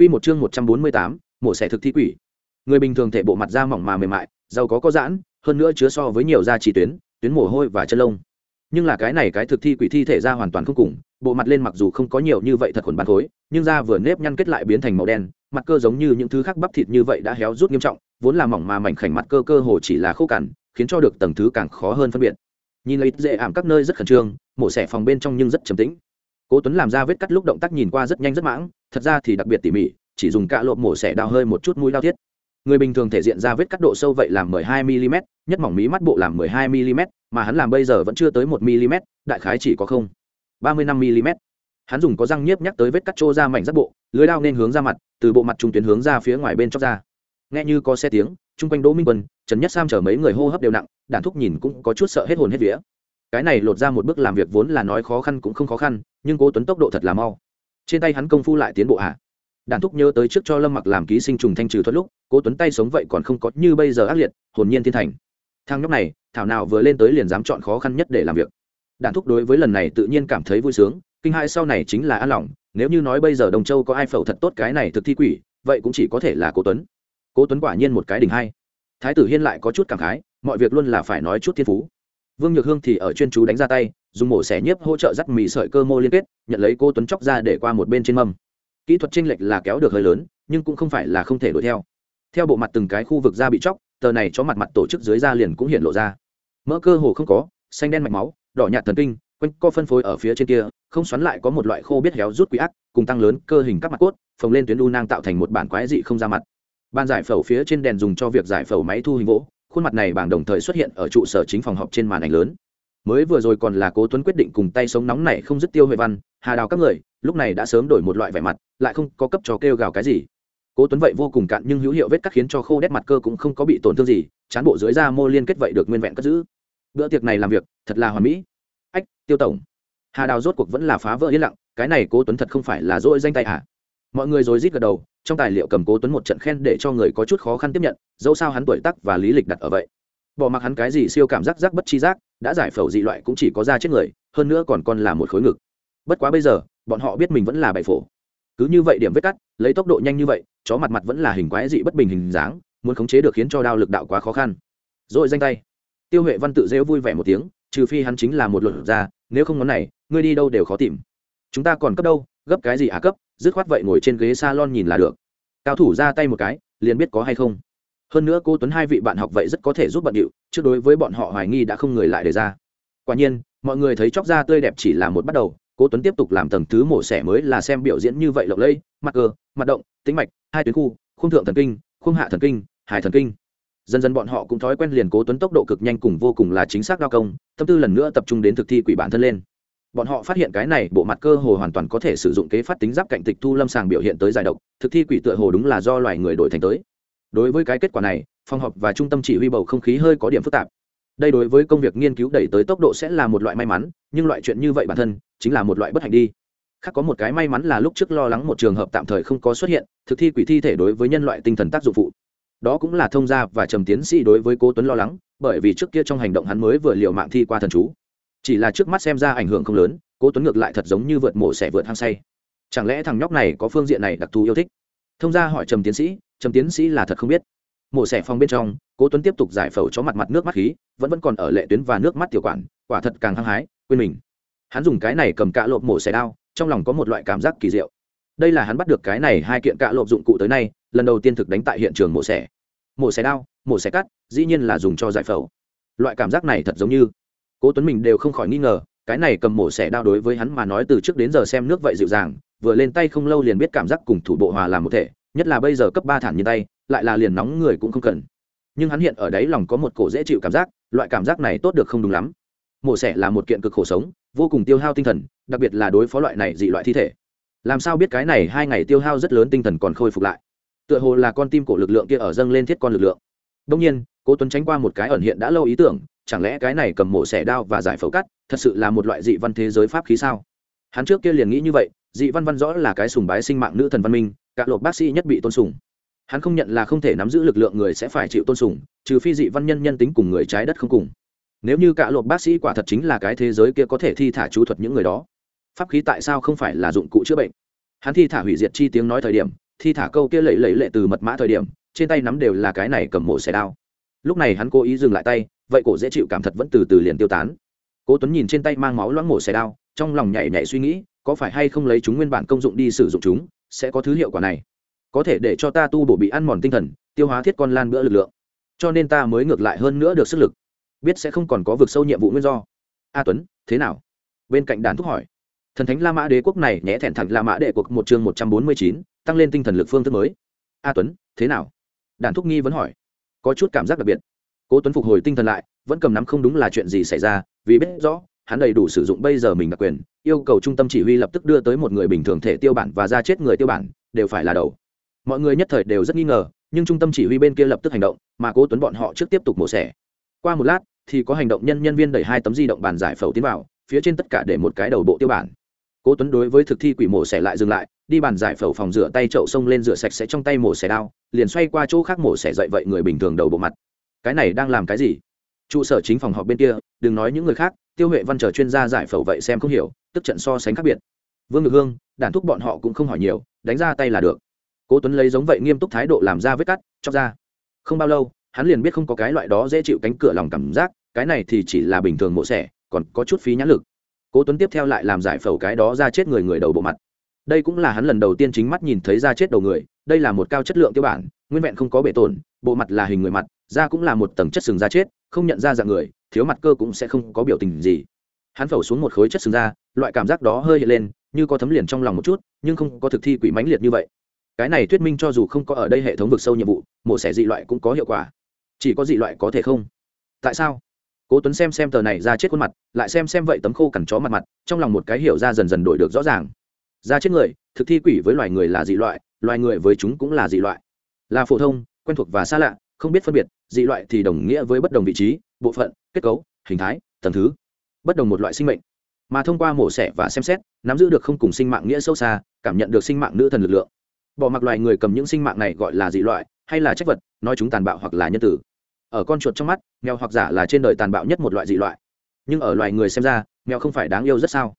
Quy một chương 148, mổ xẻ thực thi quỷ. Người bình thường thể bộ mặt da mỏng mà mềm mại, giàu có có giãn, hơn nữa chứa so với nhiều da chỉ tuyến, tuyến mồ hôi và chân lông. Nhưng là cái này cái thực thi quỷ thi thể da hoàn toàn không cùng, bộ mặt lên mặc dù không có nhiều như vậy thật khuẩn ban thối, nhưng da vừa nếp nhăn kết lại biến thành màu đen, mặt cơ giống như những thứ khác bắp thịt như vậy đã héo rút nghiêm trọng, vốn là mỏng mà mảnh khảnh mặt cơ cơ hồ chỉ là khô cằn, khiến cho được tầng thứ càng khó hơn phân biệt. Nhìn lấy dễ ảm các nơi rất khẩn trương, mổ xẻ phòng bên trong nhưng rất trầm tĩnh cố tuấn làm ra vết cắt lúc động tác nhìn qua rất nhanh rất mãng, thật ra thì đặc biệt tỉ mỉ, chỉ dùng cạ lộp mổ xẻ đào hơi một chút mũi đao thiết. Người bình thường thể diện ra vết cắt độ sâu vậy làm 12 mm nhất mỏng mí mắt bộ làm 12 mm mà hắn làm bây giờ vẫn chưa tới 1 mm đại khái chỉ có không. 35 mm hắn dùng có răng nhiếp nhắc tới vết cắt trô ra mảnh rất bộ, lưới đao nên hướng ra mặt, từ bộ mặt trung tuyến hướng ra phía ngoài bên chóc ra. Nghe như có xe tiếng, chung quanh đỗ minh quân, trần nhất sam chở mấy người hô hấp đều nặng, đàn thúc nhìn cũng có chút sợ hết hồn hết vía cái này lột ra một bước làm việc vốn là nói khó khăn cũng không khó khăn, nhưng cố tuấn tốc độ thật là mau. Trên tay hắn công phu lại tiến bộ hạ đàn thúc nhớ tới trước cho lâm mặc làm ký sinh trùng thanh trừ thuật lúc, cố tuấn tay sống vậy còn không có như bây giờ ác liệt, hồn nhiên thiên thành. Thang nhóc này, thảo nào vừa lên tới liền dám chọn khó khăn nhất để làm việc. Đàn thúc đối với lần này tự nhiên cảm thấy vui sướng, kinh hai sau này chính là an lòng, nếu như nói bây giờ đồng châu có ai phẫu thật tốt cái này thực thi quỷ, vậy cũng chỉ có thể là cố tuấn. Cố tuấn quả nhiên một cái đỉnh hay. Thái tử hiên lại có chút cảm khái, mọi việc luôn là phải nói chút thiên phú vương nhược hương thì ở chuyên chú đánh ra tay, dùng mổ xẻ nhiếp hỗ trợ dắt mì sợi cơ mô liên kết, nhận lấy cô tuấn chóc ra để qua một bên trên mâm. Kỹ thuật tranh lệch là kéo được hơi lớn, nhưng cũng không phải là không thể đuổi theo. Theo bộ mặt từng cái khu vực da bị chóc, tờ này cho mặt mặt tổ chức dưới da liền cũng hiện lộ ra. Mỡ cơ hồ không có, xanh đen mạch máu, đỏ nhạt thần kinh, quanh co phân phối ở phía trên kia, không xoắn lại có một loại khô biết héo rút quý ác, cùng tăng lớn cơ hình các mặt cốt, phồng lên tuyến u nang tạo thành một bản quái dị không ra mặt. Ban giải phẫu phía trên đèn dùng cho việc giải phẫu máy thu hình gỗ khuôn mặt này bảng đồng thời xuất hiện ở trụ sở chính phòng họp trên màn ảnh lớn. Mới vừa rồi còn là cố tuấn quyết định cùng tay sống nóng này không dứt tiêu huệ văn, hà đào các người, lúc này đã sớm đổi một loại vẻ mặt, lại không có cấp cho kêu gào cái gì. Cố tuấn vậy vô cùng cạn nhưng hữu hiệu vết cắt khiến cho khô đét mặt cơ cũng không có bị tổn thương gì, chán bộ dưới da mô liên kết vậy được nguyên vẹn cất giữ. Bữa tiệc này làm việc, thật là hoàn mỹ. Ách, tiêu tổng. Hà đào rốt cuộc vẫn là phá vỡ yên lặng, cái này cố tuấn thật không phải là dỗi danh tay à? Mọi người rồi rít gật đầu, trong tài liệu cầm cố tuấn một trận khen để cho người có chút khó khăn tiếp nhận, dẫu sao hắn tuổi tác và lý lịch đặt ở vậy. Bỏ mặc hắn cái gì siêu cảm giác giác bất chi giác, đã giải phẫu dị loại cũng chỉ có da chết người, hơn nữa còn còn là một khối ngực. Bất quá bây giờ, bọn họ biết mình vẫn là bại phổ. Cứ như vậy điểm vết cắt, lấy tốc độ nhanh như vậy, chó mặt mặt vẫn là hình quái dị bất bình hình dáng, muốn khống chế được khiến cho đao lực đạo quá khó khăn. Rồi danh tay. Tiêu huệ văn tự rêu vui vẻ một tiếng, trừ phi hắn chính là một luật ra nếu không ngón này, ngươi đi đâu đều khó tìm. Chúng ta còn cấp đâu, gấp cái gì à cấp? Dứt khoát vậy ngồi trên ghế salon nhìn là được. Cao thủ ra tay một cái, liền biết có hay không. Hơn nữa cô tuấn hai vị bạn học vậy rất có thể giúp bận điệu, trước đối với bọn họ hoài nghi đã không người lại đề ra. Quả nhiên, mọi người thấy chóc da tươi đẹp chỉ là một bắt đầu cố tuấn tiếp tục làm tầng thứ mổ xẻ mới là xem biểu diễn như vậy lộng lẫy, mặt cơ mặt động tính mạch, hai tuyến khu, khung thượng thần kinh, khung hạ thần kinh, hài thần kinh. Dần dần bọn họ cũng thói quen liền cố tuấn tốc độ cực nhanh cùng vô cùng là chính xác đao công, tâm tư lần nữa tập trung đến thực thi quỷ bản thân lên bọn họ phát hiện cái này bộ mặt cơ hồ hoàn toàn có thể sử dụng kế phát tính giáp cạnh tịch thu lâm sàng biểu hiện tới giải độc, thực thi quỷ tựa hồ đúng là do loài người đổi thành tới. Đối với cái kết quả này, phòng họp và trung tâm chỉ huy bầu không khí hơi có điểm phức tạp. Đây đối với công việc nghiên cứu đẩy tới tốc độ sẽ là một loại may mắn, nhưng loại chuyện như vậy bản thân chính là một loại bất hạnh đi. Khác có một cái may mắn là lúc trước lo lắng một trường hợp tạm thời không có xuất hiện, thực thi quỷ thi thể đối với nhân loại tinh thần tác dụng phụ. Đó cũng là thông gia và trầm tiến sĩ đối với cố tuấn lo lắng, bởi vì trước kia trong hành động hắn mới vừa liệu mạng thi qua thần chú chỉ là trước mắt xem ra ảnh hưởng không lớn, cố tuấn ngược lại thật giống như vượt mổ xẻ vượt hang say. Chẳng lẽ thằng nhóc này có phương diện này đặc thù yêu thích? Thông gia hỏi trầm tiến sĩ, trầm tiến sĩ là thật không biết. Mổ xẻ phòng bên trong, cố tuấn tiếp tục giải phẫu cho mặt mặt nước mắt khí, vẫn vẫn còn ở lệ tuyến và nước mắt tiểu quản, quả thật càng hăng hái, quên mình. Hắn dùng cái này cầm cạ lộp mổ xẻ đao, trong lòng có một loại cảm giác kỳ diệu. Đây là hắn bắt được cái này hai kiện cạ lộp dụng cụ tới nay, lần đầu tiên thực đánh tại hiện trường mổ xẻ. Mổ xẻ đao, mổ xẻ cắt, dĩ nhiên là dùng cho giải phẫu. Loại cảm giác này thật giống như cố tuấn mình đều không khỏi nghi ngờ, cái này cầm mổ xẻ đao đối với hắn mà nói từ trước đến giờ xem nước vậy dịu dàng, vừa lên tay không lâu liền biết cảm giác cùng thủ bộ hòa làm một thể, nhất là bây giờ cấp ba thản như tay, lại là liền nóng người cũng không cần. Nhưng hắn hiện ở đấy lòng có một cổ dễ chịu cảm giác, loại cảm giác này tốt được không đúng lắm. Mổ xẻ là một kiện cực khổ sống, vô cùng tiêu hao tinh thần, đặc biệt là đối phó loại này dị loại thi thể. Làm sao biết cái này hai ngày tiêu hao rất lớn tinh thần còn khôi phục lại? Tựa hồ là con tim cổ lực lượng kia ở dâng lên thiết con lực lượng. Đông nhiên, cố tuấn tránh qua một cái ẩn hiện đã lâu ý tưởng chẳng lẽ cái này cầm mổ xẻ đao và giải phẫu cắt thật sự là một loại dị văn thế giới pháp khí sao? Hắn trước kia liền nghĩ như vậy, dị văn văn rõ là cái sùng bái sinh mạng nữ thần văn minh, cả lộp bác sĩ nhất bị tôn sùng. Hắn không nhận là không thể nắm giữ lực lượng người sẽ phải chịu tôn sùng, trừ phi dị văn nhân nhân tính cùng người trái đất không cùng. Nếu như cả lộp bác sĩ quả thật chính là cái thế giới kia có thể thi thả chú thuật những người đó, pháp khí tại sao không phải là dụng cụ chữa bệnh? Hắn thi thả hủy diệt chi tiếng nói thời điểm, thi thả câu kia lẫy lẫy lệ từ mật mã thời điểm, trên tay nắm đều là cái này cầm mổ xẻ đao. Lúc này hắn cố ý dừng lại tay vậy cổ dễ chịu cảm thật vẫn từ từ liền tiêu tán. Cố tuấn nhìn trên tay mang máu loãng mổ xẻ đao, trong lòng nhảy nhảy suy nghĩ, có phải hay không lấy chúng nguyên bản công dụng đi sử dụng chúng, sẽ có thứ hiệu quả này? Có thể để cho ta tu bổ bị ăn mòn tinh thần, tiêu hóa thiết con lan bữa lực lượng. Cho nên ta mới ngược lại hơn nữa được sức lực. Biết sẽ không còn có vực sâu nhiệm vụ nguyên do. A tuấn, thế nào? Bên cạnh đàn thúc hỏi. Thần thánh la mã đế quốc này nhẽ thẹn thẳng la mã đệ quốc một chương một trăm bốn mươi chín, tăng lên tinh thần lực phương thức mới. A tuấn, thế nào? Đàn thúc nghi vẫn hỏi. Có chút cảm giác đặc biệt cố tuấn phục hồi tinh thần lại, vẫn cầm nắm không đúng là chuyện gì xảy ra, vì biết rõ, hắn đầy đủ sử dụng bây giờ mình đặc quyền, yêu cầu trung tâm chỉ huy lập tức đưa tới một người bình thường thể tiêu bản và ra chết người tiêu bản, đều phải là đầu. Mọi người nhất thời đều rất nghi ngờ, nhưng trung tâm chỉ huy bên kia lập tức hành động, mà cố tuấn bọn họ trước tiếp tục mổ xẻ. Qua một lát, thì có hành động nhân nhân viên đẩy hai tấm di động bàn giải phẫu tiến vào, phía trên tất cả để một cái đầu bộ tiêu bản. Cố tuấn đối với thực thi quỷ mổ xẻ lại dừng lại, đi bàn giải phẫu phòng rửa tay chậu xông lên rửa sạch sẽ trong tay mổ xẻ đao, liền xoay qua chỗ khác mổ xẻ dậy vậy người bình thường đầu bộ mặt cái này đang làm cái gì? Trụ sở chính phòng họp bên kia, đừng nói những người khác, tiêu huệ văn chờ chuyên gia giải phẫu vậy xem không hiểu, tức trận so sánh khác biệt. Vương ngực hương đàn thúc bọn họ cũng không hỏi nhiều, đánh ra tay là được. Cố tuấn lấy giống vậy nghiêm túc thái độ làm ra vết cắt chóc ra. Không bao lâu, hắn liền biết không có cái loại đó dễ chịu cánh cửa lòng cảm giác, cái này thì chỉ là bình thường mổ xẻ, còn có chút phí nhãn lực. Cố tuấn tiếp theo lại làm giải phẫu cái đó ra chết người người đầu bộ mặt. Đây cũng là hắn lần đầu tiên chính mắt nhìn thấy ra chết đầu người, đây là một cao chất lượng tiêu bản, nguyên vẹn không có bể tổn, bộ mặt là hình người mặt da cũng là một tầng chất sừng da chết, không nhận ra dạng người, thiếu mặt cơ cũng sẽ không có biểu tình gì. Hắn phẩu xuống một khối chất sừng da, loại cảm giác đó hơi hiện lên, như có thấm liền trong lòng một chút, nhưng không có thực thi quỷ mãnh liệt như vậy. Cái này thuyết minh cho dù không có ở đây hệ thống vực sâu nhiệm vụ, mổ xẻ dị loại cũng có hiệu quả. Chỉ có dị loại có thể không? Tại sao? Cố tuấn xem xem tờ này ra chết khuôn mặt, lại xem xem vậy tấm khô cằn chó mặt mặt, trong lòng một cái hiểu ra dần dần đổi được rõ ràng. Ra chết người, thực thi quỷ với loài người là dị loại, loài người với chúng cũng là dị loại. Là phổ thông, quen thuộc và xa lạ không biết phân biệt, dị loại thì đồng nghĩa với bất đồng vị trí, bộ phận, kết cấu, hình thái, tầng thứ. Bất đồng một loại sinh mệnh. Mà thông qua mổ xẻ và xem xét, nắm giữ được không cùng sinh mạng nghĩa sâu xa, cảm nhận được sinh mạng nữ thần lực lượng. Bỏ mặc loài người cầm những sinh mạng này gọi là dị loại, hay là trách vật, nói chúng tàn bạo hoặc là nhân tử. Ở con chuột trong mắt, mèo hoặc giả là trên đời tàn bạo nhất một loại dị loại. Nhưng ở loài người xem ra, mèo không phải đáng yêu rất sao?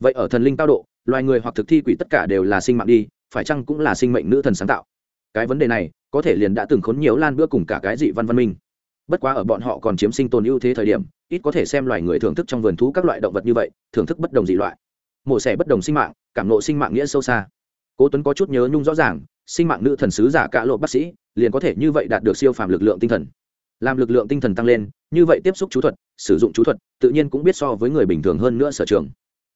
Vậy ở thần linh cao độ, loài người hoặc thực thi quỷ tất cả đều là sinh mạng đi, phải chăng cũng là sinh mệnh nữ thần sáng tạo? Cái vấn đề này có thể liền đã từng khốn nhiều lan bữa cùng cả cái dị văn văn minh. Bất quá ở bọn họ còn chiếm sinh tồn ưu thế thời điểm, ít có thể xem loài người thưởng thức trong vườn thú các loại động vật như vậy, thưởng thức bất đồng dị loại. Mổ xẻ bất đồng sinh mạng, cảm nộ sinh mạng nghĩa sâu xa. Cố tuấn có chút nhớ nhung rõ ràng, sinh mạng nữ thần sứ giả cả lộ bác sĩ, liền có thể như vậy đạt được siêu phàm lực lượng tinh thần. Làm lực lượng tinh thần tăng lên, như vậy tiếp xúc chú thuật, sử dụng chú thuật, tự nhiên cũng biết so với người bình thường hơn nữa sở trường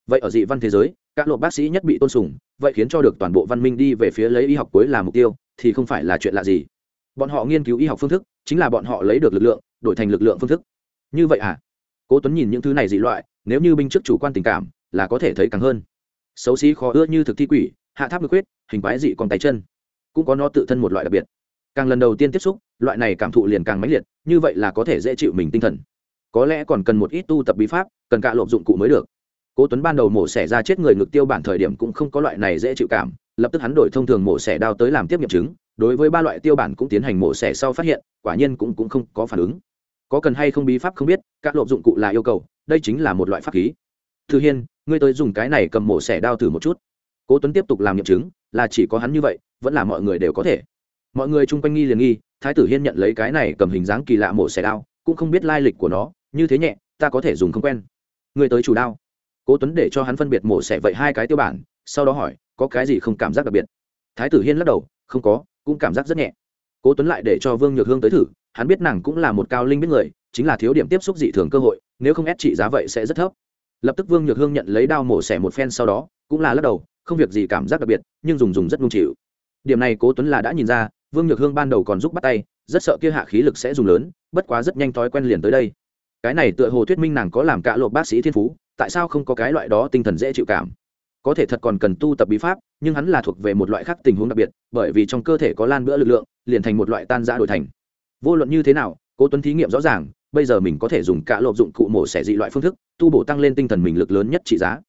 vậy ở dị văn thế giới các lộ bác sĩ nhất bị tôn sùng, vậy khiến cho được toàn bộ văn minh đi về phía lấy y học cuối là mục tiêu, thì không phải là chuyện lạ gì. Bọn họ nghiên cứu y học phương thức, chính là bọn họ lấy được lực lượng, đổi thành lực lượng phương thức. Như vậy à? Cố tuấn nhìn những thứ này dị loại, nếu như binh chức chủ quan tình cảm, là có thể thấy càng hơn. Xấu xí khó ưa như thực thi quỷ, hạ tháp ngực huyết, hình quái dị còn tay chân. Cũng có nó tự thân một loại đặc biệt. Càng lần đầu tiên tiếp xúc, loại này cảm thụ liền càng mãnh liệt, như vậy là có thể dễ chịu mình tinh thần. Có lẽ còn cần một ít tu tập bí pháp, cần cả lộp dụng cụ mới được cố tuấn ban đầu mổ xẻ ra chết người ngực tiêu bản thời điểm cũng không có loại này dễ chịu cảm, lập tức hắn đổi thông thường mổ xẻ đao tới làm tiếp nghiệm chứng, đối với ba loại tiêu bản cũng tiến hành mổ xẻ sau phát hiện, quả nhiên cũng cũng không có phản ứng. Có cần hay không bí pháp không biết, các lộp dụng cụ là yêu cầu, đây chính là một loại pháp khí. Thư hiên, ngươi tới dùng cái này cầm mổ xẻ đao thử một chút. Cố tuấn tiếp tục làm nghiệm chứng, là chỉ có hắn như vậy, vẫn là mọi người đều có thể. Mọi người chung quanh nghi liền nghi, thái tử hiên nhận lấy cái này cầm hình dáng kỳ lạ mổ xẻ đao, cũng không biết lai lịch của nó, như thế nhẹ, ta có thể dùng không quen. Người tới chủ đao cố tuấn để cho hắn phân biệt mổ xẻ vậy hai cái tiêu bản, sau đó hỏi, có cái gì không cảm giác đặc biệt? Thái tử hiên lắc đầu, không có, cũng cảm giác rất nhẹ. Cố tuấn lại để cho vương nhược hương tới thử, hắn biết nàng cũng là một cao linh biết người, chính là thiếu điểm tiếp xúc dị thường cơ hội, nếu không ép trị giá vậy sẽ rất thấp. Lập tức vương nhược hương nhận lấy đao mổ xẻ một phen sau đó, cũng là lắc đầu, không việc gì cảm giác đặc biệt, nhưng dùng dùng rất nung chịu. Điểm này cố tuấn là đã nhìn ra, vương nhược hương ban đầu còn giúp bắt tay, rất sợ kia hạ khí lực sẽ dùng lớn, bất quá rất nhanh thói quen liền tới đây cái này tựa hồ thuyết minh nàng có làm cả lộp bác sĩ thiên phú, tại sao không có cái loại đó tinh thần dễ chịu cảm? Có thể thật còn cần tu tập bí pháp, nhưng hắn là thuộc về một loại khác tình huống đặc biệt, bởi vì trong cơ thể có lan bữa lực lượng, liền thành một loại tan giã đổi thành. Vô luận như thế nào, cố tuấn thí nghiệm rõ ràng, bây giờ mình có thể dùng cả lộp dụng cụ mổ xẻ dị loại phương thức, tu bổ tăng lên tinh thần mình lực lớn nhất trị giá.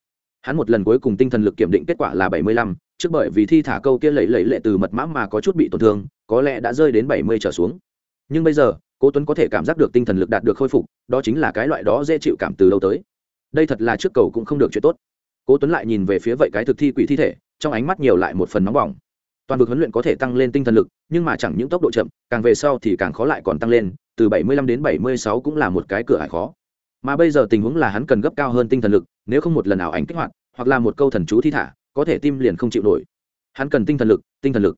Hắn một lần cuối cùng tinh thần lực kiểm định kết quả là bảy mươi lăm, trước bởi vì thi thả câu kia lẫy lẫy lệ từ mật mã mà có chút bị tổn thương, có lẽ đã rơi đến bảy mươi trở xuống. Nhưng bây giờ cố tuấn có thể cảm giác được tinh thần lực đạt được khôi phục, đó chính là cái loại đó dễ chịu cảm từ đâu tới. Đây thật là trước cầu cũng không được chuyện tốt. Cố tuấn lại nhìn về phía vậy cái thực thi quỷ thi thể, trong ánh mắt nhiều lại một phần nóng bỏng. Toàn vực huấn luyện có thể tăng lên tinh thần lực, nhưng mà chẳng những tốc độ chậm, càng về sau thì càng khó lại còn tăng lên, từ 75 đến 76 cũng là một cái cửa ải khó. Mà bây giờ tình huống là hắn cần gấp cao hơn tinh thần lực, nếu không một lần ảo ảnh kích hoạt, hoặc là một câu thần chú thi thả, có thể tim liền không chịu nổi. Hắn cần tinh thần lực, tinh thần lực.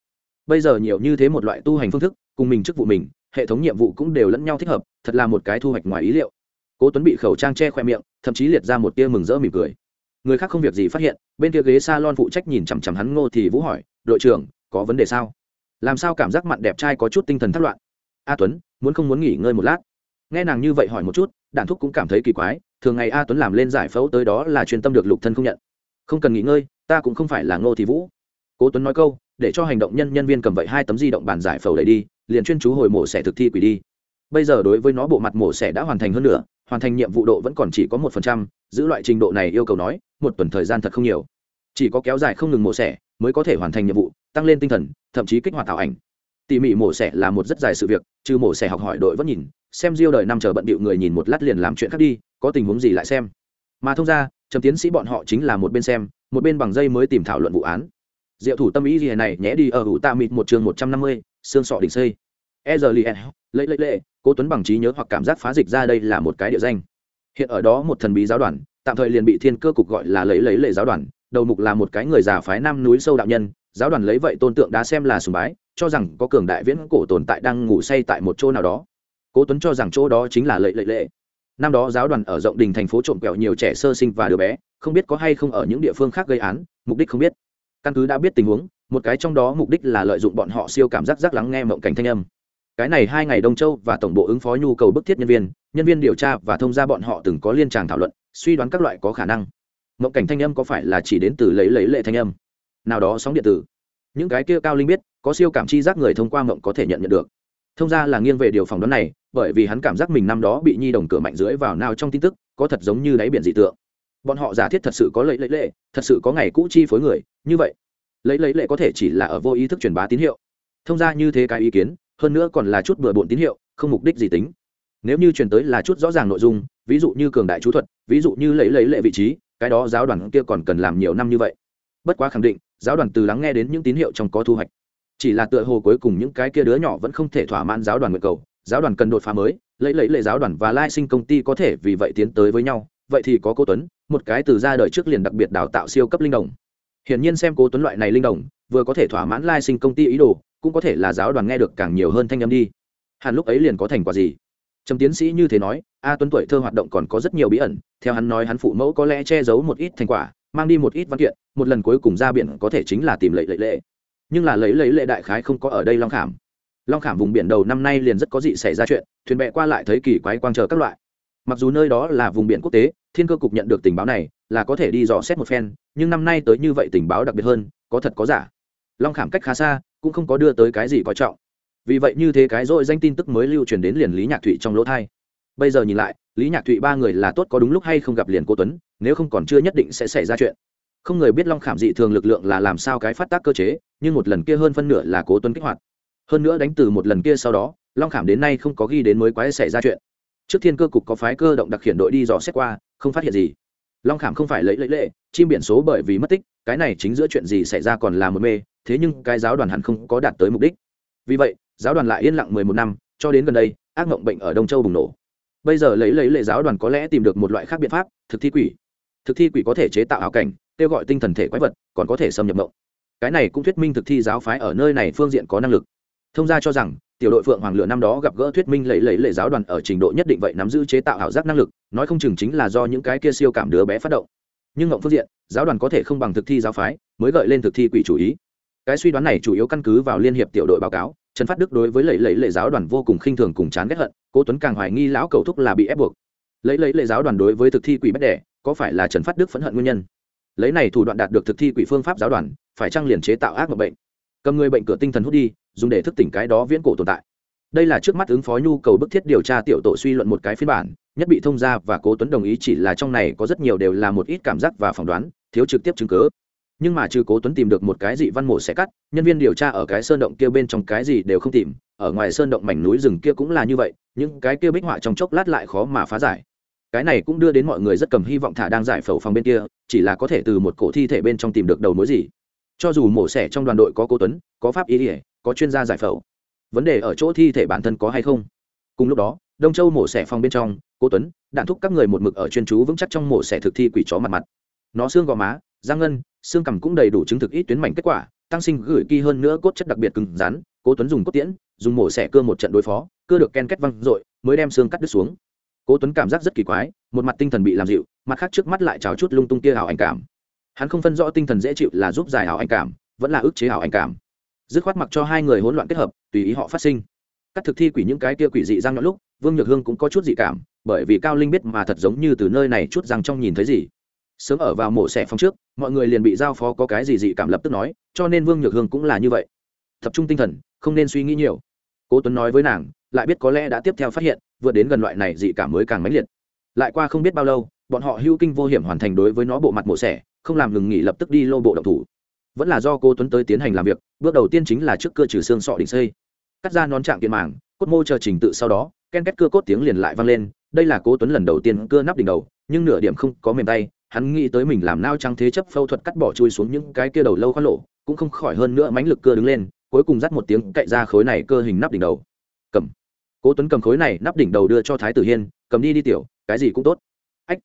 Bây giờ nhiều như thế một loại tu hành phương thức, cùng mình chức vụ mình hệ thống nhiệm vụ cũng đều lẫn nhau thích hợp, thật là một cái thu hoạch ngoài ý liệu. Cố tuấn bị khẩu trang che khoe miệng, thậm chí liệt ra một tia mừng rỡ mỉm cười. Người khác không việc gì phát hiện, bên kia ghế salon phụ trách nhìn chằm chằm hắn ngô thì vũ hỏi, đội trưởng, có vấn đề sao? Làm sao cảm giác mặn đẹp trai có chút tinh thần thất loạn? A tuấn, muốn không muốn nghỉ ngơi một lát? Nghe nàng như vậy hỏi một chút, đản thúc cũng cảm thấy kỳ quái, thường ngày a tuấn làm lên giải phẫu tới đó là chuyên tâm được lục thân không nhận. Không cần nghỉ ngơi, ta cũng không phải là ngô thì vũ. Cố tuấn nói câu, để cho hành động nhân nhân viên cầm vậy hai tấm di động bàn giải phẫu đẩy đi liền chuyên chú hồi mổ xẻ thực thi quỷ đi. Bây giờ đối với nó bộ mặt mổ xẻ đã hoàn thành hơn nữa hoàn thành nhiệm vụ độ vẫn còn chỉ có một phần trăm, giữ loại trình độ này yêu cầu nói, một tuần thời gian thật không nhiều. Chỉ có kéo dài không ngừng mổ xẻ mới có thể hoàn thành nhiệm vụ, tăng lên tinh thần, thậm chí kích hoạt tạo ảnh. Tỉ mỉ mổ xẻ là một rất dài sự việc, trừ mổ xẻ học hỏi đội vẫn nhìn, xem diêu đời năm chờ bận bịu người nhìn một lát liền làm chuyện khác đi, có tình huống gì lại xem. Mà thông ra, trầm tiến sĩ bọn họ chính là một bên xem, một bên bằng dây mới tìm thảo luận vụ án. Diệu thủ tâm ý gì này nhé đi ở hữu tạ mịt một trường một trăm năm mươi xương sọ đỉnh xây. E giờ li e, lấy lấy lệ cố tuấn bằng trí nhớ hoặc cảm giác phá dịch ra đây là một cái địa danh. Hiện ở đó một thần bí giáo đoàn, tạm thời liền bị thiên cơ cục gọi là lấy lấy, lệ giáo đoàn, đầu mục là một cái người già phái nam núi sâu đạo nhân, giáo đoàn lấy vậy tôn tượng đá xem là sùng bái, cho rằng có cường đại viễn cổ tồn tại đang ngủ say tại một chỗ nào đó. Cố tuấn cho rằng chỗ đó chính là lệ lệ lệ. Năm đó giáo đoàn ở rộng đình thành phố trộm kẹo nhiều trẻ sơ sinh và đứa bé, không biết có hay không ở những địa phương khác gây án, mục đích không biết. Căn cứ đã biết tình huống một cái trong đó mục đích là lợi dụng bọn họ siêu cảm giác giác lắng nghe mộng cảnh thanh âm. Cái này hai ngày đông châu và tổng bộ ứng phó nhu cầu bức thiết nhân viên nhân viên điều tra và thông gia bọn họ từng có liên tràng thảo luận, suy đoán các loại có khả năng. Mộng cảnh thanh âm có phải là chỉ đến từ lấy lấy lệ thanh âm? Nào đó sóng điện tử. Những cái kia cao linh biết, có siêu cảm chi giác người thông qua mộng có thể nhận nhận được. Thông ra là nghiêng về điều phỏng đoán này, bởi vì hắn cảm giác mình năm đó bị nhi đồng cửa mạnh dưới vào nào trong tin tức, có thật giống như đáy biển dị tượng. Bọn họ giả thiết thật sự có lấy lấy lệ, thật sự có ngày cũ chi phối người, như vậy lấy lấy lệ có thể chỉ là ở vô ý thức truyền bá tín hiệu. Thông ra như thế cái ý kiến, hơn nữa còn là chút bừa bộn tín hiệu, không mục đích gì tính. Nếu như truyền tới là chút rõ ràng nội dung, ví dụ như cường đại chú thuật, ví dụ như lấy lấy lệ vị trí, cái đó giáo đoàn kia còn cần làm nhiều năm như vậy. Bất quá khẳng định, giáo đoàn từ lắng nghe đến những tín hiệu trong có thu hoạch. Chỉ là tựa hồ cuối cùng những cái kia đứa nhỏ vẫn không thể thỏa mãn giáo đoàn nguyện cầu, giáo đoàn cần đột phá mới, lấy lấy lệ giáo đoàn và lai sinh công ty có thể vì vậy tiến tới với nhau, vậy thì có cô tuấn, một cái từ ra đời trước liền đặc biệt đào tạo siêu cấp linh đồng hiển nhiên xem cố tuấn loại này linh đồng vừa có thể thỏa mãn lai sinh công ty ý đồ, cũng có thể là giáo đoàn nghe được càng nhiều hơn thanh âm đi. Hẳn lúc ấy liền có thành quả gì? Trầm tiến sĩ như thế nói, a tuấn tuổi thơ hoạt động còn có rất nhiều bí ẩn, theo hắn nói hắn phụ mẫu có lẽ che giấu một ít thành quả, mang đi một ít văn kiện, một lần cuối cùng ra biển có thể chính là tìm lệ lệ lệ. Nhưng là lấy lấy lệ đại khái không có ở đây long khảm. Long khảm vùng biển đầu năm nay liền rất có dị xảy ra chuyện, thuyền bè qua lại thấy kỳ quái quang chờ các loại mặc dù nơi đó là vùng biển quốc tế, thiên cơ cục nhận được tình báo này là có thể đi dò xét một phen, nhưng năm nay tới như vậy tình báo đặc biệt hơn, có thật có giả. Long khảm cách khá xa, cũng không có đưa tới cái gì coi trọng. Vì vậy như thế cái rồi danh tin tức mới lưu truyền đến liền lý nhạc thụy trong lỗ thai. Bây giờ nhìn lại, lý nhạc thụy ba người là tốt có đúng lúc hay không gặp liền cô tuấn, nếu không còn chưa nhất định sẽ xảy ra chuyện. Không người biết long khảm dị thường lực lượng là làm sao cái phát tác cơ chế, nhưng một lần kia hơn phân nửa là cố tuấn kích hoạt. Hơn nữa đánh từ một lần kia sau đó, long khảm đến nay không có ghi đến mới quái xảy ra chuyện trước thiên cơ cục có phái cơ động đặc khiển đội đi dò xét qua, không phát hiện gì. Long khảm không phải lấy lấy lệ chim biển số bởi vì mất tích, cái này chính giữa chuyện gì xảy ra còn là một mê, thế nhưng cái giáo đoàn hẳn không có đạt tới mục đích. Vì vậy, giáo đoàn lại yên lặng mười một năm, cho đến gần đây, ác mộng bệnh ở đông châu bùng nổ. Bây giờ lấy lấy lệ giáo đoàn có lẽ tìm được một loại khác biện pháp, thực thi quỷ. Thực thi quỷ có thể chế tạo ảo cảnh, kêu gọi tinh thần thể quái vật, còn có thể xâm nhập mộng. Cái này cũng thuyết minh thực thi giáo phái ở nơi này phương diện có năng lực. Thông gia cho rằng tiểu đội phượng hoàng lửa năm đó gặp gỡ thuyết minh lấy lấy lệ giáo đoàn ở trình độ nhất định vậy nắm giữ chế tạo ảo giác năng lực, nói không chừng chính là do những cái kia siêu cảm đứa bé phát động. Nhưng ngộng phương diện, giáo đoàn có thể không bằng thực thi giáo phái, mới gợi lên thực thi quỷ chủ ý. Cái suy đoán này chủ yếu căn cứ vào liên hiệp tiểu đội báo cáo, trần phát đức đối với lẫy lẫy lệ giáo đoàn vô cùng khinh thường cùng chán ghét hận, cố tuấn càng hoài nghi lão cầu thúc là bị ép buộc. Lấy lấy lệ giáo đoàn đối với thực thi quỷ bất đẻ, có phải là trần phát đức phẫn hận nguyên nhân? Lấy này thủ đoạn đạt được thực thi quỷ phương pháp giáo đoàn, phải trang liền chế tạo ác mộng bệnh? Cầm người bệnh cửa tinh thần hút đi dùng để thức tỉnh cái đó viễn cổ tồn tại. Đây là trước mắt ứng phó nhu cầu bức thiết điều tra tiểu tổ suy luận một cái phiên bản, nhất bị thông ra và cố tuấn đồng ý chỉ là trong này có rất nhiều đều là một ít cảm giác và phỏng đoán, thiếu trực tiếp chứng cứ. Nhưng mà trừ cố tuấn tìm được một cái gì văn mổ sẽ cắt, nhân viên điều tra ở cái sơn động kia bên trong cái gì đều không tìm, ở ngoài sơn động mảnh núi rừng kia cũng là như vậy, những cái kia bích họa trong chốc lát lại khó mà phá giải. Cái này cũng đưa đến mọi người rất cầm hy vọng thả đang giải phẫu phòng bên kia, chỉ là có thể từ một cổ thi thể bên trong tìm được đầu mối gì. Cho dù mổ xẻ trong đoàn đội có cố tuấn, có pháp ý ỉa có chuyên gia giải phẫu. Vấn đề ở chỗ thi thể bản thân có hay không? Cùng lúc đó, đông châu mổ xẻ phòng bên trong, cố tuấn, đạn thúc các người một mực ở chuyên chú vững chắc trong mổ xẻ thực thi quỷ chó mặt mặt. Nó xương gò má răng ngân, xương cằm cũng đầy đủ chứng thực ít tuyến mảnh kết quả, tăng sinh gửi kỳ hơn nữa cốt chất đặc biệt cứng rắn, cố tuấn dùng cốt tiễn, dùng mổ xẻ cưa một trận đối phó cưa được ken kết văng dội mới đem xương cắt đứt xuống. Cố tuấn cảm giác rất kỳ quái, một mặt tinh thần bị làm dịu, mặt khác trước mắt lại trào chút lung tung kia hào ảnh cảm. Hắn không phân rõ tinh thần dễ chịu là giúp giải hào ảnh cảm, vẫn là ức chế hào ảnh cảm dứt khoát mặc cho hai người hỗn loạn kết hợp, tùy ý họ phát sinh. Các thực thi quỷ những cái kia quỷ dị răng nhọn lúc, vương nhược hương cũng có chút dị cảm, bởi vì cao linh biết mà thật giống như từ nơi này chút răng trong nhìn thấy gì. Sớm ở vào mổ xẻ phong trước, mọi người liền bị giao phó có cái gì dị cảm lập tức nói, cho nên vương nhược hương cũng là như vậy. Tập trung tinh thần, không nên suy nghĩ nhiều. Cố tuấn nói với nàng, lại biết có lẽ đã tiếp theo phát hiện, vượt đến gần loại này dị cảm mới càng mãnh liệt. Lại qua không biết bao lâu, bọn họ hưu kinh vô hiểm hoàn thành đối với nó bộ mặt mổ xẻ, không làm ngừng nghỉ lập tức đi lô bộ động thủ vẫn là do cô tuấn tới tiến hành làm việc, bước đầu tiên chính là trước cơ trừ xương sọ đỉnh xây. Cắt ra nón trạng kiện màng, cốt mô chờ trình tự sau đó, ken kết cưa cốt tiếng liền lại vang lên, đây là cố tuấn lần đầu tiên cưa nắp đỉnh đầu, nhưng nửa điểm không có mềm tay, hắn nghĩ tới mình làm nao trắng thế chấp phẫu thuật cắt bỏ chui xuống những cái kia đầu lâu khoan lộ cũng không khỏi hơn nữa mãnh lực cưa đứng lên, cuối cùng dắt một tiếng cậy ra khối này cơ hình nắp đỉnh đầu. Cầm. Cố tuấn cầm khối này nắp đỉnh đầu đưa cho thái tử hiên, cầm đi đi tiểu, cái gì cũng tốt. Ách.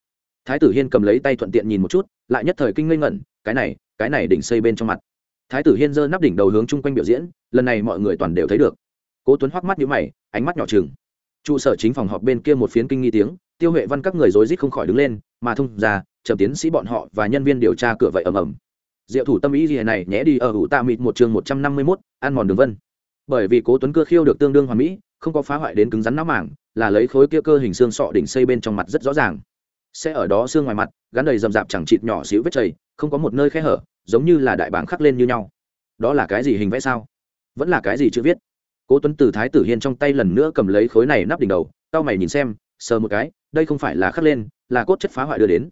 Thái tử hiên cầm lấy tay thuận tiện nhìn một chút, lại nhất thời kinh ngây ngẩn cái này cái này đỉnh xây bên trong mặt. Thái tử hiên giơ nắp đỉnh đầu hướng chung quanh biểu diễn lần này mọi người toàn đều thấy được. Cố tuấn hoắc mắt nhíu mày ánh mắt nhỏ chừng trụ sở chính phòng họp bên kia một phiến kinh nghi tiếng tiêu huệ văn các người rối rít không khỏi đứng lên mà thông ra chậm tiến sĩ bọn họ và nhân viên điều tra cửa vậy ầm ầm. Diệu thủ tâm ý gì này nhé đi ở hữu tạ mịt một chương một trăm năm mươi 151, ăn mòn đường vân. Bởi vì cố tuấn cưa khiêu được tương đương hoàn mỹ không có phá hoại đến cứng rắn não mảng là lấy khối kia cơ hình xương sọ đỉnh xây bên trong mặt rất rõ ràng sẽ ở đó xương ngoài mặt, gắn đầy rầm rạp chẳng chịt nhỏ xíu vết chảy không có một nơi khe hở, giống như là đại bảng khắc lên như nhau. Đó là cái gì hình vẽ sao? Vẫn là cái gì chữ viết? Cố tuấn từ thái tử hiên trong tay lần nữa cầm lấy khối này nắp đỉnh đầu tao mày nhìn xem, sờ một cái, đây không phải là khắc lên, là cốt chất phá hoại đưa đến.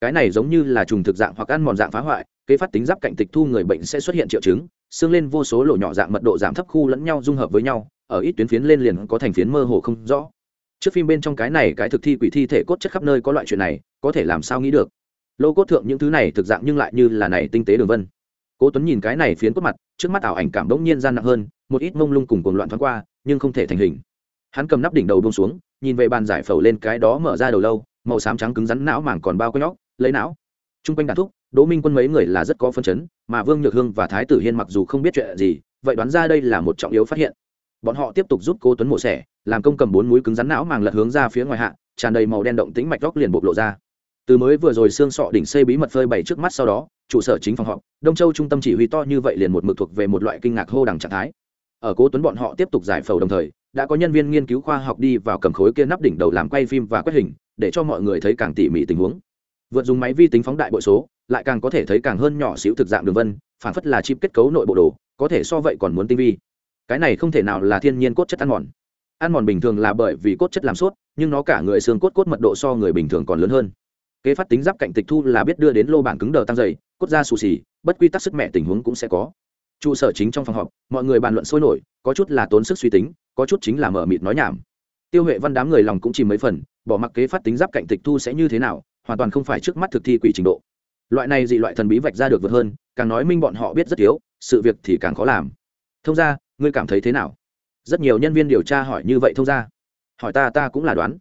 Cái này giống như là trùng thực dạng hoặc ăn mòn dạng phá hoại, kế phát tính giáp cạnh tịch thu người bệnh sẽ xuất hiện triệu chứng, xương lên vô số lỗ nhỏ dạng mật độ giảm thấp khu lẫn nhau dung hợp với nhau, ở ít tuyến phiến lên liền có thành phiến mơ hồ không rõ trước phim bên trong cái này cái thực thi quỷ thi thể cốt chất khắp nơi có loại chuyện này, có thể làm sao nghĩ được? Lô cốt thượng những thứ này thực dạng nhưng lại như là này tinh tế đường vân. Cố tuấn nhìn cái này phiến cốt mặt, trước mắt ảo ảnh cảm đống nhiên gian nặng hơn, một ít mông lung cùng cuồng loạn thoáng qua, nhưng không thể thành hình. Hắn cầm nắp đỉnh đầu buông xuống, nhìn về bàn giải phẫu lên cái đó mở ra đầu lâu, màu xám trắng cứng rắn não màng còn bao quanh óc, lấy não. Trung quanh đàn thúc, đỗ minh quân mấy người là rất có phân chấn, mà vương nhược hương và thái tử hiên mặc dù không biết chuyện gì, vậy đoán ra đây là một trọng yếu phát hiện. Bọn họ tiếp tục giúp cố tuấn mổ xẻ làm công cầm bốn mũi cứng rắn não màng lật hướng ra phía ngoài hạ, tràn đầy màu đen động tĩnh mạch góc liền bộc lộ ra. Từ mới vừa rồi xương sọ đỉnh xây bí mật phơi bày trước mắt sau đó, trụ sở chính phòng họp, đông châu trung tâm chỉ huy to như vậy liền một mực thuộc về một loại kinh ngạc hô đằng trạng thái. Ở cố tuấn bọn họ tiếp tục giải phẫu đồng thời, đã có nhân viên nghiên cứu khoa học đi vào cầm khối kia nắp đỉnh đầu làm quay phim và quét hình, để cho mọi người thấy càng tỉ mỉ tình huống. Vượt dùng máy vi tính phóng đại bội số, lại càng có thể thấy càng hơn nhỏ xíu thực dạng đường vân, phản phất là chip kết cấu nội bộ đồ, có thể so vậy còn muốn tinh vi. Cái này không thể nào là thiên nhiên cốt chất ăn mòn ăn mòn bình thường là bởi vì cốt chất làm sốt, nhưng nó cả người xương cốt cốt mật độ so người bình thường còn lớn hơn. Kế phát tính giáp cạnh tịch thu là biết đưa đến lô bản cứng đờ tăng dày, cốt da xù xì, bất quy tắc sức mẹ tình huống cũng sẽ có. Trụ sở chính trong phòng họp, mọi người bàn luận sôi nổi, có chút là tốn sức suy tính, có chút chính là mở mịt nói nhảm. Tiêu huệ văn đám người lòng cũng chỉ mấy phần, bỏ mặc kế phát tính giáp cạnh tịch thu sẽ như thế nào, hoàn toàn không phải trước mắt thực thi quỷ trình độ. Loại này dị loại thần bí vạch ra được vượt hơn, càng nói minh bọn họ biết rất thiếu sự việc thì càng khó làm. Thông ra ngươi cảm thấy thế nào? Rất nhiều nhân viên điều tra hỏi như vậy thông ra hỏi ta ta cũng là đoán.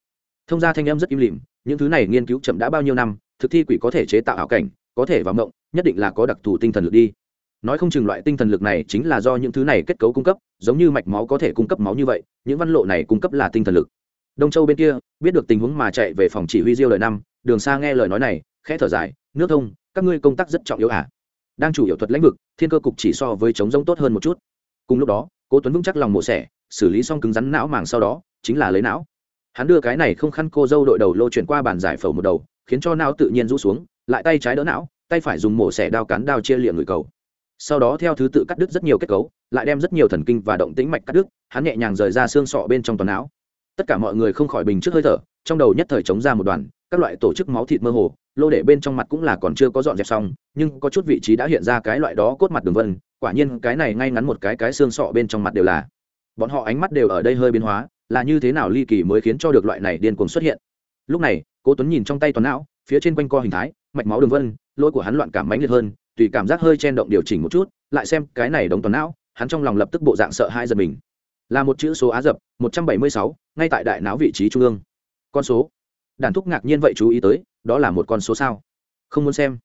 Thông ra thanh em rất im lìm, những thứ này nghiên cứu chậm đã bao nhiêu năm, thực thi quỷ có thể chế tạo ảo cảnh, có thể vào mộng, nhất định là có đặc thù tinh thần lực đi. Nói không chừng loại tinh thần lực này chính là do những thứ này kết cấu cung cấp, giống như mạch máu có thể cung cấp máu như vậy, những văn lộ này cung cấp là tinh thần lực. Đông châu bên kia, biết được tình huống mà chạy về phòng chỉ huy diêu lời năm, đường xa nghe lời nói này, khẽ thở dài, nước thông, các ngươi công tác rất trọng yếu à? Đang chủ yếu thuật lãnh vực, thiên cơ cục chỉ so với chống giống tốt hơn một chút. Cùng lúc đó cố tuấn vững chắc lòng mổ xẻ, xử lý xong cứng rắn não màng sau đó, chính là lấy não. Hắn đưa cái này không khăn cô dâu đội đầu lô chuyển qua bàn giải phẫu một đầu, khiến cho não tự nhiên rũ xuống, lại tay trái đỡ não, tay phải dùng mổ xẻ đao cán đao chia liệm người cầu. Sau đó theo thứ tự cắt đứt rất nhiều kết cấu, lại đem rất nhiều thần kinh và động tĩnh mạch cắt đứt, hắn nhẹ nhàng rời ra xương sọ bên trong toàn não. Tất cả mọi người không khỏi bình trước hơi thở, trong đầu nhất thời chống ra một đoàn, các loại tổ chức máu thịt mơ hồ, lô để bên trong mặt cũng là còn chưa có dọn dẹp xong, nhưng có chút vị trí đã hiện ra cái loại đó cốt mặt đường vân quả nhiên cái này ngay ngắn một cái cái xương sọ bên trong mặt đều là. Bọn họ ánh mắt đều ở đây hơi biến hóa, là như thế nào ly kỳ mới khiến cho được loại này điên cuồng xuất hiện. Lúc này, cố tuấn nhìn trong tay toàn não, phía trên quanh co hình thái, mạch máu đường vân, lỗi của hắn loạn cảm mãnh liệt hơn, tùy cảm giác hơi chen động điều chỉnh một chút, lại xem cái này đóng toàn não, hắn trong lòng lập tức bộ dạng sợ hai giật mình. Là một chữ số á dập, một trăm bảy mươi sáu, ngay tại đại não vị trí trung ương. Con số. Đàn thúc ngạc nhiên vậy chú ý tới, đó là một con số sao? Không muốn xem.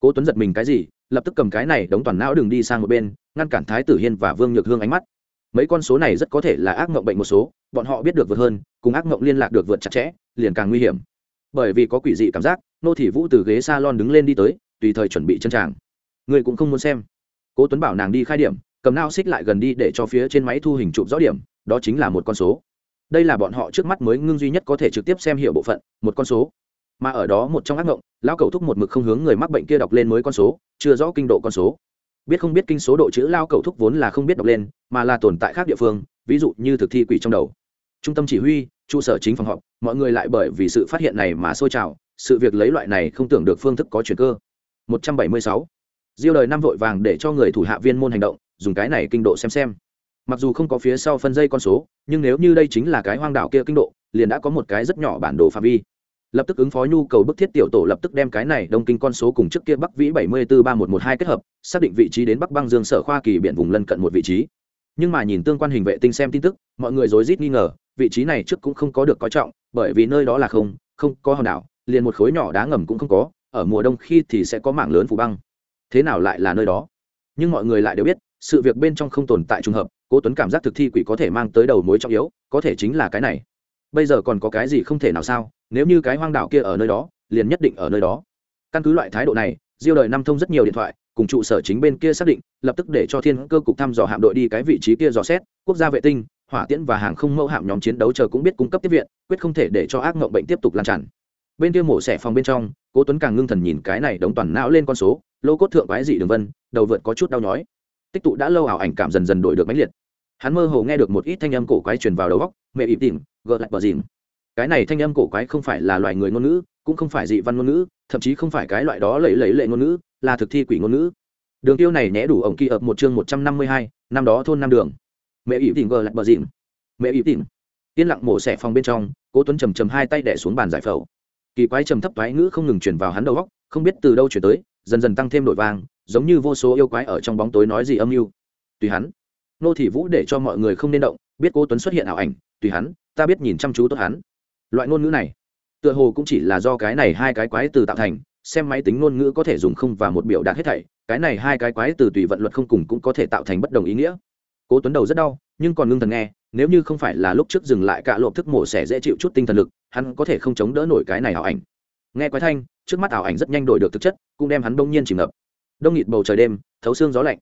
Cố tuấn giật mình cái gì lập tức cầm cái này đống toàn não đường đi sang một bên, ngăn cản thái tử hiên và vương nhược hương ánh mắt. Mấy con số này rất có thể là ác mộng bệnh một số, bọn họ biết được vượt hơn, cùng ác mộng liên lạc được vượt chặt chẽ, liền càng nguy hiểm. Bởi vì có quỷ dị cảm giác, nô thị vũ từ ghế s a lon đứng lên đi tới, tùy thời chuẩn bị chân tràng. Người cũng không muốn xem. Cố tuấn bảo nàng đi khai điểm, cầm nao xích lại gần đi để cho phía trên máy thu hình chụp rõ điểm, đó chính là một con số. Đây là bọn họ trước mắt mới ngưng duy nhất có thể trực tiếp xem hiểu bộ phận, một con số mà ở đó một trong ác ngộng, lão cầu thúc một mực không hướng người mắc bệnh kia đọc lên mới con số chưa rõ kinh độ con số. Biết không biết kinh số độ chữ lao cầu thúc vốn là không biết đọc lên mà là tồn tại khác địa phương ví dụ như thực thi quỷ trong đầu. Trung tâm chỉ huy trụ sở chính phòng họp mọi người lại bởi vì sự phát hiện này mà sôi trào sự việc lấy loại này không tưởng được phương thức có chuyển cơ. 176. diêu đời năm vội vàng để cho người thủ hạ viên môn hành động dùng cái này kinh độ xem xem. Mặc dù không có phía sau phân dây con số nhưng nếu như đây chính là cái hoang đảo kia kinh độ liền đã có một cái rất nhỏ bản đồ phạm vi lập tức ứng phó nhu cầu bức thiết tiểu tổ lập tức đem cái này đông kinh con số cùng trước kia bắc vĩ bảy mươi bốn ba một một hai kết hợp, xác định vị trí đến bắc băng dương sở khoa kỳ biển vùng lân cận một vị trí. Nhưng mà nhìn tương quan hình vệ tinh xem tin tức, mọi người rối rít nghi ngờ, vị trí này trước cũng không có được coi trọng, bởi vì nơi đó là không không có hòn đảo, liền một khối nhỏ đá ngầm cũng không có, ở mùa đông khi thì sẽ có mảng lớn phủ băng. Thế nào lại là nơi đó? Nhưng mọi người lại đều biết, sự việc bên trong không tồn tại trùng hợp, cố tuấn cảm giác thực thi quỷ có thể mang tới đầu mối trọng yếu, có thể chính là cái này bây giờ còn có cái gì không thể nào sao? Nếu như cái hoang đảo kia ở nơi đó, liền nhất định ở nơi đó. Căn cứ loại thái độ này, diêu đời năm thông rất nhiều điện thoại, cùng trụ sở chính bên kia xác định, lập tức để cho thiên cơ cục thăm dò hạm đội đi cái vị trí kia dò xét, quốc gia vệ tinh, hỏa tiễn và hàng không mẫu hạm nhóm chiến đấu chờ cũng biết cung cấp tiếp viện, quyết không thể để cho ác mộng bệnh tiếp tục lan tràn. Bên kia mổ xẻ phòng bên trong, cố tuấn càng ngưng thần nhìn cái này đóng toàn não lên con số, lô cốt thượng quái dị đường vân, đầu vượt có chút đau nhói. Tích tụ đã lâu ảo ảnh cảm dần dần đổi được mãnh liệt hắn mơ hồ nghe được một ít thanh âm cổ quái truyền vào đầu góc mẹ ịp tìm gợt lại bờ dìm. Cái này thanh âm cổ quái không phải là loài người ngôn ngữ, cũng không phải dị văn ngôn ngữ, thậm chí không phải cái loại đó lẫy lẫy lệ ngôn ngữ, là thực thi quỷ ngôn ngữ. Đường tiêu này nhẽ đủ ổng kỳ ập một chương một trăm năm mươi hai, năm đó thôn năm đường. Mẹ ịp tìm gợt lại bờ dìm. Mẹ ịp tìm. Yên lặng mổ xẻ phòng bên trong, cố tuấn trầm trầm hai tay đẻ xuống bàn giải phẫu. Kỳ quái trầm thấp toái ngữ không ngừng truyền vào hắn đầu góc không biết từ đâu chuyển tới, dần dần tăng thêm đội vàng, giống như vô số yêu quái ở trong bóng tối nói gì âm mưu. Tùy hắn nô thị vũ để cho mọi người không nên động, biết cô tuấn xuất hiện ảo ảnh, tùy hắn, ta biết nhìn chăm chú tốt hắn. Loại ngôn ngữ này, tựa hồ cũng chỉ là do cái này hai cái quái từ tạo thành, xem máy tính ngôn ngữ có thể dùng không và một biểu đạt hết thảy, cái này hai cái quái từ tùy vận luật không cùng cũng có thể tạo thành bất đồng ý nghĩa. Cố tuấn đầu rất đau, nhưng còn ngưng thần nghe, nếu như không phải là lúc trước dừng lại cả lộp thức mổ xẻ dễ chịu chút tinh thần lực, hắn có thể không chống đỡ nổi cái này ảo ảnh. Nghe quái thanh, trước mắt ảo ảnh rất nhanh đổi được thực chất, cũng đem hắn đông nhiên chìm ngập. Đông nghịt bầu trời đêm, thấu xương gió lạnh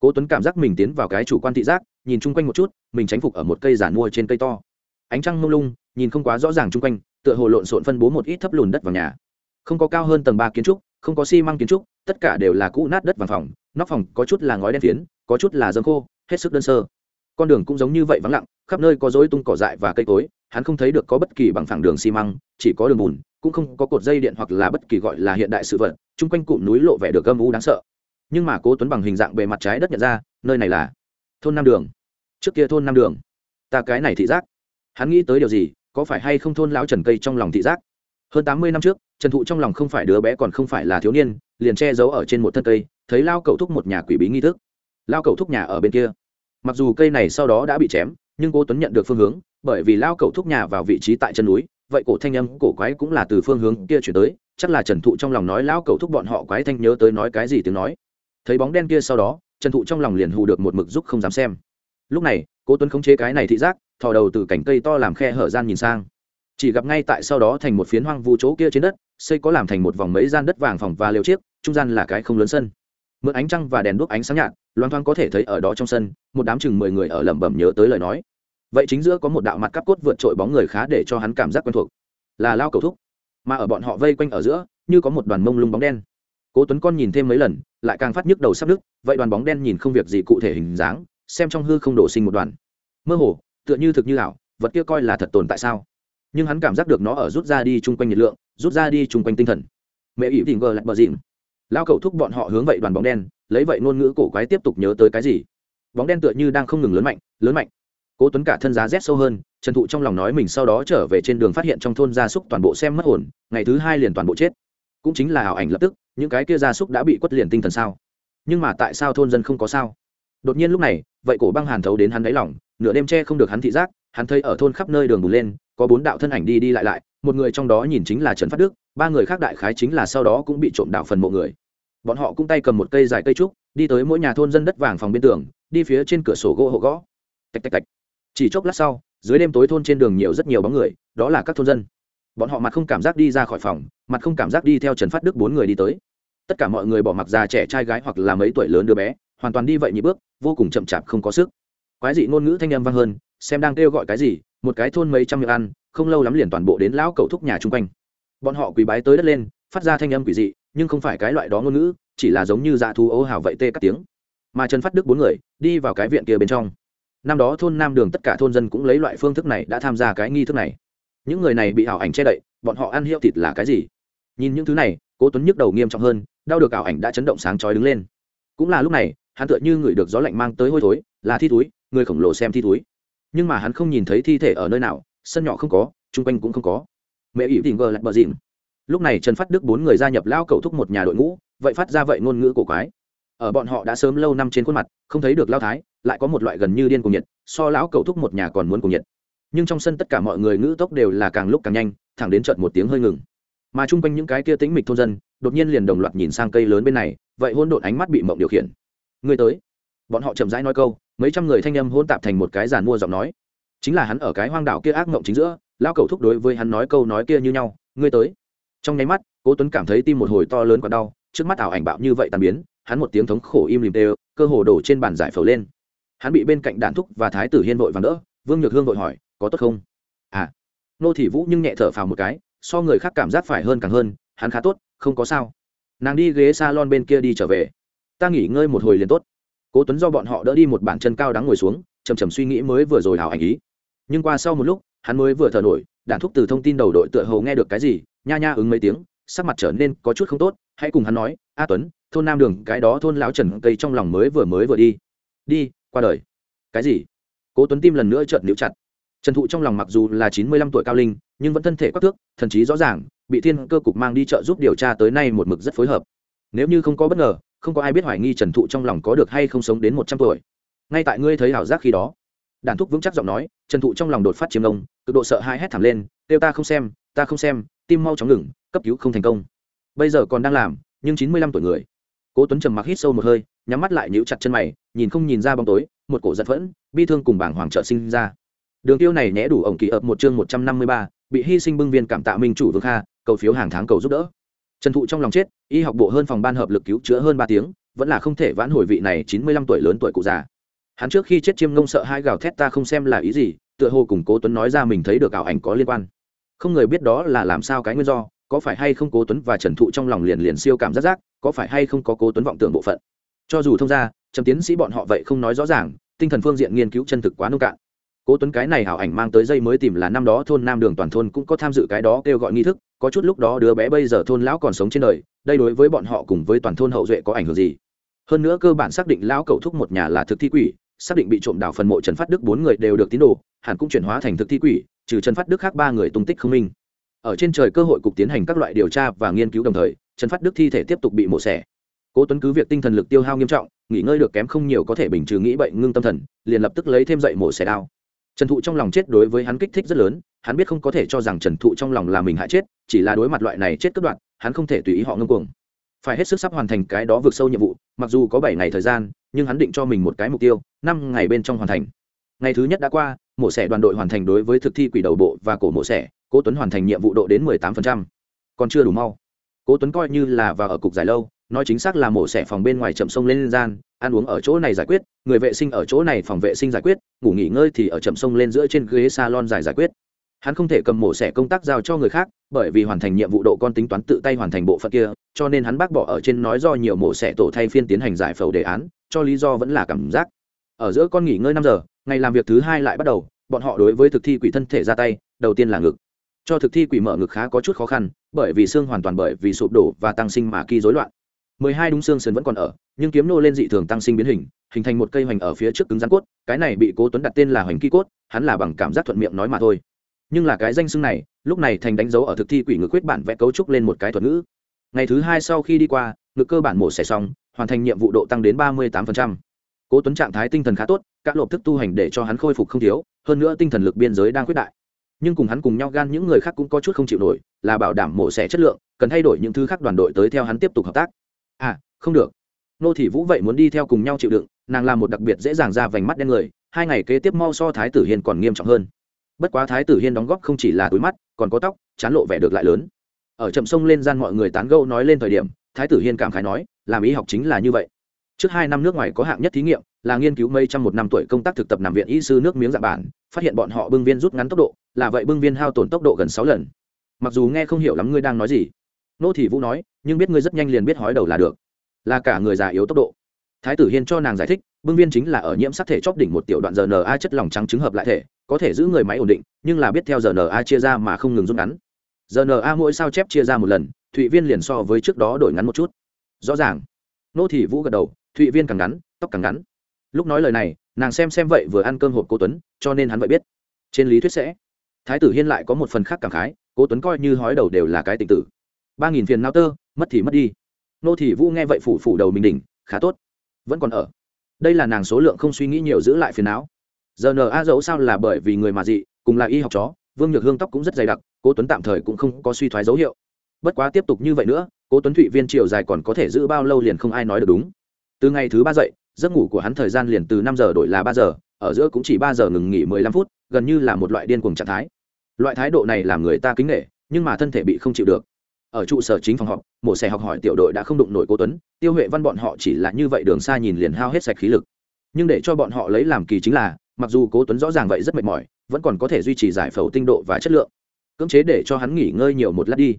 cố tuấn cảm giác mình tiến vào cái chủ quan thị giác, nhìn chung quanh một chút, mình tránh phục ở một cây giản mua trên cây to. Ánh trăng mông lung, nhìn không quá rõ ràng chung quanh, tựa hồ lộn xộn phân bố một ít thấp lùn đất vào nhà. Không có cao hơn tầng ba kiến trúc, không có xi măng kiến trúc, tất cả đều là cũ nát đất vàng phòng, nóc phòng có chút là ngói đen phiến, có chút là dâm khô, hết sức đơn sơ. Con đường cũng giống như vậy vắng lặng, khắp nơi có dối tung cỏ dại và cây cối, hắn không thấy được có bất kỳ bằng phẳng đường xi măng, chỉ có đường bùn, cũng không có cột dây điện hoặc là bất kỳ gọi là hiện đại sự vật, chung quanh cụm núi lộ vẻ được âm u đáng sợ nhưng mà cố tuấn bằng hình dạng bề mặt trái đất nhận ra nơi này là thôn nam đường trước kia thôn nam đường ta cái này thị giác hắn nghĩ tới điều gì có phải hay không thôn lão trần cây trong lòng thị giác hơn tám mươi năm trước trần thụ trong lòng không phải đứa bé còn không phải là thiếu niên liền che giấu ở trên một thân cây thấy lao cầu thúc một nhà quỷ bí nghi thức lao cầu thúc nhà ở bên kia mặc dù cây này sau đó đã bị chém nhưng cố tuấn nhận được phương hướng bởi vì lao cầu thúc nhà vào vị trí tại chân núi vậy cổ thanh âm cổ quái cũng là từ phương hướng kia chuyển tới chắc là trần thụ trong lòng nói lao cầu thúc bọn họ quái thanh nhớ tới nói cái gì tiếng nói thấy bóng đen kia sau đó, trần thụ trong lòng liền hù được một mực giúp không dám xem. Lúc này, cố tuấn khống chế cái này thị giác, thò đầu từ cành cây to làm khe hở gian nhìn sang. Chỉ gặp ngay tại sau đó thành một phiến hoang vu chỗ kia trên đất, xây có làm thành một vòng mấy gian đất vàng phòng và liều chiếc, trung gian là cái không lớn sân. Mượn ánh trăng và đèn đuốc ánh sáng nhạt, loang thoáng có thể thấy ở đó trong sân, một đám chừng mười người ở lẩm bẩm nhớ tới lời nói. Vậy chính giữa có một đạo mặt cắp cốt vượt trội bóng người khá để cho hắn cảm giác quen thuộc. Là lao cầu thúc. Mà ở bọn họ vây quanh ở giữa, như có một đoàn mông lung bóng đen cố tuấn con nhìn thêm mấy lần, lại càng phát nhức đầu sắp đứt. vậy đoàn bóng đen nhìn không việc gì cụ thể hình dáng, xem trong hư không đổ sinh một đoàn. Mơ hồ, tựa như thực như ảo, vật kia coi là thật tồn tại sao? Nhưng hắn cảm giác được nó ở rút ra đi chung quanh nhiệt lượng, rút ra đi chung quanh tinh thần. Mẹ ỷ tình gờ lại bờ dịm lao cầu thúc bọn họ hướng vậy đoàn bóng đen, lấy vậy ngôn ngữ cổ quái tiếp tục nhớ tới cái gì? Bóng đen tựa như đang không ngừng lớn mạnh lớn mạnh. Cố tuấn cả thân giá rét sâu hơn, trần thụ trong lòng nói mình sau đó trở về trên đường phát hiện trong thôn gia súc toàn bộ xem mất hồn, ngày thứ hai liền toàn bộ chết. Cũng chính là ảo ảnh lập tức những cái kia gia súc đã bị quất liền tinh thần sao? Nhưng mà tại sao thôn dân không có sao? Đột nhiên lúc này, vậy cổ băng hàn thấu đến hắn đáy lỏng nửa đêm tre không được hắn thị giác, hắn thấy ở thôn khắp nơi đường bùn lên, có bốn đạo thân ảnh đi đi lại lại, một người trong đó nhìn chính là trần phát đức, ba người khác đại khái chính là sau đó cũng bị trộm đạo phần mộ người. Bọn họ cũng tay cầm một cây dài cây trúc, đi tới mỗi nhà thôn dân đất vàng phòng bên tường, đi phía trên cửa sổ gỗ hộ gõ. Tạch tạch tạch. Chỉ chốc lát sau, dưới đêm tối thôn trên đường nhiều rất nhiều bóng người, đó là các thôn dân. Bọn họ mặt không cảm giác đi ra khỏi phòng, mặt không cảm giác đi theo trần phát đức bốn người đi tới tất cả mọi người bỏ mặc già trẻ trai gái hoặc là mấy tuổi lớn đứa bé, hoàn toàn đi vậy nhị bước, vô cùng chậm chạp không có sức. Quái dị ngôn ngữ thanh âm vang hơn, xem đang kêu gọi cái gì, một cái thôn mấy trăm miệng ăn, không lâu lắm liền toàn bộ đến lão cầu thúc nhà chung quanh. Bọn họ quỳ bái tới đất lên, phát ra thanh âm quỷ dị, nhưng không phải cái loại đó ngôn ngữ, chỉ là giống như dạ thú ấu hào vậy tê các tiếng. Mà trần phát đức bốn người, đi vào cái viện kia bên trong. Năm đó thôn nam đường tất cả thôn dân cũng lấy loại phương thức này đã tham gia cái nghi thức này. Những người này bị ảo ảnh che đậy, bọn họ ăn hiệu thịt là cái gì? Nhìn những thứ này, cố tuấn nhức đầu nghiêm trọng hơn, đau được ảo ảnh đã chấn động sáng chói đứng lên. Cũng là lúc này, hắn tựa như người được gió lạnh mang tới hôi thối, là thi túi người khổng lồ xem thi túi nhưng mà hắn không nhìn thấy thi thể ở nơi nào, sân nhỏ không có, chung quanh cũng không có. Mẹ ỷ tình vờ lại bờ dịm lúc này trần phát đức bốn người gia nhập lao cầu thúc một nhà đội ngũ, vậy phát ra vậy ngôn ngữ cổ quái. Ở bọn họ đã sớm lâu năm trên khuôn mặt, không thấy được lao thái, lại có một loại gần như điên cùng nhiệt, so lão cầu thúc một nhà còn muốn cùng nhiệt. Nhưng trong sân tất cả mọi người ngữ tốc đều là càng lúc càng nhanh, thẳng đến trận một tiếng hơi ngừng mà chung quanh những cái kia tính mịch thôn dân, đột nhiên liền đồng loạt nhìn sang cây lớn bên này, vậy hôn độn ánh mắt bị mộng điều khiển. Người tới. Bọn họ chậm rãi nói câu, mấy trăm người thanh âm hôn tạp thành một cái giàn mua giọng nói. Chính là hắn ở cái hoang đảo kia ác mộng chính giữa lao cầu thúc đối với hắn nói câu nói kia như nhau, ngươi tới. Trong nháy mắt, cố tuấn cảm thấy tim một hồi to lớn còn đau, trước mắt ảo ảnh bạo như vậy tàn biến, hắn một tiếng thống khổ im lìm đều, cơ hồ đổ trên bàn giải phẫu lên. Hắn bị bên cạnh đạn thúc và thái tử hiên vội vàng đỡ, vương nhược hương vội hỏi, có tốt không? À. Nô thị vũ nhưng nhẹ thở phào một cái so người khác cảm giác phải hơn càng hơn, hắn khá tốt, không có sao. Nàng đi ghế s a lon bên kia đi trở về. Ta nghỉ ngơi một hồi liền tốt. Cố tuấn do bọn họ đỡ đi một bản chân cao đắng ngồi xuống chầm chầm suy nghĩ mới vừa rồi hào ảnh ý. Nhưng qua sau một lúc, hắn mới vừa thở nổi, đạn thúc từ thông tin đầu đội tựa hầu nghe được cái gì, nha nha ứng mấy tiếng, sắc mặt trở nên có chút không tốt, hãy cùng hắn nói, a tuấn, thôn nam đường, cái đó thôn lão trần cây trong lòng mới vừa mới vừa đi. Đi, qua đời. Cái gì? Cố tuấn tim lần nữa trợn níu chặt trần thụ trong lòng mặc dù là chín mươi lăm tuổi cao linh, nhưng vẫn thân thể quắc thước, thần trí rõ ràng, bị thiên cơ cục mang đi trợ giúp điều tra tới nay một mực rất phối hợp. Nếu như không có bất ngờ, không có ai biết hoài nghi trần thụ trong lòng có được hay không sống đến một trăm tuổi. Ngay tại ngươi thấy ảo giác khi đó đàn thúc vững chắc giọng nói, trần thụ trong lòng đột phát chiếm đông cực độ sợ hai hét thảm lên kêu ta không xem, ta không xem, tim mau chóng ngừng, cấp cứu không thành công. Bây giờ còn đang làm, nhưng chín mươi lăm tuổi người. Cố tuấn trầm mặc hít sâu một hơi, nhắm mắt lại nhíu chặt chân mày, nhìn không nhìn ra bóng tối, một cổ giật phẫn, bi thương cùng bảng hoàng trợ sinh ra đường tiêu này nhẽ đủ ổng kỳ ập một chương một trăm năm mươi ba, bị hy sinh bưng viên cảm tạ minh chủ vương kha, cầu phiếu hàng tháng cầu giúp đỡ. Trần thụ trong lòng chết, y học bộ hơn phòng ban hợp lực cứu chữa hơn ba tiếng, vẫn là không thể vãn hồi vị này chín mươi lăm tuổi lớn tuổi cụ già. Hắn trước khi chết chiêm ngông sợ hai gào thét ta không xem là ý gì, tựa hồ cùng cố tuấn nói ra mình thấy được ảo ảnh có liên quan. Không người biết đó là làm sao cái nguyên do, có phải hay không cố tuấn và trần thụ trong lòng liền liền siêu cảm giác giác, có phải hay không có cố tuấn vọng tưởng bộ phận. Cho dù thông ra trầm tiến sĩ bọn họ vậy không nói rõ ràng, tinh thần phương diện nghiên cứu chân thực quá nông cạn cố tuấn cái này hảo ảnh mang tới dây mới tìm là năm đó thôn nam đường toàn thôn cũng có tham dự cái đó kêu gọi nghi thức, có chút lúc đó đứa bé bây giờ thôn lão còn sống trên đời, đây đối với bọn họ cùng với toàn thôn hậu duệ có ảnh hưởng gì? Hơn nữa cơ bản xác định lão cầu thúc một nhà là thực thi quỷ, xác định bị trộm đảo phần mộ trần phát đức bốn người đều được tín đồ, hẳn cũng chuyển hóa thành thực thi quỷ, trừ trần phát đức khác ba người tung tích không minh. Ở trên trời cơ hội cục tiến hành các loại điều tra và nghiên cứu đồng thời, trần phát đức thi thể tiếp tục bị mổ xẻ. Cố tuấn cứ việc tinh thần lực tiêu hao nghiêm trọng, nghỉ ngơi được kém không nhiều có thể bình trừ nghĩ bệnh ngưng tâm thần, liền lập tức lấy thêm dậy mổ xẻ đao trần thụ trong lòng chết đối với hắn kích thích rất lớn, hắn biết không có thể cho rằng trần thụ trong lòng là mình hại chết, chỉ là đối mặt loại này chết cất đoạn hắn không thể tùy ý họ ngâm cuồng. Phải hết sức sắp hoàn thành cái đó vượt sâu nhiệm vụ, mặc dù có bảy ngày thời gian, nhưng hắn định cho mình một cái mục tiêu, năm ngày bên trong hoàn thành. Ngày thứ nhất đã qua, mổ xẻ đoàn đội hoàn thành đối với thực thi quỷ đầu bộ và cổ mổ xẻ, cố tuấn hoàn thành nhiệm vụ độ đến mười tám còn chưa đủ mau. Cố tuấn coi như là vào ở cục giải lâu nói chính xác là mổ xẻ phòng bên ngoài chậm sông lên gian, ăn uống ở chỗ này giải quyết, người vệ sinh ở chỗ này phòng vệ sinh giải quyết, ngủ nghỉ ngơi thì ở chậm sông lên giữa trên ghế salon giải giải quyết. Hắn không thể cầm mổ xẻ công tác giao cho người khác, bởi vì hoàn thành nhiệm vụ độ con tính toán tự tay hoàn thành bộ phận kia, cho nên hắn bác bỏ ở trên nói do nhiều mổ xẻ tổ thay phiên tiến hành giải phẫu đề án, cho lý do vẫn là cảm giác. Ở giữa con nghỉ ngơi năm giờ, ngày làm việc thứ hai lại bắt đầu, bọn họ đối với thực thi quỷ thân thể ra tay, đầu tiên là ngực. Cho thực thi quỷ mở ngực khá có chút khó khăn, bởi vì xương hoàn toàn bởi vì sụp đổ và tăng sinh mà kỳ rối loạn mười hai đúng xương sườn vẫn còn ở, nhưng kiếm nô lên dị thường tăng sinh biến hình hình thành một cây hoành ở phía trước cứng rắn cốt, cái này bị cố tuấn đặt tên là hoành kỳ cốt, hắn là bằng cảm giác thuận miệng nói mà thôi. Nhưng là cái danh xưng này, lúc này thành đánh dấu ở thực thi quỷ ngự quyết bản vẽ cấu trúc lên một cái thuật ngữ. Ngày thứ hai sau khi đi qua ngực cơ bản mổ xẻ xong, hoàn thành nhiệm vụ độ tăng đến ba mươi tám cố tuấn trạng thái tinh thần khá tốt, các lộp thức tu hành để cho hắn khôi phục không thiếu, hơn nữa tinh thần lực biên giới đang quyết đại. Nhưng cùng hắn cùng nhau gan những người khác cũng có chút không chịu nổi, là bảo đảm mổ xẻ chất lượng, cần thay đổi những thứ khác đoàn đội tới theo hắn tiếp tục hợp tác à không được. Nô thị vũ vậy muốn đi theo cùng nhau chịu đựng, nàng làm một đặc biệt dễ dàng ra vành mắt đen người, hai ngày kế tiếp mau so thái tử hiên còn nghiêm trọng hơn. Bất quá thái tử hiên đóng góp không chỉ là túi mắt, còn có tóc, chán lộ vẻ được lại lớn. Ở chậm sông lên gian mọi người tán gâu nói lên thời điểm, thái tử hiên cảm khái nói, làm y học chính là như vậy. Trước hai năm nước ngoài có hạng nhất thí nghiệm, là nghiên cứu mây trong một năm tuổi công tác thực tập nằm viện y sư nước miếng dạ bản, phát hiện bọn họ bưng viên rút ngắn tốc độ, là vậy bưng viên hao tổn tốc độ gần sáu lần. Mặc dù nghe không hiểu lắm ngươi đang nói gì nô thị vũ nói, nhưng biết ngươi rất nhanh liền biết hói đầu là được. Là cả người già yếu tốc độ. Thái tử hiên cho nàng giải thích, bưng viên chính là ở nhiễm sắc thể chóp đỉnh một tiểu đoạn giờ rna chất lỏng trắng trứng hợp lại thể, có thể giữ người máy ổn định, nhưng là biết theo giờ rna chia ra mà không ngừng rút ngắn. Giờ rna mỗi sao chép chia ra một lần, thụy viên liền so với trước đó đổi ngắn một chút. Rõ ràng. Nô thị vũ gật đầu, thụy viên càng ngắn, tóc càng ngắn. Lúc nói lời này, nàng xem xem vậy vừa ăn cơm hộp cô tuấn, cho nên hắn vậy biết. Trên lý thuyết sẽ. Thái tử hiên lại có một phần khác cảm khái cô tuấn coi như hói đầu đều là cái tình tử ba nghìn phiền nao tơ, mất thì mất đi. Nô thị vũ nghe vậy phủ phủ đầu mình đỉnh, khá tốt. Vẫn còn ở. Đây là nàng số lượng không suy nghĩ nhiều giữ lại phiền não. Giờ n a dẫu sao là bởi vì người mà dị, cùng là y học chó, vương nhược hương tóc cũng rất dày đặc, cố tuấn tạm thời cũng không có suy thoái dấu hiệu. Bất quá tiếp tục như vậy nữa, cố tuấn thụy viên chiều dài còn có thể giữ bao lâu liền không ai nói được đúng. Từ ngày thứ ba dậy, giấc ngủ của hắn thời gian liền từ năm giờ đổi là ba giờ, ở giữa cũng chỉ ba giờ ngừng nghỉ mười lăm phút, gần như là một loại điên cuồng trạng thái. Loại thái độ này làm người ta kính nghệ nhưng mà thân thể bị không chịu được ở trụ sở chính phòng họp, mổ xẻ học hỏi tiểu đội đã không đụng nổi cố tuấn, tiêu huệ văn bọn họ chỉ là như vậy đường xa nhìn liền hao hết sạch khí lực. Nhưng để cho bọn họ lấy làm kỳ chính là, mặc dù cố tuấn rõ ràng vậy rất mệt mỏi, vẫn còn có thể duy trì giải phẫu tinh độ và chất lượng. Cưỡng chế để cho hắn nghỉ ngơi nhiều một lát đi.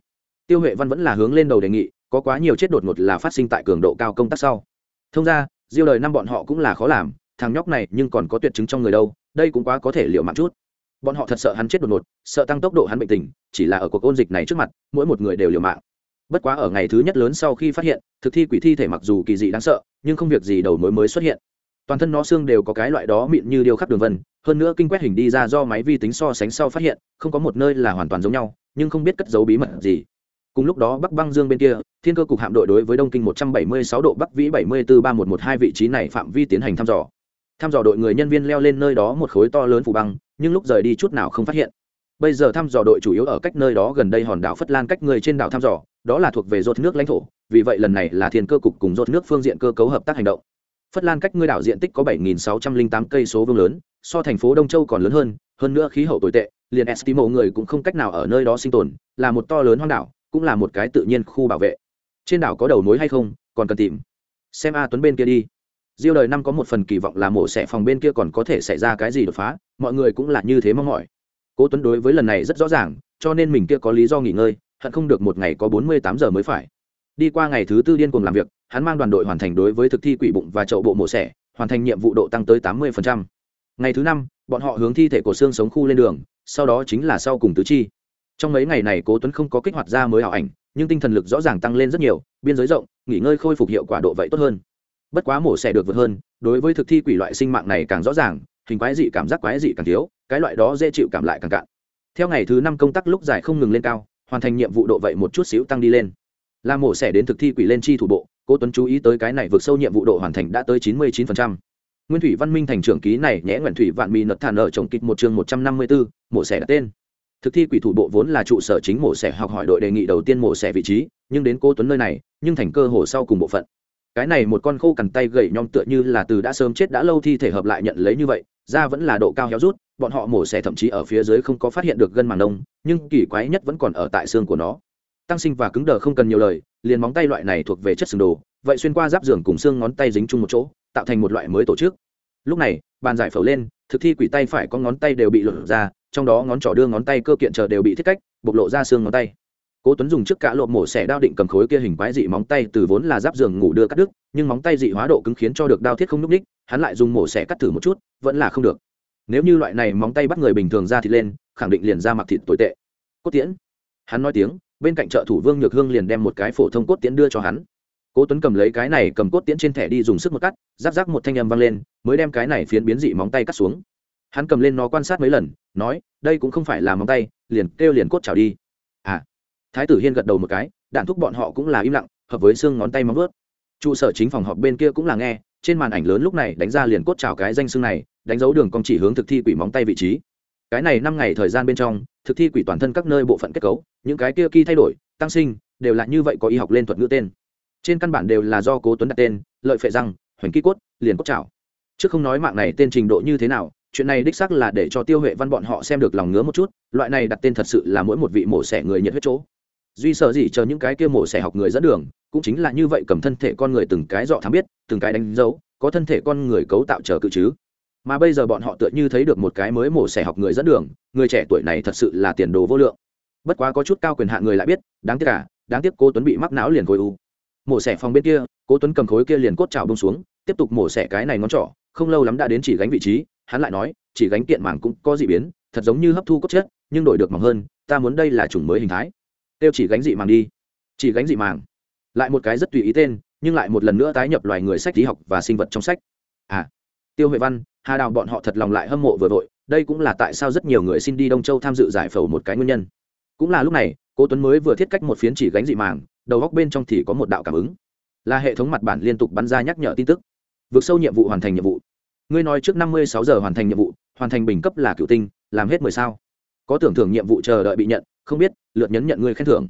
Tiêu huệ văn vẫn là hướng lên đầu đề nghị, có quá nhiều chết đột ngột là phát sinh tại cường độ cao công tác sau. Thông ra, diêu đời năm bọn họ cũng là khó làm, thằng nhóc này nhưng còn có tuyệt chứng trong người đâu, đây cũng quá có thể liệu mạng chút bọn họ thật sợ hắn chết đột ngột, sợ tăng tốc độ hắn bệnh tình, chỉ là ở cuộc ôn dịch này trước mặt, mỗi một người đều liều mạng. Bất quá ở ngày thứ nhất lớn sau khi phát hiện, thực thi quỷ thi thể mặc dù kỳ dị đáng sợ, nhưng không việc gì đầu mối mới xuất hiện. Toàn thân nó xương đều có cái loại đó mịn như điêu khắc đường vân, hơn nữa kinh quét hình đi ra do máy vi tính so sánh sau phát hiện, không có một nơi là hoàn toàn giống nhau, nhưng không biết cất giấu bí mật gì. Cùng lúc đó bắc băng dương bên kia, thiên cơ cục hạm đội đối với đông kinh 176 độ bắc vĩ 743112 vị trí này phạm vi tiến hành thăm dò. Thăm dò đội người nhân viên leo lên nơi đó một khối to lớn phủ băng nhưng lúc rời đi chút nào không phát hiện. Bây giờ thăm dò đội chủ yếu ở cách nơi đó gần đây hòn đảo phất lan cách người trên đảo thăm dò, đó là thuộc về rột nước lãnh thổ, vì vậy lần này là thiên cơ cục cùng rột nước phương diện cơ cấu hợp tác hành động. Phất lan cách ngươi đảo diện tích có 7.608 cây số vương lớn, so thành phố đông châu còn lớn hơn hơn nữa khí hậu tồi tệ, liền estimo người cũng không cách nào ở nơi đó sinh tồn, là một to lớn hoang đảo, cũng là một cái tự nhiên khu bảo vệ. Trên đảo có đầu mối hay không, còn cần tìm. Xem a tuấn bên kia đi diêu đời năm có một phần kỳ vọng là mổ xẻ phòng bên kia còn có thể xảy ra cái gì đột phá, mọi người cũng là như thế mong mỏi. Cố tuấn đối với lần này rất rõ ràng, cho nên mình kia có lý do nghỉ ngơi, hận không được một ngày có bốn mươi tám giờ mới phải. Đi qua ngày thứ tư điên cuồng làm việc, hắn mang đoàn đội hoàn thành đối với thực thi quỷ bụng và chậu bộ mổ xẻ, hoàn thành nhiệm vụ độ tăng tới tám mươi ngày thứ năm, bọn họ hướng thi thể của xương sống khu lên đường, sau đó chính là sau cùng tứ chi. Trong mấy ngày này cố tuấn không có kích hoạt ra mới ảo ảnh, nhưng tinh thần lực rõ ràng tăng lên rất nhiều, biên giới rộng, nghỉ ngơi khôi phục hiệu quả độ vậy tốt hơn bất quá mổ xẻ được vượt hơn đối với thực thi quỷ loại sinh mạng này càng rõ ràng hình quái dị cảm giác quái dị càng thiếu cái loại đó dễ chịu cảm lại càng cạn. Theo ngày thứ năm công tác lúc dài không ngừng lên cao hoàn thành nhiệm vụ độ vậy một chút xíu tăng đi lên. Là mổ xẻ đến thực thi quỷ lên chi thủ bộ cố tuấn chú ý tới cái này vượt sâu nhiệm vụ độ hoàn thành đã tới chín mươi 99%. nguyên thủy văn minh thành trưởng ký này nhẽ nguyện thủy vạn mì nật thản ở trồng kịch một chương một trăm năm mươi 154, mổ xẻ đặt tên. Thực thi quỷ thủ bộ vốn là trụ sở chính mổ xẻ học hỏi đội đề nghị đầu tiên mổ xẻ vị trí nhưng đến cố tuấn nơi này nhưng thành cơ hồ sau cùng bộ phận cái này một con khô cằn tay gầy nhom tựa như là từ đã sớm chết đã lâu thi thể hợp lại nhận lấy như vậy, da vẫn là độ cao héo rút, bọn họ mổ xẻ thậm chí ở phía dưới không có phát hiện được gân màng nông, nhưng kỳ quái nhất vẫn còn ở tại xương của nó. Tăng sinh và cứng đờ không cần nhiều lời, liền móng tay loại này thuộc về chất sừng đồ, vậy xuyên qua giáp giường cùng xương ngón tay dính chung một chỗ, tạo thành một loại mới tổ chức. Lúc này, bàn giải phẫu lên, thực thi quỷ tay phải có ngón tay đều bị lột ra, trong đó ngón trỏ đưa ngón tay cơ kiện chờ đều bị thiết cách, bộc lộ ra xương ngón tay cố tuấn dùng chiếc cả lộp mổ xẻ đao định cầm khối kia hình quái dị móng tay từ vốn là giáp giường ngủ đưa cắt đứt, nhưng móng tay dị hóa độ cứng khiến cho được đao thiết không nhúc ních hắn lại dùng mổ xẻ cắt thử một chút, vẫn là không được. Nếu như loại này móng tay bắt người bình thường ra thịt lên, khẳng định liền ra mặc thịt tồi tệ. Cốt tiễn. Hắn nói tiếng, bên cạnh trợ thủ vương nhược hương liền đem một cái phổ thông cốt tiễn đưa cho hắn. Cố tuấn cầm lấy cái này cầm cốt tiễn trên thẻ đi dùng sức một cắt, giáp giáp một thanh âm vang lên, mới đem cái này phiến biến dị móng tay cắt xuống. Hắn cầm lên nó quan sát mấy lần, nói, đây cũng không phải là móng tay, liền kêu liền cốt chảo đi thái tử hiên gật đầu một cái, đạn thúc bọn họ cũng là im lặng, hợp với xương ngón tay móng vớt trụ sở chính phòng họp bên kia cũng là nghe, trên màn ảnh lớn lúc này đánh ra liền cốt trào cái danh xương này, đánh dấu đường cong chỉ hướng thực thi quỷ móng tay vị trí. Cái này năm ngày thời gian bên trong, thực thi quỷ toàn thân các nơi bộ phận kết cấu, những cái kia kỳ thay đổi, tăng sinh, đều là như vậy có y học lên thuật ngữ tên. Trên căn bản đều là do cố tuấn đặt tên, lợi phệ răng, hoành ký cốt, liền cốt trào trước không nói mạng này tên trình độ như thế nào, chuyện này đích xác là để cho tiêu huệ văn bọn họ xem được lòng ngứa một chút, loại này đặt tên thật sự là mỗi một vị mổ xẻ người nhiệt huyết chỗ duy sợ gì chờ những cái kia mổ xẻ học người dẫn đường cũng chính là như vậy cầm thân thể con người từng cái dọ thám biết từng cái đánh dấu có thân thể con người cấu tạo chờ cự chứ. Mà bây giờ bọn họ tựa như thấy được một cái mới mổ xẻ học người dẫn đường người trẻ tuổi này thật sự là tiền đồ vô lượng. Bất quá có chút cao quyền hạ người lại biết đáng tiếc cả đáng tiếc cô tuấn bị mắc não liền khối u. Mổ xẻ phòng bên kia cô tuấn cầm khối kia liền cốt trào bông xuống tiếp tục mổ xẻ cái này ngón trỏ không lâu lắm đã đến chỉ gánh vị trí hắn lại nói chỉ gánh kiện mảng cũng có dị biến thật giống như hấp thu cốt chết, nhưng đổi được mỏng hơn ta muốn đây là chủng mới hình thái tiêu chỉ gánh dị màng đi. Chỉ gánh dị màng. Lại một cái rất tùy ý tên, nhưng lại một lần nữa tái nhập loài người sách lý học và sinh vật trong sách. À tiêu huệ văn, hà đào bọn họ thật lòng lại hâm mộ vừa vội, đây cũng là tại sao rất nhiều người xin đi đông châu tham dự giải phẫu một cái nguyên nhân. Cũng là lúc này, cố tuấn mới vừa thiết cách một phiến chỉ gánh dị màng, đầu góc bên trong thì có một đạo cảm ứng. Là hệ thống mặt bản liên tục bắn ra nhắc nhở tin tức. Vượt sâu nhiệm vụ hoàn thành nhiệm vụ. Ngươi nói trước năm mươi sáu giờ hoàn thành nhiệm vụ, hoàn thành bình cấp là cựu tinh, làm hết mười sao. Có tưởng thưởng nhiệm vụ chờ đợi bị nhận không biết, lượt nhấn nhận người khen thưởng.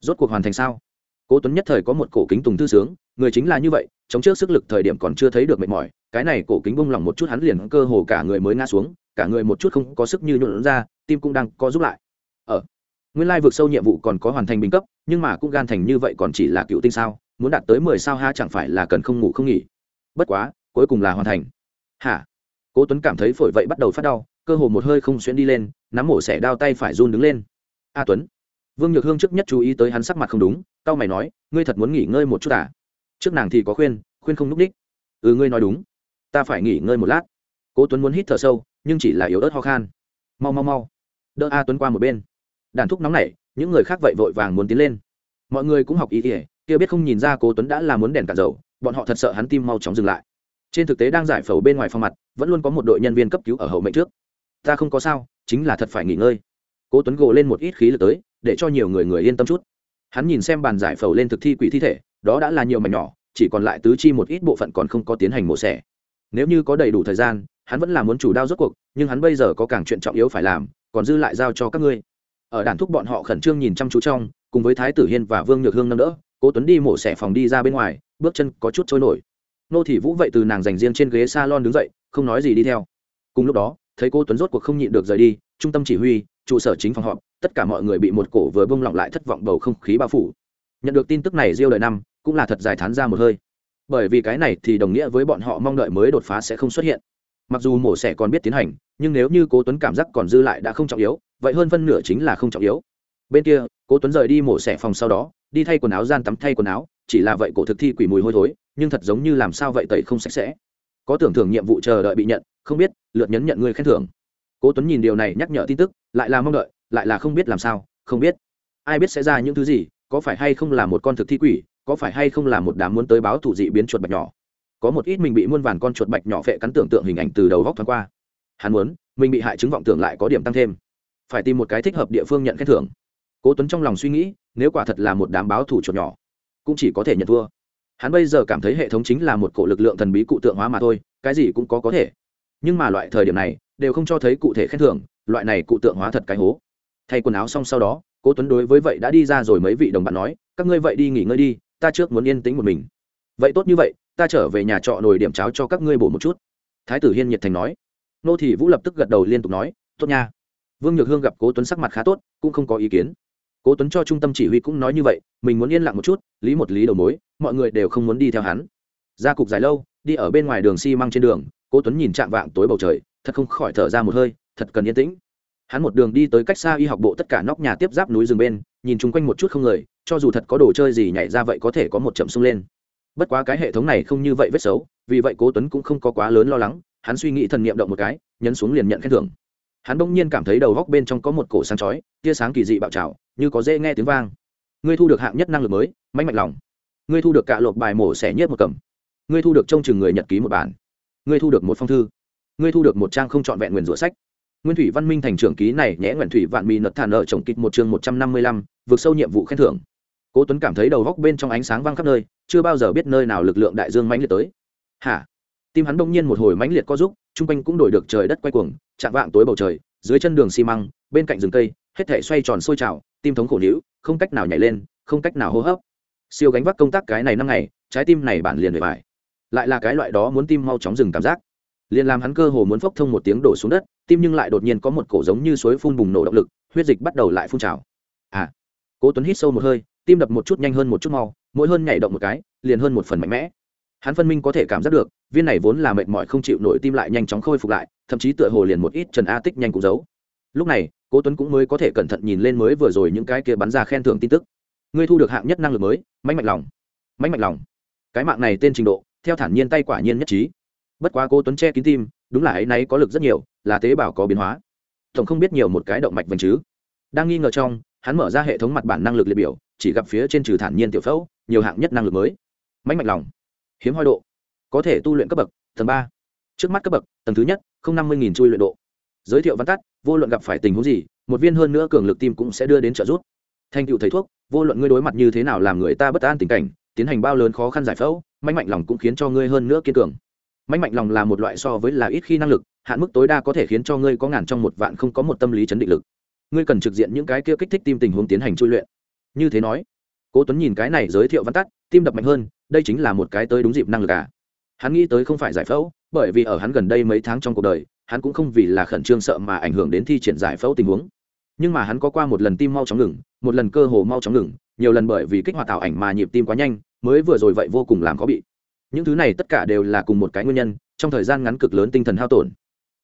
Rốt cuộc hoàn thành sao? Cố tuấn nhất thời có một cổ kính tùng thư sướng, người chính là như vậy, chống trước sức lực thời điểm còn chưa thấy được mệt mỏi, cái này cổ kính bung lỏng một chút hắn liền cơ hồ cả người mới ngã xuống, cả người một chút không có sức như nhuộn ra, tim cũng đang co giúp lại. Ở nguyên lai vượt sâu nhiệm vụ còn có hoàn thành bình cấp, nhưng mà cũng gan thành như vậy còn chỉ là cựu tinh sao, muốn đạt tới mười sao ha chẳng phải là cần không ngủ không nghỉ. Bất quá, cuối cùng là hoàn thành. Hả? Cố tuấn cảm thấy phổi vậy bắt đầu phát đau, cơ hồ một hơi không xuyên đi lên, nắm mổ xẻ đao tay phải run đứng lên a tuấn. Vương nhược hương trước nhất chú ý tới hắn sắc mặt không đúng tao mày nói, ngươi thật muốn nghỉ ngơi một chút à? Trước nàng thì có khuyên khuyên không núp đích. Ừ ngươi nói đúng. Ta phải nghỉ ngơi một lát. Cố tuấn muốn hít thở sâu, nhưng chỉ là yếu ớt ho khan. Mau mau mau. Đỡ a tuấn qua một bên. Đàn thúc nóng nảy, những người khác vậy vội vàng muốn tiến lên. Mọi người cũng học ý ỉa kia biết không nhìn ra cố tuấn đã là muốn đèn cả dầu, bọn họ thật sợ hắn tim mau chóng dừng lại. Trên thực tế đang giải phẫu bên ngoài phòng mặt, vẫn luôn có một đội nhân viên cấp cứu ở hậu mệnh trước. Ta không có sao, chính là thật phải nghỉ ngơi cố tuấn gồ lên một ít khí lực tới, để cho nhiều người người yên tâm chút. Hắn nhìn xem bàn giải phẫu lên thực thi quỷ thi thể, đó đã là nhiều mảnh nhỏ, chỉ còn lại tứ chi một ít bộ phận còn không có tiến hành mổ xẻ. Nếu như có đầy đủ thời gian, hắn vẫn là muốn chủ đao rốt cuộc, nhưng hắn bây giờ có càng chuyện trọng yếu phải làm, còn dư lại giao cho các ngươi. Ở đàn thúc bọn họ khẩn trương nhìn chăm chú trong, cùng với thái tử hiên và vương nhược hương nâng đỡ, cố tuấn đi mổ xẻ phòng đi ra bên ngoài, bước chân có chút trôi nổi. Nô thị vũ vậy từ nàng dành riêng trên ghế salon đứng dậy, không nói gì đi theo. Cùng lúc đó, thấy cô tuấn rốt cuộc không nhịn được rời đi, trung tâm chỉ huy trụ sở chính phòng họp, tất cả mọi người bị một cổ vừa bông lỏng lại thất vọng bầu không khí bao phủ. Nhận được tin tức này riêu đời năm cũng là thật dài thán ra một hơi. Bởi vì cái này thì đồng nghĩa với bọn họ mong đợi mới đột phá sẽ không xuất hiện. Mặc dù mổ xẻ còn biết tiến hành, nhưng nếu như cố tuấn cảm giác còn dư lại đã không trọng yếu, vậy hơn phân nửa chính là không trọng yếu. Bên kia, cố tuấn rời đi mổ xẻ phòng sau đó, đi thay quần áo gian tắm thay quần áo, chỉ là vậy cổ thực thi quỷ mùi hôi thối, nhưng thật giống như làm sao vậy tẩy không sạch sẽ. Có tưởng thưởng nhiệm vụ chờ đợi bị nhận, không biết, lượt nhấn nhận người khen thưởng cố tuấn nhìn điều này nhắc nhở tin tức, lại là mong đợi, lại là không biết làm sao, không biết. Ai biết sẽ ra những thứ gì, có phải hay không là một con thực thi quỷ, có phải hay không là một đám muốn tới báo thủ dị biến chuột bạch nhỏ. Có một ít mình bị muôn vàn con chuột bạch nhỏ phệ cắn tưởng tượng hình ảnh từ đầu góc thoáng qua. Hắn muốn, mình bị hại chứng vọng tưởng lại có điểm tăng thêm. Phải tìm một cái thích hợp địa phương nhận khen thưởng. Cố tuấn trong lòng suy nghĩ, nếu quả thật là một đám báo thủ chuột nhỏ, cũng chỉ có thể nhận thua. Hắn bây giờ cảm thấy hệ thống chính là một cổ lực lượng thần bí cụ tượng hóa mà thôi, cái gì cũng có có thể. Nhưng mà loại thời điểm này đều không cho thấy cụ thể khen thưởng, loại này cụ tượng hóa thật cái hố. Thay quần áo xong sau đó, cố tuấn đối với vậy đã đi ra rồi mấy vị đồng bạn nói, các ngươi vậy đi nghỉ ngơi đi, ta trước muốn yên tĩnh một mình. Vậy tốt như vậy, ta trở về nhà trọ nồi điểm cháo cho các ngươi bổ một chút. Thái tử hiên nhiệt thành nói. Nô thị vũ lập tức gật đầu liên tục nói, tốt nha. Vương nhược hương gặp cố tuấn sắc mặt khá tốt, cũng không có ý kiến. Cố tuấn cho trung tâm chỉ huy cũng nói như vậy, mình muốn yên lặng một chút, lý một lý đầu mối, mọi người đều không muốn đi theo hắn. Ra cục dài lâu, đi ở bên ngoài đường xi măng trên đường, cố tuấn nhìn chạm vạng tối bầu trời thật không khỏi thở ra một hơi, thật cần yên tĩnh. Hắn một đường đi tới cách xa y học bộ tất cả nóc nhà tiếp giáp núi rừng bên, nhìn chung quanh một chút không người, cho dù thật có đồ chơi gì nhảy ra vậy có thể có một chậm sung lên. Bất quá cái hệ thống này không như vậy vết xấu, vì vậy cố tuấn cũng không có quá lớn lo lắng, hắn suy nghĩ thần niệm động một cái, nhấn xuống liền nhận khen thưởng. Hắn bỗng nhiên cảm thấy đầu góc bên trong có một cổ sáng chói, tia sáng kỳ dị bạo trào như có dễ nghe tiếng vang. Ngươi thu được hạng nhất năng lực mới, mạnh mạnh lòng. Ngươi thu được cạ lộp bài mổ xẻ nhất một cầm. Ngươi thu được trông chừng người nhật ký một bản. Ngươi thu được một phong thư ngươi thu được một trang không trọn vẹn nguyền rủa sách. Nguyên thủy văn minh thành trưởng ký này nhẽ nguyện thủy vạn mì nật thản ở trồng kịch một chương một trăm năm mươi lăm, vượt sâu nhiệm vụ khen thưởng. Cố tuấn cảm thấy đầu góc bên trong ánh sáng văng khắp nơi, chưa bao giờ biết nơi nào lực lượng đại dương mãnh liệt tới. Hả? Tim hắn bỗng nhiên một hồi mãnh liệt có giúp chung quanh cũng đổi được trời đất quay cuồng, chạm vạng tối bầu trời, dưới chân đường xi măng, bên cạnh rừng cây, hết thể xoay tròn sôi trào, tim thống khổ níu, không cách nào nhảy lên, không cách nào hô hấp. Siêu gánh vác công tác cái này năm ngày, trái tim này bản liền về bài. lại là cái loại đó muốn tim mau chóng dừng cảm giác liền làm hắn cơ hồ muốn phốc thông một tiếng đổ xuống đất, tim nhưng lại đột nhiên có một cổ giống như suối phun bùng nổ động lực, huyết dịch bắt đầu lại phun trào. À cố tuấn hít sâu một hơi, tim đập một chút nhanh hơn một chút mau, mỗi hơn nhảy động một cái, liền hơn một phần mạnh mẽ. Hắn phân minh có thể cảm giác được, viên này vốn là mệt mỏi không chịu nổi tim lại nhanh chóng khôi phục lại, thậm chí tựa hồ liền một ít trần a tích nhanh cũng giấu. Lúc này, cố tuấn cũng mới có thể cẩn thận nhìn lên mới vừa rồi những cái kia bắn ra khen thưởng tin tức. Ngươi thu được hạng nhất năng lực mới, mạnh mạnh lòng. Mạnh mạnh lòng. Cái mạng này tên trình độ, theo thản nhiên tay quả nhiên nhất trí bất quá cố tuấn che kín tim, đúng là ấy nấy có lực rất nhiều, là tế bào có biến hóa. Tổng không biết nhiều một cái động mạch vành chứ. Đang nghi ngờ trong, hắn mở ra hệ thống mặt bản năng lực liệt biểu, chỉ gặp phía trên trừ thản nhiên tiểu phẫu, nhiều hạng nhất năng lực mới. Mạnh mạnh lòng. Hiếm hoi độ. Có thể tu luyện cấp bậc, tầng ba. Trước mắt cấp bậc, tầng thứ nhất, không năm mươi chui luyện độ. Giới thiệu văn tắt, vô luận gặp phải tình huống gì, một viên hơn nữa cường lực tim cũng sẽ đưa đến trợ giúp. Thành tựu thầy thuốc, vô luận ngươi đối mặt như thế nào làm người ta bất an tình cảnh, tiến hành bao lớn khó khăn giải phẫu, mạnh mạnh lòng cũng khiến cho ngươi hơn nữa kiên cường mạnh mạnh lòng là một loại so với là ít khi năng lực, hạn mức tối đa có thể khiến cho ngươi có ngàn trong một vạn không có một tâm lý chấn định lực. Ngươi cần trực diện những cái kia kích thích tim tình huống tiến hành chui luyện. Như thế nói, cố tuấn nhìn cái này giới thiệu văn tắt, tim đập mạnh hơn, đây chính là một cái tới đúng dịp năng lực à. Hắn nghĩ tới không phải giải phẫu, bởi vì ở hắn gần đây mấy tháng trong cuộc đời, hắn cũng không vì là khẩn trương sợ mà ảnh hưởng đến thi triển giải phẫu tình huống. Nhưng mà hắn có qua một lần tim mau chóng ngừng, một lần cơ hồ mau chóng ngừng, nhiều lần bởi vì kích hoạt tạo ảnh mà nhịp tim quá nhanh, mới vừa rồi vậy vô cùng làm khó bị những thứ này tất cả đều là cùng một cái nguyên nhân, trong thời gian ngắn cực lớn tinh thần hao tổn.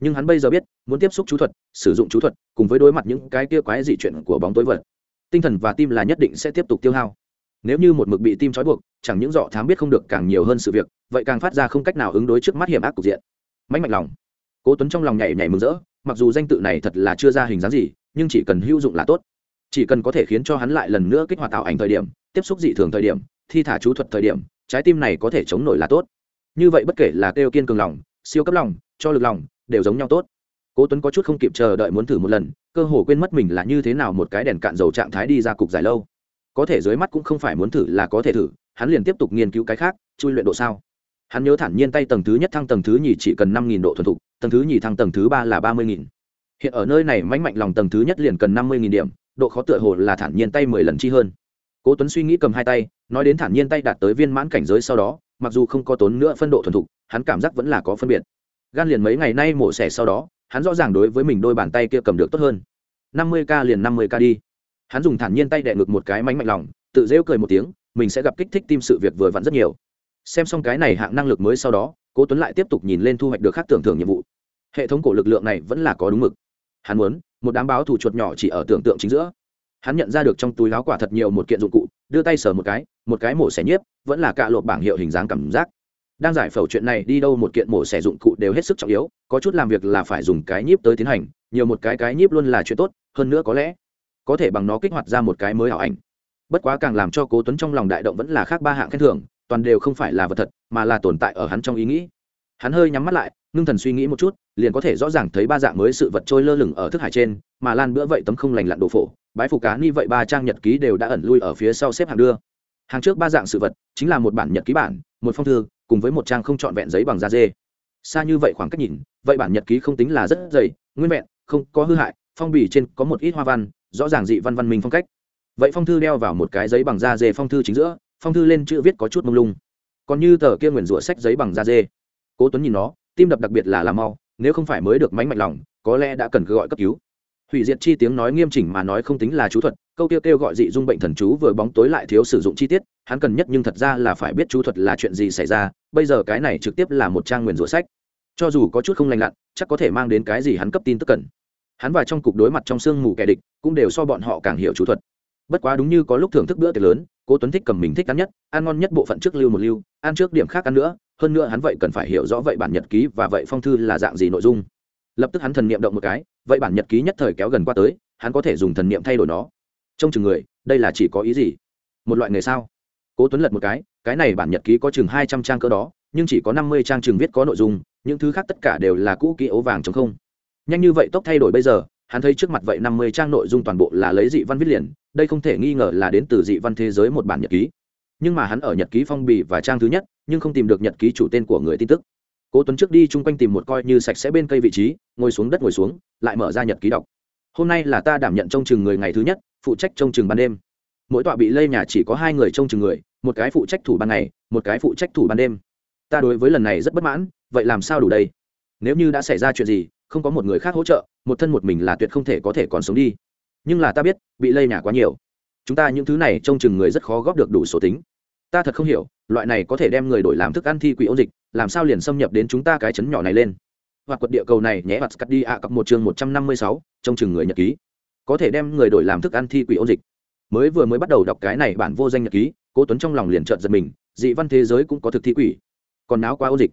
Nhưng hắn bây giờ biết, muốn tiếp xúc chú thuật, sử dụng chú thuật, cùng với đối mặt những cái kia quái dị chuyện của bóng tối vật, tinh thần và tim là nhất định sẽ tiếp tục tiêu hao. Nếu như một mực bị tim trói buộc, chẳng những dọ thám biết không được càng nhiều hơn sự việc, vậy càng phát ra không cách nào ứng đối trước mắt hiểm ác cục diện. Mạnh mạnh lòng. Cố tuấn trong lòng nhảy nhảy mừng rỡ, mặc dù danh tự này thật là chưa ra hình dáng gì, nhưng chỉ cần hữu dụng là tốt. Chỉ cần có thể khiến cho hắn lại lần nữa kích hoạt tạo ảnh thời điểm, tiếp xúc dị thường thời điểm, thi thả chú thuật thời điểm trái tim này có thể chống nổi là tốt. Như vậy bất kể là kêu kiên cường lòng, siêu cấp lòng, cho lực lòng, đều giống nhau tốt. Cố tuấn có chút không kịp chờ đợi muốn thử một lần, cơ hồ quên mất mình là như thế nào một cái đèn cạn dầu trạng thái đi ra cục dài lâu. Có thể dưới mắt cũng không phải muốn thử là có thể thử, hắn liền tiếp tục nghiên cứu cái khác, chui luyện độ sao. Hắn nhớ thản nhiên tay tầng thứ nhất thăng tầng thứ nhì chỉ cần năm nghìn độ thuần thục, tầng thứ nhì thăng tầng thứ ba là ba mươi nghìn. Hiện ở nơi này mánh mạnh lòng tầng thứ nhất liền cần năm mươi nghìn điểm, độ khó tựa hồ là thản nhiên tay mười lần chi hơn. Cố tuấn suy nghĩ cầm hai tay nói đến thản nhiên tay đạt tới viên mãn cảnh giới sau đó, mặc dù không có tốn nữa phân độ thuần thục, hắn cảm giác vẫn là có phân biệt. Gan liền mấy ngày nay mổ xẻ sau đó, hắn rõ ràng đối với mình đôi bàn tay kia cầm được tốt hơn. năm mươi k liền năm mươi k đi. Hắn dùng thản nhiên tay đè ngực một cái mánh mạnh lòng, tự rêu cười một tiếng, mình sẽ gặp kích thích tim sự việc vừa vặn rất nhiều. Xem xong cái này hạng năng lực mới sau đó, cố tuấn lại tiếp tục nhìn lên thu hoạch được khác tưởng thưởng nhiệm vụ. Hệ thống cổ lực lượng này vẫn là có đúng mực. Hắn muốn, một đám báo thủ chuột nhỏ chỉ ở tưởng tượng chính giữa hắn nhận ra được trong túi láo quả thật nhiều một kiện dụng cụ, đưa tay sờ một cái một cái mổ xẻ nhiếp, vẫn là cạ lộp bảng hiệu hình dáng cảm giác. Đang giải phẫu chuyện này, đi đâu một kiện mổ xẻ dụng cụ đều hết sức trọng yếu, có chút làm việc là phải dùng cái nhíp tới tiến hành, nhiều một cái cái nhíp luôn là chuyện tốt, hơn nữa có lẽ có thể bằng nó kích hoạt ra một cái mới ảo ảnh. Bất quá càng làm cho cố tuấn trong lòng đại động vẫn là khác ba hạng khen thưởng, toàn đều không phải là vật thật, mà là tồn tại ở hắn trong ý nghĩ. Hắn hơi nhắm mắt lại, ngưng thần suy nghĩ một chút, liền có thể rõ ràng thấy ba dạng mới sự vật trôi lơ lửng ở thức hải trên, mà lan bữa vậy tấm không lành lặn đồ phổ bái phục cá ni vậy ba trang nhật ký đều đã ẩn lui ở phía sau xếp hàng đưa. Hàng trước ba dạng sự vật, chính là một bản nhật ký bản, một phong thư, cùng với một trang không trọn vẹn giấy bằng da dê. Xa như vậy khoảng cách nhìn, vậy bản nhật ký không tính là rất dày, nguyên vẹn, không có hư hại, phong bì trên có một ít hoa văn, rõ ràng dị văn văn minh phong cách. Vậy phong thư đeo vào một cái giấy bằng da dê phong thư chính giữa, phong thư lên chữ viết có chút mông lung. Còn như tờ kia nguyền rủa sách giấy bằng da dê. Cố tuấn nhìn nó, tim đập đặc biệt là làm mau, nếu không phải mới được mánh mạnh lòng, có lẽ đã cần cứ gọi cấp cứu hủy diệt chi tiếng nói nghiêm chỉnh mà nói không tính là chú thuật, câu kêu kêu gọi dị dung bệnh thần chú vừa bóng tối lại thiếu sử dụng chi tiết, hắn cần nhất nhưng thật ra là phải biết chú thuật là chuyện gì xảy ra, bây giờ cái này trực tiếp là một trang nguyền rủa sách. Cho dù có chút không lành lặn, chắc có thể mang đến cái gì hắn cấp tin tức cần. Hắn và trong cục đối mặt trong sương mù kẻ địch, cũng đều so bọn họ càng hiểu chú thuật. Bất quá đúng như có lúc thưởng thức bữa tiệc lớn, cố tuấn thích cầm mình thích ăn nhất, ăn ngon nhất bộ phận trước lưu một lưu, ăn trước điểm khác ăn nữa, hơn nữa hắn vậy cần phải hiểu rõ vậy bản nhật ký và vậy phong thư là dạng gì nội dung lập tức hắn thần niệm động một cái, vậy bản nhật ký nhất thời kéo gần qua tới, hắn có thể dùng thần niệm thay đổi nó. Trong chừng người, đây là chỉ có ý gì? Một loại nghề sao? Cố tuấn lật một cái cái này bản nhật ký có chừng hai trăm trang cỡ đó, nhưng chỉ có năm mươi trang chừng viết có nội dung, những thứ khác tất cả đều là cũ kỹ ố vàng chống không. Nhanh như vậy tốc thay đổi bây giờ, hắn thấy trước mặt vậy năm mươi trang nội dung toàn bộ là lấy dị văn viết liền, đây không thể nghi ngờ là đến từ dị văn thế giới một bản nhật ký. Nhưng mà hắn ở nhật ký phong bì và trang thứ nhất, nhưng không tìm được nhật ký chủ tên của người tin tức cố tuấn trước đi chung quanh tìm một coi như sạch sẽ bên cây vị trí, ngồi xuống đất ngồi xuống, lại mở ra nhật ký đọc. Hôm nay là ta đảm nhận trông chừng người ngày thứ nhất, phụ trách trông chừng ban đêm. Mỗi tọa bị lây nhà chỉ có hai người trông chừng người, một cái phụ trách thủ ban ngày, một cái phụ trách thủ ban đêm. Ta đối với lần này rất bất mãn, vậy làm sao đủ đây? Nếu như đã xảy ra chuyện gì, không có một người khác hỗ trợ, một thân một mình là tuyệt không thể có thể còn sống đi. Nhưng là ta biết, bị lây nhà quá nhiều. Chúng ta những thứ này trông chừng người rất khó góp được đủ số tính ta thật không hiểu, loại này có thể đem người đổi làm thức ăn thi quỷ ôn dịch, làm sao liền xâm nhập đến chúng ta cái chấn nhỏ này lên? Hoặc quật địa cầu này nhé vặt cắt đi ạ à cặp một chương một trăm năm mươi sáu trong chừng người nhật ký. Có thể đem người đổi làm thức ăn thi quỷ ôn dịch. Mới vừa mới bắt đầu đọc cái này bản vô danh nhật ký, cố tuấn trong lòng liền trợn giật mình, dị văn thế giới cũng có thực thi quỷ. Còn náo quá ôn dịch.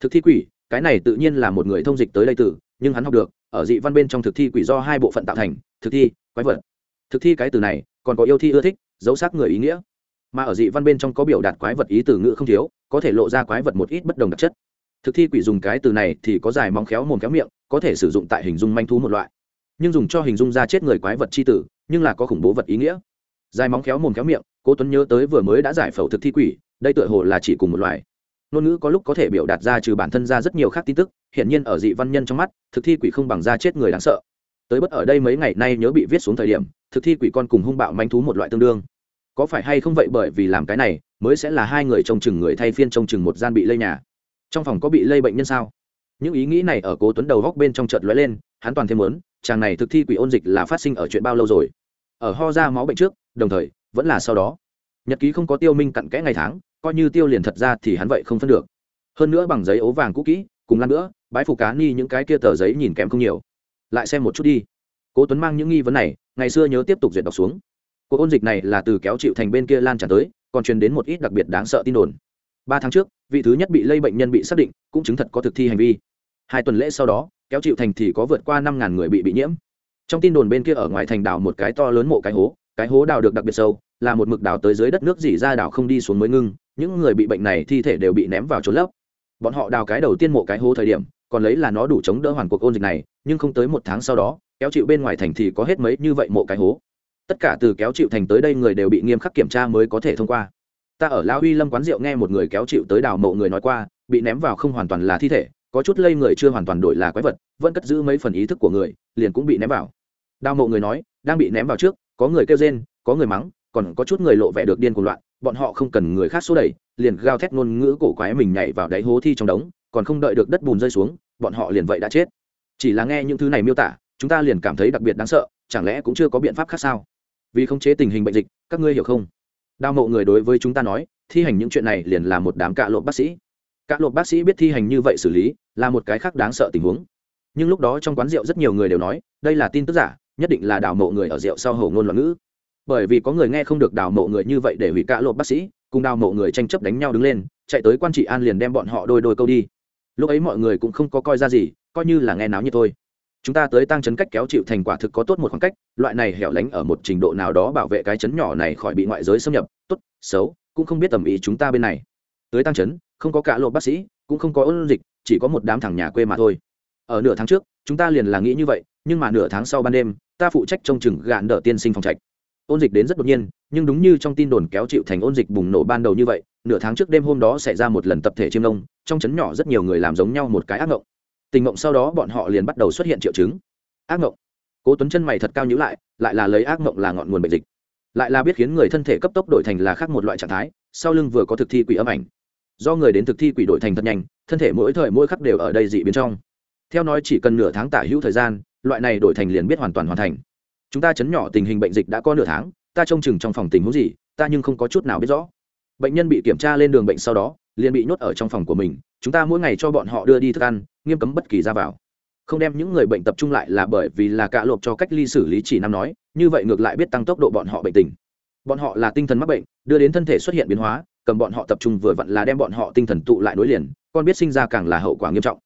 Thực thi quỷ, cái này tự nhiên là một người thông dịch tới đây từ, nhưng hắn học được, ở dị văn bên trong thực thi quỷ do hai bộ phận tạo thành, thực thi, quái vật. Thực thi cái từ này, còn có yêu thi ưa thích dấu xác người ý nghĩa mà ở dị văn bên trong có biểu đạt quái vật ý từ ngữ không thiếu, có thể lộ ra quái vật một ít bất đồng đặc chất. Thực thi quỷ dùng cái từ này thì có dài móng khéo mồm khéo miệng, có thể sử dụng tại hình dung manh thú một loại. Nhưng dùng cho hình dung ra chết người quái vật c h i tử, nhưng là có khủng bố vật ý nghĩa. Dài móng khéo mồm khéo miệng, cố tuấn nhớ tới vừa mới đã giải phẫu thực thi quỷ, đây tựa hồ là chỉ cùng một loài ngôn ngữ có lúc có thể biểu đạt ra trừ bản thân ra rất nhiều khác tin tức, hiển nhiên ở dị văn nhân trong mắt, thực thi quỷ không bằng da chết người đáng sợ. Tới bất ở đây mấy ngày nay nhớ bị viết xuống thời điểm, thực thi quỷ con cùng hung bạo manh thú một loại tương đương có phải hay không vậy bởi vì làm cái này mới sẽ là hai người trông chừng người thay phiên trông chừng một gian bị lây nhà. Trong phòng có bị lây bệnh nhân sao? Những ý nghĩ này ở cố tuấn đầu góc bên trong chợt lóe lên, hắn toàn thêm muốn, chàng này thực thi quỷ ôn dịch là phát sinh ở chuyện bao lâu rồi? Ở ho ra máu bệnh trước, đồng thời, vẫn là sau đó. Nhật ký không có tiêu minh cặn kẽ ngày tháng, coi như tiêu liền thật ra thì hắn vậy không phân được. Hơn nữa bằng giấy ố vàng cũ kỹ, cùng lăn nữa, bãi phục cá ni những cái kia tờ giấy nhìn kém không nhiều. Lại xem một chút đi. Cố tuấn mang những nghi vấn này, ngày xưa nhớ tiếp tục duyệt đọc xuống cuộc ôn dịch này là từ kéo chịu thành bên kia lan tràn tới, còn truyền đến một ít đặc biệt đáng sợ tin đồn. Ba tháng trước, vị thứ nhất bị lây bệnh nhân bị xác định, cũng chứng thật có thực thi hành vi. Hai tuần lễ sau đó, kéo chịu thành thì có vượt qua năm ngàn người bị bị nhiễm. Trong tin đồn bên kia ở ngoài thành đảo một cái to lớn mộ cái hố cái hố đào được đặc biệt sâu, là một mực đào tới dưới đất nước dỉ ra đảo không đi xuống mới ngưng, những người bị bệnh này thi thể đều bị ném vào trốn lấp. Bọn họ đào cái đầu tiên mộ cái hố thời điểm, còn lấy là nó đủ chống đỡ hoàn cuộc ôn dịch này, nhưng không tới một tháng sau đó, kéo chịu bên ngoài thành thì có hết mấy như vậy mộ cái hố tất cả từ kéo chịu thành tới đây người đều bị nghiêm khắc kiểm tra mới có thể thông qua. Ta ở lão huy lâm quán rượu nghe một người kéo chịu tới đào mộ người nói qua, bị ném vào không hoàn toàn là thi thể, có chút lây người chưa hoàn toàn đổi là quái vật, vẫn cất giữ mấy phần ý thức của người, liền cũng bị ném vào. Đào mộ người nói, đang bị ném vào trước, có người kêu rên, có người mắng, còn có chút người lộ vẻ được điên cuồng loạn, bọn họ không cần người khác xô đẩy, liền gào thét ngôn ngữ cổ quái mình nhảy vào đáy hố thi trong đống, còn không đợi được đất bùn rơi xuống, bọn họ liền vậy đã chết. Chỉ là nghe những thứ này miêu tả, chúng ta liền cảm thấy đặc biệt đáng sợ, chẳng lẽ cũng chưa có biện pháp khác sao? Vì khống chế tình hình bệnh dịch, các ngươi hiểu không? Đào mộ người đối với chúng ta nói, thi hành những chuyện này liền là một đám cạ lộp bác sĩ. Cạ lộp bác sĩ biết thi hành như vậy xử lý, là một cái khác đáng sợ tình huống. Nhưng lúc đó trong quán rượu rất nhiều người đều nói, đây là tin tức giả, nhất định là đào mộ người ở rượu sau hầu ngôn loạn ngữ. Bởi vì có người nghe không được đào mộ người như vậy để hủy cạ lộp bác sĩ, cùng đào mộ người tranh chấp đánh nhau đứng lên, chạy tới quan trị an liền đem bọn họ đôi đôi câu đi. Lúc ấy mọi người cũng không có coi ra gì, coi như là nghe náo như thôi chúng ta tới tăng chấn cách kéo chịu thành quả thực có tốt một khoảng cách, loại này hẻo lánh ở một trình độ nào đó bảo vệ cái chấn nhỏ này khỏi bị ngoại giới xâm nhập, tốt, xấu, cũng không biết tầm ý chúng ta bên này. Tới tăng chấn, không có cả lộ bác sĩ, cũng không có ôn dịch, chỉ có một đám thằng nhà quê mà thôi. Ở nửa tháng trước, chúng ta liền là nghĩ như vậy, nhưng mà nửa tháng sau ban đêm, ta phụ trách trông chừng gạn đỡ tiên sinh phòng trạch. Ôn dịch đến rất đột nhiên, nhưng đúng như trong tin đồn kéo chịu thành ôn dịch bùng nổ ban đầu như vậy, nửa tháng trước đêm hôm đó xảy ra một lần tập thể chiêm nông, trong chấn nhỏ rất nhiều người làm giống nhau một cái ác ngộng tình mộng sau đó bọn họ liền bắt đầu xuất hiện triệu chứng. Ác mộng. Cố tuấn chân mày thật cao nhữ lại lại là lấy ác mộng là ngọn nguồn bệnh dịch. Lại là biết khiến người thân thể cấp tốc đổi thành là khác một loại trạng thái, sau lưng vừa có thực thi quỷ âm ảnh. Do người đến thực thi quỷ đổi thành thật nhanh, thân thể mỗi thời mỗi khắc đều ở đây dị biến trong. Theo nói chỉ cần nửa tháng tả hữu thời gian, loại này đổi thành liền biết hoàn toàn hoàn thành. Chúng ta chấn nhỏ tình hình bệnh dịch đã có nửa tháng, ta trông chừng trong phòng tình huống gì, ta nhưng không có chút nào biết rõ. Bệnh nhân bị kiểm tra lên đường bệnh sau đó, liền bị nhốt ở trong phòng của mình chúng ta mỗi ngày cho bọn họ đưa đi thức ăn, nghiêm cấm bất kỳ ra vào. Không đem những người bệnh tập trung lại là bởi vì là cạ lộp cho cách ly xử lý chỉ năm nói, như vậy ngược lại biết tăng tốc độ bọn họ bệnh tình. Bọn họ là tinh thần mắc bệnh, đưa đến thân thể xuất hiện biến hóa, cầm bọn họ tập trung vừa vặn là đem bọn họ tinh thần tụ lại nối liền, con biết sinh ra càng là hậu quả nghiêm trọng.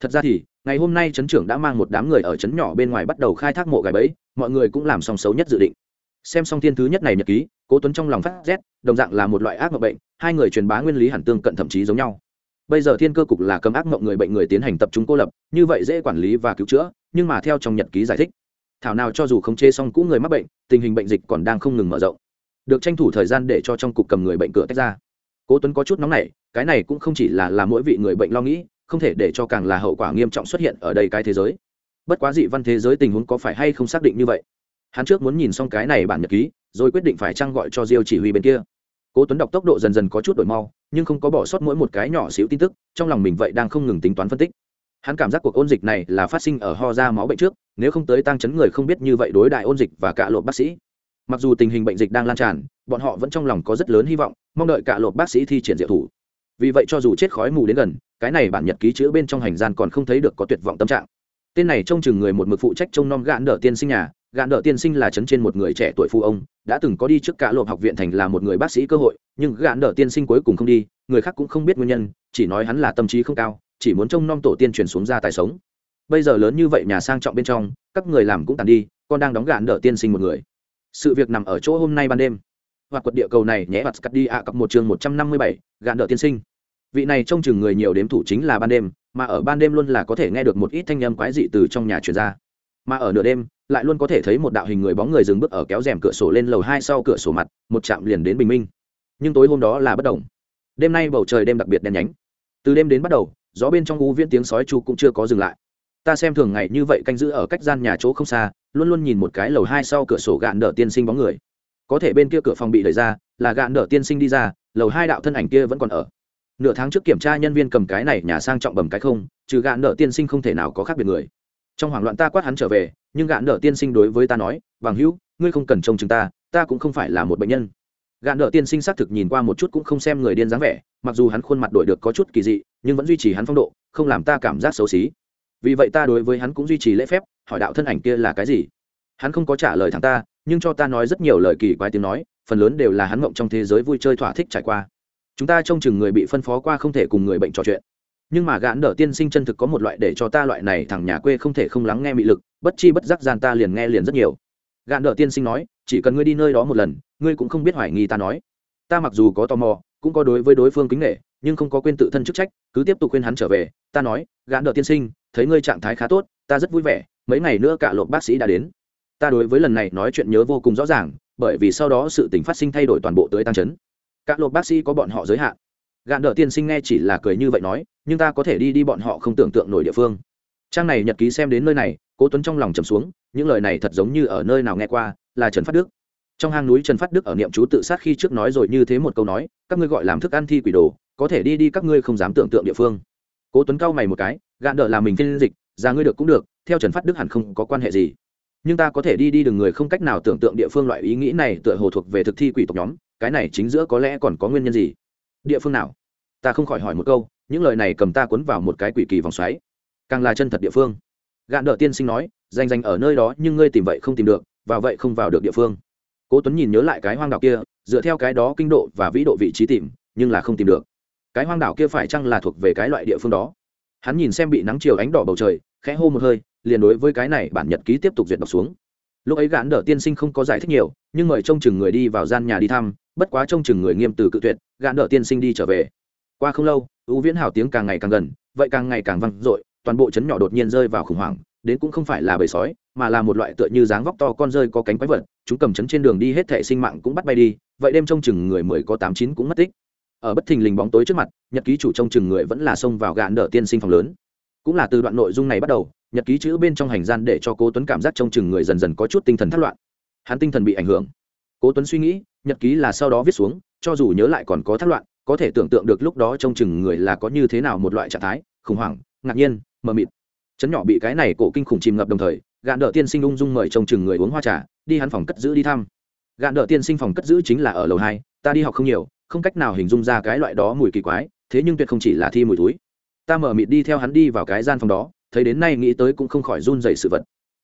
Thật ra thì, ngày hôm nay trấn trưởng đã mang một đám người ở trấn nhỏ bên ngoài bắt đầu khai thác mộ gài bẫy, mọi người cũng làm xong xấu nhất dự định. Xem xong thiên thứ nhất này nhật ký, cố tuấn trong lòng phát rét, đồng dạng là một loại ác mộng bệnh, hai người truyền bá nguyên lý hẳn tương cận thậm chí giống nhau bây giờ thiên cơ cục là cấm ác mộng người bệnh người tiến hành tập trung cô lập, như vậy dễ quản lý và cứu chữa, nhưng mà theo trong nhật ký giải thích, thảo nào cho dù khống chế xong cũ người mắc bệnh, tình hình bệnh dịch còn đang không ngừng mở rộng. Được tranh thủ thời gian để cho trong cục cầm người bệnh cửa tách ra. Cố tuấn có chút nóng nảy, cái này cũng không chỉ là là mỗi vị người bệnh lo nghĩ, không thể để cho càng là hậu quả nghiêm trọng xuất hiện ở đây cái thế giới. Bất quá dị văn thế giới tình huống có phải hay không xác định như vậy? Hắn trước muốn nhìn xong cái này bản nhật ký, rồi quyết định phải trăng gọi cho diêu chỉ huy bên kia cố tuấn đọc tốc độ dần dần có chút đổi mau, nhưng không có bỏ sót mỗi một cái nhỏ xíu tin tức, trong lòng mình vậy đang không ngừng tính toán phân tích. Hắn cảm giác cuộc ôn dịch này là phát sinh ở ho ra máu bệnh trước, nếu không tới tăng chấn người không biết như vậy đối đại ôn dịch và cả lộp bác sĩ. Mặc dù tình hình bệnh dịch đang lan tràn, bọn họ vẫn trong lòng có rất lớn hy vọng, mong đợi cả lộp bác sĩ thi triển diệu thủ. Vì vậy cho dù chết khói mù đến gần, cái này bản nhật ký chữa bên trong hành gian còn không thấy được có tuyệt vọng tâm trạng. Tên này trông chừng người một mực phụ trách trông nom gạn đỡ tiên sinh nhà gạn đỡ tiên sinh là chấn trên một người trẻ tuổi phụ ông, đã từng có đi trước cả lộp học viện thành là một người bác sĩ cơ hội, nhưng gạn đỡ tiên sinh cuối cùng không đi, người khác cũng không biết nguyên nhân, chỉ nói hắn là tâm trí không cao, chỉ muốn trông nom tổ tiên truyền xuống ra tài sống. Bây giờ lớn như vậy nhà sang trọng bên trong, các người làm cũng tàn đi, con đang đóng gạn đỡ tiên sinh một người. Sự việc nằm ở chỗ hôm nay ban đêm. Hoặc quật địa cầu này nhé vặt cắt đi ạ, cặp một chương một trăm năm mươi bảy, gạn đỡ tiên sinh. Vị này trông chừng người nhiều đếm thủ chính là ban đêm, mà ở ban đêm luôn là có thể nghe được một ít thanh âm quái dị từ trong nhà truyền ra mà ở nửa đêm, lại luôn có thể thấy một đạo hình người bóng người dừng bước ở kéo rèm cửa sổ lên lầu hai sau cửa sổ mặt, một chạm liền đến bình minh. Nhưng tối hôm đó là bất đồng đêm nay bầu trời đêm đặc biệt đen nhánh. Từ đêm đến bắt đầu, gió bên trong u viễn tiếng sói chu cũng chưa có dừng lại. Ta xem thường ngày như vậy canh giữ ở cách gian nhà chỗ không xa, luôn luôn nhìn một cái lầu hai sau cửa sổ gạn đỡ tiên sinh bóng người. Có thể bên kia cửa phòng bị đẩy ra, là gạn đỡ tiên sinh đi ra, lầu hai đạo thân ảnh kia vẫn còn ở. Nửa tháng trước kiểm tra nhân viên cầm cái này nhà sang trọng bầm cái không, trừ gạn nợ tiên sinh không thể nào có khác biệt người trong hoảng loạn ta quát hắn trở về, nhưng gạn nợ tiên sinh đối với ta nói bằng hữu, ngươi không cần trông chừng ta ta cũng không phải là một bệnh nhân. Gạn nợ tiên sinh xác thực nhìn qua một chút cũng không xem người điên dáng vẻ, mặc dù hắn khuôn mặt đổi được có chút kỳ dị, nhưng vẫn duy trì hắn phong độ, không làm ta cảm giác xấu xí. Vì vậy ta đối với hắn cũng duy trì lễ phép, hỏi đạo thân ảnh kia là cái gì. Hắn không có trả lời thẳng ta, nhưng cho ta nói rất nhiều lời kỳ quái tiếng nói, phần lớn đều là hắn mộng trong thế giới vui chơi thỏa thích trải qua. Chúng ta trông chừng người bị phân phó qua không thể cùng người bệnh trò chuyện nhưng mà gãn đỡ tiên sinh chân thực có một loại để cho ta loại này thằng nhà quê không thể không lắng nghe mị lực, bất chi bất giác gian ta liền nghe liền rất nhiều. Gạn đỡ tiên sinh nói, chỉ cần ngươi đi nơi đó một lần, ngươi cũng không biết hoài nghi ta nói. Ta mặc dù có tò mò, cũng có đối với đối phương kính nghệ nhưng không có quên tự thân chức trách, cứ tiếp tục khuyên hắn trở về. Ta nói, gạn đỡ tiên sinh, thấy ngươi trạng thái khá tốt, ta rất vui vẻ, mấy ngày nữa cả lộp bác sĩ đã đến. Ta đối với lần này nói chuyện nhớ vô cùng rõ ràng, bởi vì sau đó sự tình phát sinh thay đổi toàn bộ tới tăng chấn. Các lộp bác sĩ có bọn họ giới hạn gạn đỡ tiên sinh nghe chỉ là cười như vậy nói, nhưng ta có thể đi đi bọn họ không tưởng tượng nổi địa phương. Trang này nhật ký xem đến nơi này, cố tuấn trong lòng trầm xuống, những lời này thật giống như ở nơi nào nghe qua, là trần phát đức. Trong hang núi trần phát đức ở niệm chú tự sát khi trước nói rồi như thế một câu nói, các ngươi gọi làm thức ăn thi quỷ đồ, có thể đi đi các ngươi không dám tưởng tượng địa phương. Cố tuấn cau mày một cái, gạn đỡ là mình phiên dịch, ra ngươi được cũng được, theo trần phát đức hẳn không có quan hệ gì. Nhưng ta có thể đi đi đừng người không cách nào tưởng tượng địa phương loại ý nghĩ này tựa hồ thuộc về thực thi quỷ tộc nhóm, cái này chính giữa có lẽ còn có nguyên nhân gì? Địa phương nào? Ta không khỏi hỏi một câu, những lời này cầm ta cuốn vào một cái quỷ kỳ vòng xoáy. Càng là chân thật địa phương. Gạn đỡ tiên sinh nói, danh danh ở nơi đó nhưng ngươi tìm vậy không tìm được, vào vậy không vào được địa phương. Cố tuấn nhìn nhớ lại cái hoang đảo kia, dựa theo cái đó kinh độ và vĩ độ vị trí tìm, nhưng là không tìm được. Cái hoang đảo kia phải chăng là thuộc về cái loại địa phương đó? Hắn nhìn xem bị nắng chiều ánh đỏ bầu trời, khẽ hô một hơi, liền đối với cái này bản nhật ký tiếp tục duyệt đọc xuống lúc ấy gạn đỡ tiên sinh không có giải thích nhiều, nhưng mời trông chừng người đi vào gian nhà đi thăm, bất quá trông chừng người nghiêm từ cự tuyệt, gạn đỡ tiên sinh đi trở về. Qua không lâu ưu viễn hào tiếng càng ngày càng gần, vậy càng ngày càng vang dội, toàn bộ chấn nhỏ đột nhiên rơi vào khủng hoảng, đến cũng không phải là bầy sói, mà là một loại tựa như dáng vóc to con rơi có cánh quái vật, chúng cầm chấn trên đường đi hết thể sinh mạng cũng bắt bay đi, vậy đêm trông chừng người mười có tám chín cũng mất tích. Ở bất thình lình bóng tối trước mặt, nhật ký chủ trông chừng người vẫn là xông vào gạn đỡ tiên sinh phòng lớn. Cũng là từ đoạn nội dung này bắt đầu nhật ký chữ bên trong hành gian để cho cố tuấn cảm giác trong chừng người dần dần có chút tinh thần thất loạn. Hắn tinh thần bị ảnh hưởng. Cố tuấn suy nghĩ, nhật ký là sau đó viết xuống, cho dù nhớ lại còn có thất loạn, có thể tưởng tượng được lúc đó trong chừng người là có như thế nào một loại trạng thái, khủng hoảng, ngạc nhiên, mờ mịt. Chấn nhỏ bị cái này cổ kinh khủng chìm ngập đồng thời, gạn đỡ tiên sinh ung dung mời trong chừng người uống hoa trà, đi hắn phòng cất giữ đi thăm. Gạn đỡ tiên sinh phòng cất giữ chính là ở lầu hai, ta đi học không nhiều, không cách nào hình dung ra cái loại đó mùi kỳ quái, thế nhưng tuyệt không chỉ là thi mùi túi ta mở mịt đi theo hắn đi vào cái gian phòng đó thấy đến nay nghĩ tới cũng không khỏi run dày sự vật.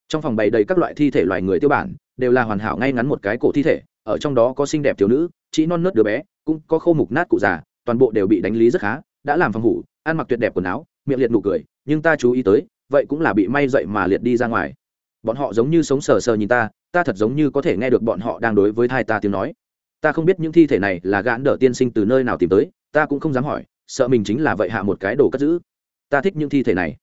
Trong phòng bày đầy các loại thi thể loài người tiêu bản, đều là hoàn hảo ngay ngắn một cái cổ thi thể, ở trong đó có xinh đẹp thiếu nữ, chỉ non nớt đứa bé, cũng có khô mục nát cụ già, toàn bộ đều bị đánh lý rất khá, đã làm phòng hủ, ăn mặc tuyệt đẹp quần áo, miệng liệt nụ cười, nhưng ta chú ý tới, vậy cũng là bị may dậy mà liệt đi ra ngoài. Bọn họ giống như sống sờ sờ nhìn ta ta thật giống như có thể nghe được bọn họ đang đối với thai ta tiếng nói. Ta không biết những thi thể này là gãn đỡ tiên sinh từ nơi nào tìm tới, ta cũng không dám hỏi, sợ mình chính là vậy hạ một cái đồ cất giữ. Ta thích những thi thể này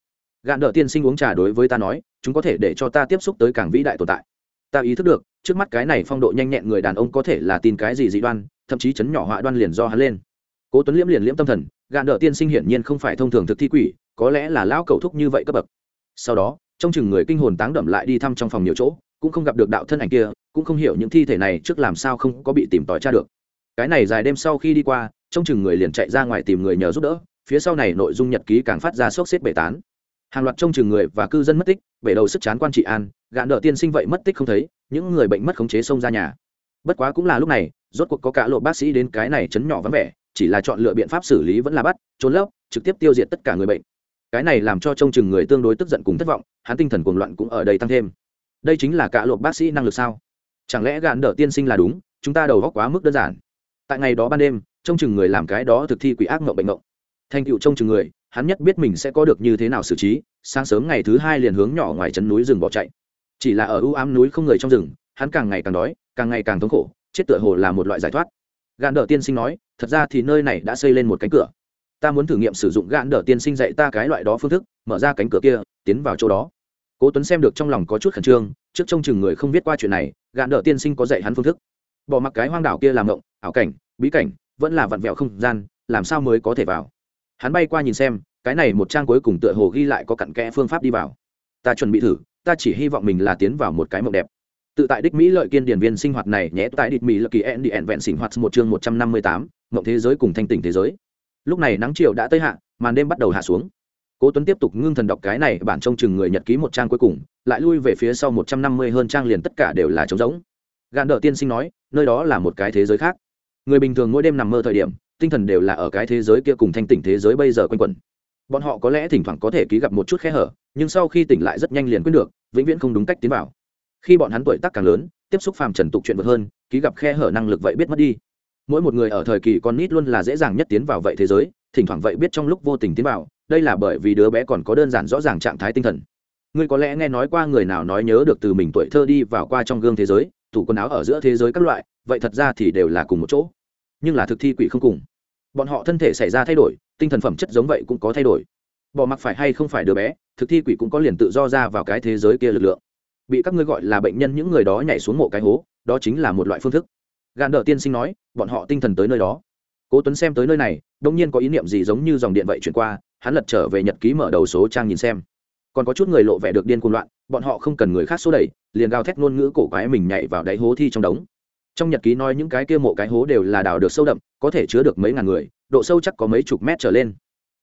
gạn đỡ tiên sinh uống trà đối với ta nói, chúng có thể để cho ta tiếp xúc tới càng vĩ đại tồn tại. Ta ý thức được, trước mắt cái này phong độ nhanh nhẹn người đàn ông có thể là tin cái gì dị đoan, thậm chí chấn nhỏ họa đoan liền do hắn lên. Cố tuấn liễm liền liễm tâm thần, gạn đỡ tiên sinh hiển nhiên không phải thông thường thực thi quỷ, có lẽ là lão cầu thúc như vậy cấp bậc. Sau đó, trong chừng người kinh hồn táng đậm lại đi thăm trong phòng nhiều chỗ, cũng không gặp được đạo thân ảnh kia, cũng không hiểu những thi thể này trước làm sao không có bị tìm tòi tra được. Cái này dài đêm sau khi đi qua, trong chừng người liền chạy ra ngoài tìm người nhờ giúp đỡ, phía sau này nội dung nhật ký càng phát ra sốc xếp bể tán hàng loạt trông chừng người và cư dân mất tích, bể đầu sức chán quan trị an, gạn đỡ tiên sinh vậy mất tích không thấy, những người bệnh mất khống chế xông ra nhà. Bất quá cũng là lúc này, rốt cuộc có cả lộ bác sĩ đến cái này chấn nhỏ vắng vẻ, chỉ là chọn lựa biện pháp xử lý vẫn là bắt, trốn lấp, trực tiếp tiêu diệt tất cả người bệnh. Cái này làm cho trông chừng người tương đối tức giận cùng thất vọng, hắn tinh thần cuồng loạn cũng ở đây tăng thêm. Đây chính là cả lộ bác sĩ năng lực sao? Chẳng lẽ gạn đỡ tiên sinh là đúng, chúng ta đầu góc quá mức đơn giản. Tại ngày đó ban đêm, trông chừng người làm cái đó thực thi quỷ ác mộng bệnh mộng thành tựu trông chừng người hắn nhất biết mình sẽ có được như thế nào xử trí, sáng sớm ngày thứ hai liền hướng nhỏ ngoài chân núi rừng bỏ chạy. Chỉ là ở ưu ám núi không người trong rừng, hắn càng ngày càng đói, càng ngày càng thống khổ, chết tựa hồ là một loại giải thoát. Gạn đỡ tiên sinh nói, thật ra thì nơi này đã xây lên một cánh cửa. Ta muốn thử nghiệm sử dụng gạn đỡ tiên sinh dạy ta cái loại đó phương thức, mở ra cánh cửa kia, tiến vào chỗ đó. Cố tuấn xem được trong lòng có chút khẩn trương, trước trông chừng người không biết qua chuyện này, gạn đỡ tiên sinh có dạy hắn phương thức. Bỏ mặc cái hoang đảo kia làm ngộng, ảo cảnh, bí cảnh, vẫn là vặn vẹo không gian, làm sao mới có thể vào? Hắn bay qua nhìn xem, cái này một trang cuối cùng tựa hồ ghi lại có cặn kẽ phương pháp đi vào. Ta chuẩn bị thử, ta chỉ hy vọng mình là tiến vào một cái mộng đẹp. Tự tại đích mỹ lợi kiên điển viên sinh hoạt này nhé tại địch mỹ lợi kỳ en đi vẹn sinh hoạt một chương một trăm năm mươi tám, mộng thế giới cùng thanh tỉnh thế giới. Lúc này nắng chiều đã tới hạ, màn đêm bắt đầu hạ xuống. Cố tuấn tiếp tục ngưng thần đọc cái này, bản trông chừng người nhật ký một trang cuối cùng, lại lui về phía sau một trăm năm mươi hơn trang liền tất cả đều là trống rỗng. Gạn đỡ tiên sinh nói, nơi đó là một cái thế giới khác. Người bình thường mỗi đêm nằm mơ thời điểm tinh thần đều là ở cái thế giới kia cùng thanh tỉnh thế giới bây giờ quanh quẩn. Bọn họ có lẽ thỉnh thoảng có thể ký gặp một chút khe hở, nhưng sau khi tỉnh lại rất nhanh liền quyết được, vĩnh viễn không đúng cách tiến vào. Khi bọn hắn tuổi tác càng lớn, tiếp xúc phàm trần tục chuyện vượt hơn, ký gặp khe hở năng lực vậy biết mất đi. Mỗi một người ở thời kỳ con nít luôn là dễ dàng nhất tiến vào vậy thế giới, thỉnh thoảng vậy biết trong lúc vô tình tiến vào, đây là bởi vì đứa bé còn có đơn giản rõ ràng trạng thái tinh thần. Ngươi có lẽ nghe nói qua người nào nói nhớ được từ mình tuổi thơ đi vào qua trong gương thế giới, tủ quần áo ở giữa thế giới các loại, vậy thật ra thì đều là cùng một chỗ nhưng là thực thi quỷ không cùng. Bọn họ thân thể xảy ra thay đổi, tinh thần phẩm chất giống vậy cũng có thay đổi. Bỏ mặc phải hay không phải đứa bé, thực thi quỷ cũng có liền tự do ra vào cái thế giới kia lực lượng. Bị các ngươi gọi là bệnh nhân những người đó nhảy xuống mộ cái hố, đó chính là một loại phương thức. Gạn đỡ tiên sinh nói, bọn họ tinh thần tới nơi đó. Cố tuấn xem tới nơi này, đông nhiên có ý niệm gì giống như dòng điện vậy chuyển qua, hắn lật trở về nhật ký mở đầu số trang nhìn xem. Còn có chút người lộ vẻ được điên cuồng loạn, bọn họ không cần người khác số đẩy, liền gào thét ngôn ngữ cổ quái mình nhảy vào đáy hố thi trong đống trong nhật ký nói những cái kia mộ cái hố đều là đào được sâu đậm, có thể chứa được mấy ngàn người, độ sâu chắc có mấy chục mét trở lên.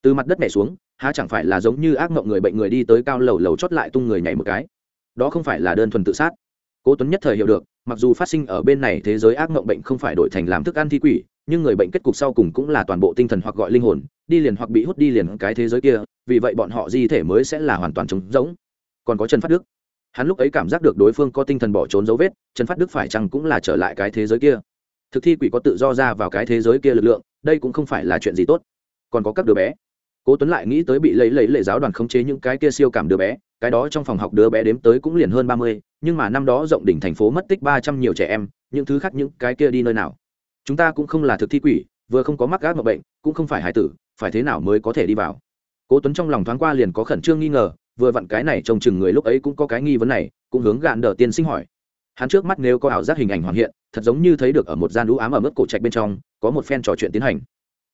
Từ mặt đất này xuống, há chẳng phải là giống như ác mộng người bệnh người đi tới cao lầu lầu chót lại tung người nhảy một cái. Đó không phải là đơn thuần tự sát. Cố tuấn nhất thời hiểu được, mặc dù phát sinh ở bên này thế giới ác mộng bệnh không phải đổi thành làm thức ăn thi quỷ, nhưng người bệnh kết cục sau cùng cũng là toàn bộ tinh thần hoặc gọi linh hồn, đi liền hoặc bị hút đi liền cái thế giới kia, vì vậy bọn họ di thể mới sẽ là hoàn toàn trống rỗng. Còn có trần phát đức hắn lúc ấy cảm giác được đối phương có tinh thần bỏ trốn dấu vết trần phát đức phải chăng cũng là trở lại cái thế giới kia. Thực thi quỷ có tự do ra vào cái thế giới kia lực lượng, đây cũng không phải là chuyện gì tốt. Còn có các đứa bé. Cố tuấn lại nghĩ tới bị lấy lấy lệ giáo đoàn khống chế những cái kia siêu cảm đứa bé, cái đó trong phòng học đứa bé đếm tới cũng liền hơn ba mươi, nhưng mà năm đó rộng đỉnh thành phố mất tích ba trăm nhiều trẻ em, những thứ khác những cái kia đi nơi nào? Chúng ta cũng không là thực thi quỷ, vừa không có mắc gác mộng bệnh, cũng không phải hải tử, phải thế nào mới có thể đi vào? Cố tuấn trong lòng thoáng qua liền có khẩn trương nghi ngờ vừa vặn cái này trông chừng người lúc ấy cũng có cái nghi vấn này, cũng hướng gạn đờ tiên sinh hỏi. Hắn trước mắt nếu có ảo giác hình ảnh hoàn hiện, thật giống như thấy được ở một gian lũ ám ở mức cổ trạch bên trong, có một phen trò chuyện tiến hành.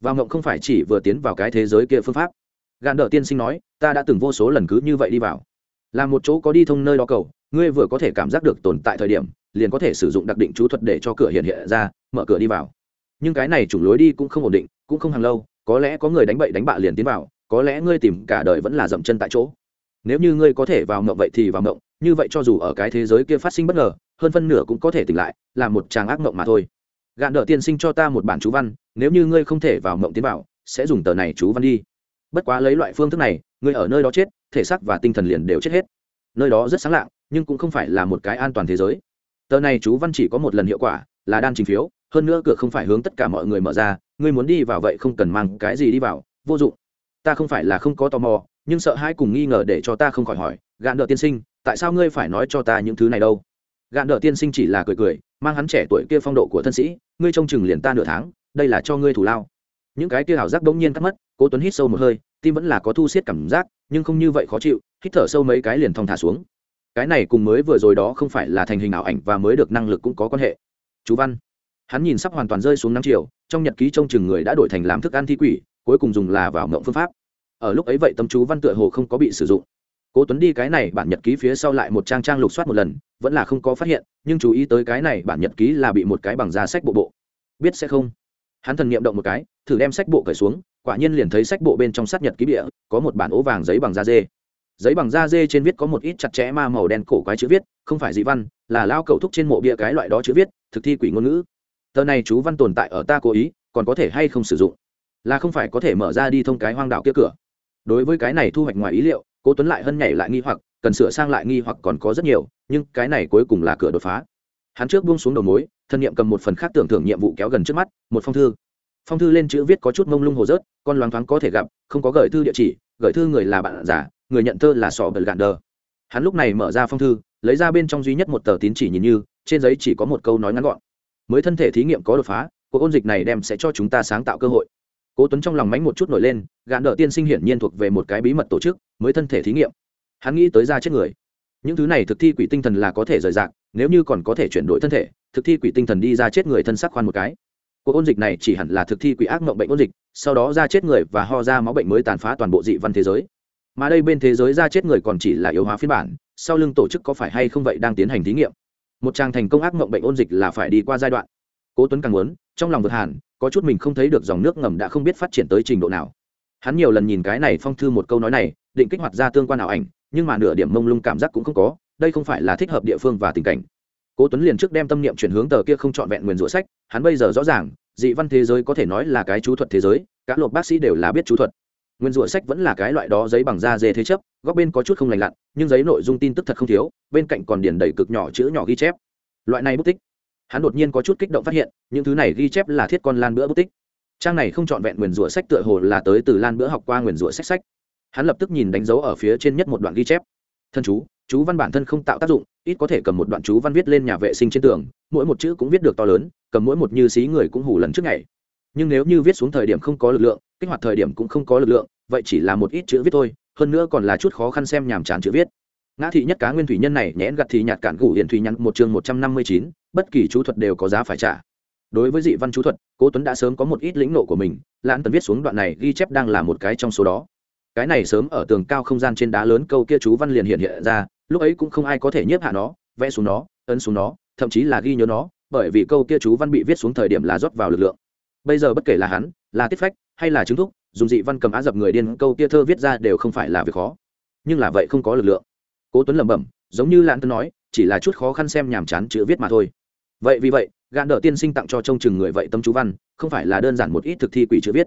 Vào ngộng không phải chỉ vừa tiến vào cái thế giới kia phương pháp. Gạn đờ tiên sinh nói, ta đã từng vô số lần cứ như vậy đi vào. Là một chỗ có đi thông nơi đó cầu, ngươi vừa có thể cảm giác được tồn tại thời điểm, liền có thể sử dụng đặc định chú thuật để cho cửa hiện hiện ra, mở cửa đi vào. Nhưng cái này chủng lối đi cũng không ổn định, cũng không hàng lâu, có lẽ có người đánh bậy đánh bạ liền tiến vào, có lẽ ngươi tìm cả đời vẫn là dậm chân tại chỗ nếu như ngươi có thể vào mộng vậy thì vào mộng như vậy cho dù ở cái thế giới kia phát sinh bất ngờ, hơn phân nửa cũng có thể tỉnh lại, là một tràng ác mộng mà thôi. Gạn đỡ tiên sinh cho ta một bản chú văn, nếu như ngươi không thể vào mộng tiến vào, sẽ dùng tờ này chú văn đi. Bất quá lấy loại phương thức này, ngươi ở nơi đó chết, thể xác và tinh thần liền đều chết hết. Nơi đó rất sáng lạng, nhưng cũng không phải là một cái an toàn thế giới. Tờ này chú văn chỉ có một lần hiệu quả, là đan trình phiếu, hơn nữa cửa không phải hướng tất cả mọi người mở ra, ngươi muốn đi vào vậy không cần mang cái gì đi vào, vô dụng. Ta không phải là không có tò mò nhưng sợ hai cùng nghi ngờ để cho ta không khỏi hỏi, gạn đỡ tiên sinh, tại sao ngươi phải nói cho ta những thứ này đâu? Gạn đỡ tiên sinh chỉ là cười cười, mang hắn trẻ tuổi kia phong độ của thân sĩ, ngươi trông chừng liền ta nửa tháng, đây là cho ngươi thủ lao. Những cái kia ảo giác bỗng nhiên cắt mất, cố tuấn hít sâu một hơi, tim vẫn là có thu siết cảm giác, nhưng không như vậy khó chịu, hít thở sâu mấy cái liền thong thả xuống. Cái này cùng mới vừa rồi đó không phải là thành hình ảo ảnh và mới được năng lực cũng có quan hệ. Chú văn. Hắn nhìn sắp hoàn toàn rơi xuống năm chiều, trong nhật ký trông chừng người đã đổi thành làm thức ăn thi quỷ, cuối cùng dùng là vào mộng phương pháp ở lúc ấy vậy tâm chú văn tựa hồ không có bị sử dụng. Cố tuấn đi cái này bản nhật ký phía sau lại một trang trang lục soát một lần, vẫn là không có phát hiện, nhưng chú ý tới cái này bản nhật ký là bị một cái bằng da sách bộ bộ. Biết sẽ không? Hắn thần niệm động một cái, thử đem sách bộ cởi xuống, quả nhiên liền thấy sách bộ bên trong sát nhật ký địa có một bản ố vàng giấy bằng da dê. Giấy bằng da dê trên viết có một ít chặt chẽ ma màu đen cổ quái chữ viết, không phải dị văn, là lao cầu thúc trên mộ bia cái loại đó chữ viết, thực thi quỷ ngôn ngữ. Tờ này chú văn tồn tại ở ta cố ý, còn có thể hay không sử dụng? Là không phải có thể mở ra đi thông cái hoang đạo kia cửa đối với cái này thu hoạch ngoài ý liệu, cố tuấn lại hân nhảy lại nghi hoặc, cần sửa sang lại nghi hoặc còn có rất nhiều, nhưng cái này cuối cùng là cửa đột phá. Hắn trước buông xuống đầu mối, thân nhiệm cầm một phần khác tưởng thưởng nhiệm vụ kéo gần trước mắt, một phong thư. Phong thư lên chữ viết có chút mông lung hồ rớt, con loáng thoáng có thể gặp, không có gửi thư địa chỉ, gửi thư người là bạn giả người nhận thơ là sọ bật gạn đờ. Hắn lúc này mở ra phong thư, lấy ra bên trong duy nhất một tờ tín chỉ nhìn như, trên giấy chỉ có một câu nói ngắn gọn. Mới thân thể thí nghiệm có đột phá, cuộc ôn dịch này đem sẽ cho chúng ta sáng tạo cơ hội cố tuấn trong lòng mánh một chút nổi lên, gạn đỡ tiên sinh hiển nhiên thuộc về một cái bí mật tổ chức, mới thân thể thí nghiệm. Hắn nghĩ tới ra chết người. Những thứ này thực thi quỷ tinh thần là có thể rời rạc, nếu như còn có thể chuyển đổi thân thể, thực thi quỷ tinh thần đi ra chết người thân sắc khoan một cái. Cuộc ôn dịch này chỉ hẳn là thực thi quỷ ác mộng bệnh ôn dịch, sau đó ra chết người và ho ra máu bệnh mới tàn phá toàn bộ dị văn thế giới. Mà đây bên thế giới ra chết người còn chỉ là yếu hóa phiên bản, sau lưng tổ chức có phải hay không vậy đang tiến hành thí nghiệm. Một trang thành công ác mộng bệnh ôn dịch là phải đi qua giai đoạn. Cố tuấn càng muốn trong lòng vượt hàn, có chút mình không thấy được dòng nước ngầm đã không biết phát triển tới trình độ nào. Hắn nhiều lần nhìn cái này phong thư một câu nói này, định kích hoạt ra tương quan ảo ảnh, nhưng mà nửa điểm mông lung cảm giác cũng không có, đây không phải là thích hợp địa phương và tình cảnh. Cố tuấn liền trước đem tâm niệm chuyển hướng tờ kia không chọn vẹn nguyền rủa sách, hắn bây giờ rõ ràng, dị văn thế giới có thể nói là cái chú thuật thế giới các lộp bác sĩ đều là biết chú thuật. Nguyên rủa sách vẫn là cái loại đó giấy bằng da dê thế chấp, góc bên có chút không lành lặn, nhưng giấy nội dung tin tức thật không thiếu, bên cạnh còn điền đầy cực nhỏ chữ nhỏ ghi chép. Loại này bút tích hắn đột nhiên có chút kích động phát hiện, những thứ này ghi chép là thiết con lan bữa bút tích. Trang này không trọn vẹn nguyền rủa sách tựa hồ là tới từ lan bữa học qua nguyền rủa sách sách. Hắn lập tức nhìn đánh dấu ở phía trên nhất một đoạn ghi chép. Thân chú chú văn bản thân không tạo tác dụng, ít có thể cầm một đoạn chú văn viết lên nhà vệ sinh trên tường, mỗi một chữ cũng viết được to lớn, cầm mỗi một như xí người cũng hủ lần trước ngày. Nhưng nếu như viết xuống thời điểm không có lực lượng, kích hoạt thời điểm cũng không có lực lượng, vậy chỉ là một ít chữ viết thôi, hơn nữa còn là chút khó khăn xem nhàm chán chữ viết. Ngã thị nhất cá nguyên thủy nhân này nhẽn gặt thì nhạt cản gủ hiền thủy nhắn một chương một trăm năm mươi chín bất kỳ chú thuật đều có giá phải trả. Đối với dị văn chú thuật, cố tuấn đã sớm có một ít lĩnh nộ của mình, lãn tần viết xuống đoạn này ghi chép đang là một cái trong số đó. Cái này sớm ở tường cao không gian trên đá lớn câu kia chú văn liền hiện hiện ra, lúc ấy cũng không ai có thể nhiếp hạ nó, vẽ xuống nó, ấn xuống nó, thậm chí là ghi nhớ nó, bởi vì câu kia chú văn bị viết xuống thời điểm là rót vào lực lượng. Bây giờ bất kể là hắn, là tiết phách, hay là chứng thúc, dùng dị văn cầm á dập người điên, câu kia thơ viết ra đều không phải là việc khó. Nhưng là vậy không có lực lượng. Cố tuấn lẩm bẩm, giống như lãn tần nói, chỉ là chút khó khăn xem nhàm chán chữ viết mà thôi vậy vì vậy, gạn đỡ tiên sinh tặng cho trông chừng người vậy tâm chú văn, không phải là đơn giản một ít thực thi quỷ chữ viết.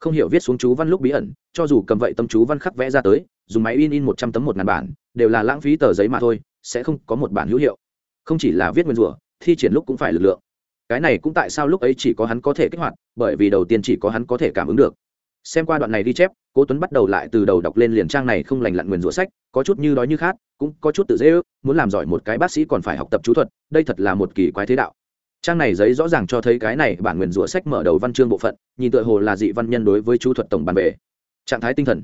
Không hiểu viết xuống chú văn lúc bí ẩn, cho dù cầm vậy tâm chú văn khắc vẽ ra tới, dùng máy in in một trăm tấm một ngàn bản, đều là lãng phí tờ giấy mà thôi, sẽ không có một bản hữu hiệu. Không chỉ là viết nguyên rủa, thi triển lúc cũng phải lực lượng. Cái này cũng tại sao lúc ấy chỉ có hắn có thể kích hoạt, bởi vì đầu tiên chỉ có hắn có thể cảm ứng được xem qua đoạn này ghi chép, cố tuấn bắt đầu lại từ đầu đọc lên liền trang này không lành lặn nguyền rủa sách, có chút như đói như khát, cũng có chút tự dễ ước, muốn làm giỏi một cái bác sĩ còn phải học tập chú thuật, đây thật là một kỳ quái thế đạo. Trang này giấy rõ ràng cho thấy cái này bản nguyền rủa sách mở đầu văn chương bộ phận, nhìn tựa hồ là dị văn nhân đối với chú thuật tổng bàn bề. Trạng thái tinh thần.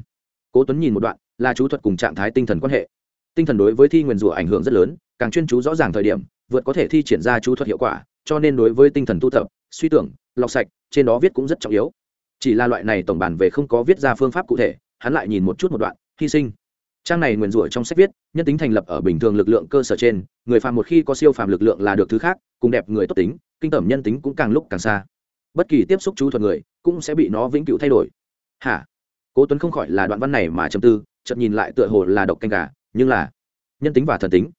Cố tuấn nhìn một đoạn, là chú thuật cùng trạng thái tinh thần quan hệ. Tinh thần đối với thi nguyền rủa ảnh hưởng rất lớn, càng chuyên chú rõ ràng thời điểm, vượt có thể thi triển ra chú thuật hiệu quả, cho nên đối với tinh thần tu tập, suy tưởng, lọc sạch, trên đó viết cũng rất trọng yếu chỉ là loại này tổng bản về không có viết ra phương pháp cụ thể, hắn lại nhìn một chút một đoạn, hy sinh. Trang này nguyền rủa trong sách viết, nhân tính thành lập ở bình thường lực lượng cơ sở trên, người phàm một khi có siêu phàm lực lượng là được thứ khác, cùng đẹp người tốt tính, kinh tởm nhân tính cũng càng lúc càng xa. Bất kỳ tiếp xúc chú thuật người, cũng sẽ bị nó vĩnh cửu thay đổi. Hả? Cố tuấn không khỏi là đoạn văn này mà chấm tư, chợt nhìn lại tựa hồ là độc canh gà, nhưng là nhân tính và thần tính.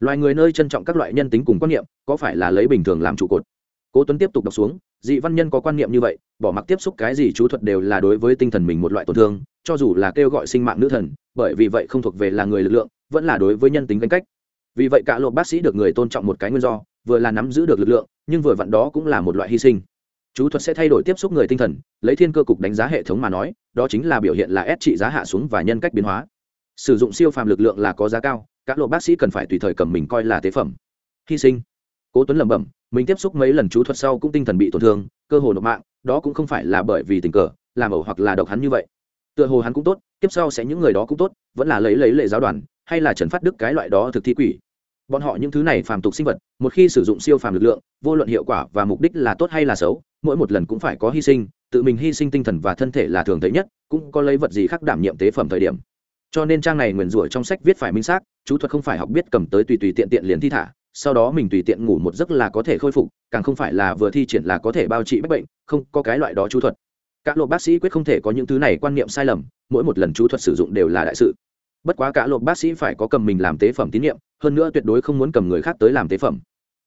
Loài người nơi trân trọng các loại nhân tính cùng quan niệm, có phải là lấy bình thường làm trụ cột? Cố tuấn tiếp tục đọc xuống, dị văn nhân có quan niệm như vậy, bỏ mặc tiếp xúc cái gì chú thuật đều là đối với tinh thần mình một loại tổn thương, cho dù là kêu gọi sinh mạng nữ thần, bởi vì vậy không thuộc về là người lực lượng, vẫn là đối với nhân tính canh cách. Vì vậy cả lộ bác sĩ được người tôn trọng một cái nguyên do, vừa là nắm giữ được lực lượng, nhưng vừa vặn đó cũng là một loại hy sinh. Chú thuật sẽ thay đổi tiếp xúc người tinh thần, lấy thiên cơ cục đánh giá hệ thống mà nói, đó chính là biểu hiện là ép trị giá hạ xuống và nhân cách biến hóa. Sử dụng siêu phàm lực lượng là có giá cao các lộ bác sĩ cần phải tùy thời cầm mình coi là tế phẩm. Hy sinh. Cố tuấn lẩm bẩm mình tiếp xúc mấy lần chú thuật sau cũng tinh thần bị tổn thương, cơ hồ nộp mạng, đó cũng không phải là bởi vì tình cờ, làm ẩu hoặc là độc hắn như vậy. Tựa hồ hắn cũng tốt tiếp sau sẽ những người đó cũng tốt, vẫn là lấy lấy lệ giáo đoàn, hay là trần phát đức cái loại đó thực thi quỷ. Bọn họ những thứ này phàm tục sinh vật, một khi sử dụng siêu phàm lực lượng, vô luận hiệu quả và mục đích là tốt hay là xấu, mỗi một lần cũng phải có hy sinh, tự mình hy sinh tinh thần và thân thể là thường thấy nhất, cũng có lấy vật gì khác đảm nhiệm tế phẩm thời điểm. Cho nên trang này nguyền rủa trong sách viết phải minh xác, chú thuật không phải học biết cầm tới tùy tùy tiện tiện liền thi thả sau đó mình tùy tiện ngủ một giấc là có thể khôi phục, càng không phải là vừa thi triển là có thể bao trị bách bệnh, không có cái loại đó chú thuật. Cả lộ bác sĩ quyết không thể có những thứ này quan niệm sai lầm, mỗi một lần chú thuật sử dụng đều là đại sự. Bất quá cả lộ bác sĩ phải có cầm mình làm tế phẩm tín nhiệm, hơn nữa tuyệt đối không muốn cầm người khác tới làm tế phẩm.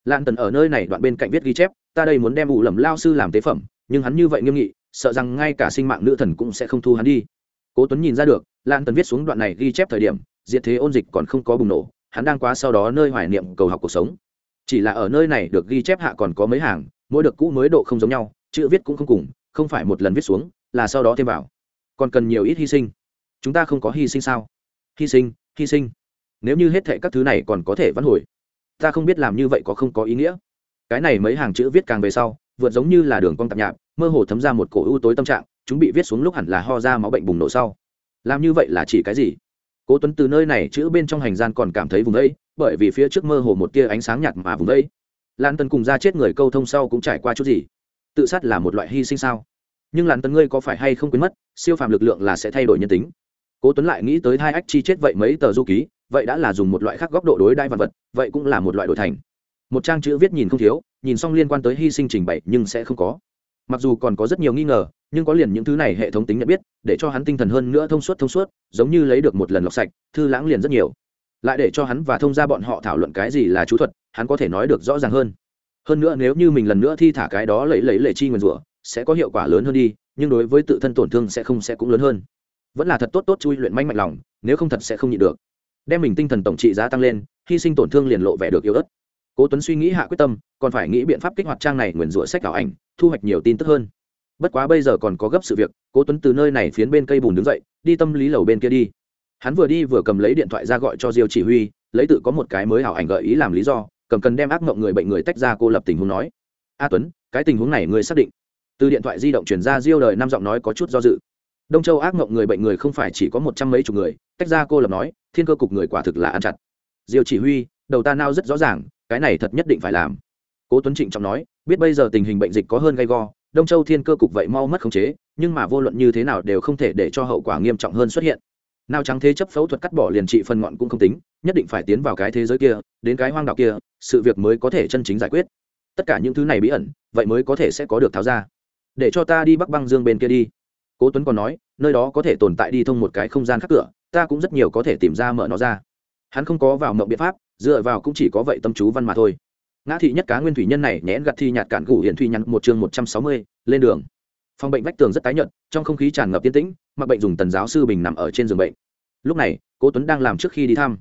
Lan tần ở nơi này đoạn bên cạnh viết ghi chép, ta đây muốn đem ủ lầm lao sư làm tế phẩm, nhưng hắn như vậy nghiêm nghị, sợ rằng ngay cả sinh mạng nữ thần cũng sẽ không thu hắn đi. Cố tuấn nhìn ra được lan tần viết xuống đoạn này ghi chép thời điểm, diệt thế ôn dịch còn không có bùng nổ hắn đang quá sau đó nơi hoài niệm cầu học cuộc sống. Chỉ là ở nơi này được ghi chép hạ còn có mấy hàng, mỗi được cũ mới độ không giống nhau, chữ viết cũng không cùng, không phải một lần viết xuống, là sau đó thêm vào. Còn cần nhiều ít hy sinh. Chúng ta không có hy sinh sao? Hy sinh hy sinh. Nếu như hết thệ các thứ này còn có thể vãn hồi, ta không biết làm như vậy có không có ý nghĩa. Cái này mấy hàng chữ viết càng về sau, vượt giống như là đường cong tạp nhạp, mơ hồ thấm ra một cổ ưu tối tâm trạng, chúng bị viết xuống lúc hẳn là ho ra máu bệnh bùng nổ sau. Làm như vậy là chỉ cái gì? Cố tuấn từ nơi này chữ bên trong hành gian còn cảm thấy vùng ấy bởi vì phía trước mơ hồ một tia ánh sáng nhạt mà vùng ấy lan tân cùng ra chết người câu thông sau cũng trải qua chút gì? Tự sát là một loại hy sinh sao? Nhưng lan tân ngươi có phải hay không quên mất, siêu phàm lực lượng là sẽ thay đổi nhân tính. Cố tuấn lại nghĩ tới hai ách chi chết vậy mấy tờ du ký, vậy đã là dùng một loại khác góc độ đối đai vật vật, vậy cũng là một loại đổi thành. Một trang chữ viết nhìn không thiếu, nhìn xong liên quan tới hy sinh trình bày nhưng sẽ không có mặc dù còn có rất nhiều nghi ngờ, nhưng có liền những thứ này hệ thống tính nhận biết, để cho hắn tinh thần hơn nữa thông suốt thông suốt, giống như lấy được một lần lọc sạch, thư lãng liền rất nhiều. Lại để cho hắn và thông ra bọn họ thảo luận cái gì là chú thuật, hắn có thể nói được rõ ràng hơn. Hơn nữa nếu như mình lần nữa thi thả cái đó lấy lấy lệ chi nguyền rủa, sẽ có hiệu quả lớn hơn đi, nhưng đối với tự thân tổn thương sẽ không sẽ cũng lớn hơn. Vẫn là thật tốt tốt chui luyện manh mạnh lòng, nếu không thật sẽ không nhịn được. Đem mình tinh thần tổng trị giá tăng lên, hy sinh tổn thương liền lộ vẻ được yếu ớt. Cố tuấn suy nghĩ hạ quyết tâm, còn phải nghĩ biện pháp kích hoạt trang này nguyền rủa sách ảo ảnh thu hoạch nhiều tin tức hơn. Bất quá bây giờ còn có gấp sự việc, cố tuấn từ nơi này phiến bên cây bùn đứng dậy, đi tâm lý lầu bên kia đi. Hắn vừa đi vừa cầm lấy điện thoại ra gọi cho diêu chỉ huy, lấy tự có một cái mới hảo ảnh gợi ý làm lý do, cầm cần đem ác mộng người bệnh người tách ra, cô lập tình huống nói. A tuấn, cái tình huống này ngươi xác định. Từ điện thoại di động chuyển ra, diêu đời năm giọng nói có chút do dự. Đông châu ác mộng người bệnh người không phải chỉ có một trăm mấy chục người, tách ra, cô lập nói, thiên cơ cục người quả thực là ăn chặt. Diêu chỉ huy, đầu ta nao rất rõ ràng, cái này thật nhất định phải làm cố tuấn trịnh trọng nói, biết bây giờ tình hình bệnh dịch có hơn gay go, đông châu thiên cơ cục vậy mau mất khống chế, nhưng mà vô luận như thế nào đều không thể để cho hậu quả nghiêm trọng hơn xuất hiện. Nào trắng thế chấp phẫu thuật cắt bỏ liền trị phần ngọn cũng không tính, nhất định phải tiến vào cái thế giới kia, đến cái hoang đạo kia, sự việc mới có thể chân chính giải quyết. Tất cả những thứ này bí ẩn, vậy mới có thể sẽ có được tháo ra. Để cho ta đi bắc băng dương bên kia đi. Cố tuấn còn nói, nơi đó có thể tồn tại đi thông một cái không gian khác cửa, ta cũng rất nhiều có thể tìm ra mở nó ra. Hắn không có vào mộng biện pháp, dựa vào cũng chỉ có vậy tâm chú văn mà thôi ngã thị nhất cá nguyên thủy nhân này nhẽn gặt thi nhạt cản gủ hiện thủy nhắn một chương một trăm sáu mươi, lên đường. Phòng bệnh vách tường rất tái nhợt, trong không khí tràn ngập yên tĩnh mặc bệnh dùng tần giáo sư bình nằm ở trên giường bệnh. Lúc này, cố tuấn đang làm trước khi đi thăm.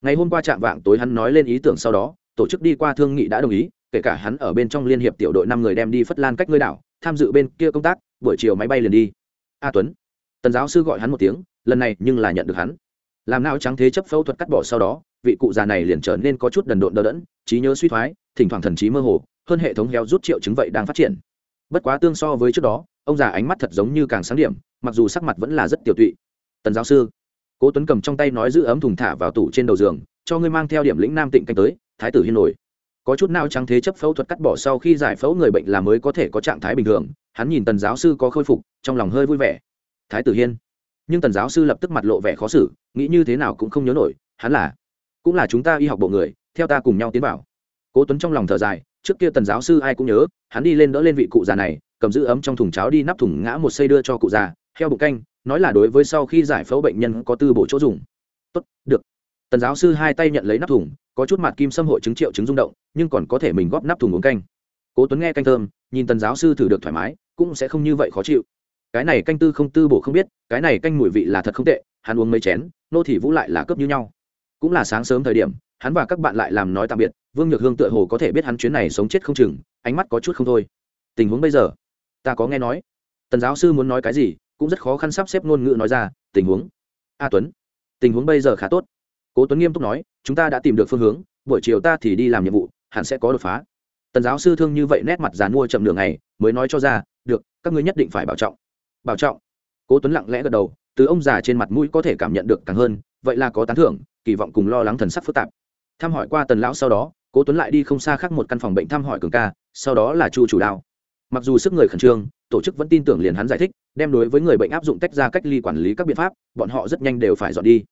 Ngày hôm qua trạm vạng tối hắn nói lên ý tưởng sau đó, tổ chức đi qua thương nghị đã đồng ý, kể cả hắn ở bên trong liên hiệp tiểu đội năm người đem đi phất lan cách ngươi đảo, tham dự bên kia công tác, buổi chiều máy bay liền đi. A tuấn. Tần giáo sư gọi hắn một tiếng, lần này nhưng là nhận được hắn. Làm não trắng thế chấp phẫu thuật cắt bỏ sau đó, vị cụ già này liền trở nên có chút đần độn đờ đẫn, trí nhớ suy thoái thỉnh thoảng thần trí mơ hồ, hơn hệ thống héo rút triệu chứng vậy đang phát triển. Bất quá tương so với trước đó, ông già ánh mắt thật giống như càng sáng điểm, mặc dù sắc mặt vẫn là rất tiểu tụy. Tần giáo sư, cố tuấn cầm trong tay nói giữ ấm thùng thả vào tủ trên đầu giường, cho ngươi mang theo điểm lĩnh nam tịnh canh tới, thái tử hiên nổi. Có chút nào trắng thế chấp phẫu thuật cắt bỏ sau khi giải phẫu người bệnh là mới có thể có trạng thái bình thường, hắn nhìn tần giáo sư có khôi phục, trong lòng hơi vui vẻ. Thái tử hiên. Nhưng tần giáo sư lập tức mặt lộ vẻ khó xử, nghĩ như thế nào cũng không nhớ nổi, hắn là, cũng là chúng ta y học bộ người, theo ta cùng nhau tiến vào cố tuấn trong lòng thở dài, trước kia tần giáo sư ai cũng nhớ, hắn đi lên đỡ lên vị cụ già này, cầm giữ ấm trong thùng cháo đi nắp thùng ngã một xây đưa cho cụ già, heo bụng canh, nói là đối với sau khi giải phẫu bệnh nhân có tư bổ chỗ dùng. Tốt, được. Tần giáo sư hai tay nhận lấy nắp thùng, có chút mặt kim xâm hội chứng triệu chứng rung động, nhưng còn có thể mình góp nắp thùng uống canh. Cố tuấn nghe canh thơm, nhìn tần giáo sư thử được thoải mái, cũng sẽ không như vậy khó chịu. Cái này canh tư không tư bổ không biết, cái này canh mùi vị là thật không tệ, hắn uống mấy chén, nô thị vũ lại là cấp như nhau. Cũng là sáng sớm thời điểm, hắn và các bạn lại làm nói tạm biệt vương nhược hương tựa hồ có thể biết hắn chuyến này sống chết không chừng, ánh mắt có chút không thôi. Tình huống bây giờ, ta có nghe nói. Tần giáo sư muốn nói cái gì, cũng rất khó khăn sắp xếp ngôn ngữ nói ra, tình huống. A tuấn, tình huống bây giờ khá tốt. Cố tuấn nghiêm túc nói, chúng ta đã tìm được phương hướng, buổi chiều ta thì đi làm nhiệm vụ, hẳn sẽ có đột phá. Tần giáo sư thương như vậy nét mặt dàn mua chậm đường này mới nói cho ra, được, các ngươi nhất định phải bảo trọng. Bảo trọng. Cố tuấn lặng lẽ gật đầu, từ ông già trên mặt mũi có thể cảm nhận được càng hơn, vậy là có tán thưởng, kỳ vọng cùng lo lắng thần sắc phức tạp. Thăm hỏi qua tần lão sau đó cố tuấn lại đi không xa khác một căn phòng bệnh thăm hỏi cường ca, sau đó là chu chủ đao. Mặc dù sức người khẩn trương, tổ chức vẫn tin tưởng liền hắn giải thích, đem đối với người bệnh áp dụng tách ra cách ly quản lý các biện pháp, bọn họ rất nhanh đều phải dọn đi.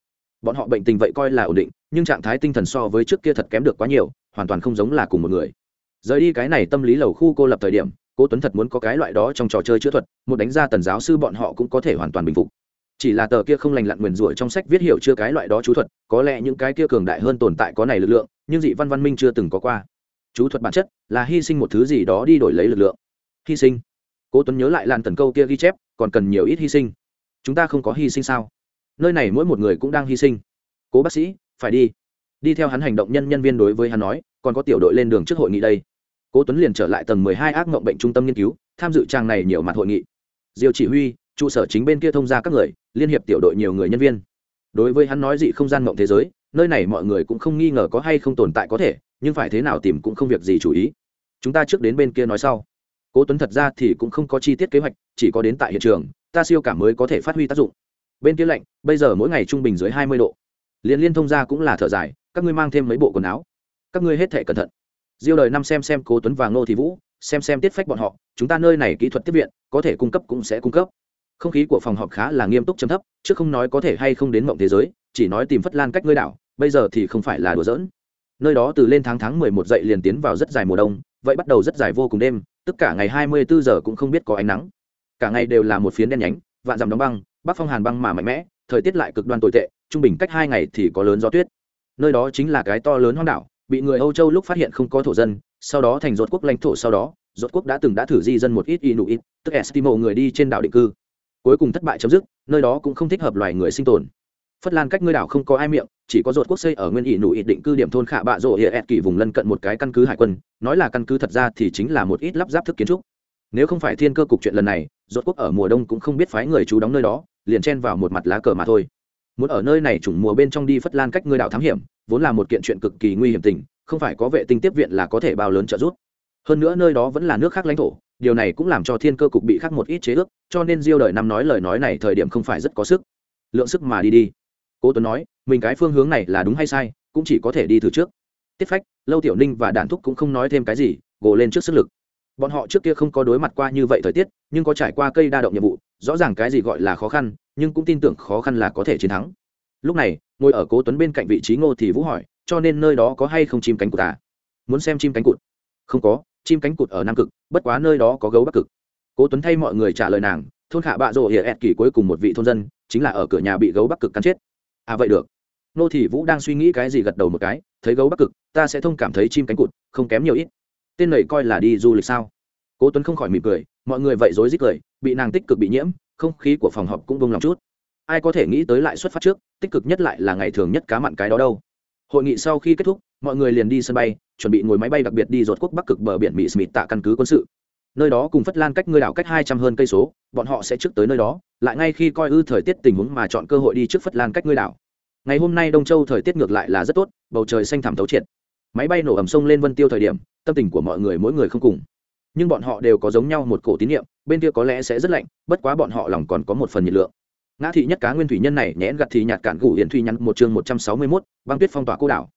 Bọn họ bệnh tình vậy coi là ổn định, nhưng trạng thái tinh thần so với trước kia thật kém được quá nhiều, hoàn toàn không giống là cùng một người. Rời đi cái này tâm lý lầu khu cô lập thời điểm, cố tuấn thật muốn có cái loại đó trong trò chơi chữa thuật, một đánh ra tần giáo sư bọn họ cũng có thể hoàn toàn bình phục. Chỉ là tờ kia không lành lặn nguyền rủa trong sách viết hiểu chưa cái loại đó chú thuật, có lẽ những cái kia cường đại hơn tồn tại có này lực lượng nhưng dị văn văn minh chưa từng có qua. Chú thuật bản chất là hy sinh một thứ gì đó đi đổi lấy lực lượng. Hy sinh. Cố tuấn nhớ lại làn tần câu kia ghi chép, còn cần nhiều ít hy sinh. Chúng ta không có hy sinh sao? Nơi này mỗi một người cũng đang hy sinh. Cố bác sĩ, phải đi. Đi theo hắn hành động nhân nhân viên đối với hắn nói, còn có tiểu đội lên đường trước hội nghị đây. Cố tuấn liền trở lại tầng 12 ác mộng bệnh trung tâm nghiên cứu, tham dự trang này nhiều mặt hội nghị. Diêu chỉ huy, trụ sở chính bên kia thông ra các người, liên hiệp tiểu đội nhiều người nhân viên. Đối với hắn nói dị không gian mộng thế giới nơi này mọi người cũng không nghi ngờ có hay không tồn tại có thể, nhưng phải thế nào tìm cũng không việc gì chủ ý. Chúng ta trước đến bên kia nói sau. Cố tuấn thật ra thì cũng không có chi tiết kế hoạch, chỉ có đến tại hiện trường, ta siêu cảm mới có thể phát huy tác dụng. Bên kia lạnh, bây giờ mỗi ngày trung bình dưới hai mươi độ. Liên liên thông ra cũng là thở dài, các ngươi mang thêm mấy bộ quần áo. Các ngươi hết thể cẩn thận. Diêu đời năm xem xem cố tuấn và ngô thị vũ, xem xem tiết phách bọn họ, chúng ta nơi này kỹ thuật tiếp viện, có thể cung cấp cũng sẽ cung cấp. Không khí của phòng họp khá là nghiêm túc chấm thấp, chứ không nói có thể hay không đến mộng thế giới chỉ nói tìm phất lan cách ngươi đảo, bây giờ thì không phải là đùa giỡn. Nơi đó từ lên tháng tháng mười một dậy liền tiến vào rất dài mùa đông, vậy bắt đầu rất dài vô cùng đêm tất cả ngày hai mươi bốn giờ cũng không biết có ánh nắng. Cả ngày đều là một phiến đen nhánh, vạn dằm đóng băng, bắc phong hàn băng mà mạnh mẽ, thời tiết lại cực đoan tồi tệ, trung bình cách hai ngày thì có lớn gió tuyết. Nơi đó chính là cái to lớn hoang đảo, bị người âu châu lúc phát hiện không có thổ dân, sau đó thành rốt quốc lãnh thổ sau đó rốt quốc đã từng đã thử di dân một ít inuit, tức estimo người đi trên đảo định cư. Cuối cùng thất bại chấm dứt, nơi đó cũng không thích hợp loài người sinh tồn phất lan cách ngươi đảo không có ai miệng, chỉ có rốt quốc xây ở nguyên ỷ nụ ít định cư điểm thôn khả bạ rộ hiện kỳ vùng lân cận một cái căn cứ hải quân, nói là căn cứ thật ra thì chính là một ít lắp ráp thức kiến trúc. Nếu không phải thiên cơ cục chuyện lần này rốt quốc ở mùa đông cũng không biết phái người chú đóng nơi đó, liền chen vào một mặt lá cờ mà thôi. Muốn ở nơi này chủng mùa bên trong đi phất lan cách ngươi đảo thám hiểm, vốn là một kiện chuyện cực kỳ nguy hiểm tình, không phải có vệ tinh tiếp viện là có thể bao lớn trợ giúp. Hơn nữa nơi đó vẫn là nước khác lãnh thổ, điều này cũng làm cho thiên cơ cục bị khắc một ít chế ước, cho nên diêu đời năm nói lời nói này thời điểm không phải rất có sức. Lượng sức mà đi đi cố tuấn nói, mình cái phương hướng này là đúng hay sai, cũng chỉ có thể đi thử trước. Tiết phách, lâu tiểu ninh và đản thúc cũng không nói thêm cái gì, gồ lên trước sức lực. Bọn họ trước kia không có đối mặt qua như vậy thời tiết, nhưng có trải qua cây đa động nhiệm vụ, rõ ràng cái gì gọi là khó khăn, nhưng cũng tin tưởng khó khăn là có thể chiến thắng. Lúc này, ngồi ở cố tuấn bên cạnh vị trí ngô thì vũ hỏi, cho nên nơi đó có hay không chim cánh cụt à? Muốn xem chim cánh cụt. Không có, chim cánh cụt ở nam cực, bất quá nơi đó có gấu bắc cực. Cố tuấn thay mọi người trả lời nàng, thôn khả bạ rộ hiệa ẹt kỳ cuối cùng một vị thôn dân, chính là ở cửa nhà bị gấu bắc cực cắn chết à vậy được. Nô thị vũ đang suy nghĩ cái gì gật đầu một cái, thấy gấu bắc cực, ta sẽ thông cảm thấy chim cánh cụt, không kém nhiều ít. Tên này coi là đi du lịch sao? Cố tuấn không khỏi mỉm cười, mọi người vậy rối rít cười, bị nàng tích cực bị nhiễm, không khí của phòng họp cũng bông lòng chút. Ai có thể nghĩ tới lại xuất phát trước, tích cực nhất lại là ngày thường nhất cá mặn cái đó đâu. Hội nghị sau khi kết thúc, mọi người liền đi sân bay, chuẩn bị ngồi máy bay đặc biệt đi rột quốc bắc cực bờ biển mỹ smith tạ căn cứ quân sự. Nơi đó cùng phất lan cách ngươi đảo cách hai trăm hơn cây số bọn họ sẽ trước tới nơi đó, lại ngay khi coi ư thời tiết tình huống mà chọn cơ hội đi trước phất lan cách ngươi đảo. Ngày hôm nay đông châu thời tiết ngược lại là rất tốt, bầu trời xanh thẳm thấu triệt. Máy bay nổ ầm sông lên vân tiêu thời điểm, tâm tình của mọi người mỗi người không cùng. Nhưng bọn họ đều có giống nhau một cổ tín nhiệm bên kia có lẽ sẽ rất lạnh, bất quá bọn họ lòng còn có một phần nhiệt lượng. Ngã thị nhất cá nguyên thủy nhân này nhẽn gặt thì nhạt cản gủ hiển thủy nhắn một chương một trăm sáu mươi mốt, băng tuyết phong tỏa cô đảo.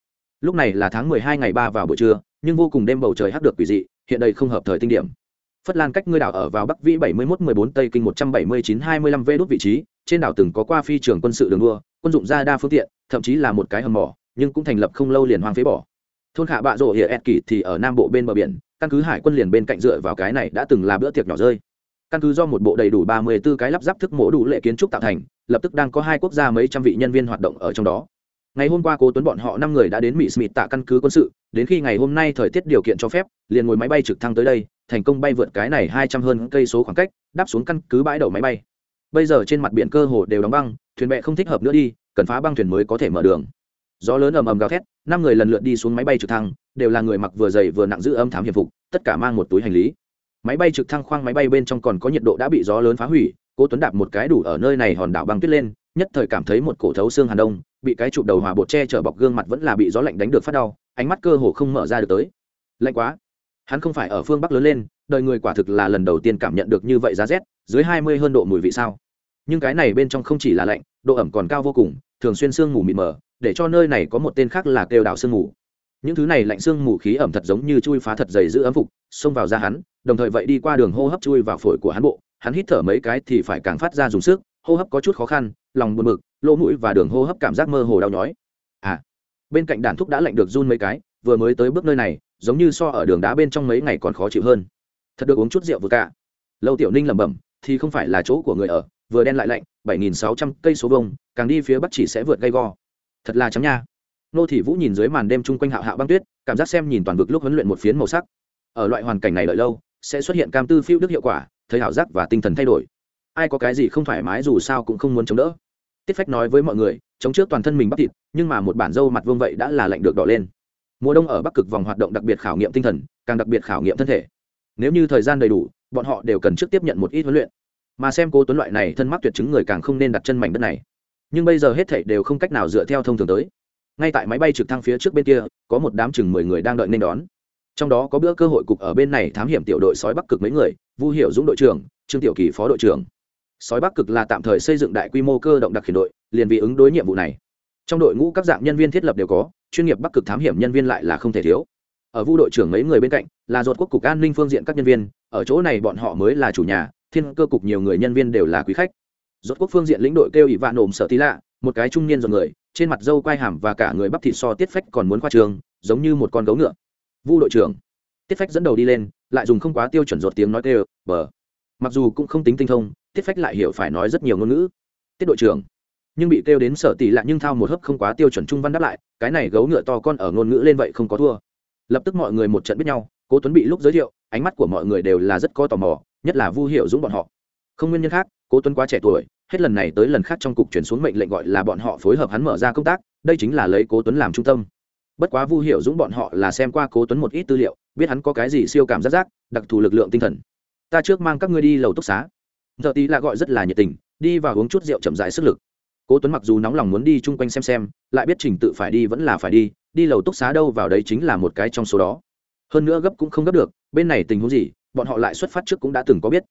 Lúc này là tháng mười hai ngày ba vào buổi trưa, nhưng vô cùng đêm bầu trời hắc được quỷ dị, hiện đây không hợp thời tinh điểm phất lan cách ngươi đảo ở vào bắc vĩ bảy mươi mốt mười bốn, tây kinh một trăm bảy mươi chín hai mươi lăm, vê đốt vị trí. Trên đảo từng có qua phi trường quân sự đường đua, quân dụng ra đa phương tiện, thậm chí là một cái hầm mỏ, nhưng cũng thành lập không lâu liền hoang phế bỏ. Thôn khả bạ rộ hiệa ed kỳ thì ở nam bộ bên bờ biển, căn cứ hải quân liền bên cạnh dựa vào cái này đã từng là bữa tiệc nhỏ rơi. Căn cứ do một bộ đầy đủ ba mươi 34 cái lắp ráp thức mổ đủ lệ kiến trúc tạo thành, lập tức đang có hai quốc gia mấy trăm vị nhân viên hoạt động ở trong đó. Ngày hôm qua cố tuấn bọn họ năm người đã đến mỹ smith tạ căn cứ quân sự, đến khi ngày hôm nay thời tiết điều kiện cho phép, liền ngồi máy bay trực thăng tới đây thành công bay vượt cái này hai trăm hơn cây số khoảng cách, đáp xuống căn cứ bãi đậu máy bay. Bây giờ trên mặt biển cơ hồ đều đóng băng, thuyền bè không thích hợp nữa đi, cần phá băng thuyền mới có thể mở đường. Gió lớn ầm ầm gào thét, năm người lần lượt đi xuống máy bay trực thăng, đều là người mặc vừa dày vừa nặng giữ âm thám hiệp phục, tất cả mang một túi hành lý. Máy bay trực thăng khoang máy bay bên trong còn có nhiệt độ đã bị gió lớn phá hủy, cố tuấn đạp một cái đủ ở nơi này hòn đảo băng tuyết lên, nhất thời cảm thấy một cổ thấu xương hàn đông, bị cái chụp đầu hòa bột che chở bọc gương mặt vẫn là bị gió lạnh đánh được phát đau, ánh mắt cơ hồ không mở ra được tới. Lạnh quá hắn không phải ở phương bắc lớn lên, đời người quả thực là lần đầu tiên cảm nhận được như vậy giá rét, dưới hai mươi hơn độ mùi vị sao. Nhưng cái này bên trong không chỉ là lạnh, độ ẩm còn cao vô cùng, thường xuyên sương mù mịt mờ, để cho nơi này có một tên khác là kêu đảo sương mù. Những thứ này lạnh sương mù khí ẩm thật giống như chui phá thật dày giữ ấm phục, xông vào da hắn, đồng thời vậy đi qua đường hô hấp chui vào phổi của hắn bộ, hắn hít thở mấy cái thì phải càng phát ra dùng sức, hô hấp có chút khó khăn, lòng buồn mực lỗ mũi và đường hô hấp cảm giác mơ hồ đau nhói. À bên cạnh đàn thúc đã lạnh được run mấy cái vừa mới tới bước nơi này, giống như so ở đường đá bên trong mấy ngày còn khó chịu hơn. Thật được uống chút rượu vừa cả. Lâu tiểu ninh lẩm bẩm, thì không phải là chỗ của người ở, vừa đen lại lạnh, bảy nghìn sáu trăm cây số vông càng đi phía bắc chỉ sẽ vượt gay go. Thật là trắng nha. Nô thị vũ nhìn dưới màn đêm chung quanh hạo hạo băng tuyết, cảm giác xem nhìn toàn vực lúc huấn luyện một phiến màu sắc. Ở loại hoàn cảnh này đợi lâu, sẽ xuất hiện cam tư phiêu đức hiệu quả, thấy hảo giác và tinh thần thay đổi. Ai có cái gì không thoải mái dù sao cũng không muốn chống đỡ. Tiết phách nói với mọi người, chống trước toàn thân mình bắp thịt, nhưng mà một bản dâu mặt vương vậy đã là lạnh được đỏ lên mùa đông ở bắc cực vòng hoạt động đặc biệt khảo nghiệm tinh thần, càng đặc biệt khảo nghiệm thân thể. Nếu như thời gian đầy đủ, bọn họ đều cần trước tiếp nhận một ít huấn luyện. Mà xem cô tuấn loại này thân mắc tuyệt chứng người càng không nên đặt chân mảnh đất này. Nhưng bây giờ hết thảy đều không cách nào dựa theo thông thường tới. Ngay tại máy bay trực thăng phía trước bên kia, có một đám chừng mười người đang đợi nên đón. Trong đó có bữa cơ hội cục ở bên này thám hiểm tiểu đội sói bắc cực mấy người, vu hiểu dũng đội trưởng, trương tiểu kỳ phó đội trưởng. Sói bắc cực là tạm thời xây dựng đại quy mô cơ động đặc khiển đội, liền vì ứng đối nhiệm vụ này trong đội ngũ các dạng nhân viên thiết lập đều có, chuyên nghiệp bắc cực thám hiểm nhân viên lại là không thể thiếu. Ở vu đội trưởng mấy người bên cạnh, là ruột quốc cục an ninh phương diện các nhân viên, ở chỗ này bọn họ mới là chủ nhà, thiên cơ cục nhiều người nhân viên đều là quý khách. Rốt quốc phương diện lĩnh đội kêu ỷ vạn nổm sợ tí lạ, một cái trung niên rồi người, trên mặt dâu quai hàm và cả người bắp thịt so tiết phách còn muốn khoa trường, giống như một con gấu ngựa. Vu đội trưởng, tiết phách dẫn đầu đi lên, lại dùng không quá tiêu chuẩn ruột tiếng nói kêu, bờ. Mặc dù cũng không tính tinh thông, tiết phách lại hiểu phải nói rất nhiều ngôn ngữ. Tiết đội trưởng nhưng bị kêu đến sở tỷ lạ nhưng thao một hớp không quá tiêu chuẩn trung văn đáp lại, cái này gấu ngựa to con ở ngôn ngữ lên vậy không có thua. Lập tức mọi người một trận biết nhau, cố tuấn bị lúc giới thiệu, ánh mắt của mọi người đều là rất có tò mò, nhất là vu hiệu dũng bọn họ. Không nguyên nhân khác, cố tuấn quá trẻ tuổi, hết lần này tới lần khác trong cục chuyển xuống mệnh lệnh gọi là bọn họ phối hợp hắn mở ra công tác, đây chính là lấy cố tuấn làm trung tâm. Bất quá vu hiệu dũng bọn họ là xem qua cố tuấn một ít tư liệu, biết hắn có cái gì siêu cảm giác giác, đặc thù lực lượng tinh thần. Ta trước mang các ngươi đi lầu túc xá. Giờ tí là gọi rất là nhiệt tình, đi và uống chút rượu chậm rãi sức lực cố tuấn mặc dù nóng lòng muốn đi chung quanh xem xem, lại biết trình tự phải đi vẫn là phải đi đi lầu túc xá đâu vào đấy chính là một cái trong số đó. Hơn nữa gấp cũng không gấp được, bên này tình huống gì, bọn họ lại xuất phát trước cũng đã từng có biết.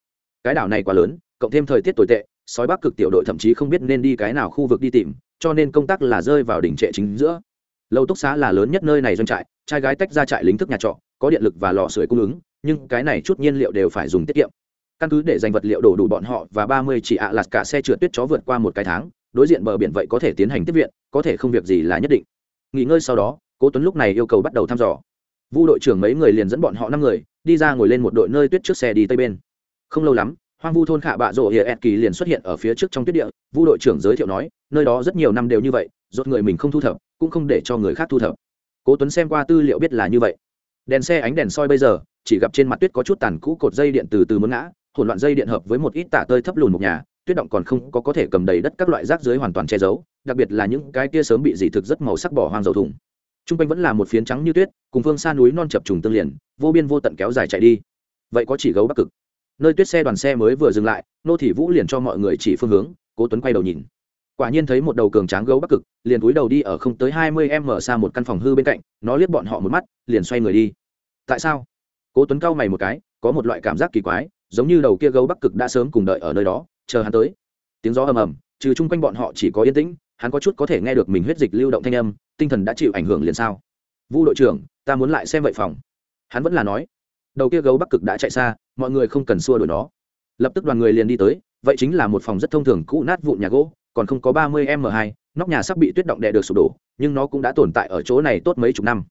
Cái đảo này quá lớn, cộng thêm thời tiết tồi tệ, sói bắc cực tiểu đội thậm chí không biết nên đi cái nào khu vực đi tìm, cho nên công tác là rơi vào đỉnh trệ chính giữa. Lầu túc xá là lớn nhất nơi này doanh trại, trai gái tách ra trại lính thức nhà trọ, có điện lực và lò sưởi cung ứng, nhưng cái này chút nhiên liệu đều phải dùng tiết kiệm. Căn cứ để dành vật liệu đổ đủ bọn họ và ba mươi chỉ ạ à lạt cả xe trượt tuyết chó vượt qua một cái tháng đối diện bờ biển vậy có thể tiến hành tiếp viện, có thể không việc gì là nhất định. Nghỉ ngơi sau đó, cố tuấn lúc này yêu cầu bắt đầu thăm dò. Vu đội trưởng mấy người liền dẫn bọn họ năm người, đi ra ngồi lên một đội nơi tuyết trước xe đi tây bên. Không lâu lắm, hoang vu thôn khạ bạ rộ hiệa ẹt kỳ liền xuất hiện ở phía trước trong tuyết địa, vu đội trưởng giới thiệu nói, nơi đó rất nhiều năm đều như vậy, rốt người mình không thu thập, cũng không để cho người khác thu thập. Cố tuấn xem qua tư liệu biết là như vậy. Đèn xe ánh đèn soi bây giờ, chỉ gặp trên mặt tuyết có chút tàn cũ cột dây điện từ từ muốn ngã, hỗn loạn dây điện hợp với một ít tả tơi thấp lùn một nhà tuyết động còn không có có thể cầm đầy đất các loại rác dưới hoàn toàn che giấu, đặc biệt là những cái kia sớm bị dị thực rất màu sắc bỏ hoang dầu thùng. Trung r quanh vẫn là một phiến trắng như tuyết, cùng phương xa núi non chập trùng tương liền, vô biên vô tận kéo dài chạy đi. Vậy có chỉ gấu bắc cực. Nơi tuyết xe đoàn xe mới vừa dừng lại, nô thị vũ liền cho mọi người chỉ phương hướng, cố tuấn quay đầu nhìn. Quả nhiên thấy một đầu cường tráng gấu bắc cực, liền cúi đầu đi ở không tới hai mươi m xa một căn phòng hư bên cạnh, nó liếc bọn họ một mắt, liền xoay người đi. Tại sao? Cố tuấn cau mày một cái, có một loại cảm giác kỳ quái, giống như đầu kia gấu bắc cực đã sớm cùng đợi ở nơi đó chờ hắn tới. Tiếng gió ầm ầm, trừ chung quanh bọn họ chỉ có yên tĩnh, hắn có chút có thể nghe được mình huyết dịch lưu động thanh âm, tinh thần đã chịu ảnh hưởng liền sao? Vu đội trưởng, ta muốn lại xem vậy phòng. Hắn vẫn là nói, đầu kia gấu bắc cực đã chạy xa, mọi người không cần xua đuổi nó. Lập tức đoàn người liền đi tới, vậy chính là một phòng rất thông thường cũ nát vụn nhà gỗ, còn không có ba mươi m hai, nóc nhà sắp bị tuyết động đè được sụp đổ, nhưng nó cũng đã tồn tại ở chỗ này tốt mấy chục năm.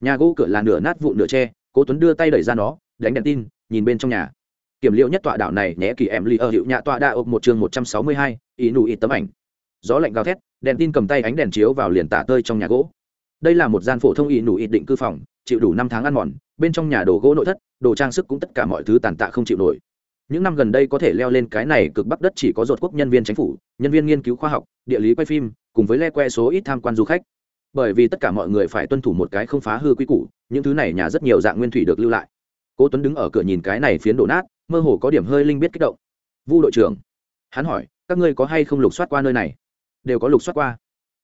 Nhà gỗ cửa là nửa nát vụn nửa tre, cố tuấn đưa tay đẩy ra nó, đánh đèn tin, nhìn bên trong nhà kiểm liệu nhất tọa đảo này nhé kỳ em ly ở hiệu nhà tọa đa ộp một chương một trăm sáu mươi hai, ý nụ ít tấm ảnh. Gió lạnh gào thét, đèn tin cầm tay ánh đèn chiếu vào liền tả tơi trong nhà gỗ. Đây là một gian phổ thông ý nụ ít định cư phòng, chịu đủ năm tháng ăn mòn, bên trong nhà đồ gỗ nội thất, đồ trang sức cũng tất cả mọi thứ tàn tạ không chịu nổi. Những năm gần đây có thể leo lên cái này cực bắc đất chỉ có ruột quốc nhân viên chính phủ, nhân viên nghiên cứu khoa học, địa lý quay phim, cùng với le que số ít tham quan du khách. Bởi vì tất cả mọi người phải tuân thủ một cái không phá hư quy củ, những thứ này nhà rất nhiều dạng nguyên thủy được lưu lại. Cố tuấn đứng ở cửa nhìn cái này phiến đổ nát mơ hồ có điểm hơi linh biết kích động. Vu đội trưởng, hắn hỏi, các ngươi có hay không lục soát qua nơi này? Đều có lục soát qua.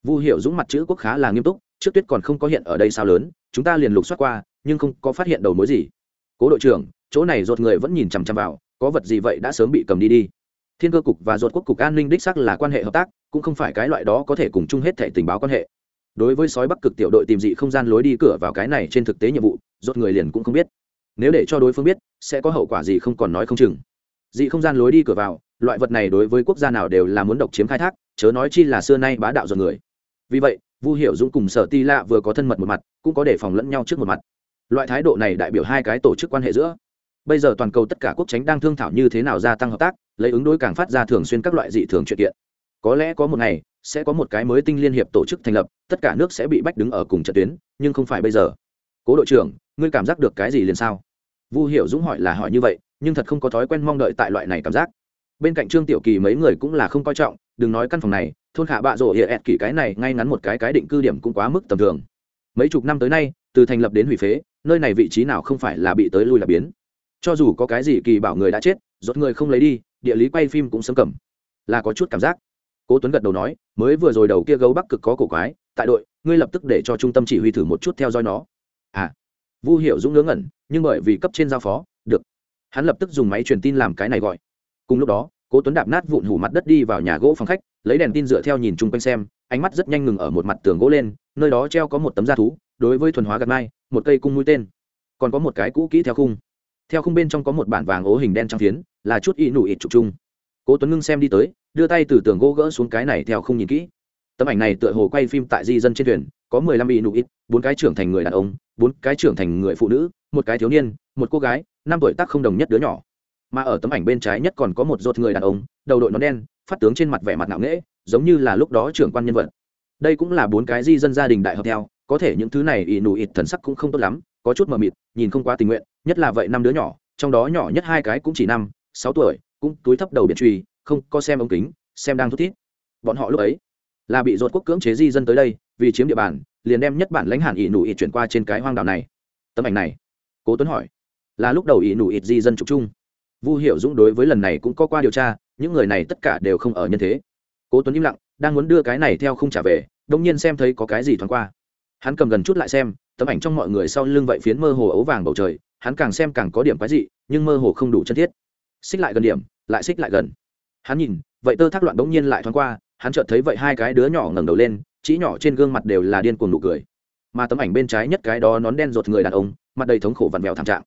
Vu hiệu dũng mặt chữ quốc khá là nghiêm túc, trước tuyết còn không có hiện ở đây sao lớn, chúng ta liền lục soát qua, nhưng không có phát hiện đầu mối gì. Cố đội trưởng, chỗ này rột người vẫn nhìn chằm chằm vào, có vật gì vậy đã sớm bị cầm đi đi. Thiên cơ cục và rột quốc cục an ninh đích sắc là quan hệ hợp tác, cũng không phải cái loại đó có thể cùng chung hết thẻ tình báo quan hệ. Đối với sói bắc cực tiểu đội tìm dị không gian lối đi cửa vào cái này trên thực tế nhiệm vụ, ruột người liền cũng không biết nếu để cho đối phương biết, sẽ có hậu quả gì không còn nói không chừng. Dị không gian lối đi cửa vào, loại vật này đối với quốc gia nào đều là muốn độc chiếm khai thác, chớ nói chi là xưa nay bá đạo dọn người. Vì vậy, vu hiểu dũng cùng sở ti lạ vừa có thân mật một mặt, cũng có đề phòng lẫn nhau trước một mặt. Loại thái độ này đại biểu hai cái tổ chức quan hệ giữa. Bây giờ toàn cầu tất cả quốc tránh đang thương thảo như thế nào gia tăng hợp tác, lấy ứng đối càng phát ra thường xuyên các loại dị thường chuyện kiện. Có lẽ có một ngày, sẽ có một cái mới tinh liên hiệp tổ chức thành lập, tất cả nước sẽ bị bách đứng ở cùng trận tuyến, nhưng không phải bây giờ. Cố đội trưởng ngươi cảm giác được cái gì liền sao? Vu hiểu dũng hỏi là hỏi như vậy, nhưng thật không có thói quen mong đợi tại loại này cảm giác. Bên cạnh trương tiểu kỳ mấy người cũng là không coi trọng, đừng nói căn phòng này, thôn khả bạ rộ hiện ẹt kỳ cái này ngay ngắn một cái cái định cư điểm cũng quá mức tầm thường. Mấy chục năm tới nay, từ thành lập đến hủy phế, nơi này vị trí nào không phải là bị tới lui là biến. Cho dù có cái gì kỳ bảo người đã chết, rốt người không lấy đi, địa lý quay phim cũng sớm cầm. Là có chút cảm giác. Cố tuấn gật đầu nói, mới vừa rồi đầu kia gấu bắc cực có cổ quái, tại đội, ngươi lập tức để cho trung tâm chỉ huy thử một chút theo dõi nó. À vu hiểu dũng ngớ ngẩn, nhưng bởi vì cấp trên giao phó, được. Hắn lập tức dùng máy truyền tin làm cái này gọi. Cùng lúc đó, cố tuấn đạp nát vụn hủ mặt đất đi vào nhà gỗ phòng khách, lấy đèn tin dựa theo nhìn chung quanh xem, ánh mắt rất nhanh ngừng ở một mặt tường gỗ lên, nơi đó treo có một tấm da thú, đối với thuần hóa gạt mai, một cây cung mũi tên. Còn có một cái cũ kỹ theo khung. Theo khung bên trong có một bản vàng ố hình đen trắng phiến, là chút y nụ ịt trục chung. Cố tuấn ngưng xem đi tới, đưa tay từ tường gỗ gỡ xuống cái này theo khung nhìn kỹ. Tấm ảnh này tựa hồ quay phim tại di dân trên thuyền có mười lăm bị nụ ít, bốn cái trưởng thành người đàn ông, bốn cái trưởng thành người phụ nữ, một cái thiếu niên, một cô gái, năm tuổi tác không đồng nhất đứa nhỏ. Mà ở tấm ảnh bên trái nhất còn có một dột người đàn ông, đầu đội nón đen, phát tướng trên mặt vẻ mặt nặng nễ giống như là lúc đó trưởng quan nhân vật. Đây cũng là bốn cái di dân gia đình đại hợp theo, có thể những thứ này ỷ nụ ịt thần sắc cũng không tốt lắm, có chút mờ mịt, nhìn không quá tình nguyện, nhất là vậy năm đứa nhỏ, trong đó nhỏ nhất hai cái cũng chỉ năm, sáu tuổi, cũng túi thấp đầu biển truy không có xem ống kính, xem đang thút thít. Bọn họ lúc ấy là bị dột quốc cưỡng chế di dân tới đây vì chiếm địa bàn, liền đem nhất bản lãnh hàn ỷ nụ ịt chuyển qua trên cái hoang đảo này. Tấm ảnh này, cố tuấn hỏi, là lúc đầu ỷ nụ ịt di dân trục chung. Vu hiệu dũng đối với lần này cũng có qua điều tra, những người này tất cả đều không ở nhân thế. Cố tuấn im lặng, đang muốn đưa cái này theo không trả về đông nhiên xem thấy có cái gì thoáng qua. Hắn cầm gần chút lại xem, tấm ảnh trong mọi người sau lưng vậy phiến mơ hồ ấu vàng bầu trời, hắn càng xem càng có điểm quái dị, nhưng mơ hồ không đủ chân thiết. Xích lại gần điểm, lại xích lại gần. Hắn nhìn, vậy tơ thác loạn bỗng nhiên lại thoáng qua, hắn chợt thấy vậy hai cái đứa nhỏ ngẩng đầu lên chỉ nhỏ trên gương mặt đều là điên cuồng nụ cười. Mà tấm ảnh bên trái nhất cái đó nón đen rột người đàn ông, mặt đầy thống khổ vặn vẹo thảm trạng.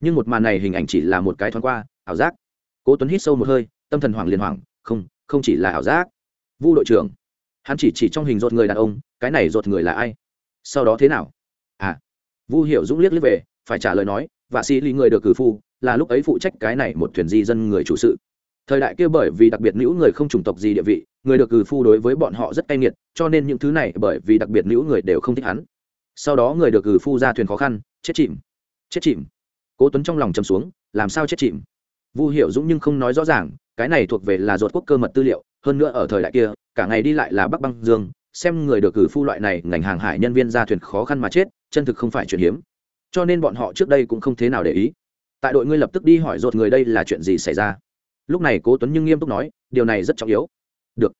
Nhưng một màn này hình ảnh chỉ là một cái thoáng qua, ảo giác. Cố tuấn hít sâu một hơi, tâm thần hoảng liền hoảng, không không chỉ là ảo giác. Vu đội trưởng, hắn chỉ chỉ trong hình rột người đàn ông, cái này rột người là ai? Sau đó thế nào? À vu hiểu dũng liếc liếc về, phải trả lời nói và sĩ lý người được cử phu, là lúc ấy phụ trách cái này một thuyền di dân người chủ sự thời đại kia bởi vì đặc biệt nữ người không chủng tộc gì địa vị, người được cử phu đối với bọn họ rất cay nghiệt, cho nên những thứ này bởi vì đặc biệt nữ người đều không thích hắn. Sau đó người được cử phu ra thuyền khó khăn, chết chìm. Chết chìm. Cố tuấn trong lòng chầm xuống, làm sao chết chìm? Vu hiểu dũng nhưng không nói rõ ràng, cái này thuộc về là ruột quốc cơ mật tư liệu, hơn nữa ở thời đại kia, cả ngày đi lại là bắc băng dương, xem người được cử phu loại này ngành hàng hải nhân viên ra thuyền khó khăn mà chết, chân thực không phải chuyện hiếm. Cho nên bọn họ trước đây cũng không thế nào để ý. Tại đội ngươi lập tức đi hỏi ruột người đây là chuyện gì xảy ra? Lúc này cố tuấn nhưng nghiêm túc nói, điều này rất trọng yếu. Được.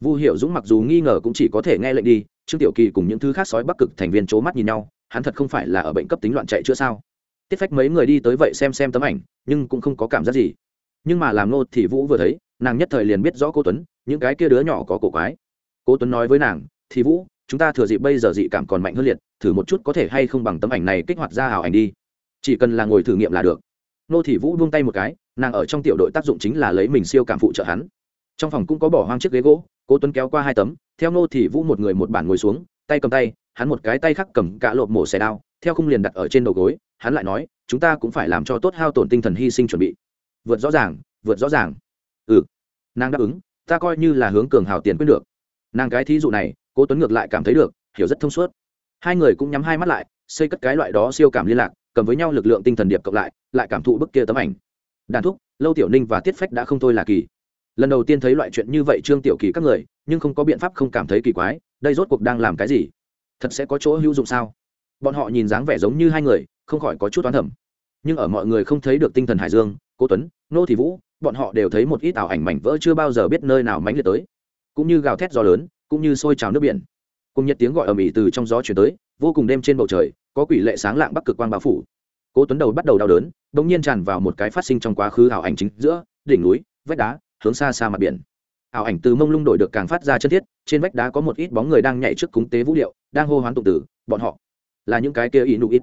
Vu hiểu dũng mặc dù nghi ngờ cũng chỉ có thể nghe lệnh đi, trương tiểu kỳ cùng những thứ khác sói bắc cực thành viên c mắt nhìn nhau, hắn thật không phải là ở bệnh cấp tính loạn chạy chưa sao? Tiết phách mấy người đi tới vậy xem xem tấm ảnh, nhưng cũng không có cảm giác gì. Nhưng mà làm nô thì vũ vừa thấy, nàng nhất thời liền biết rõ cô tuấn, những cái kia đứa nhỏ có cổ quái. Cố tuấn nói với nàng, thì vũ, chúng ta thừa dịp bây giờ dị cảm còn mạnh hơn liệt, thử một chút có thể hay không bằng tấm ảnh này kích hoạt ra hào ảnh đi. Chỉ cần là ngồi thử nghiệm là được nô thị vũ buông tay một cái, nàng ở trong tiểu đội tác dụng chính là lấy mình siêu cảm phụ trợ hắn. Trong phòng cũng có bỏ hoang chiếc ghế gỗ, cố tuấn kéo qua hai tấm, theo nô thị vũ một người một bản ngồi xuống, tay cầm tay, hắn một cái tay khác cầm cả lộp mổ xẻ đao, theo khung liền đặt ở trên đầu gối, hắn lại nói, chúng ta cũng phải làm cho tốt hao tổn tinh thần hy sinh chuẩn bị. Vượt rõ ràng, vượt rõ ràng. Ừ. Nàng đáp ứng, ta coi như là hướng cường hào tiền quyết được. Nàng cái thí dụ này, cố tuấn ngược lại cảm thấy được, hiểu rất thông suốt. Hai người cũng nhắm hai mắt lại, xây cất cái loại đó siêu cảm liên lạc cầm với nhau lực lượng tinh thần điệp cộng lại lại cảm thụ bức kia tấm ảnh. Đàn thúc, lâu tiểu ninh và tiết phách đã không thôi là kỳ. Lần đầu tiên thấy loại chuyện như vậy trương tiểu kỳ các người, nhưng không có biện pháp không cảm thấy kỳ quái, đây rốt cuộc đang làm cái gì? Thật sẽ có chỗ hữu dụng sao? Bọn họ nhìn dáng vẻ giống như hai người, không khỏi có chút toán thẩm nhưng ở mọi người không thấy được tinh thần hải dương, cố tuấn, nô thị vũ, bọn họ đều thấy một ít ảo ảnh mảnh vỡ chưa bao giờ biết nơi nào mánh liệt tới. Cũng như gào thét gió lớn, cũng như sôi trào nước biển. Cùng nhiệt tiếng gọi ầm ĩ từ trong gió chuyển tới vô cùng đêm trên bầu trời, có quỷ lệ sáng lạng bắc cực quang bao phủ. Cố tuấn đầu bắt đầu đau đớn đ ỗ n g nhiên tràn vào một cái phát sinh trong quá khứ ảo ảnh chính giữa, đỉnh núi, vách đá, hướng xa xa mặt biển. Ảo ảnh từ mông lung đổi được càng phát ra chân thiết, trên vách đá có một ít bóng người đang nhảy trước cúng tế vũ điệu, đang hô hoán tụng tử, bọn họ là những cái kia y nụ ít.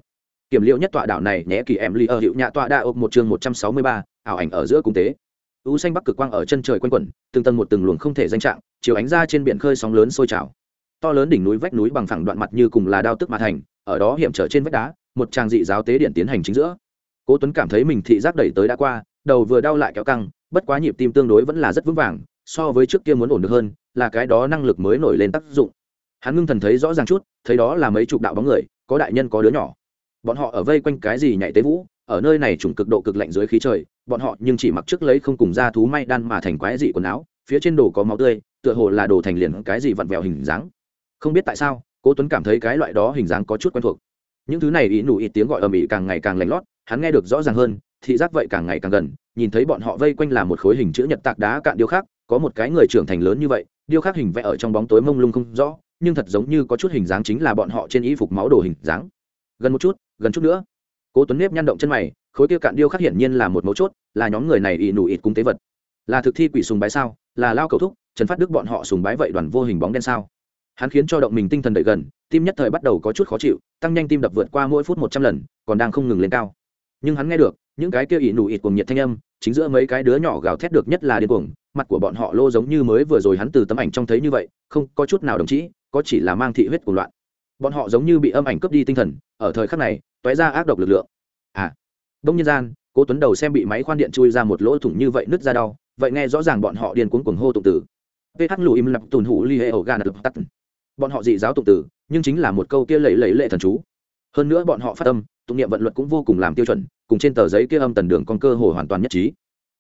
Kiểm liệu nhất tọa đảo này nhé, kỳ em ly ở hiệu nhạ tọa đa ộp một chương một trăm sáu mươi ba, ảo ảnh ở giữa cúng tế. U xanh bắc cực quang ở chân trời quanh quẩn, từng tầng một từng luồng không thể danh trạng chiều ánh ra trên biển khơi sóng lớn sôi trào to lớn đỉnh núi vách núi bằng phẳng đoạn mặt như cùng là đao tức mà thành, ở đó hiểm trở trên vách đá, một tràng dị giáo tế điện tiến hành chính giữa. Cố tuấn cảm thấy mình thị giác đẩy tới đã qua, đầu vừa đau lại kéo căng, bất quá nhịp tim tương đối vẫn là rất vững vàng, so với trước kia muốn ổn được hơn, là cái đó năng lực mới nổi lên tác dụng. Hắn ngưng thần thấy rõ ràng chút, thấy đó là mấy chục đạo bóng người, có đại nhân có đứa nhỏ. Bọn họ ở vây quanh cái gì nhảy tế vũ, ở nơi này trùng cực độ cực lạnh dưới khí trời, bọn họ nhưng chỉ mặc trước lấy không cùng da thú may đan mà thành quái dị quần áo, phía trên đồ có máu tươi, tựa hồ là đồ thành liền cái gì vặn vẹo hình dáng không biết tại sao, cố tuấn cảm thấy cái loại đó hình dáng có chút quen thuộc. Những thứ này ý nụ ít tiếng gọi ở mỹ càng ngày càng lạnh lót, hắn nghe được rõ ràng hơn, thị giác vậy càng ngày càng gần, nhìn thấy bọn họ vây quanh là một khối hình chữ nhật tạc đá cạn điêu khắc, có một cái người trưởng thành lớn như vậy, điêu khắc hình vẽ ở trong bóng tối mông lung không rõ, nhưng thật giống như có chút hình dáng chính là bọn họ trên y phục máu đồ hình dáng. Gần một chút, gần chút nữa. Cố tuấn nếp nhăn động chân mày, khối kia cạn điêu khắc hiển nhiên là một mấu chốt, là nhóm người này ỷ nụ ít cung tế vật. Là thực thi quỷ sùng bái sao? Là lao cầu thúc, trần phát đức bọn họ sùng bái vậy đoàn vô hình bóng đen sao? Hắn khiến cho động mình tinh thần đợi gần, tim nhất thời bắt đầu có chút khó chịu, tăng nhanh tim đập vượt qua mỗi phút một trăm lần, còn đang không ngừng lên cao. Nhưng hắn nghe được, những cái kia ỉ nụ ịt cùng nhiệt thanh âm, chính giữa mấy cái đứa nhỏ gào thét được nhất là điên cuồng, mặt của bọn họ lô giống như mới vừa rồi hắn từ tấm ảnh trông thấy như vậy, không có chút nào đồng chí, có chỉ là mang thị huyết của loạn. Bọn họ giống như bị âm ảnh cướp đi tinh thần, ở thời khắc này t ra ác độc lực lượng. À. Đông nhân gian, cố tuấn đầu xem bị máy khoan điện chui ra một lỗ thủng như vậy nứt ra đau, vậy nghe rõ ràng bọn họ điên cuống cuồng hô tụng tử ph lùi im lập tùn hủ li hệ ổ gà nập tắt bọn họ dị giáo tụng tử nhưng chính là một câu kia lẫy lẫy lệ thần chú. Hơn nữa bọn họ phát âm, tụng niệm vận luật cũng vô cùng làm tiêu chuẩn, cùng trên tờ giấy kia âm tần đường con cơ hồ hoàn toàn nhất trí.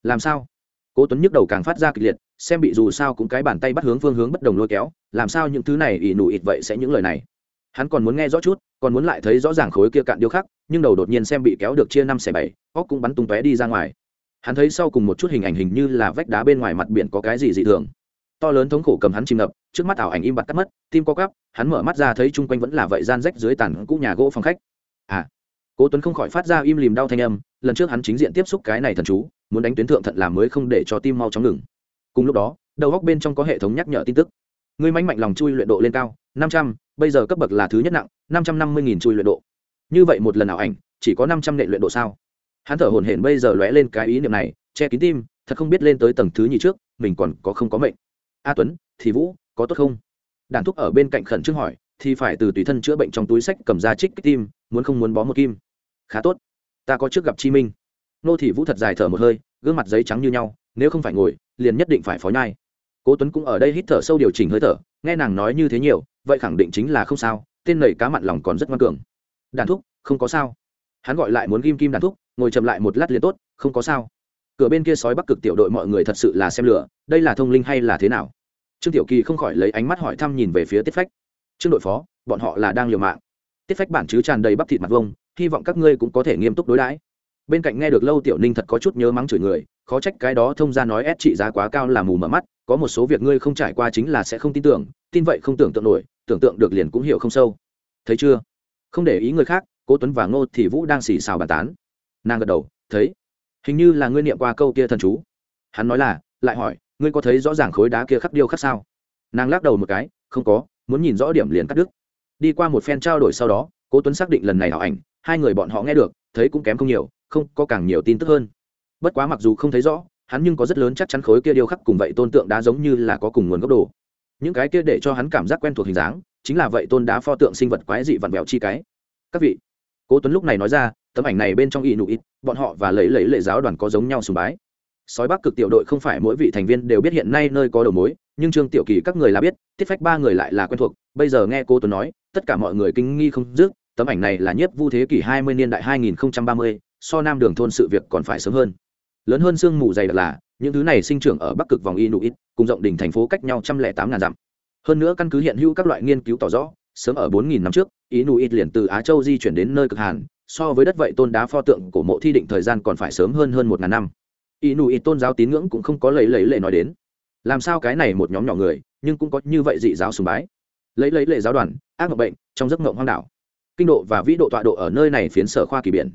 Làm sao? Cố tuấn nhức đầu càng phát ra kịch liệt, xem bị dù sao cũng cái bàn tay bắt hướng phương hướng bất đồng lôi kéo, làm sao những thứ này ỉ nụ ịt vậy sẽ những lời này? Hắn còn muốn nghe rõ chút, còn muốn lại thấy rõ ràng khối kia cạn điêu khắc, nhưng đầu đột nhiên xem bị kéo được chia năm xẻ bảy, óc cũng bắn tung tóe đi ra ngoài. Hắn thấy sau cùng một chút hình ảnh hình như là vách đá bên ngoài mặt biển có cái gì dị thường to lớn thống khổ cầm hắn chìm ngập, trước mắt ảo ảnh im bặt cắt mất, tim co cắp hắn mở mắt ra thấy chung quanh vẫn là vậy gian rách dưới tàn cũ nhà gỗ phòng khách. À cố tuấn không khỏi phát ra im lìm đau thanh âm, lần trước hắn chính diện tiếp xúc cái này thần chú, muốn đánh tuyến thượng thận làm mới không để cho tim mau chóng ngừng. Cùng lúc đó, đầu góc bên trong có hệ thống nhắc nhở tin tức. Ngươi mạnh mạnh lòng chui luyện độ lên cao, năm trăm, bây giờ cấp bậc là thứ nhất nặng, năm trăm năm mươi nghìn chui luyện độ. Như vậy một lần ảo ảnh, chỉ có năm trăm nệ luyện độ sao? Hắn thở hổn hển bây giờ lóe lên cái ý niệm này, che kín tim, thật không biết lên tới tầng thứ nhì trước, mình còn có không có mệnh a tuấn, thì vũ, có tốt không? Đàn thúc ở bên cạnh khẩn trương hỏi, thì phải từ tùy thân chữa bệnh trong túi sách cầm ra trích kích tim, muốn không muốn bó một kim. Khá tốt. Ta có trước gặp chi minh. Nô thị vũ thật dài thở một hơi, gương mặt giấy trắng như nhau, nếu không phải ngồi, liền nhất định phải phó nhai. Cố tuấn cũng ở đây hít thở sâu điều chỉnh hơi thở, nghe nàng nói như thế nhiều, vậy khẳng định chính là không sao, tên nầy cá mặn lòng còn rất ngoan cường. Đàn thúc, không có sao. Hắn gọi lại muốn ghim kim đàn thúc, ngồi chậm lại một lát liền tốt, không có sao cửa bên kia sói bắc cực tiểu đội mọi người thật sự là xem lửa, đây là thông linh hay là thế nào? Trương tiểu kỳ không khỏi lấy ánh mắt hỏi thăm nhìn về phía tiết phách. Trương đội phó, bọn họ là đang liều mạng. Tiết phách bản chứ tràn đầy bắp thịt mặt vông hy vọng các ngươi cũng có thể nghiêm túc đối đãi. Bên cạnh nghe được lâu tiểu ninh thật có chút nhớ mắng chửi người, khó trách cái đó thông ra nói ép trị giá quá cao là mù mở mắt, có một số việc ngươi không trải qua chính là sẽ không tin tưởng, tin vậy không tưởng tượng nổi, tưởng tượng được liền cũng hiểu không sâu. Thấy chưa? Không để ý người khác, cố tuấn và ngô thì vũ đang xì xào bàn tán. Nàng gật đầu, thấy hình như là ngươi niệm qua câu kia thần chú. Hắn nói là, lại hỏi, ngươi có thấy rõ ràng khối đá kia khắc điêu khắc sao? Nàng lắc đầu một cái, không có, muốn nhìn rõ điểm liền cắt đứt. Đi qua một phen trao đổi sau đó, cố tuấn xác định lần này ảo ảnh, hai người bọn họ nghe được, thấy cũng kém không nhiều, không, có càng nhiều tin tức hơn. Bất quá mặc dù không thấy rõ, hắn nhưng có rất lớn chắc chắn khối kia điêu khắc cùng vậy tôn tượng đá giống như là có cùng nguồn gốc đồ. Những cái kia để cho hắn cảm giác quen thuộc hình dáng, chính là vậy tôn đá pho tượng sinh vật quái dị vặn vẹo chi cái. Các vị, cố tuấn lúc này nói ra tấm ảnh này bên trong y nụ ít, bọn họ và lấy lấy lệ giáo đoàn có giống nhau sùng bái. Sói bắc cực tiểu đội không phải mỗi vị thành viên đều biết hiện nay nơi có đầu mối, nhưng trương tiểu kỳ các người là biết, tiết phách ba người lại là quen thuộc. Bây giờ nghe cô tuấn nói, tất cả mọi người kinh nghi không dứt, tấm ảnh này là nhiếp vu thế kỷ hai mươi niên đại hai nghìn ba mươi, so nam đường thôn sự việc còn phải sớm hơn. Lớn hơn sương mù dày đặc là, những thứ này sinh trưởng ở bắc cực vòng y nụ ít, cùng rộng đỉnh thành phố cách nhau trăm lẻ tám ngàn dặm. Hơn nữa căn cứ hiện hữu các loại nghiên cứu tỏ rõ, sớm ở bốn nghìn năm trước ý nụ ít liền từ á châu di chuyển đến nơi cực hàn so với đất vậy tôn đá pho tượng của mộ thi định thời gian còn phải sớm hơn hơn một ngàn năm. Ý nụ ít tôn giáo tín ngưỡng cũng không có lấy lấy lệ nói đến. Làm sao cái này một nhóm nhỏ người, nhưng cũng có như vậy dị giáo sùng bái. Lấy lấy lệ giáo đoàn, ác mộng bệnh, trong giấc mộng hoang đảo. Kinh độ và vĩ độ tọa độ ở nơi này phiến sở khoa kỳ biển.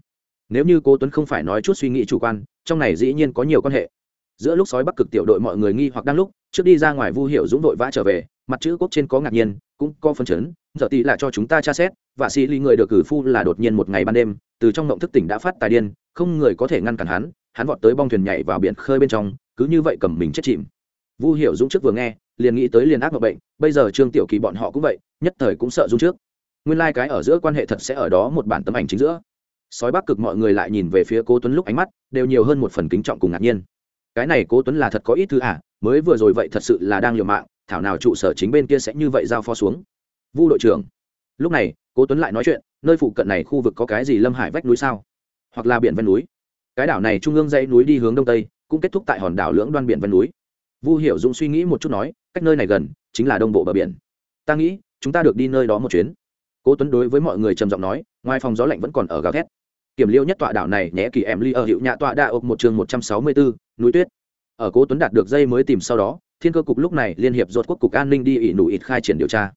Nếu như cố tuấn không phải nói chút suy nghĩ chủ quan, trong này dĩ nhiên có nhiều quan hệ. Giữa lúc sói bắc cực tiểu đội mọi người nghi hoặc đang lúc, trước đi ra ngoài vu hiệu dũng đội vã trở về mặt chữ quốc trên có ngạc nhiên, cũng có phân chấn, giờ tỷ là cho chúng ta tra xét, và sĩ ly người được cử phu là đột nhiên một ngày ban đêm, từ trong mộng thức tỉnh đã phát tài điên, không người có thể ngăn cản hắn hắn vọt tới bong thuyền nhảy vào biển khơi bên trong, cứ như vậy cầm mình chết chìm. Vu Hiểu dũng trước vừa nghe, liền nghĩ tới liền ác mộng bệnh, bây giờ trương tiểu kỳ bọn họ cũng vậy, nhất thời cũng sợ dung trước. Nguyên lai、like、cái ở giữa quan hệ thật sẽ ở đó một bản tấm ảnh chính giữa. Sói bắc cực mọi người lại nhìn về phía cố tuấn lúc ánh mắt, đều nhiều hơn một phần kính trọng cùng ngạc nhiên. Cái này cố tuấn là thật có ít thứ à mới vừa rồi vậy thật sự là đang liều mạng thảo nào trụ sở chính bên kia sẽ như vậy giao phó xuống. Vu đội trưởng, lúc này, cố tuấn lại nói chuyện, nơi phụ cận này khu vực có cái gì lâm hải vách núi sao? Hoặc là biển ven núi. Cái đảo này trung ương dãy núi đi hướng đông tây, cũng kết thúc tại hòn đảo lưỡng đoan biển ven núi. Vu hiểu dũng suy nghĩ một chút nói, cách nơi này gần, chính là đông bộ bờ biển. Ta nghĩ, chúng ta được đi nơi đó một chuyến. Cố tuấn đối với mọi người trầm giọng nói, ngoài phòng gió lạnh vẫn còn ở gào thét. Kiểm liêu nhất tọa đảo này nhé, kỳ em ly ở hiệu nhà tọa đa ốc một trường một trăm sáu mươi bốn núi tuyết. Ở cố tuấn đạt được dây mới tìm sau đó thiên cơ cục lúc này liên hiệp dột quốc cục an ninh đi ỷ nụ ít khai triển điều tra.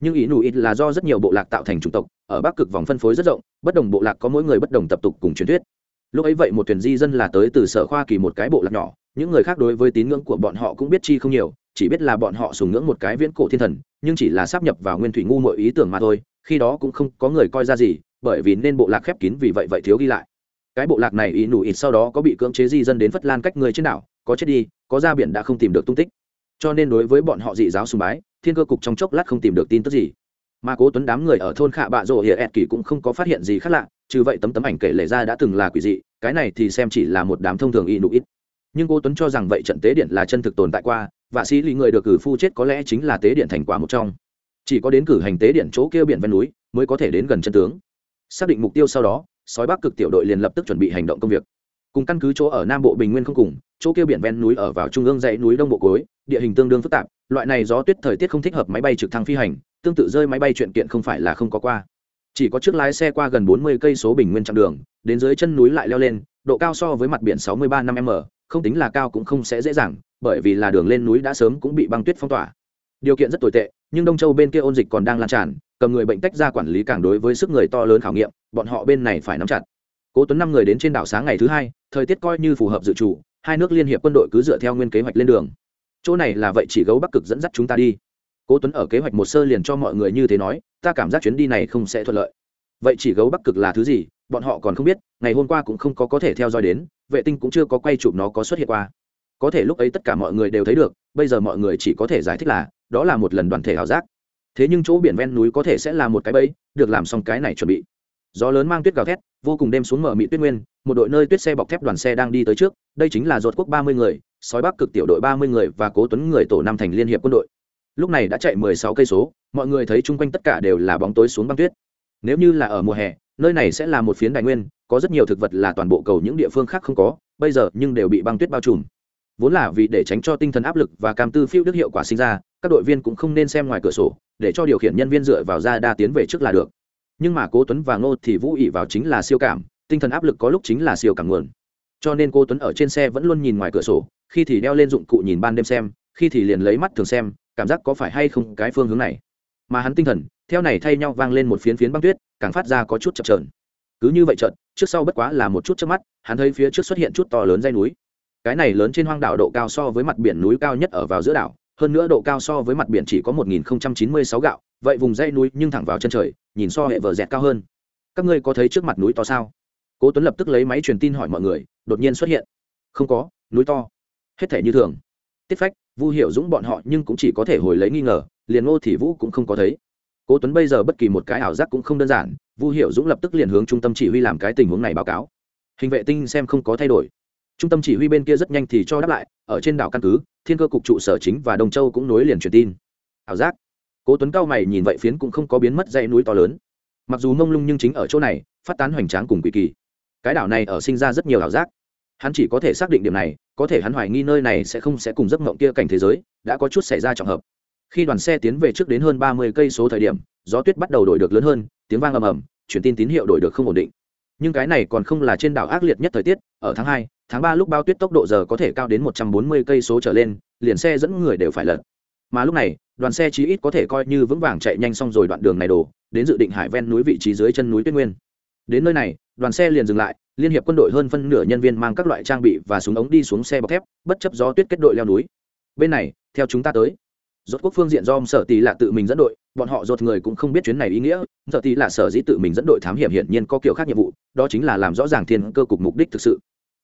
Nhưng ỷ nụ ít là do rất nhiều bộ lạc tạo thành chủng tộc, ở bắc cực vòng phân phối rất rộng, bất đồng bộ lạc có mỗi người bất đồng tập tục cùng truyền thuyết. Lúc ấy vậy một thuyền di dân là tới từ sở khoa kỳ một cái bộ lạc nhỏ, những người khác đối với tín ngưỡng của bọn họ cũng biết chi không nhiều, chỉ biết là bọn họ sùng ngưỡng một cái viễn cổ thiên thần, nhưng chỉ là sắp nhập vào nguyên thủy ngu mọi ý tưởng mà thôi, khi đó cũng không có người coi ra gì, bởi vì nên bộ lạc khép kín vì vậy vậy thiếu ghi lại. Cái bộ lạc này ý nụ ít sau đó có bị cưỡng chế di dân đến phất lan cách người trên đảo, có chết đi, có ra biển đã không tìm được tung tích cho nên đối với bọn họ dị giáo sùng bái, thiên cơ cục trong chốc lát không tìm được tin tức gì. Mà cố tuấn đám người ở thôn khạ bạ rộ hiệa ẹt kỳ cũng không có phát hiện gì khác lạ, trừ vậy tấm tấm ảnh kể lệ ra đã từng là quỷ dị, cái này thì xem chỉ là một đám thông thường y nụ ít. Nhưng cố tuấn cho rằng vậy trận tế điện là chân thực tồn tại qua và sĩ lý người được cử phu chết có lẽ chính là tế điện thành quả một trong. Chỉ có đến cử hành tế điện chỗ kia biển ven núi mới có thể đến gần chân tướng. Xác định mục tiêu sau đó, sói bắc cực tiểu đội liền lập tức chuẩn bị hành động công việc. Cùng căn cứ chỗ ở nam bộ bình nguyên không cùng chỗ kia biển ven núi ở vào trung ương dãy núi đông bộ cối địa hình tương đương phức tạp, loại này gió tuyết thời tiết không thích hợp máy bay trực thăng phi hành, tương tự rơi máy bay chuyện kiện không phải là không có qua. Chỉ có chiếc lái xe qua gần bốn mươi cây số bình nguyên chặng đường, đến dưới chân núi lại leo lên, độ cao so với mặt biển sáu mươi ba năm m, không tính là cao cũng không sẽ dễ dàng, bởi vì là đường lên núi đã sớm cũng bị băng tuyết phong tỏa. Điều kiện rất tồi tệ, nhưng đông châu bên kia ôn dịch còn đang lan tràn, cầm người bệnh tách ra quản lý càng đối với sức người to lớn khảo nghiệm, bọn họ bên này phải nắm chặt. Cố tuấn năm người đến trên đảo sáng ngày thứ hai, thời tiết coi như phù hợp dự trù hai nước liên hiệp quân đội cứ dựa theo nguyên kế hoạch lên đường. Chỗ này là vậy chỉ gấu bắc cực dẫn dắt chúng ta đi. Cố tuấn ở kế hoạch một sơ liền cho mọi người như thế nói, ta cảm giác chuyến đi này không sẽ thuận lợi. Vậy chỉ gấu bắc cực là thứ gì, bọn họ còn không biết, ngày hôm qua cũng không có có thể theo dõi đến, vệ tinh cũng chưa có quay chụp nó có xuất hiện qua. Có thể lúc ấy tất cả mọi người đều thấy được, bây giờ mọi người chỉ có thể giải thích là, đó là một lần đoàn thể ảo giác. Thế nhưng chỗ biển ven núi có thể sẽ là một cái bẫy, được làm xong cái này chuẩn bị gió lớn mang tuyết gào thét, vô cùng đêm xuống mở mị tuyết nguyên, một đội nơi tuyết xe bọc thép đoàn xe đang đi tới trước, đây chính là ruột quốc ba mươi người, sói bắc cực tiểu đội ba mươi người và cố tuấn người tổ năm thành liên hiệp quân đội. Lúc này đã chạy mười sáu cây số, mọi người thấy chung quanh tất cả đều là bóng tối xuống băng tuyết. Nếu như là ở mùa hè, nơi này sẽ là một phiến đại nguyên, có rất nhiều thực vật là toàn bộ cầu những địa phương khác không có, bây giờ nhưng đều bị băng tuyết bao trùm. Vốn là vì để tránh cho tinh thần áp lực và cam tư phiêu đức hiệu quả sinh ra, các đội viên cũng không nên xem ngoài cửa sổ, để cho điều khiển nhân viên dựa vào ra đa tiến về trước là được nhưng mà cố tuấn và ngô thì vũ ỉ vào chính là siêu cảm, tinh thần áp lực có lúc chính là siêu cảm nguồn. Cho nên cô tuấn ở trên xe vẫn luôn nhìn ngoài cửa sổ, khi thì đeo lên dụng cụ nhìn ban đêm xem, khi thì liền lấy mắt thường xem, cảm giác có phải hay không cái phương hướng này. Mà hắn tinh thần, theo này thay nhau vang lên một phiến phiến băng tuyết, càng phát ra có chút chập trờn cứ như vậy trận trước sau bất quá là một chút trước mắt, hắn thấy phía trước xuất hiện chút to lớn dây núi. Cái này lớn trên hoang đảo độ cao so với mặt biển núi cao nhất ở vào giữa đảo, hơn nữa độ cao so với mặt biển chỉ có một nghìn chín mươi sáu gạo vậy vùng dãy núi nhưng thẳng vào chân trời, nhìn so hệ vợ dẹt cao hơn. Các ngươi có thấy trước mặt núi to sao? Cố tuấn lập tức lấy máy truyền tin hỏi mọi người, đột nhiên xuất hiện. Không có, núi to. Hết thể như thường. Tiết phách, vu hiểu dũng bọn họ nhưng cũng chỉ có thể hồi lấy nghi ngờ, liền ngô thì vũ cũng không có thấy. Cố tuấn bây giờ bất kỳ một cái ảo giác cũng không đơn giản, vu hiểu dũng lập tức liền hướng trung tâm chỉ huy làm cái tình huống này báo cáo. Hình vệ tinh xem không có thay đổi. Trung tâm chỉ huy bên kia rất nhanh thì cho đáp lại, ở trên đảo căn cứ, thiên cơ cục trụ sở chính và đông châu cũng nối liền truyền tin. Ảo giác cố tuấn cao mày nhìn vậy phiến cũng không có biến mất dãy núi to lớn. Mặc dù mông lung nhưng chính ở chỗ này, phát tán hoành tráng cùng quỷ kỳ. Cái đảo này ở sinh ra rất nhiều ảo giác. Hắn chỉ có thể xác định điểm này, có thể hắn hoài nghi nơi này sẽ không sẽ cùng giấc mộng kia cảnh thế giới, đã có chút xảy ra trọng hợp. Khi đoàn xe tiến về trước đến hơn ba mươi cây số thời điểm, gió tuyết bắt đầu đổi được lớn hơn, tiếng vang ầm ầm, truyền tin tín hiệu đổi được không ổn định. Nhưng cái này còn không là trên đảo ác liệt nhất thời tiết, ở tháng hai, tháng ba lúc bao tuyết tốc độ giờ có thể cao đến một trăm bốn mươi cây số trở lên, liền xe dẫn người đều phải lật mà lúc này, đoàn xe chí ít có thể coi như vững vàng chạy nhanh xong rồi đoạn đường này đổ, đến dự định hải ven núi vị trí dưới chân núi tuyết nguyên. Đến nơi này, đoàn xe liền dừng lại, liên hiệp quân đội hơn phân nửa nhân viên mang các loại trang bị và súng ống đi xuống xe bọc thép, bất chấp gió tuyết kết đội leo núi. Bên này, theo chúng ta tới. Rốt quốc phương diện do sở tỷ là tự mình dẫn đội, bọn họ rốt người cũng không biết chuyến này ý nghĩa. Sở tỷ là sở dĩ tự mình dẫn đội thám hiểm hiển nhiên có kiểu khác nhiệm vụ, đó chính là làm rõ ràng thiên cơ cục mục đích thực sự.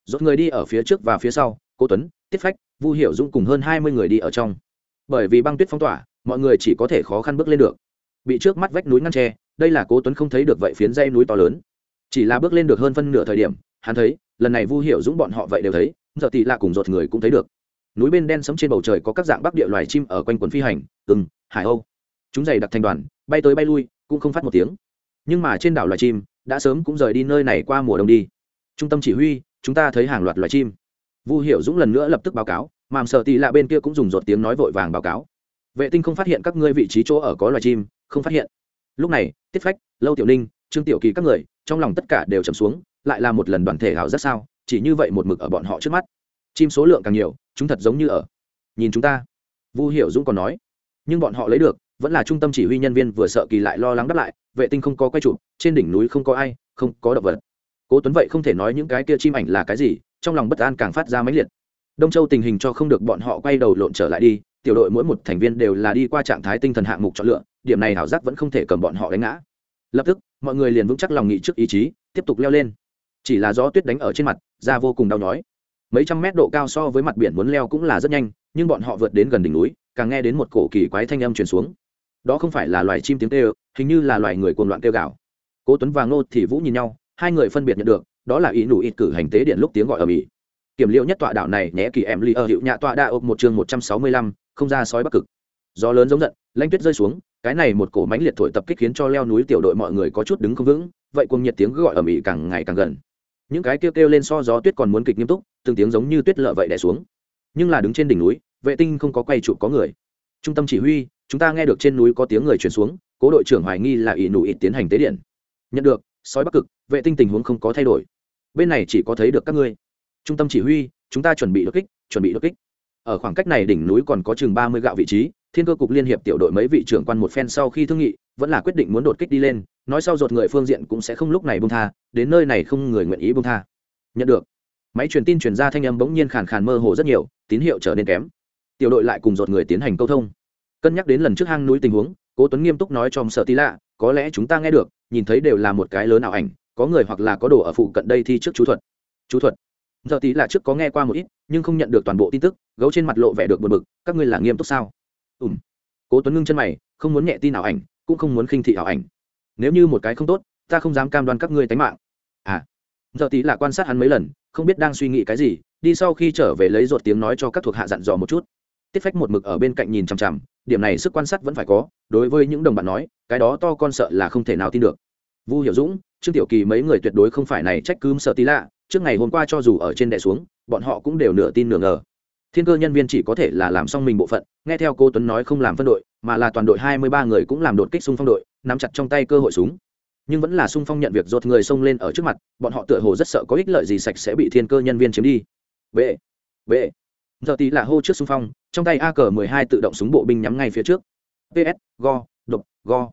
Rốt người đi ở phía trước và phía sau, cố tuấn, tiết phách, vu hiểu dung cùng hơn hai mươi người đi ở trong bởi vì băng tuyết phong tỏa, mọi người chỉ có thể khó khăn bước lên được. Bị trước mắt vách núi ngăn tre đây là cố tuấn không thấy được vậy phiến dây núi to lớn. Chỉ là bước lên được hơn phân nửa thời điểm, hắn thấy, lần này vu hiểu dũng bọn họ vậy đều thấy, giờ tỷ lạ cùng ruột người cũng thấy được. Núi bên đen sấm trên bầu trời có các dạng bắc địa loài chim ở quanh quần phi hành ừng hải âu. Chúng dày đặc thành đoàn, bay tới bay lui, cũng không phát một tiếng. Nhưng mà trên đảo loài chim, đã sớm cũng rời đi nơi này qua mùa đông đi. Trung tâm chỉ huy, chúng ta thấy hàng loạt loài chim. Vu hiểu dũng lần nữa lập tức báo cáo màm sợ tì lạ bên kia cũng dùng rột tiếng nói vội vàng báo cáo. Vệ tinh không phát hiện các ngươi vị trí chỗ ở có loài chim, không phát hiện. Lúc này, tiết phách, lâu tiểu ninh, trương tiểu kỳ các người, trong lòng tất cả đều trầm xuống, lại là một lần đoàn thể hào rất sao, chỉ như vậy một mực ở bọn họ trước mắt. Chim số lượng càng nhiều, chúng thật giống như ở. Nhìn chúng ta. Vu hiểu dũng còn nói. Nhưng bọn họ lấy được, vẫn là trung tâm chỉ huy nhân viên vừa sợ kỳ lại lo lắng đáp lại, vệ tinh không có quay chụp, trên đỉnh núi không có ai, không có động vật. Cố tuấn vậy không thể nói những cái kia chim ảnh là cái gì, trong lòng bất an càng phát ra mãnh liệt đông châu tình hình cho không được bọn họ quay đầu lộn trở lại đi, tiểu đội mỗi một thành viên đều là đi qua trạng thái tinh thần hạng mục chọn lựa, điểm này hảo giác vẫn không thể cầm bọn họ đánh ngã. Lập tức, mọi người liền vững chắc lòng nghị trước ý chí, tiếp tục leo lên. Chỉ là gió tuyết đánh ở trên mặt da vô cùng đau nhói. Mấy trăm mét độ cao so với mặt biển muốn leo cũng là rất nhanh, nhưng bọn họ vượt đến gần đỉnh núi, càng nghe đến một cổ kỳ quái thanh âm truyền xuống. Đó không phải là loài chim tiếng kêu, hình như là loài người cuồng loạn kêu gào. Cố tuấn và ngô thì vũ nhìn nhau, hai người phân biệt nhận được, đó là ý nụ ít cử hành tế điện lúc tiếng gọi ở mỹ kiểm liệu nhất tọa đảo này nhé kỳ em ly ở hiệu nhạ tọa đa ộp một chương một trăm sáu mươi lăm, không ra sói bắc cực. Gió lớn giống giận, lanh tuyết rơi xuống, cái này một cổ mánh liệt thổi tập kích khiến cho leo núi tiểu đội mọi người có chút đứng không vững, vậy cùng nhiệt tiếng gọi ở mỹ càng ngày càng gần. Những cái kêu kêu lên so gió tuyết còn muốn kịch nghiêm túc, từng tiếng giống như tuyết lợ vậy đẻ xuống. Nhưng là đứng trên đỉnh núi, vệ tinh không có quay trụ có người. Trung tâm chỉ huy, chúng ta nghe được trên núi có tiếng người chuyển xuống, cố đội trưởng hoài nghi là ỷ nụ ít tiến hành tế điện. Nhận được, sói bắc cực, vệ tinh tình huống không có thay đổi. Bên này chỉ có thấy được các ngươi trung tâm chỉ huy, chúng ta chuẩn bị đột kích, chuẩn bị đột kích. Ở khoảng cách này đỉnh núi còn có chừng ba mươi gạo vị trí, thiên cơ cục liên hiệp tiểu đội mấy vị trưởng quan một phen sau khi thương nghị, vẫn là quyết định muốn đột kích đi lên, nói sau dột người phương diện cũng sẽ không lúc này bông tha, đến nơi này không người nguyện ý bông tha. Nhận được. Máy truyền tin truyền ra thanh âm bỗng nhiên khàn khàn mơ hồ rất nhiều, tín hiệu trở nên kém. Tiểu đội lại cùng dột người tiến hành câu thông. Cân nhắc đến lần trước hang núi tình huống, cố tuấn nghiêm túc nói cho sợ tí lạ, có lẽ chúng ta nghe được, nhìn thấy đều là một cái lớn ảo ảnh, có người hoặc là có đồ ở phụ cận đây thi trước chú thuật. Chú thuật? Giờ tí là trước có nghe qua một ít, nhưng không nhận được toàn bộ tin tức, gấu trên mặt lộ vẻ được buồn bực, các ngươi là nghiêm túc sao? Ùm cố tuấn ngưng chân mày, không muốn nhẹ tin ảo ảnh, cũng không muốn khinh thị ảo ảnh. Nếu như một cái không tốt, ta không dám cam đoan các ngươi tánh mạng. À. Giờ tí là quan sát hắn mấy lần, không biết đang suy nghĩ cái gì, đi sau khi trở về lấy ruột tiếng nói cho các thuộc hạ dặn dò một chút. Tiết phách một mực ở bên cạnh nhìn chằm chằm, điểm này sức quan sát vẫn phải có, đối với những đồng bạn nói, cái đó to con sợ là không thể nào tin được. Vu hiểu dũng trương tiểu kỳ mấy người tuyệt đối không phải này trách cứ sợ tí lạ trước ngày hôm qua cho dù ở trên đè xuống bọn họ cũng đều nửa tin nửa ngờ. Thiên cơ nhân viên chỉ có thể là làm xong mình bộ phận nghe theo cô tuấn nói không làm phân đội mà là toàn đội hai mươi ba người cũng làm đột kích xung phong đội nắm chặt trong tay cơ hội súng. Nhưng vẫn là xung phong nhận việc rột người xông lên ở trước mặt bọn họ tựa hồ rất sợ có ích lợi gì sạch sẽ bị thiên cơ nhân viên chiếm đi. Bệ, bệ, giờ tí là hô trước xung phong trong tay ak mười hai tự động súng bộ binh nhắm ngay phía trước. Ps go độc go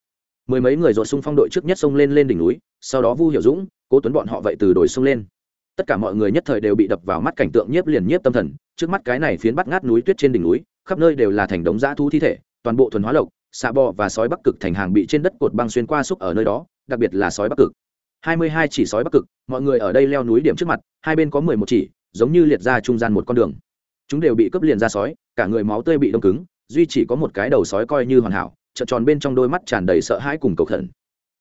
mười mấy người rồi xung phong đội trước nhất xông lên lên đỉnh núi, sau đó vu hiểu dũng, cố tuấn bọn họ vậy từ đồi xông lên. Tất cả mọi người nhất thời đều bị đập vào mắt cảnh tượng nhiếp liền nhiếp tâm thần, trước mắt cái này phiến bắt ngát núi tuyết trên đỉnh núi, khắp nơi đều là thành đống dã thú thi thể, toàn bộ thuần hóa lộc, xạ bò và sói bắc cực thành hàng bị trên đất cột băng xuyên qua xúc ở nơi đó, đặc biệt là sói bắc cực. Hai mươi hai chỉ sói bắc cực, mọi người ở đây leo núi điểm trước mặt, hai bên có mười một chỉ, giống như liệt ra trung gian một con đường. Chúng đều bị cướp liền ra sói, cả người máu tươi bị đông cứng, duy chỉ có một cái đầu sói coi như hoàn hảo trợn tròn bên trong đôi mắt tràn đầy sợ hãi cùng cầu khẩn.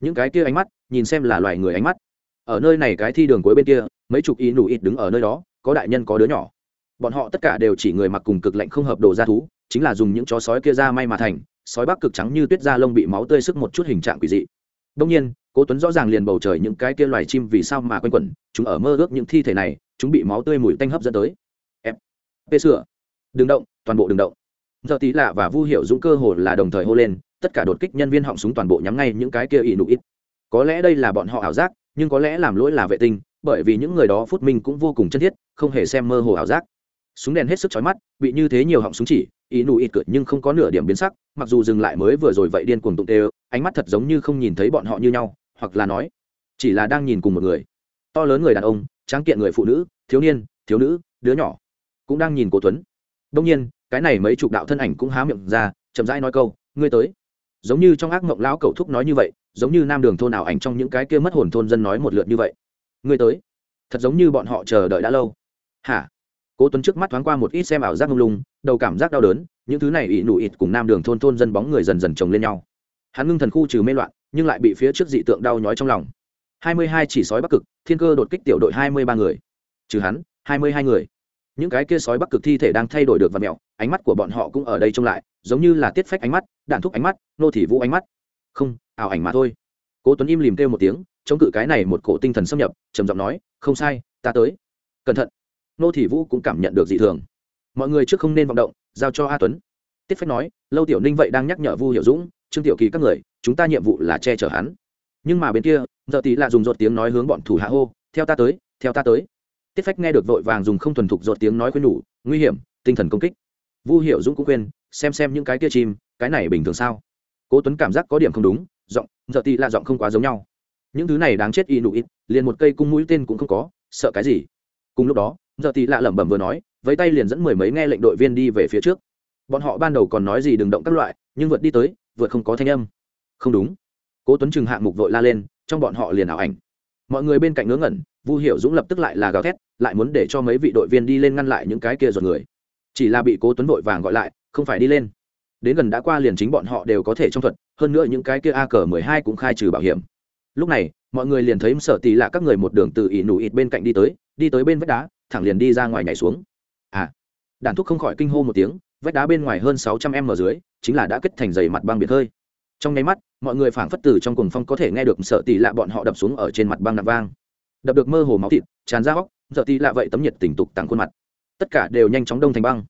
Những cái kia ánh mắt, nhìn xem là loài người ánh mắt. Ở nơi này cái thi đường cuối bên kia, mấy chục y nụ ít đứng ở nơi đó, có đại nhân có đứa nhỏ. Bọn họ tất cả đều chỉ người mặc cùng cực lạnh không hợp đồ da thú, chính là dùng những chó sói kia ra may mà thành, sói bắc cực trắng như tuyết da lông bị máu tươi sức một chút hình trạng quỷ dị. Đông nhiên, cố tuấn rõ ràng liền bầu trời những cái kia loài chim vì sao mà quanh quẩn, chúng ở mơ ước những thi thể này, chúng bị máu tươi mùi tanh hấp dẫn tới. Em p sửa đừng động, toàn bộ đừng động giờ tí lạ và vu hiệu dũng cơ hồ là đồng thời hô lên, tất cả đột kích nhân viên họng súng toàn bộ nhắm ngay những cái kia ỷ nụ ít. Có lẽ đây là bọn họ ảo giác, nhưng có lẽ làm lỗi là vệ tinh, bởi vì những người đó phút minh cũng vô cùng chân thiết, không hề xem mơ hồ ảo giác. Súng đèn hết sức chói mắt, bị như thế nhiều họng súng chỉ ý nụ ít cựt nhưng không có nửa điểm biến sắc, mặc dù dừng lại mới vừa rồi vậy điên cuồng tụng tê ánh mắt thật giống như không nhìn thấy bọn họ như nhau, hoặc là nói, chỉ là đang nhìn cùng một người. To lớn người đàn ông, tráng kiện người phụ nữ, thiếu niên, thiếu nữ, đứa nhỏ, cũng đang nhìn cô tuấn. Đông nhiên cái này mấy chục đạo thân ảnh cũng há miệng ra, chậm rãi nói câu, ngươi tới. Giống như trong ác mộng lão cầu thúc nói như vậy, giống như nam đường thôn nào ảnh trong những cái kia mất hồn thôn dân nói một lượt như vậy. Ngươi tới. Thật giống như bọn họ chờ đợi đã lâu. Hả? Cố tuấn trước mắt thoáng qua một ít xem ảo giác mông lung, đầu cảm giác đau đớn, những thứ này ỉ nụ ịt cùng nam đường thôn thôn dân bóng người dần dần chồng lên nhau. Hắn ngưng thần khu trừ mê loạn, nhưng lại bị phía trước dị tượng đau nhói trong lòng. Hai mươi hai chỉ sói bắc cực, thiên cơ đột kích tiểu đội hai mươi ba người. Trừ hắn, hai mươi hai người. Những cái kia sói bắc cực thi thể đang thay đổi được và mẹo ánh mắt của bọn họ cũng ở đây trông lại, giống như là tiết phách ánh mắt, đạn thúc ánh mắt, nô thị vũ ánh mắt. Không, ảo ảnh mà thôi. Cố tuấn im lìm kêu một tiếng, chống cự cái này một cổ tinh thần xâm nhập, trầm giọng nói, không sai, ta tới. Cẩn thận. Nô thị vũ cũng cảm nhận được dị thường. Mọi người trước không nên vọng động, giao cho a tuấn. Tiết phách nói, lâu tiểu ninh vậy đang nhắc nhở vu hiểu dũng, trương tiểu kỳ các người, chúng ta nhiệm vụ là che chở hắn. Nhưng mà bên kia, giờ tí là dùng rột tiếng nói hướng bọn thủ hạ hô, theo ta tới, theo ta tới. Tiết phách nghe được vội vàng dùng không thuần thục rột tiếng nói khuyên nhủ, nguy hiểm, tinh thần công kích vu Hiệu dũng cũng khuyên xem xem những cái kia chim, cái này bình thường sao? Cố tuấn cảm giác có điểm không đúng, giọng, giờ thì là giọng không quá giống nhau. Những thứ này đáng chết y nụ ít, liền một cây cung mũi tên cũng không có, sợ cái gì? Cùng lúc đó, giờ thì lạ lẩm bẩm vừa nói với tay liền dẫn mười mấy nghe lệnh đội viên đi về phía trước. Bọn họ ban đầu còn nói gì đừng động các loại, nhưng vượt đi tới, vượt không có thanh âm. Không đúng. Cố tuấn chừng hạng mục vội la lên, trong bọn họ liền ảo ảnh. Mọi người bên cạnh ngớ ngẩn, vu hiểu dũng lập tức lại là gào thét, lại muốn để cho mấy vị đội viên đi lên ngăn lại những cái kia giọt người chỉ là bị cố tuấn vội vàng gọi lại, không phải đi lên. Đến gần đã qua liền chính bọn họ đều có thể trong thuật, hơn nữa những cái kia a cờ mười hai cũng khai trừ bảo hiểm. Lúc này, mọi người liền thấy sở tỷ lạ các người một đường từ ỉ nụ ịt bên cạnh đi tới đi tới bên vách đá, thẳng liền đi ra ngoài nhảy xuống. À đàn thúc không khỏi kinh hô một tiếng, vách đá bên ngoài hơn sáu trăm m dưới, chính là đã kết thành dày mặt băng biệt hơi. Trong nháy mắt, mọi người phảng phất từ trong cuồng phong có thể nghe được sợ tỷ lạ bọn họ đập xuống ở trên mặt băng nặng vang. Đập được mơ hồ máu thịt, tràn ra góc sợ tỷ lạ vậy tấm nhiệt tình tục tặng khuôn mặt tất cả đều nhanh chóng đông thành băng.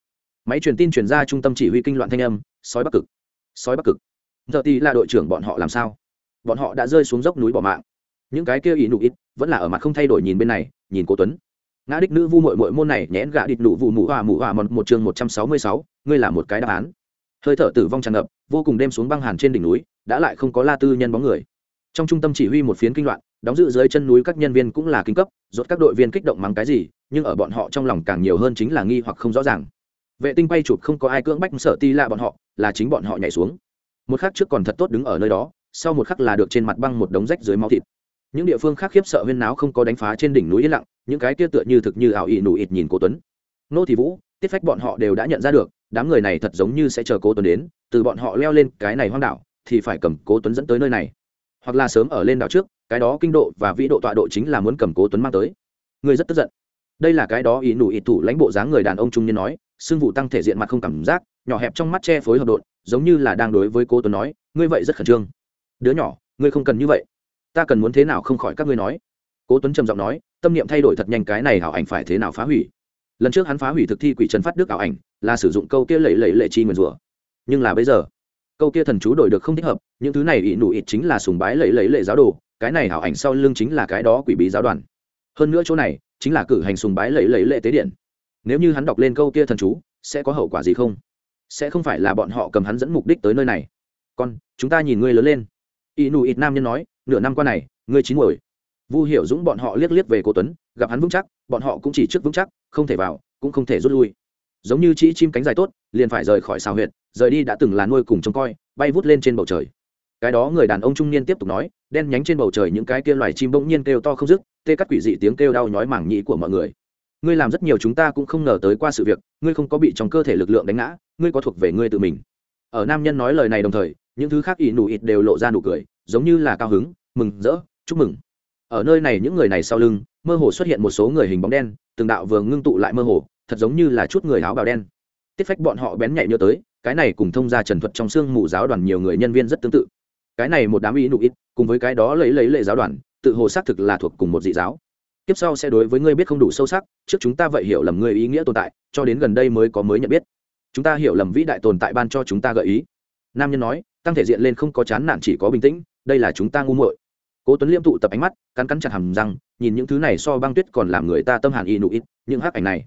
Máy truyền tin chuyển ra trung tâm chỉ huy kinh loạn thanh âm, sói bắc cực, sói bắc cực. Giờ tỷ là đội trưởng bọn họ làm sao? Bọn họ đã rơi xuống dốc núi bỏ mạng. Những cái kia ý nụ ít vẫn là ở mặt không thay đổi nhìn bên này, nhìn cô tuấn. Ngã đích nữ vu mội mội môn này nhẽn gạ địch nụ vụ mụ hòa mụ hòa một một chương một trăm sáu mươi sáu, ngươi là một cái đáp án. Hơi thở tử vong tràn ngập, vô cùng đêm xuống băng hàn trên đỉnh núi, đã lại không có la tư nhân bóng người. Trong trung tâm chỉ huy một phiến kinh loạn đóng giữ dưới chân núi các nhân viên cũng là kinh cấp, rốt các đội viên kích động mắng cái gì, nhưng ở bọn họ trong lòng càng nhiều hơn chính là nghi hoặc không rõ ràng. Vệ tinh bay chụp không có ai cưỡng bách sợ ti lạ bọn họ, là chính bọn họ nhảy xuống. Một khắc trước còn thật tốt đứng ở nơi đó, sau một khắc là được trên mặt băng một đống rách dưới máu thịt. Những địa phương khác khiếp sợ huyên náo không có đánh phá trên đỉnh núi yên lặng, những cái kia tựa như thực như ảo ị nụ ịt nhìn cố tuấn. Nô thì vũ, tiết phách bọn họ đều đã nhận ra được, đám người này thật giống như sẽ chờ cố tuấn đến, từ bọn họ leo lên cái này hoang đảo, thì phải cầm cố tuấn dẫn tới nơi này. Hoặc là sớm ở lên đảo trước cái đó kinh độ và vĩ độ tọa độ chính là muốn cầm cố tuấn mang tới. Người rất tức giận. Đây là cái đó ý nụ ý thủ lãnh bộ dáng người đàn ông trung niên nói, xương vụ tăng thể diện mặt không cảm giác, nhỏ hẹp trong mắt che phối hợp đột giống như là đang đối với cố tuấn nói, ngươi vậy rất khẩn trương. Đứa nhỏ, ngươi không cần như vậy. Ta cần muốn thế nào không khỏi các ngươi nói. Cố tuấn trầm giọng nói, tâm niệm thay đổi thật nhanh cái này hảo ảnh phải thế nào phá hủy. Lần trước hắn phá hủy thực thi quỷ trần phát đức ảo ảnh, là sử dụng câu kia lẩy lẩy lệ chi nguyền rủa. Nhưng là bây giờ, câu kia thần chú đổi được không thích hợp, những thứ này ỷ nụ ít chính là sùng bái lẩy lẩy lệ giáo đồ cái này hảo ảnh sau lưng chính là cái đó quỷ bí giáo đoàn. Hơn nữa chỗ này chính là cử hành sùng bái lẩy lẩy lệ tế điện. Nếu như hắn đọc lên câu kia thần chú, sẽ có hậu quả gì không? Sẽ không phải là bọn họ cầm hắn dẫn mục đích tới nơi này. Con, chúng ta nhìn ngươi lớn lên. Y nụ ít nam nhân nói, nửa năm qua này, ngươi chín ngồi vu hiểu dũng bọn họ liếc liếc về cô tuấn, gặp hắn vững chắc, bọn họ cũng chỉ trước vững chắc, không thể vào, cũng không thể rút lui. Giống như chỉ chim cánh dài tốt, liền phải rời khỏi xào huyệt, rời đi đã từng là nuôi cùng trông coi, bay vút lên trên bầu trời. Cái đó người đàn ông trung niên tiếp tục nói đen nhánh trên bầu trời những cái kia loài chim bỗng nhiên kêu to không dứt, tê cắt quỷ dị tiếng kêu đau nhói mảng nhĩ của mọi người. Ngươi làm rất nhiều chúng ta cũng không ngờ tới qua sự việc, ngươi không có bị trong cơ thể lực lượng đánh ngã, ngươi có thuộc về ngươi tự mình. Ở nam nhân nói lời này đồng thời, những thứ khác ỷ nụ ịt đều lộ ra nụ cười, giống như là cao hứng, mừng, rỡ, chúc mừng. Ở nơi này những người này sau lưng, mơ hồ xuất hiện một số người hình bóng đen, từng đạo vừa ngưng tụ lại mơ hồ, thật giống như là chút người áo bào đen. Tiết phách bọn họ bén nhạy nhớ tới, cái này cùng thông gia trần thuật trong xương mù giáo đoàn nhiều người nhân viên rất tương tự cái này một đám ý nụ ít, cùng với cái đó lấy lấy lệ giáo đoàn, tự hồ xác thực là thuộc cùng một dị giáo. Tiếp sau sẽ đối với ngươi biết không đủ sâu sắc, trước chúng ta vậy hiểu lầm ngươi ý nghĩa tồn tại, cho đến gần đây mới có mới nhận biết. Chúng ta hiểu lầm vĩ đại tồn tại ban cho chúng ta gợi ý. Nam nhân nói, tăng thể diện lên không có chán nản chỉ có bình tĩnh, đây là chúng ta ngu muội. Cố tuấn liêm tụ tập ánh mắt, cắn cắn chặt hàm răng, nhìn những thứ này so băng tuyết còn làm người ta tâm hàn y nụ ít, những hắc ảnh này.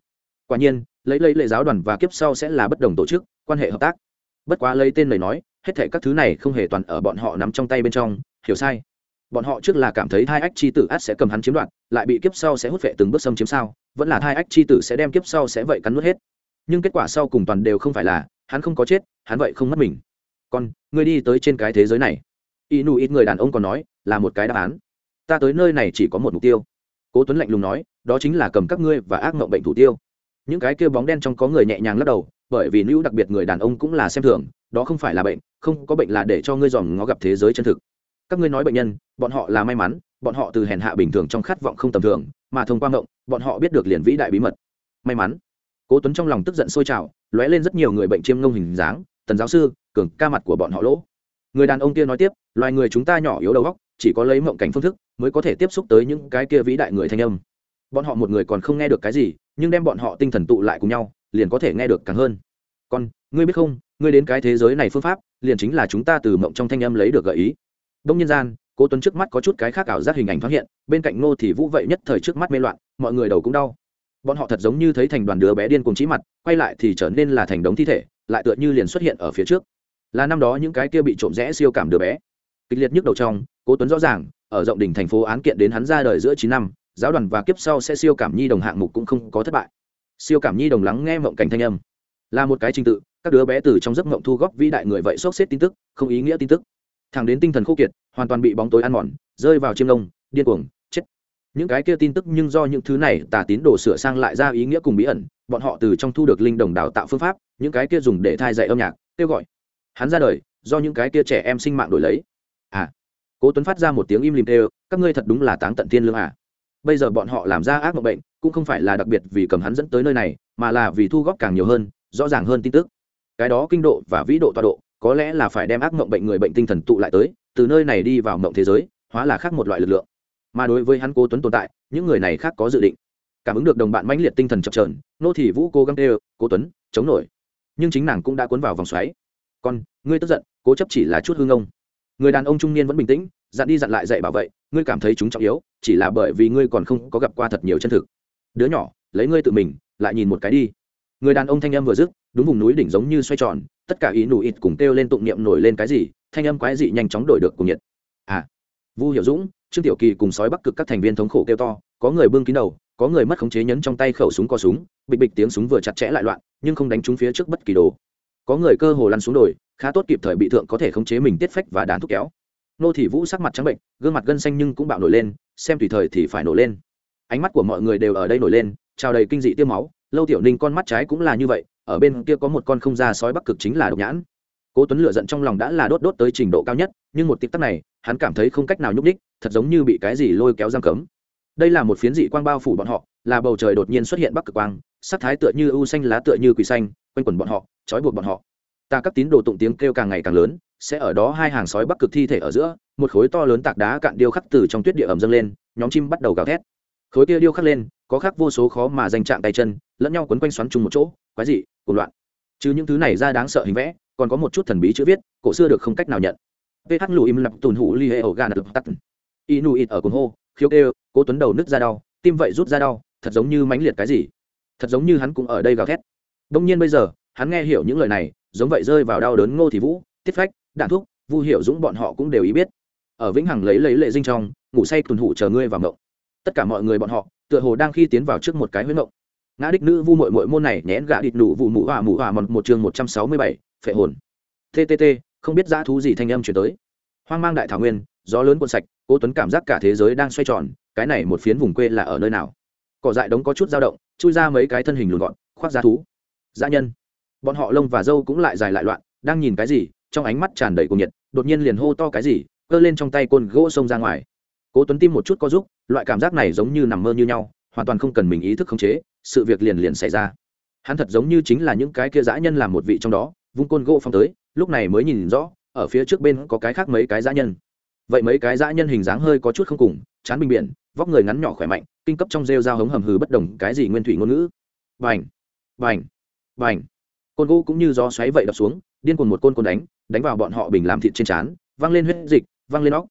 Quả nhiên, lấy lấy lệ giáo đoàn và kiếp sau sẽ là bất đồng tổ chức, quan hệ hợp tác. Bất quá lấy tên lời nói hết thệ các thứ này không hề toàn ở bọn họ nắm trong tay bên trong, hiểu sai. Bọn họ trước là cảm thấy thai ách chi tử át sẽ cầm hắn chiếm đoạt, lại bị kiếp sau sẽ hút vệ từng bước xâm chiếm sao, vẫn là thai ách chi tử sẽ đem kiếp sau sẽ vậy cắn nuốt hết. Nhưng kết quả sau cùng toàn đều không phải là, hắn không có chết, hắn vậy không mất mình. Còn ngươi đi tới trên cái thế giới này. Y nụ ít người đàn ông còn nói, là một cái đáp án. Ta tới nơi này chỉ có một mục tiêu. Cố tuấn lạnh lùng nói, đó chính là cầm các ngươi và ác mộng bệnh thủ tiêu. Những cái kia bóng đen trong có người nhẹ nhàng lắc đầu, bởi vì nữ đặc biệt người đàn ông cũng là xem thường đó không phải là bệnh, không có bệnh là để cho ngươi dòm ngó gặp thế giới chân thực. Các ngươi nói bệnh nhân, bọn họ là may mắn, bọn họ từ hèn hạ bình thường trong khát vọng không tầm thường, mà thông qua ngộng, bọn họ biết được liền vĩ đại bí mật. May mắn. Cố tuấn trong lòng tức giận sôi trào, lóe lên rất nhiều người bệnh chiêm ngông hình dáng, tần giáo sư, cường ca mặt của bọn họ lỗ. Người đàn ông kia nói tiếp, loài người chúng ta nhỏ yếu đầu óc, chỉ có lấy mộng cảnh phương thức mới có thể tiếp xúc tới những cái kia vĩ đại người thanh âm. Bọn họ một người còn không nghe được cái gì, nhưng đem bọn họ tinh thần tụ lại cùng nhau, liền có thể nghe được càng hơn. Còn ngươi biết không ngươi đến cái thế giới này phương pháp, liền chính là chúng ta từ mộng trong thanh âm lấy được gợi ý. Đông nhân gian, cố tuấn trước mắt có chút cái khác ảo giác hình ảnh thoáng hiện, bên cạnh ngô thì vũ vậy nhất thời trước mắt mê loạn, mọi người đầu cũng đau. Bọn họ thật giống như thấy thành đoàn đứa bé điên cùng trí mặt, quay lại thì trở nên là thành đống thi thể, lại tựa như liền xuất hiện ở phía trước. Là năm đó những cái kia bị trộm rẽ siêu cảm đứa bé. Kịch liệt nhức đầu trong, cố tuấn rõ ràng, ở rộng đỉnh thành phố án kiện đến hắn ra đời giữa chín năm, giáo đoàn và kiếp sau sẽ siêu cảm nhi đồng hạng mục cũng không có thất bại. Siêu cảm nhi đồng lắng nghe mộng cảnh thanh âm. Là một cái trình tự các đứa bé từ trong giấc mộng thu góp vĩ đại người vậy sốc xếp tin tức, không ý nghĩa tin tức. Thẳng đến tinh thần khô kiệt, hoàn toàn bị bóng tối ăn mòn, rơi vào chiêm lông, điên cuồng, chết. Những cái kia tin tức nhưng do những thứ này tà tín đồ sửa sang lại ra ý nghĩa cùng bí ẩn, bọn họ từ trong thu được linh đồng đào tạo phương pháp, những cái kia dùng để thai dạy âm nhạc, kêu gọi. Hắn ra đời, do những cái kia trẻ em sinh mạng đổi lấy. À cố tuấn phát ra một tiếng im lìm kêu, các ngươi thật đúng là táng tận thiên lương à. Bây giờ bọn họ làm ra ác mộng bệnh, cũng không phải là đặc biệt vì cầm hắn dẫn tới nơi này, mà là vì thu góp càng nhiều hơn, rõ ràng hơn tin tức cái đó kinh độ và vĩ độ tọa độ, có lẽ là phải đem ác mộng bệnh người bệnh tinh thần tụ lại tới, từ nơi này đi vào mộng thế giới, hóa là khác một loại lực lượng. Mà đối với hắn cố tuấn tồn tại, những người này khác có dự định. Cảm ứng được đồng bạn mãnh liệt tinh thần chập trờn nô thị vũ cố gắng tê cố tuấn, chống nổi. Nhưng chính nàng cũng đã cuốn vào vòng xoáy. Con, ngươi tức giận, cố chấp chỉ là chút hương ông người đàn ông trung niên vẫn bình tĩnh, dặn đi dặn lại dạy bảo vậy, ngươi cảm thấy chúng trọng yếu, chỉ là bởi vì ngươi còn không có gặp qua thật nhiều chân thực. Đứa nhỏ, lấy ngươi tự mình, lại nhìn một cái đi người đàn ông thanh âm vừa dứt, đúng vùng núi đỉnh giống như xoay tròn, tất cả ý nụ ít cùng kêu lên tụng niệm nổi lên cái gì, thanh âm quái dị nhanh chóng đổi được cùng nhiệt. À vu hiểu dũng, trương tiểu kỳ cùng sói bắc cực các thành viên thống khổ kêu to, có người bưng kín đầu, có người mất khống chế nhấn trong tay khẩu súng co súng, bịch bịch tiếng súng vừa chặt chẽ lại loạn, nhưng không đánh trúng phía trước bất kỳ đồ. Có người cơ hồ lăn xuống đồi, khá tốt kịp thời bị thượng có thể khống chế mình tiết phách và đàn thúc kéo. Nô thị vũ sắc mặt trắng bệnh, gương mặt gân xanh nhưng cũng bạo nổi lên, xem tùy thời thì phải nổi lên. Ánh mắt của mọi người đều ở đây nổi lên trào đầy kinh dị tiêu máu lâu tiểu ninh con mắt trái cũng là như vậy, ở bên kia có một con không ra sói bắc cực chính là độc nhãn. Cố tuấn lửa giận trong lòng đã là đốt đốt tới trình độ cao nhất, nhưng một tích tắc này, hắn cảm thấy không cách nào nhúc đích thật giống như bị cái gì lôi kéo giam cấm. Đây là một phiến dị quang bao phủ bọn họ, là bầu trời đột nhiên xuất hiện bắc cực quang, sắc thái tựa như ưu xanh, lá tựa như quỳ xanh, quanh quẩn bọn họ, trói buộc bọn họ. Ta các tín đồ tụng tiếng kêu càng ngày càng lớn, sẽ ở đó hai hàng sói bắc cực thi thể ở giữa, một khối to lớn tạc đá cạn điêu khắc từ trong tuyết địa ẩm dâng lên, nhóm chim bắt đầu gào thét khối kia điêu khắc lên, có khắc vô số khó mà danh trạng tay chân, lẫn nhau quấn quanh xoắn chung một chỗ, quái dị, cuồng loạn. Chứ những thứ này ra đáng sợ hình vẽ, còn có một chút thần bí chữ viết, cổ xưa được không cách nào nhận. Vh lù im lập tùn hủ li hệ ổ gan tắt. Inu ít ở cuồng hô, khiếu kêu, cố tuấn đầu nứt ra đau, tim vậy rút ra đau, thật giống như mãnh liệt cái gì. Thật giống như hắn cũng ở đây gào thét. Đông nhiên bây giờ, hắn nghe hiểu những lời này, giống vậy rơi vào đau đớn ngô thì vũ, tiết phách, đạn thuốc vu hiểu dũng bọn họ cũng đều ý biết. Ở vĩnh hằng lấy lấy lệ dinh trong, ngủ say tuần hủ chờ ngươi vào ngộng tất cả mọi người bọn họ tựa hồ đang khi tiến vào trước một cái huyết ngộng. Ngã đích nữ vu mội mội môn này nhẽn gã địch nụ vụ mụ hòa mụ hòa một, một chương một trăm sáu mươi bảy phệ hồn. Ttt không biết dã thú gì thanh âm chuyển tới. Hoang mang đại thảo nguyên gió lớn cuộn sạch cố tuấn cảm giác cả thế giới đang xoay tròn cái này một phiến vùng quê là ở nơi nào? Cỏ dại đống có chút dao động chui ra mấy cái thân hình lùn gọn khoác dã thú. Dã nhân. Bọn họ lông và dâu cũng lại dài lại loạn đang nhìn cái gì trong ánh mắt tràn đầy cuồng nhiệt đột nhiên liền hô to cái gì cơ lên trong tay côn gỗ xông ra ngoài cố tuấn tim một chút có giúp, loại cảm giác này giống như nằm mơ như nhau, hoàn toàn không cần mình ý thức khống chế, sự việc liền liền xảy ra. Hắn thật giống như chính là những cái kia dã nhân làm một vị trong đó, vung côn gỗ phong tới, lúc này mới nhìn rõ, ở phía trước bên có cái khác mấy cái dã nhân. Vậy mấy cái dã nhân hình dáng hơi có chút không cùng, chán bình biển, vóc người ngắn nhỏ khỏe mạnh, kinh cấp trong rêu dao hống hầm hừ bất đồng, cái gì nguyên thủy ngôn ngữ? Vành vành vành côn gỗ cũng như gió xoáy vậy đập xuống, điên cuồng một côn côn đánh đánh vào bọn họ bình làm thịt trên trán văng lên huyết dịch văng lên óc.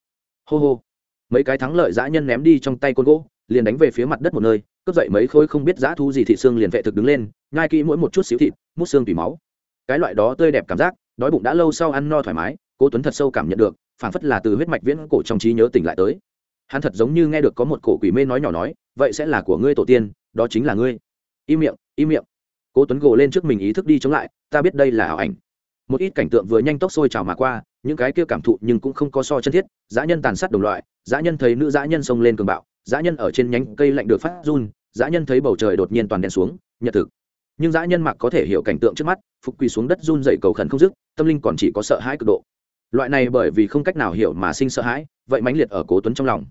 Hô hô mấy cái thắng lợi dã nhân ném đi trong tay côn gỗ, liền đánh về phía mặt đất một nơi, cướp dậy mấy khối không biết dã thu gì thị xương liền vệ thực đứng lên, nhai kỹ mỗi một chút xíu thịt, mút xương tùy máu. Cái loại đó tươi đẹp cảm giác, đói bụng đã lâu sau ăn no thoải mái, cố tuấn thật sâu cảm nhận được phản phất là từ huyết mạch viễn cổ trong trí nhớ tỉnh lại tới. Hắn thật giống như nghe được có một cổ quỷ mê nói nhỏ nói, vậy sẽ là của ngươi tổ tiên, đó chính là ngươi. Im miệng im miệng. Cố tuấn gồ lên trước mình ý thức đi chống lại, ta biết đây là ảo ảnh. Một ít cảnh tượng vừa nhanh tốc sôi trào mà qua những cái kia cảm thụ nhưng cũng không có so chân thiết, dã nhân tàn sát đồng loại, dã nhân thấy nữ dã nhân xông lên cường bạo, dã nhân ở trên nhánh cây lạnh được phát run, dã nhân thấy bầu trời đột nhiên toàn đen xuống, nhật thực. Nhưng dã nhân mặc có thể hiểu cảnh tượng trước mắt, phục quỳ xuống đất run dậy cầu khẩn không dứt, tâm linh còn chỉ có sợ hãi cực độ. Loại này bởi vì không cách nào hiểu mà sinh sợ hãi, vậy mãnh liệt ở cố tuấn trong lòng.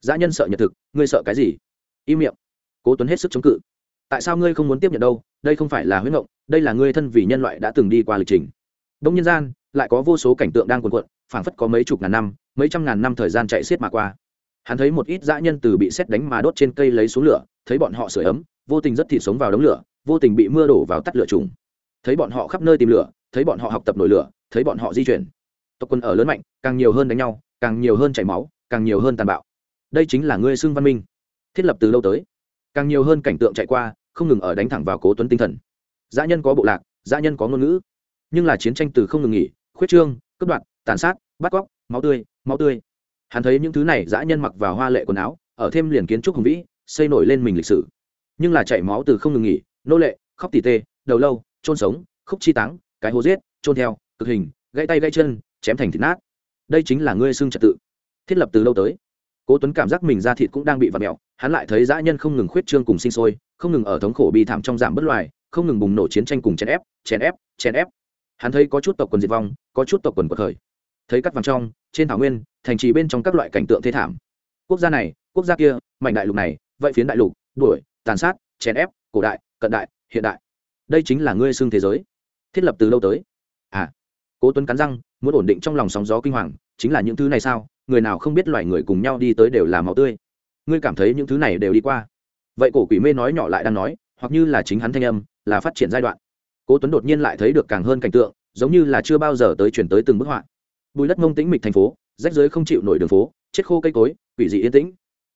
Dã nhân sợ nhật thực, ngươi sợ cái gì? Im miệng. Cố tuấn hết sức chống cự. Tại sao ngươi không muốn tiếp nhận đâu? Đây không phải là huyết ngộng, đây là ngươi thân vì nhân loại đã từng đi qua lịch trình. Đông nhân gian lại có vô số cảnh tượng đang cuồn cuộn, phảng phất có mấy chục ngàn năm, mấy trăm ngàn năm thời gian chạy xiết mà qua. Hắn thấy một ít dã nhân từ bị xét đánh mà đốt trên cây lấy xuống lửa, thấy bọn họ sửa ấm, vô tình rất thịt sống vào đống lửa, vô tình bị mưa đổ vào tắt lửa trùng. Thấy bọn họ khắp nơi tìm lửa, thấy bọn họ học tập nổi lửa, thấy bọn họ di chuyển. Tộc quân ở lớn mạnh, càng nhiều hơn đánh nhau, càng nhiều hơn chảy máu, càng nhiều hơn tàn bạo. Đây chính là ngươi xương văn minh. Thiết lập từ lâu tới. Càng nhiều hơn cảnh tượng chạy qua, không ngừng ở đánh thẳng vào cố tuấn tinh thần. Dã nhân có bộ lạc, dã nhân có ngôn ngữ. Nhưng là chiến tranh từ không ngừng nghỉ khuyết trương, cướp đoạt, tàn sát, bắt cóc, máu tươi máu tươi. Hắn thấy những thứ này dã nhân mặc vào hoa lệ quần áo, ở thêm liền kiến trúc hùng vĩ, xây nổi lên mình lịch sử. Nhưng là chảy máu từ không ngừng nghỉ, nô lệ, khóc tỉ tê, đầu lâu trôn sống, khúc chi táng, cái hố giết trôn theo, cực hình, gãy tay gãy chân, chém thành thịt nát. Đây chính là ngươi xương trật tự. Thiết lập từ lâu tới. Cố tuấn cảm giác mình ra thịt cũng đang bị vặt mẹo hắn lại thấy dã nhân không ngừng khuyết trương cùng sinh sôi, không ngừng ở thống khổ bi thảm trong giảm bất loài, không ngừng bùng nổ chiến tranh cùng chèn ép chèn ép chèn ép. Hắn thấy có chút tộc quần diệt vong có chút tộc quần của thời thấy cắt vàng trong, trên thảo nguyên, thành trì bên trong các loại cảnh tượng thế thảm. Quốc gia này, quốc gia kia, mảnh đại lục này, vậy phiến đại lục, đuổi, tàn sát, chèn ép, cổ đại, cận đại, hiện đại. Đây chính là ngươi xương thế giới. Thiết lập từ lâu tới. À cố tuấn cắn răng, muốn ổn định trong lòng sóng gió kinh hoàng, chính là những thứ này sao? Người nào không biết loài người cùng nhau đi tới đều là máu tươi. Ngươi cảm thấy những thứ này đều đi qua. Vậy cổ quỷ mê nói nhỏ lại đang nói, hoặc như là chính hắn thanh âm, là phát triển giai đoạn. Cố tuấn đột nhiên lại thấy được càng hơn cảnh tượng giống như là chưa bao giờ tới chuyển tới từng bức họa. Bùi đất mông tĩnh mịch thành phố, rách giới không chịu nổi đường phố, chết khô cây cối, quỷ dị yên tĩnh.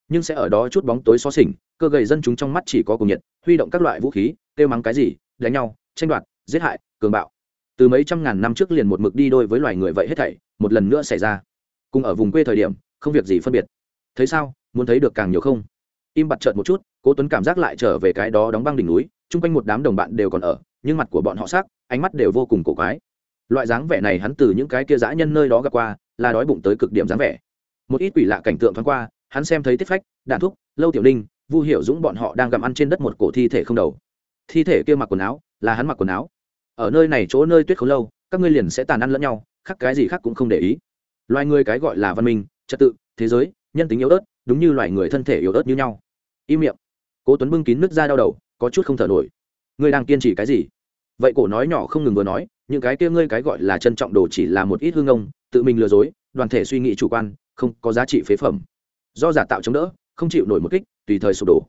Nhưng sẽ ở đó chút bóng tối xó xỉnh, cơ gầy dân chúng trong mắt chỉ có cùng nhiệt, huy động các loại vũ khí, kêu mắng cái gì, đánh nhau, tranh đoạt, giết hại, cường bạo. Từ mấy trăm ngàn năm trước liền một mực đi đôi với loài người vậy hết thảy, một lần nữa xảy ra. Cùng ở vùng quê thời điểm, không việc gì phân biệt. Thấy sao, muốn thấy được càng nhiều không? Im bặt chợt một chút, cố tuấn cảm giác lại trở về cái đó đóng băng đỉnh núi, chung quanh một đám đồng bạn đều còn ở, nhưng mặt của bọn họ sắc, ánh mắt đều vô cùng cổ quái loại dáng vẻ này hắn từ những cái kia dã nhân nơi đó gặp qua, là đói bụng tới cực điểm dáng vẻ. Một ít quỷ lạ cảnh tượng thoáng qua, hắn xem thấy tiết phách, đạn thúc, lâu tiểu ninh, vu hiểu dũng bọn họ đang gặm ăn trên đất một cổ thi thể không đầu. Thi thể kia mặc quần áo, là hắn mặc quần áo. Ở nơi này chỗ nơi tuyết không lâu, các ngươi liền sẽ tàn ăn lẫn nhau, khác cái gì khác cũng không để ý. Loài người cái gọi là văn minh, trật tự, thế giới, nhân tính yếu ớt, đúng như loài người thân thể yếu ớt như nhau. Im miệng. Cố tuấn bưng kín nước ra đau đầu, có chút không thở nổi. Ngươi đang kiên trì cái gì? Vậy cổ nói nhỏ không ngừng vừa nói những cái kia ngươi cái gọi là trân trọng đồ chỉ là một ít hương ông, tự mình lừa dối, đoàn thể suy nghĩ chủ quan, không có giá trị phế phẩm. Do giả tạo chống đỡ, không chịu nổi một kích, tùy thời sụp đổ.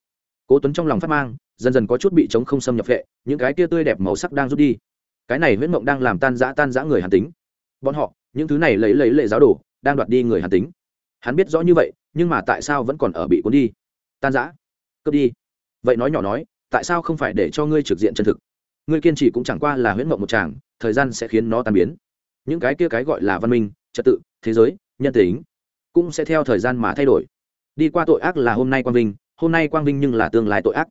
Cố tuấn trong lòng phát mang, dần dần có chút bị chống không xâm nhập vệ, những cái kia tươi đẹp màu sắc đang rút đi. Cái này huyết mộng đang làm tan rã tan rã người hàn tính. Bọn họ, những thứ này lấy lấy lệ giáo đồ, đang đoạt đi người hàn tính. Hắn biết rõ như vậy, nhưng mà tại sao vẫn còn ở bị cuốn đi? Tan rã. Cướp đi. Vậy nói nhỏ nói, tại sao không phải để cho ngươi trực diện chân thực? Ngươi kiên trì cũng chẳng qua là huyễn mộng một tràng, thời gian sẽ khiến nó tan biến. Những cái kia cái gọi là văn minh trật tự thế giới nhân tính cũng sẽ theo thời gian mà thay đổi. Đi qua tội ác là hôm nay quang vinh hôm nay quang vinh nhưng là tương lai tội ác.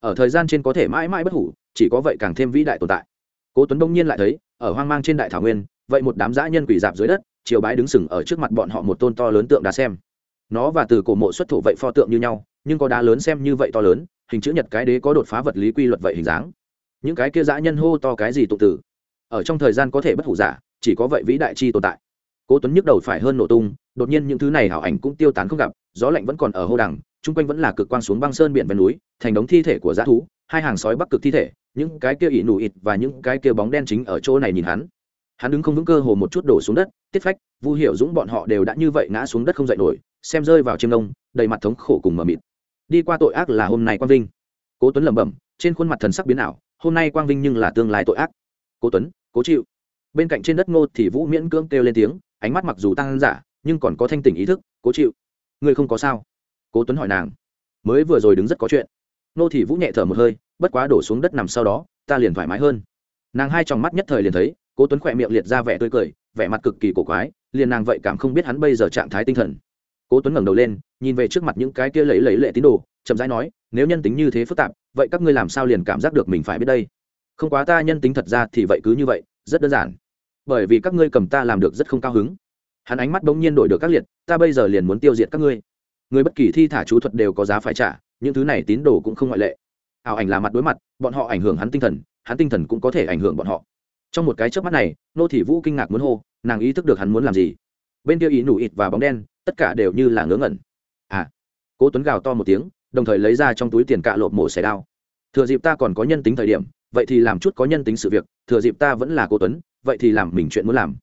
Ở thời gian trên có thể mãi mãi bất hủ chỉ có vậy càng thêm vĩ đại tồn tại. Cố tuấn đông nhiên lại thấy ở hoang mang trên đại thảo nguyên vậy một đám dã nhân quỷ dạp dưới đất chiều bái đứng sừng ở trước mặt bọn họ một tôn to lớn tượng đá xem. Nó và từ cổ mộ xuất thủ vậy pho tượng như nhau nhưng có đá lớn xem như vậy to lớn hình chữ nhật cái đế có đột phá vật lý quy luật vậy hình dáng những cái kia dã nhân hô to cái gì tụ tử ở trong thời gian có thể bất hủ giả, chỉ có vậy vĩ đại chi tồn tại. Cố tuấn nhức đầu phải hơn nổ tung, đột nhiên những thứ này hảo ảnh cũng tiêu tán không gặp, gió lạnh vẫn còn ở hô đằng, chung quanh vẫn là cực quang xuống băng sơn biển ven núi, thành đống thi thể của dã thú, hai hàng sói bắc cực thi thể, những cái kia ỉ nù ịt và những cái kia bóng đen chính ở chỗ này nhìn hắn. Hắn đứng không vững cơ hồ một chút đổ xuống đất, tiết phách, vu hiểu dũng bọn họ đều đã như vậy ngã xuống đất không dậy nổi, xem rơi vào chiêm nông đầy mặt thống khổ cùng mờ mịt. Đi qua tội ác là hôm nay quang vinh. Cố tuấn lẩm bẩm trên khuôn mặt thần sắc biến ảo, hôm nay quang vinh nhưng là tương lai tội ác. Cố tuấn, cố chịu. Bên cạnh trên đất ngô thì vũ miễn cưỡng kêu lên tiếng, ánh mắt mặc dù tăng giả, nhưng còn có thanh tỉnh ý thức, cố chịu. Ngươi không có sao? Cố tuấn hỏi nàng. Mới vừa rồi đứng rất có chuyện. Nô thì vũ nhẹ thở một hơi, bất quá đổ xuống đất nằm sau đó, ta liền thoải mái hơn. Nàng hai tròng mắt nhất thời liền thấy, cố tuấn khỏe miệng liệt ra vẻ tươi cười, vẻ mặt cực kỳ cổ quái, liền nàng vậy cảm không biết hắn bây giờ trạng thái tinh thần cố tuấn ngẩng đầu lên, nhìn về trước mặt những cái kia lấy lấy lệ tín đồ, chậm rãi nói, nếu nhân tính như thế phức tạp, vậy các ngươi làm sao liền cảm giác được mình phải biết đây? Không quá ta nhân tính thật ra thì vậy cứ như vậy, rất đơn giản. Bởi vì các ngươi cầm ta làm được rất không cao hứng. Hắn ánh mắt bỗng nhiên đổi được các liệt, ta bây giờ liền muốn tiêu diệt các ngươi. Người bất kỳ thi thả chú thuật đều có giá phải trả, những thứ này tín đồ cũng không ngoại lệ. Ảo ảnh là mặt đối mặt, bọn họ ảnh hưởng hắn tinh thần, hắn tinh thần cũng có thể ảnh hưởng bọn họ. Trong một cái chớp mắt này, nô thị vũ kinh ngạc muốn hô, nàng ý thức được hắn muốn làm gì. Bên kia ý nủ ịt và bóng đen tất cả đều như là ngớ ngẩn. À cố tuấn gào to một tiếng, đồng thời lấy ra trong túi tiền cạ lộp mổ xẻ đao. Thừa dịp ta còn có nhân tính thời điểm, vậy thì làm chút có nhân tính sự việc, thừa dịp ta vẫn là cố tuấn, vậy thì làm mình chuyện muốn làm.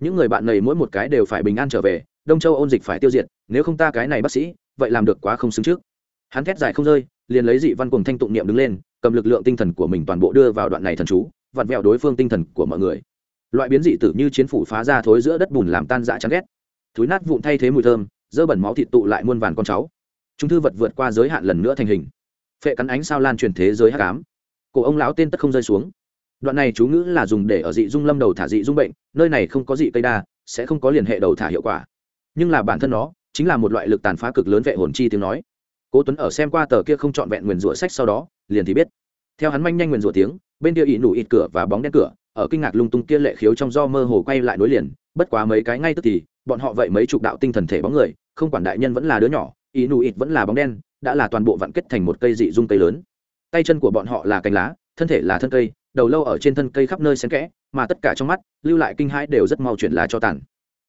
Những người bạn này mỗi một cái đều phải bình an trở về, đông châu ôn dịch phải tiêu diệt, nếu không ta cái này bác sĩ, vậy làm được quá không xứng trước. Hắn thét dài không rơi, liền lấy dị văn cùng thanh tụng niệm đứng lên, cầm lực lượng tinh thần của mình toàn bộ đưa vào đoạn này thần chú, vặn vẹo đối phương tinh thần của mọi người. Loại biến dị tử như chiến phủ phá ra thối giữa đất bùn làm tan dã chán ghét thúi nát vụn thay thế mùi thơm, dơ bẩn máu thịt tụ lại muôn vàn con cháu. Chúng thư vật vượt qua giới hạn lần nữa thành hình. Phệ cắn ánh sao lan truyền thế giới hắc ám. Cổ ông lão tên tất không rơi xuống. Đoạn này chú ngữ là dùng để ở dị dung lâm đầu thả dị dung bệnh, nơi này không có dị cây đa, sẽ không có liên hệ đầu thả hiệu quả. Nhưng là bản thân nó, chính là một loại lực tàn phá cực lớn vệ hồn chi tiếng nói. Cố tuấn ở xem qua tờ kia không trọn vẹn nguyền rủa sách sau đó, liền thì biết. Theo hắn manh nhanh nguyền rủa tiếng, bên kia ỉ nủ ít cửa và bóng đen cửa ở kinh ngạc lung tung kia lệ khiếu trong do mơ hồ quay lại nối liền, bất quá mấy cái ngay tức thì, bọn họ vậy mấy chục đạo tinh thần thể bóng người, không quản đại nhân vẫn là đứa nhỏ ý nủ ít vẫn là bóng đen, đã là toàn bộ vặn kết thành một cây dị dung cây lớn. Tay chân của bọn họ là cành lá, thân thể là thân cây, đầu lâu ở trên thân cây khắp nơi xen kẽ, mà tất cả trong mắt, lưu lại kinh hãi đều rất mau chuyển lá cho tàn.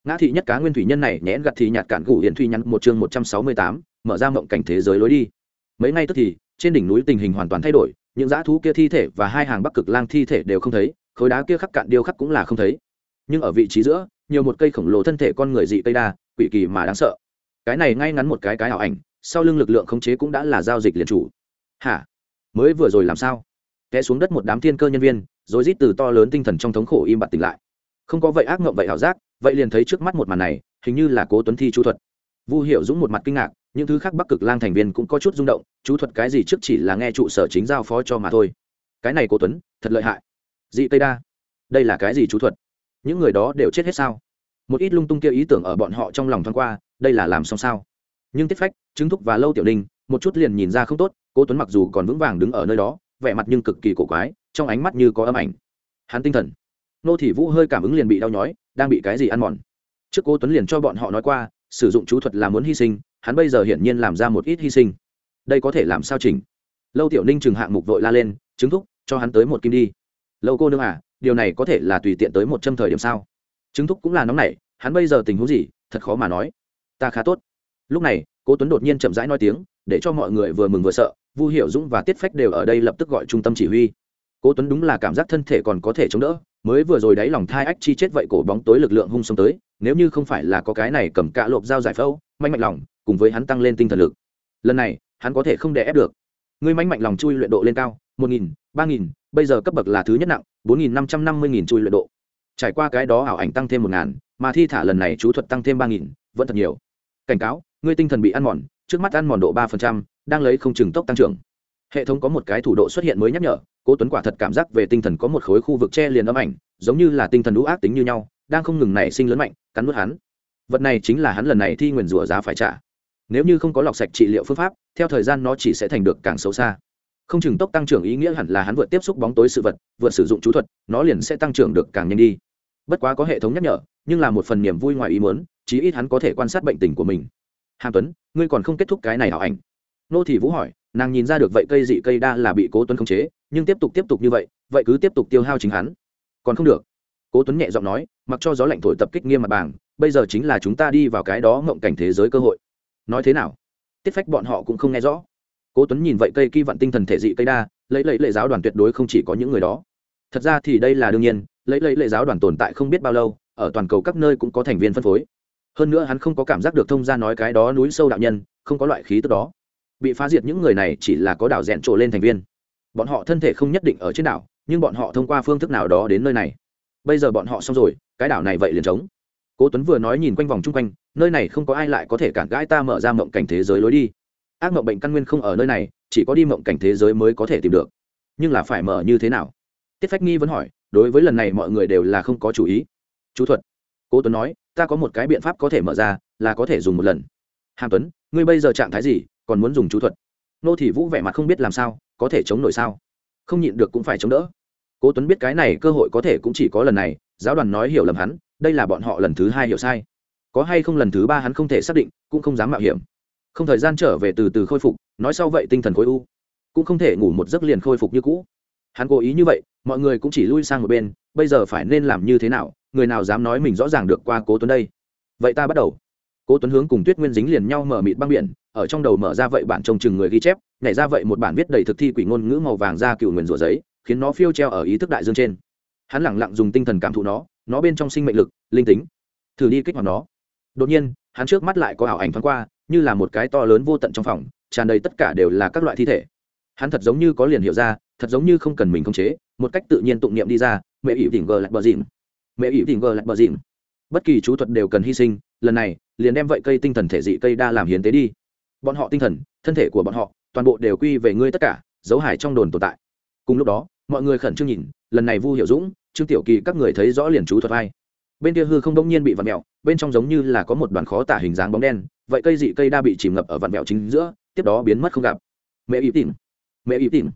Ngã thị nhất cá nguyên thủy nhân này nhẽn gặt thì nhạt cản gủ hiển thủy nhắn một chương một trăm sáu mươi tám, mở ra mộng cảnh thế giới lối đi. Mấy ngày tức thì, trên đỉnh núi tình hình hoàn toàn thay đổi, những dã thú kia thi thể và hai hàng bắc cực lang thi thể đều không thấy khối đá kia khắc cạn điêu khắc cũng là không thấy. Nhưng ở vị trí giữa, nhiều một cây khổng lồ thân thể con người dị cây đa, quỷ kỳ mà đáng sợ. Cái này ngay ngắn một cái cái ảo ảnh, sau lưng lực lượng khống chế cũng đã là giao dịch liền chủ. Hả? Mới vừa rồi làm sao? Té xuống đất một đám thiên cơ nhân viên, rồi rít từ to lớn tinh thần trong thống khổ im bặt tỉnh lại. Không có vậy ác ngộng vậy ảo giác, vậy liền thấy trước mắt một màn này, hình như là cố tuấn thi chú thuật. Vu hiệu dũng một mặt kinh ngạc, những thứ khác bắc cực lang thành viên cũng có chút rung động, chú thuật cái gì trước chỉ là nghe trụ sở chính giao phó cho mà thôi. Cái này cố tuấn, thật lợi hại dị tây đa. Đây là cái gì chú thuật? Những người đó đều chết hết sao? Một ít lung tung kia ý tưởng ở bọn họ trong lòng thoáng qua, đây là làm xong sao? Nhưng tiết phách chứng thúc và lâu tiểu ninh, một chút liền nhìn ra không tốt, cố tuấn mặc dù còn vững vàng đứng ở nơi đó, vẻ mặt nhưng cực kỳ cổ quái, trong ánh mắt như có âm ảnh. Hắn tinh thần. Nô thị vũ hơi cảm ứng liền bị đau nhói, đang bị cái gì ăn mòn? Trước cố tuấn liền cho bọn họ nói qua, sử dụng chú thuật là muốn hy sinh, hắn bây giờ hiển nhiên làm ra một ít hy sinh. Đây có thể làm sao chỉnh? Lâu tiểu ninh chừng hạng mục vội la lên chứng thúc, cho hắn tới một kim đi lâu cô nương à điều này có thể là tùy tiện tới một trăm thời điểm sao? Chứng thúc cũng là nóng nảy, hắn bây giờ tình huống gì, thật khó mà nói. Ta khá tốt. Lúc này, cố tuấn đột nhiên chậm rãi nói tiếng, để cho mọi người vừa mừng vừa sợ, vu hiểu dũng và tiết phách đều ở đây lập tức gọi trung tâm chỉ huy. Cố tuấn đúng là cảm giác thân thể còn có thể chống đỡ, mới vừa rồi đáy lòng thai ách chi chết vậy cổ bóng tối lực lượng hung xông tới, nếu như không phải là có cái này cầm cạ lộp dao giải phẫu manh mạnh lòng cùng với hắn tăng lên tinh thần lực. Lần này, hắn có thể không đè ép được. Ngươi manh mạnh lòng chui luyện độ lên cao một nghìn, ba nghìn, bây giờ cấp bậc là thứ nhất nặng, bốn nghìn năm trăm năm mươi nghìn chui luyện độ. Trải qua cái đó ảo ảnh tăng thêm một ngàn, mà thi thả lần này chú thuật tăng thêm ba nghìn, vẫn thật nhiều. Cảnh cáo, ngươi tinh thần bị ăn mòn, trước mắt ăn mòn độ ba phần trăm, đang lấy không chừng tốc tăng trưởng. Hệ thống có một cái thủ độ xuất hiện mới nhắc nhở, cố tuấn quả thật cảm giác về tinh thần có một khối khu vực che liền âm ảnh, giống như là tinh thần lũ ác tính như nhau, đang không ngừng nảy sinh lớn mạnh, cắn nuốt hắn. Vật này chính là hắn lần này thi nguyền rủa giá phải trả. Nếu như không có lọc sạch trị liệu phương pháp, theo thời gian nó chỉ sẽ thành được càng xấu xa không chừng tốc tăng trưởng ý nghĩa hẳn là hắn vượt tiếp xúc bóng tối sự vật, vượt sử dụng chú thuật, nó liền sẽ tăng trưởng được càng nhanh đi. Bất quá có hệ thống nhắc nhở, nhưng là một phần niềm vui ngoài ý muốn, chí ít hắn có thể quan sát bệnh tình của mình. Hàm tuấn, ngươi còn không kết thúc cái này hảo ảnh. Nô thị vũ hỏi, nàng nhìn ra được vậy cây dị cây đa là bị cố tuấn khống chế, nhưng tiếp tục tiếp tục như vậy vậy cứ tiếp tục tiêu hao chính hắn. Còn không được. Cố tuấn nhẹ giọng nói, mặc cho gió lạnh thổi tập kích nghiêm mặt bảng, bây giờ chính là chúng ta đi vào cái đó ngộng cảnh thế giới cơ hội. Nói thế nào? Tiết phách bọn họ cũng không nghe rõ cố tuấn nhìn vậy cây kỳ vạn tinh thần thể dị cây đa, lấy lấy lệ giáo đoàn tuyệt đối không chỉ có những người đó. Thật ra thì đây là đương nhiên, lấy lấy lệ giáo đoàn tồn tại không biết bao lâu, ở toàn cầu các nơi cũng có thành viên phân phối. Hơn nữa hắn không có cảm giác được thông gia nói cái đó núi sâu đạo nhân, không có loại khí tức đó. Bị phá diệt những người này chỉ là có đảo rèn trộ lên thành viên. Bọn họ thân thể không nhất định ở trên đảo, nhưng bọn họ thông qua phương thức nào đó đến nơi này. Bây giờ bọn họ xong rồi, cái đảo này vậy liền trống. Cố tuấn vừa nói nhìn quanh vòng chung quanh, nơi này không có ai lại có thể cản gãi ta mở ra mộng cảnh thế giới lối đi ác mộng bệnh căn nguyên không ở nơi này, chỉ có đi mộng cảnh thế giới mới có thể tìm được. Nhưng là phải mở như thế nào? Tiết phách nghi vẫn hỏi, đối với lần này mọi người đều là không có chú ý. Chú thuật. Cố tuấn nói, ta có một cái biện pháp có thể mở ra, là có thể dùng một lần. Hàm tuấn, ngươi bây giờ trạng thái gì, còn muốn dùng chú thuật? Nô thị vũ vẻ mặt không biết làm sao, có thể chống nổi sao? Không nhịn được cũng phải chống đỡ. Cố tuấn biết cái này cơ hội có thể cũng chỉ có lần này, giáo đoàn nói hiểu lầm hắn, đây là bọn họ lần thứ hai hiểu sai. Có hay không lần thứ ba hắn không thể xác định, cũng không dám mạo hiểm không thời gian trở về từ từ khôi phục, nói sau vậy tinh thần khối u. Cũng không thể ngủ một giấc liền khôi phục như cũ. Hắn cố ý như vậy, mọi người cũng chỉ lui sang một bên, bây giờ phải nên làm như thế nào, người nào dám nói mình rõ ràng được qua cố tuấn đây? Vậy ta bắt đầu. Cố tuấn hướng cùng tuyết nguyên dính liền nhau mở mịt băng biển, ở trong đầu mở ra vậy bản trông chừng người ghi chép, nhảy ra vậy một bản viết đầy thực thi quỷ ngôn ngữ màu vàng ra cựu nguyền rủa giấy, khiến nó phiêu treo ở ý thức đại dương trên. Hắn lẳng lặng dùng tinh thần cảm thụ nó nó bên trong sinh mệnh lực, linh tính. Thử đi kích hoạt nó. Đột nhiên hắn trước mắt lại có ảo ảnh thoáng qua, như là một cái to lớn vô tận trong phòng, tràn đầy tất cả đều là các loại thi thể. Hắn thật giống như có liền hiểu ra, thật giống như không cần mình khống chế, một cách tự nhiên tụng niệm đi ra, mẹ ỷ tỉnh gờ lạch bờ dìm mẹ ỷ tỉnh gờ lạch bờ dìm bất kỳ chú thuật đều cần hy sinh, lần này, liền đem vậy cây tinh thần thể dị cây đa làm hiến tế đi. Bọn họ tinh thần, thân thể của bọn họ, toàn bộ đều quy về ngươi tất cả, dấu hải trong đồn tồn tại. Cùng lúc đó, mọi người khẩn trương nhìn, lần này vu hiểu dũng, trương tiểu kỳ các người thấy rõ liền chú thuật vai. Bên kia hư không đông nhiên bị vặn mẹo bên trong giống như là có một đoàn khó tả hình dáng bóng đen, vậy cây dị cây đa bị chìm ngập ở vạn vẹo chính giữa, tiếp đó biến mất không gặp. Mẹ ý tìm mẹ ý tìm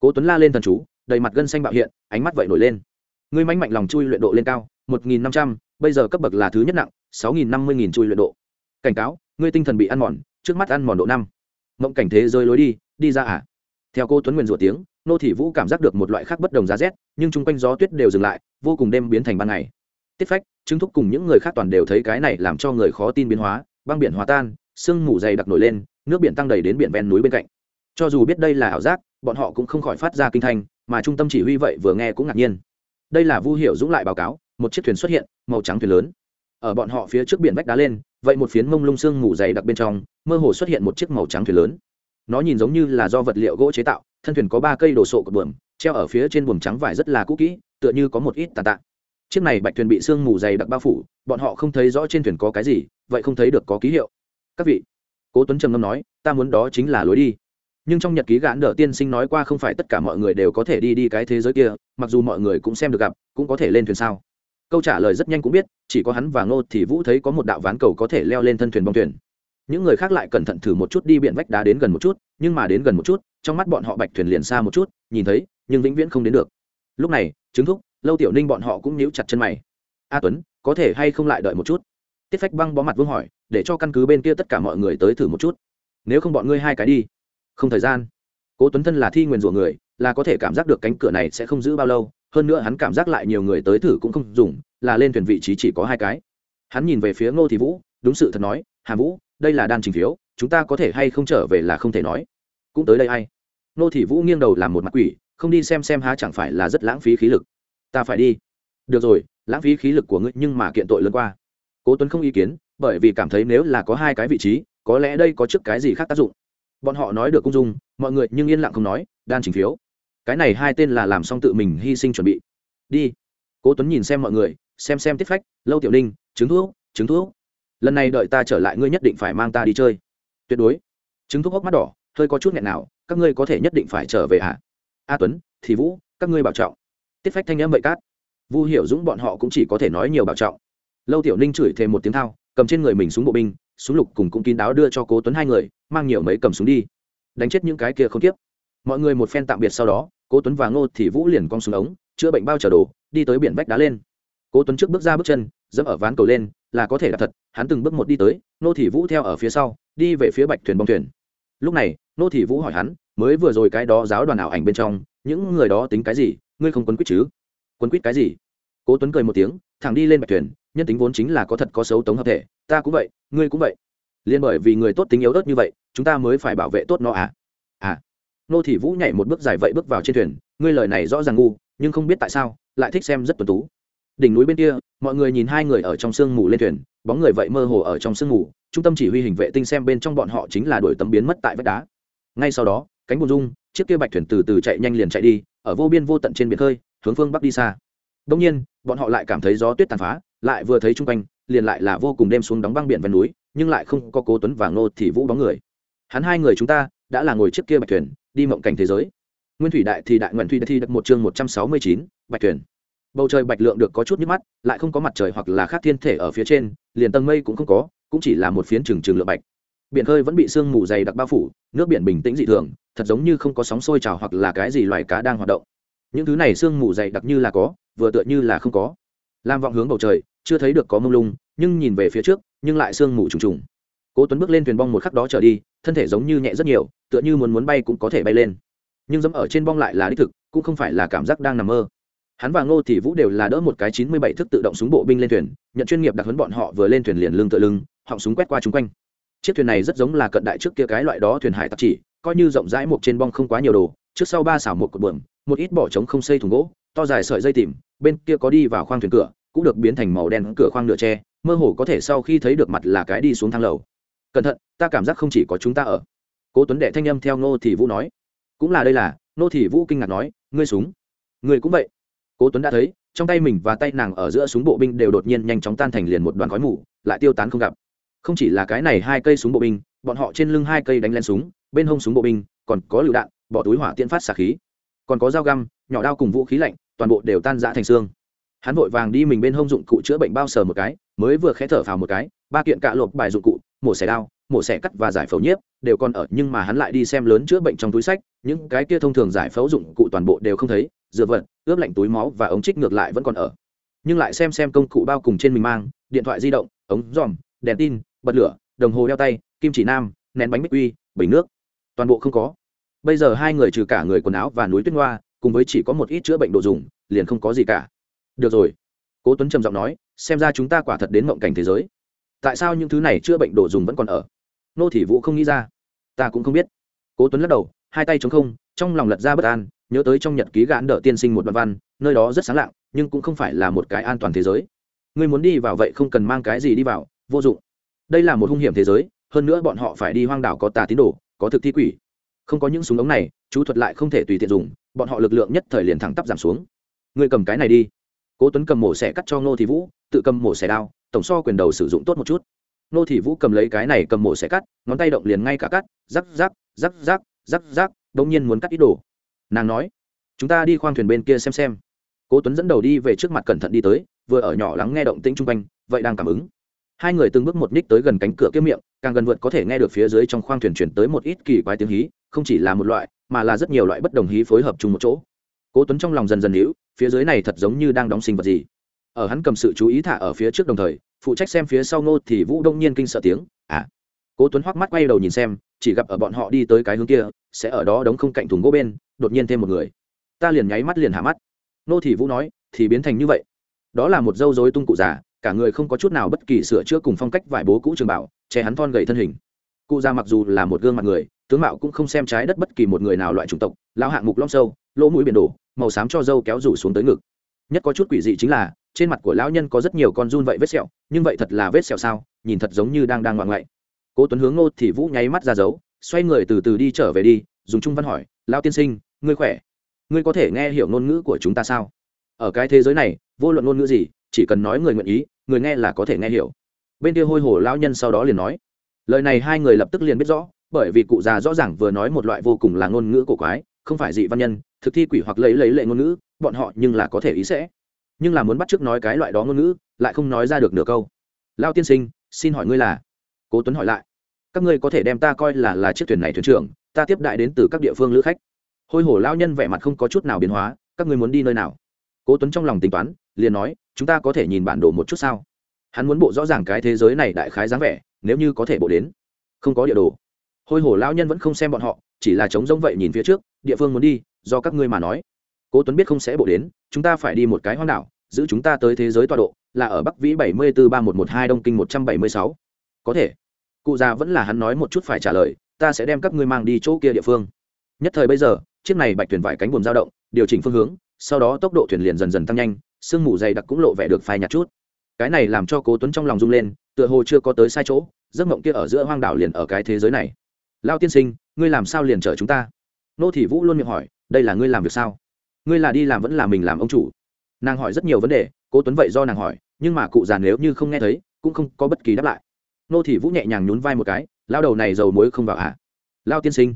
cố tuấn la lên thần chú, đầy mặt gân xanh bạo hiện, ánh mắt vậy nổi lên. Ngươi mánh mạnh lòng chui luyện độ lên cao, một nghìn năm trăm, bây giờ cấp bậc là thứ nhất nặng, sáu nghìn năm mươi nghìn chui luyện độ. Cảnh cáo, ngươi tinh thần bị ăn mòn, trước mắt ăn mòn độ năm. Mộng cảnh thế rơi lối đi đi ra à? Theo cô tuấn nguyền rủa tiếng, nô thị vũ cảm giác được một loại khác bất đồng giá rét, nhưng chung quanh gió tuyết đều dừng lại, vô cùng đêm biến thành ban ngày tiết phách chứng thúc cùng những người khác toàn đều thấy cái này làm cho người khó tin biến hóa, băng biển hòa tan, sương mù dày đặc nổi lên, nước biển tăng đầy đến biển ven núi bên cạnh. Cho dù biết đây là ảo giác, bọn họ cũng không khỏi phát ra kinh thành mà trung tâm chỉ huy vậy vừa nghe cũng ngạc nhiên. Đây là vu hiệu dũng lại báo cáo, một chiếc thuyền xuất hiện, màu trắng thuyền lớn. Ở bọn họ phía trước biển vách đá lên, vậy một phiến mông lung sương mù dày đặc bên trong, mơ hồ xuất hiện một chiếc màu trắng thuyền lớn. Nó nhìn giống như là do vật liệu gỗ chế tạo, thân thuyền có ba cây đồ sộ của buồm, treo ở phía trên buồm trắng vải rất là cũ kỹ, tựa như có một ít tàn tạ chiếc này bạch thuyền bị sương mù dày đặc bao phủ, bọn họ không thấy rõ trên thuyền có cái gì, vậy không thấy được có ký hiệu. Các vị, cố tuấn trầm ngâm nói, ta muốn đó chính là lối đi. Nhưng trong nhật ký gãn đỡ tiên sinh nói qua không phải tất cả mọi người đều có thể đi đi cái thế giới kia, mặc dù mọi người cũng xem được gặp, cũng có thể lên thuyền sao? Câu trả lời rất nhanh cũng biết, chỉ có hắn và ngô thì vũ thấy có một đạo ván cầu có thể leo lên thân thuyền bong thuyền. Những người khác lại cẩn thận thử một chút đi biển vách đá đến gần một chút, nhưng mà đến gần một chút, trong mắt bọn họ bạch thuyền liền xa một chút, nhìn thấy, nhưng vĩnh viễn không đến được. Lúc này chứng thúc lâu tiểu ninh bọn họ cũng níu chặt chân mày. A tuấn, có thể hay không lại đợi một chút? Tiết phách băng bó mặt vương hỏi, để cho căn cứ bên kia tất cả mọi người tới thử một chút. Nếu không bọn ngươi hai cái đi. Không thời gian. Cố tuấn thân là thi nguyền rủa người, là có thể cảm giác được cánh cửa này sẽ không giữ bao lâu, hơn nữa hắn cảm giác lại nhiều người tới thử cũng không dùng, là lên thuyền vị trí chỉ có hai cái. Hắn nhìn về phía ngô thị vũ, đúng sự thật nói, hà vũ, đây là đan trình phiếu, chúng ta có thể hay không trở về là không thể nói. Cũng tới đây hay ngô thị vũ nghiêng đầu làm một mặt quỷ, không đi xem xem há chẳng phải là rất lãng phí khí lực ta phải đi. Được rồi, lãng phí khí lực của ngươi nhưng mà kiện tội lớn qua. Cố tuấn không ý kiến, bởi vì cảm thấy nếu là có hai cái vị trí, có lẽ đây có trước cái gì khác tác dụng. Bọn họ nói được cung dung, mọi người nhưng yên lặng không nói, đan trình phiếu. Cái này hai tên là làm xong tự mình hy sinh chuẩn bị. Đi. Cố tuấn nhìn xem mọi người, xem xem tiết phách, lâu tiểu ninh chứng thuốc chứng thuốc. Lần này đợi ta trở lại ngươi nhất định phải mang ta đi chơi. Tuyệt đối. Chứng thuốc hốc mắt đỏ, hơi có chút nghẹn nào, các ngươi có thể nhất định phải trở về hả? A tuấn thì vũ, các ngươi bảo trọng tiết phách thanh n m bậy cát. Vu hiểu dũng bọn họ cũng chỉ có thể nói nhiều bảo trọng. Lâu tiểu ninh chửi thêm một tiếng thao, cầm trên người mình súng bộ binh, súng lục cùng cũng kín đáo đưa cho cố tuấn hai người, mang nhiều mấy cầm súng đi. Đánh chết những cái kia không tiếp. Mọi người một phen tạm biệt sau đó, cố tuấn và ngô thì vũ liền con súng ống, chữa bệnh bao trở đồ, đi tới biển vách đá lên. Cố tuấn trước bước ra bước chân, dẫm ở ván cầu lên, là có thể là thật, hắn từng bước một đi tới, ngô thì vũ theo ở phía sau, đi về phía bạch thuyền bong thuyền. Lúc này, ngô thì vũ hỏi hắn, mới vừa rồi cái đó giáo đoàn ảo ảnh bên trong, những người đó tính cái gì? Ngươi không quấn quýt chứ? Quấn quýt cái gì? Cố tuấn cười một tiếng, thẳng đi lên bạch thuyền, nhân tính vốn chính là có thật có xấu tống hợp thể, ta cũng vậy, ngươi cũng vậy. Liên bởi vì người tốt tính yếu ớt như vậy, chúng ta mới phải bảo vệ tốt nó à? À. Nô thị vũ nhảy một bước dài vậy bước vào trên thuyền, ngươi lời này rõ ràng ngu, nhưng không biết tại sao, lại thích xem rất tuần tú. Đỉnh núi bên kia, mọi người nhìn hai người ở trong sương mù lên thuyền, bóng người vậy mơ hồ ở trong sương mù, trung tâm chỉ huy hình vệ tinh xem bên trong bọn họ chính là đuổi tấm biến mất tại vách đá. Ngay sau đó, cánh bùn rung chiếc kia bạch thuyền từ từ chạy nhanh liền chạy đi, ở vô biên vô tận trên biển khơi, hướng phương bắc đi xa. Đông nhiên, bọn họ lại cảm thấy gió tuyết tàn phá, lại vừa thấy chung quanh, liền lại là vô cùng đêm xuống đóng băng biển ven núi, nhưng lại không có cố tuấn và ngô thì vũ bóng người. Hắn hai người chúng ta đã là ngồi chiếc kia bạch thuyền, đi mộng cảnh thế giới. Nguyên thủy đại thì đại nguyện thủy đại thi đặt một chương một trăm sáu mươi chín, bạch thuyền. Bầu trời bạch lượng được có chút nhức mắt, lại không có mặt trời hoặc là khác thiên thể ở phía trên, liền tầng mây cũng không có, cũng chỉ là một phiến trừng trừng lượng bạch biển khơi vẫn bị sương mù dày đặc bao phủ, nước biển bình tĩnh dị thường, thật giống như không có sóng sôi trào hoặc là cái gì loài cá đang hoạt động. Những thứ này sương mù dày đặc như là có, vừa tựa như là không có. Lam vọng hướng bầu trời, chưa thấy được có mông lung, nhưng nhìn về phía trước, nhưng lại sương mù trùng trùng. Cố tuấn bước lên thuyền bong một khắc đó trở đi, thân thể giống như nhẹ rất nhiều, tựa như muốn muốn bay cũng có thể bay lên. Nhưng dẫm ở trên bong lại là đích thực, cũng không phải là cảm giác đang nằm mơ. Hắn và ngô thì vũ đều là đỡ một cái chín mươi bảy thức tự động súng bộ binh lên thuyền, nhận chuyên nghiệp đặc huấn bọn họ vừa lên thuyền liền lưng tựa lưng, họng súng quét qua chung quanh chiếc thuyền này rất giống là cận đại trước kia cái loại đó thuyền hải tặc chỉ, coi như rộng rãi một trên bong không quá nhiều đồ, trước sau ba xảo một cột bờm một ít bỏ trống không xây thùng gỗ, to dài sợi dây tìm bên kia có đi vào khoang thuyền cửa, cũng được biến thành màu đen cửa khoang nửa tre, mơ hồ có thể sau khi thấy được mặt là cái đi xuống thang lầu. Cẩn thận, ta cảm giác không chỉ có chúng ta ở. Cố tuấn đệ thanh âm theo ngô thì vũ nói. Cũng là đây là, ngô thì vũ kinh ngạc nói, ngươi súng? Ngươi cũng vậy. Cố tuấn đã thấy, trong tay mình và tay nàng ở giữa súng bộ binh đều đột nhiên nhanh chóng tan thành liền một đoàn khói mù, lại tiêu tán không gặp không chỉ là cái này hai cây súng bộ binh, bọn họ trên lưng hai cây đánh len súng, bên hông súng bộ binh, còn có lựu đạn, bỏ túi hỏa tiễn phát xạ khí. Còn có dao găm, nhỏ đao cùng vũ khí lạnh, toàn bộ đều tan rã thành xương. Hắn vội vàng đi mình bên hông dụng cụ chữa bệnh bao sờ một cái, mới vừa khẽ thở phào một cái, ba kiện cạ lộp bài dụng cụ, mổ xẻ đao, mổ xẻ cắt và giải phẫu nhiếp, đều còn ở, nhưng mà hắn lại đi xem lớn chữa bệnh trong túi sách, những cái kia thông thường giải phẫu dụng cụ toàn bộ đều không thấy, dựa vật, ướp lạnh túi máu và ống trích ngược lại vẫn còn ở. Nhưng lại xem xem công cụ bao cùng trên mình mang, điện thoại di động, ống dòm đèn tin bật lửa, đồng hồ đeo tay, kim chỉ nam, nén bánh bích uy bình nước. Toàn bộ không có. Bây giờ hai người trừ cả người quần áo và núi tuyết hoa, cùng với chỉ có một ít chữa bệnh đồ dùng, liền không có gì cả. Được rồi. Cố tuấn trầm giọng nói, xem ra chúng ta quả thật đến mộng cảnh thế giới. Tại sao những thứ này chữa bệnh đồ dùng vẫn còn ở? Nô thị vũ không nghĩ ra. Ta cũng không biết. Cố tuấn lắc đầu, hai tay chống không, trong lòng lật ra bất an, nhớ tới trong nhật ký gãn đỡ tiên sinh một đoạn văn, nơi đó rất sáng lạng, nhưng cũng không phải là một cái an toàn thế giới. Ngươi muốn đi vào vậy không cần mang cái gì đi vào, vô dụng đây là một hung hiểm thế giới, hơn nữa bọn họ phải đi hoang đảo có tà tín đồ, có thực thi quỷ. Không có những súng ống này, chú thuật lại không thể tùy tiện dùng, bọn họ lực lượng nhất thời liền thẳng tắp giảm xuống. Người cầm cái này đi. Cố tuấn cầm mổ xẻ cắt cho ngô thị vũ, tự cầm mổ xẻ đao, tổng so quyền đầu sử dụng tốt một chút. Ngô thị vũ cầm lấy cái này cầm mổ xẻ cắt, ngón tay động liền ngay cả cắt, rắc rắc rắc rắc rắc rắc, đống nhiên muốn cắt ít đồ. Nàng nói, chúng ta đi khoang thuyền bên kia xem xem. Cố tuấn dẫn đầu đi về trước mặt cẩn thận đi tới, vừa ở nhỏ lắng nghe động tĩnh chung quanh, vậy đang cảm ứng hai người từng bước một ních tới gần cánh cửa kiếm miệng, càng gần vượt có thể nghe được phía dưới trong khoang thuyền chuyển tới một ít kỳ quái tiếng hí, không chỉ là một loại, mà là rất nhiều loại bất đồng hí phối hợp chung một chỗ. Cố tuấn trong lòng dần dần hữu phía dưới này thật giống như đang đóng sinh vật gì. Ở hắn cầm sự chú ý thả ở phía trước đồng thời, phụ trách xem phía sau ngô thì vũ đông nhiên kinh sợ tiếng à. Cố tuấn hoắc mắt quay đầu nhìn xem, chỉ gặp ở bọn họ đi tới cái hướng kia, sẽ ở đó đóng không cạnh thùng gỗ bên, đột nhiên thêm một người. Ta liền nháy mắt liền hạ mắt. Nô thì vũ nói, thì biến thành như vậy. Đó là một dâu rối tung cụ già cả người không có chút nào bất kỳ sửa chữa cùng phong cách vải bố cũ trường bảo, che hắn thon gầy thân hình. Cụ già mặc dù là một gương mặt người, tướng mạo cũng không xem trái đất bất kỳ một người nào loại chủng tộc, lão hạng mục long sâu, lỗ mũi biển đổ, màu xám cho dâu kéo rủ xuống tới ngực. Nhất có chút quỷ dị chính là, trên mặt của lão nhân có rất nhiều con run vậy vết sẹo, nhưng vậy thật là vết sẹo sao, nhìn thật giống như đang đang ngoạn ngoại. Cố tuấn hướng ngô thì vũ nháy mắt ra dấu, xoay người từ từ đi trở về đi, dùng trung văn hỏi, lão tiên sinh, ngươi khỏe? Ngươi có thể nghe hiểu ngôn ngữ của chúng ta sao? Ở cái thế giới này, vô luận ngôn ngữ gì chỉ cần nói người nguyện ý, người nghe là có thể nghe hiểu. Bên kia hôi hồ lão nhân sau đó liền nói, lời này hai người lập tức liền biết rõ, bởi vì cụ già rõ ràng vừa nói một loại vô cùng là ngôn ngữ cổ quái, không phải dị văn nhân, thực thi quỷ hoặc lấy lấy lệ ngôn ngữ, bọn họ nhưng là có thể ý sẽ. Nhưng là muốn bắt trước nói cái loại đó ngôn ngữ, lại không nói ra được nửa câu. Lao tiên sinh, xin hỏi ngươi là? Cố tuấn hỏi lại. Các ngươi có thể đem ta coi là là chiếc thuyền này thuyền trưởng, ta tiếp đại đến từ các địa phương lữ khách. Hôi hổ lao nhân vẻ mặt không có chút nào biến hóa, các ngươi muốn đi nơi nào? Cố tuấn trong lòng tính toán, liền nói chúng ta có thể nhìn bản đồ một chút sao? Hắn muốn bộ rõ ràng cái thế giới này đại khái dáng vẻ, nếu như có thể bộ đến. Không có địa đồ. Hôi hổ lao nhân vẫn không xem bọn họ, chỉ là trống rỗng vậy nhìn phía trước, địa phương muốn đi, do các ngươi mà nói. Cố tuấn biết không sẽ bộ đến, chúng ta phải đi một cái hoang đảo, giữ chúng ta tới thế giới tọa độ, là ở bắc vĩ bảy mươi bốn ba một một hai, đông kinh một trăm bảy mươi sáu. Có thể. Cụ già vẫn là hắn nói một chút phải trả lời, ta sẽ đem các ngươi mang đi chỗ kia địa phương. Nhất thời bây giờ, chiếc này bạch thuyền vải cánh buồm dao động, điều chỉnh phương hướng, sau đó tốc độ thuyền liền dần dần tăng nhanh sương mù dày đặc cũng lộ vẻ được phai nhạt chút. Cái này làm cho cố tuấn trong lòng rung lên, tựa hồ chưa có tới sai chỗ, giấc mộng kia ở giữa hoang đảo liền ở cái thế giới này. Lao tiên sinh, ngươi làm sao liền chở chúng ta? Nô thị vũ luôn miệng hỏi, đây là ngươi làm việc sao? Ngươi là đi làm vẫn là mình làm ông chủ? Nàng hỏi rất nhiều vấn đề, cố tuấn vậy do nàng hỏi, nhưng mà cụ già nếu như không nghe thấy, cũng không có bất kỳ đáp lại. Nô thị vũ nhẹ nhàng nhún vai một cái lao đầu này dầu muối không vào ạ à? lao tiên sinh.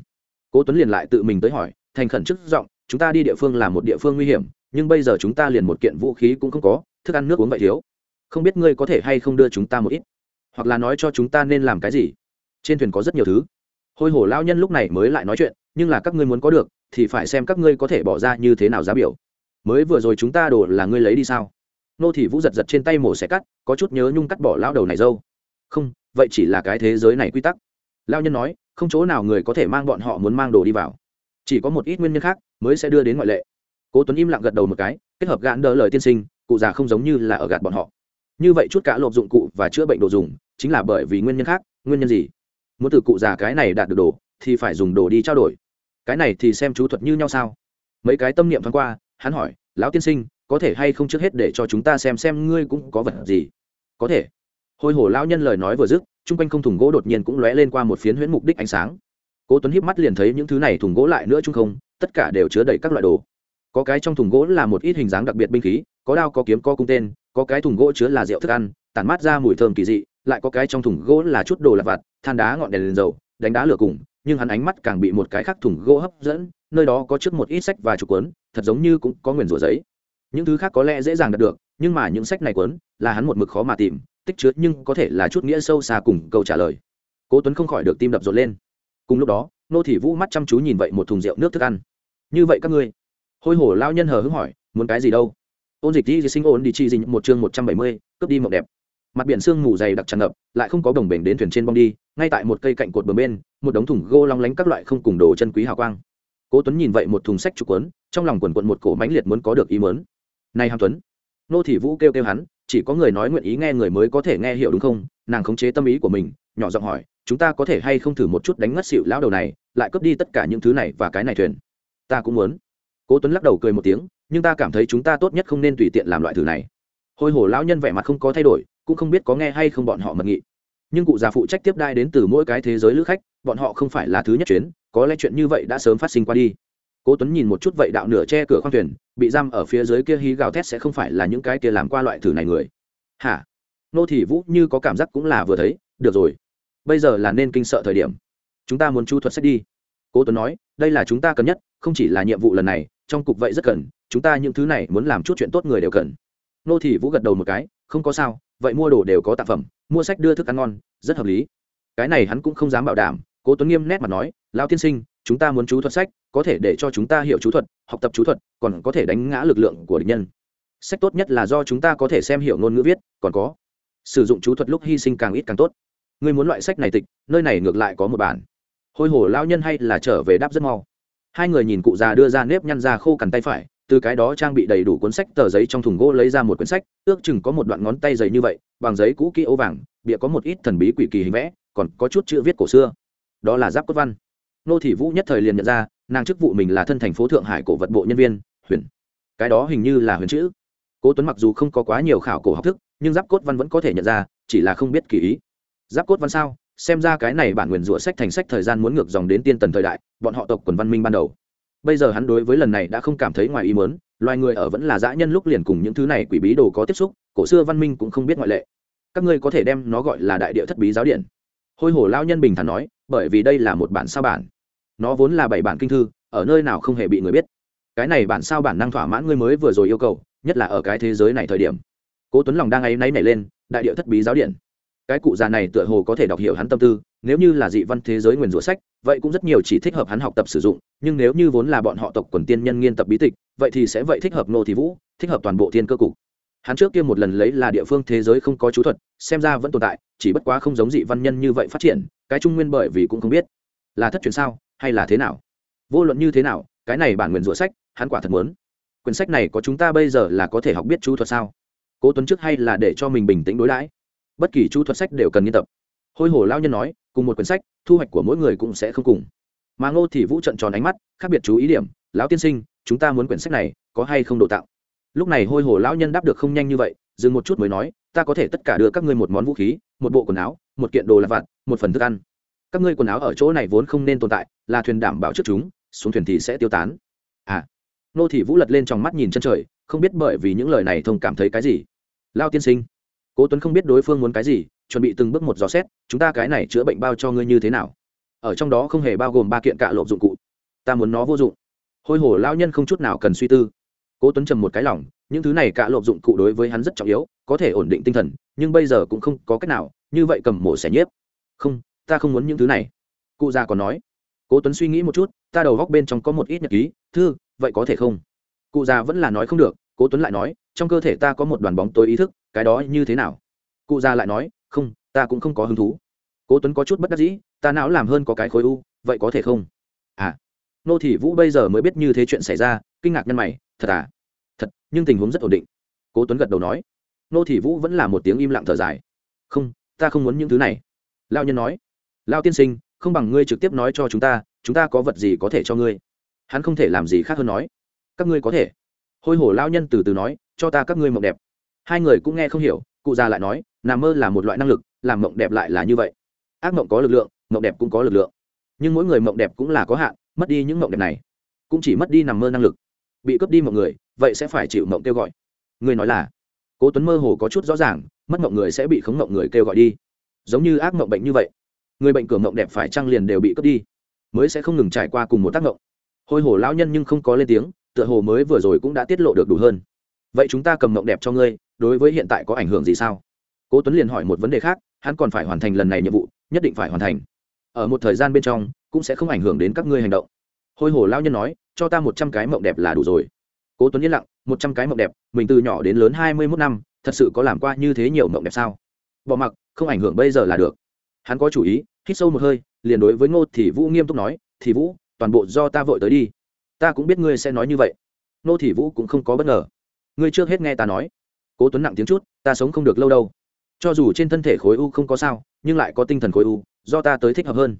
Cố tuấn liền lại tự mình tới hỏi, thành khẩn chức giọng, chúng ta đi địa phương là một địa phương nguy hiểm nhưng bây giờ chúng ta liền một kiện vũ khí cũng không có, thức ăn nước uống vậy thiếu. Không biết ngươi có thể hay không đưa chúng ta một ít? Hoặc là nói cho chúng ta nên làm cái gì? Trên thuyền có rất nhiều thứ. Hôi hổ lao nhân lúc này mới lại nói chuyện, nhưng là các ngươi muốn có được, thì phải xem các ngươi có thể bỏ ra như thế nào giá biểu. Mới vừa rồi chúng ta đổ là ngươi lấy đi sao? Nô thị vũ giật giật trên tay mổ sẽ cắt, có chút nhớ nhung cắt bỏ lao đầu này dâu. Không, vậy chỉ là cái thế giới này quy tắc. Lao nhân nói, không chỗ nào người có thể mang bọn họ muốn mang đồ đi vào. Chỉ có một ít nguyên nhân khác mới sẽ đưa đến ngoại lệ cố tuấn im lặng gật đầu một cái, kết hợp gạn đỡ lời tiên sinh, cụ già không giống như là ở gạt bọn họ. Như vậy chút cả lộp dụng cụ và chữa bệnh đồ dùng, chính là bởi vì nguyên nhân khác, nguyên nhân gì? Muốn từ cụ già cái này đạt được đồ, thì phải dùng đồ đi trao đổi. Cái này thì xem chú thuật như nhau sao? Mấy cái tâm niệm thoáng qua, hắn hỏi, lão tiên sinh, có thể hay không trước hết để cho chúng ta xem xem ngươi cũng có vật gì? Có thể. Hồi hổ lão nhân lời nói vừa dứt, chung quanh không thùng gỗ đột nhiên cũng lóe lên qua một phiến huyễn mục đích ánh sáng. Cố tuấn híp mắt liền thấy những thứ này thùng gỗ lại nữa chung không, tất cả đều chứa đầy các loại đồ có cái trong thùng gỗ là một ít hình dáng đặc biệt binh khí, có đao, có kiếm, có cung tên, có cái thùng gỗ chứa là rượu thức ăn, tản mát ra mùi thơm kỳ dị, lại có cái trong thùng gỗ là chút đồ lặt vặt, than đá ngọn đèn lên dầu, đánh đá lửa cùng, nhưng hắn ánh mắt càng bị một cái khác thùng gỗ hấp dẫn, nơi đó có trước một ít sách và chục cuốn, thật giống như cũng có nguyền rủa giấy. Những thứ khác có lẽ dễ dàng đạt được, nhưng mà những sách này cuốn, là hắn một mực khó mà tìm, tích chứa nhưng có thể là chút nghĩa sâu xa cùng câu trả lời. Cố tuấn không khỏi được tim đập rộn lên. Cùng lúc đó, nô thị vũ mắt chăm chú nhìn vậy một thùng rượu nước thức ăn. Như vậy các ngươi hôi hổ lao nhân hờ hững hỏi, muốn cái gì đâu? Ôn dịch đi sinh ôn đi chi dinh một chương một trăm bảy mươi, cướp đi mộng đẹp. Mặt biển sương mù dày đặc tràn ngập, lại không có đồng bể đến thuyền trên bong đi, ngay tại một cây cạnh cột bờ bên, một đống thùng gô long lánh các loại không cùng đồ chân quý hào quang. Cố tuấn nhìn vậy một thùng sách trục quấn trong lòng quần quận một cổ mãnh liệt muốn có được ý mớn này hàm tuấn. Nô thị vũ kêu kêu hắn, chỉ có người nói nguyện ý nghe người mới có thể nghe hiểu đúng không? Nàng khống chế tâm ý của mình, nhỏ giọng hỏi, chúng ta có thể hay không thử một chút đánh ngất xịu lão đầu này, lại cướp đi tất cả những thứ này và cái này thuyền? Ta cũng muốn cố tuấn lắc đầu cười một tiếng, nhưng ta cảm thấy chúng ta tốt nhất không nên tùy tiện làm loại thử này. Hồi hổ lão nhân vẻ mặt không có thay đổi, cũng không biết có nghe hay không bọn họ mật nghị. Nhưng cụ già phụ trách tiếp đai đến từ mỗi cái thế giới lữ khách, bọn họ không phải là thứ nhất chuyến, có lẽ chuyện như vậy đã sớm phát sinh qua đi. Cố tuấn nhìn một chút vậy đạo nửa che cửa khoang thuyền, bị giam ở phía dưới kia hí gào thét sẽ không phải là những cái kia làm qua loại thử này người. Hả? Nô thị vũ như có cảm giác cũng là vừa thấy, được rồi, bây giờ là nên kinh sợ thời điểm. Chúng ta muốn chu thuật sách đi. Cố tuấn nói, đây là chúng ta cần nhất, không chỉ là nhiệm vụ lần này trong cục vậy rất cần, chúng ta những thứ này muốn làm chút chuyện tốt người đều cần. Nô thị vũ gật đầu một cái, không có sao, vậy mua đồ đều có tạp phẩm, mua sách đưa thức ăn ngon, rất hợp lý. Cái này hắn cũng không dám bảo đảm, cố tuấn nghiêm nét mà nói, lão tiên sinh, chúng ta muốn chú thuật sách, có thể để cho chúng ta hiểu chú thuật, học tập chú thuật, còn có thể đánh ngã lực lượng của địch nhân. Sách tốt nhất là do chúng ta có thể xem hiểu ngôn ngữ viết, còn có sử dụng chú thuật lúc hy sinh càng ít càng tốt. Ngươi muốn loại sách này tịch, nơi này ngược lại có một bản. Hôi hổ lao nhân hay là trở về đáp rất mau hai người nhìn cụ già đưa ra nếp nhăn ra khô cằn tay phải, từ cái đó trang bị đầy đủ cuốn sách tờ giấy trong thùng gỗ lấy ra một cuốn sách, ước chừng có một đoạn ngón tay giấy như vậy, bằng giấy cũ kỹ ấu vàng bịa có một ít thần bí quỷ kỳ hình vẽ, còn có chút chữ viết cổ xưa. Đó là giáp cốt văn. Nô thị vũ nhất thời liền nhận ra, nàng chức vụ mình là thân thành phố thượng hải cổ vật bộ nhân viên, huyền. Cái đó hình như là huyền chữ. Cố tuấn mặc dù không có quá nhiều khảo cổ học thức, nhưng giáp cốt văn vẫn có thể nhận ra, chỉ là không biết kỳ ý. Giáp cốt văn sao? Xem ra cái này bản nguyền rủa sách thành sách thời gian muốn ngược dòng đến tiên tần thời đại, bọn họ tộc quần văn minh ban đầu. Bây giờ hắn đối với lần này đã không cảm thấy ngoài ý mớn loài người ở vẫn là dã nhân lúc liền cùng những thứ này quỷ bí đồ có tiếp xúc, cổ xưa văn minh cũng không biết ngoại lệ. Các ngươi có thể đem nó gọi là đại địa thất bí giáo điện. Hôi hổ lao nhân bình thản nói, bởi vì đây là một bản sao bản. Nó vốn là bảy bản kinh thư, ở nơi nào không hề bị người biết. Cái này bản sao bản năng thỏa mãn ngươi mới vừa rồi yêu cầu, nhất là ở cái thế giới này thời điểm. Cố tuấn lòng đang ấy náy nảy lên, đại địa thất bí giáo điện cái cụ già này tựa hồ có thể đọc hiểu hắn tâm tư, nếu như là dị văn thế giới nguyền rủa sách, vậy cũng rất nhiều chỉ thích hợp hắn học tập sử dụng, nhưng nếu như vốn là bọn họ tộc quần tiên nhân nghiên tập bí tịch, vậy thì sẽ vậy thích hợp nô thị vũ, thích hợp toàn bộ thiên cơ cục. Hắn trước kia một lần lấy là địa phương thế giới không có chú thuật, xem ra vẫn tồn tại, chỉ bất quá không giống dị văn nhân như vậy phát triển, cái trung nguyên bởi vì cũng không biết. Là thất truyền sao, hay là thế nào? Vô luận như thế nào, cái này bản nguyền rủa sách, hắn quả thật muốn. Quyển sách này có chúng ta bây giờ là có thể học biết chú thuật sao? Cố tuấn trước hay là để cho mình bình tĩnh đối đãi? Bất kỳ chú thuật sách đều cần nghiên tập. Hôi hồ lao nhân nói, cùng một quyển sách, thu hoạch của mỗi người cũng sẽ không cùng. Mà ngô thì vũ trận tròn ánh mắt, khác biệt chú ý điểm, lão tiên sinh, chúng ta muốn quyển sách này, có hay không độ tạo? Lúc này hôi hồ lão nhân đáp được không nhanh như vậy, dừng một chút mới nói, ta có thể tất cả đưa các ngươi một món vũ khí, một bộ quần áo, một kiện đồ lặt vặt, một phần thức ăn. Các ngươi quần áo ở chỗ này vốn không nên tồn tại, là thuyền đảm bảo trước chúng, xuống thuyền thì sẽ tiêu tán. À. Nô thị vũ lật lên trong mắt nhìn chân trời, không biết bởi vì những lời này thông cảm thấy cái gì. Lao tiên sinh cố tuấn không biết đối phương muốn cái gì, chuẩn bị từng bước một dò xét, chúng ta cái này chữa bệnh bao cho ngươi như thế nào? Ở trong đó không hề bao gồm ba kiện cạ lộp dụng cụ. Ta muốn nó vô dụng. Hôi hổ lao nhân không chút nào cần suy tư. Cố tuấn trầm một cái lòng, những thứ này cạ lộp dụng cụ đối với hắn rất trọng yếu, có thể ổn định tinh thần, nhưng bây giờ cũng không có cách nào, như vậy cầm mổ xẻ nhiếp. Không, ta không muốn những thứ này. Cụ già còn nói. Cố tuấn suy nghĩ một chút, ta đầu góc bên trong có một ít nhật ký, thư, vậy có thể không? Cụ già vẫn là nói không được, cố tuấn lại nói, trong cơ thể ta có một đoàn bóng tối ý thức cái đó như thế nào? Cụ già lại nói, không, ta cũng không có hứng thú. Cố tuấn có chút bất đắc dĩ, ta não làm hơn có cái khối u, vậy có thể không? À. Nô thị vũ bây giờ mới biết như thế chuyện xảy ra, kinh ngạc nhân mày, thật à? Thật, nhưng tình huống rất ổn định. Cố tuấn gật đầu nói. Nô thị vũ vẫn là một tiếng im lặng thở dài. Không, ta không muốn những thứ này. Lao nhân nói. Lao tiên sinh, không bằng ngươi trực tiếp nói cho chúng ta chúng ta có vật gì có thể cho ngươi? Hắn không thể làm gì khác hơn nói. Các ngươi có thể. Hôi hổ lao nhân từ từ nói, cho ta các ngươi mộng đẹp hai người cũng nghe không hiểu, cụ già lại nói nằm mơ là một loại năng lực, làm mộng đẹp lại là như vậy. Ác mộng có lực lượng, mộng đẹp cũng có lực lượng. Nhưng mỗi người mộng đẹp cũng là có hạn, mất đi những mộng đẹp này, cũng chỉ mất đi nằm mơ năng lực. Bị cướp đi một người, vậy sẽ phải chịu mộng kêu gọi. Người nói là, cố tuấn mơ hồ có chút rõ ràng, mất mộng người sẽ bị khống mộng người kêu gọi đi. Giống như ác mộng bệnh như vậy, người bệnh cửa mộng đẹp phải trăng liền đều bị cướp đi, mới sẽ không ngừng trải qua cùng một tác mộng. Hôi hồ lão nhân nhưng không có lên tiếng, tựa hồ mới vừa rồi cũng đã tiết lộ được đủ hơn. Vậy chúng ta cầm mộng đẹp cho ngươi đối với hiện tại có ảnh hưởng gì sao? Cố tuấn liền hỏi một vấn đề khác, hắn còn phải hoàn thành lần này nhiệm vụ, nhất định phải hoàn thành. Ở một thời gian bên trong, cũng sẽ không ảnh hưởng đến các ngươi hành động. Hôi hồ lao nhân nói, cho ta một trăm cái mộng đẹp là đủ rồi. Cố tuấn yên lặng, một trăm cái mộng đẹp, mình từ nhỏ đến lớn hai mươi mốt năm, thật sự có làm qua như thế nhiều mộng đẹp sao? Bỏ mặc, không ảnh hưởng bây giờ là được. Hắn có chủ ý, hít sâu một hơi, liền đối với ngô thì vũ nghiêm túc nói thì vũ, toàn bộ do ta vội tới đi. Ta cũng biết ngươi sẽ nói như vậy. Ngô thì vũ cũng không có bất ngờ. Ngươi trước hết nghe ta nói cố tuấn nặng tiếng chút, ta sống không được lâu đâu. Cho dù trên thân thể khối u không có sao, nhưng lại có tinh thần khối u, do ta tới thích hợp hơn.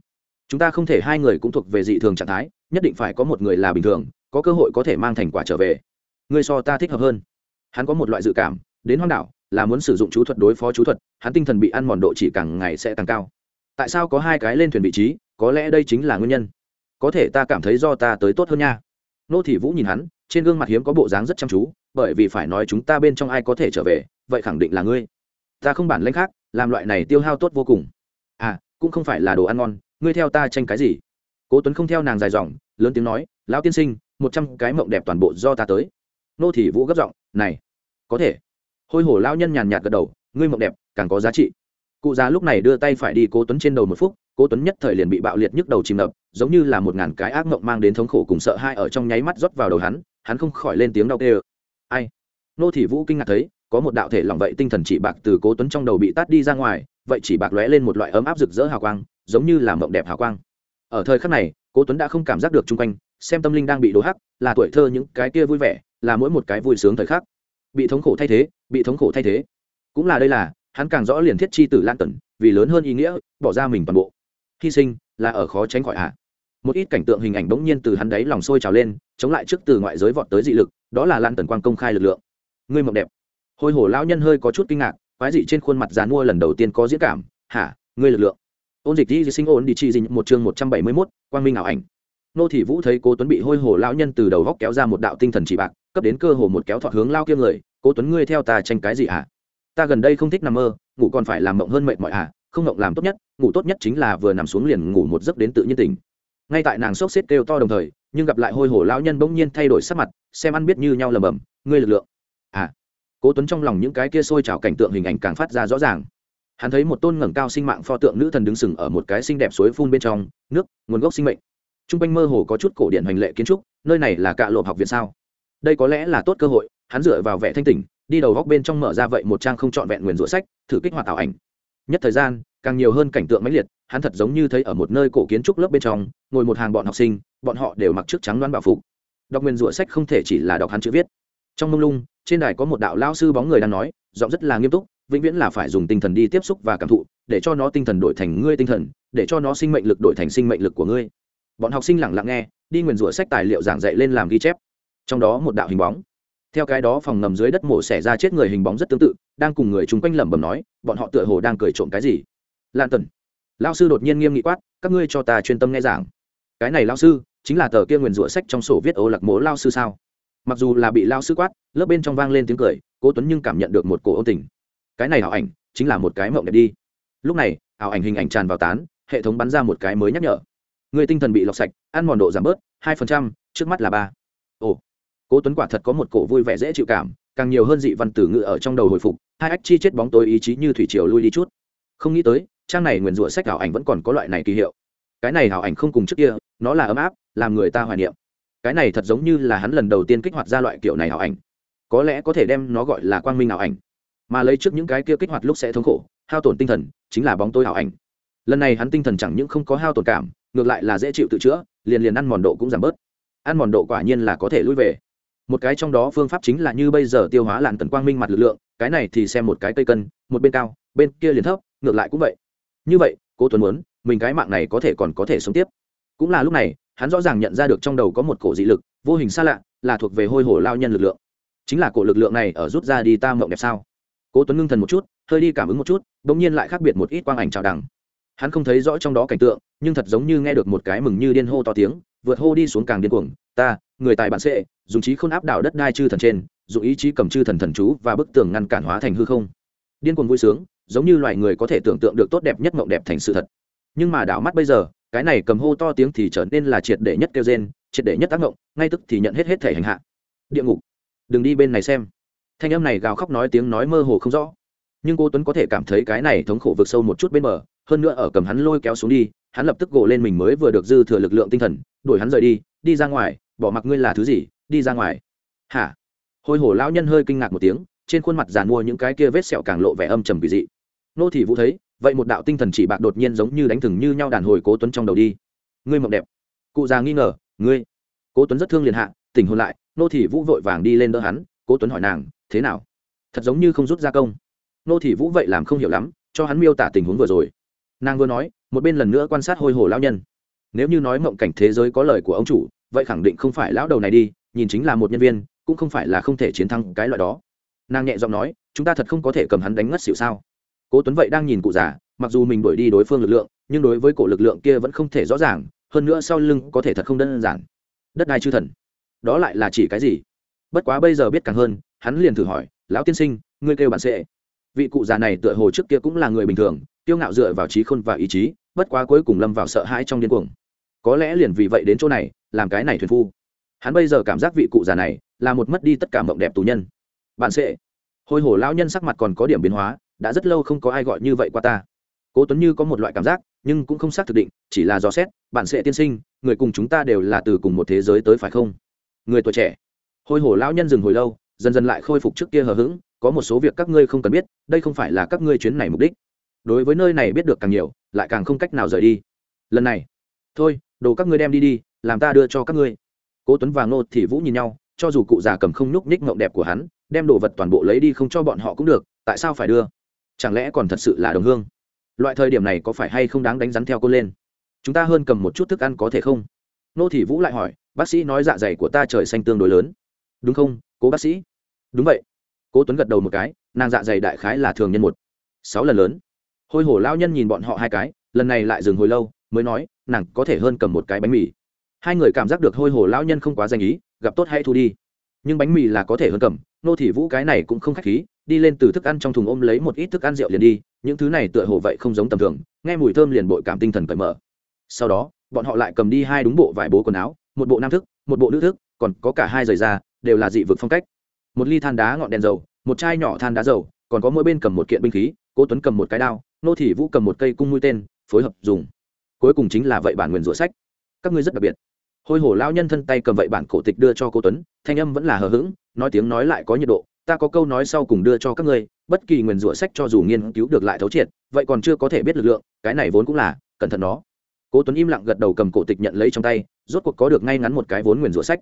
Chúng ta không thể hai người cũng thuộc về dị thường trạng thái, nhất định phải có một người là bình thường, có cơ hội có thể mang thành quả trở về. Ngươi so ta thích hợp hơn. Hắn có một loại dự cảm, đến hoang đảo, là muốn sử dụng chú thuật đối phó chú thuật, hắn tinh thần bị ăn mòn độ chỉ càng ngày sẽ càng cao. Tại sao có hai cái lên thuyền vị trí, có lẽ đây chính là nguyên nhân. Có thể ta cảm thấy do ta tới tốt hơn nha. Nô thị vũ nhìn hắn trên gương mặt hiếm có bộ dáng rất chăm chú, bởi vì phải nói chúng ta bên trong ai có thể trở về, vậy khẳng định là ngươi. Ta không bản lãnh khác, làm loại này tiêu hao tốt vô cùng. À cũng không phải là đồ ăn ngon, ngươi theo ta tranh cái gì? Cố tuấn không theo nàng dài dòng, lớn tiếng nói, lão tiên sinh, một trăm cái mộng đẹp toàn bộ do ta tới. Nô thị vũ gấp giọng, này, có thể. Hôi hổ lão nhân nhàn nhạt gật đầu, ngươi mộng đẹp, càng có giá trị. Cụ già lúc này đưa tay phải đi cố tuấn trên đầu một phút cố tuấn nhất thời liền bị bạo liệt nhức đầu chìm ngập, giống như là một ngàn cái ác mộng mang đến thống khổ cùng sợ hãi ở trong nháy mắt rót vào đầu hắn hắn không khỏi lên tiếng đau kêu. Ai? Nô thị vũ kinh ngạc thấy, có một đạo thể lỏng vậy tinh thần chỉ bạc từ cố tuấn trong đầu bị tát đi ra ngoài, vậy chỉ bạc lóe lên một loại ấm áp rực rỡ hào quang, giống như là mộng đẹp hào quang. Ở thời khắc này, cố tuấn đã không cảm giác được chung quanh, xem tâm linh đang bị đổ hắc, là tuổi thơ những cái kia vui vẻ, là mỗi một cái vui sướng thời khắc. Bị thống khổ thay thế, bị thống khổ thay thế. Cũng là đây là, hắn càng rõ liền thiết chi tử lan tần vì lớn hơn ý nghĩa, bỏ ra mình toàn bộ hy sinh là ở khó tránh khỏi hạ một ít cảnh tượng hình ảnh bỗng nhiên từ hắn đáy lòng sôi trào lên, chống lại trước từ ngoại giới vọt tới dị lực, đó là lan tần quang công khai lực lượng. Ngươi mộng đẹp. Hồi hổ lão nhân hơi có chút kinh ngạc, quái dị trên khuôn mặt dàn mua lần đầu tiên có diễn cảm, hả, ngươi lực lượng. Ôn dịch di sinh ôn đi chi dinh một chương một trăm bảy mươi mốt, quang minh ảo ảnh. Nô thị vũ thấy cố tuấn bị hôi hổ lão nhân từ đầu góc kéo ra một đạo tinh thần chỉ bạc, cấp đến cơ hồ một kéo thọ hướng lao kiêng người, cố tuấn ngươi theo ta tranh cái gì hả ta gần đây không thích nằm mơ, ngủ còn phải làm mộng hơn mệt mỏi hả không ngộng làm tốt nhất, ngủ tốt nhất chính là vừa nằm xuống liền ngủ một giấc đến tự nhiên tỉnh. Ngay tại nàng sốc xếp kêu to đồng thời, nhưng gặp lại hôi hổ lão nhân bỗng nhiên thay đổi sắc mặt, xem ăn biết như nhau lầm bầm, ngươi lực lượng. À cố tuấn trong lòng những cái kia sôi trào cảnh tượng hình ảnh càng phát ra rõ ràng. Hắn thấy một tôn ngẩng cao sinh mạng pho tượng nữ thần đứng sừng ở một cái xinh đẹp suối phun bên trong, nước, nguồn gốc sinh mệnh. Trung quanh mơ hồ có chút cổ điện hoành lệ kiến trúc, nơi này là cạ lộp học viện sao? Đây có lẽ là tốt cơ hội, hắn dựa vào vẻ thanh tỉnh, đi đầu góc bên trong mở ra vậy một trang không trọn vẹn nguyền rủa sách, thử kích hoạt ảo ảnh nhất thời gian, càng nhiều hơn cảnh tượng mãnh liệt, hắn thật giống như thấy ở một nơi cổ kiến trúc lớp bên trong, ngồi một hàng bọn học sinh, bọn họ đều mặc trước trắng đoán bảo phục. Đọc nguyên rủa sách không thể chỉ là đọc hắn chữ viết. Trong mông lung, trên đài có một đạo lao sư bóng người đang nói, giọng rất là nghiêm túc, vĩnh viễn là phải dùng tinh thần đi tiếp xúc và cảm thụ, để cho nó tinh thần đổi thành ngươi tinh thần, để cho nó sinh mệnh lực đổi thành sinh mệnh lực của ngươi. Bọn học sinh lặng lặng nghe, đi nguyền rủa sách tài liệu giảng dạy lên làm ghi chép. Trong đó một đạo hình bóng theo cái đó phòng ngầm dưới đất mổ xẻ ra chết người hình bóng rất tương tự, đang cùng người chung quanh lẩm bẩm nói, bọn họ tựa hồ đang cười trộm cái gì. Lan tần lao sư đột nhiên nghiêm nghị quát, các ngươi cho ta chuyên tâm nghe giảng. Cái này lao sư, chính là tờ kia nguyền rủa sách trong sổ viết ô lạc mố lao sư sao? Mặc dù là bị lao sư quát, lớp bên trong vang lên tiếng cười, cố tuấn nhưng cảm nhận được một cổ ôn tình. Cái này ảo ảnh, chính là một cái mộng đẹp đi. Lúc này, ảo ảnh hình ảnh tràn vào tán, hệ thống bắn ra một cái mới nhắc nhở. Người tinh thần bị lọc sạch, ăn mòn độ giảm bớt, hai phần trăm, trước mắt là ba cố tuấn quả thật có một cổ vui vẻ dễ chịu cảm, càng nhiều hơn dị văn tử ngự ở trong đầu hồi phục, hai ách chi chết bóng tối ý chí như thủy triều lui đi chút. Không nghĩ tới, trang này nguyền rủa sách ảo ảnh vẫn còn có loại này kỳ hiệu. Cái này ảo ảnh không cùng trước kia, nó là ấm áp, làm người ta hoài niệm. Cái này thật giống như là hắn lần đầu tiên kích hoạt ra loại kiểu này ảo ảnh. Có lẽ có thể đem nó gọi là quang minh ảo ảnh. Mà lấy trước những cái kia kích hoạt lúc sẽ thống khổ, hao tổn tinh thần, chính là bóng tối ảo ảnh. Lần này hắn tinh thần chẳng những không có hao tổn cảm, ngược lại là dễ chịu tự chữa, liền liền ăn mòn độ cũng giảm bớt. Ăn mòn độ quả nhiên là có thể lui về một cái trong đó phương pháp chính là như bây giờ tiêu hóa làn tần quang minh mặt lực lượng, cái này thì xem một cái cây cân, một bên cao, bên kia liền thấp, ngược lại cũng vậy. Như vậy cô tuấn muốn, mình cái mạng này có thể còn có thể sống tiếp. Cũng là lúc này, hắn rõ ràng nhận ra được trong đầu có một cổ dị lực, vô hình xa lạ, là thuộc về hôi hổ lao nhân lực lượng. Chính là cổ lực lượng này ở rút ra đi ta mộng đẹp sao? Cố tuấn ngưng thần một chút, hơi đi cảm ứng một chút đ ỗ n g nhiên lại khác biệt một ít quang ảnh trào đằng. Hắn không thấy rõ trong đó cảnh tượng, nhưng thật giống như nghe được một cái mừng như điên hô to tiếng, vượt hô đi xuống càng điên cuồng, ta, người tài bản sệ dùng trí không áp đảo đất đai chư thần trên, dùng ý chí cầm chư thần thần chú và bức tường ngăn cản hóa thành hư không. Điên cuồng vui sướng, giống như loài người có thể tưởng tượng được tốt đẹp nhất mộng đẹp thành sự thật. Nhưng mà đảo mắt bây giờ, cái này cầm hô to tiếng thì trở nên là triệt để nhất kêu gen triệt để nhất tác động ngay tức thì nhận hết hết thể hành hạ. Địa ngục. Đừng đi bên này xem. Thanh âm này gào khóc nói tiếng nói mơ hồ không rõ. Nhưng cô tuấn có thể cảm thấy cái này thống khổ vực sâu một chút bên bờ, hơn nữa ở cầm hắn lôi kéo xuống đi, hắn lập tức gộ lên mình mới vừa được dư thừa lực lượng tinh thần, đuổi hắn rời đi đi ra ngoài, bỏ mặc ngươi là thứ gì? Đi ra ngoài. Hả? Hôi hổ lão nhân hơi kinh ngạc một tiếng, trên khuôn mặt giàn mua những cái kia vết sẹo càng lộ vẻ âm trầm kỳ dị. Nô thị vũ thấy, vậy một đạo tinh thần chỉ bạc đột nhiên giống như đánh thừng như nhau đàn hồi cố tuấn trong đầu đi. Ngươi mộng đẹp. Cụ già nghi ngờ, ngươi. Cố tuấn rất thương liền hạ, tỉnh hôn lại, nô thị vũ vội vàng đi lên đỡ hắn, cố tuấn hỏi nàng, thế nào? Thật giống như không rút ra công. Nô thị vũ vậy làm không hiểu lắm, cho hắn miêu tả tình huống vừa rồi. Nàng vừa nói, một bên lần nữa quan sát hôi hồ lão nhân. Nếu như nói mộng cảnh thế giới có lời của ông chủ vậy khẳng định không phải lão đầu này đi, nhìn chính là một nhân viên, cũng không phải là không thể chiến thắng cái loại đó. Nàng nhẹ giọng nói, chúng ta thật không có thể cầm hắn đánh ngất xỉu sao? Cố tuấn vậy đang nhìn cụ già, mặc dù mình đuổi đi đối phương lực lượng, nhưng đối với cổ lực lượng kia vẫn không thể rõ ràng, hơn nữa sau lưng có thể thật không đơn giản. Đất đai chư thần. Đó lại là chỉ cái gì? Bất quá bây giờ biết càng hơn, hắn liền thử hỏi, lão tiên sinh, ngươi kêu bản sệ. Vị cụ già này tựa hồ trước kia cũng là người bình thường tiêu ngạo dựa vào trí khôn và ý chí, bất quá cuối cùng lâm vào sợ hãi trong điên cuồng. Có lẽ liền vì vậy đến chỗ này làm cái này thuyền phu. Hắn bây giờ cảm giác vị cụ già này là một mất đi tất cả mộng đẹp tù nhân. Bạn sẽ. Hồi hổ lão nhân sắc mặt còn có điểm biến hóa, đã rất lâu không có ai gọi như vậy qua ta. Cố tuấn như có một loại cảm giác, nhưng cũng không xác thực định, chỉ là do xét, bạn sẽ tiên sinh, người cùng chúng ta đều là từ cùng một thế giới tới phải không? Người tuổi trẻ. Hồi hổ lão nhân dừng hồi lâu, dần dần lại khôi phục trước kia hờ hững, có một số việc các ngươi không cần biết, đây không phải là các ngươi chuyến này mục đích. Đối với nơi này biết được càng nhiều, lại càng không cách nào rời đi. Lần này. Thôi, đồ các ngươi đem đi đi làm ta đưa cho các ngươi. Cố tuấn và ngô thì vũ nhìn nhau, cho dù cụ già cầm không nhúc nhích ngộng đẹp của hắn, đem đồ vật toàn bộ lấy đi không cho bọn họ cũng được, tại sao phải đưa? Chẳng lẽ còn thật sự là đồng hương? Loại thời điểm này có phải hay không đáng đánh rắn theo cô lên? Chúng ta hơn cầm một chút thức ăn có thể không? Nô thị vũ lại hỏi, bác sĩ nói dạ dày của ta trời xanh tương đối lớn. Đúng không, cố bác sĩ? Đúng vậy. Cố tuấn gật đầu một cái, nàng dạ dày đại khái là thường nhân một. Sáu lần lớn. Hôi hổ lao nhân nhìn bọn họ hai cái, lần này lại dừng hồi lâu, mới nói, nàng có thể hơn cầm một cái bánh mì hai người cảm giác được hôi hồ lão nhân không quá danh ý, gặp tốt hay thu đi. Nhưng bánh mì là có thể hơn cầm, nô thị vũ cái này cũng không khách khí, đi lên từ thức ăn trong thùng ôm lấy một ít thức ăn rượu liền đi, những thứ này tựa hồ vậy không giống tầm thường, nghe mùi thơm liền bội cảm tinh thần cởi mở. Sau đó, bọn họ lại cầm đi hai đúng bộ vải bố quần áo, một bộ nam thức, một bộ nữ thức, còn có cả hai giày da, đều là dị vực phong cách. Một ly than đá ngọn đèn dầu, một chai nhỏ than đá dầu, còn có mỗi bên cầm một kiện binh khí cô tuấn cầm một cái đao, nô thị vũ cầm một cây cung mũi tên, phối hợp dùng. Cuối cùng chính là vậy bản nguyền rủa sách các ngươi rất đặc biệt. Hôi hổ lao nhân thân tay cầm vậy bản cổ tịch đưa cho cô tuấn, thanh âm vẫn là hờ hững, nói tiếng nói lại có nhiệt độ, ta có câu nói sau cùng đưa cho các ngươi, bất kỳ nguyền rủa sách cho dù nghiên cứu được lại thấu triệt, vậy còn chưa có thể biết lực lượng, cái này vốn cũng là, cẩn thận nó. Cố tuấn im lặng gật đầu cầm cổ tịch nhận lấy trong tay, rốt cuộc có được ngay ngắn một cái vốn nguyền rủa sách.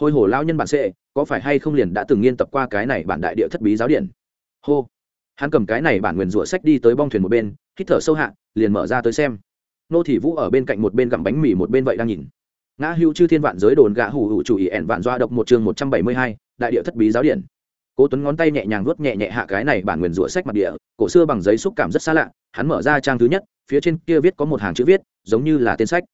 Hôi hổ lao nhân bản sệ có phải hay không liền đã từng nghiên tập qua cái này bản đại địa thất bí giáo điện hô. Hắn cầm cái này bản nguyền rủa sách đi tới bong thuyền một bên, hít thở sâu hạ, liền mở ra tới xem nô thị vũ ở bên cạnh một bên gặm bánh mì một bên vậy đang nhìn. Ngã hữu chư thiên vạn giới đồn gã hủ hủ chủ ý ẻn vạn doa độc một chương một trăm bảy mươi hai, đại địa thất bí giáo điện cố tuấn ngón tay nhẹ nhàng vuốt nhẹ nhẹ hạ cái này bản nguyền rủa sách mặt địa, cổ xưa bằng giấy xúc cảm rất xa lạ, hắn mở ra trang thứ nhất, phía trên kia viết có một hàng chữ viết, giống như là tên sách.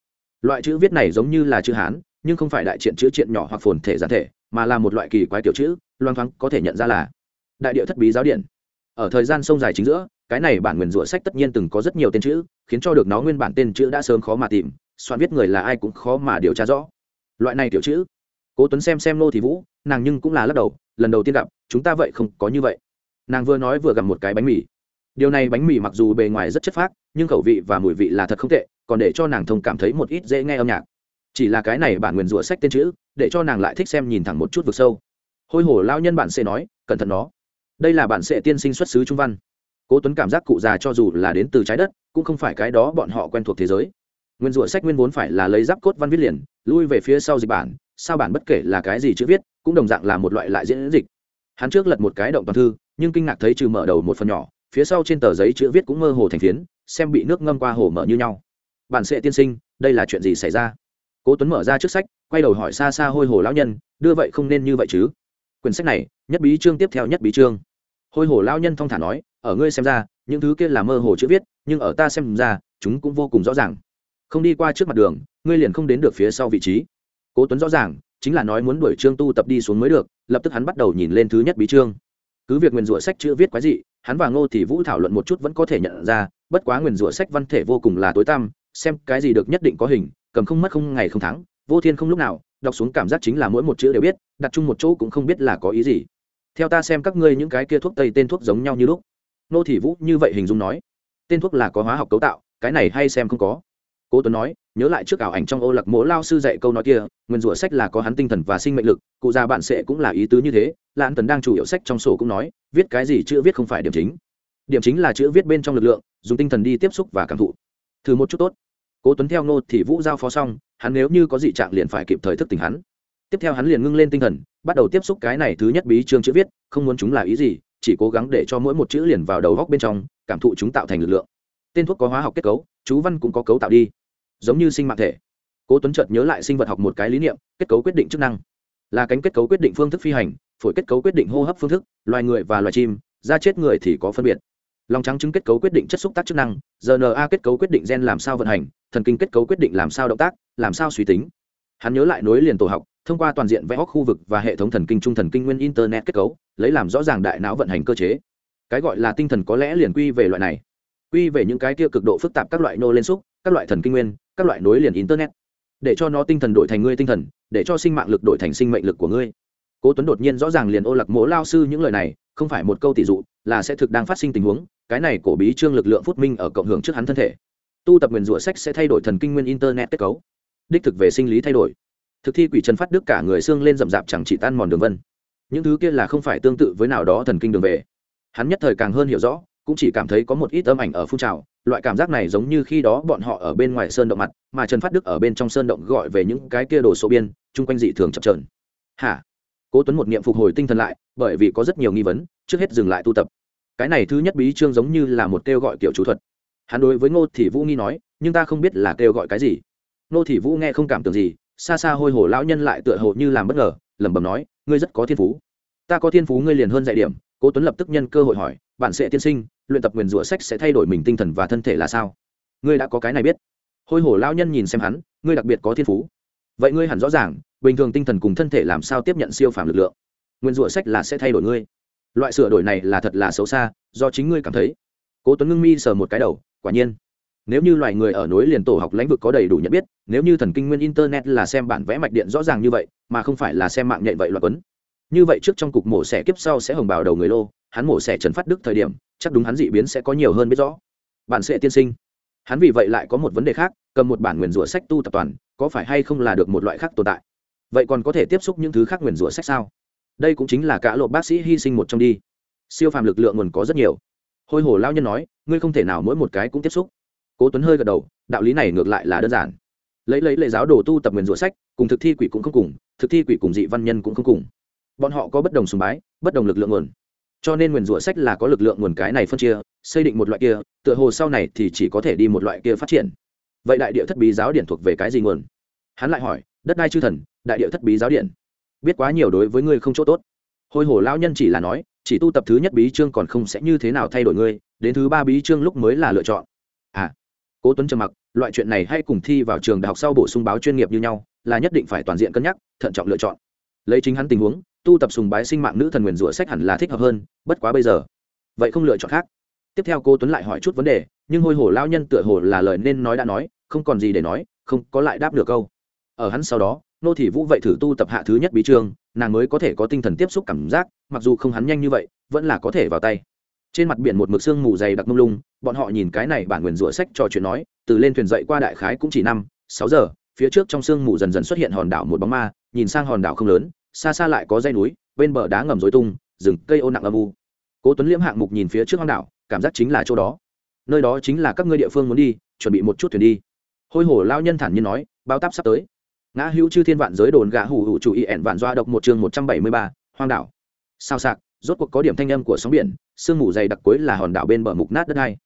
Loại chữ viết này giống như là chữ hán, nhưng không phải đại triện chữ triện nhỏ hoặc phồn thể giản thể, mà là một loại kỳ quái tiểu chữ loan thoáng có thể nhận ra là đại địa thất bí giáo điện ở thời gian sông dài chính giữa, cái này bản nguyền rủa sách tất nhiên từng có rất nhiều tên chữ, khiến cho được nó nguyên bản tên chữ đã sớm khó mà tìm, soạn viết người là ai cũng khó mà điều tra rõ. Loại này tiểu chữ, cố tuấn xem xem nô thì vũ, nàng nhưng cũng là lắc đầu, lần đầu tiên gặp, chúng ta vậy không có như vậy. Nàng vừa nói vừa gặm một cái bánh mì. Điều này bánh mì mặc dù bề ngoài rất chất phác, nhưng khẩu vị và mùi vị là thật không tệ, còn để cho nàng thông cảm thấy một ít dễ nghe âm nhạc. Chỉ là cái này bản nguyền rủa sách tên chữ, để cho nàng lại thích xem nhìn thẳng một chút vực sâu. Hôi hổ lao nhân bản sẽ nói, cẩn thận nó đây là bản sệ tiên sinh xuất xứ trung văn. Cố tuấn cảm giác cụ già cho dù là đến từ trái đất, cũng không phải cái đó bọn họ quen thuộc thế giới. Nguyên rủa sách nguyên vốn phải là lấy giáp cốt văn viết liền, lui về phía sau dịch bản, sao bản bất kể là cái gì chữ viết, cũng đồng dạng là một loại lại diễn dịch. Hắn trước lật một cái động toàn thư, nhưng kinh ngạc thấy trừ mở đầu một phần nhỏ, phía sau trên tờ giấy chữ viết cũng mơ hồ thành phiến, xem bị nước ngâm qua hồ mở như nhau. Bản sệ tiên sinh, đây là chuyện gì xảy ra? Cố tuấn mở ra trước sách, quay đầu hỏi xa xa hôi hồ lão nhân, đưa vậy không nên như vậy chứ? Quyển sách này, nhất bí chương tiếp theo nhất bí chương hôi hổ lao nhân thong thả nói, ở ngươi xem ra, những thứ kia là mơ hồ chữ viết, nhưng ở ta xem ra, chúng cũng vô cùng rõ ràng. Không đi qua trước mặt đường, ngươi liền không đến được phía sau vị trí. Cố tuấn rõ ràng, chính là nói muốn đuổi trương tu tập đi xuống mới được, lập tức hắn bắt đầu nhìn lên thứ nhất bí trương. cứ việc nguyền rủa sách chữ viết quái dị, hắn và ngô thì vũ thảo luận một chút vẫn có thể nhận ra, bất quá nguyền rủa sách văn thể vô cùng là tối tăm, xem cái gì được nhất định có hình, cầm không mất không ngày không thắng, vô thiên không lúc nào, đọc xuống cảm giác chính là mỗi một chữ đều biết, đặt chung một chỗ cũng không biết là có ý gì theo ta xem các ngươi những cái kia thuốc tây tên thuốc giống nhau như lúc. Nô thị vũ như vậy hình dung nói, tên thuốc là có hóa học cấu tạo, cái này hay xem không có. Cố tuấn nói, nhớ lại trước ảo ảnh trong ô lạc mỗ lao sư dạy câu nói kia, nguyên rủa sách là có hắn tinh thần và sinh mệnh lực, cụ già bạn sẽ cũng là ý tứ như thế, lãn tần đang chủ yếu sách trong sổ cũng nói, viết cái gì chữ viết không phải điểm chính. Điểm chính là chữ viết bên trong lực lượng, dùng tinh thần đi tiếp xúc và cảm thụ. Thử một chút tốt. Cố tuấn theo nô thì vũ giao phó xong, hắn nếu như có dị trạng liền phải kịp thời thức tỉnh hắn tiếp theo hắn liền ngưng lên tinh thần, bắt đầu tiếp xúc cái này thứ nhất bí chương chữ viết, không muốn chúng là ý gì, chỉ cố gắng để cho mỗi một chữ liền vào đầu góc bên trong, cảm thụ chúng tạo thành lực lượng. Tên thuốc có hóa học kết cấu, chú văn cũng có cấu tạo đi. Giống như sinh mạng thể. Cố tuấn chợt nhớ lại sinh vật học một cái lý niệm, kết cấu quyết định chức năng. Là cánh kết cấu quyết định phương thức phi hành, phổi kết cấu quyết định hô hấp phương thức, loài người và loài chim, da chết người thì có phân biệt. Lòng trắng trứng kết cấu quyết định chất xúc tác chức năng rna kết cấu quyết định gen làm sao vận hành, thần kinh kết cấu quyết định làm sao động tác, làm sao suy tính. Hắn nhớ lại nối liền tổ học thông qua toàn diện vẽ hóc khu vực và hệ thống thần kinh trung thần kinh nguyên internet kết cấu, lấy làm rõ ràng đại não vận hành cơ chế. Cái gọi là tinh thần có lẽ liền quy về loại này. Quy về những cái kia cực độ phức tạp các loại nô lên xúc, các loại thần kinh nguyên, các loại nối liền internet. Để cho nó tinh thần đổi thành ngươi tinh thần, để cho sinh mạng lực đổi thành sinh mệnh lực của ngươi. Cố tuấn đột nhiên rõ ràng liền ô lạc mỗ lao sư những lời này, không phải một câu tỷ dụ, là sẽ thực đang phát sinh tình huống, cái này cổ bí trương lực lượng phút minh ở cộng hưởng trước hắn thân thể. Tu tập nguyền rủa sách sẽ thay đổi thần kinh nguyên internet kết cấu. Đích thực về sinh lý thay đổi thực thi quỷ trần phát đức cả người xương lên rậm rạp chẳng chỉ tan mòn đường vân. Những thứ kia là không phải tương tự với nào đó thần kinh đường về. Hắn nhất thời càng hơn hiểu rõ, cũng chỉ cảm thấy có một ít âm ảnh ở phun trào, loại cảm giác này giống như khi đó bọn họ ở bên ngoài sơn động mặt, mà trần phát đức ở bên trong sơn động gọi về những cái kia đồ sổ biên, chung quanh dị thường chập trờn hả? Cố tuấn một niệm phục hồi tinh thần lại, bởi vì có rất nhiều nghi vấn, trước hết dừng lại tu tập. Cái này thứ nhất bí chương giống như là một kêu gọi kiểu chủ thuật. Hắn đối với ngô thị vũ nghi nói, nhưng ta không biết là kêu gọi cái gì. Ngô thị vũ nghe không cảm tưởng gì xa xa hôi hổ lão nhân lại tựa hồ như làm bất ngờ, lẩm bẩm nói, ngươi rất có thiên phú. Ta có thiên phú ngươi liền hơn dạy điểm. Cố tuấn lập tức nhân cơ hội hỏi bạn sẽ tiên sinh, luyện tập nguyền rủa sách sẽ thay đổi mình tinh thần và thân thể là sao? Ngươi đã có cái này biết. Hôi hổ lão nhân nhìn xem hắn, ngươi đặc biệt có thiên phú. Vậy ngươi hẳn rõ ràng, bình thường tinh thần cùng thân thể làm sao tiếp nhận siêu phàm lực lượng? Nguyên rủa sách là sẽ thay đổi ngươi. Loại sửa đổi này là thật là xấu xa, do chính ngươi cảm thấy. Cố tuấn ngưng mi sờ một cái đầu, quả nhiên nếu như loài người ở núi liền tổ học lãnh vực có đầy đủ nhận biết, nếu như thần kinh nguyên internet là xem bản vẽ mạch điện rõ ràng như vậy, mà không phải là xem mạng nhện vậy loại quấn như vậy trước trong cục mổ xẻ kiếp sau sẽ hồng bào đầu người lô, hắn mổ xẻ trần phát đức thời điểm, chắc đúng hắn dị biến sẽ có nhiều hơn biết rõ. Bạn sẽ tiên sinh. Hắn vì vậy lại có một vấn đề khác, cầm một bản nguyền rủa sách tu tập toàn, có phải hay không là được một loại khác tồn tại? Vậy còn có thể tiếp xúc những thứ khác nguyền rủa sách sao? Đây cũng chính là cả lộ bác sĩ hy sinh một trong đi. Siêu phàm lực lượng nguồn có rất nhiều. Hôi hồ lao nhân nói, ngươi không thể nào mỗi một cái cũng tiếp xúc cố tuấn hơi gật đầu đạo lý này ngược lại là đơn giản. Lấy lấy lệ giáo đồ tu tập nguyền rủa sách cùng thực thi quỷ cũng không cùng thực thi quỷ cùng dị văn nhân cũng không cùng. Bọn họ có bất đồng sùng bái bất đồng lực lượng nguồn. Cho nên nguyền rủa sách là có lực lượng nguồn cái này phân chia xây định một loại kia tựa hồ sau này thì chỉ có thể đi một loại kia phát triển. Vậy đại địa thất bí giáo điển thuộc về cái gì nguồn? Hắn lại hỏi đất đai chư thần đại địa thất bí giáo điển, biết quá nhiều đối với ngươi không chỗ tốt. Hồi hồ lao nhân chỉ là nói chỉ tu tập thứ nhất bí chương còn không sẽ như thế nào thay đổi ngươi đến thứ ba bí chương lúc mới là lựa chọn. À cố tuấn trầm mặc loại chuyện này hay cùng thi vào trường đại học sau bổ sung báo chuyên nghiệp như nhau là nhất định phải toàn diện cân nhắc thận trọng lựa chọn. Lấy chính hắn tình huống tu tập sùng bái sinh mạng nữ thần nguyền rủa sách hẳn là thích hợp hơn bất quá bây giờ vậy không lựa chọn khác. Tiếp theo cô tuấn lại hỏi chút vấn đề nhưng hôi hổ lao nhân tựa hồ là lời nên nói đã nói không còn gì để nói không có lại đáp được câu. Ở hắn sau đó nô thị vũ vậy thử tu tập hạ thứ nhất bí trường, nàng mới có thể có tinh thần tiếp xúc cảm giác mặc dù không hắn nhanh như vậy vẫn là có thể vào tay trên mặt biển một mực sương mù dày đặc mông lung, bọn họ nhìn cái này bản nguyền rủa sách trò chuyện nói, từ lên thuyền dậy qua đại khái cũng chỉ năm, sáu giờ, phía trước trong sương mù dần dần xuất hiện hòn đảo một bóng ma, nhìn sang hòn đảo không lớn, xa xa lại có dây núi, bên bờ đá ngầm dối tung, rừng cây ô nặng âm u. Cố tuấn liễm hạng mục nhìn phía trước hòn đảo, cảm giác chính là chỗ đó. Nơi đó chính là các ngươi địa phương muốn đi, chuẩn bị một chút thuyền đi. Hôi hổ lao nhân thản nhiên nói, bao táp sắp tới. Ngã hữu chư thiên vạn giới đồn gã hủ hủ chủ y ẻn vạn doa độc một chương một trăm bảy mươi ba, hoang đảo. Sao sạc, rốt cuộc có điểm thanh âm của sóng biển sương mù dày đặc cuối là hòn đảo bên bờ mục nát đất hai.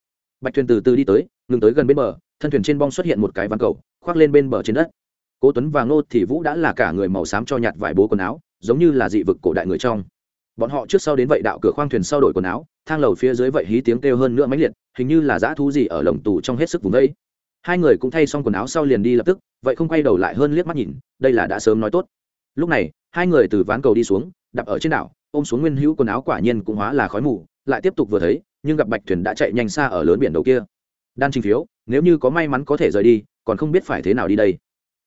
Bạch thuyền từ từ đi tới, ngừng tới gần bên bờ, thân thuyền trên bong xuất hiện một cái ván cầu, khoác lên bên bờ trên đất. Cố tuấn và ngô thì vũ đã là cả người màu xám cho nhạt vải bố quần áo, giống như là dị vực cổ đại người trong. Bọn họ trước sau đến vậy đạo cửa khoang thuyền sau đổi quần áo, thang lầu phía dưới vậy hí tiếng kêu hơn nữa mãnh liệt, hình như là dã thú gì ở lồng tù trong hết sức vùng đấy hai người cũng thay xong quần áo sau liền đi lập tức, vậy không quay đầu lại hơn liếc mắt nhìn, đây là đã sớm nói tốt. Lúc này, hai người từ ván cầu đi xuống đập ở trên đảo, ôm xuống nguyên hữu quần áo quả nhiên cũng hóa là khói mù lại tiếp tục vừa thấy, nhưng gặp bạch thuyền đã chạy nhanh xa ở lớn biển đầu kia. Đan trình phiếu, nếu như có may mắn có thể rời đi, còn không biết phải thế nào đi đây.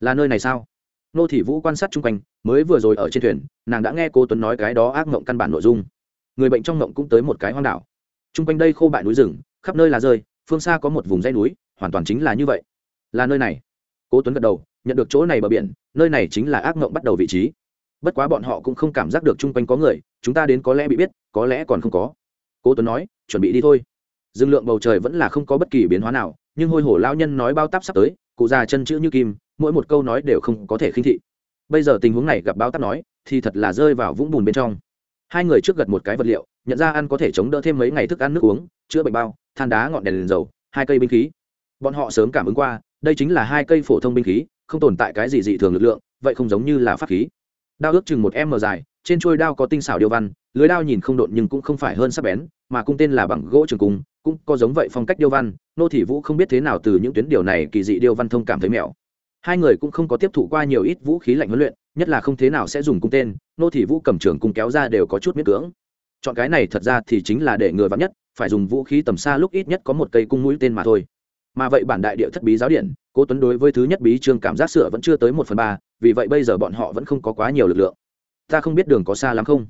Là nơi này sao? Nô thị vũ quan sát chung quanh, mới vừa rồi ở trên thuyền, nàng đã nghe cô tuấn nói cái đó ác mộng căn bản nội dung. Người bệnh trong mộng cũng tới một cái hoang đảo. Chung quanh đây khô bại núi rừng, khắp nơi là rơi, phương xa có một vùng dãy núi, hoàn toàn chính là như vậy. Là nơi này. Cố tuấn gật đầu, nhận được chỗ này bờ biển, nơi này chính là ác mộng bắt đầu vị trí. Bất quá bọn họ cũng không cảm giác được chung quanh có người, chúng ta đến có lẽ bị biết, có lẽ còn không có cố tuấn nói chuẩn bị đi thôi. Dương lượng bầu trời vẫn là không có bất kỳ biến hóa nào nhưng hôi hổ lao nhân nói bao táp sắp tới cụ già chân chữ như kim mỗi một câu nói đều không có thể khinh thị. Bây giờ tình huống này gặp bao táp nói thì thật là rơi vào vũng bùn bên trong. Hai người trước gật một cái vật liệu nhận ra ăn có thể chống đỡ thêm mấy ngày thức ăn nước uống chữa bệnh bao than đá ngọn đèn, đèn dầu hai cây binh khí. Bọn họ sớm cảm ứng qua đây chính là hai cây phổ thông binh khí không tồn tại cái gì dị thường lực lượng vậy không giống như là pháp khí. Đao ước chừng một m dài trên chuôi đao có tinh xảo điêu văn lưới đao nhìn không độn nhưng cũng không phải hơn sắc bén, mà cung tên là bằng gỗ trường cung, cũng có giống vậy phong cách điêu văn, nô thị vũ không biết thế nào từ những tuyến điều này kỳ dị điêu văn thông cảm thấy mèo hai người cũng không có tiếp thụ qua nhiều ít vũ khí lạnh huấn luyện, nhất là không thế nào sẽ dùng cung tên, nô thị vũ cầm trường cung kéo ra đều có chút miết cưỡng. Chọn cái này thật ra thì chính là để người vắng nhất, phải dùng vũ khí tầm xa lúc ít nhất có một cây cung mũi tên mà thôi. Mà vậy bản đại địa thất bí giáo điện, cố tuấn đối với thứ nhất bí trương cảm giác sửa vẫn chưa tới một phần ba, vì vậy bây giờ bọn họ vẫn không có quá nhiều lực lượng. Ta không biết đường có xa lắm không?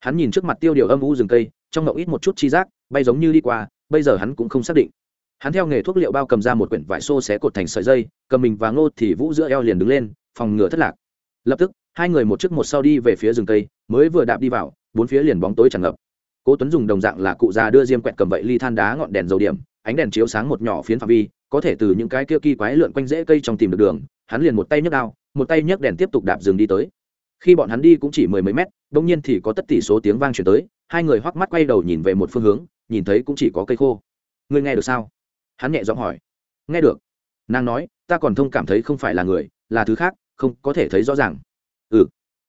Hắn nhìn trước mặt tiêu điều âm u rừng cây, trong ngậu ít một chút chi giác, bay giống như đi qua, bây giờ hắn cũng không xác định. Hắn theo nghề thuốc liệu bao cầm ra một quyển vải xô xé cột thành sợi dây, cầm mình và ngô thì vũ giữa eo liền đứng lên, phòng ngừa thất lạc. Lập tức, hai người một trước một sau đi về phía rừng cây, mới vừa đạp đi vào, bốn phía liền bóng tối tràn ngập. Cố tuấn dùng đồng dạng là cụ già đưa diêm quẹt cầm vậy ly than đá ngọn đèn dầu điểm, ánh đèn chiếu sáng một nhỏ phiến phạm vi, có thể từ những cái kia kỳ quái lượn quanh rễ cây trong tìm được đường, hắn liền một tay nhấc đao, một tay nhấc đèn tiếp tục đạp rừng đi tới khi bọn hắn đi cũng chỉ mười mấy mét đông nhiên thì có tất tỷ số tiếng vang chuyển tới, hai người hoắc mắt quay đầu nhìn về một phương hướng, nhìn thấy cũng chỉ có cây khô. Ngươi nghe được sao? Hắn nhẹ giọng hỏi. Nghe được. Nàng nói, ta còn thông cảm thấy không phải là người, là thứ khác, không có thể thấy rõ ràng. Ừ.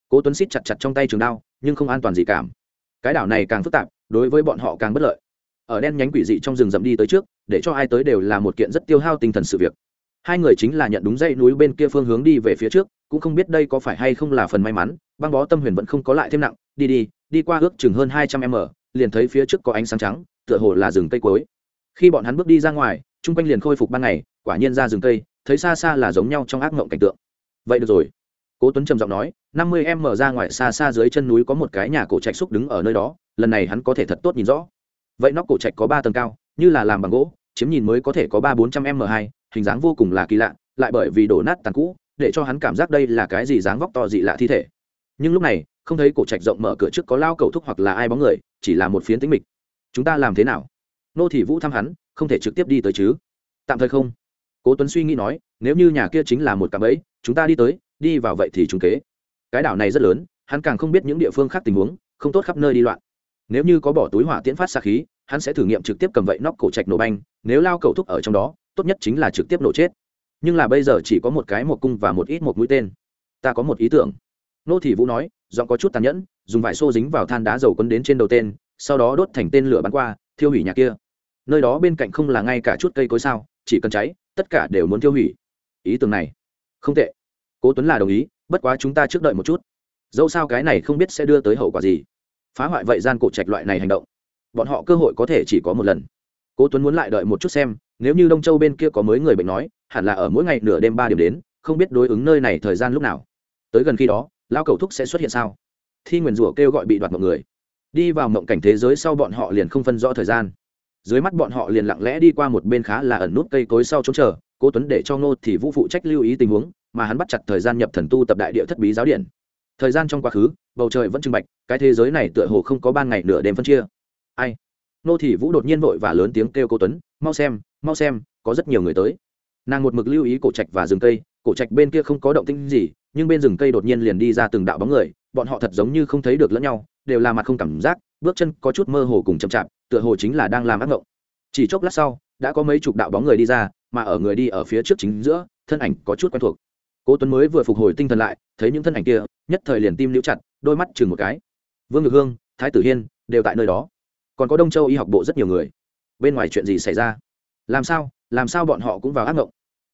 Cố tuấn xít chặt chặt trong tay trường đao, nhưng không an toàn gì cảm. Cái đảo này càng phức tạp, đối với bọn họ càng bất lợi. Ở đen nhánh quỷ dị trong rừng rậm đi tới trước, để cho ai tới đều là một kiện rất tiêu hao tinh thần sự việc. Hai người chính là nhận đúng dãy núi bên kia phương hướng đi về phía trước cũng không biết đây có phải hay không là phần may mắn, băng bó tâm huyền vẫn không có lại thêm nặng, đi đi đi qua ước chừng hơn hai trăm m liền thấy phía trước có ánh sáng trắng, tựa hồ là rừng cây cối khi bọn hắn bước đi ra ngoài, chung quanh liền khôi phục ban ngày, quả nhiên ra rừng cây, thấy xa xa là giống nhau trong ác mộng cảnh tượng. Vậy được rồi. Cố tuấn trầm giọng nói, năm mươi em mở ra ngoài xa xa dưới chân núi có một cái nhà cổ trạch xúc đứng ở nơi đó, lần này hắn có thể thật tốt nhìn rõ. Vậy nóc cổ trạch có ba tầng cao, như là làm bằng gỗ, chiếm nhìn mới có thể có ba bốn trăm m hai, hình dáng vô cùng là kỳ lạ, lại bởi vì đổ nát tàn cũ để cho hắn cảm giác đây là cái gì dáng vóc to dị lạ thi thể. Nhưng lúc này không thấy cổ trạch rộng mở cửa trước có lao cầu thúc hoặc là ai bóng người chỉ là một phiến tính mịch. Chúng ta làm thế nào? Nô thị vũ thăm hắn không thể trực tiếp đi tới chứ? Tạm thời không. Cố tuấn suy nghĩ nói nếu như nhà kia chính là một cạm bẫy, chúng ta đi tới đi vào vậy thì chúng kế. Cái đảo này rất lớn hắn càng không biết những địa phương khác tình huống không tốt khắp nơi đi loạn. Nếu như có bỏ túi hỏa tiễn phát xa khí hắn sẽ thử nghiệm trực tiếp cầm vậy nóc cổ trạch nổ banh nếu lao cầu thúc ở trong đó tốt nhất chính là trực tiếp nổ chết nhưng là bây giờ chỉ có một cái một cung và một ít một mũi tên. Ta có một ý tưởng. Nô thị vũ nói, giọng có chút tàn nhẫn, dùng vải xô dính vào than đá dầu quấn đến trên đầu tên, sau đó đốt thành tên lửa bắn qua, thiêu hủy nhà kia. Nơi đó bên cạnh không là ngay cả chút cây cối sao, chỉ cần cháy, tất cả đều muốn thiêu hủy. Ý tưởng này, không tệ. Cố tuấn là đồng ý, bất quá chúng ta trước đợi một chút. Dẫu sao cái này không biết sẽ đưa tới hậu quả gì. Phá hoại vậy gian cổ trạch loại này hành động, bọn họ cơ hội có thể chỉ có một lần. Cố tuấn muốn lại đợi một chút xem, nếu như đông châu bên kia có mới người bệnh nói hẳn là ở mỗi ngày nửa đêm ba điểm đến, không biết đối ứng nơi này thời gian lúc nào. Tới gần khi đó lao cầu thúc sẽ xuất hiện sao? Thi nguyền rủa kêu gọi bị đoạt mọi người. Đi vào mộng cảnh thế giới sau bọn họ liền không phân rõ thời gian. Dưới mắt bọn họ liền lặng lẽ đi qua một bên khá là ẩn nút cây cối sau chống chờ, cố tuấn để cho ngô thì vũ phụ trách lưu ý tình huống, mà hắn bắt chặt thời gian nhập thần tu tập đại địa thất bí giáo điện. Thời gian trong quá khứ, bầu trời vẫn trưng bạch, cái thế giới này tựa hồ không có ban ngày nửa đêm phân chia. Ai? Nô thì vũ đột nhiên vội và lớn tiếng kêu Cố tuấn, mau xem mau xem, có rất nhiều người tới nàng một mực lưu ý cổ trạch và rừng cây, cổ trạch bên kia không có động tĩnh gì, nhưng bên rừng cây đột nhiên liền đi ra từng đạo bóng người, bọn họ thật giống như không thấy được lẫn nhau, đều là mặt không cảm giác, bước chân có chút mơ hồ cùng chậm chạp, tựa hồ chính là đang làm ác mộng chỉ chốc lát sau, đã có mấy chục đạo bóng người đi ra, mà ở người đi ở phía trước chính giữa, thân ảnh có chút quen thuộc. Cố tuấn mới vừa phục hồi tinh thần lại, thấy những thân ảnh kia, nhất thời liền tim liễu chặt, đôi mắt chừng một cái. Vương ngực hương, thái tử hiên, đều tại nơi đó. Còn có đông châu y học bộ rất nhiều người. Bên ngoài chuyện gì xảy ra? Làm sao? Làm sao bọn họ cũng vào ác mộng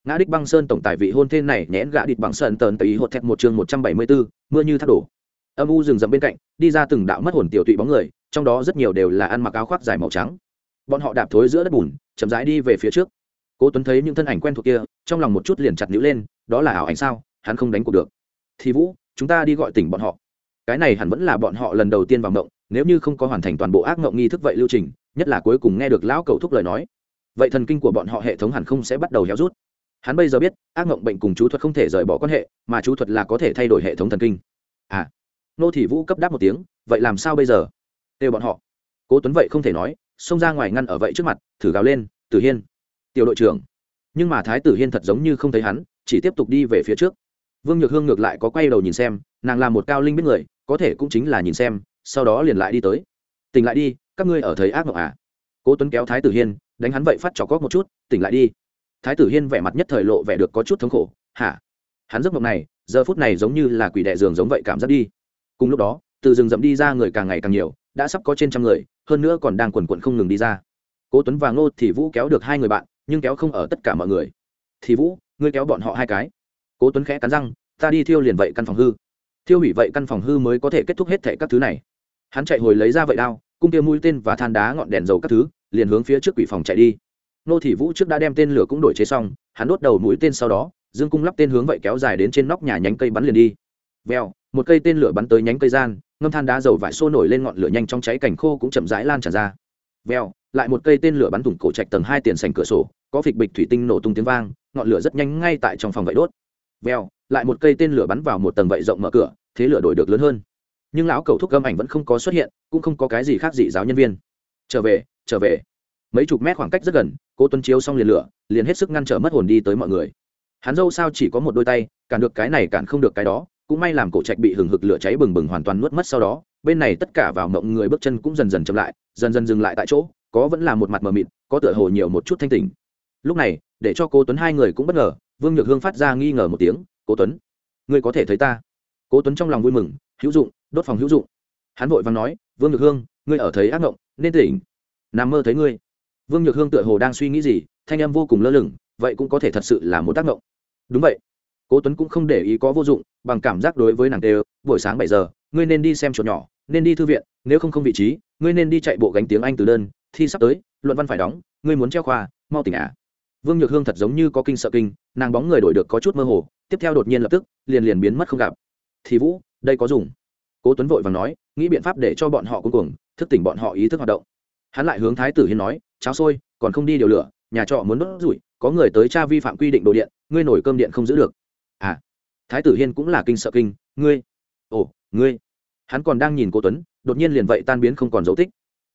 ngã đích băng sơn tổng tài vị hôn thên này nhẽn gã địch bằng sơn tờn ý hột thẹt một chương một trăm bảy mươi bốn mưa như thác đổ. Âm u rừng rậm bên cạnh, đi ra từng đạo mất hồn tiểu tụy bóng người, trong đó rất nhiều đều là ăn mặc áo khoác dài màu trắng. Bọn họ đạp thối giữa đất bùn, chậm rãi đi về phía trước. Cố tuấn thấy những thân ảnh quen thuộc kia, trong lòng một chút liền chặt níu lên, đó là ảo ảnh sao, hắn không đánh cuộc được. Thì vũ, chúng ta đi gọi tỉnh bọn họ. Cái này hẳn vẫn là bọn họ lần đầu tiên vào mộng, nếu như không có hoàn thành toàn bộ ác mộng nghi thức vậy lưu trình, nhất là cuối cùng nghe được lão cầu thúc lời nói. Vậy thần kinh của bọn họ hệ thống hẳn không sẽ bắt đầu héo rút hắn bây giờ biết, ác mộng bệnh cùng chú thuật không thể rời bỏ quan hệ, mà chú thuật là có thể thay đổi hệ thống thần kinh. À nô thị vũ cấp đáp một tiếng, vậy làm sao bây giờ? Kêu bọn họ. Cố tuấn vậy không thể nói, xông ra ngoài ngăn ở vậy trước mặt, thử gào lên, tử hiên, tiểu đội trưởng. Nhưng mà thái tử hiên thật giống như không thấy hắn, chỉ tiếp tục đi về phía trước. Vương nhược hương ngược lại có quay đầu nhìn xem, nàng là một cao linh biết người, có thể cũng chính là nhìn xem, sau đó liền lại đi tới. Tỉnh lại đi, các ngươi ở thấy ác mộng à? Cố tuấn kéo thái tử hiên, đánh hắn vậy phát trò cóc một chút, tỉnh lại đi thái tử hiên vẻ mặt nhất thời lộ vẻ được có chút thống khổ. Hả? Hắn giấc mộng này, giờ phút này giống như là quỷ đệ giường giống vậy cảm giác đi. Cùng lúc đó, từ rừng rậm đi ra người càng ngày càng nhiều, đã sắp có trên trăm người, hơn nữa còn đang quần quận không ngừng đi ra. Cố tuấn và ngô thì vũ kéo được hai người bạn, nhưng kéo không ở tất cả mọi người. Thì vũ, ngươi kéo bọn họ hai cái. Cố tuấn khẽ cắn răng, ta đi thiêu liền vậy căn phòng hư. Thiêu hủy vậy căn phòng hư mới có thể kết thúc hết thệ các thứ này. Hắn chạy hồi lấy ra vậy đao, cung kia mũi tên và than đá ngọn đèn dầu các thứ, liền hướng phía trước quỷ phòng chạy đi nô thị vũ trước đã đem tên lửa cũng đổi chế xong, hắn đốt đầu mũi tên sau đó, dương cung lắp tên hướng vậy kéo dài đến trên nóc nhà nhánh cây bắn liền đi. Vèo, một cây tên lửa bắn tới nhánh cây gian, ngâm than đá dầu vải xô nổi lên ngọn lửa nhanh trong cháy cảnh khô cũng chậm rãi lan tràn ra. Vèo, lại một cây tên lửa bắn thủng cổ trạch tầng hai tiền sành cửa sổ, có phịch bịch thủy tinh nổ tung tiếng vang, ngọn lửa rất nhanh ngay tại trong phòng vậy đốt. Vèo, lại một cây tên lửa bắn vào một tầng vậy rộng mở cửa, thế lửa đổi được lớn hơn. Nhưng lão cầu thúc gâm ảnh vẫn không có xuất hiện, cũng không có cái gì khác dị giáo nhân viên. Trở về trở về mấy chục mét khoảng cách rất gần, cô tuân chiếu xong liền lửa, liền hết sức ngăn trở mất hồn đi tới mọi người. Hắn dâu sao chỉ có một đôi tay, cản được cái này cản không được cái đó, cũng may làm cổ trạch bị hừng hực lửa cháy bừng bừng hoàn toàn nuốt mất sau đó, bên này tất cả vào mộng người bước chân cũng dần dần chậm lại, dần dần dừng lại tại chỗ, có vẫn là một mặt mờ mịt, có tựa hồ nhiều một chút thanh tình lúc này, để cho cô tuấn hai người cũng bất ngờ, vương nhược hương phát ra nghi ngờ một tiếng cô tuấn, ngươi có thể thấy ta? Cô tuấn trong lòng vui mừng, hữu dụng, đốt phòng hữu dụng. Hắn vội vàng nói, vương nhược hương, ngươi ở thấy ác ngộng nên tỉnh. Nằm mơ thấy ngươi vương nhược hương tựa hồ đang suy nghĩ gì, thanh em vô cùng lơ lửng, vậy cũng có thể thật sự là một tác động. đúng vậy. Cố tuấn cũng không để ý có vô dụng, bằng cảm giác đối với nàng tê buổi sáng bảy giờ, ngươi nên đi xem chỗ nhỏ, nên đi thư viện, nếu không không vị trí, ngươi nên đi chạy bộ gánh tiếng anh từ đơn, thi sắp tới, luận văn phải đóng, ngươi muốn treo khoa, mau tỉnh à. Vương nhược hương thật giống như có kinh sợ kinh, nàng bóng người đổi được có chút mơ hồ, tiếp theo đột nhiên lập tức, liền liền biến mất không gặp. Thì vũ, đây có dùng. Cố tuấn vội vàng nói, nghĩ biện pháp để cho bọn họ cuối cùng thức tỉnh bọn họ ý thức hoạt động hắn lại hướng thái tử hiên nói cháo sôi còn không đi điều lửa, nhà trọ muốn đốt rủi, có người tới cha vi phạm quy định đồ điện, ngươi nổi cơm điện không giữ được. À thái tử hiên cũng là kinh sợ kinh, ngươi, ồ, ngươi. Hắn còn đang nhìn cô tuấn, đột nhiên liền vậy tan biến không còn dấu tích.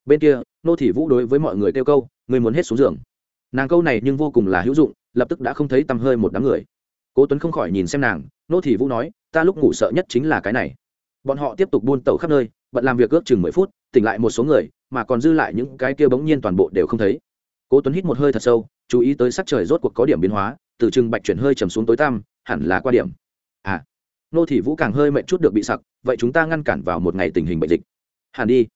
Bên kia, nô thị vũ đối với mọi người kêu câu, ngươi muốn hết xuống giường. Nàng câu này nhưng vô cùng là hữu dụng, lập tức đã không thấy tăm hơi một đám người. Cố tuấn không khỏi nhìn xem nàng, nô thị vũ nói, ta lúc ngủ sợ nhất chính là cái này. Bọn họ tiếp tục buôn tẩu khắp nơi, bận làm việc ước chừng mười phút, tỉnh lại một số người mà còn dư lại những cái kia bỗng nhiên toàn bộ đều không thấy. Cố tuấn hít một hơi thật sâu, chú ý tới sắc trời rốt cuộc có điểm biến hóa, từ trừng bạch chuyển hơi trầm xuống tối tăm, hẳn là qua điểm. À nô thị vũ càng hơi mệt chút được bị sặc, vậy chúng ta ngăn cản vào một ngày tình hình bệnh dịch. Hẳn đi.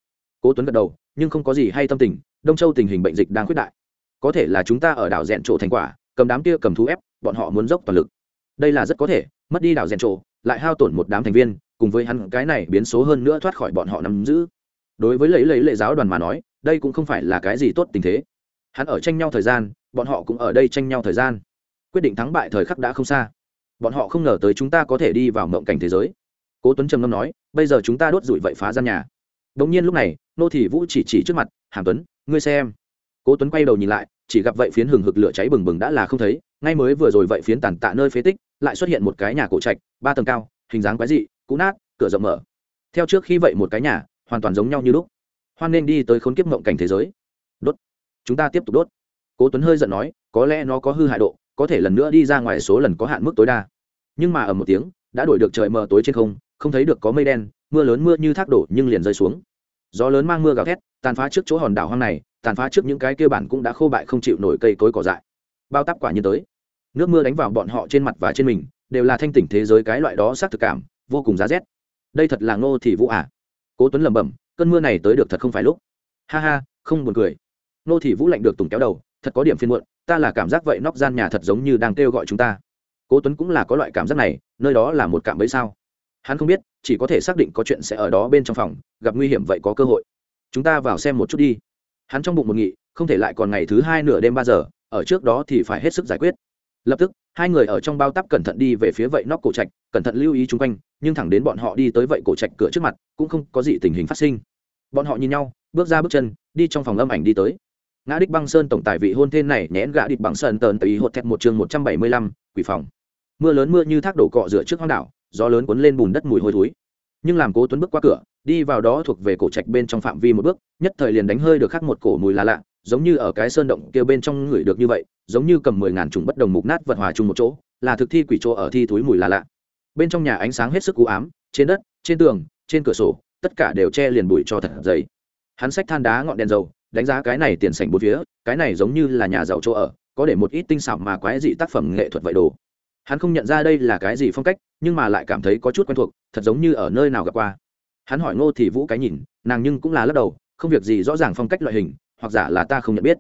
Cố tuấn gật đầu, nhưng không có gì hay tâm tình, đông châu tình hình bệnh dịch đang khuyết đại. Có thể là chúng ta ở đảo rèn trộ thành quả, cầm đám kia cầm thú ép, bọn họ muốn dốc toàn lực. Đây là rất có thể, mất đi đảo rèn trộ lại hao tổn một đám thành viên, cùng với hắn cái này biến số hơn nữa thoát khỏi bọn họ nắm giữ đối với lấy lấy lệ giáo đoàn mà nói, đây cũng không phải là cái gì tốt tình thế. Hắn ở tranh nhau thời gian, bọn họ cũng ở đây tranh nhau thời gian. Quyết định thắng bại thời khắc đã không xa. Bọn họ không ngờ tới chúng ta có thể đi vào mộng cảnh thế giới. Cố tuấn trầm ngâm nói, bây giờ chúng ta đốt rủi vậy phá gian nhà. Đống nhiên lúc này, nô thị vũ chỉ chỉ trước mặt, hàm tuấn, ngươi xem. Cố tuấn quay đầu nhìn lại, chỉ gặp vậy phiến hừng hực lửa cháy bừng bừng đã là không thấy, ngay mới vừa rồi vậy phiến tàn tạ nơi phế tích, lại xuất hiện một cái nhà cổ trạch, ba tầng cao, hình dáng quái dị, cũ nát, cửa rộng mở. Theo trước khi vậy một cái nhà hoàn toàn giống nhau như lúc. Hoan nên đi tới khốn kiếp mộng cảnh thế giới. Đốt. Chúng ta tiếp tục đốt. Cố tuấn hơi giận nói, có lẽ nó có hư hại độ, có thể lần nữa đi ra ngoài số lần có hạn mức tối đa. Nhưng mà ở một tiếng, đã đổi được trời mờ tối trên không không thấy được có mây đen, mưa lớn mưa như thác đổ nhưng liền rơi xuống. Gió lớn mang mưa gào thét, tàn phá trước chỗ hòn đảo hoang này, tàn phá trước những cái kia bản cũng đã khô bại không chịu nổi cây cối cỏ dại. Bao tắp quả nhiên tới. Nước mưa đánh vào bọn họ trên mặt và trên mình, đều là thanh tỉnh thế giới cái loại đó xác thực cảm, vô cùng giá rét. Đây thật là ngô thị vũ à? Cố tuấn lẩm bẩm, cơn mưa này tới được thật không phải lúc. Ha ha, không buồn cười. Nô thị vũ lạnh được tùng kéo đầu, thật có điểm phiên muộn, ta là cảm giác vậy nóc gian nhà thật giống như đang kêu gọi chúng ta. Cố tuấn cũng là có loại cảm giác này, nơi đó là một cảm bẫy sao? Hắn không biết, chỉ có thể xác định có chuyện sẽ ở đó bên trong phòng, gặp nguy hiểm vậy có cơ hội. Chúng ta vào xem một chút đi. Hắn trong bụng một nghị, không thể lại còn ngày thứ hai nửa đêm ba giờ, ở trước đó thì phải hết sức giải quyết. Lập tức hai người ở trong bao tắp cẩn thận đi về phía vậy nóc cổ trạch, cẩn thận lưu ý chung quanh, nhưng thẳng đến bọn họ đi tới vậy cổ trạch cửa trước mặt, cũng không có gì tình hình phát sinh. Bọn họ nhìn nhau, bước ra bước chân, đi trong phòng âm ảnh đi tới. Ngã đích băng sơn tổng tài vị hôn thê này nhẽn gã địch bằng sơn tờn tùy hột thẹt một chương một trăm bảy mươi lăm, quỷ phòng. Mưa lớn mưa như thác đổ cọ rửa trước hoang đảo, gió lớn cuốn lên bùn đất mùi hôi thối. Nhưng làm cố tuấn bước qua cửa, đi vào đó thuộc về cổ trạch bên trong phạm vi một bước, nhất thời liền đánh hơi được khắc một cổ mùi là lạ giống như ở cái sơn động kia bên trong người được như vậy, giống như cầm mười ngàn trùng bất đồng mục nát vật hòa chung một chỗ, là thực thi quỷ chỗ ở thi túi mùi là lạ. Bên trong nhà ánh sáng hết sức cú ám, trên đất, trên tường, trên cửa sổ, tất cả đều che liền bụi cho thật dày. Hắn xách than đá ngọn đèn dầu, đánh giá cái này tiền sảnh bốn phía, cái này giống như là nhà giàu chỗ ở, có để một ít tinh xảo mà quái dị tác phẩm nghệ thuật vậy đồ. Hắn không nhận ra đây là cái gì phong cách, nhưng mà lại cảm thấy có chút quen thuộc, thật giống như ở nơi nào gặp qua. Hắn hỏi ngô thì vũ cái nhìn, nàng nhưng cũng là lắc đầu, không việc gì rõ ràng phong cách loại hình hoặc giả là ta không nhận biết.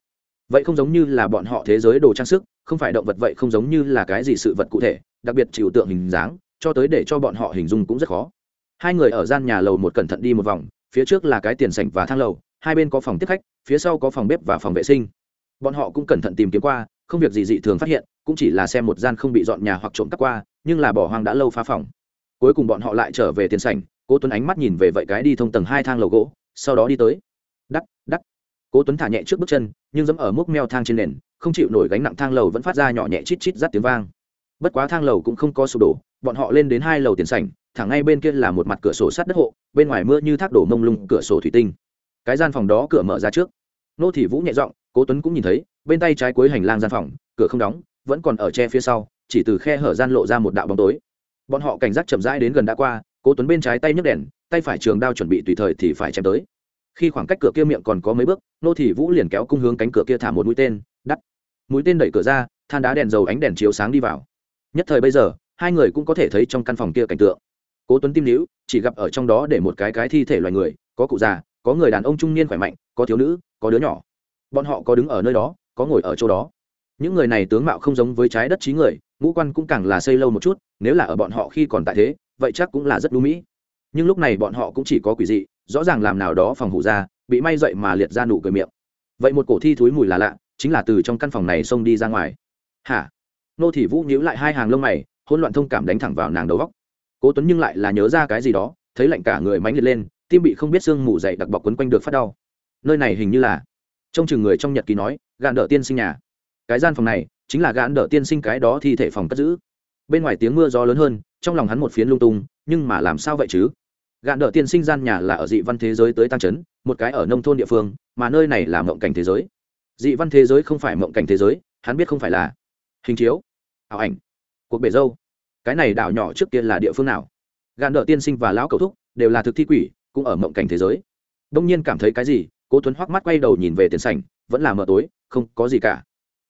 Vậy không giống như là bọn họ thế giới đồ trang sức, không phải động vật vậy không giống như là cái gì sự vật cụ thể, đặc biệt trừu tượng hình dáng, cho tới để cho bọn họ hình dung cũng rất khó. Hai người ở gian nhà lầu một cẩn thận đi một vòng, phía trước là cái tiền sảnh và thang lầu, hai bên có phòng tiếp khách, phía sau có phòng bếp và phòng vệ sinh. Bọn họ cũng cẩn thận tìm kiếm qua, không việc gì dị thường phát hiện, cũng chỉ là xem một gian không bị dọn nhà hoặc trộm cắp qua, nhưng là bỏ hoang đã lâu phá phòng. Cuối cùng bọn họ lại trở về tiền sảnh, cố tuấn ánh mắt nhìn về vậy cái đi thông tầng hai thang lầu gỗ, sau đó đi tới. Đắc đắc cố tuấn thả nhẹ trước bước chân, nhưng dẫm ở mốc meo thang trên nền, không chịu nổi gánh nặng thang lầu vẫn phát ra nhỏ nhẹ chít chít rắt tiếng vang. Bất quá thang lầu cũng không có sụp đổ, bọn họ lên đến hai lầu tiền sảnh, thẳng ngay bên kia là một mặt cửa sổ sắt đất hộ, bên ngoài mưa như thác đổ mông lung, cửa sổ thủy tinh. Cái gian phòng đó cửa mở ra trước. Nô thị vũ nhẹ giọng, cố tuấn cũng nhìn thấy, bên tay trái cuối hành lang gian phòng, cửa không đóng, vẫn còn ở che phía sau, chỉ từ khe hở gian lộ ra một đạo bóng tối. Bọn họ cảnh giác chậm rãi đến gần đã qua, cố tuấn bên trái tay nhấc đèn, tay phải trường đao chuẩn bị tùy thời thì phải chém tới khi khoảng cách cửa kia miệng còn có mấy bước, nô thị vũ liền kéo cung hướng cánh cửa kia thả một mũi tên, đắt. Mũi tên đẩy cửa ra, than đá đèn dầu ánh đèn chiếu sáng đi vào. Nhất thời bây giờ, hai người cũng có thể thấy trong căn phòng kia cảnh tượng. Cố tuấn tim níu chỉ gặp ở trong đó để một cái cái thi thể loài người, có cụ già, có người đàn ông trung niên khỏe mạnh, có thiếu nữ, có đứa nhỏ. Bọn họ có đứng ở nơi đó, có ngồi ở chỗ đó. Những người này tướng mạo không giống với trái đất trí người, ngũ quan cũng càng là xây lâu một chút, nếu là ở bọn họ khi còn tại thế, vậy chắc cũng là rất lưu mỹ nhưng lúc này bọn họ cũng chỉ có quỷ dị, rõ ràng làm nào đó phòng hủ ra, bị may dậy mà liệt ra nụ cười miệng. Vậy một cổ thi thúi mùi là lạ, chính là từ trong căn phòng này xông đi ra ngoài. Hả? Nô thị vũ nhíu lại hai hàng lông mày, hỗn loạn thông cảm đánh thẳng vào nàng đầu góc. Cố tuấn nhưng lại là nhớ ra cái gì đó, thấy lạnh cả người mánh liệt lên, tim bị không biết xương mù dậy đặc bọc quấn quanh được phát đau. Nơi này hình như là trong chừng người trong nhật ký nói, gạn đỡ tiên sinh nhà. Cái gian phòng này chính là gạn đỡ tiên sinh cái đó thi thể phòng cất giữ. Bên ngoài tiếng mưa gió lớn hơn, trong lòng hắn một phiến lung tung, nhưng mà làm sao vậy chứ? Gạn đỡ tiên sinh gian nhà là ở dị văn thế giới tới tăng trấn một cái ở nông thôn địa phương, mà nơi này là mộng cảnh thế giới. Dị văn thế giới không phải mộng cảnh thế giới, hắn biết không phải là hình chiếu, ảo ảnh, cuộc bể dâu. Cái này đảo nhỏ trước kia là địa phương nào? Gạn đỡ tiên sinh và lão cầu thúc đều là thực thi quỷ, cũng ở mộng cảnh thế giới. Đông nhiên cảm thấy cái gì, cố tuấn hoắc mắt quay đầu nhìn về tiền sảnh, vẫn là mờ tối, không có gì cả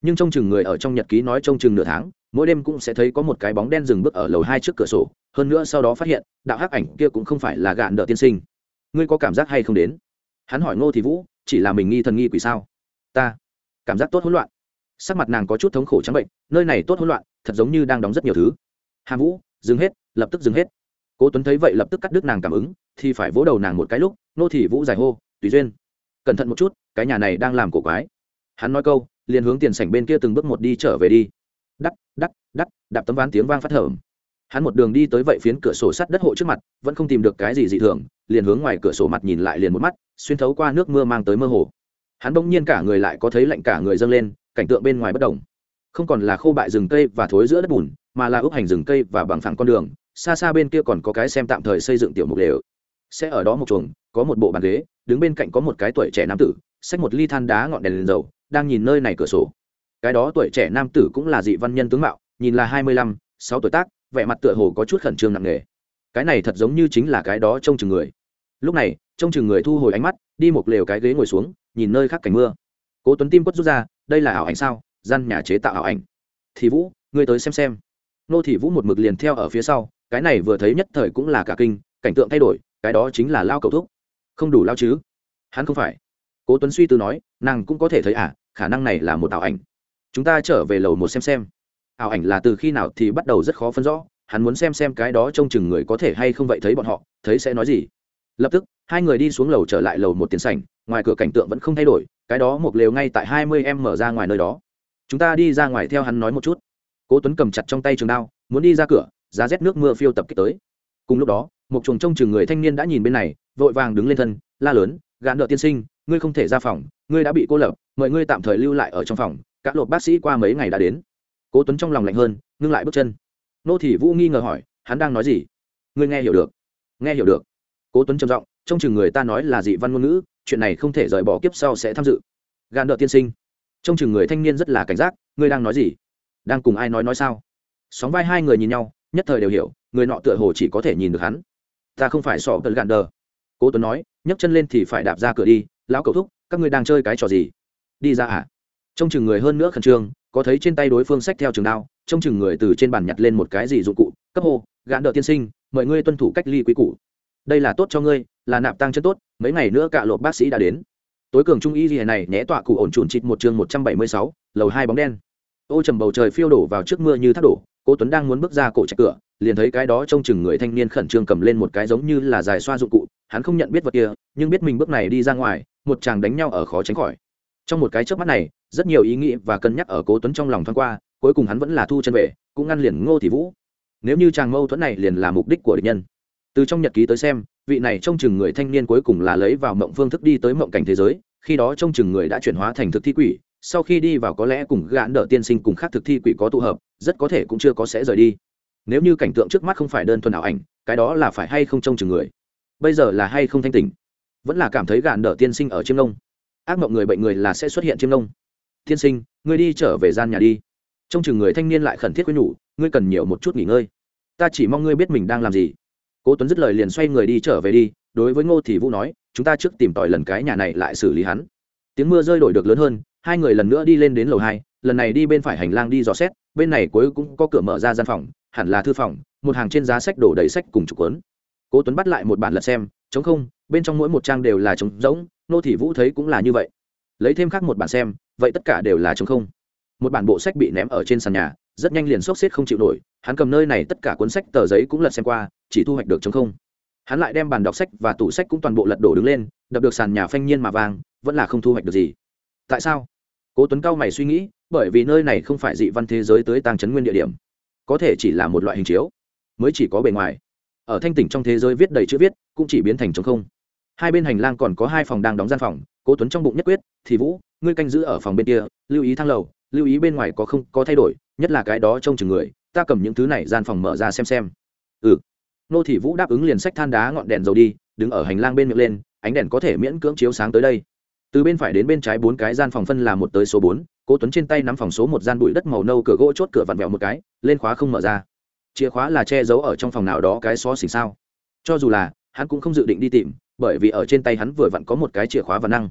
nhưng trông chừng người ở trong nhật ký nói trông chừng nửa tháng, mỗi đêm cũng sẽ thấy có một cái bóng đen dừng bước ở lầu hai trước cửa sổ, hơn nữa sau đó phát hiện, đạo hắc ảnh kia cũng không phải là gạn đỡ tiên sinh. Ngươi có cảm giác hay không đến? Hắn hỏi ngô thì vũ, chỉ là mình nghi thần nghi quỷ sao? Ta, cảm giác tốt hỗn loạn. Sắc mặt nàng có chút thống khổ trắng bệnh, nơi này tốt hỗn loạn, thật giống như đang đóng rất nhiều thứ. Hàm vũ, dừng hết, lập tức dừng hết. Cố tuấn thấy vậy lập tức cắt đứt nàng cảm ứng, thì phải vỗ đầu nàng một cái lúc nô thị vũ giải hô, tùy duyên. Cẩn thận một chút, cái nhà này đang làm cổ quái. Hắn nói câu liền hướng tiền sảnh bên kia từng bước một đi trở về đi. Đắc đắc đắc đạp tấm ván tiếng vang phát thởm. Hắn một đường đi tới vậy phiến cửa sổ sắt đất hộ trước mặt vẫn không tìm được cái gì dị thường liền hướng ngoài cửa sổ mặt nhìn lại liền một mắt xuyên thấu qua nước mưa mang tới mơ hồ. Hắn bỗng nhiên cả người lại có thấy lạnh cả người dâng lên cảnh tượng bên ngoài bất đồng không còn là khô bại rừng cây và thối giữa đất bùn mà là ướp hành rừng cây và bằng phẳng con đường xa xa bên kia còn có cái xem tạm thời xây dựng tiểu mục lều. Sẽ ở đó một chuồng có một bộ bàn ghế đứng bên cạnh có một cái tuổi trẻ nam tử xách một ly than đá ngọn đèn, lên dầu đang nhìn nơi này cửa sổ. Cái đó tuổi trẻ nam tử cũng là dị văn nhân tướng mạo, nhìn là hai mươi lăm, sáu tuổi tác, vẻ mặt tựa hồ có chút khẩn trương nặng nề. Cái này thật giống như chính là cái đó trông chừng người. Lúc này, trông chừng người thu hồi ánh mắt, đi một lều cái ghế ngồi xuống, nhìn nơi khác cảnh mưa. Cố tuấn tim quất rút ra, đây là ảo ảnh sao? Gian nhà chế tạo ảo ảnh. Thì vũ, ngươi tới xem xem. Nô thị vũ một mực liền theo ở phía sau, cái này vừa thấy nhất thời cũng là cả kinh, cảnh tượng thay đổi, cái đó chính là lao cầu thúc. Không đủ lao chứ. Hắn không phải. Cố tuấn suy tư nói, nàng cũng có thể thấy à khả năng này là một ảo ảnh. Chúng ta trở về lầu một xem xem. Ảo ảnh là từ khi nào thì bắt đầu rất khó phân rõ, hắn muốn xem xem cái đó trông chừng người có thể hay không vậy thấy bọn họ, thấy sẽ nói gì. Lập tức, hai người đi xuống lầu trở lại lầu một tiền sảnh, ngoài cửa cảnh tượng vẫn không thay đổi, cái đó một lều ngay tại hai mươi em mở ra ngoài nơi đó. Chúng ta đi ra ngoài theo hắn nói một chút. Cố tuấn cầm chặt trong tay trường đao, muốn đi ra cửa, giá rét nước mưa phiêu tập kích tới. Cùng lúc đó, một chuồng trông chừng người thanh niên đã nhìn bên này, vội vàng đứng lên thân, la lớn, gạn nợ tiên sinh, ngươi không thể ra phòng ngươi đã bị cô lập, mời ngươi tạm thời lưu lại ở trong phòng các lột bác sĩ qua mấy ngày đã đến. Cố tuấn trong lòng lạnh hơn, ngưng lại bước chân. Nô thị vũ nghi ngờ hỏi, hắn đang nói gì? Ngươi nghe hiểu được. Nghe hiểu được. Cố tuấn trầm giọng, trong chừng người ta nói là dị văn ngôn ngữ, chuyện này không thể rời bỏ kiếp sau sẽ tham dự. Gan đợi tiên sinh. Trong chừng người thanh niên rất là cảnh giác, ngươi đang nói gì? Đang cùng ai nói nói sao? Sóng vai hai người nhìn nhau, nhất thời đều hiểu, người nọ tựa hồ chỉ có thể nhìn được hắn. Ta không phải sọ tật gạn đờ. Cố tuấn nói, nhấc chân lên thì phải đạp ra cửa đi, lão cầu thúc các ngươi đang chơi cái trò gì? Đi ra à? Trông chừng người hơn nữa khẩn trương, có thấy trên tay đối phương sách theo trường đao, trông chừng người từ trên bàn nhặt lên một cái gì dụng cụ, cấp hô gạn đỡ tiên sinh, mời ngươi tuân thủ cách ly quý cũ đây là tốt cho ngươi, là nạp tăng chân tốt, mấy ngày nữa cả lộp bác sĩ đã đến. Tối cường trung y gì này nhẽ tọa cụ ổn trùn chịt một chương một trăm bảy mươi sáu, lầu hai bóng đen. Ô trầm bầu trời phiêu đổ vào trước mưa như thác đổ cô tuấn đang muốn bước ra cổ chạy cửa, liền thấy cái đó trông chừng người thanh niên khẩn trương cầm lên một cái giống như là dài xoa dụng cụ, hắn không nhận biết vật kia, nhưng biết mình bước này đi ra ngoài một chàng đánh nhau ở khó tránh khỏi. Trong một cái chớp mắt này, rất nhiều ý nghĩ và cân nhắc ở cố tuấn trong lòng thoáng qua, cuối cùng hắn vẫn là thu chân về, cũng ngăn liền ngô thị vũ. Nếu như chàng mâu thuẫn này liền là mục đích của địch nhân. Từ trong nhật ký tới xem, vị này trông chừng người thanh niên cuối cùng là lấy vào mộng phương thức đi tới mộng cảnh thế giới, khi đó trông chừng người đã chuyển hóa thành thực thi quỷ, sau khi đi vào có lẽ cùng gạn đỡ tiên sinh cùng khác thực thi quỷ có tụ hợp, rất có thể cũng chưa có sẽ rời đi. Nếu như cảnh tượng trước mắt không phải đơn thuần ảo ảnh, cái đó là phải hay không trông chừng người? Bây giờ là hay không thanh tỉnh vẫn là cảm thấy gạn đỡ tiên sinh ở chiêm nông ác mộng người bệnh người là sẽ xuất hiện chiêm nông tiên sinh, ngươi đi trở về gian nhà đi. Trong chừng người thanh niên lại khẩn thiết với nhủ, ngươi cần nhiều một chút nghỉ ngơi. Ta chỉ mong ngươi biết mình đang làm gì. Cố tuấn dứt lời liền xoay người đi trở về đi, đối với ngô thì vũ nói, chúng ta trước tìm tòi lần cái nhà này lại xử lý hắn. Tiếng mưa rơi đổi được lớn hơn, hai người lần nữa đi lên đến lầu hai, lần này đi bên phải hành lang đi dò xét, bên này cuối cũng có cửa mở ra gian phòng, hẳn là thư phòng, một hàng trên giá sách đổ đầy sách cùng trục cuốn. Cố tuấn bắt lại một bản lật xem chống không bên trong mỗi một trang đều là trống rỗng, nô thị vũ thấy cũng là như vậy. Lấy thêm khác một bản xem, vậy tất cả đều là trống không. Một bản bộ sách bị ném ở trên sàn nhà, rất nhanh liền sốc xếp không chịu nổi, hắn cầm nơi này tất cả cuốn sách, tờ giấy cũng lật xem qua, chỉ thu hoạch được trống không. Hắn lại đem bàn đọc sách và tủ sách cũng toàn bộ lật đổ đứng lên, đập được sàn nhà phanh nhiên mà vàng vẫn là không thu hoạch được gì. Tại sao? Cố tuấn cao mày suy nghĩ, bởi vì nơi này không phải dị văn thế giới tới tàng chấn nguyên địa điểm. Có thể chỉ là một loại hình chiếu, mới chỉ có bề ngoài. Ở thanh tỉnh trong thế giới viết đầy chữ viết, cũng chỉ biến thành trống không hai bên hành lang còn có hai phòng đang đóng gian phòng, cố tuấn trong bụng nhất quyết, thì vũ, ngươi canh giữ ở phòng bên kia, lưu ý thang lầu, lưu ý bên ngoài có không có thay đổi, nhất là cái đó trông chừng người, ta cầm những thứ này gian phòng mở ra xem xem. Ừ. Nô thị vũ đáp ứng liền sách than đá ngọn đèn dầu đi, đứng ở hành lang bên miệng lên, ánh đèn có thể miễn cưỡng chiếu sáng tới đây. Từ bên phải đến bên trái bốn cái gian phòng phân là một tới số bốn, cố tuấn trên tay nắm phòng số một gian bụi đất màu nâu cửa gỗ chốt cửa vặn vẹo một cái, lên khóa không mở ra. Chìa khóa là che giấu ở trong phòng nào đó cái xó xỉnh sao. Cho dù là, hắn cũng không dự định đi tìm bởi vì ở trên tay hắn vừa vặn có một cái chìa khóa và năng.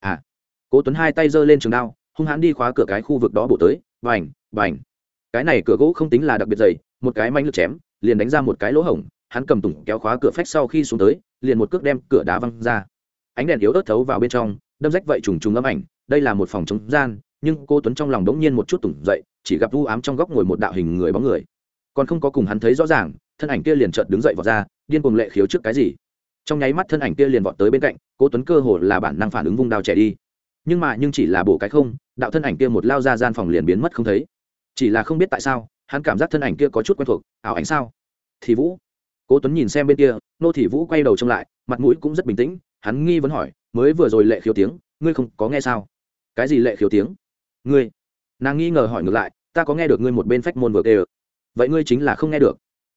À cố tuấn hai tay giơ lên trường đao, hung hãn đi khóa cửa cái khu vực đó bổ tới vành vành cái này cửa gỗ không tính là đặc biệt dày, một cái manh lực chém, liền đánh ra một cái lỗ hổng, hắn cầm tủng kéo khóa cửa phách sau khi xuống tới, liền một cước đem cửa đá văng ra. Ánh đèn yếu ớt thấu vào bên trong, đâm rách vậy trùng trùng âm ảnh, đây là một phòng chống gian, nhưng cô tuấn trong lòng đống nhiên một chút tủng dậy, chỉ gặp u ám trong góc ngồi một đạo hình người bóng người. Còn không có cùng hắn thấy rõ ràng, thân ảnh kia liền chợt đứng dậy vọt ra, điên cuồng lệ khiếu trước cái gì? Trong nháy mắt thân ảnh kia liền vọt tới bên cạnh, cố tuấn cơ hồ là bản năng phản ứng vung đao trẻ đi. Nhưng mà nhưng chỉ là bổ cái không, đạo thân ảnh kia một lao ra gian phòng liền biến mất không thấy. Chỉ là không biết tại sao, hắn cảm giác thân ảnh kia có chút quen thuộc, ảo ảnh sao? Thì vũ. Cố tuấn nhìn xem bên kia, nô thị vũ quay đầu trông lại, mặt mũi cũng rất bình tĩnh, hắn nghi vấn hỏi, mới vừa rồi lệ khiếu tiếng, ngươi không có nghe sao? Cái gì lệ khiếu tiếng? Ngươi. Nàng nghi ngờ hỏi ngược lại, ta có nghe được ngươi một bên phách môn vừa kề vậy ngươi chính là không nghe được.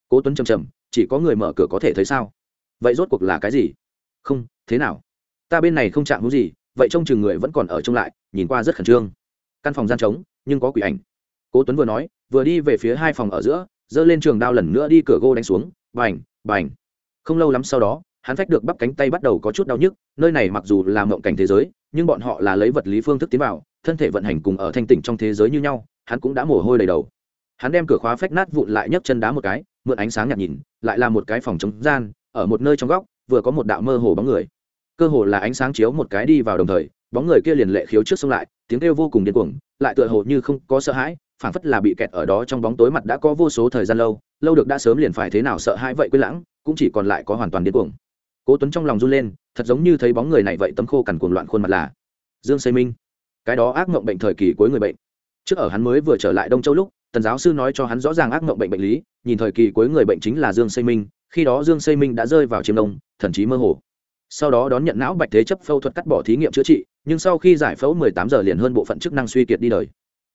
Cố tuấn trầm trầm chỉ có người mở cửa có thể thấy sao? Vậy rốt cuộc là cái gì? Không, thế nào? Ta bên này không chạm hữu gì, vậy trông chừng người vẫn còn ở trông lại, nhìn qua rất khẩn trương. Căn phòng gian trống, nhưng có quỷ ảnh. Cố tuấn vừa nói, vừa đi về phía hai phòng ở giữa, giơ lên trường đao lần nữa đi cửa gô đánh xuống, bành bành. Không lâu lắm sau đó, hắn phách được bắp cánh tay bắt đầu có chút đau nhức, nơi này mặc dù là mộng cảnh thế giới, nhưng bọn họ là lấy vật lý phương thức tiến vào, thân thể vận hành cùng ở thanh tỉnh trong thế giới như nhau, hắn cũng đã mồ hôi đầy đầu. Hắn đem cửa khóa phách nát vụn lại nhấc chân đá một cái, mượn ánh sáng nhạt nhìn, lại là một cái phòng chống gian ở một nơi trong góc, vừa có một đạo mơ hồ bóng người. Cơ hồ là ánh sáng chiếu một cái đi vào đồng thời, bóng người kia liền lệ khiếu trước sông lại, tiếng kêu vô cùng điên cuồng, lại tựa hồ như không có sợ hãi, phảng phất là bị kẹt ở đó trong bóng tối mặt đã có vô số thời gian lâu lâu được đã sớm liền phải thế nào sợ hãi vậy quên lãng, cũng chỉ còn lại có hoàn toàn điên cuồng. Cố tuấn trong lòng run lên, thật giống như thấy bóng người này vậy tấm khô cằn cuồng loạn khuôn mặt là dương xây minh. Cái đó ác mộng bệnh thời kỳ cuối người bệnh. Trước ở hắn mới vừa trở lại đông châu lúc, tần giáo sư nói cho hắn rõ ràng ác mộng bệnh bệnh lý, nhìn thời kỳ cuối người bệnh chính là dương xây minh khi đó dương xây minh đã rơi vào chiêm đông, thần trí mơ hồ. Sau đó đón nhận não bạch thế chấp phẫu thuật cắt bỏ thí nghiệm chữa trị, nhưng sau khi giải phẫu 18 giờ liền hơn bộ phận chức năng suy kiệt đi đời.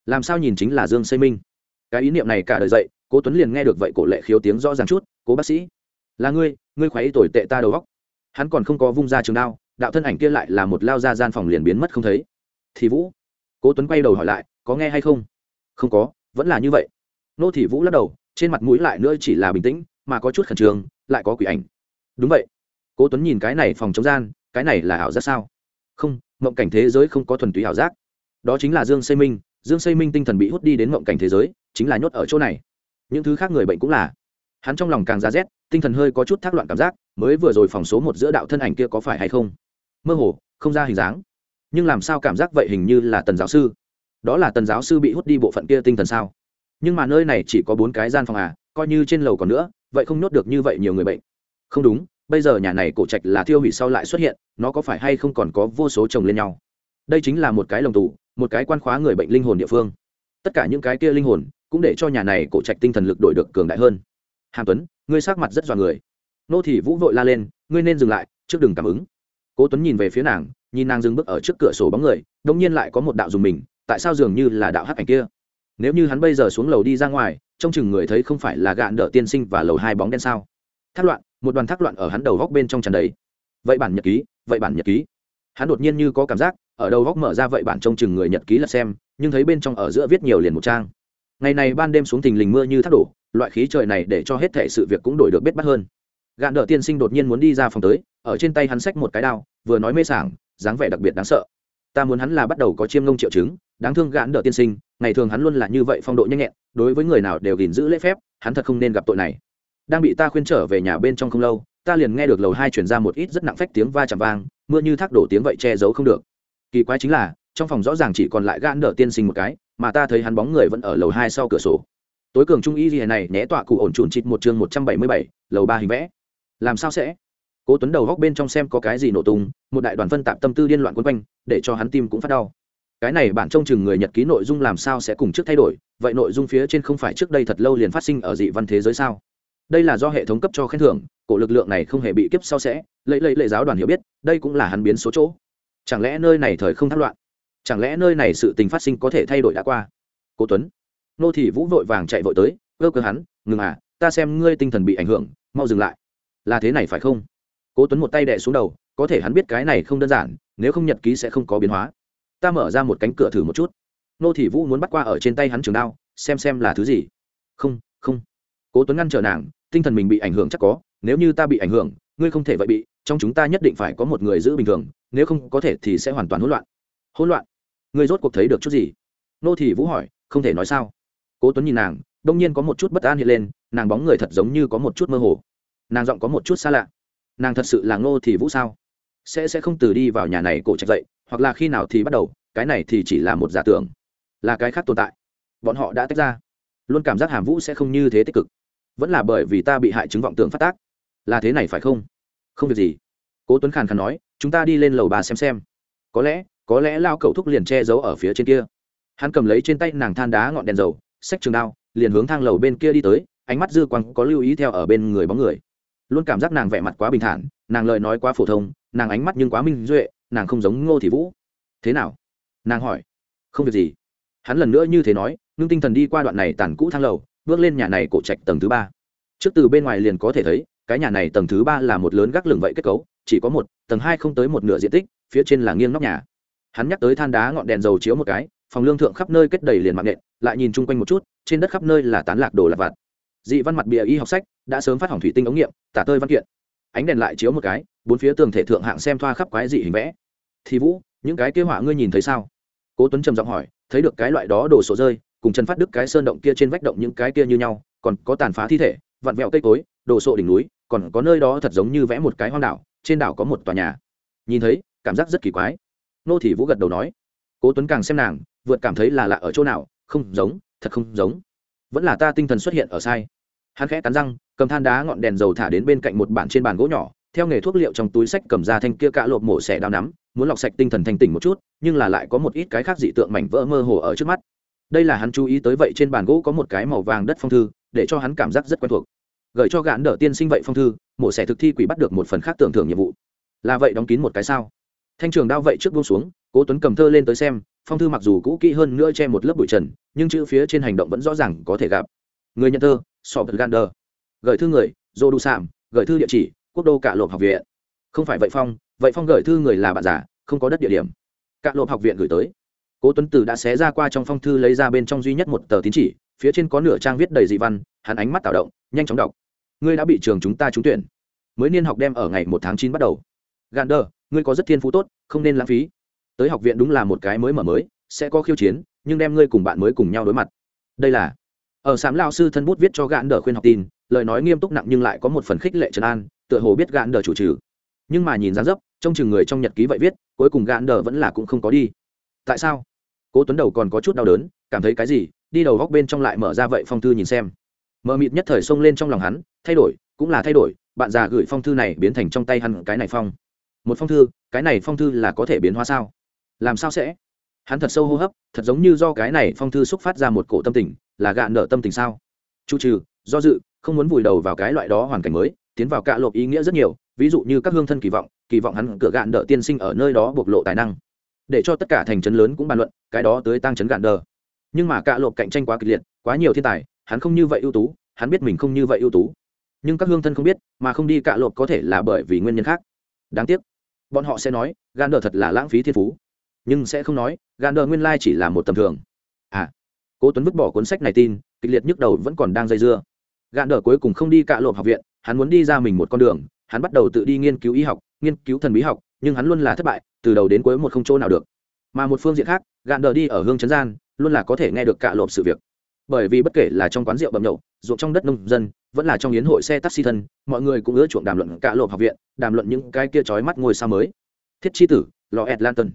Làm sao nhìn chính là dương xây minh? Cái ý niệm này cả đời dậy, cố tuấn liền nghe được vậy cổ lệ khiếu tiếng rõ ràng chút, cố bác sĩ, là ngươi ngươi khoái tồi tệ ta đầu góc hắn còn không có vung ra trường đao, đạo thân ảnh kia lại là một lao ra gian phòng liền biến mất không thấy. Thì vũ? Cố tuấn quay đầu hỏi lại, có nghe hay không? Không có, vẫn là như vậy. Nô thị vũ lắc đầu, trên mặt mũi lại nữa chỉ là bình tĩnh mà có chút khẩn trương, lại có quỷ ảnh. Đúng vậy. Cố tuấn nhìn cái này phòng chống gian, cái này là ảo giác sao? Không, mộng cảnh thế giới không có thuần túy ảo giác. Đó chính là dương xây minh, dương xây minh tinh thần bị hút đi đến mộng cảnh thế giới, chính là nhốt ở chỗ này. Những thứ khác người bệnh cũng là. Hắn trong lòng càng ra rét, tinh thần hơi có chút thác loạn cảm giác, mới vừa rồi phòng số một giữa đạo thân ảnh kia có phải hay không? Mơ hồ, không ra hình dáng. Nhưng làm sao cảm giác vậy hình như là tần giáo sư? Đó là tần giáo sư bị hút đi bộ phận kia tinh thần sao? Nhưng mà nơi này chỉ có bốn cái gian phòng à coi như trên lầu còn nữa vậy không nhốt được như vậy nhiều người bệnh. Không đúng, bây giờ nhà này cổ trạch là thiêu hủy sau lại xuất hiện, nó có phải hay không còn có vô số chồng lên nhau? Đây chính là một cái lồng tù, một cái quan khóa người bệnh linh hồn địa phương. Tất cả những cái kia linh hồn cũng để cho nhà này cổ trạch tinh thần lực đổi được cường đại hơn. Hàm tuấn, ngươi sắc mặt rất dọa người. Nô thị vũ vội la lên, ngươi nên dừng lại, trước đừng cảm ứng. Cố tuấn nhìn về phía nàng, nhìn nàng dừng bước ở trước cửa sổ bóng người đông nhiên lại có một đạo dùng mình, tại sao dường như là đạo hắc ảnh kia? Nếu như hắn bây giờ xuống lầu đi ra ngoài trông chừng người thấy không phải là gạn đỡ tiên sinh và lầu hai bóng đen sao? Thác loạn, một đoàn thác loạn ở hắn đầu góc bên trong tràn đầy. Vậy bản nhật ký, vậy bản nhật ký. Hắn đột nhiên như có cảm giác, ở đầu góc mở ra vậy bản trông chừng người nhật ký là xem, nhưng thấy bên trong ở giữa viết nhiều liền một trang. Ngày này ban đêm xuống thình lình mưa như thác đổ, loại khí trời này để cho hết thể sự việc cũng đổi được bết bắt hơn. Gạn đỡ tiên sinh đột nhiên muốn đi ra phòng tới, ở trên tay hắn xách một cái đao, vừa nói mê sảng, dáng vẻ đặc biệt đáng sợ ta muốn hắn là bắt đầu có chiêm ngông triệu chứng, đáng thương gãn đỡ tiên sinh, ngày thường hắn luôn là như vậy phong độ nhanh nhẹn, đối với người nào đều gìn giữ lễ phép, hắn thật không nên gặp tội này. Đang bị ta khuyên trở về nhà bên trong không lâu, ta liền nghe được lầu hai chuyển ra một ít rất nặng phách tiếng va chạm vang, mưa như thác đổ tiếng vậy che giấu không được. Kỳ quái chính là, trong phòng rõ ràng chỉ còn lại gãn đỡ tiên sinh một cái, mà ta thấy hắn bóng người vẫn ở lầu hai sau cửa sổ. Tối cường trung y gì này nhé tọa cụ ổn trụn chịt một chương một trăm bảy mươi bảy, lầu ba hình vẽ. Làm sao sẽ? Cố tuấn đầu góc bên trong xem có cái gì nổ tung, một đại đoàn phân tạp tâm tư điên loạn quấn quanh, để cho hắn tim cũng phát đau. Cái này bản trông chừng người nhật ký nội dung làm sao sẽ cùng trước thay đổi, vậy nội dung phía trên không phải trước đây thật lâu liền phát sinh ở dị văn thế giới sao? Đây là do hệ thống cấp cho khen thưởng, cổ lực lượng này không hề bị kiếp sau sẽ, lấy lấy lệ giáo đoàn hiểu biết, đây cũng là hắn biến số chỗ. Chẳng lẽ nơi này thời không thác loạn? Chẳng lẽ nơi này sự tình phát sinh có thể thay đổi đã qua? Cố tuấn. Nô thị vũ vội vàng chạy vội tới, ơ, cơ hắn, ngừng à ta xem ngươi tinh thần bị ảnh hưởng, mau dừng lại. Là thế này phải không? Cố tuấn một tay đè xuống đầu, có thể hắn biết cái này không đơn giản, nếu không nhật ký sẽ không có biến hóa. Ta mở ra một cánh cửa thử một chút. Nô thị vũ muốn bắt qua ở trên tay hắn trường đao, xem xem là thứ gì. Không không. Cố tuấn ngăn trở nàng, tinh thần mình bị ảnh hưởng chắc có, nếu như ta bị ảnh hưởng, ngươi không thể vậy bị, trong chúng ta nhất định phải có một người giữ bình thường, nếu không có thể thì sẽ hoàn toàn hỗn loạn. Hỗn loạn? Ngươi rốt cuộc thấy được chút gì? Nô thị vũ hỏi, không thể nói sao. Cố tuấn nhìn nàng, đông nhiên có một chút bất an hiện lên, nàng bóng người thật giống như có một chút mơ hồ. Nàng giọng có một chút xa lạ nàng thật sự là ngô thì vũ sao? Sẽ sẽ không từ đi vào nhà này cổ trạch dậy hoặc là khi nào thì bắt đầu, cái này thì chỉ là một giả tưởng, là cái khác tồn tại. Bọn họ đã tách ra. Luôn cảm giác hàm vũ sẽ không như thế tích cực. Vẫn là bởi vì ta bị hại chứng vọng tưởng phát tác. Là thế này phải không? Không việc gì. Cố tuấn khàn khàn nói, chúng ta đi lên lầu bà xem xem. Có lẽ có lẽ lao cậu thúc liền che giấu ở phía trên kia. Hắn cầm lấy trên tay nàng than đá ngọn đèn dầu, xách trường đao, liền hướng thang lầu bên kia đi tới, ánh mắt dư quang có lưu ý theo ở bên người bóng người luôn cảm giác nàng vẻ mặt quá bình thản, nàng lời nói quá phổ thông, nàng ánh mắt nhưng quá minh duệ, nàng không giống ngô thị vũ. Thế nào? nàng hỏi. Không việc gì. Hắn lần nữa như thế nói ngưng tinh thần đi qua đoạn này tàn cũ thang lầu, bước lên nhà này cổ trạch tầng thứ ba. Trước từ bên ngoài liền có thể thấy, cái nhà này tầng thứ ba là một lớn gác lửng vậy kết cấu, chỉ có một, tầng hai không tới một nửa diện tích, phía trên là nghiêng nóc nhà. Hắn nhắc tới than đá ngọn đèn dầu chiếu một cái, phòng lương thượng khắp nơi kết đầy liền mạng nện, lại nhìn chung quanh một chút, trên đất khắp nơi là tán lạc đồ lặt vặt dị văn mặt bìa y học sách đã sớm phát hỏng thủy tinh ống nghiệm, tả tơi văn kiện. Ánh đèn lại chiếu một cái, bốn phía tường thể thượng hạng xem thoa khắp quái dị hình vẽ. Thì vũ, những cái kế họa ngươi nhìn thấy sao? Cố tuấn trầm giọng hỏi, thấy được cái loại đó đổ sổ rơi, cùng chân phát đức cái sơn động kia trên vách động những cái kia như nhau, còn có tàn phá thi thể, vặn vẹo cây cối đổ sộ đỉnh núi, còn có nơi đó thật giống như vẽ một cái hoang đảo, trên đảo có một tòa nhà. Nhìn thấy, cảm giác rất kỳ quái. Nô thị vũ gật đầu nói. Cố tuấn càng xem nàng, vượt cảm thấy là lạ ở chỗ nào, không giống, thật không giống vẫn là ta tinh thần xuất hiện ở sai. Hắn khẽ cắn răng, cầm than đá ngọn đèn dầu thả đến bên cạnh một bản trên bàn gỗ nhỏ, theo nghề thuốc liệu trong túi sách cầm ra thanh kia cạ lộp mổ xẻ đao nắm, muốn lọc sạch tinh thần thanh tỉnh một chút, nhưng là lại có một ít cái khác dị tượng mảnh vỡ mơ hồ ở trước mắt. Đây là hắn chú ý tới vậy trên bàn gỗ có một cái màu vàng đất phong thư, để cho hắn cảm giác rất quen thuộc. Gợi cho gạn đỡ tiên sinh vậy phong thư, mổ xẻ thực thi quỷ bắt được một phần khác tưởng thưởng nhiệm vụ. Là vậy đóng kín một cái sao? Thanh trường đao vậy trước buông xuống, cố tuấn cầm thơ lên tới xem, phong thư mặc dù cũ kỹ hơn nữa che một lớp bụi trần nhưng chữ phía trên hành động vẫn rõ ràng có thể gặp. Người nhận thơ sọ vật gander gửi thư người, dô đu sạm. Gửi thư địa chỉ, quốc đô cạ lộp học viện. Không phải vậy phong vậy phong gửi thư người là bạn giả không có đất địa điểm. Cạ lộp học viện gửi tới. Cố tuấn tử đã xé ra qua trong phong thư lấy ra bên trong duy nhất một tờ tín chỉ, phía trên có nửa trang viết đầy dị văn, hắn ánh mắt tạo động, nhanh chóng đọc. Ngươi đã bị trường chúng ta trúng tuyển. Mới niên học đem ở ngày một tháng chín bắt đầu. Gander ngươi có rất thiên phú tốt, không nên lãng phí. Tới học viện đúng là một cái mới mở mới, sẽ có khiêu chiến nhưng đem ngươi cùng bạn mới cùng nhau đối mặt. Đây là, ở sám lao sư thân bút viết cho gạn đờ khuyên học tin, lời nói nghiêm túc nặng nhưng lại có một phần khích lệ trấn an, tựa hồ biết gạn đờ chủ trừ. Nhưng mà nhìn dáng dấp trong chừng người trong nhật ký vậy viết, cuối cùng gạn đờ vẫn là cũng không có đi. Tại sao? Cố tuấn đầu còn có chút đau đớn, cảm thấy cái gì? Đi đầu góc bên trong lại mở ra vậy phong thư nhìn xem. Mờ mịt nhất thời xông lên trong lòng hắn, thay đổi, cũng là thay đổi, bạn già gửi phong thư này biến thành trong tay hắn cái này phong. Một phong thư, cái này phong thư là có thể biến hóa sao? Làm sao sẽ? Hắn thật sâu hô hấp, thật giống như do cái này phong thư xúc phát ra một cổ tâm tình, là gạn nợ tâm tình sao? Chu trừ, do dự, không muốn vùi đầu vào cái loại đó hoàn cảnh mới, tiến vào cạ lộp ý nghĩa rất nhiều, ví dụ như các hương thân kỳ vọng kỳ vọng hắn cửa gạn đỡ tiên sinh ở nơi đó bộc lộ tài năng. Để cho tất cả thành trấn lớn cũng bàn luận, cái đó tới tăng trấn gạn đờ nhưng mà cạ lộp cạnh tranh quá kịch liệt, quá nhiều thiên tài, hắn không như vậy ưu tú, hắn biết mình không như vậy ưu tú. Nhưng các hương thân không biết, mà không đi cạ lộp có thể là bởi vì nguyên nhân khác. Đáng tiếc, bọn họ sẽ nói, gạn đờ thật là lãng phí thiên phú nhưng sẽ không nói Gạn đờ nguyên lai chỉ là một tầm thường. À cố tuấn vứt bỏ cuốn sách này tin, kịch liệt nhức đầu vẫn còn đang dây dưa. Gạn đờ cuối cùng không đi cạ lộp học viện, hắn muốn đi ra mình một con đường, hắn bắt đầu tự đi nghiên cứu y học, nghiên cứu thần bí học, nhưng hắn luôn là thất bại, từ đầu đến cuối một không chỗ nào được. Mà một phương diện khác gạn đờ đi ở hương trấn gian, luôn là có thể nghe được cạ lộp sự việc. Bởi vì bất kể là trong quán rượu bầm nhậu, ruộng trong đất nông dân, vẫn là trong yến hội xe taxi thân, mọi người cũng ưa chuộng đàm luận cạ lộp học viện, đàm luận những cái kia trói mắt ngôi sao mới. Thiết chi tử, lò tần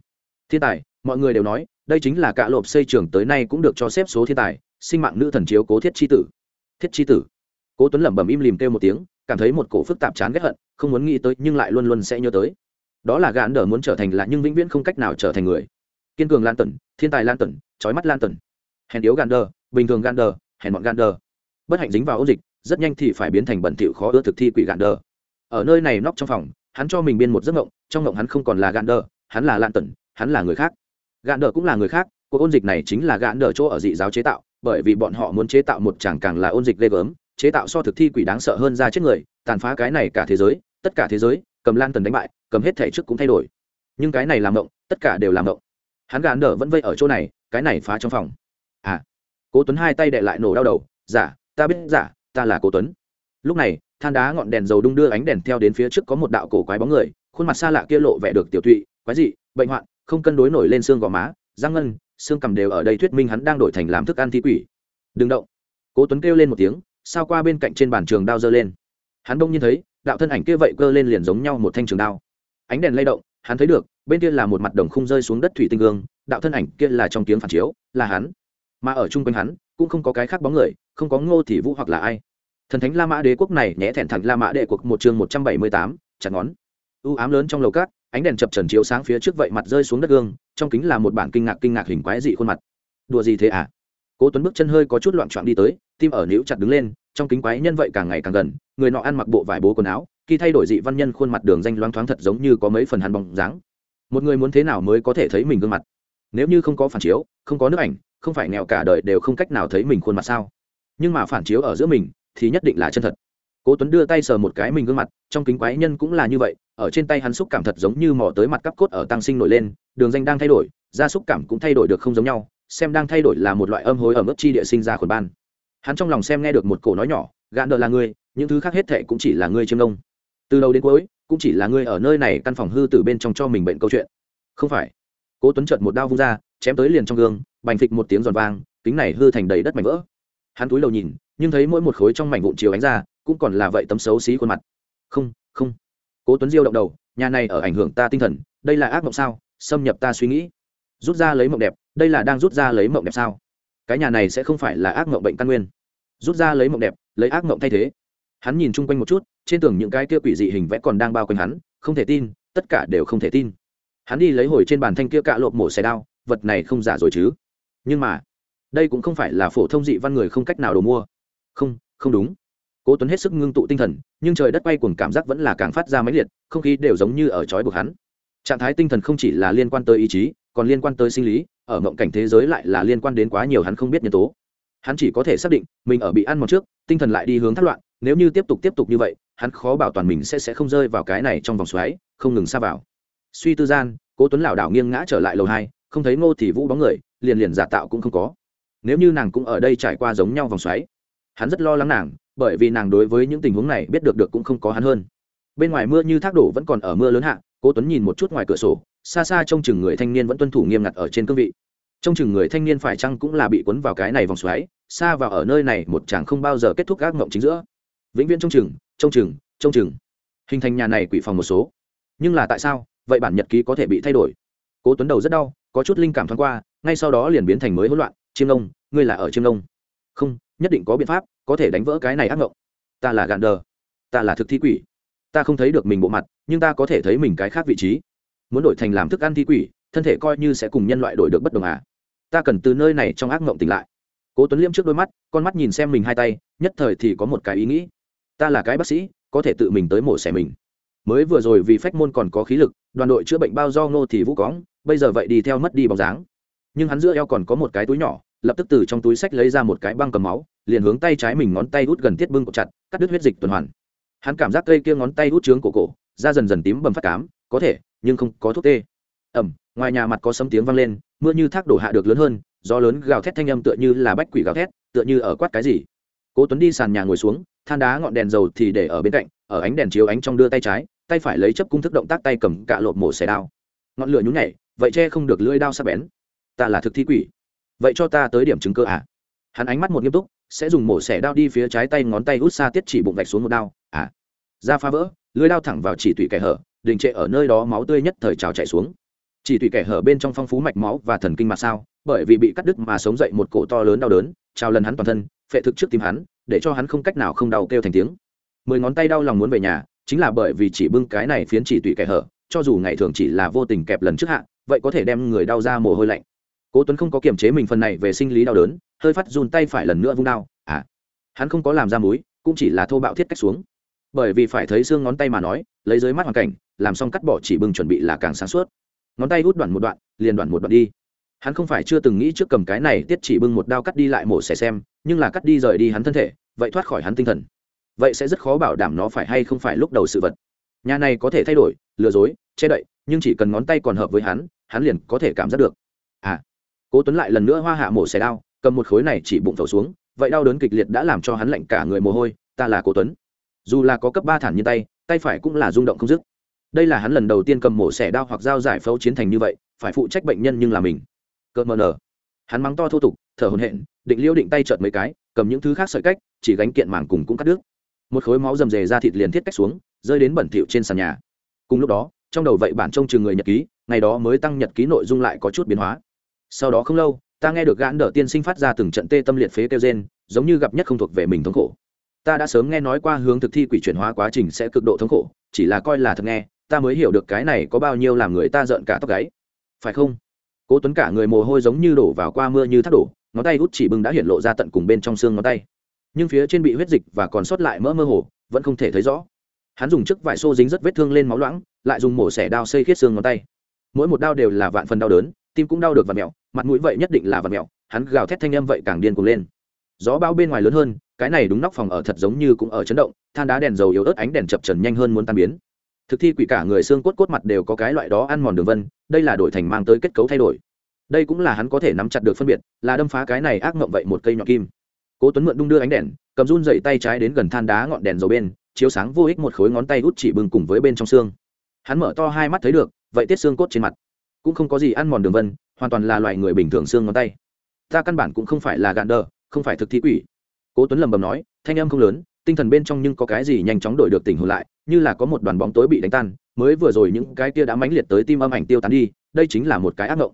thiên tài mọi người đều nói đây chính là cạ lộp xây trường tới nay cũng được cho xếp số thiên tài sinh mạng nữ thần chiếu cố thiết chi tử. Thiết chi tử. Cố tuấn lẩm bẩm im lìm kêu một tiếng cảm thấy một cổ phức tạp chán ghét hận không muốn nghĩ tới nhưng lại luôn luôn sẽ nhớ tới. Đó là gạn đờ muốn trở thành là nhưng vĩnh viễn không cách nào trở thành người. Kiên cường lan tần thiên tài lan tần trói mắt lan tần hèn yếu gan đờ bình thường gan đờ hèn bọn gan đờ bất hạnh dính vào ôn dịch rất nhanh thì phải biến thành bẩn thỉu khó ưa thực thi quỷ gan đờ ở nơi này nóc trong phòng hắn cho mình biên một giấc mộng, trong mộng hắn không còn là gan đờ hắn là lan tần hắn là người khác. Gạn đờ cũng là người khác cuộc ôn dịch này chính là gạn đờ chỗ ở dị giáo chế tạo bởi vì bọn họ muốn chế tạo một chàng càng là ôn dịch ghê gớm chế tạo so thực thi quỷ đáng sợ hơn ra chết người tàn phá cái này cả thế giới tất cả thế giới cầm lan tần đánh bại cầm hết thể trước cũng thay đổi. Nhưng cái này làm động, tất cả đều làm động, hắn gạn đờ vẫn vây ở chỗ này cái này phá trong phòng. À cố tuấn hai tay đệ lại nổ đau đầu giả ta biết giả ta là cố tuấn. Lúc này than đá ngọn đèn dầu đung đưa ánh đèn theo đến phía trước có một đạo cổ quái bóng người khuôn mặt xa lạ kia lộ vẻ được tiểu tụy quái dị bệnh hoạn không cân đối nổi lên xương gò má, răng ngân, xương cầm đều ở đây thuyết minh hắn đang đổi thành làm thức ăn thi quỷ. Đừng động. Cố tuấn kêu lên một tiếng, sao qua bên cạnh trên bàn trường đao giơ lên. Hắn đông nhiên thấy, đạo thân ảnh kia vậy cơ lên liền giống nhau một thanh trường đao. Ánh đèn lay động, hắn thấy được, bên kia là một mặt đồng khung rơi xuống đất thủy tinh gương, đạo thân ảnh kia là trong tiếng phản chiếu, là hắn. Mà ở chung quanh hắn, cũng không có cái khác bóng người, không có ngô thị vũ hoặc là ai. Thần thánh la mã đế quốc này nhẽ thẹn thẳng la mã đệ quốc một chương một trăm bảy mươi tám, chặt ngón. U ám lớn trong lầu cát ánh đèn chập trần chiếu sáng phía trước vậy mặt rơi xuống đất gương, trong kính là một bản kinh ngạc kinh ngạc hình quái dị khuôn mặt. Đùa gì thế à? Cố tuấn bước chân hơi có chút loạn trọn đi tới, tim ở níu chặt đứng lên, trong kính quái nhân vậy càng ngày càng gần, người nọ ăn mặc bộ vải bố quần áo, khi thay đổi dị văn nhân khuôn mặt đường danh loáng thoáng thật giống như có mấy phần hàn bóng dáng. Một người muốn thế nào mới có thể thấy mình gương mặt? Nếu như không có phản chiếu, không có nước ảnh, không phải nghèo cả đời đều không cách nào thấy mình khuôn mặt sao? Nhưng mà phản chiếu ở giữa mình thì nhất định là chân thật. Cố tuấn đưa tay sờ một cái mình gương mặt, trong kính quái nhân cũng là như vậy ở trên tay hắn xúc cảm thật giống như mò tới mặt cắp cốt ở tăng sinh nổi lên, đường danh đang thay đổi, da xúc cảm cũng thay đổi được không giống nhau, xem đang thay đổi là một loại âm hối ở mức chi địa sinh ra khuẩn ban. Hắn trong lòng xem nghe được một cổ nói nhỏ, gạn đờ là ngươi, những thứ khác hết thệ cũng chỉ là ngươi chiêm đông từ đầu đến cuối, cũng chỉ là ngươi ở nơi này căn phòng hư từ bên trong cho mình bệnh câu chuyện. Không phải. Cố tuấn chợt một đao vung ra, chém tới liền trong gương, bành phịch một tiếng giòn vang, kính này hư thành đầy đất mảnh vỡ. Hắn túi đầu nhìn, nhưng thấy mỗi một khối trong mảnh vụn chiếu ánh ra, cũng còn là vậy tấm xấu xí khuôn mặt. Không không cố tuấn diêu động đầu, nhà này ở ảnh hưởng ta tinh thần, đây là ác mộng sao? Xâm nhập ta suy nghĩ. Rút ra lấy mộng đẹp, đây là đang rút ra lấy mộng đẹp sao? Cái nhà này sẽ không phải là ác mộng bệnh căn nguyên. Rút ra lấy mộng đẹp, lấy ác mộng thay thế. Hắn nhìn chung quanh một chút, trên tường những cái kia quỷ dị hình vẽ còn đang bao quanh hắn, không thể tin, tất cả đều không thể tin. Hắn đi lấy hồi trên bàn thanh kia cạ lộp mổ xe đao, vật này không giả rồi chứ. Nhưng mà, đây cũng không phải là phổ thông dị văn người không cách nào đồ mua. Không không đúng cố tuấn hết sức ngưng tụ tinh thần, nhưng trời đất quay cuồng cảm giác vẫn là càng phát ra máy liệt, không khí đều giống như ở trói buộc hắn. Trạng thái tinh thần không chỉ là liên quan tới ý chí, còn liên quan tới sinh lý, ở mộng cảnh thế giới lại là liên quan đến quá nhiều hắn không biết nhân tố. Hắn chỉ có thể xác định, mình ở bị ăn một trước, tinh thần lại đi hướng thất loạn, nếu như tiếp tục tiếp tục như vậy, hắn khó bảo toàn mình sẽ sẽ không rơi vào cái này trong vòng xoáy, không ngừng xa vào. Suy tư gian, cố tuấn lảo đảo nghiêng ngã trở lại lầu hai, không thấy ngô thì vũ bóng người, liền liền giả tạo cũng không có. Nếu như nàng cũng ở đây trải qua giống nhau vòng xoáy, hắn rất lo lắng nàng bởi vì nàng đối với những tình huống này biết được được cũng không có hắn hơn. Bên ngoài mưa như thác đổ vẫn còn ở mưa lớn hạ, cố tuấn nhìn một chút ngoài cửa sổ, xa xa trông chừng người thanh niên vẫn tuân thủ nghiêm ngặt ở trên cương vị. Trông chừng người thanh niên phải chăng cũng là bị cuốn vào cái này vòng xoáy, xa vào ở nơi này một chàng không bao giờ kết thúc ác mộng chính giữa. Vĩnh viễn trông chừng trông chừng trông chừng. Hình thành nhà này quỷ phòng một số. Nhưng là tại sao, vậy bản nhật ký có thể bị thay đổi? Cố tuấn đầu rất đau, có chút linh cảm thoáng qua, ngay sau đó liền biến thành mới hỗn loạn. Chiêm nông ngươi là ở chiêm nông không nhất định có biện pháp, có thể đánh vỡ cái này ác mộng ta là gạn đờ. Ta là thực thi quỷ. Ta không thấy được mình bộ mặt, nhưng ta có thể thấy mình cái khác vị trí. Muốn đổi thành làm thức ăn thi quỷ, thân thể coi như sẽ cùng nhân loại đổi được bất đồng à. Ta cần từ nơi này trong ác mộng tỉnh lại. Cố tuấn liêm trước đôi mắt, con mắt nhìn xem mình hai tay, nhất thời thì có một cái ý nghĩ. Ta là cái bác sĩ, có thể tự mình tới mổ xẻ mình. Mới vừa rồi vì phách môn còn có khí lực, đoàn đội chữa bệnh bao do ngô thì vũ cóng bây giờ vậy đi theo mất đi bóng dáng. Nhưng hắn giữa eo còn có một cái túi nhỏ lập tức từ trong túi sách lấy ra một cái băng cầm máu, liền hướng tay trái mình ngón tay út gần tiết bưng cột chặt, cắt đứt huyết dịch tuần hoàn. Hắn cảm giác cây kia ngón tay út trướng cổ cổ, da dần dần tím bầm phát cám, có thể, nhưng không có thuốc tê. Ẩm ngoài nhà mặt có sấm tiếng vang lên, mưa như thác đổ hạ được lớn hơn, gió lớn gào thét thanh âm tựa như là bách quỷ gào thét, tựa như ở quát cái gì. Cố tuấn đi sàn nhà ngồi xuống, than đá ngọn đèn dầu thì để ở bên cạnh, ở ánh đèn chiếu ánh trong đưa tay trái, tay phải lấy chấp cung thức động tác tay cầm cạ lột mổ xẻ đao. Ngọn lửa nhún nhảy, vậy che không được lưỡi đao sắc bén. Ta là thực thi quỷ vậy cho ta tới điểm chứng cơ à? Hắn ánh mắt một nghiêm túc, sẽ dùng mổ xẻ đao đi phía trái tay ngón tay út xa tiết chỉ bụng vạch xuống một đao à? Da phá vỡ lưỡi đao thẳng vào chỉ tủy kẻ hở, đình trệ ở nơi đó máu tươi nhất thời trào chảy xuống. Chỉ tủy kẻ hở bên trong phong phú mạch máu và thần kinh mà sao? Bởi vì bị cắt đứt mà sống dậy một cổ to lớn đau đớn trao lần hắn toàn thân, phệ thực trước tim hắn, để cho hắn không cách nào không đau kêu thành tiếng. Mười ngón tay đau lòng muốn về nhà, chính là bởi vì chỉ bưng cái này phiến chỉ tủy kẻ hở, cho dù ngày thường chỉ là vô tình kẹp lần trước hạ, vậy có thể đem người đau ra mồ hôi lạnh cố tuấn không có kiềm chế mình phần này về sinh lý đau đớn, hơi phát run tay phải lần nữa vung đao. À hắn không có làm ra múi cũng chỉ là thô bạo thiết cách xuống. Bởi vì phải thấy xương ngón tay mà nói, lấy dưới mắt hoàn cảnh, làm xong cắt bỏ chỉ bưng chuẩn bị là càng sáng suốt. Ngón tay hút đoạn một đoạn, liền đoạn một đoạn đi. Hắn không phải chưa từng nghĩ trước cầm cái này tiết chỉ bưng một đao cắt đi lại mổ xẻ xem, nhưng là cắt đi rời đi hắn thân thể, vậy thoát khỏi hắn tinh thần. Vậy sẽ rất khó bảo đảm nó phải hay không phải lúc đầu sự vật. Nhà này có thể thay đổi, lừa dối, che đậy, nhưng chỉ cần ngón tay còn hợp với hắn hắn liền có thể cảm giác được. À cố tuấn lại lần nữa hoa hạ mổ xẻ đao, cầm một khối này chỉ bụng thầu xuống, vậy đau đớn kịch liệt đã làm cho hắn lạnh cả người mồ hôi, ta là cố tuấn. Dù là có cấp ba thản như tay tay phải cũng là rung động không dứt. Đây là hắn lần đầu tiên cầm mổ xẻ đao hoặc dao giải phẫu chiến thành như vậy, phải phụ trách bệnh nhân nhưng là mình. Cợt mờ nở hắn mắng to thô tục, thở hồn hện định liêu định tay trợt mấy cái, cầm những thứ khác sợi cách, chỉ gánh kiện màng cùng cũng cắt đứt. Một khối máu rầm rề ra thịt liền thiết cách xuống, rơi đến bẩn thịu trên sàn nhà. Cùng lúc đó, trong đầu vậy bản trông chừng người nhật ký, ngày đó mới tăng nhật ký nội dung lại có chút biến hóa sau đó không lâu, ta nghe được gãn đỡ tiên sinh phát ra từng trận tê tâm liệt phế kêu gen giống như gặp nhất không thuộc về mình thống khổ. Ta đã sớm nghe nói qua hướng thực thi quỷ chuyển hóa quá trình sẽ cực độ thống khổ, chỉ là coi là thật nghe, ta mới hiểu được cái này có bao nhiêu làm người ta giận cả tóc gáy. Phải không? Cố tuấn cả người mồ hôi giống như đổ vào qua mưa như thác đổ, ngón tay út chỉ bưng đã hiện lộ ra tận cùng bên trong xương ngón tay. Nhưng phía trên bị huyết dịch và còn sót lại mỡ mơ hồ, vẫn không thể thấy rõ. Hắn dùng chiếc vải xô dính rất vết thương lên máu loãng, lại dùng mổ xẻ đao xây khiết xương ngón tay. Mỗi một đao đều là vạn phần đau đớn tim cũng đau được và mèo, mặt mũi vậy nhất định là và mèo. hắn gào thét thanh âm vậy càng điên cuồng lên. Gió bao bên ngoài lớn hơn cái này đúng nóc phòng ở thật giống như cũng ở chấn động than đá đèn dầu yếu ớt ánh đèn chập trần nhanh hơn muốn tan biến. Thực thi quỷ cả người xương cốt cốt mặt đều có cái loại đó ăn mòn đường vân đây là đổi thành mang tới kết cấu thay đổi. Đây cũng là hắn có thể nắm chặt được phân biệt là đâm phá cái này ác mộng vậy một cây nhọn kim. Cố tuấn mượn đung đưa ánh đèn cầm run dậy tay trái đến gần than đá ngọn đèn dầu bên chiếu sáng vô ích một khối ngón tay út chỉ bừng cùng với bên trong xương. Hắn mở to hai mắt thấy được vậy tiết xương cốt trên mặt cũng không có gì ăn mòn đường vân, hoàn toàn là loài người bình thường xương ngón tay. Ta căn bản cũng không phải là gạn đờ, không phải thực thi quỷ. Cố tuấn lầm bầm nói, thanh âm không lớn, tinh thần bên trong nhưng có cái gì nhanh chóng đổi được tình hồn lại, như là có một đoàn bóng tối bị đánh tan, mới vừa rồi những cái kia đã mãnh liệt tới tim âm ảnh tiêu tán đi, đây chính là một cái ác mộng.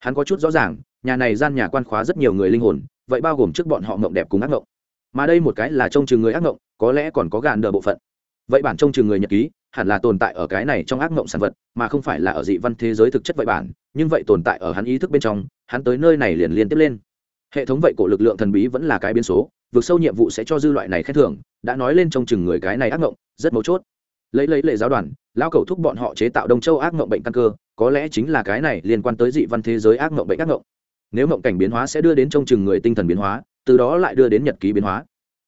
Hắn có chút rõ ràng, nhà này gian nhà quan khóa rất nhiều người linh hồn, vậy bao gồm trước bọn họ mộng đẹp cùng ác mộng. Mà đây một cái là trông chừng người ác mộng, có lẽ còn có gạn đờ bộ phận vậy bản trông chừng người nhật ký, hẳn là tồn tại ở cái này trong ác mộng sản vật, mà không phải là ở dị văn thế giới thực chất vậy bản. Nhưng vậy tồn tại ở hắn ý thức bên trong, hắn tới nơi này liền liên tiếp lên. Hệ thống vậy của lực lượng thần bí vẫn là cái biến số, vượt sâu nhiệm vụ sẽ cho dư loại này khen thưởng, đã nói lên trông chừng người cái này ác mộng, rất mấu chốt. Lấy lấy lệ giáo đoàn lao cầu thúc bọn họ chế tạo đông châu ác mộng bệnh căn cơ, có lẽ chính là cái này liên quan tới dị văn thế giới ác mộng bệnh ác mộng. Nếu mộng cảnh biến hóa sẽ đưa đến trông chừng người tinh thần biến hóa, từ đó lại đưa đến nhật ký biến hóa.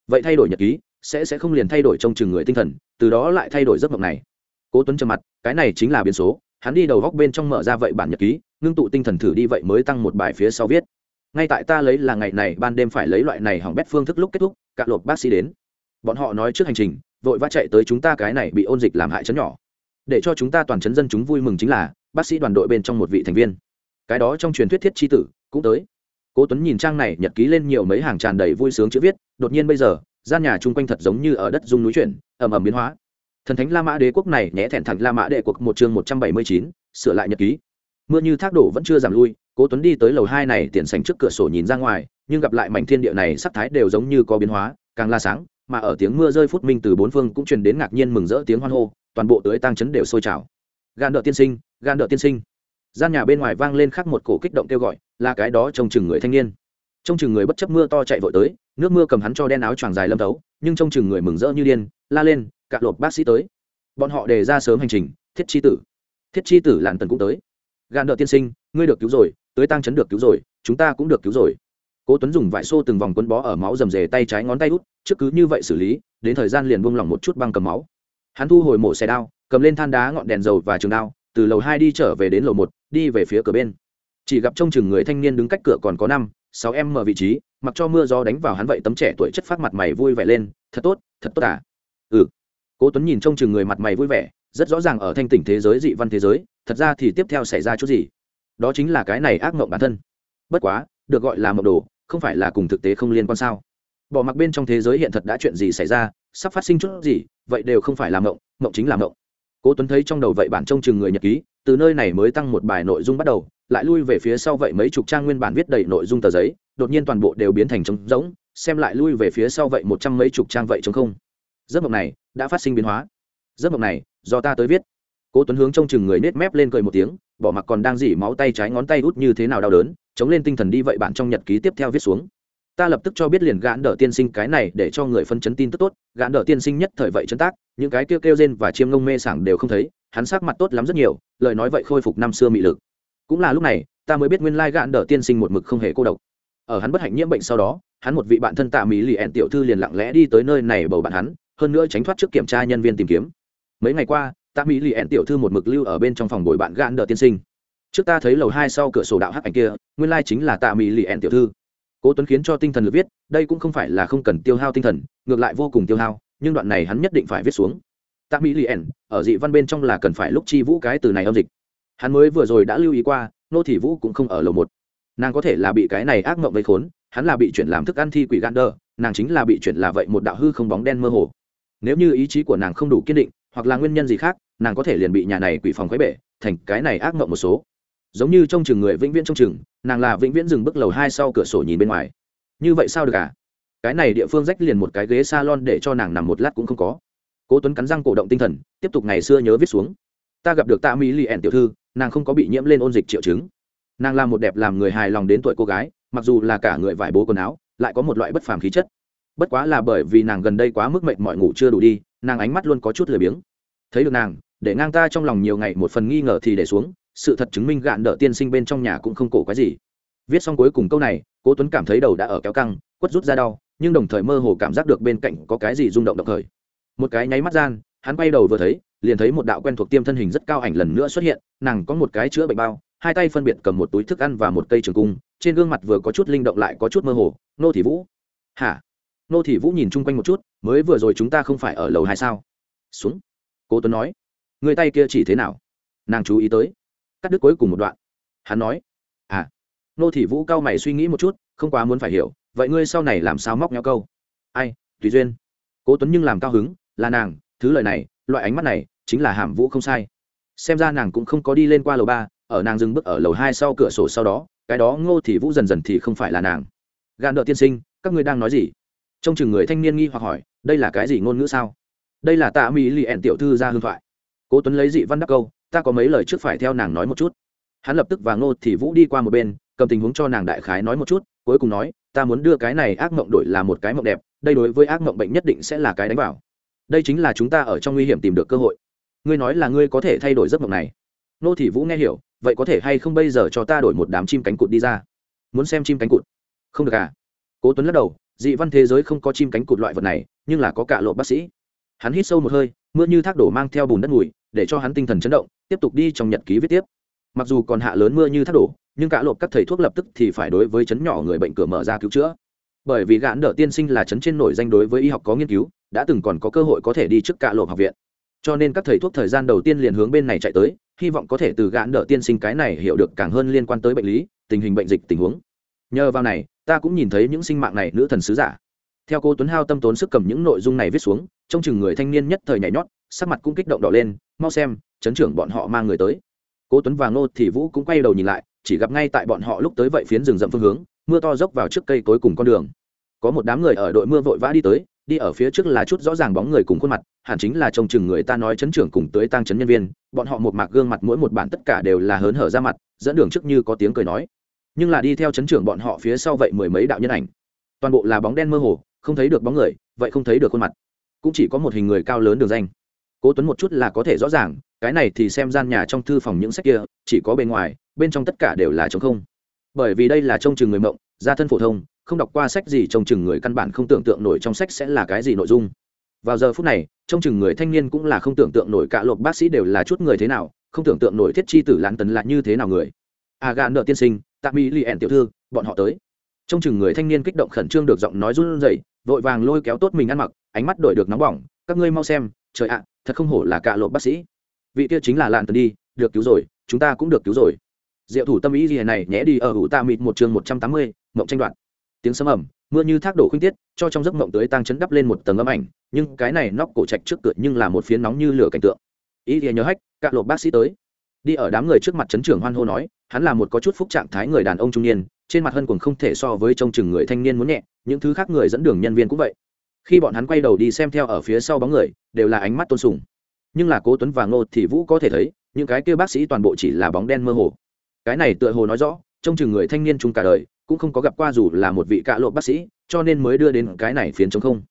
Vậy thay đổi nhật ký sẽ sẽ không liền thay đổi trong chừng người tinh thần, từ đó lại thay đổi giấc mộng này. Cố tuấn trầm mặt, cái này chính là biến số, hắn đi đầu góc bên trong mở ra vậy bản nhật ký, ngưng tụ tinh thần thử đi vậy mới tăng một bài phía sau viết. Ngay tại ta lấy là ngày này, ban đêm phải lấy loại này hỏng bét phương thức lúc kết thúc cạ lộp bác sĩ đến. Bọn họ nói trước hành trình, vội vã chạy tới chúng ta cái này bị ôn dịch làm hại chấn nhỏ. Để cho chúng ta toàn chấn dân chúng vui mừng chính là, bác sĩ đoàn đội bên trong một vị thành viên. Cái đó trong truyền thuyết thiết tri tử, cũng tới. Cố tuấn nhìn trang này nhật ký lên nhiều mấy hàng tràn đầy vui sướng chữ viết, đột nhiên bây giờ gian nhà chung quanh thật giống như ở đất dung núi chuyển, ầm ầm biến hóa. Thần thánh la mã đế quốc này nhẽ thẹn thẳng la mã đệ quốc một chương một trăm bảy mươi chín, sửa lại nhật ký. Mưa như thác đổ vẫn chưa giảm lui, cố tuấn đi tới lầu hai này tiền sành trước cửa sổ nhìn ra ngoài, nhưng gặp lại mảnh thiên địa này sắc thái đều giống như có biến hóa, càng la sáng, mà ở tiếng mưa rơi phút minh từ bốn phương cũng truyền đến ngạc nhiên mừng rỡ tiếng hoan hô, toàn bộ tưới tăng chấn đều sôi trào. Gan đỡ tiên sinh, gan đỡ tiên sinh. Gian nhà bên ngoài vang lên khắc một cổ kích động kêu gọi, là cái đó trông chừng người thanh niên trông chừng người bất chấp mưa to chạy vội tới, nước mưa cầm hắn cho đen áo choàng dài lâm thấu, nhưng trông chừng người mừng rỡ như điên, la lên cạn lột bác sĩ tới. Bọn họ đề ra sớm hành trình, thiết chi tử. Thiết chi tử làn tần cũng tới. Gan nợ tiên sinh, ngươi được cứu rồi, tới tăng chấn được cứu rồi, chúng ta cũng được cứu rồi. Cố tuấn dùng vải xô từng vòng quấn bó ở máu rầm rề tay trái ngón tay út, trước cứ như vậy xử lý, đến thời gian liền buông lỏng một chút băng cầm máu. Hắn thu hồi mổ xe đao, cầm lên than đá ngọn đèn dầu và trường đao, từ lầu hai đi trở về đến lầu một, đi về phía cửa bên. Chỉ gặp trông chừng người thanh niên đứng cách cửa còn có năm sáu em mở vị trí, mặc cho mưa gió đánh vào hắn vậy tấm trẻ tuổi chất phát mặt mày vui vẻ lên, thật tốt thật tốt à? Ừ. Cố tuấn nhìn trông chừng người mặt mày vui vẻ, rất rõ ràng ở thanh tỉnh thế giới, dị văn thế giới, thật ra thì tiếp theo xảy ra chút gì. Đó chính là cái này ác mộng bản thân. Bất quá, được gọi là mộng đồ, không phải là cùng thực tế không liên quan sao? Bỏ mặc bên trong thế giới hiện thật đã chuyện gì xảy ra, sắp phát sinh chút gì, vậy đều không phải là mộng mộng chính là mộng. Cố tuấn thấy trong đầu vậy bản trông chừng người nhật ký, từ nơi này mới tăng một bài nội dung bắt đầu lại lui về phía sau vậy mấy chục trang nguyên bản viết đầy nội dung tờ giấy, đột nhiên toàn bộ đều biến thành trống rỗng, xem lại lui về phía sau vậy một trăm mấy chục trang vậy trống không. Giấc mộng này đã phát sinh biến hóa. Giấc mộng này do ta tới viết. Cố tuấn hướng trông chừng người nết mép lên cười một tiếng, bỏ mặc còn đang dỉ máu tay trái ngón tay út như thế nào đau đớn, chống lên tinh thần đi vậy bạn trong nhật ký tiếp theo viết xuống. Ta lập tức cho biết liền gãn đỡ tiên sinh cái này để cho người phân chấn tin tức tốt gãn đỡ tiên sinh nhất thời vậy chân tác, những cái kêu kêu rên và chiêm ngông mê sảng đều không thấy, hắn sắc mặt tốt lắm rất nhiều, lời nói vậy khôi phục năm xưa mị lực cũng là lúc này, ta mới biết nguyên lai gạn đỡ tiên sinh một mực không hề cô độc. Ở hắn bất hạnh nhiễm bệnh sau đó, hắn một vị bạn thân tạ mỹ lì ẹn tiểu thư liền lặng lẽ đi tới nơi này bầu bạn hắn, hơn nữa tránh thoát trước kiểm tra nhân viên tìm kiếm. Mấy ngày qua, tạ mỹ lì ẹn tiểu thư một mực lưu ở bên trong phòng bồi bạn gạn đỡ tiên sinh. Trước ta thấy lầu hai sau cửa sổ đạo hắc ảnh kia, nguyên lai chính là tạ mỹ lì ẹn tiểu thư. Cố tuấn khiến cho tinh thần lực viết, đây cũng không phải là không cần tiêu hao tinh thần, ngược lại vô cùng tiêu hao, nhưng đoạn này hắn nhất định phải viết xuống. Tạ mỹ lì ẹn, ở dị văn bên trong là cần phải lúc chi vũ cái từ này âm dịch hắn mới vừa rồi đã lưu ý qua, nô thị vũ cũng không ở lầu một. Nàng có thể là bị cái này ác mộng gây khốn, hắn là bị chuyển làm thức ăn thi quỷ gan đơ nàng chính là bị chuyển là vậy một đạo hư không bóng đen mơ hồ. Nếu như ý chí của nàng không đủ kiên định, hoặc là nguyên nhân gì khác, nàng có thể liền bị nhà này quỷ phòng quấy bể, thành cái này ác mộng một số. Giống như trong chừng người vĩnh viễn trong chừng, nàng là vĩnh viễn dừng bước lầu hai sau cửa sổ nhìn bên ngoài. Như vậy sao được à? Cái này địa phương rách liền một cái ghế salon để cho nàng nằm một lát cũng không có. Cố tuấn cắn răng cổ động tinh thần, tiếp tục ngày xưa nhớ viết xuống. Ta gặp được tạ mỹ lì ẻn tiểu thư nàng không có bị nhiễm lên ôn dịch triệu chứng. Nàng là một đẹp làm người hài lòng đến tuổi cô gái, mặc dù là cả người vải bố quần áo, lại có một loại bất phàm khí chất. Bất quá là bởi vì nàng gần đây quá mức mệt mỏi ngủ chưa đủ đi, nàng ánh mắt luôn có chút lười biếng. Thấy được nàng, để ngang ta trong lòng nhiều ngày một phần nghi ngờ thì để xuống, sự thật chứng minh gạn đỡ tiên sinh bên trong nhà cũng không cổ quái gì. Viết xong cuối cùng câu này, cố tuấn cảm thấy đầu đã ở kéo căng, quất rút ra đau, nhưng đồng thời mơ hồ cảm giác được bên cạnh có cái gì rung động động khởi. Một cái nháy mắt gian, hắn quay đầu vừa thấy liền thấy một đạo quen thuộc tiêm thân hình rất cao ảnh lần nữa xuất hiện, nàng có một cái chữa bệnh bao, hai tay phân biệt cầm một túi thức ăn và một cây trường cung, trên gương mặt vừa có chút linh động lại có chút mơ hồ, nô thị vũ. Hả? Nô thị vũ nhìn chung quanh một chút, mới vừa rồi chúng ta không phải ở lầu hai sao? Xuống. Cố tuấn nói. Người tay kia chỉ thế nào? Nàng chú ý tới. Cắt đứt cuối cùng một đoạn. Hắn nói. À. Nô thị vũ cao mày suy nghĩ một chút, không quá muốn phải hiểu, vậy ngươi sau này làm sao móc nhau câu? Ai tùy duyên. Cố tuấn nhưng làm cao hứng, là nàng, thứ lời này loại ánh mắt này chính là hàm vũ không sai. Xem ra nàng cũng không có đi lên qua lầu ba, ở nàng dừng bước ở lầu hai sau cửa sổ sau đó, cái đó ngô thì vũ dần dần thì không phải là nàng. Gan đỡ tiên sinh, các ngươi đang nói gì? Trong chừng người thanh niên nghi hoặc hỏi, đây là cái gì ngôn ngữ sao? Đây là tạ mỹ lì ẹn tiểu thư ra hương thoại. Cố tuấn lấy dị văn đắc câu, ta có mấy lời trước phải theo nàng nói một chút. Hắn lập tức và ngô thì vũ đi qua một bên, cầm tình huống cho nàng đại khái nói một chút, cuối cùng nói, ta muốn đưa cái này ác mộng đổi là một cái mộng đẹp, đây đối với ác mộng bệnh nhất định sẽ là cái đánh vào đây chính là chúng ta ở trong nguy hiểm tìm được cơ hội. Ngươi nói là ngươi có thể thay đổi giấc mộng này. Nô thị vũ nghe hiểu, vậy có thể hay không bây giờ cho ta đổi một đám chim cánh cụt đi ra? Muốn xem chim cánh cụt? Không được à? Cố tuấn lắc đầu, dị văn thế giới không có chim cánh cụt loại vật này, nhưng là có cả lộ bác sĩ. Hắn hít sâu một hơi, mưa như thác đổ mang theo bùn đất mùi, để cho hắn tinh thần chấn động, tiếp tục đi trong nhật ký viết tiếp. Mặc dù còn hạ lớn mưa như thác đổ, nhưng cả lộp các thầy thuốc lập tức thì phải đối với chấn nhỏ người bệnh cửa mở ra cứu chữa bởi vì gãn đỡ tiên sinh là chấn trên nổi danh đối với y học có nghiên cứu, đã từng còn có cơ hội có thể đi trước cả lộp học viện. Cho nên các thầy thuốc thời gian đầu tiên liền hướng bên này chạy tới, hy vọng có thể từ gãn đỡ tiên sinh cái này hiểu được càng hơn liên quan tới bệnh lý, tình hình bệnh dịch tình huống. Nhờ vào này, ta cũng nhìn thấy những sinh mạng này nữ thần sứ giả. Theo cô tuấn hao tâm tốn sức cầm những nội dung này viết xuống trong chừng người thanh niên nhất thời nhảy nhót, sắc mặt cũng kích động đỏ lên, mau xem chấn trưởng bọn họ mang người tới. Cố tuấn và ngô thì vũ cũng quay đầu nhìn lại, chỉ gặp ngay tại bọn họ lúc tới vậy phiến rừng rậm phương hướng mưa to dốc vào trước cây cối cùng con đường. Có một đám người ở đội mưa vội vã đi tới, đi ở phía trước là chút rõ ràng bóng người cùng khuôn mặt, hẳn chính là trông chừng người ta nói chấn trưởng cùng tới tăng chấn nhân viên. Bọn họ một mạc gương mặt mỗi một bản tất cả đều là hớn hở ra mặt, dẫn đường trước như có tiếng cười nói. Nhưng là đi theo chấn trưởng bọn họ phía sau vậy mười mấy đạo nhân ảnh. Toàn bộ là bóng đen mơ hồ, không thấy được bóng người, vậy không thấy được khuôn mặt. Cũng chỉ có một hình người cao lớn đường danh. Cố tuấn một chút là có thể rõ ràng, cái này thì xem gian nhà trong thư phòng những sách kia, chỉ có bên ngoài, bên trong tất cả đều là trống không bởi vì đây là trông chừng người mộng, gia thân phổ thông, không đọc qua sách gì trông chừng người căn bản không tưởng tượng nổi trong sách sẽ là cái gì nội dung. Vào giờ phút này, trông chừng người thanh niên cũng là không tưởng tượng nổi cả lộp bác sĩ đều là chút người thế nào, không tưởng tượng nổi thiết chi tử lãn tấn là như thế nào người. À gà nợ tiên sinh, tạ mỹ li ẻn tiểu thư, bọn họ tới. Trông chừng người thanh niên kích động khẩn trương được giọng nói run rẩy, vội vàng lôi kéo tốt mình ăn mặc, ánh mắt đổi được nóng bỏng, các ngươi mau xem, trời ạ, thật không hổ là cả lộp bác sĩ. Vị kia chính là lạn tấn đi, được cứu rồi, chúng ta cũng được cứu rồi diệu thủ tâm ý gì này nhé đi ở hữu ta mịt một chương một trăm tám mươi, mộng tranh đoạn tiếng sấm ẩm mưa như thác đổ khuynh tiết, cho trong giấc mộng tới tăng chấn đắp lên một tầng âm ảnh, nhưng cái này nóc cổ trạch trước cửa nhưng là một phiến nóng như lửa cảnh tượng. Ý thì nhớ hách cạn lộp bác sĩ tới. Đi ở đám người trước mặt chấn trưởng hoan hô nói, hắn là một có chút phúc trạng thái người đàn ông trung niên, trên mặt hân cũng không thể so với trông chừng người thanh niên muốn nhẹ, những thứ khác người dẫn đường nhân viên cũng vậy. Khi bọn hắn quay đầu đi xem theo ở phía sau bóng người, đều là ánh mắt tôn sùng. Nhưng là cố tuấn và ngô thì vũ có thể thấy, những cái kia bác sĩ toàn bộ chỉ là bóng đen mơ hồ cái này tựa hồ nói rõ, trông chừng người thanh niên chung cả đời, cũng không có gặp qua dù là một vị cạ lộ bác sĩ, cho nên mới đưa đến cái này phiến chống không.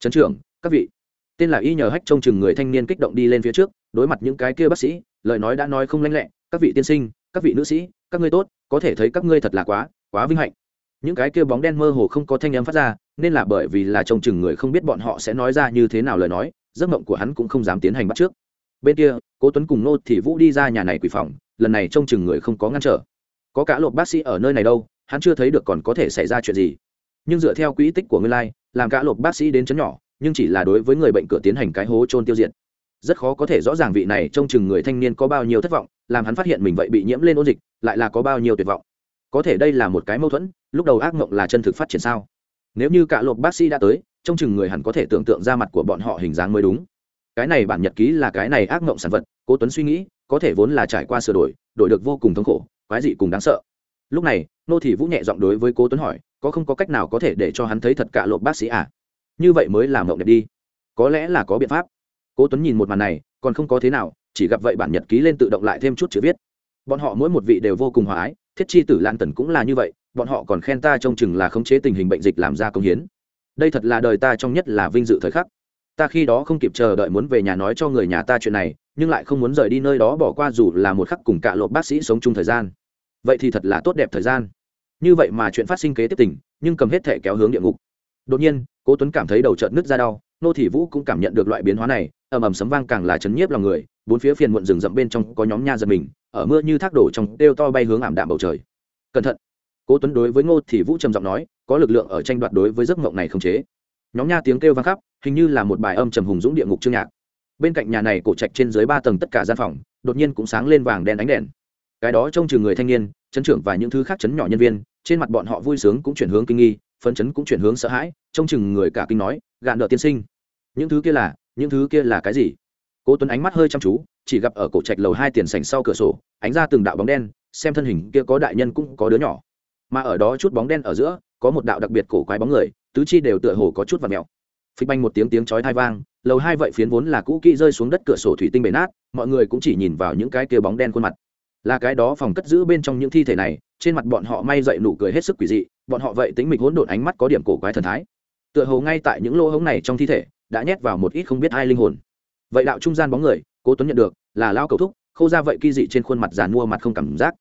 Trấn trưởng, các vị. Tên là y nhờ hách trông chừng người thanh niên kích động đi lên phía trước, đối mặt những cái kia bác sĩ, lời nói đã nói không lanh lẹ, các vị tiên sinh, các vị nữ sĩ, các ngươi tốt, có thể thấy các ngươi thật là quá quá vinh hạnh. Những cái kia bóng đen mơ hồ không có thanh âm phát ra, nên là bởi vì là trông chừng người không biết bọn họ sẽ nói ra như thế nào lời nói, giấc mộng của hắn cũng không dám tiến hành bắt trước. Bên kia, cố tuấn cùng nô thì vũ đi ra nhà này quỷ phòng lần này trông chừng người không có ngăn trở. Có cả lộp bác sĩ ở nơi này đâu, hắn chưa thấy được còn có thể xảy ra chuyện gì. Nhưng dựa theo quỹ tích của nguyên lai, làm cả lộp bác sĩ đến chấn nhỏ, nhưng chỉ là đối với người bệnh cửa tiến hành cái hố trôn tiêu diệt. Rất khó có thể rõ ràng vị này trông chừng người thanh niên có bao nhiêu thất vọng, làm hắn phát hiện mình vậy bị nhiễm lên ôn dịch, lại là có bao nhiêu tuyệt vọng. Có thể đây là một cái mâu thuẫn, lúc đầu ác mộng là chân thực phát triển sao? Nếu như cả lộp bác sĩ đã tới, trông chừng người hẳn có thể tưởng tượng ra mặt của bọn họ hình dáng mới đúng. Cái này bản nhật ký là cái này ác mộng sản vật, cố tuấn suy nghĩ có thể vốn là trải qua sửa đổi đổi được vô cùng thống khổ, quái dị cùng đáng sợ. Lúc này, nô thị vũ nhẹ giọng đối với cố tuấn hỏi, có không có cách nào có thể để cho hắn thấy thật cả lộp bác sĩ à? Như vậy mới làm mộng đẹp đi. Có lẽ là có biện pháp. Cố tuấn nhìn một màn này, còn không có thế nào, chỉ gặp vậy bản nhật ký lên tự động lại thêm chút chữ viết. Bọn họ mỗi một vị đều vô cùng hòa ái, thiết chi tử lan tần cũng là như vậy, bọn họ còn khen ta trông chừng là khống chế tình hình bệnh dịch làm ra công hiến. Đây thật là đời ta trong nhất là vinh dự thời khắc. Ta khi đó không kịp chờ đợi muốn về nhà nói cho người nhà ta chuyện này nhưng lại không muốn rời đi nơi đó bỏ qua dù là một khắc cùng cả lộp bác sĩ sống chung thời gian. Vậy thì thật là tốt đẹp thời gian. Như vậy mà chuyện phát sinh kế tiếp tình, nhưng cầm hết thể kéo hướng địa ngục. Đột nhiên, cố tuấn cảm thấy đầu trợn nứt ra đau, nô thị vũ cũng cảm nhận được loại biến hóa này, ầm ầm sấm vang càng là chấn nhiếp lòng người, bốn phía phiền muộn rừng rậm bên trong có nhóm nha giật mình, ở mưa như thác đổ trong đều to bay hướng ảm đạm bầu trời. Cẩn thận! Cố tuấn đối với ngô thị vũ trầm giọng nói, có lực lượng ở tranh đoạt đối với giấc mộng này không chế. Nhóm nha tiếng kêu vang khắp, hình như là một bài âm trầm hùng dũng địa ngục chương nhạc bên cạnh nhà này cổ trạch trên dưới ba tầng tất cả gian phòng, đột nhiên cũng sáng lên vàng đen ánh đèn. Cái đó trông chừng người thanh niên, chấn trưởng và những thứ khác chấn nhỏ nhân viên, trên mặt bọn họ vui sướng cũng chuyển hướng kinh nghi, phấn chấn cũng chuyển hướng sợ hãi, trông chừng người cả kinh nói, gạn nợ tiên sinh, những thứ kia là, những thứ kia là cái gì? Cố tuấn ánh mắt hơi chăm chú, chỉ gặp ở cổ trạch lầu hai tiền sảnh sau cửa sổ, ánh ra từng đạo bóng đen, xem thân hình kia có đại nhân cũng có đứa nhỏ. Mà ở đó chút bóng đen ở giữa, có một đạo đặc biệt cổ quái bóng người, tứ chi đều tựa hồ có chút và mèo phịch banh một tiếng tiếng chói tai vang lầu hai vậy phiến vốn là cũ kỹ rơi xuống đất cửa sổ thủy tinh bể nát, mọi người cũng chỉ nhìn vào những cái kia bóng đen khuôn mặt. Là cái đó phòng cất giữ bên trong những thi thể này, trên mặt bọn họ may dậy nụ cười hết sức quỷ dị, bọn họ vậy tính mịch hỗn độn ánh mắt có điểm cổ quái thần thái. Tựa hồ ngay tại những lỗ hống này trong thi thể, đã nhét vào một ít không biết ai linh hồn. Vậy đạo trung gian bóng người, cố tuấn nhận được, là lao cầu thúc, khâu ra vậy kỳ dị trên khuôn mặt giàn mua mặt không cảm giác.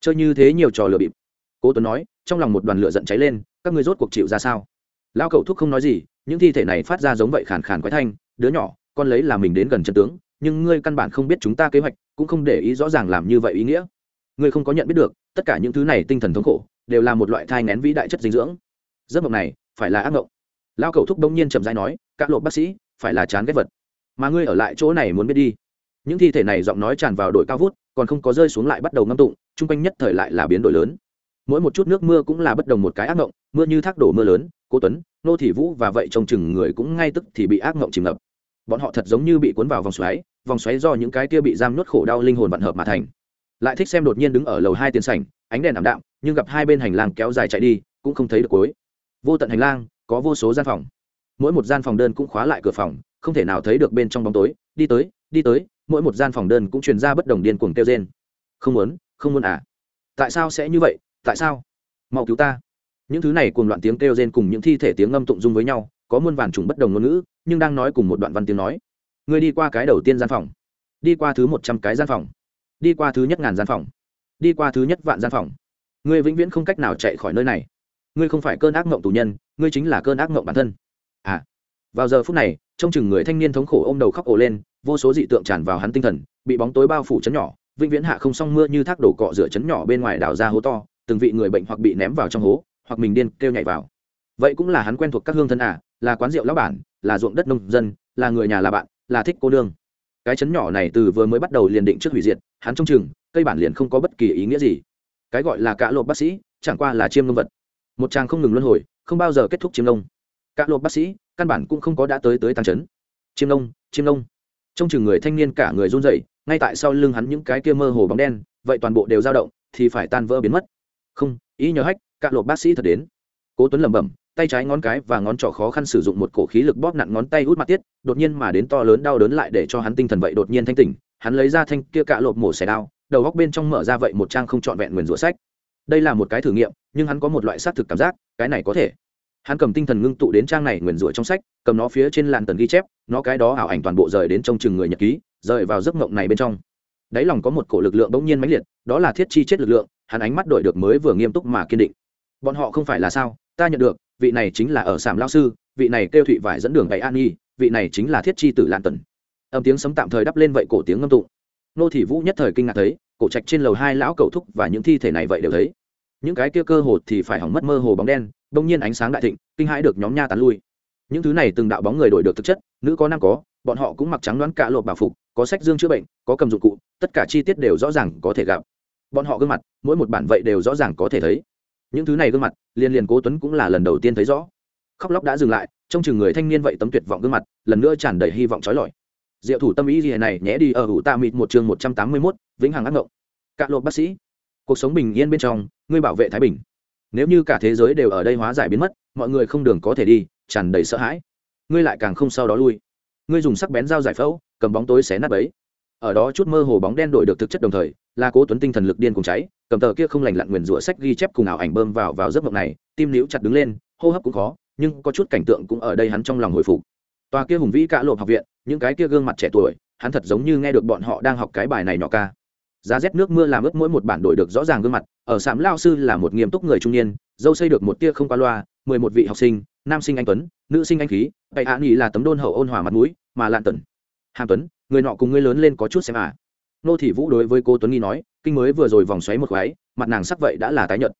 Chơi như thế nhiều trò lừa bịp. Cố tuấn nói, trong lòng một đoàn lửa giận cháy lên, các ngươi rốt cuộc chịu ra sao? Lao cầu thúc không nói gì những thi thể này phát ra giống vậy khàn khàn quái thanh, đứa nhỏ, con lấy là mình đến gần chân tướng, nhưng ngươi căn bản không biết chúng ta kế hoạch, cũng không để ý rõ ràng làm như vậy ý nghĩa. Ngươi không có nhận biết được, tất cả những thứ này tinh thần thống khổ, đều là một loại thai ngén vĩ đại chất dinh dưỡng. Giấc mộng này, phải là ác mộng. Lao cầu thúc đông nhiên chậm dãi nói các lộ bác sĩ, phải là chán ghét vật. Mà ngươi ở lại chỗ này muốn biết đi. Những thi thể này giọng nói tràn vào đội cao vút, còn không có rơi xuống lại bắt đầu ngâm tụng, chung quanh nhất thời lại là biến đổi lớn mỗi một chút nước mưa cũng là bất đồng một cái ác mộng, mưa như thác đổ mưa lớn, cố tuấn, nô thị vũ và vậy trông chừng người cũng ngay tức thì bị ác mộng chìm ngập. Bọn họ thật giống như bị cuốn vào vòng xoáy vòng xoáy do những cái kia bị giam nuốt khổ đau linh hồn vạn hợp mà thành. Lại thích xem đột nhiên đứng ở lầu hai tiền sảnh, ánh đèn ảm đạm, nhưng gặp hai bên hành lang kéo dài chạy đi, cũng không thấy được cuối. Vô tận hành lang, có vô số gian phòng. Mỗi một gian phòng đơn cũng khóa lại cửa phòng, không thể nào thấy được bên trong bóng tối, đi tới đi tới, mỗi một gian phòng đơn cũng truyền ra bất đồng điên cuồng kêu rên. Không muốn không muốn à? Tại sao sẽ như vậy? Tại sao? Mau cứu ta. Những thứ này cùng loạn tiếng kêu rên cùng những thi thể tiếng ngâm tụng dung với nhau, có muôn vàn trùng bất đồng ngôn ngữ, nhưng đang nói cùng một đoạn văn tiếng nói. Ngươi đi qua cái đầu tiên gian phòng. Đi qua thứ một trăm cái gian phòng. Đi qua thứ nhất ngàn gian phòng. Đi qua thứ nhất vạn gian phòng. Ngươi vĩnh viễn không cách nào chạy khỏi nơi này. Ngươi không phải cơn ác mộng tù nhân, ngươi chính là cơn ác mộng bản thân. À. Vào giờ phút này, trông chừng người thanh niên thống khổ ôm đầu khóc ổ lên, vô số dị tượng tràn vào hắn tinh thần, bị bóng tối bao phủ chấn nhỏ, vĩnh viễn hạ không xong mưa như thác đổ cọ rửa chấn nhỏ bên ngoài đào ra hố to từng vị người bệnh hoặc bị ném vào trong hố, hoặc mình điên kêu nhảy vào. Vậy cũng là hắn quen thuộc các hương thân à là quán rượu lão bản, là ruộng đất nông dân, là người nhà là bạn, là thích cô đương cái chấn nhỏ này từ vừa mới bắt đầu liền định trước hủy diệt, hắn trong chừng, cây bản liền không có bất kỳ ý nghĩa gì. Cái gọi là cả lộp bác sĩ, chẳng qua là chiêm ngâm vật. Một chàng không ngừng luân hồi, không bao giờ kết thúc chiêm nông cả lộp bác sĩ, căn bản cũng không có đã tới tới tăng chấn. Chiêm nông chiêm nông trong chừng người thanh niên cả người run rẩy, ngay tại sau lưng hắn những cái kia mơ hồ bóng đen, vậy toàn bộ đều dao động, thì phải tan vỡ biến mất không, ý nhớ hách, cạ lộp bác sĩ thật đến. Cố tuấn lẩm bẩm, tay trái ngón cái và ngón trỏ khó khăn sử dụng một cổ khí lực bóp nặn ngón tay út mặt tiết, đột nhiên mà đến to lớn đau đớn lại để cho hắn tinh thần vậy đột nhiên thanh tỉnh. Hắn lấy ra thanh kia cạ lộp mổ xẻ đao, đầu góc bên trong mở ra vậy một trang không trọn vẹn nguyền rủa sách. Đây là một cái thử nghiệm, nhưng hắn có một loại xác thực cảm giác, cái này có thể. Hắn cầm tinh thần ngưng tụ đến trang này nguyền rủa trong sách, cầm nó phía trên làn tần ghi chép, nó cái đó ảo ảnh toàn bộ rời đến trong chừng người nhật ký, rời vào giấc mộng này bên trong. Đáy lòng có một cổ lực lượng bỗng nhiên mãnh liệt, đó là thiết chi chết lực lượng hắn ánh mắt đổi được mới vừa nghiêm túc mà kiên định. Bọn họ không phải là sao? Ta nhận được, vị này chính là ở sàm lao sư, vị này kêu thụy vải dẫn đường bày an nhi, vị này chính là thiết chi tử lan tần. Âm tiếng sấm tạm thời đắp lên vậy cổ tiếng ngâm tụng. Nô thị vũ nhất thời kinh ngạc thấy, cổ trạch trên lầu hai lão cầu thúc và những thi thể này vậy đều thấy. Những cái kia cơ hồ thì phải hỏng mất mơ hồ bóng đen, bỗng nhiên ánh sáng đại thịnh, kinh hãi được nhóm nha tán lui. Những thứ này từng đạo bóng người đổi được thực chất, nữ có nam có, bọn họ cũng mặc trắng đoán cả lộp bảo phục, có sách dương chữa bệnh, có cầm dụng cụ, tất cả chi tiết đều rõ ràng có thể gặp bọn họ gương mặt mỗi một bản vậy đều rõ ràng có thể thấy. Những thứ này gương mặt liên liền cố tuấn cũng là lần đầu tiên thấy rõ. Khóc lóc đã dừng lại trong chừng người thanh niên vậy tấm tuyệt vọng gương mặt lần nữa tràn đầy hy vọng trói lọi. Diệu thủ tâm ý gì này nhé đi ở hữu ta mịt một chương một trăm tám mươi 181, vĩnh hằng ác ngộng. Cạ lộp bác sĩ cuộc sống bình yên bên trong ngươi bảo vệ thái bình. Nếu như cả thế giới đều ở đây hóa giải biến mất mọi người không đường có thể đi tràn đầy sợ hãi. Ngươi lại càng không sau đó lui. Ngươi dùng sắc bén dao giải phẫu cầm bóng tối xé nát ấy ở đó chút mơ hồ bóng đen đổi được thực chất đồng thời là cố tuấn tinh thần lực điên cùng cháy, cầm tờ kia không lành lặn nguyền rủa sách ghi chép cùng ảo ảnh bơm vào vào giấc mộng này, tim níu chặt đứng lên, hô hấp cũng khó, nhưng có chút cảnh tượng cũng ở đây hắn trong lòng hồi phục. Tòa kia hùng vĩ cả lộp học viện, những cái kia gương mặt trẻ tuổi, hắn thật giống như nghe được bọn họ đang học cái bài này nhỏ ca. Giá rét nước mưa làm ướt mỗi một bản đổi được rõ ràng gương mặt, ở sạm lao sư là một nghiêm túc người trung niên, dâu xây được một tia không qua loa, mười một vị học sinh, nam sinh anh tuấn, nữ sinh anh khí vậy hạ nghỉ là tấm đôn hậu ôn hòa mặt mũi, mà lạn tần hàm tuấn, người nọ cùng ngươi lớn lên có chút xem à? Nô thị vũ đối với cô tuấn nghi nói, kinh mới vừa rồi vòng xoáy một khoáy mặt nàng sắc vậy đã là tái nhợt.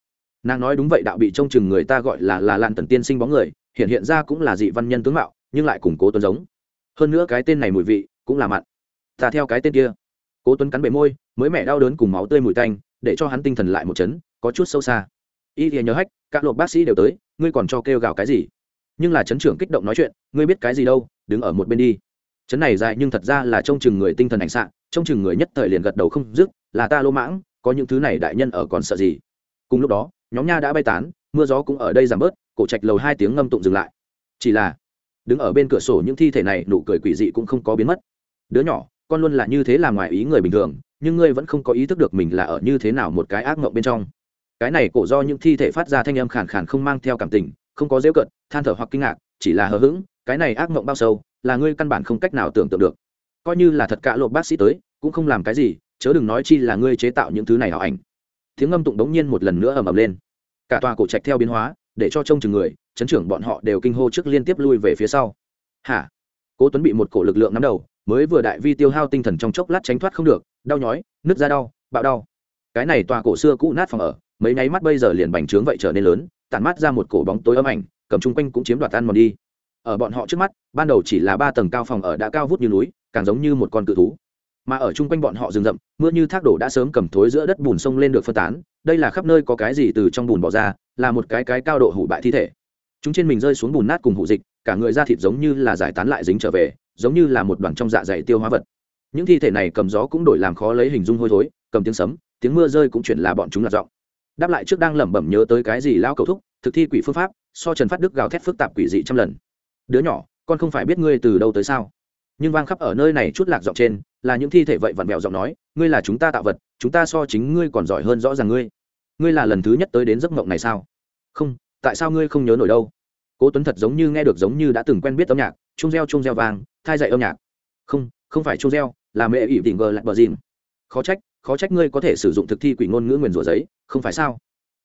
Nàng nói đúng vậy đạo bị trông chừng người ta gọi là là Lan tần tiên sinh bóng người, hiện hiện ra cũng là dị văn nhân tướng mạo, nhưng lại cùng cố tuấn giống. Hơn nữa cái tên này mùi vị cũng là mặn. Ta theo cái tên kia. Cố tuấn cắn bề môi, mới mẹ đau đớn cùng máu tươi mùi tanh, để cho hắn tinh thần lại một chấn, có chút sâu xa. Y thì nhớ hách, các lộp bác sĩ đều tới, ngươi còn cho kêu gào cái gì? Nhưng là chấn trưởng kích động nói chuyện, ngươi biết cái gì đâu, đứng ở một bên đi chấn này dài nhưng thật ra là trông chừng người tinh thần ảnh xạ, trông chừng người nhất thời liền gật đầu không dứt, là ta lô mãng, có những thứ này đại nhân ở còn sợ gì. Cùng lúc đó, nhóm nha đã bay tán, mưa gió cũng ở đây giảm bớt, cổ trạch lầu hai tiếng ngâm tụng dừng lại. Chỉ là, đứng ở bên cửa sổ những thi thể này nụ cười quỷ dị cũng không có biến mất. Đứa nhỏ, con luôn là như thế làm ngoài ý người bình thường, nhưng ngươi vẫn không có ý thức được mình là ở như thế nào một cái ác mộng bên trong. Cái này cổ do những thi thể phát ra thanh âm khàn khàn không mang theo cảm tình, không có dễu cận than thở hoặc kinh ngạc, chỉ là hờ hững, cái này ác mộng bao sâu là ngươi căn bản không cách nào tưởng tượng được. Coi như là thật cả lộp bác sĩ tới, cũng không làm cái gì, chớ đừng nói chi là ngươi chế tạo những thứ này ảo ảnh. Tiếng ngâm tụng đống nhiên một lần nữa ầm ầm lên. Cả tòa cổ trạch theo biến hóa, để cho trông chừng người, chấn trưởng bọn họ đều kinh hô trước liên tiếp lui về phía sau. Hả? Cố tuấn bị một cổ lực lượng nắm đầu, mới vừa đại vi tiêu hao tinh thần trong chốc lát tránh thoát không được, đau nhói, nứt ra đau, bạo đau. Cái này tòa cổ xưa cũ nát phòng ở, mấy nháy mắt bây giờ liền bành trướng vậy trở nên lớn, tản mát ra một cổ bóng tối ấm ảnh, cầm chung quanh cũng chiếm đoạt ăn mòn đi ở bọn họ trước mắt, ban đầu chỉ là ba tầng cao phòng ở đã cao vút như núi, càng giống như một con cự thú. Mà ở chung quanh bọn họ rừng rậm, mưa như thác đổ đã sớm cầm thối giữa đất bùn sông lên được phân tán, đây là khắp nơi có cái gì từ trong bùn bỏ ra, là một cái cái cao độ hủ bại thi thể. Chúng trên mình rơi xuống bùn nát cùng hủ dịch, cả người da thịt giống như là giải tán lại dính trở về, giống như là một đoàn trong dạ dày tiêu hóa vật. Những thi thể này cầm gió cũng đổi làm khó lấy hình dung hôi thối, cầm tiếng sấm, tiếng mưa rơi cũng chuyển là bọn chúng là giọng. Đáp lại trước đang lẩm bẩm nhớ tới cái gì lao cầu thúc, thực thi quỷ phương pháp, so trần phát đức gào thét phức tạp quỷ dị trăm lần đứa nhỏ, con không phải biết ngươi từ đâu tới sao? Nhưng vang khắp ở nơi này chút lạc giọng trên, là những thi thể vậy vặn vẹo giọng nói, ngươi là chúng ta tạo vật, chúng ta so chính ngươi còn giỏi hơn rõ ràng ngươi. Ngươi là lần thứ nhất tới đến giấc mộng này sao? Không, tại sao ngươi không nhớ nổi đâu? Cố tuấn thật giống như nghe được giống như đã từng quen biết âm nhạc, chung reo chung reo vàng thai dạy âm nhạc. Không không phải chung reo, là mẹ ỷ đỉnh gờ lại bờ dìm. Khó trách khó trách ngươi có thể sử dụng thực thi quỷ ngôn ngữ nguyền rủa giấy, không phải sao?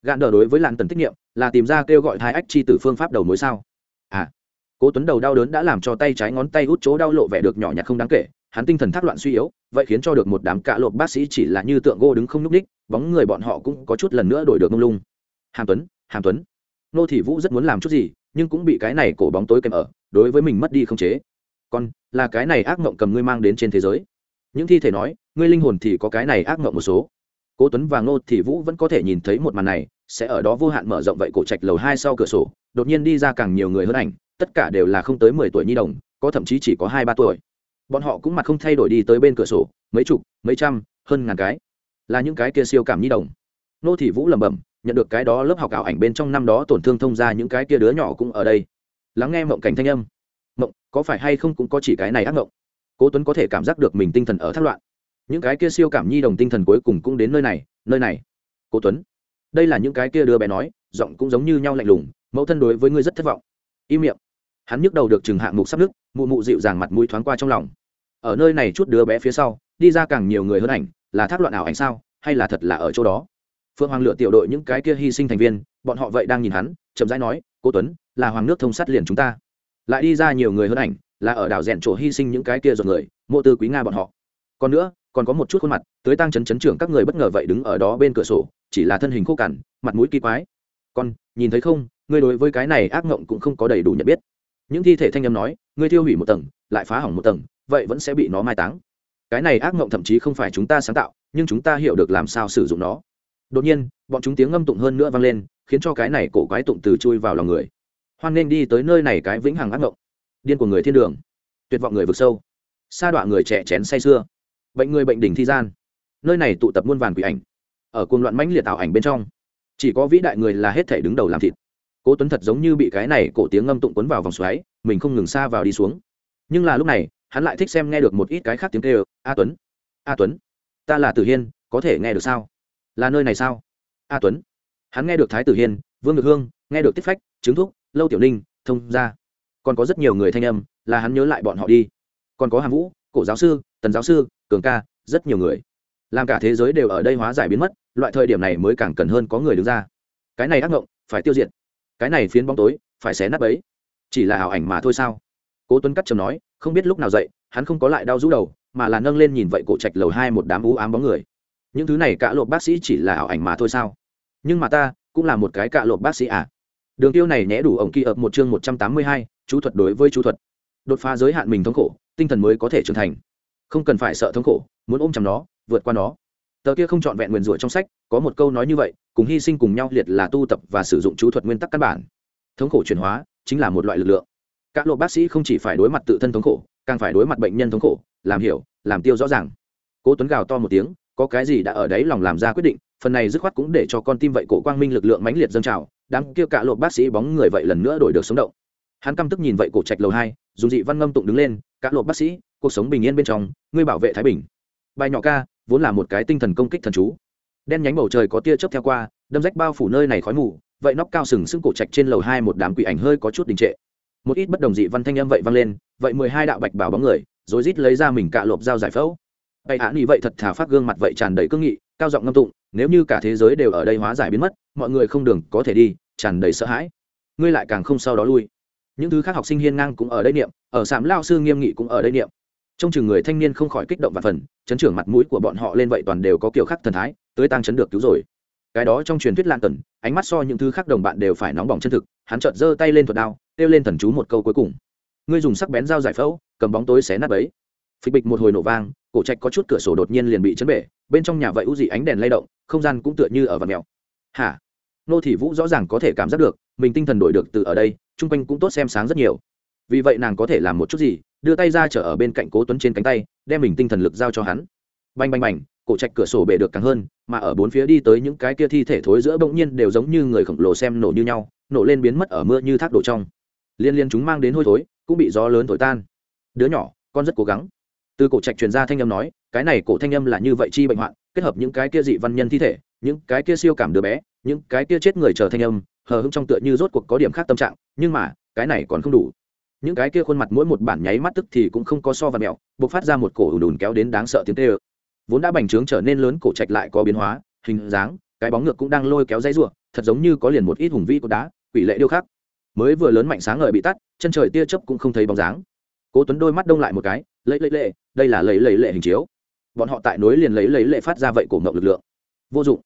Gạn đờ đối với làn tần tiết nghiệm là tìm ra kêu gọi thai ách chi từ phương pháp đầu mối sao? À cố tuấn đầu đau đớn đã làm cho tay trái ngón tay út chỗ đau lộ vẻ được nhỏ nhặt không đáng kể, hắn tinh thần thác loạn suy yếu, vậy khiến cho được một đám cạ lộp bác sĩ chỉ là như tượng gỗ đứng không nhúc ních bóng người bọn họ cũng có chút lần nữa đổi được mông lung. Hàm tuấn hàm tuấn. Nô thị vũ rất muốn làm chút gì, nhưng cũng bị cái này cổ bóng tối kèm ở, đối với mình mất đi không chế. Còn là cái này ác mộng cầm ngươi mang đến trên thế giới. Những thi thể nói, ngươi linh hồn thì có cái này ác mộng một số. Cố tuấn và ngô thị vũ vẫn có thể nhìn thấy một màn này, sẽ ở đó vô hạn mở rộng vậy cổ trạch lầu hai sau cửa sổ, đột nhiên đi ra càng nhiều người hơn ảnh tất cả đều là không tới mười tuổi nhi đồng, có thậm chí chỉ có hai ba tuổi. Bọn họ cũng mặt không thay đổi đi tới bên cửa sổ, mấy chục, mấy trăm, hơn ngàn cái. Là những cái kia siêu cảm nhi đồng. Nô thị vũ lẩm bẩm, nhận được cái đó lớp học ảo ảnh bên trong năm đó tổn thương thông ra những cái kia đứa nhỏ cũng ở đây. Lắng nghe mộng cảnh thanh âm. Mộng, có phải hay không cũng có chỉ cái này ác mộng? Cố tuấn có thể cảm giác được mình tinh thần ở thác loạn. Những cái kia siêu cảm nhi đồng tinh thần cuối cùng cũng đến nơi này nơi này. Cố tuấn, đây là những cái kia đứa bé nói, giọng cũng giống như nhau lạnh lùng, mẫu thân đối với ngươi rất thất vọng. Im miệng hắn nhức đầu được chừng hạng mục sắp nước mụ mụ dịu dàng mặt mũi thoáng qua trong lòng. Ở nơi này chút đứa bé phía sau, đi ra càng nhiều người hơn ảnh, là thác loạn ảo ảnh sao, hay là thật là ở chỗ đó? Phương hoàng lựa tiểu đội những cái kia hy sinh thành viên, bọn họ vậy đang nhìn hắn, chậm rãi nói cô tuấn, là hoàng nước thông sát liền chúng ta. Lại đi ra nhiều người hơn ảnh, là ở đảo rèn chỗ hy sinh những cái kia rồi người, mộ tư quý nga bọn họ. Còn nữa, còn có một chút khuôn mặt, tới tăng chấn chấn trưởng các người bất ngờ vậy đứng ở đó bên cửa sổ, chỉ là thân hình khô cằn, mặt mũi kỳ quái. Con, nhìn thấy không? Ngươi đối với cái này ác ngộng cũng không có đầy đủ nhận biết những thi thể thanh âm nói, ngươi tiêu hủy một tầng, lại phá hỏng một tầng, vậy vẫn sẽ bị nó mai táng. Cái này ác mộng thậm chí không phải chúng ta sáng tạo, nhưng chúng ta hiểu được làm sao sử dụng nó. Đột nhiên, bọn chúng tiếng ngâm tụng hơn nữa vang lên, khiến cho cái này cổ quái tụng từ chui vào lòng người. Hoan nên đi tới nơi này cái vĩnh hằng ác mộng. Điên của người thiên đường. Tuyệt vọng người vực sâu. Sa đọa người trẻ chén say xưa bệnh người bệnh đỉnh thi gian. Nơi này tụ tập muôn vàn quỷ ảnh. Ở cuồng loạn mãnh liệt tạo ảnh bên trong, chỉ có vĩ đại người là hết thể đứng đầu làm thịt cố tuấn thật giống như bị cái này cổ tiếng ngâm tụng cuốn vào vòng xoáy mình không ngừng xa vào đi xuống. Nhưng là lúc này hắn lại thích xem nghe được một ít cái khác tiếng kêu a tuấn a tuấn ta là tử hiên có thể nghe được sao? Là nơi này sao? A tuấn. Hắn nghe được thái tử hiên vương ngược hương nghe được tiết phách trứng thúc lâu tiểu ninh thông Gia, còn có rất nhiều người thanh âm là hắn nhớ lại bọn họ đi. Còn có hàm vũ cổ giáo sư tần giáo sư cường ca rất nhiều người. Làm cả thế giới đều ở đây hóa giải biến mất loại thời điểm này mới càng cần hơn có người đứng ra. Cái này ác ngộng phải tiêu diệt cái này phiến bóng tối, phải xé nát ấy chỉ là ảo ảnh mà thôi sao? Cố tuấn cắt chầm nói, không biết lúc nào dậy, hắn không có lại đau rũ đầu, mà là nâng lên nhìn vậy cổ trạch lầu hai một đám u ám bóng người. Những thứ này cả lộp bác sĩ chỉ là ảo ảnh mà thôi sao? Nhưng mà ta, cũng là một cái cạ lộp bác sĩ à? Đường tiêu này nhẽ đủ ổng kỳ ập một chương một trăm tám mươi hai, chú thuật đối với chú thuật. Đột phá giới hạn mình thống khổ, tinh thần mới có thể trưởng thành. Không cần phải sợ thống khổ, muốn ôm chầm nó, vượt qua nó tờ kia không trọn vẹn nguyền rủa trong sách, có một câu nói như vậy, cùng hy sinh cùng nhau liệt là tu tập và sử dụng chú thuật nguyên tắc căn bản. Thống khổ chuyển hóa chính là một loại lực lượng. Các lộ bác sĩ không chỉ phải đối mặt tự thân thống khổ, càng phải đối mặt bệnh nhân thống khổ, làm hiểu, làm tiêu rõ ràng. Cố tuấn gào to một tiếng, có cái gì đã ở đấy lòng làm ra quyết định, phần này dứt khoát cũng để cho con tim vậy cổ quang minh lực lượng mãnh liệt dâng trào, đám kia cả lộ bác sĩ bóng người vậy lần nữa đổi được sống động. Hắn căm tức nhìn vậy cổ trạch lầu hai, dùng dị văn ngâm tụng đứng lên, cả lộ bác sĩ, cuộc sống bình yên bên trong, ngươi bảo vệ thái bình. Bài nhỏ ca vốn là một cái tinh thần công kích thần chú. Đen nhánh bầu trời có tia chớp theo qua, đâm rách bao phủ nơi này khói mù, vậy nóc cao sừng sững cổ trạch trên lầu hai một đám quỷ ảnh hơi có chút đình trệ. Một ít bất đồng dị văn thanh âm vậy vang lên, vậy mười hai đạo bạch bảo bóng người, rồi rít lấy ra mình cạ lộp dao giải phẫu. Bậy hạ nghỉ vậy thật thà phát gương mặt vậy tràn đầy cương nghị, cao giọng ngâm tụng, nếu như cả thế giới đều ở đây hóa giải biến mất, mọi người không đường có thể đi, tràn đầy sợ hãi. Ngươi lại càng không sau đó lui. Những thứ khác học sinh hiên ngang cũng ở đây niệm, ở sạm lao sư nghiêm nghị cũng ở đây niệm trong chừng người thanh niên không khỏi kích động và phần, chấn trưởng mặt mũi của bọn họ lên vậy toàn đều có kiểu khác thần thái, tới tăng chấn được cứu rồi. Cái đó trong truyền thuyết lan tần, ánh mắt so những thứ khác đồng bạn đều phải nóng bỏng chân thực, hắn chợt giơ tay lên thuật đao, kêu lên thần chú một câu cuối cùng. Ngươi dùng sắc bén dao giải phẫu, cầm bóng tối xé nát ấy phịch bịch một hồi nổ vang, cổ trạch có chút cửa sổ đột nhiên liền bị chấn bể, bên trong nhà vậy u dị ánh đèn lay động, không gian cũng tựa như ở vạt mèo. Hả? Nô thị vũ rõ ràng có thể cảm giác được, mình tinh thần đổi được từ ở đây, chung quanh cũng tốt xem sáng rất nhiều vì vậy nàng có thể làm một chút gì, đưa tay ra chở ở bên cạnh cố tuấn trên cánh tay, đem mình tinh thần lực giao cho hắn. Bành bành bành, cổ trạch cửa sổ bể được càng hơn, mà ở bốn phía đi tới những cái kia thi thể thối giữa bỗng nhiên đều giống như người khổng lồ xem nổ như nhau, nổ lên biến mất ở mưa như thác đổ trong. Liên liên chúng mang đến hôi thối, cũng bị gió lớn thổi tan. Đứa nhỏ, con rất cố gắng. Từ cổ trạch truyền ra thanh âm nói, cái này cổ thanh âm là như vậy chi bệnh hoạn, kết hợp những cái kia dị văn nhân thi thể, những cái kia siêu cảm đứa bé, những cái kia chết người chờ thanh âm, hờ hững trong tựa như rốt cuộc có điểm khác tâm trạng, nhưng mà, cái này còn không đủ những cái kia khuôn mặt mỗi một bản nháy mắt tức thì cũng không có so và mẹo buộc phát ra một cổ ùn ùn kéo đến đáng sợ tiếng tê ơ. Vốn đã bành trướng trở nên lớn, cổ trạch lại có biến hóa, hình dáng, cái bóng ngược cũng đang lôi kéo dây n thật giống như có liền một ít hùng vĩ của đá, quỷ lệ điêu khắc. Mới vừa lớn mạnh sáng ngời bị tắt, chân trời tia chớp cũng không thấy bóng dáng. Cố tuấn đôi mắt đông lại một cái lấy lấy lệ, đây là lấy lấy lệ hình chiếu. Bọn họ tại nối liền lấy lấy lệ phát ra vậy cổ ngộng lực lượng. Vô dụng.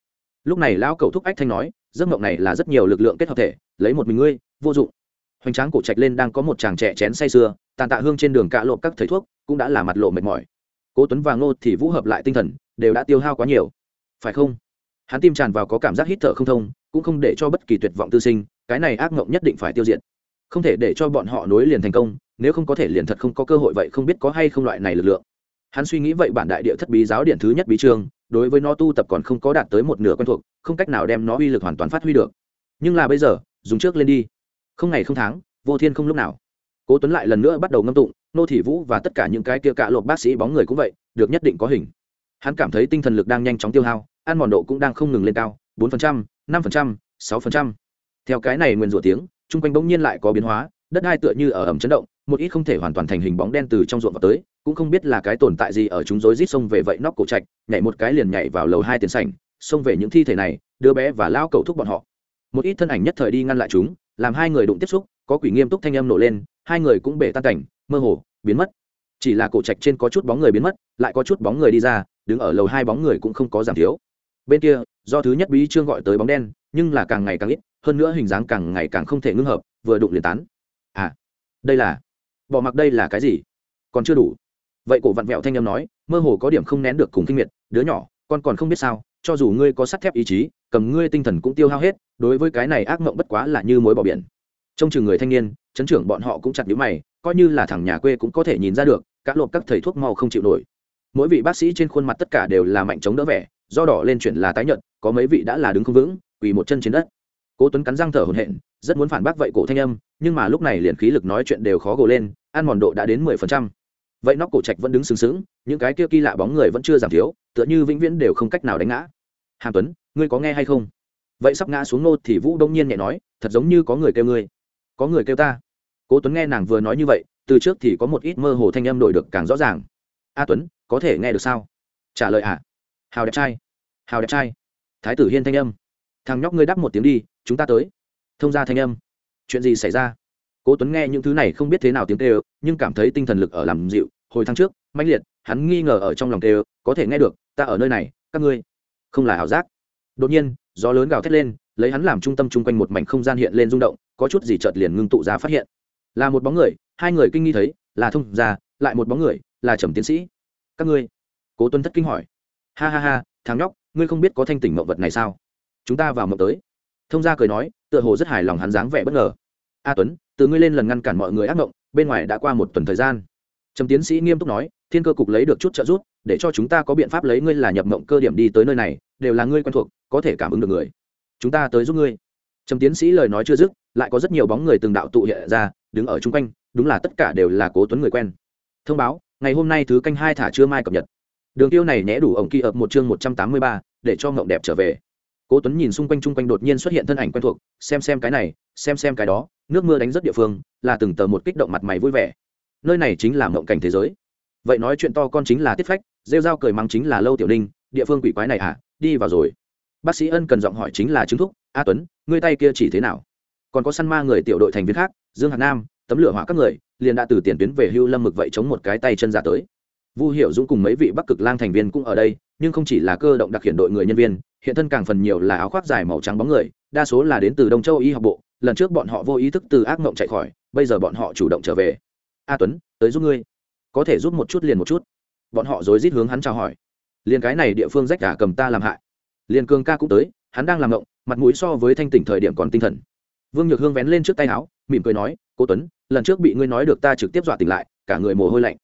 Lúc này lão cầu thúc ách thanh nói, giấc mộng này là rất nhiều lực lượng kết hợp thể, lấy một mình ngươi, vô dụng hoành tráng cổ trạch lên đang có một chàng trẻ chén say sưa, tàn tạ hương trên đường cạ lộp các thầy thuốc, cũng đã là mặt lộ mệt mỏi. Cố tuấn và ngô thì vũ hợp lại tinh thần, đều đã tiêu hao quá nhiều. Phải không? Hắn tim tràn vào có cảm giác hít thở không thông, cũng không để cho bất kỳ tuyệt vọng tư sinh, cái này ác mộng nhất định phải tiêu diệt. Không thể để cho bọn họ nối liền thành công, nếu không có thể liền thật không có cơ hội vậy không biết có hay không loại này lực lượng. Hắn suy nghĩ vậy bản đại địa thất bí giáo điện thứ nhất bí trường đối với nó tu tập còn không có đạt tới một nửa quen thuộc, không cách nào đem nó uy lực hoàn toàn phát huy được. Nhưng là bây giờ, dùng trước lên đi không ngày không tháng, vô thiên không lúc nào. Cố tuấn lại lần nữa bắt đầu ngâm tụng, nô thị vũ và tất cả những cái kia cạ lộp bác sĩ bóng người cũng vậy, được nhất định có hình. Hắn cảm thấy tinh thần lực đang nhanh chóng tiêu hao, ăn mòn độ cũng đang không ngừng lên cao, bốn phần trăm, năm phần trăm, sáu phần trăm. Theo cái này nguyên rủa tiếng, chung quanh bỗng nhiên lại có biến hóa, đất hai tựa như ở ẩm chấn động, một ít không thể hoàn toàn thành hình bóng đen từ trong ruộng vào tới, cũng không biết là cái tồn tại gì ở chúng rối rít xông về vậy nóc cổ trạch, nhảy một cái liền nhảy vào lầu hai tiền sảnh, xông về những thi thể này, đứa bé và lao cầu thúc bọn họ. Một ít thân ảnh nhất thời đi ngăn lại chúng làm hai người đụng tiếp xúc, có quỷ nghiêm túc thanh âm nổ lên, hai người cũng bể tan cảnh, mơ hồ, biến mất. Chỉ là cổ trạch trên có chút bóng người biến mất, lại có chút bóng người đi ra, đứng ở lầu hai bóng người cũng không có giảm thiếu. Bên kia, do thứ nhất bí trương gọi tới bóng đen, nhưng là càng ngày càng ít, hơn nữa hình dáng càng ngày càng không thể ngưng hợp, vừa đụng liền tán. À đây là, bỏ mặc đây là cái gì? Còn chưa đủ. Vậy cổ vặn vẹo thanh âm nói, mơ hồ có điểm không nén được cùng kinh miệt, đứa nhỏ, con còn không biết sao cho dù ngươi có sắt thép ý chí, cầm ngươi tinh thần cũng tiêu hao hết, đối với cái này ác mộng bất quá là như mối bỏ biển. Trong trường người thanh niên, chấn trưởng bọn họ cũng chặt nhíu mày, coi như là thằng nhà quê cũng có thể nhìn ra được các lộp các thầy thuốc mau không chịu nổi. Mỗi vị bác sĩ trên khuôn mặt tất cả đều là mạnh chống đỡ vẻ, do đỏ lên chuyển là tái nhợt, có mấy vị đã là đứng không vững, quỳ một chân trên đất. Cố tuấn cắn răng thở hổn hển, rất muốn phản bác vậy cổ thanh âm, nhưng mà lúc này liền khí lực nói chuyện đều khó gồ lên, ăn mòn độ đã đến mười phần trăm vậy nóc cổ trạch vẫn đứng sừng sững, những cái kia kỳ lạ bóng người vẫn chưa giảm thiếu, tựa như vĩnh viễn đều không cách nào đánh ngã. Hàm tuấn, ngươi có nghe hay không? Vậy sắp ngã xuống nô thì vũ đông nhiên nhẹ nói, thật giống như có người kêu ngươi. Có người kêu ta. Cố tuấn nghe nàng vừa nói như vậy, từ trước thì có một ít mơ hồ thanh âm đổi được càng rõ ràng. A tuấn, có thể nghe được sao? Trả lời ạ à? hào đẹp trai. Hào đẹp trai. Thái tử hiên thanh âm. Thằng nhóc ngươi đáp một tiếng đi, chúng ta tới. Thông ra thanh âm. Chuyện gì xảy ra? Cố tuấn nghe những thứ này không biết thế nào tiếng kêu nhưng cảm thấy tinh thần lực ở làm dịu. Hồi tháng trước mãnh liệt hắn nghi ngờ ở trong lòng kêu có thể nghe được ta ở nơi này các ngươi. Không là ảo giác. Đột nhiên gió lớn gào thét lên lấy hắn làm trung tâm chung quanh một mảnh không gian hiện lên rung động có chút gì chợt liền ngưng tụ ra phát hiện. Là một bóng người hai người kinh nghi thấy là thông Gia, lại một bóng người là trầm tiến sĩ. Các ngươi? Cố tuấn thất kinh hỏi. Ha ha ha thằng nhóc ngươi không biết có thanh tỉnh mộng vật này sao? Chúng ta vào mộng tới. Thông gia cười nói tựa hồ rất hài lòng hắn dáng vẻ bất ngờ. A tuấn từ ngươi lên lần ngăn cản mọi người ác mộng bên ngoài đã qua một tuần thời gian. Trầm tiến sĩ nghiêm túc nói, thiên cơ cục lấy được chút trợ giúp, để cho chúng ta có biện pháp lấy ngươi là nhập mộng cơ điểm đi tới nơi này, đều là ngươi quen thuộc, có thể cảm ứng được người. Chúng ta tới giúp ngươi. Trầm tiến sĩ lời nói chưa dứt, lại có rất nhiều bóng người từng đạo tụ hiện ra, đứng ở chung quanh, đúng là tất cả đều là cố tuấn người quen. Thông báo, ngày hôm nay thứ canh hai thả trưa mai cập nhật. Đường tiêu này nhẽ đủ ổng kỳ ập một chương một trăm tám mươi ba, để cho ngộng đẹp trở về. Cố tuấn nhìn xung quanh chung quanh đột nhiên xuất hiện thân ảnh quen thuộc, xem xem cái này, xem xem cái đó nước mưa đánh rất địa phương, là từng tờ một kích động mặt mày vui vẻ. Nơi này chính là mộng cảnh thế giới. Vậy nói chuyện to con chính là tiết phách, rêu dao cười mắng chính là lâu tiểu ninh, địa phương quỷ quái này à đi vào rồi. Bác sĩ ân cần giọng hỏi chính là chứng thúc, a tuấn, ngươi tay kia chỉ thế nào? Còn có săn ma người tiểu đội thành viên khác, dương hạc nam, tấm lửa hỏa các người, liền đã từ tiền tuyến về hưu lâm mực vậy chống một cái tay chân ra tới. Vu hiệu dũng cùng mấy vị bắc cực lang thành viên cũng ở đây, nhưng không chỉ là cơ động đặc hiện đội người nhân viên, hiện thân càng phần nhiều là áo khoác dài màu trắng bóng người, đa số là đến từ đông châu y học bộ lần trước bọn họ vô ý thức từ ác mộng chạy khỏi, bây giờ bọn họ chủ động trở về. A tuấn, tới giúp ngươi. Có thể giúp một chút liền một chút. Bọn họ rối rít hướng hắn chào hỏi. Liền cái này địa phương rách cả cầm ta làm hại. Liền cường ca cũng tới, hắn đang làm mộng, mặt mũi so với thanh tỉnh thời điểm còn tinh thần. Vương nhược hương vén lên trước tay áo, mỉm cười nói cô tuấn, lần trước bị ngươi nói được ta trực tiếp dọa tỉnh lại, cả người mồ hôi lạnh.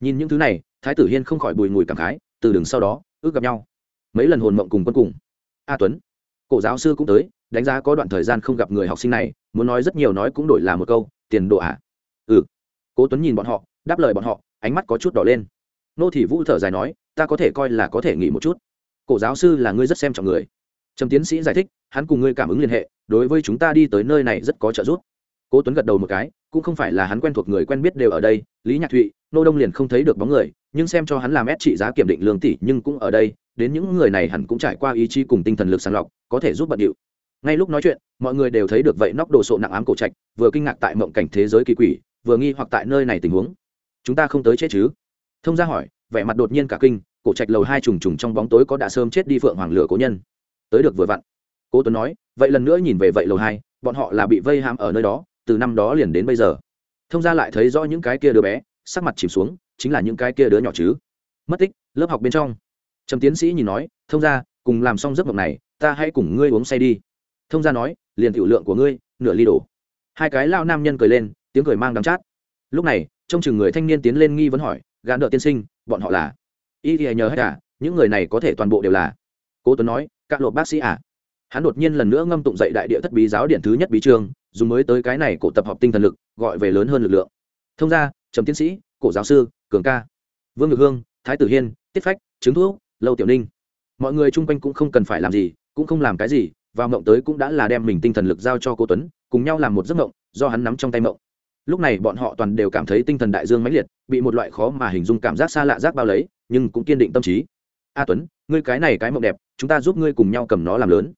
Nhìn những thứ này, thái tử hiên không khỏi bùi ngùi cảm khái, từ đường sau đó, ước gặp nhau. Mấy lần hồn mộng cùng quân cùng. A tuấn, cổ giáo sư cũng tới đánh giá có đoạn thời gian không gặp người học sinh này, muốn nói rất nhiều nói cũng đổi là một câu, tiền độ ạ à? ừ. Cố tuấn nhìn bọn họ, đáp lời bọn họ, ánh mắt có chút đỏ lên. Nô thị vũ thở dài nói, ta có thể coi là có thể nghỉ một chút. Cổ giáo sư là ngươi rất xem trọng người. Trầm tiến sĩ giải thích, hắn cùng ngươi cảm ứng liên hệ, đối với chúng ta đi tới nơi này rất có trợ giúp. Cố tuấn gật đầu một cái, cũng không phải là hắn quen thuộc người quen biết đều ở đây, lý nhạc thụy, nô đông liền không thấy được bóng người, nhưng xem cho hắn làm ép trị giá kiểm định lương tỷ nhưng cũng ở đây, đến những người này hẳn cũng trải qua ý chí cùng tinh thần lực sàng lọc, có thể giúp bận điệu ngay lúc nói chuyện, mọi người đều thấy được vậy nóc đồ sộ nặng ám cổ trạch, vừa kinh ngạc tại mộng cảnh thế giới kỳ quỷ, vừa nghi hoặc tại nơi này tình huống. Chúng ta không tới chết chứ? Thông ra hỏi, vẻ mặt đột nhiên cả kinh, cổ trạch lầu hai trùng trùng trong bóng tối có đã sớm chết đi phượng hoàng lửa cố nhân. Tới được vừa vặn. Cố tuấn nói, vậy lần nữa nhìn về vậy lầu hai, bọn họ là bị vây hãm ở nơi đó, từ năm đó liền đến bây giờ. Thông ra lại thấy rõ những cái kia đứa bé, sắc mặt chìm xuống, chính là những cái kia đứa nhỏ chứ. Mất tích, lớp học bên trong. Trầm tiến sĩ nhìn nói, thông ra cùng làm xong giấc mộng này, ta hãy cùng ngươi uống say đi thông ra nói, liền tiểu lượng của ngươi, nửa ly đổ. Hai cái lao nam nhân cười lên, tiếng cười mang đắng chát. Lúc này, trong chừng người thanh niên tiến lên nghi vấn hỏi, gã nợ tiên sinh, bọn họ là? Y thì nhờ hết cả những người này có thể toàn bộ đều là. Cố tuấn nói các lộ bác sĩ à? Hắn đột nhiên lần nữa ngâm tụng dậy đại địa thất bí giáo điện thứ nhất bí trường dùng mới tới cái này cổ tập hợp tinh thần lực, gọi về lớn hơn lực lượng. Thông ra trầm tiến sĩ, cổ giáo sư, cường ca. Vương ngược hương, thái tử hiên, tiết phách chứng thuốc, lâu tiểu ninh. Mọi người chung quanh cũng không cần phải làm gì, cũng không làm cái gì vào mộng tới cũng đã là đem mình tinh thần lực giao cho cô tuấn, cùng nhau làm một giấc mộng, do hắn nắm trong tay mộng. Lúc này bọn họ toàn đều cảm thấy tinh thần đại dương mãnh liệt, bị một loại khó mà hình dung cảm giác xa lạ giác bao lấy, nhưng cũng kiên định tâm trí. A tuấn, ngươi cái này cái mộng đẹp, chúng ta giúp ngươi cùng nhau cầm nó làm lớn.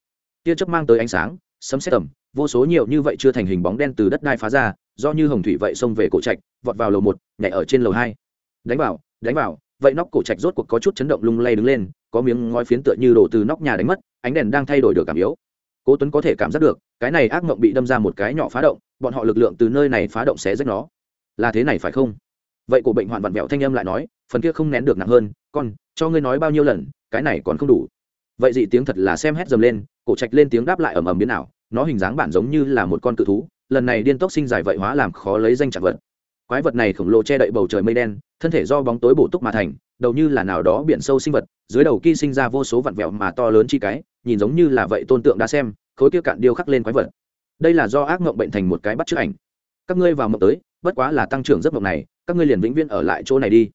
Tia chớp mang tới ánh sáng, sấm xét tầm vô số nhiều như vậy chưa thành hình bóng đen từ đất đai phá ra, do như hồng thủy vậy xông về cổ trạch, vọt vào lầu một, nhảy ở trên lầu hai. Đánh vào đánh vào. Vậy nóc cổ trạch rốt cuộc có chút chấn động lung lay đứng lên, có miếng ngói phiến tựa như đổ từ nóc nhà đánh mất, ánh đèn đang thay đổi được cảm yếu cố tuấn có thể cảm giác được, cái này ác mộng bị đâm ra một cái nhỏ phá động, bọn họ lực lượng từ nơi này phá động sẽ rách nó. Là thế này phải không? Vậy cổ bệnh hoạn vặn vẹo thanh âm lại nói, phần kia không nén được nặng hơn, con, cho ngươi nói bao nhiêu lần, cái này còn không đủ. Vậy dị tiếng thật là xem hét dầm lên, cổ trạch lên tiếng đáp lại ầm ầm biến ảo, nó hình dáng bản giống như là một con cự thú, lần này điên tốc sinh dài vậy hóa làm khó lấy danh trạng vật. Quái vật này khổng lồ che đậy bầu trời mây đen, thân thể do bóng tối bổ túc mà thành đầu như là nào đó biển sâu sinh vật, dưới đầu kia sinh ra vô số vặn vẹo mà to lớn chi cái, nhìn giống như là vậy tôn tượng đã xem, khối kia cạn điêu khắc lên quái vật. Đây là do ác mộng bệnh thành một cái bắt chước ảnh. Các ngươi vào mộng tới, bất quá là tăng trưởng giấc mộng này, các ngươi liền vĩnh viễn ở lại chỗ này đi.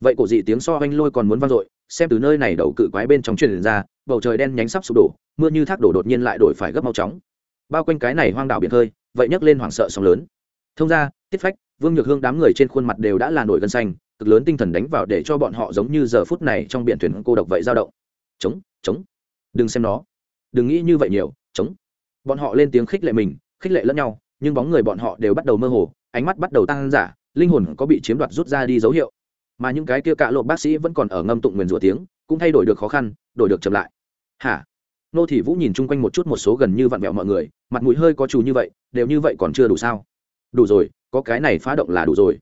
Vậy cổ dị tiếng so oanh lôi còn muốn vang dội, xem từ nơi này đầu cự quái bên trong truyền ra, bầu trời đen nhánh sắp sụp đổ, mưa như thác đổ đột nhiên lại đổi phải gấp mau chóng. Bao quanh cái này hoang đảo biển hơi, vậy nhấc lên hoảng sợ sóng lớn. Thông ra, tiết phách, vương nhược hương đám người trên khuôn mặt đều đã là nổi gân xanh cực lớn tinh thần đánh vào để cho bọn họ giống như giờ phút này trong biển thuyền cô độc vậy dao động. Chống chống. Đừng xem nó. Đừng nghĩ như vậy nhiều. Chống. Bọn họ lên tiếng khích lệ mình, khích lệ lẫn nhau, nhưng bóng người bọn họ đều bắt đầu mơ hồ, ánh mắt bắt đầu tăng giả linh hồn có bị chiếm đoạt rút ra đi dấu hiệu. Mà những cái kia cạ lộ bác sĩ vẫn còn ở ngâm tụng nguyền rủa tiếng, cũng thay đổi được khó khăn, đổi được chậm lại. Hả? Nô thị vũ nhìn chung quanh một chút một số gần như vặn vẹo mọi người, mặt mũi hơi có trù như vậy, đều như vậy còn chưa đủ sao? Đủ rồi, có cái này phá động là đủ rồi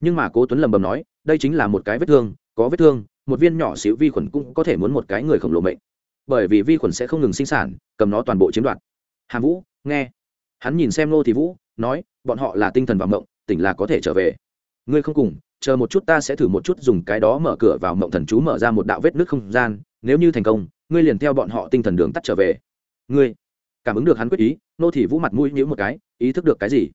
nhưng mà cố tuấn lầm bầm nói, đây chính là một cái vết thương, có vết thương, một viên nhỏ xíu vi khuẩn cũng có thể muốn một cái người khổng lồ mệnh. Bởi vì vi khuẩn sẽ không ngừng sinh sản, cầm nó toàn bộ chiếm đoạt. Hàm vũ, nghe. Hắn nhìn xem nô thì vũ, nói, bọn họ là tinh thần vào mộng, tỉnh là có thể trở về. Ngươi không cùng, chờ một chút ta sẽ thử một chút dùng cái đó mở cửa vào mộng thần chú mở ra một đạo vết nước không gian, nếu như thành công, ngươi liền theo bọn họ tinh thần đường tắt trở về. Ngươi, cảm ứng được hắn quyết ý nô thị vũ mặt mũi nhíu một cái, ý thức được cái gì?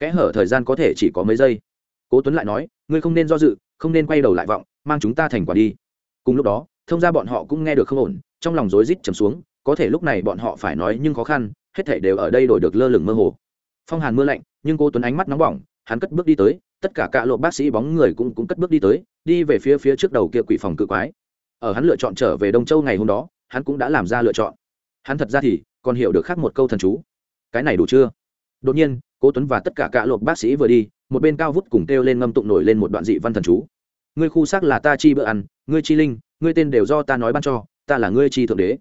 Kẽ hở thời gian có thể chỉ có mấy giây cố tuấn lại nói, ngươi không nên do dự, không nên quay đầu lại vọng, mang chúng ta thành quả đi. Cùng lúc đó, thông ra bọn họ cũng nghe được không ổn, trong lòng rối rít trầm xuống, có thể lúc này bọn họ phải nói nhưng khó khăn, hết thảy đều ở đây đổi được lơ lửng mơ hồ. Phong hàn mưa lạnh, nhưng cố tuấn ánh mắt nóng bỏng, hắn cất bước đi tới, tất cả cạ lộ bác sĩ bóng người cũng cũng cất bước đi tới, đi về phía phía trước đầu kia quỷ phòng cự quái. Ở hắn lựa chọn trở về đông châu ngày hôm đó, hắn cũng đã làm ra lựa chọn. Hắn thật ra thì còn hiểu được khác một câu thần chú. Cái này đủ chưa? Đột nhiên, cố tuấn và tất cả cạ lộ bác sĩ vừa đi một bên cao vút cùng kêu lên ngâm tụng nổi lên một đoạn dị văn thần chú. Ngươi khu xác là ta chi bữa ăn, ngươi chi linh, ngươi tên đều do ta nói ban cho, ta là ngươi chi thượng đế.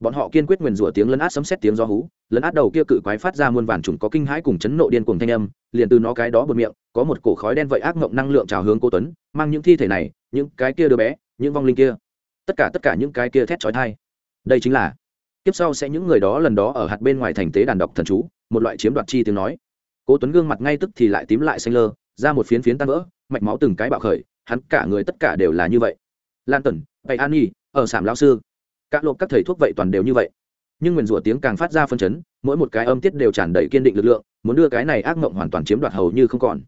Bọn họ kiên quyết nguyền rủa tiếng lấn át sấm xét tiếng gió hú, lấn át đầu kia cự quái phát ra muôn vàn trùng có kinh hãi cùng chấn nộ điên cùng thanh âm, liền từ nó cái đó bật miệng, có một cổ khói đen vậy ác mộng năng lượng trào hướng cô tuấn, mang những thi thể này, những cái kia đứa bé, những vong linh kia. Tất cả tất cả những cái kia thét trói thai đây chính là tiếp sau sẽ những người đó lần đó ở hạt bên ngoài thành tế đàn đọc thần chú, một loại chiếm đoạt chi tiếng nói cố tuấn gương mặt ngay tức thì lại tím lại xanh lơ ra một phiến phiến tan vỡ mạch máu từng cái bạo khởi hắn cả người tất cả đều là như vậy. Lan tần bày an nhi ở sảm lão sư. Các lộp các thầy thuốc vậy toàn đều như vậy. Nhưng nguyền rủa tiếng càng phát ra phân chấn mỗi một cái âm tiết đều tràn đầy kiên định lực lượng muốn đưa cái này ác mộng hoàn toàn chiếm đoạt hầu như không còn.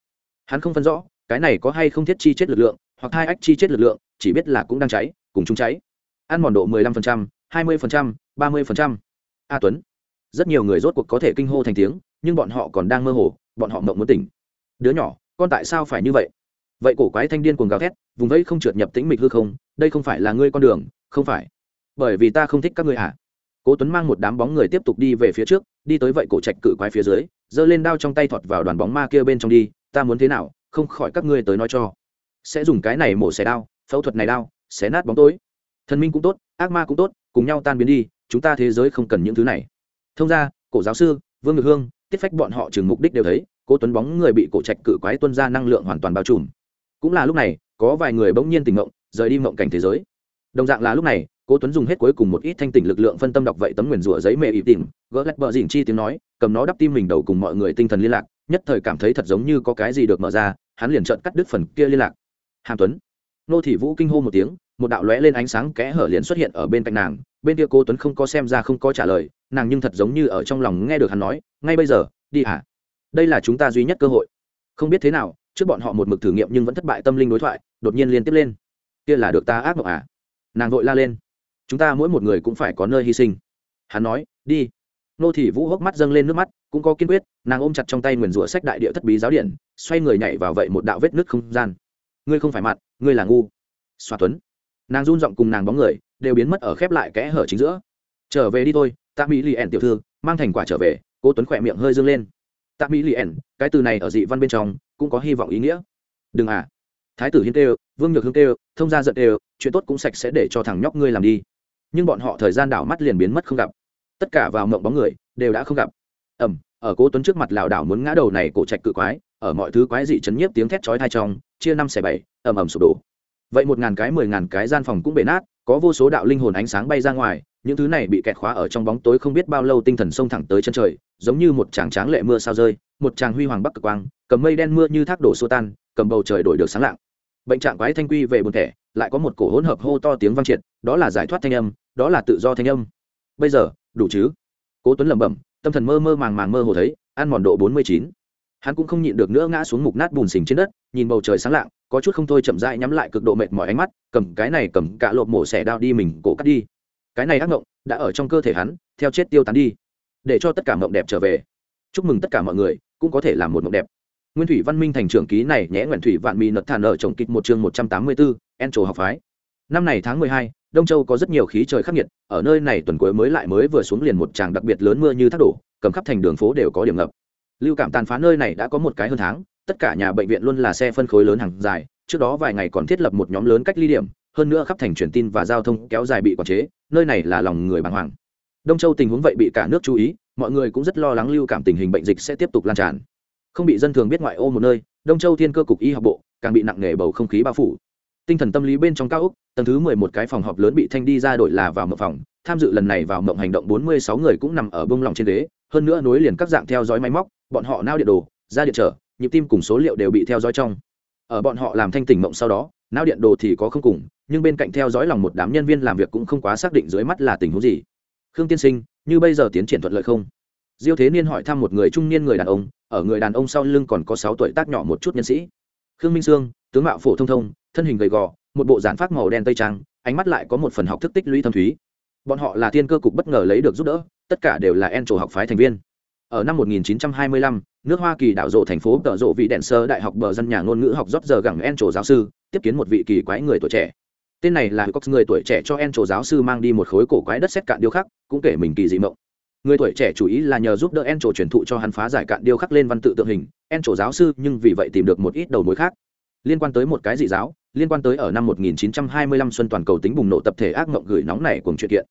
Hắn không phân rõ cái này có hay không thiết chi chết lực lượng hoặc hai ách chi chết lực lượng chỉ biết là cũng đang cháy cùng chúng cháy. Ăn mòn độ 15%, 20%, 30%. a tuấn rất nhiều người rốt cuộc có thể kinh hô thành tiếng nhưng bọn họ còn đang mơ hồ, bọn họ mộng muốn tỉnh. Đứa nhỏ, con tại sao phải như vậy? Vậy cổ quái thanh điên cuồng gào thét, vùng vẫy không trượt nhập tĩnh mịch hư không, đây không phải là ngươi con đường, không phải. Bởi vì ta không thích các ngươi à? Cố tuấn mang một đám bóng người tiếp tục đi về phía trước, đi tới vậy cổ trạch cự quái phía dưới, giơ lên đao trong tay thọt vào đoàn bóng ma kia bên trong đi, ta muốn thế nào, không khỏi các ngươi tới nói cho. Sẽ dùng cái này mổ xẻ đao, phẫu thuật này đao, xé nát bóng tối. Thần minh cũng tốt, ác ma cũng tốt, cùng nhau tan biến đi, chúng ta thế giới không cần những thứ này. Thông ra cổ giáo sư, vương ngự hương tiết phách bọn họ chừng mục đích đều thấy, cố tuấn bóng người bị cổ trạch cự quái tuân ra năng lượng hoàn toàn bao trùm. Cũng là lúc này, có vài người bỗng nhiên tỉnh ngộng, rời đi mộng cảnh thế giới. Đồng dạng là lúc này, cố tuấn dùng hết cuối cùng một ít thanh tỉnh lực lượng phân tâm đọc vậy tấm nguyền rủa giấy mẹ ịp tìm, gỡ lách bờ dỉn chi tiếng nói, cầm nó đắp tim mình đầu cùng mọi người tinh thần liên lạc, nhất thời cảm thấy thật giống như có cái gì được mở ra, hắn liền trợn cắt đứt phần kia liên lạc. Hàm tuấn. Nô thị vũ kinh hô một tiếng, một đạo lóe lên ánh sáng kẽ hở liền xuất hiện ở bên cạnh nàng, bên kia cô tuấn không có xem ra không có trả lời nàng nhưng thật giống như ở trong lòng nghe được hắn nói, ngay bây giờ, đi hả? Đây là chúng ta duy nhất cơ hội. Không biết thế nào, trước bọn họ một mực thử nghiệm nhưng vẫn thất bại tâm linh đối thoại, đột nhiên liên tiếp lên. Kia là được ta ác mộng à? Nàng vội la lên. Chúng ta mỗi một người cũng phải có nơi hy sinh. Hắn nói, đi. Nô thị vũ hốc mắt dâng lên nước mắt, cũng có kiên quyết, nàng ôm chặt trong tay nguyền rủa sách đại địa thất bí giáo điện, xoay người nhảy vào vậy một đạo vết nứt không gian. Ngươi không phải mặn ngươi là ngu. Xoa tuấn. Nàng run giọng cùng nàng bóng người, đều biến mất ở khép lại kẽ hở chính giữa. Trở về đi thôi tạ mỹ lì ẻn tiểu thư, mang thành quả trở về cô tuấn khỏe miệng hơi dâng lên. Tạ mỹ lì ẻn cái từ này ở dị văn bên trong, cũng có hy vọng ý nghĩa. Đừng à. Thái tử hiên tê vương nhược hương tê thông gia giận tê chuyện tốt cũng sạch sẽ để cho thằng nhóc ngươi làm đi. Nhưng bọn họ thời gian đảo mắt liền biến mất không gặp. Tất cả vào mộng bóng người, đều đã không gặp. Ẩm, ở cố tuấn trước mặt lảo đảo muốn ngã đầu này cổ trạch cự quái, ở mọi thứ quái dị chấn nhiếp tiếng thét chói tai trong, chia năm xẻ bảy, ầm ầm sụp đổ. Vậy một ngàn cái, mười ngàn cái gian phòng cũng bể nát, có vô số đạo linh hồn ánh sáng bay ra ngoài những thứ này bị kẹt khóa ở trong bóng tối không biết bao lâu tinh thần xông thẳng tới chân trời, giống như một tràng tráng lệ mưa sao rơi, một tràng huy hoàng bắc cực quang, cầm mây đen mưa như thác đổ xô tan, cầm bầu trời đổi được sáng lạng. Bệnh trạng quái thanh quy về buồn thẻ, lại có một cổ hỗn hợp hô to tiếng vang triệt, đó là giải thoát thanh âm, đó là tự do thanh âm. Bây giờ, đủ chứ? Cố tuấn lẩm bẩm, tâm thần mơ mơ màng màng mơ hồ thấy, ăn mòn độ bốn mươi chín. Hắn cũng không nhịn được nữa ngã xuống mục nát bùn xình trên đất, nhìn bầu trời sáng lạng, có chút không thôi chậm rãi nhắm lại cực độ mệt mỏi ánh mắt, cầm cái này cầm cả lộp mổ xẻ đao đi mình cổ cắt đi cái này ác mộng đã ở trong cơ thể hắn, theo chết tiêu tán đi, để cho tất cả mộng đẹp trở về. Chúc mừng tất cả mọi người, cũng có thể làm một mộng đẹp. Nguyên thủy văn minh thành trưởng ký này nhẽ nguyện thủy vạn mì nật thản ở trồng kịch một chương một trăm tám mươi bốn en trổ học phái. Năm này tháng mười hai, đông châu có rất nhiều khí trời khắc nghiệt, ở nơi này tuần cuối mới lại mới vừa xuống liền một tràng đặc biệt lớn mưa như thác đổ, cầm khắp thành đường phố đều có điểm ngập. Lưu cảm tàn phá nơi này đã có một cái hơn tháng, tất cả nhà bệnh viện luôn là xe phân khối lớn hàng dài, trước đó vài ngày còn thiết lập một nhóm lớn cách ly điểm, hơn nữa khắp thành truyền tin và giao thông kéo dài bị quản chế nơi này là lòng người bàng hoàng. Đông châu tình huống vậy bị cả nước chú ý, mọi người cũng rất lo lắng lưu cảm tình hình bệnh dịch sẽ tiếp tục lan tràn. Không bị dân thường biết ngoại ô một nơi, đông châu thiên cơ cục y học bộ càng bị nặng nề bầu không khí bao phủ. Tinh thần tâm lý bên trong cao úc tầng thứ mười một cái phòng họp lớn bị thanh đi ra đổi là vào mộng phòng, tham dự lần này vào mộng hành động bốn mươi sáu người cũng nằm ở bông lòng trên đế hơn nữa nối liền các dạng theo dõi máy móc, bọn họ nao điện đồ, ra điện trở, nhịp tim cùng số liệu đều bị theo dõi trong. Ở bọn họ làm thanh tỉnh mộng sau đó nao điện đồ thì có không cùng, nhưng bên cạnh theo dõi lòng một đám nhân viên làm việc cũng không quá xác định dưới mắt là tình huống gì. Khương tiên sinh, như bây giờ tiến triển thuận lợi không? Diêu thế niên hỏi thăm một người trung niên người đàn ông, ở người đàn ông sau lưng còn có sáu tuổi tác nhỏ một chút nhân sĩ. Khương minh sương, tướng mạo phổ thông thông, thân hình gầy gò, một bộ giản phát màu đen tây trang, ánh mắt lại có một phần học thức tích lũy thâm thúy. Bọn họ là thiên cơ cục bất ngờ lấy được giúp đỡ, tất cả đều là en trổ học phái thành viên ở năm 1925, nước hoa kỳ đảo rộ thành phố tợ rộ vị đèn sơ đại học bờ dân nhà ngôn ngữ học rót giờ gẳng en giáo sư tiếp kiến một vị kỳ quái người tuổi trẻ. Tên này là Cox người tuổi trẻ cho en giáo sư mang đi một khối cổ quái đất xét cạn điêu khắc cũng kể mình kỳ dị mộng. Người tuổi trẻ chủ ý là nhờ giúp đỡ en trổ truyền thụ cho hắn phá giải cạn điêu khắc lên văn tự tượng hình en giáo sư nhưng vì vậy tìm được một ít đầu mối khác. Liên quan tới một cái dị giáo liên quan tới ở năm 1925 xuân toàn cầu tính bùng nổ tập thể ác mộng gửi nóng này cùng chuyện kiện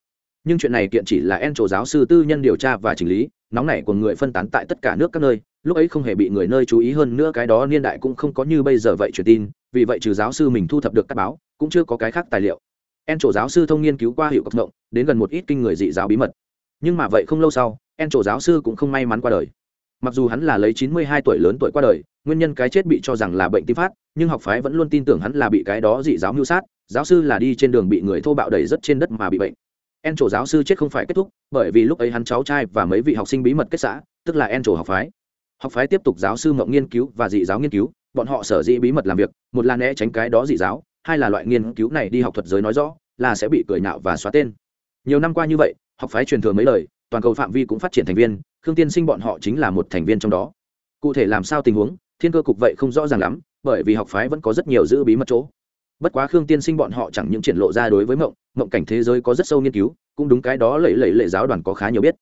nhưng chuyện này kiện chỉ là en trổ giáo sư tư nhân điều tra và chỉnh lý, nóng nảy của người phân tán tại tất cả nước các nơi, lúc ấy không hề bị người nơi chú ý hơn nữa cái đó niên đại cũng không có như bây giờ vậy truyền tin, vì vậy trừ giáo sư mình thu thập được các báo, cũng chưa có cái khác tài liệu. En trổ giáo sư thông nghiên cứu qua hiệu cộng động đến gần một ít kinh người dị giáo bí mật. Nhưng mà vậy không lâu sau, en trổ giáo sư cũng không may mắn qua đời. Mặc dù hắn là lấy 92 tuổi lớn tuổi qua đời, nguyên nhân cái chết bị cho rằng là bệnh tim phát, nhưng học phái vẫn luôn tin tưởng hắn là bị cái đó dị giáo mưu sát, giáo sư là đi trên đường bị người thô bạo đẩy rất trên đất mà bị bệnh en trổ giáo sư chết không phải kết thúc, bởi vì lúc ấy hắn cháu trai và mấy vị học sinh bí mật kết xã, tức là en trổ học phái. Học phái tiếp tục giáo sư mộng nghiên cứu và dị giáo nghiên cứu, bọn họ sở dĩ bí mật làm việc, một là né tránh cái đó dị giáo, hai là loại nghiên cứu này đi học thuật giới nói rõ, là sẽ bị cười nhạo và xóa tên. Nhiều năm qua như vậy, học phái truyền thừa mấy lời, toàn cầu phạm vi cũng phát triển thành viên, khương tiên sinh bọn họ chính là một thành viên trong đó. Cụ thể làm sao tình huống, thiên cơ cục vậy không rõ ràng lắm, bởi vì học phái vẫn có rất nhiều giữ bí mật chỗ bất quá khương tiên sinh bọn họ chẳng những triển lộ ra đối với mộng mộng cảnh thế giới có rất sâu nghiên cứu, cũng đúng cái đó lẫy lẫy lệ giáo đoàn có khá nhiều biết.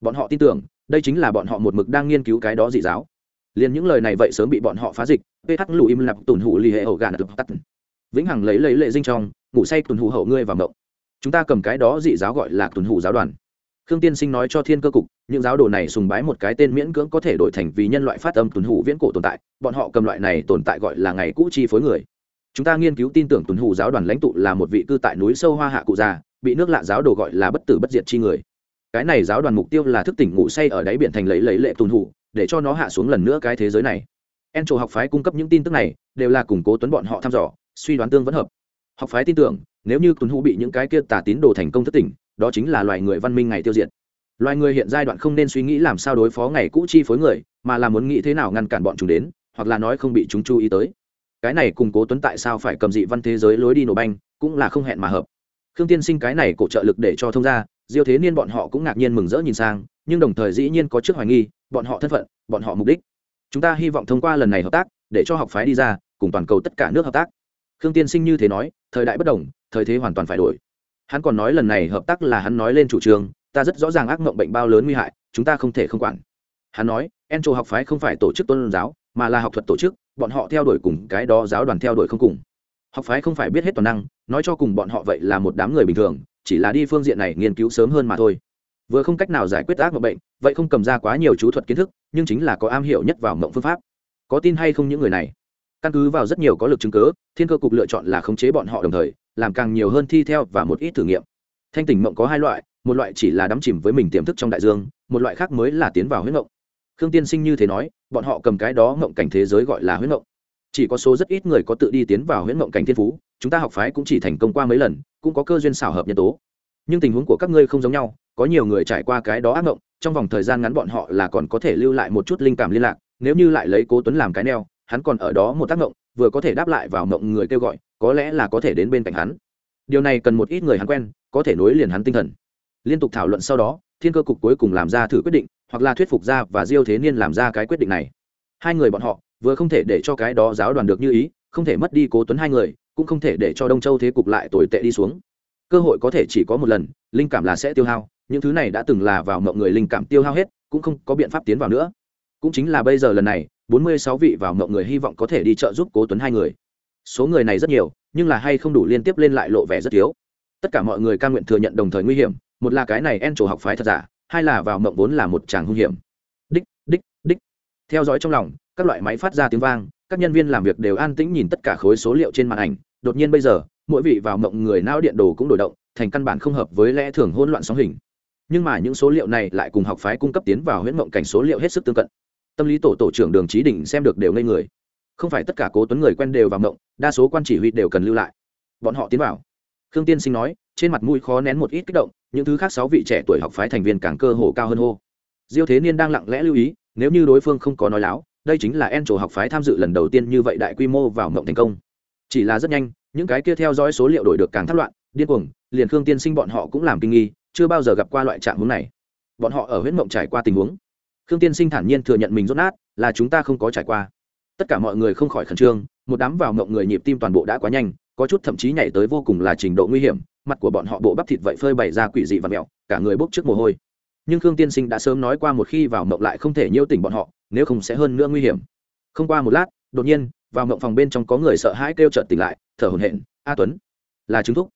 Bọn họ tin tưởng, đây chính là bọn họ một mực đang nghiên cứu cái đó dị giáo. Liền những lời này vậy sớm bị bọn họ phá dịch ph lụ im lặp tùn hụ lì hệ ổ gà nập tắt. Vĩnh hằng lấy lấy lệ dinh trong, ngủ say tùn hụ hậu ngươi và mộng. Chúng ta cầm cái đó dị giáo gọi là tùn hụ giáo đoàn. Khương tiên sinh nói cho thiên cơ cục, những giáo đồ này sùng bái một cái tên miễn cưỡng có thể đổi thành vì nhân loại phát âm tùn hủ viễn cổ tồn tại, bọn họ cầm loại này tồn tại gọi là ngày cũ chi phối người chúng ta nghiên cứu tin tưởng tuần hủ giáo đoàn lãnh tụ là một vị cư tại núi sâu hoa hạ cụ già, bị nước lạ giáo đồ gọi là bất tử bất diệt chi người. Cái này giáo đoàn mục tiêu là thức tỉnh ngủ say ở đáy biển thành lấy lấy lệ tuần hủ để cho nó hạ xuống lần nữa cái thế giới này. En trổ học phái cung cấp những tin tức này, đều là củng cố tuấn bọn họ thăm dò, suy đoán tương vẫn hợp. Học phái tin tưởng, nếu như tuần hủ bị những cái kia tà tín đồ thành công thức tỉnh, đó chính là loài người văn minh ngày tiêu diệt. Loài người hiện giai đoạn không nên suy nghĩ làm sao đối phó ngày cũ chi phối người, mà là muốn nghĩ thế nào ngăn cản bọn chúng đến, hoặc là nói không bị chúng chú ý tới cái này củng cố tuấn tại sao phải cầm dị văn thế giới lối đi nổ banh, cũng là không hẹn mà hợp. Khương tiên sinh cái này cổ trợ lực để cho thông ra diêu thế niên bọn họ cũng ngạc nhiên mừng rỡ nhìn sang, nhưng đồng thời dĩ nhiên có trước hoài nghi, bọn họ thân phận, bọn họ mục đích. Chúng ta hy vọng thông qua lần này hợp tác, để cho học phái đi ra, cùng toàn cầu tất cả nước hợp tác. Khương tiên sinh như thế nói, thời đại bất đồng, thời thế hoàn toàn phải đổi. Hắn còn nói lần này hợp tác là hắn nói lên chủ trương, ta rất rõ ràng ác mộng bệnh bao lớn nguy hại, chúng ta không thể không quản. Hắn nói encho học phái không phải tổ chức tôn giáo, mà là học thuật tổ chức, bọn họ theo đuổi cùng cái đó giáo đoàn theo đuổi không cùng. Học phái không phải biết hết toàn năng, nói cho cùng bọn họ vậy là một đám người bình thường, chỉ là đi phương diện này nghiên cứu sớm hơn mà thôi. Vừa không cách nào giải quyết ác mộng bệnh, vậy không cầm ra quá nhiều chú thuật kiến thức, nhưng chính là có am hiểu nhất vào mộng phương pháp. Có tin hay không những người này? Căn cứ vào rất nhiều có lực chứng cớ thiên cơ cục lựa chọn là khống chế bọn họ đồng thời, làm càng nhiều hơn thi theo và một ít thử nghiệm. Thanh tỉnh mộng có hai loại, một loại chỉ là đắm chìm với mình tiềm thức trong đại dương, một loại khác mới là tiến vào huyết mộng khương tiên sinh như thế nói, bọn họ cầm cái đó mộng cảnh thế giới gọi là huyễn mộng chỉ có số rất ít người có tự đi tiến vào huyễn mộng cảnh thiên phú, chúng ta học phái cũng chỉ thành công qua mấy lần, cũng có cơ duyên xảo hợp nhân tố. Nhưng tình huống của các ngươi không giống nhau, có nhiều người trải qua cái đó ác mộng trong vòng thời gian ngắn bọn họ là còn có thể lưu lại một chút linh cảm liên lạc, nếu như lại lấy cố tuấn làm cái neo, hắn còn ở đó một tác mộng vừa có thể đáp lại vào mộng người kêu gọi, có lẽ là có thể đến bên cạnh hắn. Điều này cần một ít người hắn quen, có thể nối liền hắn tinh thần. Liên tục thảo luận sau đó, thiên cơ cục cuối cùng làm ra thử quyết định hoặc là thuyết phục ra và diêu thế niên làm ra cái quyết định này. Hai người bọn họ vừa không thể để cho cái đó giáo đoàn được như ý, không thể mất đi cố tuấn hai người, cũng không thể để cho đông châu thế cục lại tồi tệ đi xuống. Cơ hội có thể chỉ có một lần, linh cảm là sẽ tiêu hao, những thứ này đã từng là vào mộng người linh cảm tiêu hao hết, cũng không có biện pháp tiến vào nữa. Cũng chính là bây giờ lần này, bốn mươi sáu vị vào mộng người hy vọng có thể đi trợ giúp cố tuấn hai người. Số người này rất nhiều, nhưng là hay không đủ liên tiếp lên lại lộ vẻ rất thiếu. Tất cả mọi người ca nguyện thừa nhận đồng thời nguy hiểm, một là cái này en trổ học phái thật giả hai là vào mộng vốn là một tràng hung hiểm. Đích đích đích. Theo dõi trong lòng, các loại máy phát ra tiếng vang, các nhân viên làm việc đều an tĩnh nhìn tất cả khối số liệu trên màn ảnh. Đột nhiên bây giờ, mỗi vị vào mộng người não điện đồ cũng đổi động, thành căn bản không hợp với lẽ thường hỗn loạn sóng hình. Nhưng mà những số liệu này lại cùng học phái cung cấp tiến vào huyễn mộng cảnh số liệu hết sức tương cận. Tâm lý tổ tổ trưởng đường trí đỉnh xem được đều ngây người. Không phải tất cả cố tuấn người quen đều vào mộng, đa số quan chỉ huy đều cần lưu lại. Bọn họ tiến vào. Khương tiên sinh nói trên mặt mũi khó nén một ít kích động, những thứ khác sáu vị trẻ tuổi học phái thành viên càng cơ hồ cao hơn hô. Diêu thế niên đang lặng lẽ lưu ý, nếu như đối phương không có nói láo, đây chính là en trổ học phái tham dự lần đầu tiên như vậy đại quy mô vào mộng thành công. Chỉ là rất nhanh, những cái kia theo dõi số liệu đổi được càng thất loạn, điên cuồng, liền khương tiên sinh bọn họ cũng làm kinh nghi, chưa bao giờ gặp qua loại trạng hướng này. Bọn họ ở huyết mộng trải qua tình huống. Khương tiên sinh thản nhiên thừa nhận mình rốt nát, là chúng ta không có trải qua. Tất cả mọi người không khỏi khẩn trương, một đám vào mộng người nhịp tim toàn bộ đã quá nhanh có chút thậm chí nhảy tới vô cùng là trình độ nguy hiểm, mặt của bọn họ bộ bắp thịt vậy phơi bày ra quỷ dị và mẹo, cả người bốc trước mồ hôi. Nhưng khương tiên sinh đã sớm nói qua một khi vào mộng lại không thể nhiễu tỉnh bọn họ, nếu không sẽ hơn nữa nguy hiểm. Không qua một lát, đột nhiên, vào mộng phòng bên trong có người sợ hãi kêu trợt tỉnh lại, thở hổn hển, a tuấn, là chứng thúc.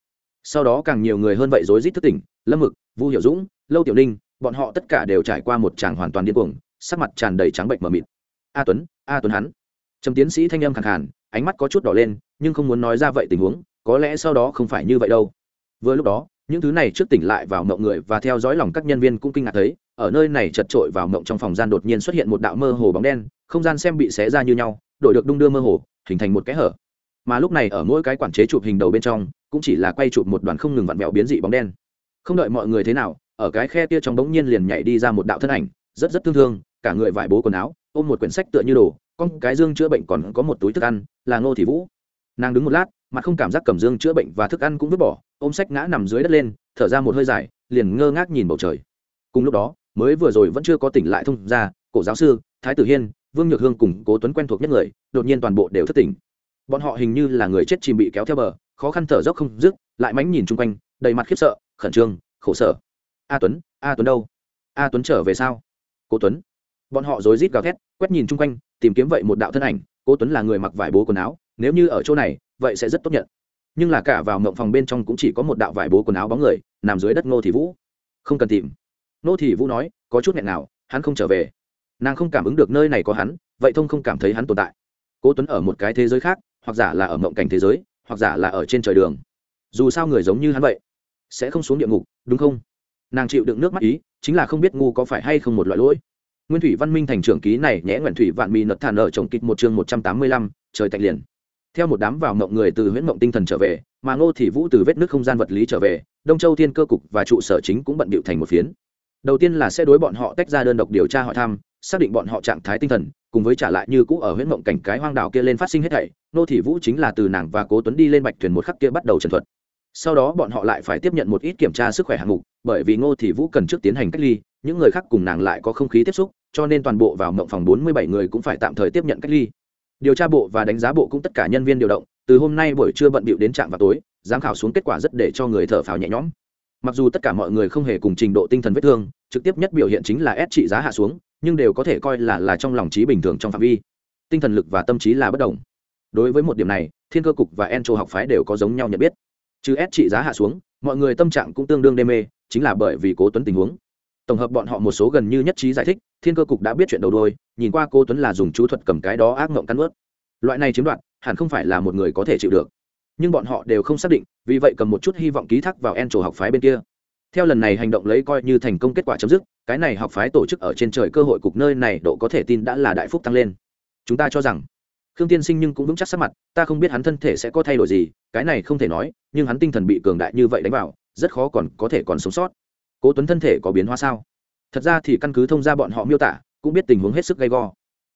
Sau đó càng nhiều người hơn vậy rối rít thức tỉnh, lâm mực, vu hiểu dũng, lâu tiểu ninh, bọn họ tất cả đều trải qua một tràng hoàn toàn điên cuồng, sắc mặt tràn đầy trắng bệnh mờ mịt. A tuấn a tuấn hắn. Trầm tiến sĩ thanh âm khẳng hẳn ánh mắt có chút đỏ lên nhưng không muốn nói ra vậy tình huống, có lẽ sau đó không phải như vậy đâu. Vừa lúc đó, những thứ này trước tỉnh lại vào mộng người và theo dõi lòng các nhân viên cũng kinh ngạc thấy, ở nơi này chật trội vào mộng trong phòng gian đột nhiên xuất hiện một đạo mơ hồ bóng đen, không gian xem bị xé ra như nhau, đổi được đung đưa mơ hồ, hình thành một cái hở. Mà lúc này ở mỗi cái quản chế chụp hình đầu bên trong, cũng chỉ là quay chụp một đoàn không ngừng vặn vẹo biến dị bóng đen. Không đợi mọi người thế nào, ở cái khe kia trong bỗng nhiên liền nhảy đi ra một đạo thân ảnh, rất rất thương thương, cả người vải bố quần áo, ôm một quyển sách tựa như đồ, con cái dương chữa bệnh còn có một túi thức ăn, là ngô thị vũ nàng đứng một lát, mặt không cảm giác cầm dương chữa bệnh và thức ăn cũng vứt bỏ, ôm sách ngã nằm dưới đất lên, thở ra một hơi dài, liền ngơ ngác nhìn bầu trời. Cùng lúc đó, mới vừa rồi vẫn chưa có tỉnh lại thông ra cổ giáo sư, thái tử hiên, vương nhược hương cùng cố tuấn quen thuộc nhất người, đột nhiên toàn bộ đều thất tỉnh. Bọn họ hình như là người chết chìm bị kéo theo bờ, khó khăn thở dốc không dứt, lại mánh nhìn chung quanh, đầy mặt khiếp sợ, khẩn trương, khổ sở. A tuấn a tuấn đâu? A tuấn trở về sao? Cố tuấn. Bọn họ rối rít gào thét, quét nhìn chung quanh, tìm kiếm vậy một đạo thân ảnh, cố tuấn là người mặc vải bố quần áo nếu như ở chỗ này, vậy sẽ rất tốt nhận. Nhưng là cả vào mộng phòng bên trong cũng chỉ có một đạo vải bố quần áo bóng người, nằm dưới đất ngô thị vũ. Không cần tìm. Ngô thị vũ nói, có chút nghẹn nào hắn không trở về. Nàng không cảm ứng được nơi này có hắn, vậy thông không cảm thấy hắn tồn tại. Cố tuấn ở một cái thế giới khác, hoặc giả là ở mộng cảnh thế giới, hoặc giả là ở trên trời đường. Dù sao người giống như hắn vậy, sẽ không xuống địa ngục, đúng không? Nàng chịu đựng nước mắt ý, chính là không biết ngu có phải hay không một loại lỗi. Nguyên thủy văn minh thành trưởng ký này nhẽ nguyện thủy vạn mì nật thản ở trồng kịch một chương một trăm tám mươi lăm, trời tạnh liền theo một đám vào mộng người từ huyễn mộng tinh thần trở về, mà ngô thị vũ từ vết nước không gian vật lý trở về, đông châu thiên cơ cục và trụ sở chính cũng bận bịu thành một phiến. Đầu tiên là sẽ đối bọn họ tách ra đơn độc điều tra hỏi thăm, xác định bọn họ trạng thái tinh thần, cùng với trả lại như cũ ở huyễn mộng cảnh cái hoang đảo kia lên phát sinh hết thảy. Nô thị vũ chính là từ nàng và cố tuấn đi lên bạch thuyền một khắc kia bắt đầu trần thuật. Sau đó bọn họ lại phải tiếp nhận một ít kiểm tra sức khỏe hạng mục, bởi vì ngô thị vũ cần trước tiến hành cách ly, những người khác cùng nàng lại có không khí tiếp xúc, cho nên toàn bộ vào mộng phòng bốn mươi bảy người cũng phải tạm thời tiếp nhận cách ly điều tra bộ và đánh giá bộ cũng tất cả nhân viên điều động, từ hôm nay buổi trưa bận bịu đến trạm vào tối, giám khảo xuống kết quả rất để cho người thở phào nhẹ nhõm. Mặc dù tất cả mọi người không hề cùng trình độ tinh thần vết thương, trực tiếp nhất biểu hiện chính là ép trị giá hạ xuống, nhưng đều có thể coi là là trong lòng trí bình thường trong phạm vi. Tinh thần lực và tâm trí là bất đồng. Đối với một điểm này, thiên cơ cục và en châu học phái đều có giống nhau nhận biết. Chứ ép trị giá hạ xuống, mọi người tâm trạng cũng tương đương đê mê, chính là bởi vì cố tuấn tình huống tổng hợp bọn họ một số gần như nhất trí giải thích, thiên cơ cục đã biết chuyện đầu đôi nhìn qua cô tuấn là dùng chú thuật cầm cái đó ác mộng cắn ướt loại này chiếm đoạt, hẳn không phải là một người có thể chịu được. Nhưng bọn họ đều không xác định, vì vậy cầm một chút hy vọng ký thác vào en trổ học phái bên kia. Theo lần này hành động lấy coi như thành công kết quả chấm dứt, cái này học phái tổ chức ở trên trời cơ hội cục nơi này độ có thể tin đã là đại phúc tăng lên. Chúng ta cho rằng, khương tiên sinh nhưng cũng vững chắc sắc mặt, ta không biết hắn thân thể sẽ có thay đổi gì, cái này không thể nói, nhưng hắn tinh thần bị cường đại như vậy đánh vào, rất khó còn có thể còn sống sót cố tuấn thân thể có biến hóa sao? Thật ra thì căn cứ thông ra bọn họ miêu tả, cũng biết tình huống hết sức gay go.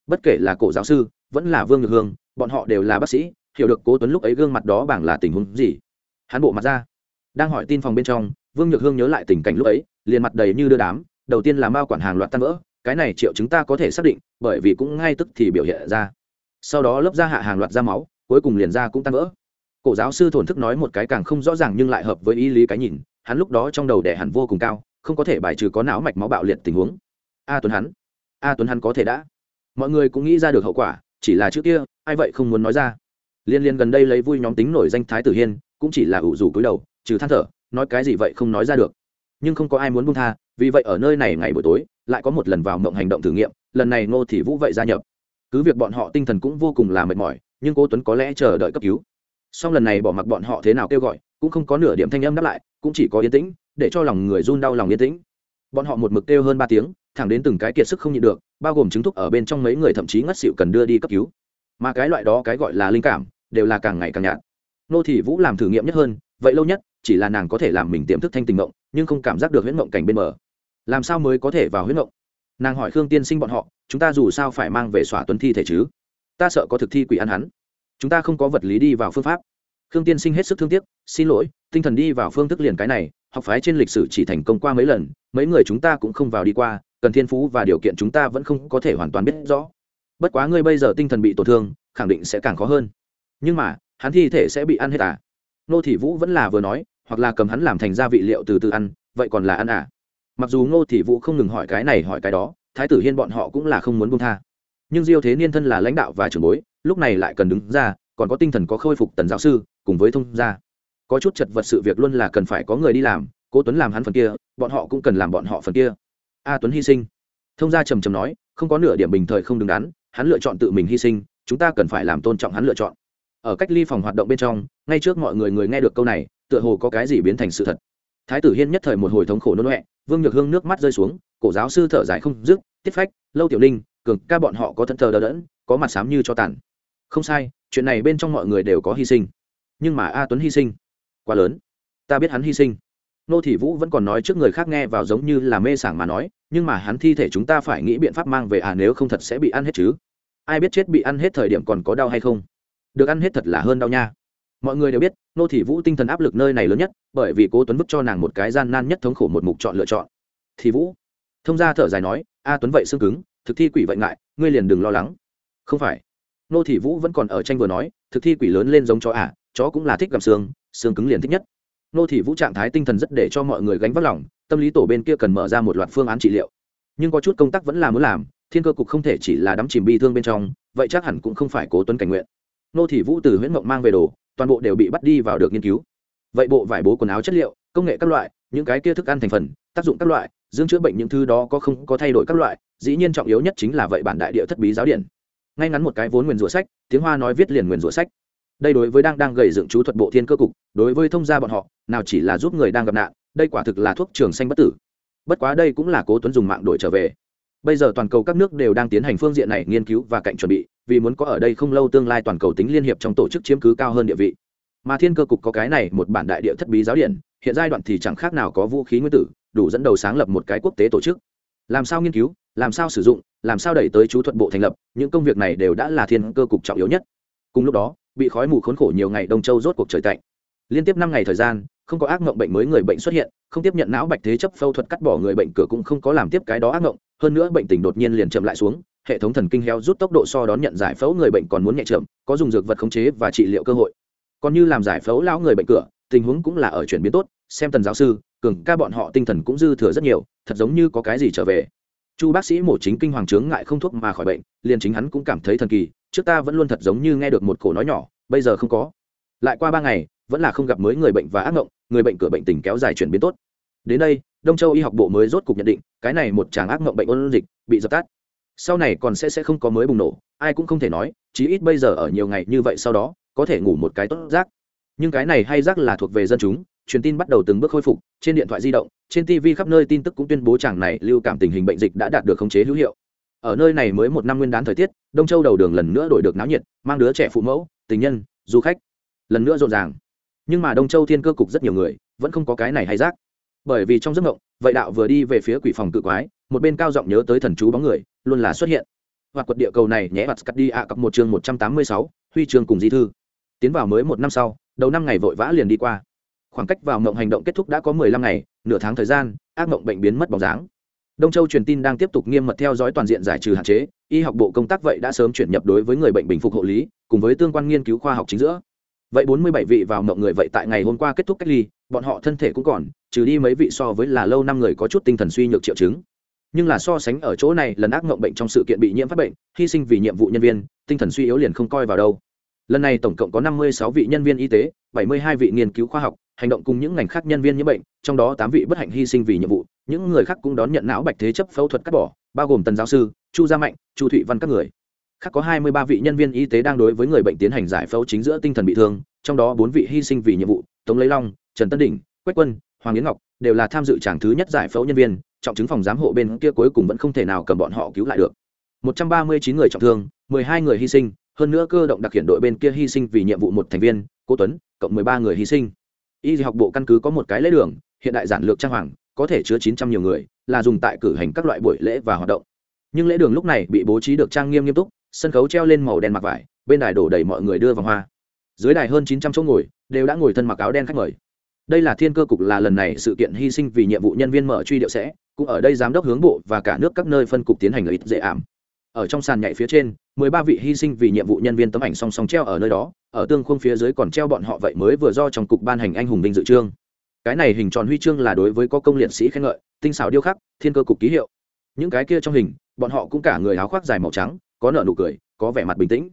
Bất kể là cổ giáo sư, vẫn là vương nhược hương, bọn họ đều là bác sĩ, hiểu được cố tuấn lúc ấy gương mặt đó bảng là tình huống gì. Hắn bộ mặt ra, đang hỏi tin phòng bên trong, vương nhược hương nhớ lại tình cảnh lúc ấy, liền mặt đầy như đưa đám, đầu tiên là mao quản hàng loạt tan vỡ, cái này triệu chúng ta có thể xác định, bởi vì cũng ngay tức thì biểu hiện ra. Sau đó lớp ra hạ hàng loạt ra máu, cuối cùng liền da cũng tan vỡ. Cổ giáo sư thổn thức nói một cái càng không rõ ràng nhưng lại hợp với ý lý cái nhìn hắn lúc đó trong đầu đẻ hẳn vô cùng cao, không có thể bài trừ có não mạch máu bạo liệt tình huống. A tuấn hắn, a tuấn hắn có thể đã. Mọi người cũng nghĩ ra được hậu quả, chỉ là trước kia, ai vậy không muốn nói ra. Liên liên gần đây lấy vui nhóm tính nổi danh thái tử hiên, cũng chỉ là ủ rủ cúi đầu, trừ than thở, nói cái gì vậy không nói ra được. Nhưng không có ai muốn buông tha, vì vậy ở nơi này ngày buổi tối, lại có một lần vào mộng hành động thử nghiệm, lần này ngô thị vũ vậy gia nhập. Cứ việc bọn họ tinh thần cũng vô cùng là mệt mỏi, nhưng cô tuấn có lẽ chờ đợi cấp cứu. Song lần này bỏ mặc bọn họ thế nào kêu gọi cũng không có nửa điểm thanh âm đáp lại, cũng chỉ có yên tĩnh, để cho lòng người run đau lòng yên tĩnh. Bọn họ một mực kêu hơn ba tiếng, thẳng đến từng cái kiệt sức không nhịn được, bao gồm chứng thúc ở bên trong mấy người thậm chí ngất xịu cần đưa đi cấp cứu. Mà cái loại đó cái gọi là linh cảm, đều là càng ngày càng nhạt. Nô thị vũ làm thử nghiệm nhất hơn, vậy lâu nhất, chỉ là nàng có thể làm mình tiềm thức thanh tình mộng, nhưng không cảm giác được huyễn mộng cảnh bên mở làm sao mới có thể vào huyễn mộng? Nàng hỏi khương tiên sinh bọn họ, chúng ta dù sao phải mang về xóa tuấn thi thể chứ? Ta sợ có thực thi quỷ ăn hắn. Chúng ta không có vật lý đi vào phương pháp khương tiên sinh hết sức thương tiếc, xin lỗi, tinh thần đi vào phương thức liền cái này, học phái trên lịch sử chỉ thành công qua mấy lần, mấy người chúng ta cũng không vào đi qua, cần thiên phú và điều kiện chúng ta vẫn không có thể hoàn toàn biết rõ. Bất quá ngươi bây giờ tinh thần bị tổn thương, khẳng định sẽ càng khó hơn. Nhưng mà, hắn thi thể sẽ bị ăn hết à? Nô thị vũ vẫn là vừa nói, hoặc là cầm hắn làm thành gia vị liệu từ từ ăn, vậy còn là ăn à? Mặc dù ngô thị vũ không ngừng hỏi cái này hỏi cái đó, thái tử hiên bọn họ cũng là không muốn buông tha. Nhưng diêu thế niên thân là lãnh đạo và trưởng bối, lúc này lại cần đứng ra, còn có tinh thần có khôi phục tần giáo sư cùng với thông gia. Có chút chật vật sự việc luôn là cần phải có người đi làm, cố tuấn làm hắn phần kia, bọn họ cũng cần làm bọn họ phần kia. A tuấn hy sinh. Thông gia trầm trầm nói, không có nửa điểm bình thời không đứng đắn, hắn lựa chọn tự mình hy sinh, chúng ta cần phải làm tôn trọng hắn lựa chọn. Ở cách ly phòng hoạt động bên trong, ngay trước mọi người người nghe được câu này, tựa hồ có cái gì biến thành sự thật. Thái tử hiên nhất thời một hồi thống khổ nôn huệ vương nhược hương nước mắt rơi xuống, cổ giáo sư thở dài không dứt, tiết phách, lâu tiểu linh cường ca bọn họ có thân thờ đỡ đẫn, có mặt sám như cho tàn. Không sai, chuyện này bên trong mọi người đều có hy sinh nhưng mà a tuấn hy sinh. Quá lớn. Ta biết hắn hy sinh. Nô thị vũ vẫn còn nói trước người khác nghe vào giống như là mê sảng mà nói, nhưng mà hắn thi thể chúng ta phải nghĩ biện pháp mang về à nếu không thật sẽ bị ăn hết chứ? Ai biết chết bị ăn hết thời điểm còn có đau hay không? Được ăn hết thật là hơn đau nha. Mọi người đều biết, nô thị vũ tinh thần áp lực nơi này lớn nhất, bởi vì cố tuấn vứt cho nàng một cái gian nan nhất thống khổ một mục chọn lựa chọn. Thì vũ. Thông gia thở dài nói, a tuấn vậy xương cứng, thực thi quỷ vậy ngại, ngươi liền đừng lo lắng. Không phải. Nô thị vũ vẫn còn ở tranh vừa nói, thực thi quỷ lớn lên giống chó à chó cũng là thích gặp xương xương cứng liền thích nhất. Nô thị vũ trạng thái tinh thần rất để cho mọi người gánh vác lòng, tâm lý tổ bên kia cần mở ra một loạt phương án trị liệu. Nhưng có chút công tác vẫn là muốn làm, thiên cơ cục không thể chỉ là đắm chìm bi thương bên trong, vậy chắc hẳn cũng không phải cố tuấn cảnh nguyện. Nô thị vũ từ huyễn mộng mang về đồ, toàn bộ đều bị bắt đi vào được nghiên cứu. Vậy bộ vải bố quần áo chất liệu, công nghệ các loại, những cái kia thức ăn thành phần, tác dụng các loại dưỡng chữa bệnh những thứ đó có không có thay đổi các loại, dĩ nhiên trọng yếu nhất chính là vậy bản đại địa thất bí giáo điển. Ngay ngắn một cái vốn nguyền rủa sách, tiếng hoa nói viết liền nguyền rủa sách đây đối với đang đang gầy dựng chú thuật bộ thiên cơ cục, đối với thông gia bọn họ, nào chỉ là giúp người đang gặp nạn, đây quả thực là thuốc trường xanh bất tử. Bất quá đây cũng là cố tuấn dùng mạng đổi trở về. Bây giờ toàn cầu các nước đều đang tiến hành phương diện này nghiên cứu và cạnh chuẩn bị, vì muốn có ở đây không lâu tương lai toàn cầu tính liên hiệp trong tổ chức chiếm cứ cao hơn địa vị. Mà thiên cơ cục có cái này, một bản đại địa thất bí giáo điện hiện giai đoạn thì chẳng khác nào có vũ khí nguyên tử, đủ dẫn đầu sáng lập một cái quốc tế tổ chức. Làm sao nghiên cứu, làm sao sử dụng, làm sao đẩy tới chú thuật bộ thành lập, những công việc này đều đã là thiên cơ cục trọng yếu nhất. Cùng lúc đó bị khói mù khốn khổ nhiều ngày đông châu rốt cuộc trời tạnh. Liên tiếp năm ngày thời gian, không có ác mộng bệnh mới người bệnh xuất hiện, không tiếp nhận não bạch thế chấp phẫu thuật cắt bỏ người bệnh cửa cũng không có làm tiếp cái đó ác mộng, hơn nữa bệnh tình đột nhiên liền chậm lại xuống, hệ thống thần kinh heo rút tốc độ so đón nhận giải phẫu người bệnh còn muốn nhẹ chậm, có dùng dược vật khống chế và trị liệu cơ hội. Còn như làm giải phẫu lão người bệnh cửa, tình huống cũng là ở chuyển biến tốt, xem tần giáo sư, cường ca bọn họ tinh thần cũng dư thừa rất nhiều, thật giống như có cái gì trở về. Chu bác sĩ mổ chính kinh hoàng trướng ngại không thuốc mà khỏi bệnh, liền chính hắn cũng cảm thấy thần kỳ trước ta vẫn luôn thật giống như nghe được một cổ nói nhỏ, bây giờ không có. Lại qua ba ngày, vẫn là không gặp mới người bệnh và ác mộng người bệnh cửa bệnh tình kéo dài chuyển biến tốt. Đến đây, đông châu y học bộ mới rốt cục nhận định, cái này một chàng ác mộng bệnh ôn dịch, bị dập tắt. Sau này còn sẽ sẽ không có mới bùng nổ, ai cũng không thể nói, chí ít bây giờ ở nhiều ngày như vậy sau đó, có thể ngủ một cái tốt rác nhưng cái này hay rác là thuộc về dân chúng, truyền tin bắt đầu từng bước khôi phục, trên điện thoại di động, trên tv khắp nơi tin tức cũng tuyên bố chàng này lưu cảm tình hình bệnh dịch đã đạt được khống chế hữu hiệu ở nơi này mới một năm nguyên đán thời tiết, đông châu đầu đường lần nữa đổi được náo nhiệt, mang đứa trẻ phụ mẫu, tình nhân, du khách. Lần nữa rộn ràng. Nhưng mà đông châu thiên cơ cục rất nhiều người, vẫn không có cái này hay rác bởi vì trong giấc mộng, vậy đạo vừa đi về phía quỷ phòng cự quái, một bên cao giọng nhớ tới thần chú bóng người, luôn là xuất hiện. Hoặc quật địa cầu này nhé vặt cắt đi ạ à cặp một chương một trăm tám mươi sáu, huy chương cùng di thư. Tiến vào mới một năm sau, đầu năm ngày vội vã liền đi qua. Khoảng cách vào mộng hành động kết thúc đã có mười lăm ngày, nửa tháng thời gian, ác mộng bệnh biến mất bóng dáng đông châu truyền tin đang tiếp tục nghiêm mật theo dõi toàn diện giải trừ hạn chế, y học bộ công tác vậy đã sớm chuyển nhập đối với người bệnh bình phục hộ lý, cùng với tương quan nghiên cứu khoa học chính giữa. Vậy bốn mươi bảy vị vào mộng người vậy tại ngày hôm qua kết thúc cách ly, bọn họ thân thể cũng còn, trừ đi mấy vị so với là lâu năm người có chút tinh thần suy nhược triệu chứng. Nhưng là so sánh ở chỗ này, lần ác mộng bệnh trong sự kiện bị nhiễm phát bệnh, hy sinh vì nhiệm vụ nhân viên, tinh thần suy yếu liền không coi vào đâu. Lần này tổng cộng có năm mươi sáu vị nhân viên y tế, bảy mươi hai vị nghiên cứu khoa học, hành động cùng những ngành khác nhân viên nhiễm bệnh, trong đó tám vị bất hạnh hy sinh vì nhiệm vụ những người khác cũng đón nhận não bạch thế chấp phẫu thuật cắt bỏ, bao gồm tần giáo sư, chu gia mạnh, chu thụy văn các người. Khác có hai mươi ba vị nhân viên y tế đang đối với người bệnh tiến hành giải phẫu chính giữa tinh thần bị thương, trong đó bốn vị hy sinh vì nhiệm vụ, tống lấy long, trần tân đình quách quân, hoàng yến ngọc đều là tham dự tràng thứ nhất giải phẫu nhân viên, trọng chứng phòng giám hộ bên kia cuối cùng vẫn không thể nào cầm bọn họ cứu lại được. Một trăm ba mươi chín người trọng thương, mười hai người hy sinh, hơn nữa cơ động đặc hiện đội bên kia hy sinh vì nhiệm vụ một thành viên cô tuấn, cộng mười ba người hy sinh. Y học bộ căn cứ có một cái lễ đường, hiện đại giản lược trang hoàng có thể chứa chín trăm nhiều người, là dùng tại cử hành các loại buổi lễ và hoạt động. Nhưng lễ đường lúc này bị bố trí được trang nghiêm nghiêm túc, sân khấu treo lên màu đen mặc vải, bên đài đổ đầy mọi người đưa vòng hoa. Dưới đài hơn chín trăm chỗ ngồi, đều đã ngồi thân mặc áo đen khách mời. Đây là thiên cơ cục là lần này sự kiện hy sinh vì nhiệm vụ nhân viên mở truy điệu sẽ, cũng ở đây giám đốc hướng bộ và cả nước các nơi phân cục tiến hành lợi ích dễ ảm. Ở trong sàn nhảy phía trên, mười ba vị hy sinh vì nhiệm vụ nhân viên tấm ảnh song song treo ở nơi đó, ở tương khung phía dưới còn treo bọn họ vậy mới vừa do trong cục ban hành anh hùng vinh dự trương cái này hình tròn huy chương là đối với có công liệt sĩ khen ngợi, tinh xảo điêu khắc, thiên cơ cục ký hiệu. Những cái kia trong hình, bọn họ cũng cả người áo khoác dài màu trắng, có nợ nụ cười, có vẻ mặt bình tĩnh.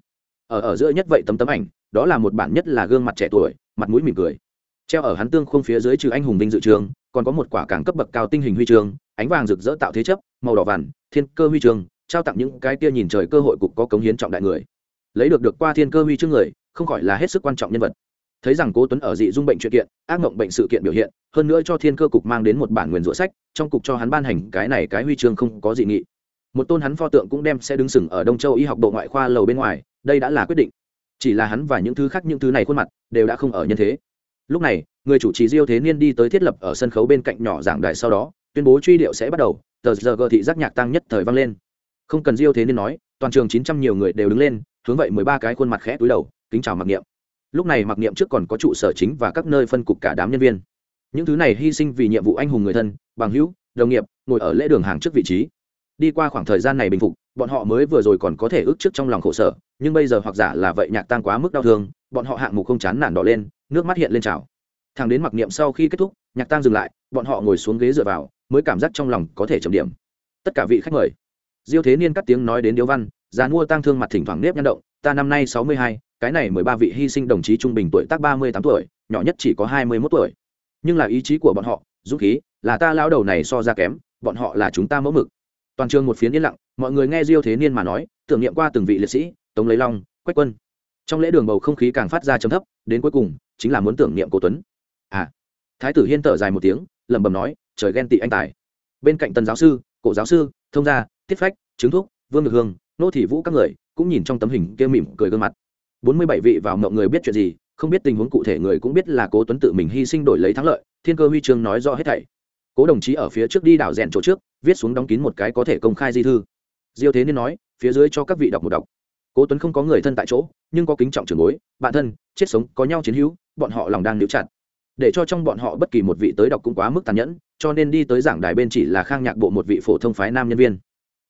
Ở ở giữa nhất vậy tấm tấm ảnh, đó là một bản nhất là gương mặt trẻ tuổi, mặt mũi mỉm cười. Treo ở hắn tương khung phía dưới trừ anh hùng vinh dự trường, còn có một quả càng cấp bậc cao tinh hình huy chương, ánh vàng rực rỡ tạo thế chấp, màu đỏ vằn, thiên cơ huy chương, trao tặng những cái kia nhìn trời cơ hội cục có cống hiến trọng đại người. Lấy được được qua thiên cơ huy chương người, không khỏi là hết sức quan trọng nhân vật thấy rằng cố tuấn ở dị dung bệnh chuyện kiện, ác mộng bệnh sự kiện biểu hiện, hơn nữa cho thiên cơ cục mang đến một bản nguyên rủa sách, trong cục cho hắn ban hành cái này cái huy chương không có dị nghị. Một tôn hắn pho tượng cũng đem sẽ đứng sừng ở đông châu y học bộ ngoại khoa lầu bên ngoài, đây đã là quyết định. Chỉ là hắn và những thứ khác những thứ này khuôn mặt, đều đã không ở nhân thế. Lúc này, người chủ trì diêu thế niên đi tới thiết lập ở sân khấu bên cạnh nhỏ giảng đài sau đó, tuyên bố truy điệu sẽ bắt đầu, tờ giờ gờ thị giác nhạc tăng nhất thời vang lên. Không cần diêu thế niên nói, toàn trường chín trăm nhiều người đều đứng lên, hướng vậy mười ba cái khuôn mặt khẽ túi đầu, kính chào mặc niệm lúc này mặc niệm trước còn có trụ sở chính và các nơi phân cục cả đám nhân viên. Những thứ này hy sinh vì nhiệm vụ anh hùng người thân, bằng hữu, đồng nghiệp, ngồi ở lễ đường hàng trước vị trí. Đi qua khoảng thời gian này bình phục, bọn họ mới vừa rồi còn có thể ước trước trong lòng khổ sở, nhưng bây giờ hoặc giả là vậy nhạc tan quá mức đau thương, bọn họ hạng mục không chán nản đỏ lên, nước mắt hiện lên trào. Thằng đến mặc niệm sau khi kết thúc, nhạc tan dừng lại, bọn họ ngồi xuống ghế dựa vào, mới cảm giác trong lòng có thể trầm điểm. Tất cả vị khách mời. Diêu thế niên cắt tiếng nói đến điếu văn già mua tăng thương mặt thỉnh thoảng nếp nhăn động, ta năm nay sáu mươi hai cái này mười ba vị hy sinh đồng chí trung bình tuổi tác ba mươi tám tuổi, nhỏ nhất chỉ có hai mươi mốt tuổi. Nhưng là ý chí của bọn họ, dũng khí, là ta lao đầu này so ra kém, bọn họ là chúng ta mẫu mực. Toàn trường một phiến yên lặng, mọi người nghe diêu thế niên mà nói, tưởng niệm qua từng vị liệt sĩ, tống lấy long, quách quân. Trong lễ đường bầu không khí càng phát ra chấm thấp, đến cuối cùng, chính là muốn tưởng niệm cố tuấn. À thái tử hiên thở dài một tiếng, lẩm bẩm nói, trời ghen tị anh tài. Bên cạnh tần giáo sư, cổ giáo sư, thông gia, tiết phách chứng thúc, vương được hương, nô thị vũ các người, cũng nhìn trong tấm hình kia mỉm cười gương mặt bốn mươi bảy vị vào mộng người biết chuyện gì, không biết tình huống cụ thể người cũng biết là cố tuấn tự mình hy sinh đổi lấy thắng lợi, thiên cơ huy chương nói rõ hết thảy. Cố đồng chí ở phía trước đi đảo rèn chỗ trước, viết xuống đóng kín một cái có thể công khai di thư. Diêu thế nên nói, phía dưới cho các vị đọc một đọc. Cố tuấn không có người thân tại chỗ, nhưng có kính trọng trường bối, bạn thân, chết sống, có nhau chiến hữu, bọn họ lòng đang níu chặt. Để cho trong bọn họ bất kỳ một vị tới đọc cũng quá mức tàn nhẫn, cho nên đi tới giảng đài bên chỉ là khang nhạc bộ một vị phổ thông phái nam nhân viên.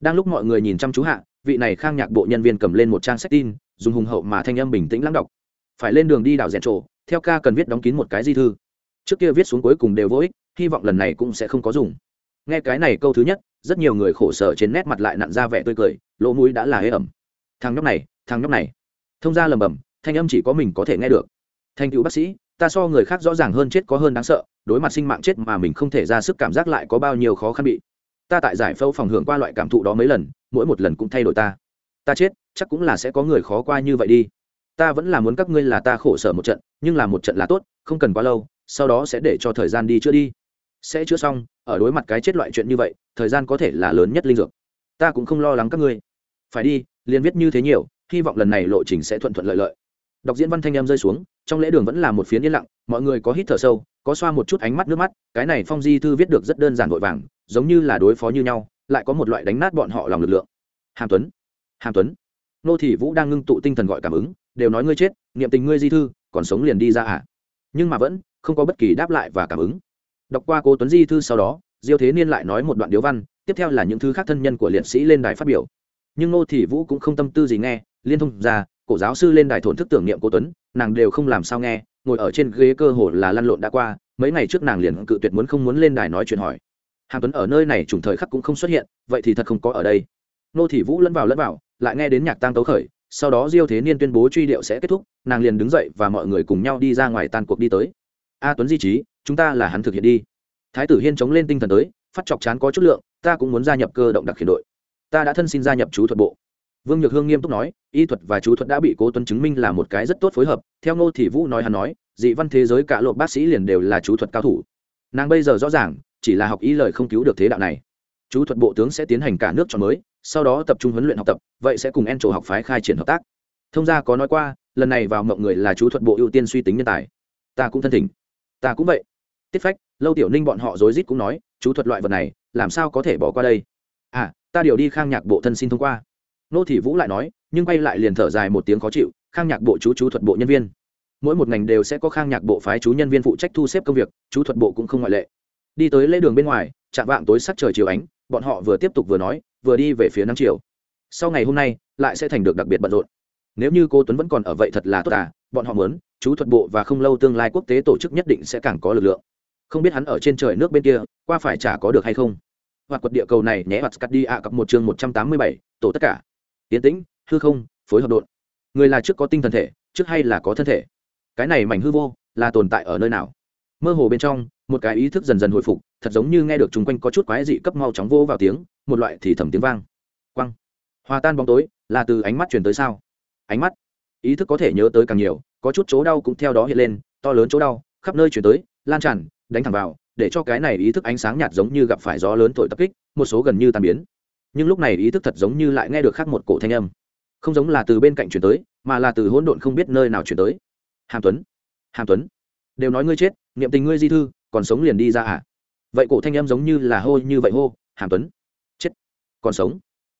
Đang lúc mọi người nhìn chăm chú hạ, vị này khang nhạc bộ nhân viên cầm lên một trang sách tin dùng hùng hậu mà thanh âm bình tĩnh lắng đọc. Phải lên đường đi đảo dẹn trổ, theo ca cần viết đóng kín một cái di thư. Trước kia viết xuống cuối cùng đều vô ích, hy vọng lần này cũng sẽ không có dùng. Nghe cái này câu thứ nhất, rất nhiều người khổ sở trên nét mặt lại nặn ra vẻ tươi cười, lỗ mũi đã là hế ẩm. Thằng nhóc này, thằng nhóc này. Thông ra lầm bầm, thanh âm chỉ có mình có thể nghe được. Thanh cựu bác sĩ, ta so người khác rõ ràng hơn chết có hơn đáng sợ, đối mặt sinh mạng chết mà mình không thể ra sức cảm giác lại có bao nhiêu khó khăn bị. Ta tại giải phẫu phòng hưởng qua loại cảm thụ đó mấy lần, mỗi một lần cũng thay đổi ta. Ta chết chắc cũng là sẽ có người khó qua như vậy đi. Ta vẫn là muốn các ngươi là ta khổ sở một trận, nhưng là một trận là tốt, không cần quá lâu, sau đó sẽ để cho thời gian đi chữa đi. Sẽ chữa xong, ở đối mặt cái chết loại chuyện như vậy, thời gian có thể là lớn nhất linh dược. Ta cũng không lo lắng các ngươi. Phải đi, liền viết như thế nhiều, hy vọng lần này lộ trình sẽ thuận thuận lợi lợi. Đọc diễn văn thanh em rơi xuống, trong lễ đường vẫn là một phiến yên lặng, mọi người có hít thở sâu, có xoa một chút ánh mắt nước mắt, cái này phong di thư viết được rất đơn giản vội vàng, giống như là đối phó như nhau, lại có một loại đánh nát bọn họ lòng lực lượng. Hàm tuấn hàm tuấn nô thị vũ đang ngưng tụ tinh thần gọi cảm ứng, đều nói ngươi chết, niệm tình ngươi di thư, còn sống liền đi ra à? Nhưng mà vẫn không có bất kỳ đáp lại và cảm ứng. Đọc qua cô tuấn di thư sau đó, diêu thế niên lại nói một đoạn điếu văn, tiếp theo là những thứ khác thân nhân của liệt sĩ lên đài phát biểu. Nhưng nô thị vũ cũng không tâm tư gì nghe, liên thông ra, cổ giáo sư lên đài thổn thức tưởng niệm cô tuấn, nàng đều không làm sao nghe, ngồi ở trên ghế cơ hồ là lăn lộn đã qua, mấy ngày trước nàng liền cự tuyệt muốn không muốn lên đài nói chuyện hỏi. Hàm tuấn ở nơi này trùng thời khắc cũng không xuất hiện, vậy thì thật không có ở đây. Nô thị vũ lẫn vào lẫn vào lại nghe đến nhạc tang tấu khởi, sau đó diêu thế niên tuyên bố truy điệu sẽ kết thúc, nàng liền đứng dậy và mọi người cùng nhau đi ra ngoài tan cuộc đi tới. A tuấn di trí, chúng ta là hắn thực hiện đi. Thái tử hiên chống lên tinh thần tới, phát chọc chán có chút lượng, ta cũng muốn gia nhập cơ động đặc khiển đội. Ta đã thân xin gia nhập chú thuật bộ. Vương nhược hương nghiêm túc nói, y thuật và chú thuật đã bị cố tuấn chứng minh là một cái rất tốt phối hợp. Theo ngô thị vũ nói hắn nói, dị văn thế giới cả lộ bác sĩ liền đều là chú thuật cao thủ. Nàng bây giờ rõ ràng, chỉ là học y lời không cứu được thế đạo này. Chú thuật bộ tướng sẽ tiến hành cả nước chọn mới sau đó tập trung huấn luyện học tập, vậy sẽ cùng en trổ học phái khai triển hợp tác. Thông gia có nói qua, lần này vào mộng người là chú thuật bộ ưu tiên suy tính nhân tài. Ta cũng thân thỉnh. Ta cũng vậy. Tiết phách, lâu tiểu ninh bọn họ rối rít cũng nói, chú thuật loại vật này, làm sao có thể bỏ qua đây? À ta điều đi khang nhạc bộ thân xin thông qua. Nô thị vũ lại nói, nhưng quay lại liền thở dài một tiếng khó chịu, khang nhạc bộ chú chú thuật bộ nhân viên. Mỗi một ngành đều sẽ có khang nhạc bộ phái chú nhân viên phụ trách thu xếp công việc, chú thuật bộ cũng không ngoại lệ. Đi tới lễ đường bên ngoài, chạm vạng tối sắc trời chiều ánh, bọn họ vừa tiếp tục vừa nói vừa đi về phía năm chiều sau ngày hôm nay, lại sẽ thành được đặc biệt bận rộn. Nếu như cô tuấn vẫn còn ở vậy thật là tốt à bọn họ muốn, chú thuật bộ và không lâu tương lai quốc tế tổ chức nhất định sẽ càng có lực lượng. Không biết hắn ở trên trời nước bên kia, qua phải chả có được hay không? Hoặc quật địa cầu này nhé, hoặc cắt đi ạ, cặp một chương một trăm tám mươi bảy, tổ tất cả. Tiến tĩnh, hư không, phối hợp đột người là trước có tinh thần thể, trước hay là có thân thể? Cái này mảnh hư vô, là tồn tại ở nơi nào? Mơ hồ bên trong một cái ý thức dần dần hồi phục, thật giống như nghe được chung quanh có chút quái dị cấp mau chóng vô vào tiếng, một loại thì thầm tiếng vang. Quăng. Hòa tan bóng tối, là từ ánh mắt truyền tới sao? Ánh mắt. Ý thức có thể nhớ tới càng nhiều, có chút chỗ đau cũng theo đó hiện lên, to lớn chỗ đau, khắp nơi chuyển tới, lan tràn, đánh thẳng vào, để cho cái này ý thức ánh sáng nhạt giống như gặp phải gió lớn thổi tập kích, một số gần như tàn biến. Nhưng lúc này ý thức thật giống như lại nghe được khác một cổ thanh âm. Không giống là từ bên cạnh chuyển tới, mà là từ hỗn độn không biết nơi nào chuyển tới. Hàm tuấn. Hàm tuấn. Đều nói ngươi chết, niệm tình ngươi di thư còn sống liền đi ra à? Vậy cổ thanh âm giống như là hô như vậy hô, hàm tuấn, chết, còn sống.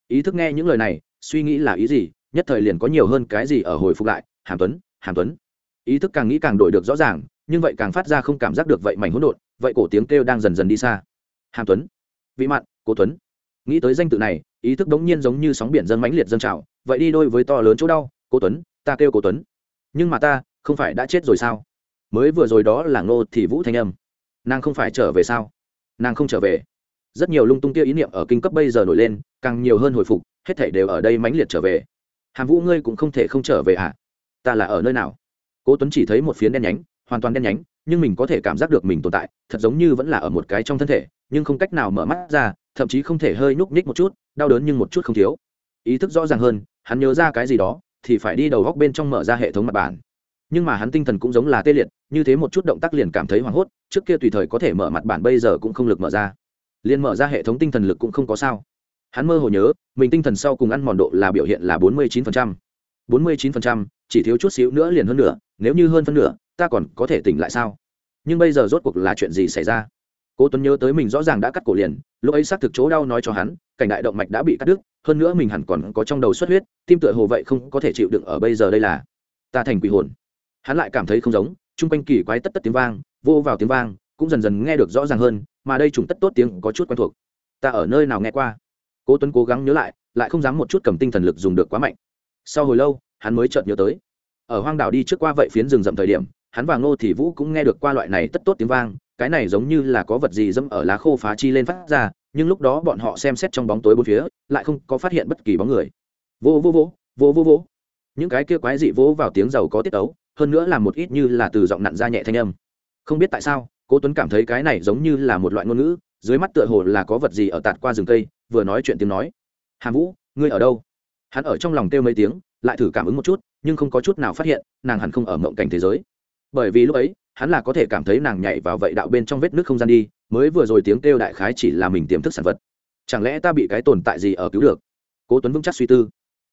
Ý thức nghe những lời này, suy nghĩ là ý gì, nhất thời liền có nhiều hơn cái gì ở hồi phục lại, hàm tuấn hàm tuấn. Ý thức càng nghĩ càng đổi được rõ ràng, nhưng vậy càng phát ra không cảm giác được vậy mảnh hỗn độn, vậy cổ tiếng kêu đang dần dần đi xa. Hàm tuấn vị mặn cố tuấn. Nghĩ tới danh tự này, ý thức đống nhiên giống như sóng biển dân mãnh liệt dân trào, vậy đi đôi với to lớn chỗ đau, cố tuấn, ta kêu cố tuấn. Nhưng mà ta, không phải đã chết rồi sao? Mới vừa rồi đó là ngô thì vũ thanh âm nàng không phải trở về sao? Nàng không trở về. Rất nhiều lung tung kia ý niệm ở kinh cấp bây giờ nổi lên, càng nhiều hơn hồi phục, hết thảy đều ở đây mãnh liệt trở về. Hàm vũ ngươi cũng không thể không trở về à ta là ở nơi nào? Cố tuấn chỉ thấy một phiến đen nhánh, hoàn toàn đen nhánh, nhưng mình có thể cảm giác được mình tồn tại, thật giống như vẫn là ở một cái trong thân thể, nhưng không cách nào mở mắt ra, thậm chí không thể hơi nhúc nhích một chút, đau đớn nhưng một chút không thiếu. Ý thức rõ ràng hơn, hắn nhớ ra cái gì đó, thì phải đi đầu góc bên trong mở ra hệ thống mặt bản nhưng mà hắn tinh thần cũng giống là tê liệt như thế một chút động tác liền cảm thấy hoảng hốt trước kia tùy thời có thể mở mặt bản bây giờ cũng không lực mở ra. Liền mở ra hệ thống tinh thần lực cũng không có sao. Hắn mơ hồ nhớ mình tinh thần sau cùng ăn mòn độ là biểu hiện là bốn mươi chín phần trăm. bốn mươi chín phần trăm chỉ thiếu chút xíu nữa liền hơn nửa, nếu như hơn phân nửa ta còn có thể tỉnh lại sao? Nhưng bây giờ rốt cuộc là chuyện gì xảy ra? Cố tuấn nhớ tới mình rõ ràng đã cắt cổ liền lúc ấy xác thực chỗ đau nói cho hắn cảnh đại động mạch đã bị cắt đứt hơn nữa mình hẳn còn có trong đầu xuất huyết tim tựa hồ vậy không có thể chịu đựng ở bây giờ đây là ta thành quỷ hồn hắn lại cảm thấy không giống, chung quanh kỳ quái tất tất tiếng vang, vô vào tiếng vang, cũng dần dần nghe được rõ ràng hơn, mà đây trùng tất tốt tiếng có chút quen thuộc. Ta ở nơi nào nghe qua? Cố tuấn cố gắng nhớ lại lại không dám một chút cầm tinh thần lực dùng được quá mạnh. Sau hồi lâu, hắn mới chợt nhớ tới. Ở hoang đảo đi trước qua vậy phiến rừng rậm thời điểm, hắn và ngô thị vũ cũng nghe được qua loại này tất tốt tiếng vang, cái này giống như là có vật gì dẫm ở lá khô phá chi lên phát ra, nhưng lúc đó bọn họ xem xét trong bóng tối bốn phía, lại không có phát hiện bất kỳ bóng người. Vô vô vô vô vô vô. Những cái kia quái dị vỗ vào tiếng giàu có tiết ấu hơn nữa là một ít như là từ giọng nặn ra nhẹ thanh âm. Không biết tại sao, cố tuấn cảm thấy cái này giống như là một loại ngôn ngữ, dưới mắt tựa hồ là có vật gì ở tạt qua rừng cây, vừa nói chuyện tiếng nói. Hàm vũ, ngươi ở đâu? Hắn ở trong lòng kêu mấy tiếng, lại thử cảm ứng một chút, nhưng không có chút nào phát hiện, nàng hẳn không ở mộng cảnh thế giới. Bởi vì lúc ấy, hắn là có thể cảm thấy nàng nhảy vào vậy đạo bên trong vết nước không gian đi, mới vừa rồi tiếng kêu đại khái chỉ là mình tiềm thức sản vật. Chẳng lẽ ta bị cái tồn tại gì ở cứu được? Cố tuấn vững chắc suy tư.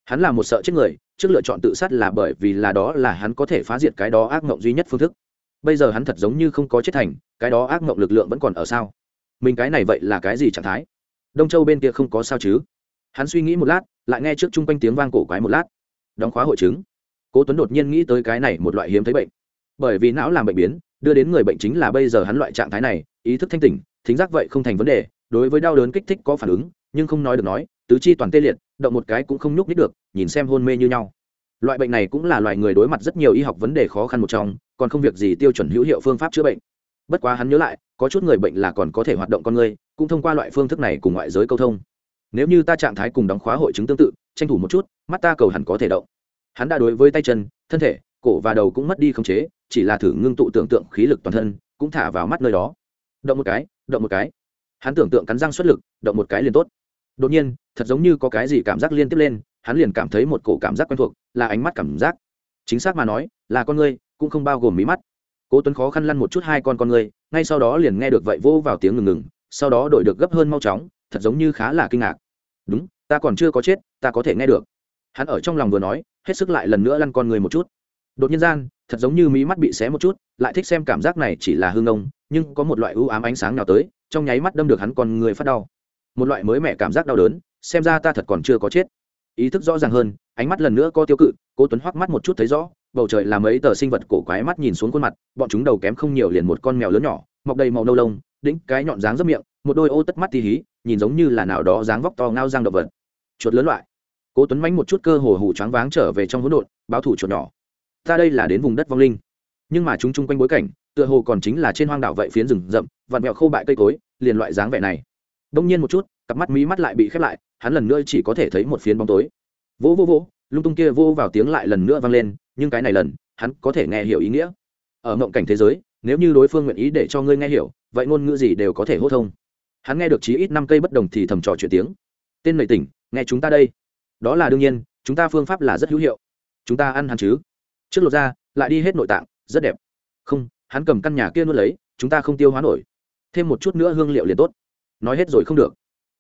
Hắn là một sợ chết người trước lựa chọn tự sát là bởi vì là đó là hắn có thể phá diệt cái đó ác mộng duy nhất phương thức. Bây giờ hắn thật giống như không có chết thành, cái đó ác mộng lực lượng vẫn còn ở sao? Mình cái này vậy là cái gì trạng thái? Đông châu bên kia không có sao chứ? Hắn suy nghĩ một lát, lại nghe trước chung quanh tiếng vang cổ quái một lát. Đóng khóa hội chứng. Cố tuấn đột nhiên nghĩ tới cái này một loại hiếm thấy bệnh. Bởi vì não làm bệnh biến, đưa đến người bệnh chính là bây giờ hắn loại trạng thái này, ý thức thanh tỉnh, thính giác vậy không thành vấn đề, đối với đau đớn kích thích có phản ứng, nhưng không nói được nói, tứ chi toàn tê liệt, động một cái cũng không nhúc nhích được nhìn xem hôn mê như nhau. Loại bệnh này cũng là loại người đối mặt rất nhiều y học vấn đề khó khăn một trong, còn không việc gì tiêu chuẩn hữu hiệu phương pháp chữa bệnh. Bất quá hắn nhớ lại, có chút người bệnh là còn có thể hoạt động con người, cũng thông qua loại phương thức này cùng ngoại giới câu thông. Nếu như ta trạng thái cùng đóng khóa hội chứng tương tự, tranh thủ một chút, mắt ta cầu hẳn có thể động. Hắn đã đối với tay chân, thân thể, cổ và đầu cũng mất đi khống chế, chỉ là thử ngưng tụ tưởng tượng khí lực toàn thân, cũng thả vào mắt nơi đó. Động một cái, động một cái. Hắn tưởng tượng cắn răng xuất lực, động một cái liền tốt. Đột nhiên, thật giống như có cái gì cảm giác liên tiếp lên hắn liền cảm thấy một cổ cảm giác quen thuộc, là ánh mắt cảm giác. Chính xác mà nói, là con ngươi, cũng không bao gồm mí mắt. Cố tuấn khó khăn lăn một chút hai con con ngươi, ngay sau đó liền nghe được vậy vô vào tiếng ngừng ngừng, sau đó đổi được gấp hơn mau chóng, thật giống như khá là kinh ngạc. Đúng, ta còn chưa có chết, ta có thể nghe được. Hắn ở trong lòng vừa nói, hết sức lại lần nữa lăn con người một chút. Đột nhiên gian, thật giống như mí mắt bị xé một chút, lại thích xem cảm giác này chỉ là hương ông nhưng có một loại ưu ám ánh sáng nào tới, trong nháy mắt đâm được hắn con người phát đau. Một loại mới mẻ cảm giác đau đớn, xem ra ta thật còn chưa có chết ý thức rõ ràng hơn, ánh mắt lần nữa có tiêu cự, cố tuấn hoắc mắt một chút thấy rõ, bầu trời là mấy tờ sinh vật cổ quái mắt nhìn xuống khuôn mặt, bọn chúng đầu kém không nhiều liền một con mèo lớn nhỏ, mọc đầy màu nâu lông, đĩnh cái nhọn dáng rất miệng, một đôi ô tất mắt tí hí, nhìn giống như là nào đó dáng vóc to ngao răng động vật. Chuột lớn loại. Cố tuấn mánh một chút cơ hồ hủ choáng váng trở về trong hỗn độn, báo thủ chuột nhỏ. Ta đây là đến vùng đất vong linh. Nhưng mà chúng chung quanh bối cảnh, tựa hồ còn chính là trên hoang đảo vậy phiến rừng rậm vặn mẹo khô bại cây cối, liền loại dáng vẻ này. Đông nhiên một chút, cặp mắt mí mắt lại bị khép lại hắn lần nữa chỉ có thể thấy một phiến bóng tối. Vỗ vỗ vỗ, lung tung kia vô vào tiếng lại lần nữa vang lên, nhưng cái này lần, hắn có thể nghe hiểu ý nghĩa. Ở mộng cảnh thế giới, nếu như đối phương nguyện ý để cho ngươi nghe hiểu, vậy ngôn ngữ gì đều có thể hô thông. Hắn nghe được chí ít năm cây bất đồng thì thầm trò chuyện tiếng. Tên nầy tỉnh, nghe chúng ta đây. Đó là đương nhiên, chúng ta phương pháp là rất hữu hiệu. Chúng ta ăn hắn chứ. Trước lột ra, lại đi hết nội tạng, rất đẹp. Không, hắn cầm căn nhà kia nuốt lấy, chúng ta không tiêu hóa nổi. Thêm một chút nữa hương liệu liền tốt. Nói hết rồi không được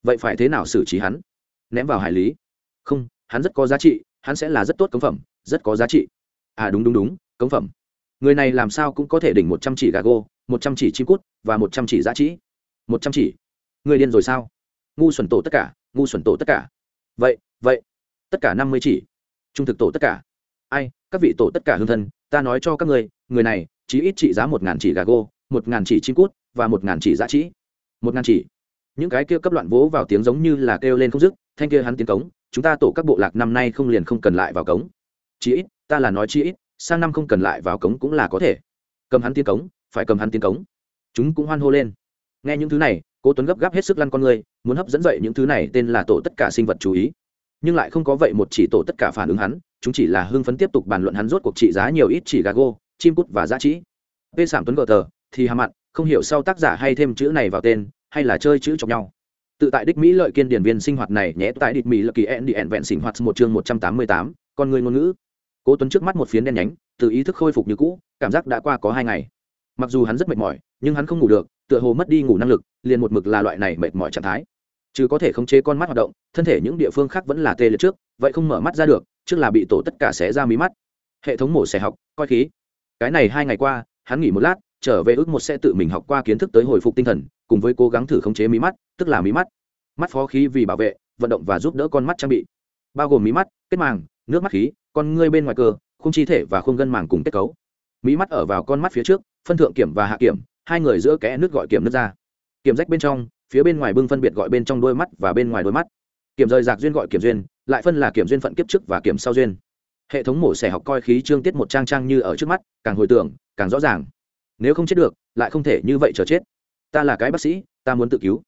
vậy phải thế nào xử trí hắn? Ném vào hải lý. Không, hắn rất có giá trị, hắn sẽ là rất tốt cống phẩm, rất có giá trị. À đúng đúng đúng cống phẩm. Người này làm sao cũng có thể đỉnh một trăm chỉ gà gô, một trăm chỉ chim cút và một trăm chỉ giá trị. Một trăm chỉ. Người điên rồi sao? Ngu xuẩn tổ tất cả, ngu xuẩn tổ tất cả. Vậy vậy, tất cả năm mươi chỉ. Trung thực tổ tất cả. Ai, các vị tổ tất cả hương thân, ta nói cho các người người này chỉ ít trị giá một ngàn chỉ gà gô, một ngàn chỉ chim cút và một ngàn chỉ giá trị. Một ngàn chỉ những cái kia cấp loạn vỗ vào tiếng giống như là kêu lên không dứt, thanh kia hắn tiến cống, chúng ta tổ các bộ lạc năm nay không liền không cần lại vào cống. Chí ít, ta là nói chí ít, sang năm không cần lại vào cống cũng là có thể. Cầm hắn tiến cống, phải cầm hắn tiến cống. Chúng cũng hoan hô lên. Nghe những thứ này, cố tuấn gấp gáp hết sức lăn con người, muốn hấp dẫn dậy những thứ này tên là tổ tất cả sinh vật chú ý. Nhưng lại không có vậy một chỉ tổ tất cả phản ứng hắn, chúng chỉ là hưng phấn tiếp tục bàn luận hắn rốt cuộc trị giá nhiều ít chỉ gà gô, chim cút và giá trị. P sảm tuấn gờ tờ, thì hà mặn không hiểu sau tác giả hay thêm chữ này vào tên hay là chơi chữ chọc nhau. Tự tại đích mỹ lợi kiên điển viên sinh hoạt này nhé, tại địch mỹ lợi kỳ ẹn đi ẹn vẹn sinh hoạt một chương một trăm tám mươi tám, con người ngôn ngữ. Cố tuấn trước mắt một phiến đen nhánh, từ ý thức khôi phục như cũ, cảm giác đã qua có hai ngày. Mặc dù hắn rất mệt mỏi, nhưng hắn không ngủ được, tựa hồ mất đi ngủ năng lực, liền một mực là loại này mệt mỏi trạng thái. Chứ có thể khống chế con mắt hoạt động, thân thể những địa phương khác vẫn là tê liệt trước, vậy không mở mắt ra được, trước là bị tổ tất cả xé ra mí mắt. Hệ thống mổ xẻ học, coi khí. Cái này hai ngày qua, hắn nghỉ một lát, trở về ước một sẽ tự mình học qua kiến thức tới hồi phục tinh thần cùng với cố gắng thử khống chế mí mắt, tức là mí mắt. Mắt phó khí vì bảo vệ, vận động và giúp đỡ con mắt trang bị. Bao gồm mí mắt, kết màng, nước mắt khí, con ngươi bên ngoài cơ, khung chi thể và khung gân màng cùng kết cấu. Mí mắt ở vào con mắt phía trước, phân thượng kiểm và hạ kiểm, hai người giữa kẽ nước gọi kiểm nước ra. Kiểm rách bên trong, phía bên ngoài bưng phân biệt gọi bên trong đôi mắt và bên ngoài đôi mắt. Kiểm rời giạc duyên gọi kiểm duyên, lại phân là kiểm duyên phận kiếp trước và kiểm sau duyên. Hệ thống mổ xẻ học coi khí trương tiết một trang trang như ở trước mắt, càng hồi tưởng, càng rõ ràng. Nếu không chết được, lại không thể như vậy chờ chết ta là cái bác sĩ, ta muốn tự cứu.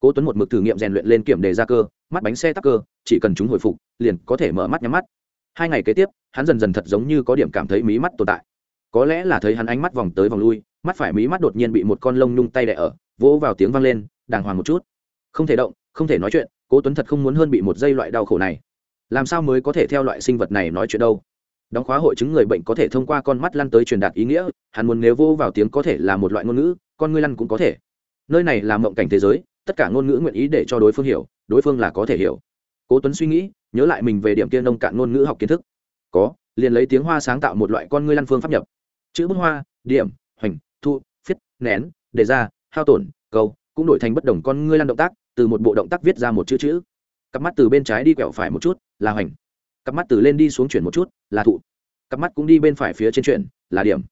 Cố tuấn một mực thử nghiệm rèn luyện lên kiểm đề ra cơ, mắt bánh xe tắc cơ, chỉ cần chúng hồi phục, liền có thể mở mắt nhắm mắt. Hai ngày kế tiếp, hắn dần dần thật giống như có điểm cảm thấy mí mắt tồn tại. Có lẽ là thấy hắn ánh mắt vòng tới vòng lui, mắt phải mí mắt đột nhiên bị một con lông nhung tay đẻ ở, vỗ vào tiếng vang lên, đàng hoàng một chút. Không thể động, không thể nói chuyện, cố tuấn thật không muốn hơn bị một dây loại đau khổ này. Làm sao mới có thể theo loại sinh vật này nói chuyện đâu? Đóng khóa hội chứng người bệnh có thể thông qua con mắt lăn tới truyền đạt ý nghĩa, hắn muốn nếu vô vào tiếng có thể là một loại ngôn ngữ, con ngươi lăn cũng có thể nơi này là mộng cảnh thế giới, tất cả ngôn ngữ nguyện ý để cho đối phương hiểu, đối phương là có thể hiểu. Cố tuấn suy nghĩ, nhớ lại mình về điểm kia nông cạn ngôn ngữ học kiến thức. Có, liền lấy tiếng hoa sáng tạo một loại con ngươi lăn phương pháp nhập. Chữ bút hoa, điểm, hoành, thu, phiết, nén đề ra, hao tổn, câu, cũng đổi thành bất đồng con ngươi lăn động tác, từ một bộ động tác viết ra một chữ chữ. Cặp mắt từ bên trái đi quẹo phải một chút, là hoành. Cặp mắt từ lên đi xuống chuyển một chút, là thụ. Cặp mắt cũng đi bên phải phía trên chuyển, là điểm.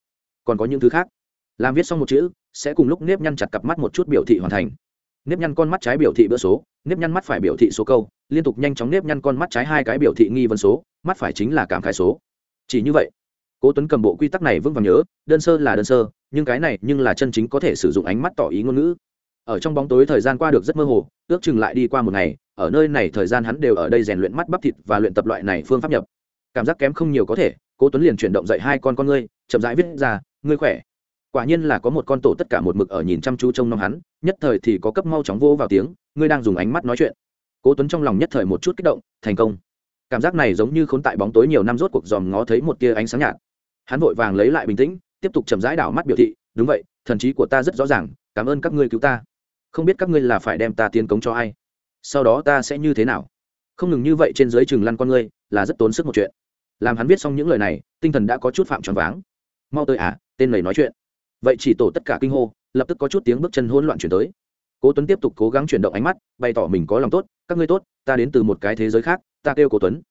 Còn có những thứ khác. Làm viết xong một chữ sẽ cùng lúc nếp nhăn chặt cặp mắt một chút biểu thị hoàn thành. Nếp nhăn con mắt trái biểu thị bữa số, nếp nhăn mắt phải biểu thị số câu, liên tục nhanh chóng nếp nhăn con mắt trái hai cái biểu thị nghi vấn số, mắt phải chính là cảm khái số. Chỉ như vậy, cố tuấn cầm bộ quy tắc này vững vàng nhớ, đơn sơ là đơn sơ, nhưng cái này nhưng là chân chính có thể sử dụng ánh mắt tỏ ý ngôn ngữ. Ở trong bóng tối thời gian qua được rất mơ hồ, ước chừng lại đi qua một ngày, ở nơi này thời gian hắn đều ở đây rèn luyện mắt bắp thịt và luyện tập loại này phương pháp nhập. Cảm giác kém không nhiều có thể, cố tuấn liền chuyển động dậy hai con con ngươi, chậm rãi viết ra, ngươi khỏe? Quả nhiên là có một con tổ tất cả một mực ở nhìn chăm chú trông nom hắn, nhất thời thì có cấp mau chóng vô vào tiếng, ngươi đang dùng ánh mắt nói chuyện. Cố tuấn trong lòng nhất thời một chút kích động, thành công. Cảm giác này giống như khốn tại bóng tối nhiều năm rốt cuộc dòm ngó thấy một tia ánh sáng nhạt. Hắn vội vàng lấy lại bình tĩnh, tiếp tục chậm rãi đảo mắt biểu thị, đúng vậy, thần trí của ta rất rõ ràng, cảm ơn các ngươi cứu ta. Không biết các ngươi là phải đem ta tiến cống cho ai? Sau đó ta sẽ như thế nào? Không ngừng như vậy trên dưới chừng lăn con ngươi, là rất tốn sức một chuyện. Làm hắn viết xong những lời này, tinh thần đã có chút phạm tròn váng. Mau tới à tên này nói chuyện vậy chỉ tổ tất cả kinh hô, lập tức có chút tiếng bước chân hỗn loạn chuyển tới. Cố tuấn tiếp tục cố gắng chuyển động ánh mắt, bày tỏ mình có lòng tốt, các ngươi tốt, ta đến từ một cái thế giới khác, ta kêu cố tuấn.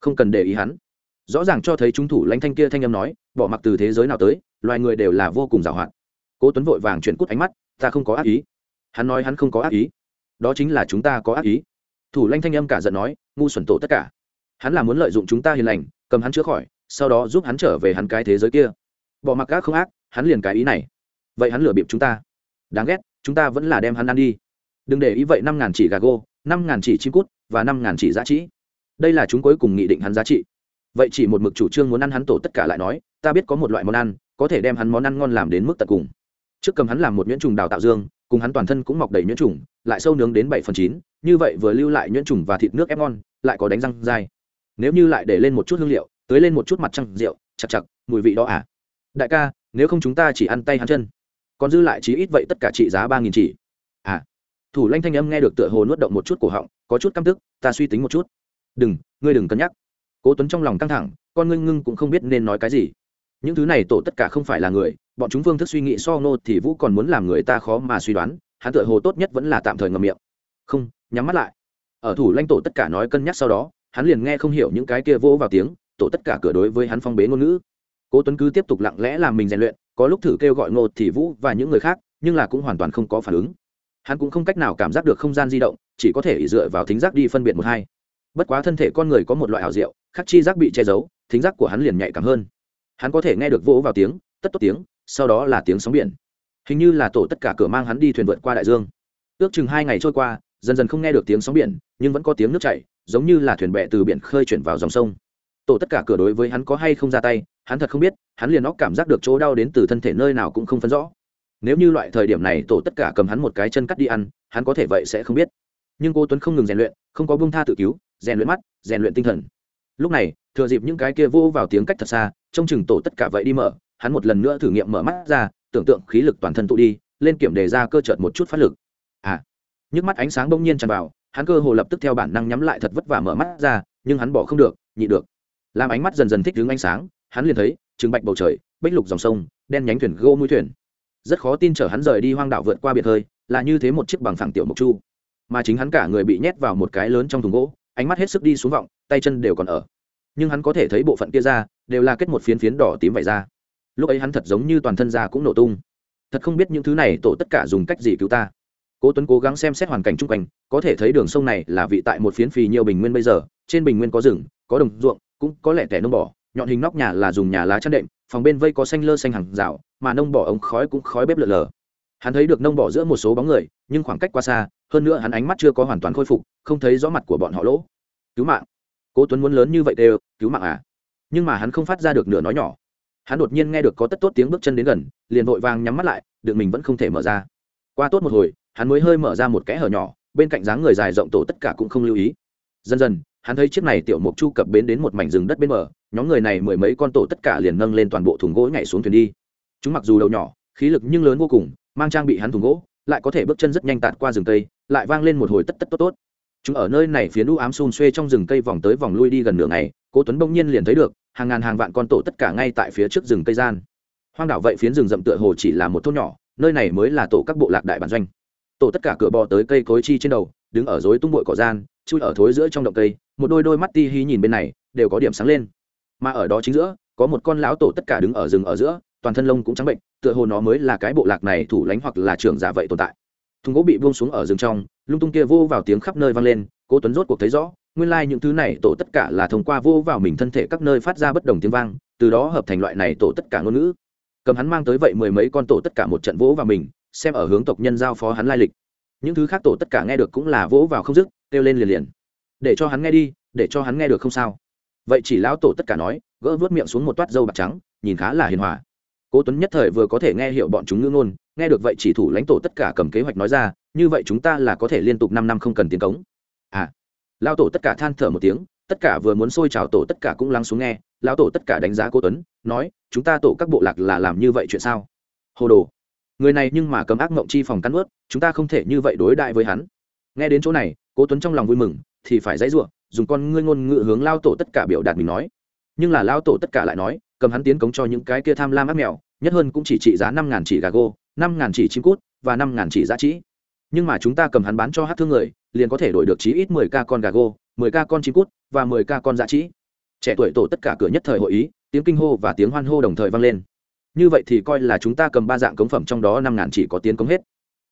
Không cần để ý hắn. Rõ ràng cho thấy trung thủ lãnh thanh kia thanh âm nói, bỏ mặc từ thế giới nào tới, loài người đều là vô cùng giàu hạn. Cố tuấn vội vàng chuyển cút ánh mắt, ta không có ác ý. Hắn nói hắn không có ác ý. Đó chính là chúng ta có ác ý. Thủ lãnh thanh âm cả giận nói, ngu xuẩn tổ tất cả. Hắn là muốn lợi dụng chúng ta hiền lành, cầm hắn chữa khỏi, sau đó giúp hắn trở về hắn cái thế giới kia. Bỏ mặc ác không ác hắn liền cái ý này. Vậy hắn lừa bịp chúng ta. Đáng ghét, chúng ta vẫn là đem hắn ăn đi. Đừng để ý vậy năm ngàn chỉ gà gô, năm ngàn chỉ chim cút và năm ngàn chỉ giá trị. Đây là chúng cuối cùng nghị định hắn giá trị. Vậy chỉ một mực chủ trương muốn ăn hắn tổ tất cả lại nói, ta biết có một loại món ăn, có thể đem hắn món ăn ngon làm đến mức tận cùng. Trước cầm hắn làm một nhuyễn trùng đào tạo dương, cùng hắn toàn thân cũng mọc đầy nhuyễn trùng, lại sâu nướng đến bảy phần chín, như vậy vừa lưu lại nhuyễn trùng và thịt nước ép ngon, lại có đánh răng dai. Nếu như lại để lên một chút hương liệu tới lên một chút mặt trăng rượu, chặt chặt, mùi vị đó à. Đại ca nếu không chúng ta chỉ ăn tay hắn chân. Còn dư lại chí ít vậy tất cả trị giá ba nghìn chỉ. À thủ lanh thanh âm nghe được tựa hồ nuốt động một chút cổ họng, có chút căm tức, ta suy tính một chút. Đừng, ngươi đừng cân nhắc. Cố tuấn trong lòng căng thẳng, con ngưng ngưng cũng không biết nên nói cái gì. Những thứ này tổ tất cả không phải là người, bọn chúng phương thức suy nghĩ so nô thì vũ còn muốn làm người ta khó mà suy đoán, hắn tựa hồ tốt nhất vẫn là tạm thời ngậm miệng. Không, nhắm mắt lại. Ở thủ lãnh tổ tất cả nói cân nhắc sau đó, hắn liền nghe không hiểu những cái kia vỗ vào tiếng, tổ tất cả cửa đối với hắn phong bế ngôn ngữ cố tuấn cứ tiếp tục lặng lẽ làm mình rèn luyện, có lúc thử kêu gọi ngô thì vũ và những người khác, nhưng là cũng hoàn toàn không có phản ứng. Hắn cũng không cách nào cảm giác được không gian di động, chỉ có thể dựa vào thính giác đi phân biệt một hai. Bất quá thân thể con người có một loại ảo diệu, khắc chi giác bị che giấu, thính giác của hắn liền nhạy cảm hơn. Hắn có thể nghe được vỗ vào tiếng, tất tốt tiếng, sau đó là tiếng sóng biển. Hình như là tổ tất cả cửa mang hắn đi thuyền vượt qua đại dương. Ước chừng hai ngày trôi qua, dần dần không nghe được tiếng sóng biển, nhưng vẫn có tiếng nước chảy, giống như là thuyền bè từ biển khơi chuyển vào dòng sông tổ tất cả cửa đối với hắn có hay không ra tay, hắn thật không biết, hắn liền óc cảm giác được chỗ đau đến từ thân thể nơi nào cũng không phân rõ. Nếu như loại thời điểm này tổ tất cả cầm hắn một cái chân cắt đi ăn, hắn có thể vậy sẽ không biết. Nhưng cô tuấn không ngừng rèn luyện, không có bông tha tự cứu, rèn luyện mắt, rèn luyện tinh thần. Lúc này, thừa dịp những cái kia vô vào tiếng cách thật xa, trông chừng tổ tất cả vậy đi mở, hắn một lần nữa thử nghiệm mở mắt ra, tưởng tượng khí lực toàn thân tụ đi, lên kiểm đề ra cơ chợt một chút phát lực. À nhức mắt ánh sáng bỗng nhiên tràn vào, hắn cơ hồ lập tức theo bản năng nhắm lại thật vất vả mở mắt ra, nhưng hắn bỏ không được nhị được làm ánh mắt dần dần thích đứng ánh sáng, hắn liền thấy trứng bạch bầu trời, bích lục dòng sông, đen nhánh thuyền gô mũi thuyền. Rất khó tin chở hắn rời đi hoang đảo vượt qua biệt hơi, là như thế một chiếc bằng phẳng tiểu mộc chu. Mà chính hắn cả người bị nhét vào một cái lớn trong thùng gỗ, ánh mắt hết sức đi xuống vọng, tay chân đều còn ở. Nhưng hắn có thể thấy bộ phận kia ra, đều là kết một phiến phiến đỏ tím vải ra. Lúc ấy hắn thật giống như toàn thân da cũng nổ tung. Thật không biết những thứ này tổ tất cả dùng cách gì cứu ta. Cố tuấn cố gắng xem xét hoàn cảnh chung quanh, có thể thấy đường sông này là vị tại một phiến phì nhiều bình nguyên bây giờ, trên bình nguyên có rừng, có đồng ruộng cũng có lẽ tẻ nông bỏ nhọn hình nóc nhà là dùng nhà lá chăn đệm, phòng bên vây có xanh lơ xanh hàng rào, mà nông bỏ ống khói cũng khói bếp lợn lờ hắn thấy được nông bỏ giữa một số bóng người, nhưng khoảng cách quá xa, hơn nữa hắn ánh mắt chưa có hoàn toàn khôi phục, không thấy rõ mặt của bọn họ lỗ. Cứu mạng. Cố tuấn muốn lớn như vậy đều, cứu mạng à? Nhưng mà hắn không phát ra được nửa nói nhỏ. Hắn đột nhiên nghe được có tất tốt tiếng bước chân đến gần, liền vội vàng nhắm mắt lại, được mình vẫn không thể mở ra. Qua tốt một hồi, hắn mới hơi mở ra một kẽ hở nhỏ, bên cạnh dáng người dài rộng tổ tất cả cũng không lưu ý. Dần dần hắn thấy chiếc này tiểu mục chu cập bến đến một mảnh rừng đất bên bờ, nhóm người này mười mấy con tổ tất cả liền nâng lên toàn bộ thùng gỗ nhảy xuống thuyền đi. Chúng mặc dù đầu nhỏ, khí lực nhưng lớn vô cùng, mang trang bị hắn thùng gỗ, lại có thể bước chân rất nhanh tạt qua rừng cây, lại vang lên một hồi tất tất tốt tốt. Chúng ở nơi này phía nu ám xun xuê trong rừng cây vòng tới vòng lui đi gần nửa ngày, cố tuấn bỗng nhiên liền thấy được, hàng ngàn hàng vạn con tổ tất cả ngay tại phía trước rừng cây gian. Hoang đảo vậy phiến rừng rậm tựa hồ chỉ là một thôn nhỏ, nơi này mới là tổ các bộ lạc đại bản doanh. Tổ tất cả cửa bò tới cây cối chi trên đầu, đứng ở rối tung bụi cỏ gian, chui ở thối giữa trong động cây một đôi đôi mắt ti hí nhìn bên này, đều có điểm sáng lên. Mà ở đó chính giữa, có một con lão tổ tất cả đứng ở rừng ở giữa, toàn thân lông cũng trắng bệnh, tựa hồ nó mới là cái bộ lạc này thủ lãnh hoặc là trưởng giả vậy tồn tại. Thùng gỗ bị buông xuống ở rừng trong, lung tung kia vô vào tiếng khắp nơi vang lên, cố tuấn rốt cuộc thấy rõ, nguyên lai những thứ này tổ tất cả là thông qua vô vào mình thân thể các nơi phát ra bất đồng tiếng vang, từ đó hợp thành loại này tổ tất cả ngôn ngữ. Cầm hắn mang tới vậy mười mấy con tổ tất cả một trận vỗ vào mình, xem ở hướng tộc nhân giao phó hắn lai lịch. Những thứ khác tổ tất cả nghe được cũng là vỗ vào không dứt, kêu lên liền liền để cho hắn nghe đi, để cho hắn nghe được không sao. Vậy chỉ lão tổ tất cả nói, gỡ vớt miệng xuống một toát dâu bạc trắng, nhìn khá là hiền hòa. Cố tuấn nhất thời vừa có thể nghe hiểu bọn chúng ngữ ngôn, nghe được vậy chỉ thủ lãnh tổ tất cả cầm kế hoạch nói ra, như vậy chúng ta là có thể liên tục năm năm không cần tiến cống. À lão tổ tất cả than thở một tiếng, tất cả vừa muốn xôi trào tổ tất cả cũng lắng xuống nghe, lão tổ tất cả đánh giá cố tuấn, nói, chúng ta tổ các bộ lạc là làm như vậy chuyện sao? Hồ đồ, người này nhưng mà cầm ác mộng chi phòng cắn ướt, chúng ta không thể như vậy đối đại với hắn. Nghe đến chỗ này, cố tuấn trong lòng vui mừng thì phải dãy ruộng dùng con ngươi ngôn ngữ hướng lao tổ tất cả biểu đạt mình nói. Nhưng là lao tổ tất cả lại nói, cầm hắn tiến cống cho những cái kia tham lam ác mèo nhất hơn cũng chỉ trị giá năm ngàn chỉ gà gô, năm ngàn chỉ chim cút và năm ngàn chỉ giá trị nhưng mà chúng ta cầm hắn bán cho hát thương người, liền có thể đổi được chí ít mười ca con gà gô, mười ca con chim cút và mười ca con giá trị trẻ tuổi tổ tất cả cửa nhất thời hội ý, tiếng kinh hô và tiếng hoan hô đồng thời vang lên. Như vậy thì coi là chúng ta cầm ba dạng cống phẩm trong đó năm ngàn chỉ có tiến cống hết.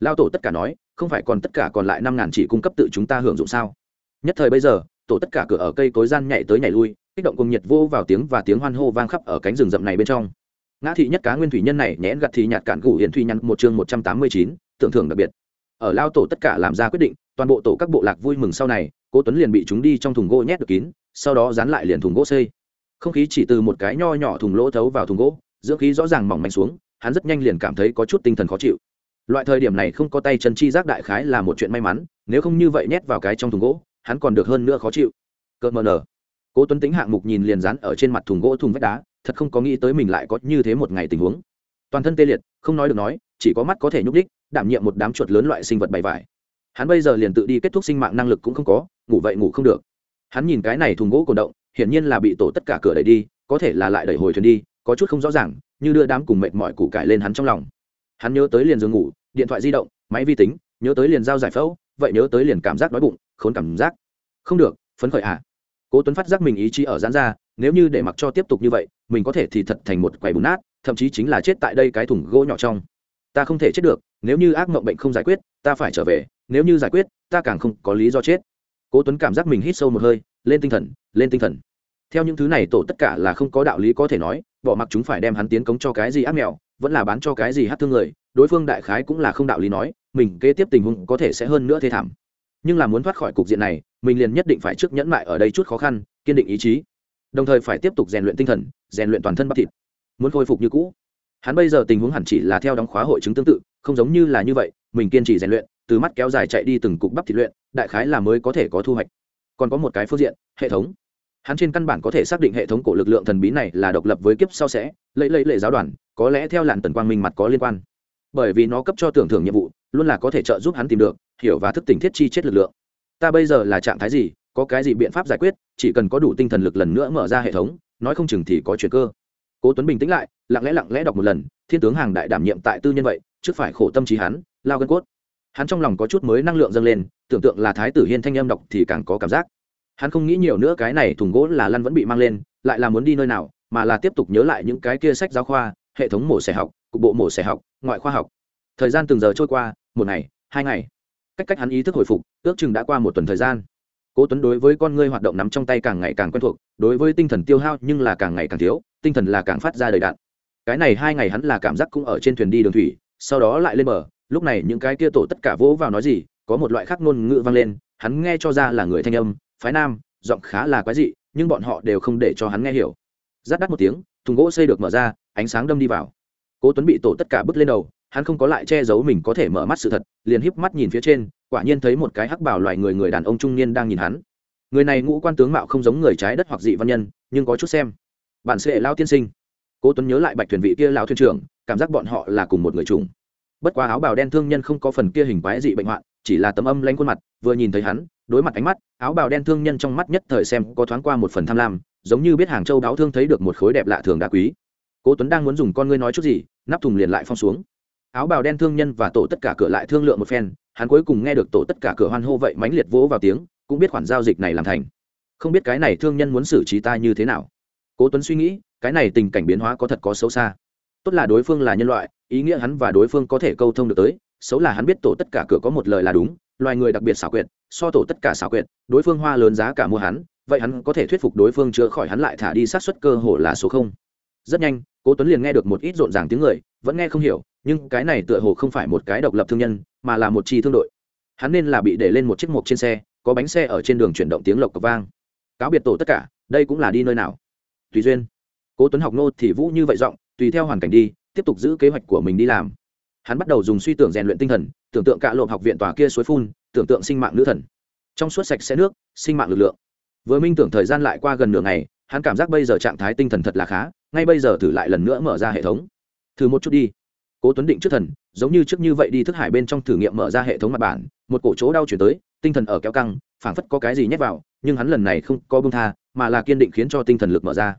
Lao tổ tất cả nói, không phải còn tất cả còn lại năm ngàn chỉ cung cấp tự chúng ta hưởng dụng sao? Nhất thời bây giờ, tổ tất cả cửa ở cây cối gian nhảy tới nhảy lui, kích động cùng nhiệt vô vào tiếng và tiếng hoan hô vang khắp ở cánh rừng rậm này bên trong. Ngã thị nhất cá nguyên thủy nhân này nhẽn gặt thì nhạt cản gủ hiển thủy nhăn một chương một trăm tám mươi chín, tưởng thưởng đặc biệt. Ở lao tổ tất cả làm ra quyết định, toàn bộ tổ các bộ lạc vui mừng sau này, cố tuấn liền bị chúng đi trong thùng gỗ nhét được kín, sau đó dán lại liền thùng gỗ xây. Không khí chỉ từ một cái nho nhỏ thùng lỗ thấu vào thùng gỗ, dưỡng khí rõ ràng mỏng manh xuống, hắn rất nhanh liền cảm thấy có chút tinh thần khó chịu. Loại thời điểm này không có tay chân chi giác đại khái là một chuyện may mắn, nếu không như vậy nhét vào cái trong thùng gỗ hắn còn được hơn nữa khó chịu. Cợt mờ nở cố tuấn tính hạng mục nhìn liền dán ở trên mặt thùng gỗ thùng vách đá, thật không có nghĩ tới mình lại có như thế một ngày tình huống. Toàn thân tê liệt, không nói được nói, chỉ có mắt có thể nhúc đích đảm nhiệm một đám chuột lớn loại sinh vật bày vải. Hắn bây giờ liền tự đi kết thúc sinh mạng năng lực cũng không có, ngủ vậy ngủ không được. Hắn nhìn cái này thùng gỗ cổ động, hiển nhiên là bị tổ tất cả cửa đẩy đi, có thể là lại đẩy hồi thuyền đi, có chút không rõ ràng, như đưa đám cùng mệt mỏi củ cải lên hắn trong lòng. Hắn nhớ tới liền giường ngủ, điện thoại di động, máy vi tính, nhớ tới liền giao giải phẫu vậy nhớ tới liền cảm giác đói bụng, khốn cảm giác. Không được, phấn khởi à. Cố tuấn phát giác mình ý chí ở giãn ra, nếu như để mặc cho tiếp tục như vậy, mình có thể thì thật thành một quầy bùn nát, thậm chí chính là chết tại đây cái thùng gỗ nhỏ trong. Ta không thể chết được, nếu như ác mộng bệnh không giải quyết, ta phải trở về, nếu như giải quyết, ta càng không có lý do chết. Cố tuấn cảm giác mình hít sâu một hơi, lên tinh thần, lên tinh thần. Theo những thứ này tổ tất cả là không có đạo lý có thể nói, bỏ mặc chúng phải đem hắn tiến cống cho cái gì ác mèo vẫn là bán cho cái gì hát thương người, đối phương đại khái cũng là không đạo lý nói, mình kế tiếp tình huống có thể sẽ hơn nữa thế thảm. Nhưng là muốn thoát khỏi cục diện này, mình liền nhất định phải trước nhẫn mại ở đây chút khó khăn, kiên định ý chí. Đồng thời phải tiếp tục rèn luyện tinh thần, rèn luyện toàn thân bắp thịt. Muốn khôi phục như cũ. Hắn bây giờ tình huống hẳn chỉ là theo đóng khóa hội chứng tương tự, không giống như là như vậy, mình kiên trì rèn luyện, từ mắt kéo dài chạy đi từng cục bắp thịt luyện, đại khái là mới có thể có thu hoạch. Còn có một cái phương diện, hệ thống hắn trên căn bản có thể xác định hệ thống cổ lực lượng thần bí này là độc lập với kiếp sau sẽ, lấy lấy lệ giáo đoàn, có lẽ theo làn tần quang minh mặt có liên quan. Bởi vì nó cấp cho tưởng thưởng nhiệm vụ, luôn là có thể trợ giúp hắn tìm được, hiểu và thức tỉnh thiết chi chết lực lượng. Ta bây giờ là trạng thái gì, có cái gì biện pháp giải quyết, chỉ cần có đủ tinh thần lực lần nữa mở ra hệ thống, nói không chừng thì có chuyện cơ. Cố tuấn bình tĩnh lại, lặng lẽ lặng lẽ đọc một lần, thiên tướng hàng đại đảm nhiệm tại tư nhân vậy, trước phải khổ tâm trí hắn, lao gân cốt. Hắn trong lòng có chút mới năng lượng dâng lên, tưởng tượng là thái tử hiên thanh âm đọc thì càng có cảm giác hắn không nghĩ nhiều nữa, cái này thùng gỗ là lăn vẫn bị mang lên, lại là muốn đi nơi nào, mà là tiếp tục nhớ lại những cái kia sách giáo khoa, hệ thống mổ xẻ học, cục bộ mổ xẻ học, ngoại khoa học. Thời gian từng giờ trôi qua, một ngày, hai ngày. Cách cách hắn ý thức hồi phục, ước chừng đã qua một tuần thời gian. Cố tuấn đối với con ngươi hoạt động nắm trong tay càng ngày càng quen thuộc, đối với tinh thần tiêu hao nhưng là càng ngày càng thiếu, tinh thần là càng phát ra đầy đạn cái này hai ngày hắn là cảm giác cũng ở trên thuyền đi đường thủy, sau đó lại lên bờ, lúc này những cái kia tổ tất cả vỗ vào nói gì, có một loại khác ngôn ngữ vang lên, hắn nghe cho ra là người thanh âm phái nam, giọng khá là quái dị, nhưng bọn họ đều không để cho hắn nghe hiểu. Giáp đắt một tiếng, thùng gỗ xây được mở ra, ánh sáng đâm đi vào. Cố tuấn bị tổ tất cả bước lên đầu, hắn không có lại che giấu mình có thể mở mắt sự thật, liền híp mắt nhìn phía trên, quả nhiên thấy một cái hắc bảo loại người người đàn ông trung niên đang nhìn hắn. Người này ngũ quan tướng mạo không giống người trái đất hoặc dị văn nhân, nhưng có chút xem. Bạn sẽ lao tiên sinh. Cố tuấn nhớ lại bạch thuyền vị kia lao thuyền trưởng, cảm giác bọn họ là cùng một người trùng bất quá áo bào đen thương nhân không có phần kia hình quái dị bệnh hoạn, chỉ là tấm âm lanh khuôn mặt, vừa nhìn thấy hắn đối mặt ánh mắt, áo bào đen thương nhân trong mắt nhất thời xem có thoáng qua một phần tham lam, giống như biết hàng châu đáo thương thấy được một khối đẹp lạ thường đá quý. Cố tuấn đang muốn dùng con ngươi nói chút gì, nắp thùng liền lại phong xuống. Áo bào đen thương nhân và tổ tất cả cửa lại thương lượng một phen, hắn cuối cùng nghe được tổ tất cả cửa hoan hô vậy mãnh liệt vỗ vào tiếng, cũng biết khoản giao dịch này làm thành. Không biết cái này thương nhân muốn xử trí ta như thế nào. Cố tuấn suy nghĩ, cái này tình cảnh biến hóa có thật có xấu xa. Tốt là đối phương là nhân loại, ý nghĩa hắn và đối phương có thể câu thông được tới xấu là hắn biết tổ tất cả cửa có một lời là đúng, loài người đặc biệt xảo quyệt, so tổ tất cả xảo quyệt, đối phương hoa lớn giá cả mua hắn, vậy hắn có thể thuyết phục đối phương chữa khỏi hắn lại thả đi sát xuất cơ hội là số không. Rất nhanh, cố tuấn liền nghe được một ít rộn ràng tiếng người, vẫn nghe không hiểu, nhưng cái này tựa hồ không phải một cái độc lập thương nhân, mà là một chi thương đội. Hắn nên là bị để lên một chiếc mộc trên xe, có bánh xe ở trên đường chuyển động tiếng lộc cọc vang. Cáo biệt tổ tất cả, đây cũng là đi nơi nào? Tùy duyên. Cố tuấn học nô thì vũ như vậy giọng, tùy theo hoàn cảnh đi, tiếp tục giữ kế hoạch của mình đi làm hắn bắt đầu dùng suy tưởng rèn luyện tinh thần, tưởng tượng cạ lộp học viện tòa kia suối phun, tưởng tượng sinh mạng nữ thần. Trong suốt sạch sẽ nước, sinh mạng lực lượng. Vừa minh tưởng thời gian lại qua gần nửa ngày, hắn cảm giác bây giờ trạng thái tinh thần thật là khá, ngay bây giờ thử lại lần nữa mở ra hệ thống. Thử một chút đi. Cố tuấn định trước thần, giống như trước như vậy đi thức hải bên trong thử nghiệm mở ra hệ thống mặt bản, một cổ chỗ đau chuyển tới, tinh thần ở kéo căng, phảng phất có cái gì nhét vào, nhưng hắn lần này không có bông tha, mà là kiên định khiến cho tinh thần lực mở ra.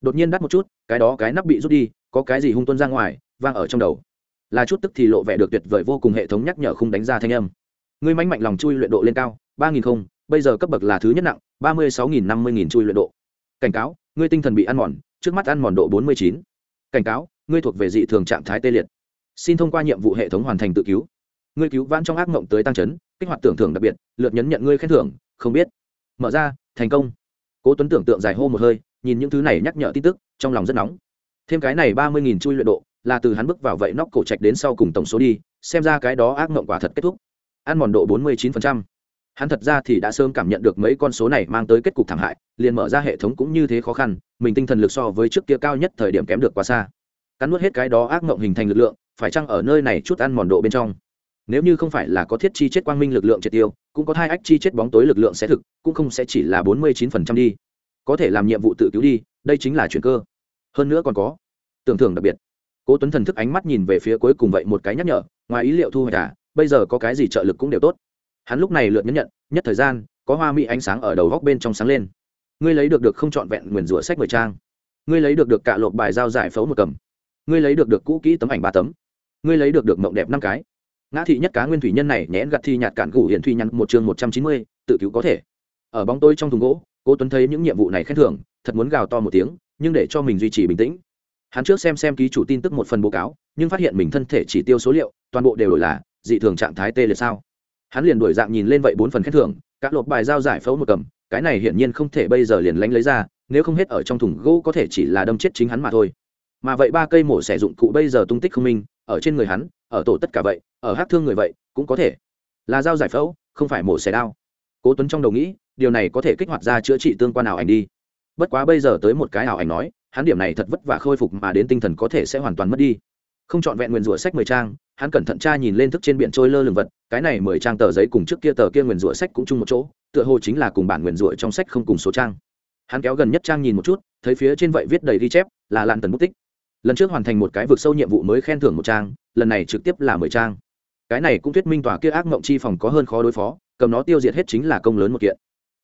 Đột nhiên đắt một chút, cái đó cái nắp bị rút đi, có cái gì hung tuân ra ngoài, vang ở trong đầu là chút tức thì lộ vẻ được tuyệt vời vô cùng hệ thống nhắc nhở không đánh ra thanh âm. Ngươi mánh mạnh lòng chui luyện độ lên cao, ba nghìn không, bây giờ cấp bậc là thứ nhất nặng, ba mươi sáu nghìn năm mươi nghìn chui luyện độ. Cảnh cáo, ngươi tinh thần bị ăn mòn, trước mắt ăn mòn độ bốn mươi chín. Cảnh cáo, ngươi thuộc về dị thường trạng thái tê liệt. Xin thông qua nhiệm vụ hệ thống hoàn thành tự cứu. Ngươi cứu vãn trong ác mộng tới tăng chấn, kích hoạt tưởng thưởng đặc biệt, lượt nhấn nhận ngươi khen thưởng, không biết. Mở ra, thành công. Cố tuấn tưởng tượng dài hô một hơi, nhìn những thứ này nhắc nhở tin tức, trong lòng rất nóng. Thêm cái này ba mươi nghìn chui luyện độ là từ hắn bước vào vậy nóc cổ trạch đến sau cùng tổng số đi, xem ra cái đó ác mộng quả thật kết thúc. Ăn mòn độ bốn mươi chín hắn thật ra thì đã sớm cảm nhận được mấy con số này mang tới kết cục thảm hại, liền mở ra hệ thống cũng như thế khó khăn, mình tinh thần lực so với trước kia cao nhất thời điểm kém được quá xa. Cắn nuốt hết cái đó ác mộng hình thành lực lượng, phải chăng ở nơi này chút ăn mòn độ bên trong? Nếu như không phải là có thiết chi chết quang minh lực lượng triệt tiêu, cũng có hai ách chi chết bóng tối lực lượng sẽ thực, cũng không sẽ chỉ là bốn mươi chín phần trăm đi. Có thể làm nhiệm vụ tự cứu đi, đây chính là chuyện cơ. Hơn nữa còn có. Tưởng thưởng đặc biệt cố tuấn thần thức ánh mắt nhìn về phía cuối cùng vậy một cái nhắc nhở ngoài ý liệu thu hoạch cả, bây giờ có cái gì trợ lực cũng đều tốt. Hắn lúc này lượt nhẫn nhận nhất thời gian có hoa mỹ ánh sáng ở đầu góc bên trong sáng lên. Ngươi lấy được được không trọn vẹn nguyền rủa sách mười trang. Ngươi lấy được được cả lộp bài giao giải phẫu một cầm. Ngươi lấy được được cũ kỹ tấm ảnh ba tấm. Ngươi lấy được được mộng đẹp năm cái. Ngã thị nhất cá nguyên thủy nhân này nhẽn gặt thi nhạt cản gủ hiển thủy nhăn một chương một trăm chín mươi tự cứu có thể. Ở bóng tôi trong thùng gỗ cố tuấn thấy những nhiệm vụ này khen thưởng thật muốn gào to một tiếng nhưng để cho mình duy trì bình tĩnh hắn trước xem xem ký chủ tin tức một phần báo cáo, nhưng phát hiện mình thân thể chỉ tiêu số liệu, toàn bộ đều đổi là dị thường trạng thái tê liệt sao. Hắn liền đổi dạng nhìn lên vậy bốn phần khen thưởng các lột bài giao giải phẫu một cầm, cái này hiển nhiên không thể bây giờ liền lánh lấy ra, nếu không hết ở trong thùng gỗ có thể chỉ là đâm chết chính hắn mà thôi. Mà vậy ba cây mổ xẻ dụng cụ bây giờ tung tích không minh, ở trên người hắn, ở tổ tất cả vậy, ở hát thương người vậy, cũng có thể là dao giải phẫu, không phải mổ xẻ đao. Cố tuấn trong đầu nghĩ, điều này có thể kích hoạt ra chữa trị tương quan ảo ảnh đi. Bất quá bây giờ tới một cái ảo ảnh nói hắn điểm này thật vất vả khôi phục mà đến tinh thần có thể sẽ hoàn toàn mất đi. Không chọn vẹn nguyền rủa sách mười trang, hắn cẩn thận tra nhìn lên thức trên biển trôi lơ lửng vật, cái này mười trang tờ giấy cùng trước kia tờ kia nguyền rủa sách cũng chung một chỗ, tựa hồ chính là cùng bản nguyền rủa trong sách không cùng số trang. Hắn kéo gần nhất trang nhìn một chút, thấy phía trên vậy viết đầy ghi chép, là lan tần mất tích. Lần trước hoàn thành một cái vực sâu nhiệm vụ mới khen thưởng một trang, lần này trực tiếp là mười trang. Cái này cũng thuyết minh tòa kia ác mộng chi phòng có hơn khó đối phó, cầm nó tiêu diệt hết chính là công lớn một kiện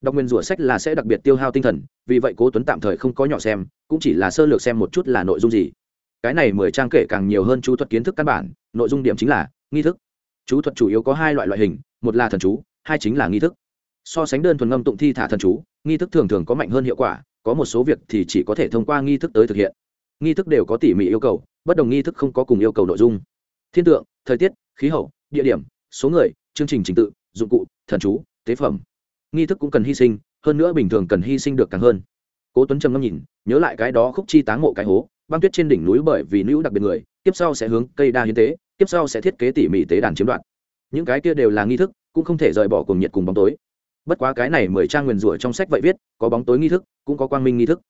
đọc nguyên rủa sách là sẽ đặc biệt tiêu hao tinh thần, vì vậy cố tuấn tạm thời không có nhỏ xem, cũng chỉ là sơ lược xem một chút là nội dung gì. Cái này mười trang kể càng nhiều hơn chú thuật kiến thức căn bản, nội dung điểm chính là nghi thức. Chú thuật chủ yếu có hai loại loại hình, một là thần chú, hai chính là nghi thức. So sánh đơn thuần ngâm tụng thi thả thần chú, nghi thức thường thường có mạnh hơn hiệu quả, có một số việc thì chỉ có thể thông qua nghi thức tới thực hiện. Nghi thức đều có tỉ mỉ yêu cầu, bất đồng nghi thức không có cùng yêu cầu nội dung. Thiên tượng, thời tiết, khí hậu, địa điểm, số người, chương trình trình tự, dụng cụ, thần chú, tế phẩm nghi thức cũng cần hy sinh, hơn nữa bình thường cần hy sinh được càng hơn. Cố tuấn trầm ngâm nhìn, nhớ lại cái đó khúc chi táng mộ cái hố, băng tuyết trên đỉnh núi bởi vì nữ đặc biệt người, tiếp sau sẽ hướng cây đa hiến tế, tiếp sau sẽ thiết kế tỉ mỉ tế đàn chiếm đoạt. Những cái kia đều là nghi thức, cũng không thể rời bỏ cùng nhiệt cùng bóng tối. Bất quá cái này mười trang nguyền rủa trong sách vậy viết, có bóng tối nghi thức, cũng có quang minh nghi thức.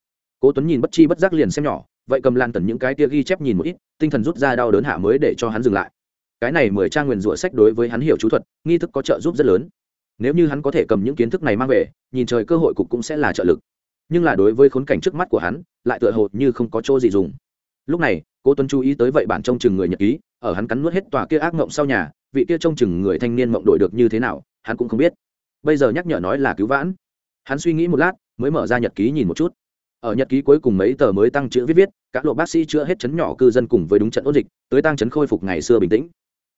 Cố tuấn nhìn bất chi bất giác liền xem nhỏ, vậy cầm lan tần những cái kia ghi chép nhìn một ít, tinh thần rút ra đau đớn hạ mới để cho hắn dừng lại. Cái này mười trang nguyền rủa sách đối với hắn hiểu chú thuật, nghi thức có trợ giúp rất lớn nếu như hắn có thể cầm những kiến thức này mang về, nhìn trời cơ hội cục cũng sẽ là trợ lực. Nhưng là đối với khốn cảnh trước mắt của hắn, lại tựa hồ như không có chỗ gì dùng. Lúc này cô tuấn chú ý tới vậy bản trông chừng người nhật ký, ở hắn cắn nuốt hết tòa kia ác mộng sau nhà, vị kia trông chừng người thanh niên mộng đổi được như thế nào, hắn cũng không biết. Bây giờ nhắc nhở nói là cứu vãn. Hắn suy nghĩ một lát, mới mở ra nhật ký nhìn một chút. Ở nhật ký cuối cùng mấy tờ mới tăng chữ viết viết các lộ bác sĩ chữa hết chấn nhỏ cư dân cùng với đúng trận ôn dịch, tới tăng chấn khôi phục ngày xưa bình tĩnh.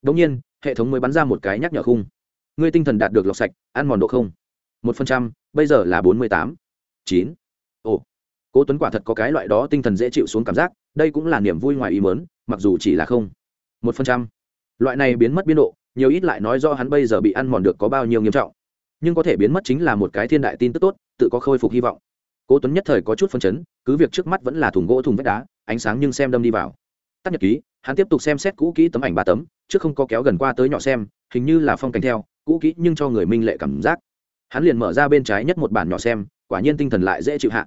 Đống nhiên, hệ thống mới bắn ra một cái nhắc nhở khung ngươi tinh thần đạt được lọc sạch, ăn mòn độ không? Một phần trăm, bây giờ là bốn mươi tám. Chín. Ồ. Cố tuấn quả thật có cái loại đó tinh thần dễ chịu xuống cảm giác, đây cũng là niềm vui ngoài ý mớn mặc dù chỉ là không. Một phần trăm. Loại này biến mất biên độ, nhiều ít lại nói do hắn bây giờ bị ăn mòn được có bao nhiêu nghiêm trọng. Nhưng có thể biến mất chính là một cái thiên đại tin tức tốt, tự có khôi phục hy vọng. Cố tuấn nhất thời có chút phân chấn, cứ việc trước mắt vẫn là thùng gỗ thùng vách đá, ánh sáng nhưng xem đâm đi vào. Tắt nhật ký, hắn tiếp tục xem xét cũ kỹ tấm ảnh ba tấm, trước không có kéo gần qua tới nhỏ xem, hình như là phong cảnh theo cũ kỹ nhưng cho người minh lệ cảm giác. Hắn liền mở ra bên trái nhất một bản nhỏ xem, quả nhiên tinh thần lại dễ chịu hạ.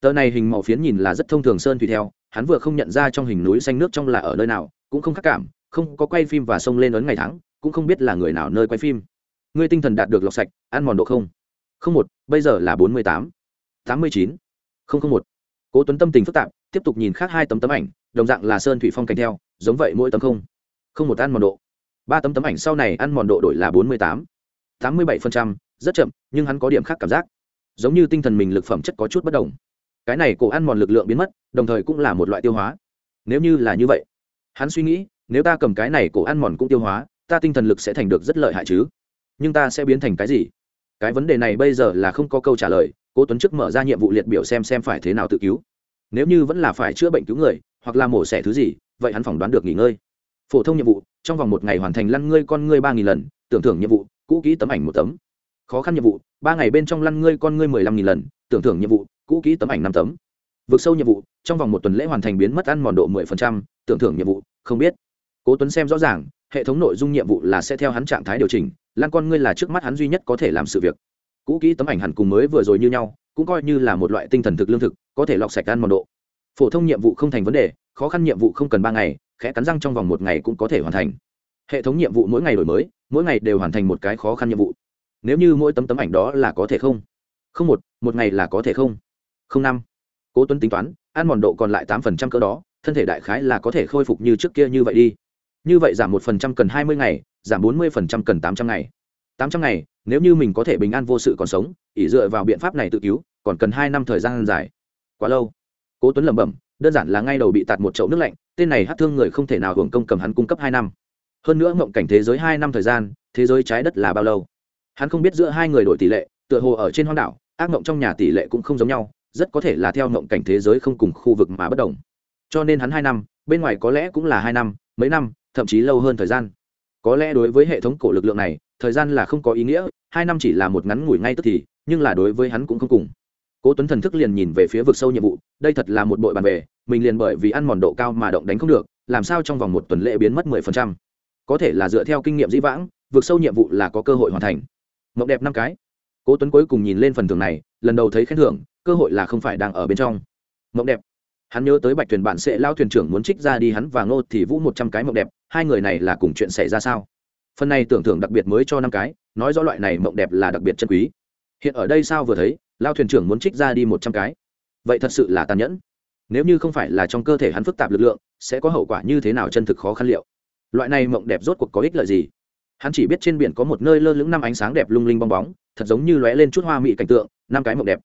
Tờ này hình màu phiến nhìn là rất thông thường sơn tùy theo, hắn vừa không nhận ra trong hình núi xanh nước trong là ở nơi nào, cũng không khắc cảm, không có quay phim và xông lên ấn ngày tháng, cũng không biết là người nào nơi quay phim. Ngươi tinh thần đạt được lọc sạch, ăn mòn độ không? Không một, bây giờ là bốn mươi tám. tám mươi chín. Không không một. Cố tuấn tâm tình phức tạp, tiếp tục nhìn khác hai tấm tấm ảnh, đồng dạng là sơn thủy phong cảnh theo, giống vậy mỗi tấm không. Không một ăn mòn độ ba tấm tấm ảnh sau này ăn mòn độ đổi là bốn mươi tám. tám mươi bảy phần trăm, rất chậm, nhưng hắn có điểm khác cảm giác. Giống như tinh thần mình lực phẩm chất có chút bất đồng. Cái này cổ ăn mòn lực lượng biến mất, đồng thời cũng là một loại tiêu hóa. Nếu như là như vậy, hắn suy nghĩ, nếu ta cầm cái này cổ ăn mòn cũng tiêu hóa, ta tinh thần lực sẽ thành được rất lợi hại chứ? Nhưng ta sẽ biến thành cái gì? Cái vấn đề này bây giờ là không có câu trả lời, cố tuấn trước mở ra nhiệm vụ liệt biểu xem xem phải thế nào tự cứu. Nếu như vẫn là phải chữa bệnh cứu người, hoặc là mổ xẻ thứ gì, vậy hắn phỏng đoán được nghỉ ngơi phổ thông nhiệm vụ, trong vòng một ngày hoàn thành lăn ngươi con ngươi ba nghìn lần, tưởng thưởng nhiệm vụ, cũ kỹ tấm ảnh một tấm. Khó khăn nhiệm vụ, ba ngày bên trong lăn ngươi con ngươi mười lăm nghìn lần, tưởng thưởng nhiệm vụ, cũ kỹ tấm ảnh năm tấm. Vượt sâu nhiệm vụ, trong vòng một tuần lễ hoàn thành biến mất ăn mòn độ mười phần trăm, tưởng thưởng nhiệm vụ, không biết. Cố tuấn xem rõ ràng, hệ thống nội dung nhiệm vụ là sẽ theo hắn trạng thái điều chỉnh lan con ngươi là trước mắt hắn duy nhất có thể làm sự việc. Cũ kỹ tấm ảnh hẳn cùng mới vừa rồi như nhau, cũng coi như là một loại tinh thần thực lương thực, có thể lọc sạch ăn mòn độ. Phổ thông nhiệm vụ không thành vấn đề, khó khăn nhiệm vụ không cần ba ngày khẽ cắn răng trong vòng một ngày cũng có thể hoàn thành. Hệ thống nhiệm vụ mỗi ngày đổi mới, mỗi ngày đều hoàn thành một cái khó khăn nhiệm vụ. Nếu như mỗi tấm tấm ảnh đó là có thể không? Không một một ngày là có thể không? Không năm. Cố tuấn tính toán, ăn mòn độ còn lại tám phần trăm cỡ đó, thân thể đại khái là có thể khôi phục như trước kia như vậy đi. Như vậy giảm một phần trăm cần hai mươi ngày, giảm bốn mươi phần trăm cần tám trăm ngày. Tám trăm ngày, nếu như mình có thể bình an vô sự còn sống ỉ dựa vào biện pháp này tự cứu, còn cần hai năm thời gian dài. Quá lâu. Cố tuấn lẩm bẩm đơn giản là ngay đầu bị tạt một chậu nước lạnh, tên này hát thương người không thể nào hưởng công cầm hắn cung cấp hai năm. Hơn nữa mộng cảnh thế giới hai năm thời gian, thế giới trái đất là bao lâu? Hắn không biết giữa hai người đổi tỷ lệ, tựa hồ ở trên hoang đảo, ác mộng trong nhà tỷ lệ cũng không giống nhau, rất có thể là theo mộng cảnh thế giới không cùng khu vực mà bất đồng. Cho nên hắn hai năm, bên ngoài có lẽ cũng là hai năm, mấy năm, thậm chí lâu hơn thời gian. Có lẽ đối với hệ thống cổ lực lượng này, thời gian là không có ý nghĩa, hai năm chỉ là một ngắn ngủi ngay tức thì, nhưng là đối với hắn cũng không cùng cố tuấn thần thức liền nhìn về phía vực sâu nhiệm vụ, đây thật là một bội bàn về, mình liền bởi vì ăn mòn độ cao mà động đánh không được, làm sao trong vòng một tuần lễ biến mất mười phần trăm. Có thể là dựa theo kinh nghiệm dĩ vãng, vực sâu nhiệm vụ là có cơ hội hoàn thành. Mộng đẹp năm cái. Cố tuấn cuối cùng nhìn lên phần thưởng này, lần đầu thấy khen thưởng, cơ hội là không phải đang ở bên trong. Mộng đẹp. Hắn nhớ tới bạch thuyền bạn sẽ lao thuyền trưởng muốn trích ra đi hắn và ngô thì vũ một trăm cái mộng đẹp, hai người này là cùng chuyện xảy ra sao? Phần này tưởng thưởng đặc biệt mới cho năm cái, nói rõ loại này mộng đẹp là đặc biệt chân quý hiện ở đây sao vừa thấy, lao thuyền trưởng muốn trích ra đi một trăm cái. Vậy thật sự là tàn nhẫn. Nếu như không phải là trong cơ thể hắn phức tạp lực lượng, sẽ có hậu quả như thế nào chân thực khó khăn liệu? Loại này mộng đẹp rốt cuộc có ích lợi gì? Hắn chỉ biết trên biển có một nơi lơ lửng năm ánh sáng đẹp lung linh bong bóng, thật giống như lóe lên chút hoa mị cảnh tượng, năm cái mộng đẹp.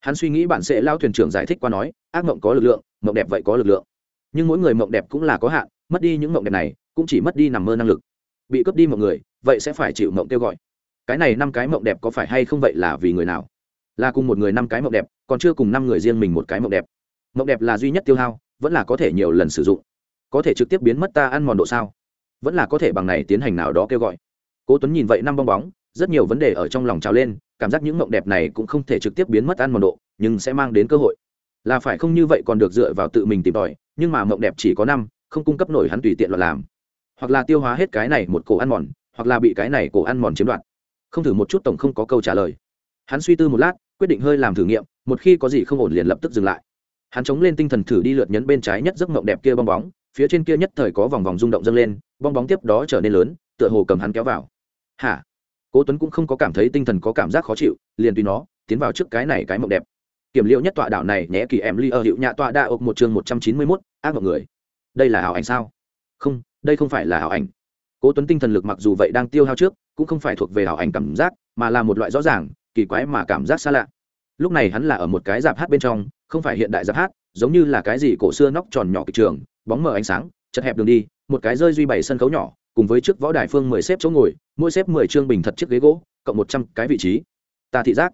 Hắn suy nghĩ bản sẽ lao thuyền trưởng giải thích qua nói, ác mộng có lực lượng, mộng đẹp vậy có lực lượng. Nhưng mỗi người mộng đẹp cũng là có hạn, mất đi những mộng đẹp này, cũng chỉ mất đi nằm mơ năng lực. Bị cướp đi một người, vậy sẽ phải chịu mộng kêu gọi cái này năm cái mộng đẹp có phải hay không vậy là vì người nào? Là cùng một người năm cái mộng đẹp, còn chưa cùng năm người riêng mình một cái mộng đẹp. Mộng đẹp là duy nhất tiêu hao, vẫn là có thể nhiều lần sử dụng. Có thể trực tiếp biến mất ta ăn mòn độ sao? Vẫn là có thể bằng này tiến hành nào đó kêu gọi. Cố tuấn nhìn vậy năm bong bóng, rất nhiều vấn đề ở trong lòng trào lên, cảm giác những mộng đẹp này cũng không thể trực tiếp biến mất ăn mòn độ, nhưng sẽ mang đến cơ hội. Là phải không như vậy còn được dựa vào tự mình tìm tòi, nhưng mà mộng đẹp chỉ có năm, không cung cấp nổi hắn tùy tiện loạn làm. Hoặc là tiêu hóa hết cái này một cổ ăn mòn, hoặc là bị cái này cổ ăn mòn chiếm đoạt không thử một chút tổng không có câu trả lời. Hắn suy tư một lát quyết định hơi làm thử nghiệm một khi có gì không ổn liền lập tức dừng lại. Hắn chống lên tinh thần thử đi lượt nhấn bên trái nhất giấc mộng đẹp kia bong bóng phía trên kia nhất thời có vòng vòng rung động dâng lên bong bóng tiếp đó trở nên lớn tựa hồ cầm hắn kéo vào. Hả? Cố tuấn cũng không có cảm thấy tinh thần có cảm giác khó chịu liền tùy nó tiến vào trước cái này cái mộng đẹp. Kiểm liệu nhất tọa đảo này nhé kỳ em ly ở hiệu nhạ tọa đa ộc một chương một trăm chín mươi 191, ác mọi người. Đây là ảo ảnh sao? Không đây không phải là ảo ảnh. Cố tuấn tinh thần lực mặc dù vậy đang tiêu hao trước cũng không phải thuộc về ảo ảnh cảm giác, mà là một loại rõ ràng, kỳ quái mà cảm giác xa lạ. Lúc này hắn là ở một cái dạp hát bên trong, không phải hiện đại dạp hát, giống như là cái gì cổ xưa nóc tròn nhỏ kịch trường, bóng mờ ánh sáng, chật hẹp đường đi, một cái rơi duy bày sân khấu nhỏ, cùng với trước võ đài phương mười xếp chỗ ngồi, mỗi xếp mười chương bình thật chiếc ghế gỗ, cộng một trăm cái vị trí. Ta thị giác.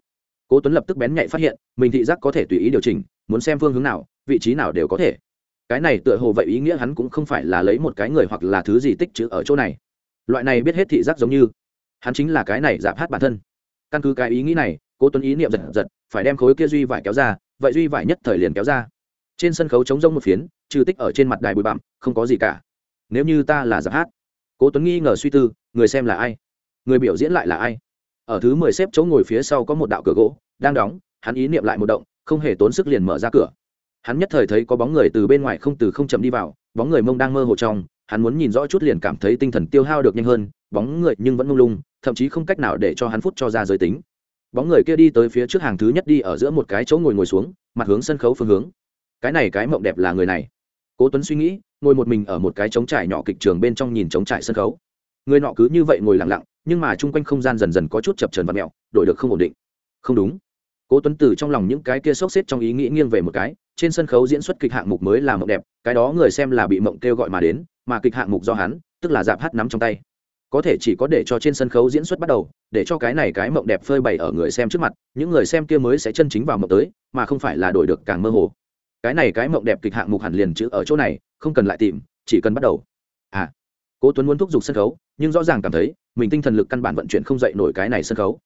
Cố tuấn lập tức bén nhạy phát hiện, mình thị giác có thể tùy ý điều chỉnh, muốn xem phương hướng nào, vị trí nào đều có thể. Cái này tựa hồ vậy ý nghĩa hắn cũng không phải là lấy một cái người hoặc là thứ gì tích chữ ở chỗ này. Loại này biết hết thị giác giống như hắn chính là cái này giảm hát bản thân. Căn cứ cái ý nghĩ này, cố tuấn ý niệm giật giật, phải đem khối kia duy vải kéo ra, vậy duy vải nhất thời liền kéo ra. Trên sân khấu chống rông một phiến, trừ tích ở trên mặt đài bụi bặm, không có gì cả. Nếu như ta là giảm hát, cố tuấn nghi ngờ suy tư, người xem là ai? Người biểu diễn lại là ai? Ở thứ mười xếp chỗ ngồi phía sau có một đạo cửa gỗ, đang đóng, hắn ý niệm lại một động, không hề tốn sức liền mở ra cửa. Hắn nhất thời thấy có bóng người từ bên ngoài không từ không chậm đi vào, bóng người mông đang mơ hồ trong hắn muốn nhìn rõ chút liền cảm thấy tinh thần tiêu hao được nhanh hơn, bóng người nhưng vẫn mông lung, thậm chí không cách nào để cho hắn phút cho ra giới tính. Bóng người kia đi tới phía trước hàng thứ nhất đi ở giữa một cái chỗ ngồi ngồi xuống, mặt hướng sân khấu phương hướng. Cái này cái mộng đẹp là người này. Cố tuấn suy nghĩ, ngồi một mình ở một cái trống trải nhỏ kịch trường bên trong nhìn trống trải sân khấu. Người nọ cứ như vậy ngồi lặng lặng, nhưng mà chung quanh không gian dần dần có chút chập trần và mẹo, đổi được không ổn định. Không đúng. Cố tuấn từ trong lòng những cái kia sốc xếp trong ý nghĩ nghiêng về một cái, trên sân khấu diễn xuất kịch hạng mục mới là mộng đẹp, cái đó người xem là bị mộng kêu gọi mà đến mà kịch hạng mục do hắn, tức là dạp hát nắm trong tay. Có thể chỉ có để cho trên sân khấu diễn xuất bắt đầu, để cho cái này cái mộng đẹp phơi bày ở người xem trước mặt, những người xem kia mới sẽ chân chính vào mộng tới, mà không phải là đổi được càng mơ hồ. Cái này cái mộng đẹp kịch hạng mục hẳn liền chữ ở chỗ này, không cần lại tìm, chỉ cần bắt đầu. À cố tuấn muốn thúc giục sân khấu, nhưng rõ ràng cảm thấy, mình tinh thần lực căn bản vận chuyển không dậy nổi cái này sân khấu.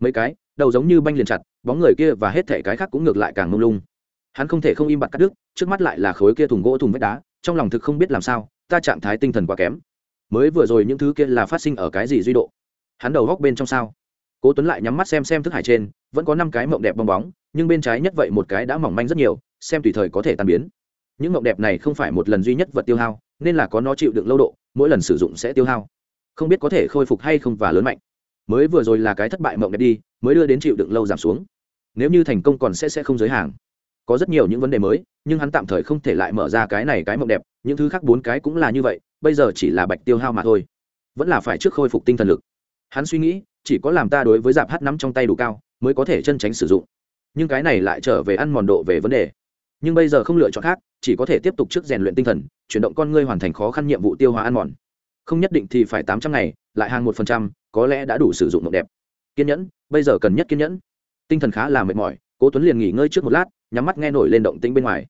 Mấy cái, đầu giống như banh liền chặt, bóng người kia và hết thể cái khác cũng ngược lại càng mông lung. Hắn không thể không im bặt cắt đứt, trước mắt lại là khối kia thùng gỗ thùng vách đá, trong lòng thực không biết làm sao ta trạng thái tinh thần quá kém. Mới vừa rồi những thứ kia là phát sinh ở cái gì duy độ? Hắn đầu góc bên trong sao? Cố tuấn lại nhắm mắt xem xem thức hải trên, vẫn có năm cái mộng đẹp bong bóng, nhưng bên trái nhất vậy một cái đã mỏng manh rất nhiều, xem tùy thời có thể tan biến. Những mộng đẹp này không phải một lần duy nhất vật tiêu hao, nên là có nó chịu đựng lâu độ, mỗi lần sử dụng sẽ tiêu hao. Không biết có thể khôi phục hay không và lớn mạnh. Mới vừa rồi là cái thất bại mộng đẹp đi, mới đưa đến chịu đựng lâu giảm xuống. Nếu như thành công còn sẽ sẽ không giới hạn có rất nhiều những vấn đề mới nhưng hắn tạm thời không thể lại mở ra cái này cái mộng đẹp, những thứ khác bốn cái cũng là như vậy, bây giờ chỉ là bạch tiêu hao mà thôi. Vẫn là phải trước khôi phục tinh thần lực. Hắn suy nghĩ, chỉ có làm ta đối với dạp hát nắm trong tay đủ cao, mới có thể chân tránh sử dụng. Nhưng cái này lại trở về ăn mòn độ về vấn đề. Nhưng bây giờ không lựa chọn khác, chỉ có thể tiếp tục trước rèn luyện tinh thần, chuyển động con ngươi hoàn thành khó khăn nhiệm vụ tiêu hóa ăn mòn. Không nhất định thì phải tám trăm ngày, lại hàng một phần trăm, có lẽ đã đủ sử dụng mộng đẹp. Kiên nhẫn, bây giờ cần nhất kiên nhẫn. Tinh thần khá là mệt mỏi, cố tuấn liền nghỉ ngơi trước một lát, nhắm mắt nghe nổi lên động tĩnh bên ngoài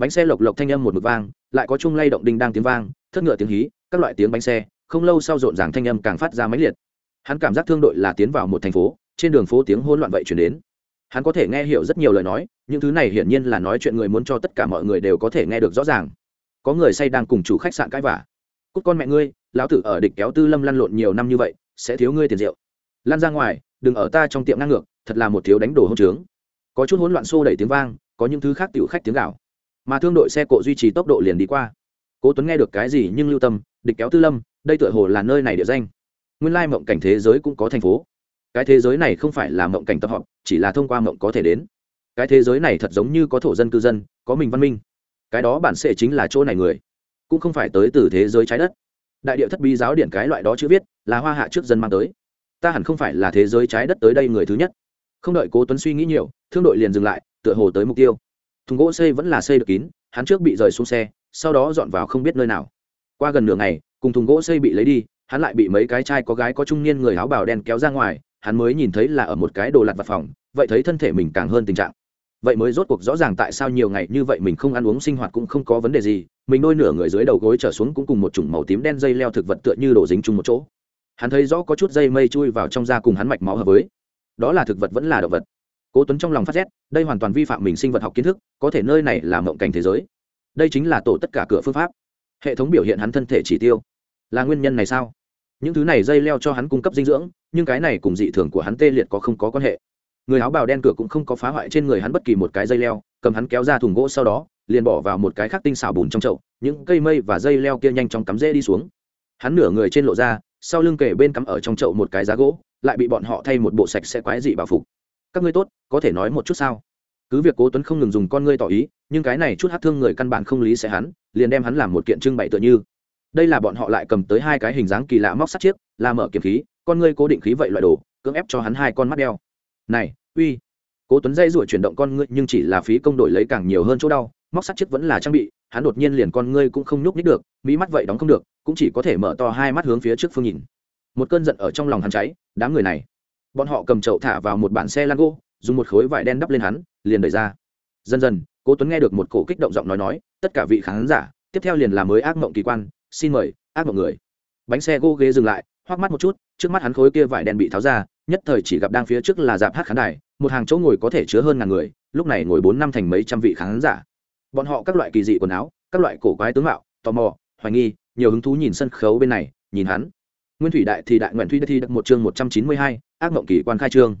bánh xe lộc lộc thanh âm một mực vang, lại có chung lay động đinh đang tiếng vang, thất ngựa tiếng hí, các loại tiếng bánh xe, không lâu sau rộn ràng thanh âm càng phát ra máy liệt. Hắn cảm giác thương đội là tiến vào một thành phố, trên đường phố tiếng hỗn loạn vậy chuyển đến. Hắn có thể nghe hiểu rất nhiều lời nói, những thứ này hiển nhiên là nói chuyện người muốn cho tất cả mọi người đều có thể nghe được rõ ràng. Có người say đang cùng chủ khách sạn cãi vả cút con mẹ ngươi, lão tử ở địch kéo tư lâm lăn lộn nhiều năm như vậy, sẽ thiếu ngươi tiền rượu. Lan ra ngoài, đừng ở ta trong tiệm ngang ngược, thật là một thiếu đánh đồ hông trướng. Có chút hỗn loạn xô đẩy tiếng vang, có những thứ khác tiểu khách tiếng gạo mà thương đội xe cộ duy trì tốc độ liền đi qua. Cố tuấn nghe được cái gì nhưng lưu tâm, địch kéo tư lâm, đây tựa hồ là nơi này địa danh. Nguyên lai mộng cảnh thế giới cũng có thành phố. Cái thế giới này không phải là mộng cảnh tập hợp, chỉ là thông qua mộng có thể đến. Cái thế giới này thật giống như có thổ dân cư dân, có mình văn minh. Cái đó bản sẽ chính là chỗ này người. Cũng không phải tới từ thế giới trái đất. Đại điệu thất bí giáo điển cái loại đó chữ viết là hoa hạ trước dân mang tới. Ta hẳn không phải là thế giới trái đất tới đây người thứ nhất. Không đợi cố tuấn suy nghĩ nhiều, thương đội liền dừng lại, tựa hồ tới mục tiêu thùng gỗ xây vẫn là xây được kín, hắn trước bị rời xuống xe, sau đó dọn vào không biết nơi nào. Qua gần nửa ngày, cùng thùng gỗ xây bị lấy đi, hắn lại bị mấy cái trai có gái có trung niên người áo bào đen kéo ra ngoài, hắn mới nhìn thấy là ở một cái đồ lặt vặt phòng, vậy thấy thân thể mình càng hơn tình trạng. Vậy mới rốt cuộc rõ ràng tại sao nhiều ngày như vậy mình không ăn uống sinh hoạt cũng không có vấn đề gì, mình đôi nửa người dưới đầu gối trở xuống cũng cùng một chủng màu tím đen dây leo thực vật tựa như đổ dính chung một chỗ. Hắn thấy rõ có chút dây mây chui vào trong da cùng hắn mạch máu hợp với. Đó là thực vật vẫn là động vật cố tuấn trong lòng phát rét, đây hoàn toàn vi phạm mình sinh vật học kiến thức, có thể nơi này là mộng cảnh thế giới. Đây chính là tổ tất cả cửa phương pháp. Hệ thống biểu hiện hắn thân thể chỉ tiêu. Là nguyên nhân này sao? Những thứ này dây leo cho hắn cung cấp dinh dưỡng, nhưng cái này cùng dị thường của hắn tê liệt có không có quan hệ. Người áo bào đen cửa cũng không có phá hoại trên người hắn bất kỳ một cái dây leo, cầm hắn kéo ra thùng gỗ sau đó, liền bỏ vào một cái khác tinh xào bùn trong chậu, những cây mây và dây leo kia nhanh chóng cắm rễ đi xuống. Hắn nửa người trên lộ ra, sau lưng kể bên cắm ở trong chậu một cái giá gỗ, lại bị bọn họ thay một bộ sạch sẽ quái dị bảo phục các ngươi tốt, có thể nói một chút sao? Cứ việc cố tuấn không ngừng dùng con ngươi tỏ ý, nhưng cái này chút hát thương người căn bản không lý sẽ hắn, liền đem hắn làm một kiện trưng bày tựa như. Đây là bọn họ lại cầm tới hai cái hình dáng kỳ lạ móc sắt chiếc, là mở kiểm khí, con ngươi cố định khí vậy loại đồ, cưỡng ép cho hắn hai con mắt đeo. Này, uy! Cố tuấn dây ruổi chuyển động con ngươi, nhưng chỉ là phí công đổi lấy càng nhiều hơn chỗ đau, móc sắt chiếc vẫn là trang bị, hắn đột nhiên liền con ngươi cũng không nhúc nhích được mỹ mắt vậy đóng không được, cũng chỉ có thể mở to hai mắt hướng phía trước phương nhìn. Một cơn giận ở trong lòng hắn cháy, đám người này bọn họ cầm chậu thả vào một bản xe lan gỗ dùng một khối vải đen đắp lên hắn, liền đẩy ra. Dần dần, cố tuấn nghe được một cổ kích động giọng nói nói, tất cả vị khán giả, tiếp theo liền là mới ác mộng kỳ quan, xin mời, ác mộng người. Bánh xe gỗ ghế dừng lại hoắc mắt một chút, trước mắt hắn khối kia vải đen bị tháo ra, nhất thời chỉ gặp đang phía trước là dạp hát khán đài, một hàng chỗ ngồi có thể chứa hơn ngàn người, lúc này ngồi bốn năm thành mấy trăm vị khán giả. Bọn họ các loại kỳ dị quần áo, các loại cổ quái tướng mạo, tò mò, hoài nghi, nhiều hứng thú nhìn sân khấu bên này, nhìn hắn nguyên thủy đại thì đại nguyện thủy thi được một chương một trăm chín mươi hai, ác mộng kỳ quan khai trương.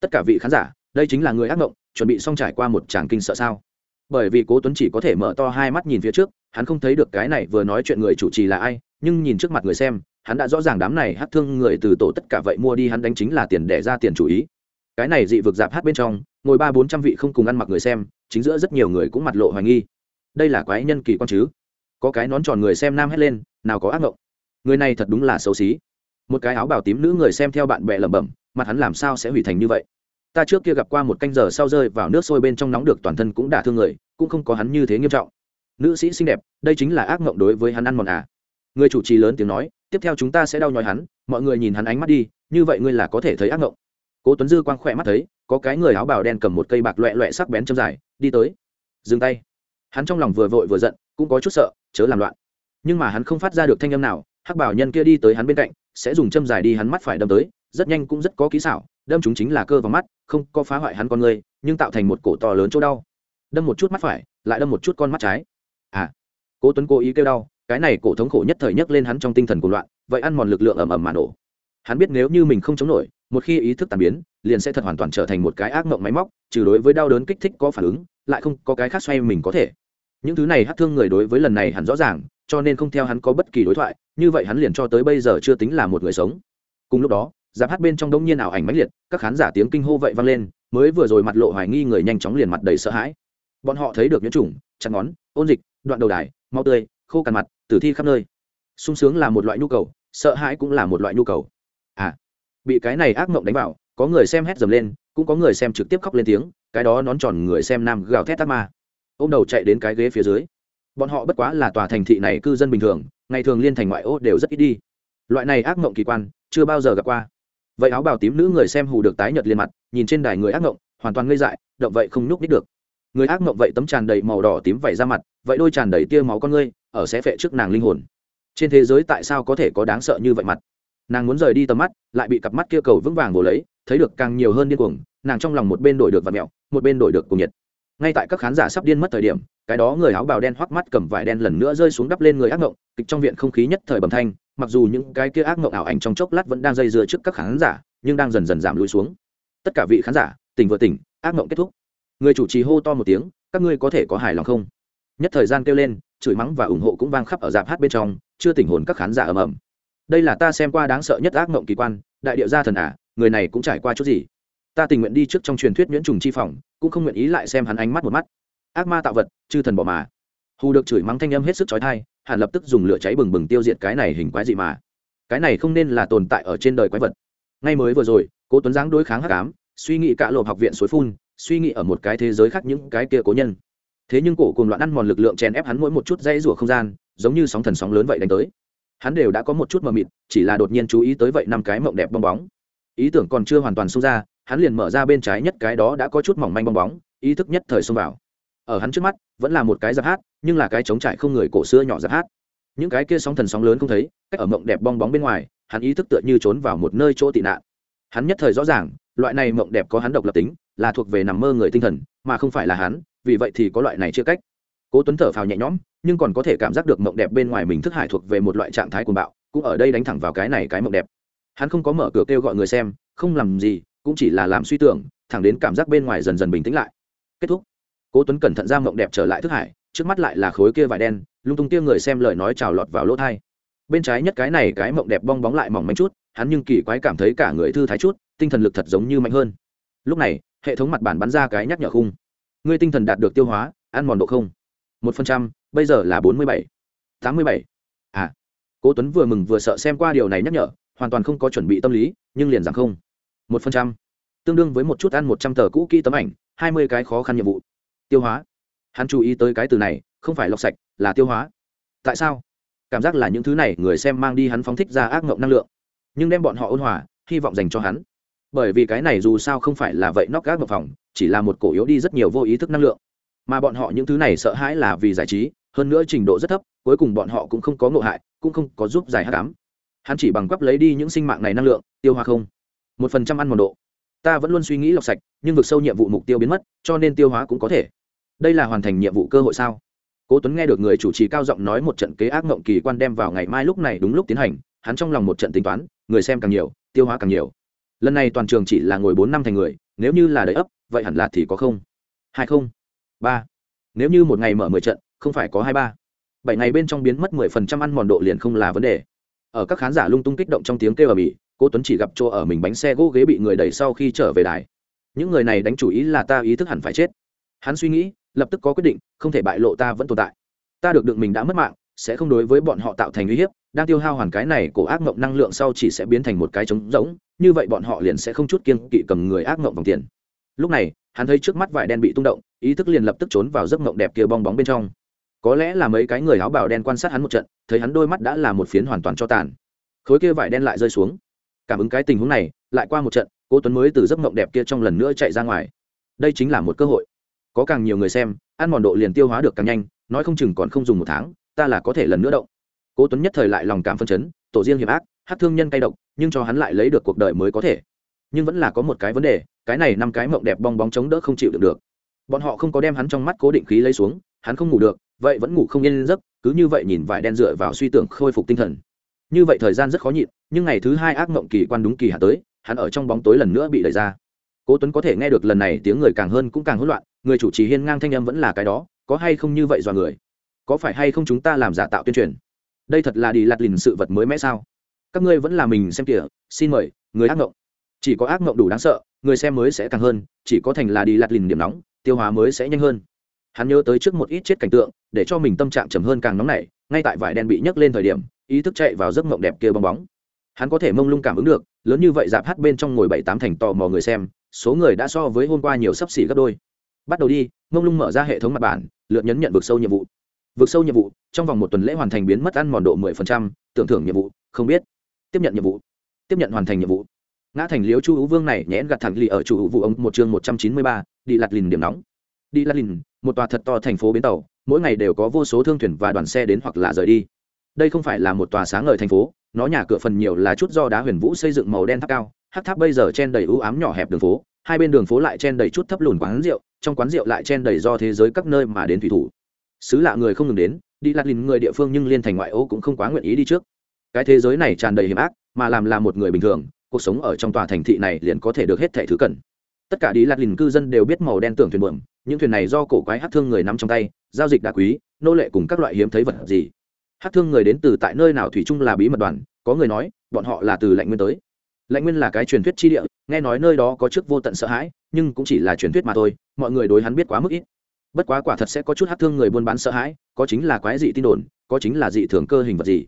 Tất cả vị khán giả, đây chính là người ác mộng, chuẩn bị xong trải qua một tràng kinh sợ sao? Bởi vì cố tuấn chỉ có thể mở to hai mắt nhìn phía trước, hắn không thấy được cái này vừa nói chuyện người chủ trì là ai, nhưng nhìn trước mặt người xem, hắn đã rõ ràng đám này hát thương người từ tổ tất cả vậy mua đi hắn đánh chính là tiền để ra tiền chủ ý. Cái này dị vực dạp hát bên trong, ngồi ba bốn trăm vị không cùng ăn mặc người xem, chính giữa rất nhiều người cũng mặt lộ hoài nghi. Đây là quái nhân kỳ quan chứ? Có cái nón tròn người xem nam hét lên, nào có ác mộng người này thật đúng là xấu xí. Một cái áo bào tím nữ người xem theo bạn bè lẩm bẩm, mặt hắn làm sao sẽ hủy thành như vậy? Ta trước kia gặp qua một canh giờ sau rơi vào nước sôi bên trong nóng được toàn thân cũng đả thương người, cũng không có hắn như thế nghiêm trọng. Nữ sĩ xinh đẹp, đây chính là ác mộng đối với hắn ăn mòn à? Người chủ trì lớn tiếng nói, tiếp theo chúng ta sẽ đau nhói hắn, mọi người nhìn hắn ánh mắt đi, như vậy ngươi là có thể thấy ác mộng. Cố tuấn dư quang khỏe mắt thấy, có cái người áo bào đen cầm một cây bạc loẹ loẹ sắc bén châm dài, đi tới. Dừng tay. Hắn trong lòng vừa vội vừa giận, cũng có chút sợ, chớ làm loạn. Nhưng mà hắn không phát ra được thanh âm nào hắc bảo nhân kia đi tới hắn bên cạnh, sẽ dùng châm dài đi hắn mắt phải đâm tới, rất nhanh cũng rất có kỹ xảo, đâm chúng chính là cơ vào mắt, không có phá hoại hắn con người, nhưng tạo thành một cổ to lớn chỗ đau. Đâm một chút mắt phải, lại đâm một chút con mắt trái. À cố tuấn cố ý kêu đau, cái này cổ thống khổ nhất thời nhất lên hắn trong tinh thần của loạn, vậy ăn mòn lực lượng ầm ầm mà nổ. Hắn biết nếu như mình không chống nổi, một khi ý thức tàn biến, liền sẽ thật hoàn toàn trở thành một cái ác mộng máy móc, trừ đối với đau đớn kích thích có phản ứng, lại không có cái khác xoay mình có thể những thứ này hát thương người đối với lần này hẳn rõ ràng, cho nên không theo hắn có bất kỳ đối thoại, như vậy hắn liền cho tới bây giờ chưa tính là một người sống. Cùng lúc đó, giáp hát bên trong đông nhiên ảo ảnh mãnh liệt, các khán giả tiếng kinh hô vậy vang lên, mới vừa rồi mặt lộ hoài nghi người nhanh chóng liền mặt đầy sợ hãi. Bọn họ thấy được nhiễm trùng chặt ngón, ôn dịch, đoạn đầu đài, mau tươi, khô cằn mặt, tử thi khắp nơi. Sung sướng là một loại nhu cầu, sợ hãi cũng là một loại nhu cầu. À bị cái này ác mộng đánh vào, có người xem hét dầm lên, cũng có người xem trực tiếp khóc lên tiếng, cái đó nón tròn người xem nam gào thét tắc ma ô m đầu chạy đến cái ghế phía dưới. Bọn họ bất quá là tòa thành thị này cư dân bình thường, ngày thường liên thành ngoại ô đều rất ít đi. Loại này ác mộng kỳ quan, chưa bao giờ gặp qua. Vậy áo bào tím nữ người xem hù được tái nhợt liền mặt, nhìn trên đài người ác mộng, hoàn toàn ngây dại, động vậy không nhúc nít được. Người ác mộng vậy tấm tràn đầy màu đỏ tím vẩy ra mặt, vậy đôi tràn đầy tia máu con ngươi, ở xé phệ trước nàng linh hồn. Trên thế giới tại sao có thể có đáng sợ như vậy mặt? Nàng muốn rời đi tầm mắt, lại bị cặp mắt kia cầu vững vàng vồ lấy, thấy được càng nhiều hơn điên cuồng, nàng trong lòng một bên đổi được vật mẹo, một bên đổi được cùng nhiệt ngay tại các khán giả sắp điên mất thời điểm cái đó người áo bào đen hoắc mắt cầm vải đen lần nữa rơi xuống đắp lên người ác ngộng kịch trong viện không khí nhất thời bầm thanh mặc dù những cái kia ác ngộng ảo ảnh trong chốc lát vẫn đang dây dưa trước các khán giả nhưng đang dần dần giảm lùi xuống. Tất cả vị khán giả tỉnh vừa tỉnh ác ngộng kết thúc. Người chủ trì hô to một tiếng các ngươi có thể có hài lòng không? Nhất thời gian kêu lên chửi mắng và ủng hộ cũng vang khắp ở dạp hát bên trong chưa tỉnh hồn các khán giả ầm ầm. Đây là ta xem qua đáng sợ nhất ác mộng kỳ quan đại điệu gia thần ả à, người này cũng trải qua chút gì? Ta tình nguyện đi trước trong truyền thuyết nhuyễn trùng chi phòng, cũng không nguyện ý lại xem hắn ánh mắt một mắt. Ác ma tạo vật, chư thần bỏ mà. Hù được chửi mắng thanh âm hết sức trói thai hẳn lập tức dùng lửa cháy bừng bừng tiêu diệt cái này hình quái dị mà. Cái này không nên là tồn tại ở trên đời quái vật. Ngay mới vừa rồi, cố tuấn giáng đối kháng hắc ám, suy nghĩ cả lộp học viện suối phun, suy nghĩ ở một cái thế giới khác những cái kia cố nhân. Thế nhưng cổ cùng loạn ăn mòn lực lượng chèn ép hắn mỗi một chút dây rủa không gian, giống như sóng thần sóng lớn vậy đánh tới. Hắn đều đã có một chút mờ mịt, chỉ là đột nhiên chú ý tới vậy năm cái mộng đẹp bong bóng. Ý tưởng còn chưa hoàn toàn xông ra hắn liền mở ra bên trái nhất cái đó đã có chút mỏng manh bong bóng, ý thức nhất thời xông vào. Ở hắn trước mắt, vẫn là một cái giáp hát, nhưng là cái trống trải không người cổ xưa nhỏ giáp hát. Những cái kia sóng thần sóng lớn không thấy, cách ở mộng đẹp bong bóng bên ngoài, hắn ý thức tựa như trốn vào một nơi chỗ tị nạn. Hắn nhất thời rõ ràng, loại này mộng đẹp có hắn độc lập tính, là thuộc về nằm mơ người tinh thần, mà không phải là hắn, vì vậy thì có loại này chưa cách. Cố tuấn thở phào nhẹ nhõm, nhưng còn có thể cảm giác được mộng đẹp bên ngoài mình thức hải thuộc về một loại trạng thái cuồng bạo, cũng ở đây đánh thẳng vào cái này cái mộng đẹp. Hắn không có mở cửa kêu gọi người xem, không làm gì cũng chỉ là làm suy tưởng, thẳng đến cảm giác bên ngoài dần dần bình tĩnh lại. Kết thúc. Cố tuấn cẩn thận ra mộng đẹp trở lại thức hải, trước mắt lại là khối kia vải đen, lung tung kia người xem lời nói trào lọt vào lỗ thai bên trái nhất cái này cái mộng đẹp bong bóng lại mỏng manh chút, hắn nhưng kỳ quái cảm thấy cả người thư thái chút, tinh thần lực thật giống như mạnh hơn. Lúc này, hệ thống mặt bản bắn ra cái nhắc nhở khung. Ngươi tinh thần đạt được tiêu hóa, ăn mòn độ không. Một phần trăm, bây giờ là bốn mươi bảy, tám mươi bảy. À. Cố tuấn vừa mừng vừa sợ xem qua điều này nhắc nhở, hoàn toàn không có chuẩn bị tâm lý, nhưng liền rằng không một phần trăm. Tương đương với một chút ăn một trăm tờ cũ kỹ tấm ảnh, hai mươi cái khó khăn nhiệm vụ. Tiêu hóa. Hắn chú ý tới cái từ này, không phải lọc sạch, là tiêu hóa. Tại sao? Cảm giác là những thứ này người xem mang đi hắn phóng thích ra ác mộng năng lượng. Nhưng đem bọn họ ôn hòa, hy vọng dành cho hắn. Bởi vì cái này dù sao không phải là vậy nóc gác một phòng, chỉ là một cổ yếu đi rất nhiều vô ý thức năng lượng. Mà bọn họ những thứ này sợ hãi là vì giải trí, hơn nữa trình độ rất thấp, cuối cùng bọn họ cũng không có ngộ hại, cũng không có giúp giải hát cám hắn chỉ bằng quắp lấy đi những sinh mạng này năng lượng, tiêu hóa không một phần trăm ăn mòn độ. Ta vẫn luôn suy nghĩ lọc sạch, nhưng vực sâu nhiệm vụ mục tiêu biến mất, cho nên tiêu hóa cũng có thể. Đây là hoàn thành nhiệm vụ cơ hội sao? Cố tuấn nghe được người chủ trì cao giọng nói một trận kế ác mộng kỳ quan đem vào ngày mai lúc này đúng lúc tiến hành, hắn trong lòng một trận tính toán, người xem càng nhiều, tiêu hóa càng nhiều. Lần này toàn trường chỉ là ngồi bốn năm thành người, nếu như là đầy ấp, vậy hẳn là thì có không? Hai không? Ba? Nếu như một ngày mở mười trận, không phải có hai ba? Bảy ngày bên trong biến mất mười phần trăm ăn mòn độ liền không là vấn đề. Ở các khán giả lung tung kích động trong tiếng kêu ở bỉ cô tuấn chỉ gặp chỗ ở mình bánh xe gỗ ghế bị người đẩy sau khi trở về đài. Những người này đánh chủ ý là ta ý thức hẳn phải chết. Hắn suy nghĩ, lập tức có quyết định, không thể bại lộ ta vẫn tồn tại. Ta được đựng mình đã mất mạng, sẽ không đối với bọn họ tạo thành uy hiếp, đang tiêu hao hoàn cái này của ác mộng năng lượng sau chỉ sẽ biến thành một cái trống rỗng, như vậy bọn họ liền sẽ không chút kiên kỵ cầm người ác mộng vòng tiền. Lúc này, hắn thấy trước mắt vải đen bị tung động, ý thức liền lập tức trốn vào giấc mộng đẹp kia bong bóng bên trong. Có lẽ là mấy cái người áo bào đen quan sát hắn một trận, thấy hắn đôi mắt đã là một phiến hoàn toàn cho tàn. Khối kia vải đen lại rơi xuống cảm ứng cái tình huống này, lại qua một trận cô tuấn mới từ giấc mộng đẹp kia trong lần nữa chạy ra ngoài. Đây chính là một cơ hội. Có càng nhiều người xem, ăn mòn độ liền tiêu hóa được càng nhanh, nói không chừng còn không dùng một tháng, ta là có thể lần nữa động. Cố tuấn nhất thời lại lòng cảm phân chấn, tổ riêng hiểm ác, hát thương nhân cay độc, nhưng cho hắn lại lấy được cuộc đời mới có thể. Nhưng vẫn là có một cái vấn đề, cái này năm cái mộng đẹp bong bóng chống đỡ không chịu được được. Bọn họ không có đem hắn trong mắt cố định khí lấy xuống, hắn không ngủ được, vậy vẫn ngủ không yên giấc, cứ như vậy nhìn vải đen dựa vào suy tưởng khôi phục tinh thần như vậy thời gian rất khó nhịn, nhưng ngày thứ hai ác mộng kỳ quan đúng kỳ hạ tới, hắn ở trong bóng tối lần nữa bị đẩy ra. Cố tuấn có thể nghe được lần này tiếng người càng hơn cũng càng hỗn loạn, người chủ trì hiên ngang thanh âm vẫn là cái đó, có hay không như vậy dọa người? Có phải hay không chúng ta làm giả tạo tuyên truyền? Đây thật là đi lạt lìn sự vật mới mẽ sao? Các ngươi vẫn là mình xem kìa, xin mời, người ác mộng. Chỉ có ác mộng đủ đáng sợ, người xem mới sẽ càng hơn, chỉ có thành là đi lạt lìn điểm nóng, tiêu hóa mới sẽ nhanh hơn. Hắn nhớ tới trước một ít chết cảnh tượng, để cho mình tâm trạng trầm hơn càng nóng nảy ngay tại vải đen bị nhấc lên thời điểm, ý thức chạy vào giấc mộng đẹp kia bong bóng. Hắn có thể mông lung cảm ứng được, lớn như vậy dạp hát bên trong ngồi bảy tám thành tò mò người xem, số người đã so với hôm qua nhiều sấp xỉ gấp đôi. Bắt đầu đi, mông lung mở ra hệ thống mặt bản, lượt nhấn nhận vực sâu nhiệm vụ. Vực sâu nhiệm vụ, trong vòng một tuần lễ hoàn thành biến mất ăn mòn độ mười phần trăm, tưởng thưởng nhiệm vụ, không biết. Tiếp nhận nhiệm vụ. Tiếp nhận hoàn thành nhiệm vụ. Ngã thành liếu chu hữu vương này nhẽn gặt thẳng lì ở chủ hữu vụ ông một chương một trăm chín mươi ba, đi lạt lìn điểm nóng. Đi lạt lìn, một tòa thật to thành phố bến tàu mỗi ngày đều có vô số thương thuyền và đoàn xe đến hoặc là rời đi. Đây không phải là một tòa sáng ngời thành phố, nó nhà cửa phần nhiều là chút do đá huyền vũ xây dựng màu đen tháp cao, hát tháp bây giờ chen đầy ưu ám nhỏ hẹp đường phố, hai bên đường phố lại chen đầy chút thấp lùn quán rượu, trong quán rượu lại chen đầy do thế giới các nơi mà đến thủy thủ. Xứ lạ người không ngừng đến, đi lạt lìn người địa phương nhưng liên thành ngoại ô cũng không quá nguyện ý đi trước. Cái thế giới này tràn đầy hiểm ác, mà làm là một người bình thường, cuộc sống ở trong tòa thành thị này liền có thể được hết thẻ thứ cần. Tất cả đi lạt lìn cư dân đều biết màu đen tưởng thuyền buồm những thuyền này do cổ quái hát thương người nắm trong tay, giao dịch đá quý, nô lệ cùng các loại hiếm thấy vật gì. Hát thương người đến từ tại nơi nào thủy chung là bí mật đoàn, có người nói, bọn họ là từ lạnh nguyên tới. Lạnh nguyên là cái truyền thuyết chi địa, nghe nói nơi đó có chức vô tận sợ hãi, nhưng cũng chỉ là truyền thuyết mà thôi, mọi người đối hắn biết quá mức ít. Bất quá quả thật sẽ có chút hát thương người buôn bán sợ hãi, có chính là quái dị tin đồn, có chính là dị thường cơ hình vật gì.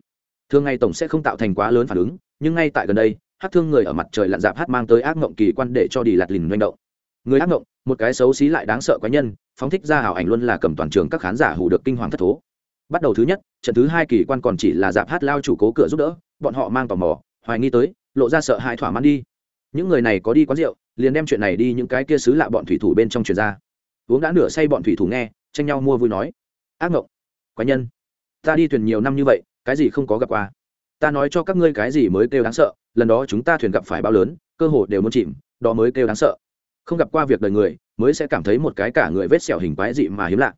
Thường ngày tổng sẽ không tạo thành quá lớn phản ứng, nhưng ngay tại gần đây, hát thương người ở mặt trời lặn dạp hát mang tới ác mộng kỳ quan để cho đi lạt lìn manh động người ác ngộng, một cái xấu xí lại đáng sợ quái nhân, phóng thích ra hảo ảnh luôn là cầm toàn trường các khán giả hủ được kinh hoàng thất thố. Bắt đầu thứ nhất, trận thứ hai kỳ quan còn chỉ là dạp hát lao chủ cố cửa giúp đỡ, bọn họ mang tò mò, hoài nghi tới, lộ ra sợ hãi thỏa mãn đi. Những người này có đi quán rượu, liền đem chuyện này đi những cái kia xứ lạ bọn thủy thủ bên trong truyền ra. Uống đã nửa say bọn thủy thủ nghe, tranh nhau mua vui nói. Ác ngộng, quái nhân, ta đi thuyền nhiều năm như vậy, cái gì không có gặp qua? Ta nói cho các ngươi cái gì mới kêu đáng sợ, lần đó chúng ta thuyền gặp phải bao lớn, cơ hồ đều muốn chìm, đó mới kêu đáng sợ không gặp qua việc đời người, mới sẽ cảm thấy một cái cả người vết sẹo hình quái dị mà hiếm lạ.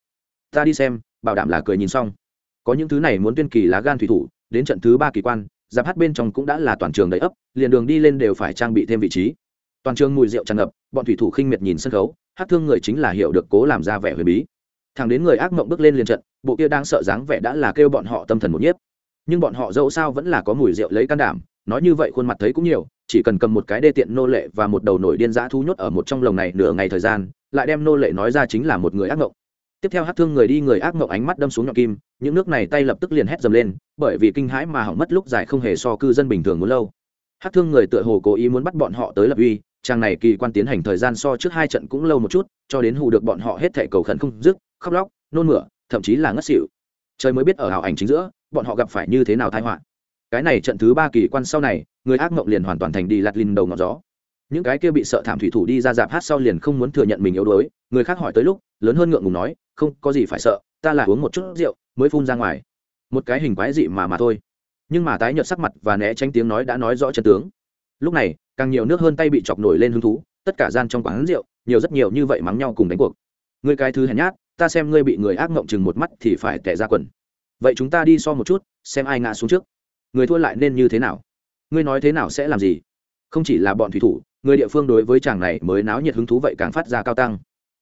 Ta đi xem, bảo đảm là cười nhìn xong. Có những thứ này muốn tuyên kỳ lá gan thủy thủ, đến trận thứ ba kỳ quan, giáp hát bên trong cũng đã là toàn trường đầy ấp, liền đường đi lên đều phải trang bị thêm vị trí. Toàn trường mùi rượu tràn ngập, bọn thủy thủ khinh miệt nhìn sân khấu, hát thương người chính là hiểu được cố làm ra vẻ huyền bí. Thằng đến người ác mộng bước lên liền trận, bộ kia đang sợ dáng vẻ đã là kêu bọn họ tâm thần một nhiếp. Nhưng bọn họ dẫu sao vẫn là có mùi rượu lấy can đảm, nói như vậy khuôn mặt thấy cũng nhiều chỉ cần cầm một cái đê tiện nô lệ và một đầu nổi điên dã thu nhốt ở một trong lồng này nửa ngày thời gian, lại đem nô lệ nói ra chính là một người ác mộng tiếp theo hát thương người đi người ác mộng ánh mắt đâm xuống nhọn kim, những nước này tay lập tức liền hét dầm lên, bởi vì kinh hãi mà hỏng mất lúc dài không hề so cư dân bình thường muốn lâu. Hát thương người tựa hồ cố ý muốn bắt bọn họ tới lập uy trang này kỳ quan tiến hành thời gian so trước hai trận cũng lâu một chút, cho đến hù được bọn họ hết thẻ cầu khẩn không dứt, khóc lóc, nôn mửa, thậm chí là ngất xỉu. Trời mới biết ở hảo ảnh chính giữa, bọn họ gặp phải như thế nào tai họa. Cái này trận thứ ba kỳ quan sau này người ác mộng liền hoàn toàn thành đi lạt lìn đầu ngọn gió. Những cái kia bị sợ thảm thủy thủ đi ra dạp hát sau liền không muốn thừa nhận mình yếu đuối. Người khác hỏi tới lúc, lớn hơn ngượng ngùng nói, không, có gì phải sợ, ta là uống một chút rượu, mới phun ra ngoài. Một cái hình quái dị mà mà thôi. Nhưng mà tái nhợt sắc mặt và né tránh tiếng nói đã nói rõ chân tướng. Lúc này, càng nhiều nước hơn tay bị chọc nổi lên hứng thú, tất cả gian trong quán rượu, nhiều rất nhiều như vậy mắng nhau cùng đánh cuộc. Người cái thứ hèn nhát, ta xem ngươi bị người ác mộng chừng một mắt thì phải tẻ ra quần. Vậy chúng ta đi so một chút, xem ai ngã xuống trước. Người thua lại nên như thế nào? Ngươi nói thế nào sẽ làm gì? Không chỉ là bọn thủy thủ, người địa phương đối với chàng này mới náo nhiệt hứng thú vậy càng phát ra cao tăng.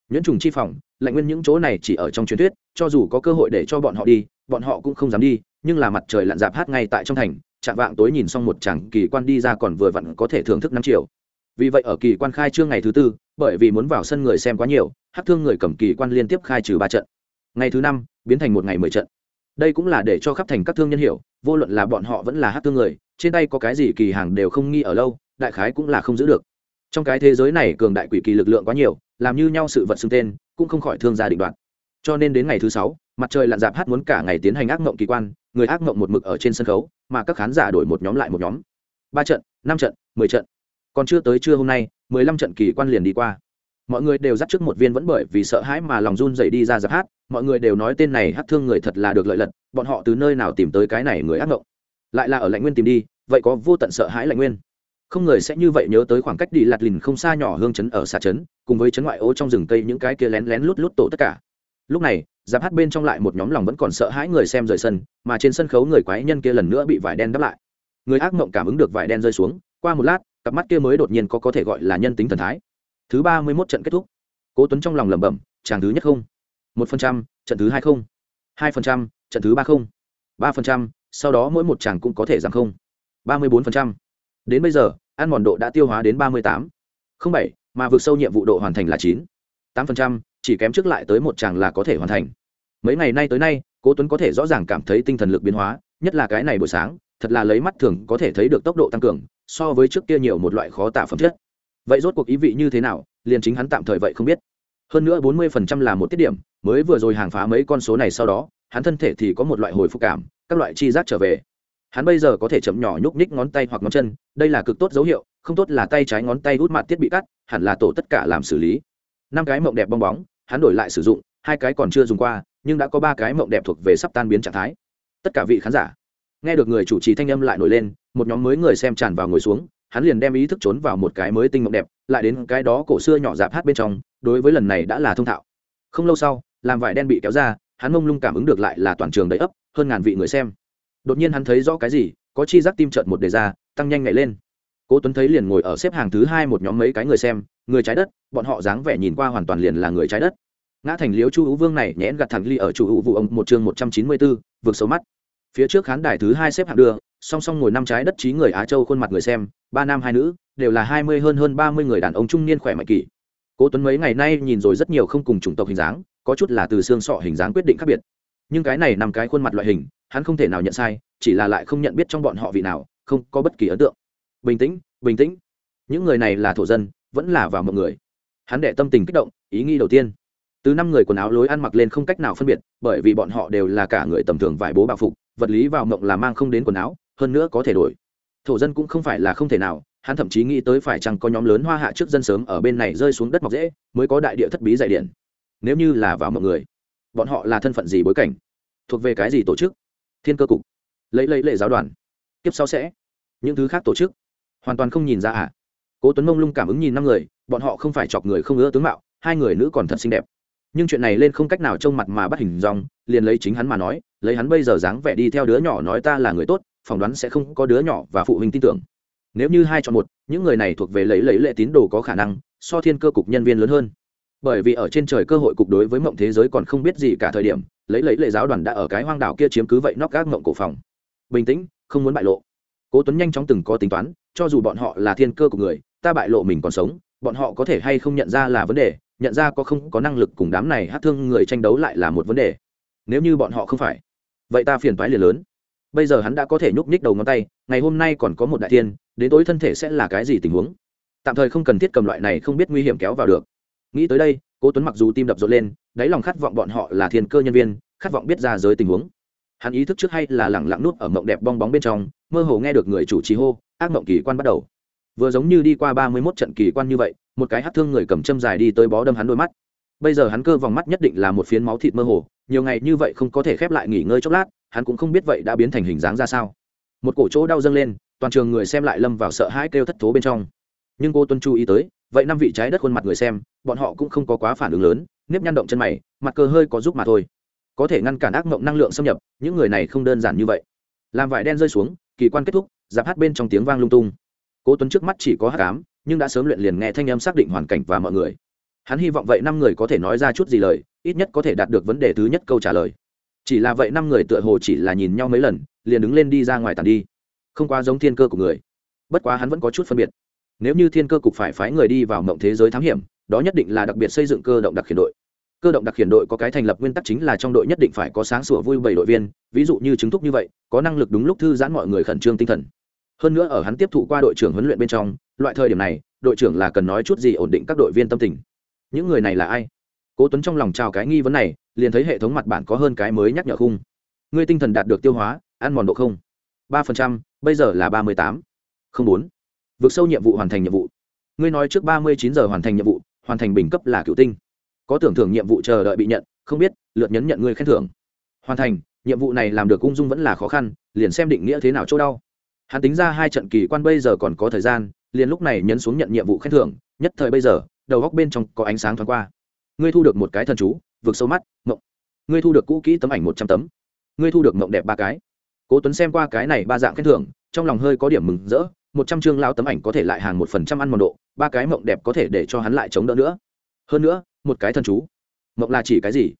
Nhẫn trùng chi phòng, lạnh nguyên những chỗ này chỉ ở trong truyền thuyết, cho dù có cơ hội để cho bọn họ đi, bọn họ cũng không dám đi, nhưng là mặt trời lặn dạp hát ngay tại trong thành, chạm vạng tối nhìn xong một chàng kỳ quan đi ra còn vừa vặn có thể thưởng thức năm triệu vì vậy ở kỳ quan khai trương ngày thứ tư, bởi vì muốn vào sân người xem quá nhiều, hát thương người cầm kỳ quan liên tiếp khai trừ ba trận. Ngày thứ năm, biến thành một ngày mười trận đây cũng là để cho khắp thành các thương nhân hiểu, vô luận là bọn họ vẫn là hát thương người, trên tay có cái gì kỳ hàng đều không nghi ở lâu, đại khái cũng là không giữ được. Trong cái thế giới này cường đại quỷ kỳ lực lượng quá nhiều, làm như nhau sự vật xưng tên, cũng không khỏi thương gia định đoạt. Cho nên đến ngày thứ sáu, mặt trời lặn dạp hát muốn cả ngày tiến hành ác mộng kỳ quan, người ác mộng một mực ở trên sân khấu, mà các khán giả đổi một nhóm lại một nhóm. Ba trận, năm trận, mười trận. Còn chưa tới trưa hôm nay, mười lăm trận kỳ quan liền đi qua mọi người đều dắt trước một viên vẫn bởi vì sợ hãi mà lòng run dậy đi ra giáp hát. Mọi người đều nói tên này hát thương người thật là được lợi lật. Bọn họ từ nơi nào tìm tới cái này người ác mộng lại là ở lạnh nguyên tìm đi. Vậy có vô tận sợ hãi lạnh nguyên? Không người sẽ như vậy nhớ tới khoảng cách đi lạt lìn không xa nhỏ hương chấn ở xa chấn, cùng với chấn ngoại ô trong rừng cây những cái kia lén lén lút lút tổ tất cả. Lúc này, giáp hát bên trong lại một nhóm lòng vẫn còn sợ hãi người xem rời sân, mà trên sân khấu người quái nhân kia lần nữa bị vải đen đắp lại. Người ác mộng cảm ứng được vải đen rơi xuống, qua một lát, cặp mắt kia mới đột nhiên có có thể gọi là nhân tính thần thái thứ ba mươi mốt trận kết thúc. Cố tuấn trong lòng lẩm bẩm, chàng thứ nhất không. một phần trăm, trận thứ hai không. hai phần trăm, trận thứ ba không. ba phần trăm, sau đó mỗi một chàng cũng có thể giảm không. ba mươi bốn phần trăm. Đến bây giờ, ăn mòn độ đã tiêu hóa đến ba mươi tám. không bảy, mà vượt sâu nhiệm vụ độ hoàn thành là chín. tám phần trăm, chỉ kém trước lại tới một chàng là có thể hoàn thành. Mấy ngày nay tới nay, cố tuấn có thể rõ ràng cảm thấy tinh thần lực biến hóa, nhất là cái này buổi sáng, thật là lấy mắt thường có thể thấy được tốc độ tăng cường, so với trước kia nhiều một loại khó tả phẩm chất vậy rốt cuộc ý vị như thế nào, liền chính hắn tạm thời vậy không biết. Hơn nữa bốn mươi phần trăm là một tiết điểm, mới vừa rồi hàng phá mấy con số này sau đó, hắn thân thể thì có một loại hồi phục cảm, các loại chi giác trở về. Hắn bây giờ có thể chậm nhỏ nhúc nhích ngón tay hoặc ngón chân, đây là cực tốt dấu hiệu, không tốt là tay trái ngón tay hút mặt thiết bị cắt, hẳn là tổ tất cả làm xử lý. Năm cái mộng đẹp bong bóng, hắn đổi lại sử dụng, hai cái còn chưa dùng qua, nhưng đã có ba cái mộng đẹp thuộc về sắp tan biến trạng thái. Tất cả vị khán giả, nghe được người chủ trì thanh âm lại nổi lên, một nhóm mới người xem tràn vào ngồi xuống hắn liền đem ý thức trốn vào một cái mới tinh mộng đẹp, lại đến cái đó cổ xưa nhỏ dạp hát bên trong, đối với lần này đã là thông thạo. Không lâu sau, làm vải đen bị kéo ra, hắn mông lung cảm ứng được lại là toàn trường đầy ấp, hơn ngàn vị người xem. Đột nhiên hắn thấy rõ cái gì, có chi giác tim trợn một đề ra, tăng nhanh nhảy lên. Cố tuấn thấy liền ngồi ở xếp hàng thứ hai một nhóm mấy cái người xem, người trái đất, bọn họ dáng vẻ nhìn qua hoàn toàn liền là người trái đất. Ngã thành liếu chu hữu vương này nhẽn gặt thẳng ly ở chủ hữu vụ ông một chương một trăm chín mươi bốn vượt sâu mắt. Phía trước khán đài thứ hai xếp hạng đưa, song song ngồi năm trái đất trí người á châu khuôn mặt người xem ba nam hai nữ, đều là hai mươi hơn hơn ba mươi người đàn ông trung niên khỏe mạnh kỳ. Cố tuấn mấy ngày nay nhìn rồi rất nhiều không cùng chủng tộc hình dáng, có chút là từ xương sọ hình dáng quyết định khác biệt. Nhưng cái này nằm cái khuôn mặt loại hình, hắn không thể nào nhận sai, chỉ là lại không nhận biết trong bọn họ vị nào, không có bất kỳ ấn tượng. Bình tĩnh bình tĩnh. Những người này là thổ dân, vẫn là vào mọi người. Hắn đệ tâm tình kích động, ý nghĩ đầu tiên. Từ năm người quần áo lối ăn mặc lên không cách nào phân biệt, bởi vì bọn họ đều là cả người tầm thường vải bố bạo phục, vật lý vào mộng là mang không đến quần áo, hơn nữa có thể đổi thổ dân cũng không phải là không thể nào, hắn thậm chí nghĩ tới phải chăng có nhóm lớn hoa hạ trước dân sớm ở bên này rơi xuống đất mọc dễ, mới có đại địa thất bí dạy điện. Nếu như là vào mọi người, bọn họ là thân phận gì bối cảnh? Thuộc về cái gì tổ chức? Thiên cơ cục. Lấy lấy lệ giáo đoàn. Tiếp sau sẽ. Những thứ khác tổ chức. Hoàn toàn không nhìn ra à? Cố tuấn mông lung cảm ứng nhìn năm người, bọn họ không phải chọc người không ưa tướng mạo, hai người nữ còn thật xinh đẹp. Nhưng chuyện này lên không cách nào trông mặt mà bắt hình dòng liền lấy chính hắn mà nói, lấy hắn bây giờ dáng vẻ đi theo đứa nhỏ nói ta là người tốt phỏng đoán sẽ không có đứa nhỏ và phụ huynh tin tưởng. Nếu như hai chọn một, những người này thuộc về lấy lấy lệ tín đồ có khả năng, so thiên cơ cục nhân viên lớn hơn. Bởi vì ở trên trời cơ hội cục đối với mộng thế giới còn không biết gì cả thời điểm, lấy lấy lệ giáo đoàn đã ở cái hoang đảo kia chiếm cứ vậy nóc gác mộng cổ phòng. Bình tĩnh, không muốn bại lộ. Cố tuấn nhanh chóng từng có tính toán, cho dù bọn họ là thiên cơ của người, ta bại lộ mình còn sống, bọn họ có thể hay không nhận ra là vấn đề, nhận ra có không có năng lực cùng đám này hát thương người tranh đấu lại là một vấn đề. Nếu như bọn họ không phải, vậy ta phiền toái liền lớn bây giờ hắn đã có thể nhúc nhích đầu ngón tay, ngày hôm nay còn có một đại thiên, đến tối thân thể sẽ là cái gì tình huống? Tạm thời không cần thiết cầm loại này không biết nguy hiểm kéo vào được. Nghĩ tới đây, cố tuấn mặc dù tim đập rộn lên, đáy lòng khát vọng bọn họ là thiên cơ nhân viên, khát vọng biết ra giới tình huống. Hắn ý thức trước hay là lẳng lặng nuốt ở mộng đẹp bong bóng bên trong, mơ hồ nghe được người chủ trì hô, ác mộng kỳ quan bắt đầu. Vừa giống như đi qua ba mươi 31 trận kỳ quan như vậy, một cái hát thương người cầm châm dài đi tới bó đâm hắn đôi mắt. Bây giờ hắn cơ vòng mắt nhất định là một phiến máu thịt mơ hồ, nhiều ngày như vậy không có thể khép lại nghỉ ngơi chốc lát hắn cũng không biết vậy đã biến thành hình dáng ra sao. Một cổ chỗ đau dâng lên, toàn trường người xem lại lâm vào sợ hãi kêu thất thố bên trong. Nhưng cô tuân chú ý tới, vậy năm vị trái đất khuôn mặt người xem, bọn họ cũng không có quá phản ứng lớn, nếp nhăn động chân mày, mặt cơ hơi có giúp mà thôi. Có thể ngăn cản ác mộng năng lượng xâm nhập, những người này không đơn giản như vậy. Làm vải đen rơi xuống, kỳ quan kết thúc, giáp hát bên trong tiếng vang lung tung. Cố tuấn trước mắt chỉ có hát cám nhưng đã sớm luyện liền nghe thanh âm xác định hoàn cảnh và mọi người. Hắn hy vọng vậy năm người có thể nói ra chút gì lời, ít nhất có thể đạt được vấn đề thứ nhất câu trả lời chỉ là vậy năm người tựa hồ chỉ là nhìn nhau mấy lần, liền đứng lên đi ra ngoài tàn đi. Không quá giống thiên cơ của người. Bất quá hắn vẫn có chút phân biệt. Nếu như thiên cơ cục phải phái người đi vào mộng thế giới thám hiểm, đó nhất định là đặc biệt xây dựng cơ động đặc khiển đội. Cơ động đặc khiển đội có cái thành lập nguyên tắc chính là trong đội nhất định phải có sáng sủa vui bảy đội viên, ví dụ như chứng thúc như vậy, có năng lực đúng lúc thư giãn mọi người khẩn trương tinh thần. Hơn nữa ở hắn tiếp thụ qua đội trưởng huấn luyện bên trong, loại thời điểm này, đội trưởng là cần nói chút gì ổn định các đội viên tâm tình. Những người này là ai? Cố tuấn trong lòng trào cái nghi vấn này liền thấy hệ thống mặt bản có hơn cái mới nhắc nhở khung. Ngươi tinh thần đạt được tiêu hóa, ăn mòn độ không. ba phần trăm, bây giờ là ba mươi tám không bốn. Vượt sâu nhiệm vụ hoàn thành nhiệm vụ. Ngươi nói trước ba mươi chín giờ hoàn thành nhiệm vụ, hoàn thành bình cấp là cựu tinh. Có tưởng thưởng nhiệm vụ chờ đợi bị nhận, không biết, lượt nhấn nhận ngươi khen thưởng. Hoàn thành, nhiệm vụ này làm được ung dung vẫn là khó khăn, liền xem định nghĩa thế nào chỗ đau. Hắn tính ra hai trận kỳ quan bây giờ còn có thời gian, liền lúc này nhấn xuống nhận nhiệm vụ khen thưởng, nhất thời bây giờ, đầu góc bên trong có ánh sáng thoáng qua. Ngươi thu được một cái thần chú vượt sâu mắt, mộng. Ngươi thu được cũ kỹ tấm ảnh một trăm tấm. Ngươi thu được mộng đẹp ba cái. Cố tuấn xem qua cái này ba dạng khen thưởng, trong lòng hơi có điểm mừng rỡ, một trăm chương lao tấm ảnh có thể lại hàng một phần trăm ăn mòn độ, ba cái mộng đẹp có thể để cho hắn lại chống đỡ nữa. Hơn nữa, một cái thần chú. Mộng là chỉ cái gì?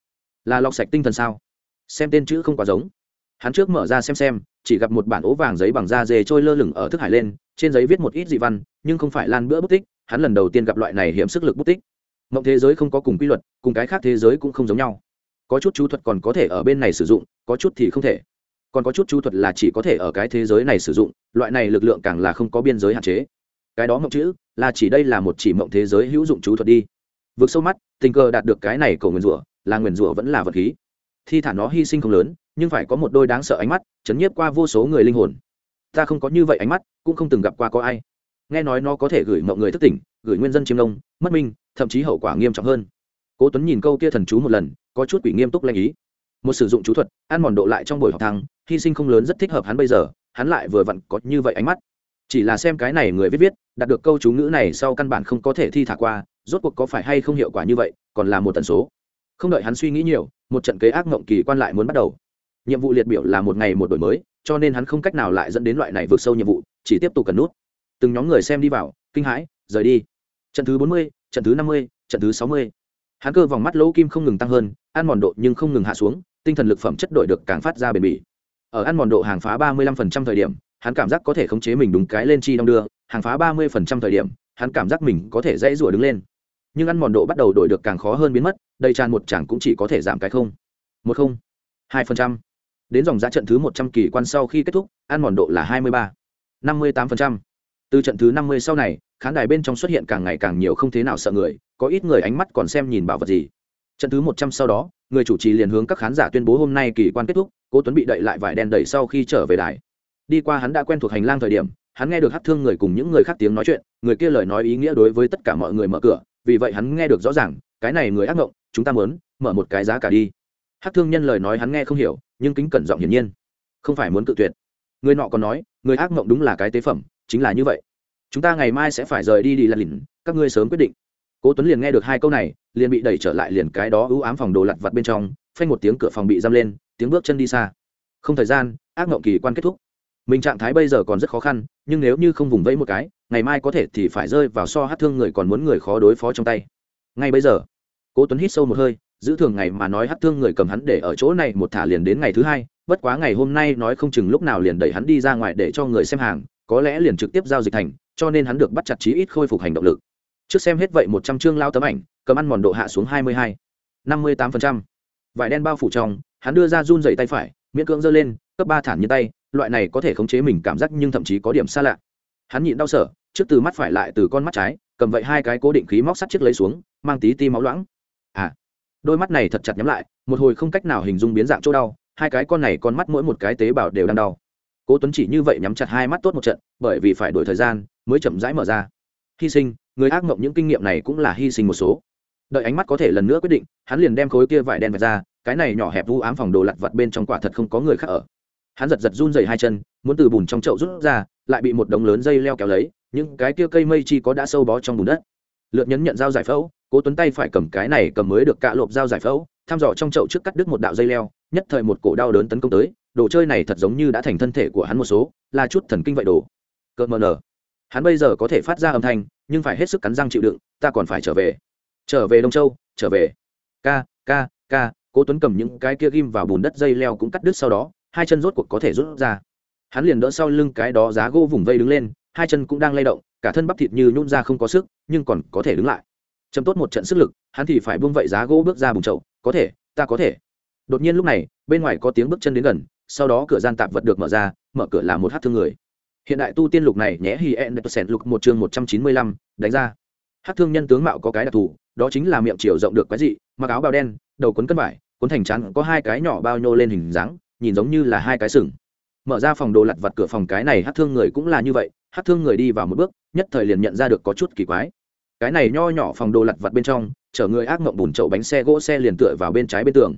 Là lọc sạch tinh thần sao? Xem tên chữ không quá giống. Hắn trước mở ra xem xem, chỉ gặp một bản ố vàng giấy bằng da dê trôi lơ lửng ở thức hải lên, trên giấy viết một ít dị văn, nhưng không phải lan bữa bút tích, hắn lần đầu tiên gặp loại này hiểm sức lực bút tích mộng thế giới không có cùng quy luật, cùng cái khác thế giới cũng không giống nhau. Có chút chú thuật còn có thể ở bên này sử dụng, có chút thì không thể. Còn có chút chú thuật là chỉ có thể ở cái thế giới này sử dụng, loại này lực lượng càng là không có biên giới hạn chế. Cái đó mộng chữ, là chỉ đây là một chỉ mộng thế giới hữu dụng chú thuật đi. Vượt sâu mắt, tình cờ đạt được cái này cầu nguyền rủa, là nguyền rủa vẫn là vật khí. Thi thả nó hy sinh không lớn, nhưng phải có một đôi đáng sợ ánh mắt, chấn nhiếp qua vô số người linh hồn. Ta không có như vậy ánh mắt, cũng không từng gặp qua có ai. Nghe nói nó có thể gửi mộng người thức tỉnh, gửi nguyên dân chiêm nông mất minh thậm chí hậu quả nghiêm trọng hơn. Cố tuấn nhìn câu kia thần chú một lần, có chút quỷ nghiêm túc lanh ý. Một sử dụng chú thuật, ăn mòn độ lại trong buổi học thăng, hy sinh không lớn rất thích hợp hắn bây giờ, hắn lại vừa vặn có như vậy ánh mắt. Chỉ là xem cái này người viết viết, đạt được câu chú ngữ này sau căn bản không có thể thi thả qua, rốt cuộc có phải hay không hiệu quả như vậy, còn là một tần số. Không đợi hắn suy nghĩ nhiều, một trận kế ác mộng kỳ quan lại muốn bắt đầu. Nhiệm vụ liệt biểu là một ngày một đổi mới, cho nên hắn không cách nào lại dẫn đến loại này vượt sâu nhiệm vụ, chỉ tiếp tục cần nút. Từng nhóm người xem đi vào, kinh hãi, rời đi. Trận thứ bốn mươi trận thứ năm mươi, trận thứ sáu mươi. Hắn cơ vòng mắt lỗ kim không ngừng tăng hơn, ăn mòn độ nhưng không ngừng hạ xuống, tinh thần lực phẩm chất đổi được càng phát ra bền bỉ. Ở ăn mòn độ hàng phá ba mươi lăm phần trăm thời điểm, hắn cảm giác có thể khống chế mình đúng cái lên chi đong đưa, hàng phá ba mươi phần trăm thời điểm, hắn cảm giác mình có thể dãy rủa đứng lên. Nhưng ăn mòn độ bắt đầu đổi được càng khó hơn biến mất đầy tràn một chẳng cũng chỉ có thể giảm cái không. Một không, hai phần trăm. Đến dòng giá trận thứ một trăm kỳ quan sau khi kết thúc, ăn mòn độ là hai mươi ba, năm mươi tám phần trăm. Từ trận thứ năm mươi sau này khán đài bên trong xuất hiện càng ngày càng nhiều không thế nào sợ người có ít người ánh mắt còn xem nhìn bảo vật gì. Trận thứ một trăm sau đó người chủ trì liền hướng các khán giả tuyên bố hôm nay kỳ quan kết thúc cố tuấn bị đậy lại vải đen đẩy sau khi trở về đài. Đi qua hắn đã quen thuộc hành lang thời điểm hắn nghe được hát thương người cùng những người khác tiếng nói chuyện người kia lời nói ý nghĩa đối với tất cả mọi người mở cửa vì vậy hắn nghe được rõ ràng cái này người ác ngộng, chúng ta muốn mở một cái giá cả đi. Hát thương nhân lời nói hắn nghe không hiểu nhưng kính cẩn giọng hiển nhiên. Không phải muốn cự tuyệt. Người nọ còn nói người ác ngộng đúng là cái tế phẩm chính là như vậy chúng ta ngày mai sẽ phải rời đi đi là lìn, các ngươi sớm quyết định. Cố tuấn liền nghe được hai câu này, liền bị đẩy trở lại liền cái đó ưu ám phòng đồ lặt vặt bên trong, phanh một tiếng cửa phòng bị giam lên, tiếng bước chân đi xa. Không thời gian, ác mộng kỳ quan kết thúc. Mình trạng thái bây giờ còn rất khó khăn, nhưng nếu như không vùng vẫy một cái, ngày mai có thể thì phải rơi vào so hát thương người còn muốn người khó đối phó trong tay. Ngay bây giờ, cố tuấn hít sâu một hơi, giữ thường ngày mà nói hát thương người cầm hắn để ở chỗ này một thả liền đến ngày thứ hai, bất quá ngày hôm nay nói không chừng lúc nào liền đẩy hắn đi ra ngoài để cho người xem hàng, có lẽ liền trực tiếp giao dịch thành cho nên hắn được bắt chặt chí ít khôi phục hành động lực. Trước xem hết vậy một trăm chương lao tấm ảnh, cầm ăn mòn độ hạ xuống hai mươi hai, năm mươi tám phần trăm. Vải đen bao phủ trong, hắn đưa ra run dày tay phải, miễn cưỡng giơ lên, cấp ba thản như tay, loại này có thể khống chế mình cảm giác nhưng thậm chí có điểm xa lạ. Hắn nhịn đau sở trước từ mắt phải lại từ con mắt trái, cầm vậy hai cái cố định khí móc sắt chiếc lấy xuống, mang tí ti máu loãng. À đôi mắt này thật chặt nhắm lại, một hồi không cách nào hình dung biến dạng chỗ đau, hai cái con này con mắt mỗi một cái tế bào đều đang đau. Cố tuấn chỉ như vậy nhắm chặt hai mắt tốt một trận, bởi vì phải đổi thời gian mới chậm rãi mở ra. Hy sinh, người ác mộng những kinh nghiệm này cũng là hy sinh một số. Đợi ánh mắt có thể lần nữa quyết định, hắn liền đem khối kia vải đen vạch ra, cái này nhỏ hẹp vu ám phòng đồ lặt vặt bên trong quả thật không có người khác ở. Hắn giật giật run dày hai chân, muốn từ bùn trong chậu rút ra, lại bị một đống lớn dây leo kéo lấy, những cái kia cây mây chi có đã sâu bó trong bùn đất. Lượt nhấn nhận dao giải phẫu, cố tuấn tay phải cầm cái này cầm mới được cạ lộp dao giải phẫu, thăm dò trong chậu trước cắt đứt một đạo dây leo, nhất thời một cổ đau đớn tấn công tới, đồ chơi này thật giống như đã thành thân thể của hắn một số, là chút thần kinh vậy đồ. Cợt mờ nở hắn bây giờ có thể phát ra âm thanh, nhưng phải hết sức cắn răng chịu đựng, ta còn phải trở về. Trở về đông châu, trở về. Ca ca ca, cố tuấn cầm những cái kia ghim vào bùn đất dây leo cũng cắt đứt sau đó, hai chân rốt cuộc có thể rút ra. Hắn liền đỡ sau lưng cái đó giá gỗ vùng vây đứng lên, hai chân cũng đang lay động, cả thân bắp thịt như nhún ra không có sức, nhưng còn có thể đứng lại. Chấm tốt một trận sức lực, hắn thì phải buông vậy giá gỗ bước ra bùng chậu, có thể, ta có thể. Đột nhiên lúc này, bên ngoài có tiếng bước chân đến gần, sau đó cửa gian tạp vật được mở ra, mở cửa là một hát thương người hiện đại tu tiên lục này nhé hi en sẹn lục một chương một trăm chín mươi lăm, đánh ra. Hát thương nhân tướng mạo có cái đặc thù, đó chính là miệng chiều rộng được cái gì mặc áo bào đen, đầu quấn cân vải, cuốn thành chắn có hai cái nhỏ bao nhô lên hình dáng, nhìn giống như là hai cái sừng. Mở ra phòng đồ lặt vặt cửa phòng cái này hát thương người cũng là như vậy, hát thương người đi vào một bước, nhất thời liền nhận ra được có chút kỳ quái. Cái này nho nhỏ phòng đồ lặt vặt bên trong, chở người ác mộng bùn chậu bánh xe gỗ xe liền tựa vào bên trái bên tường.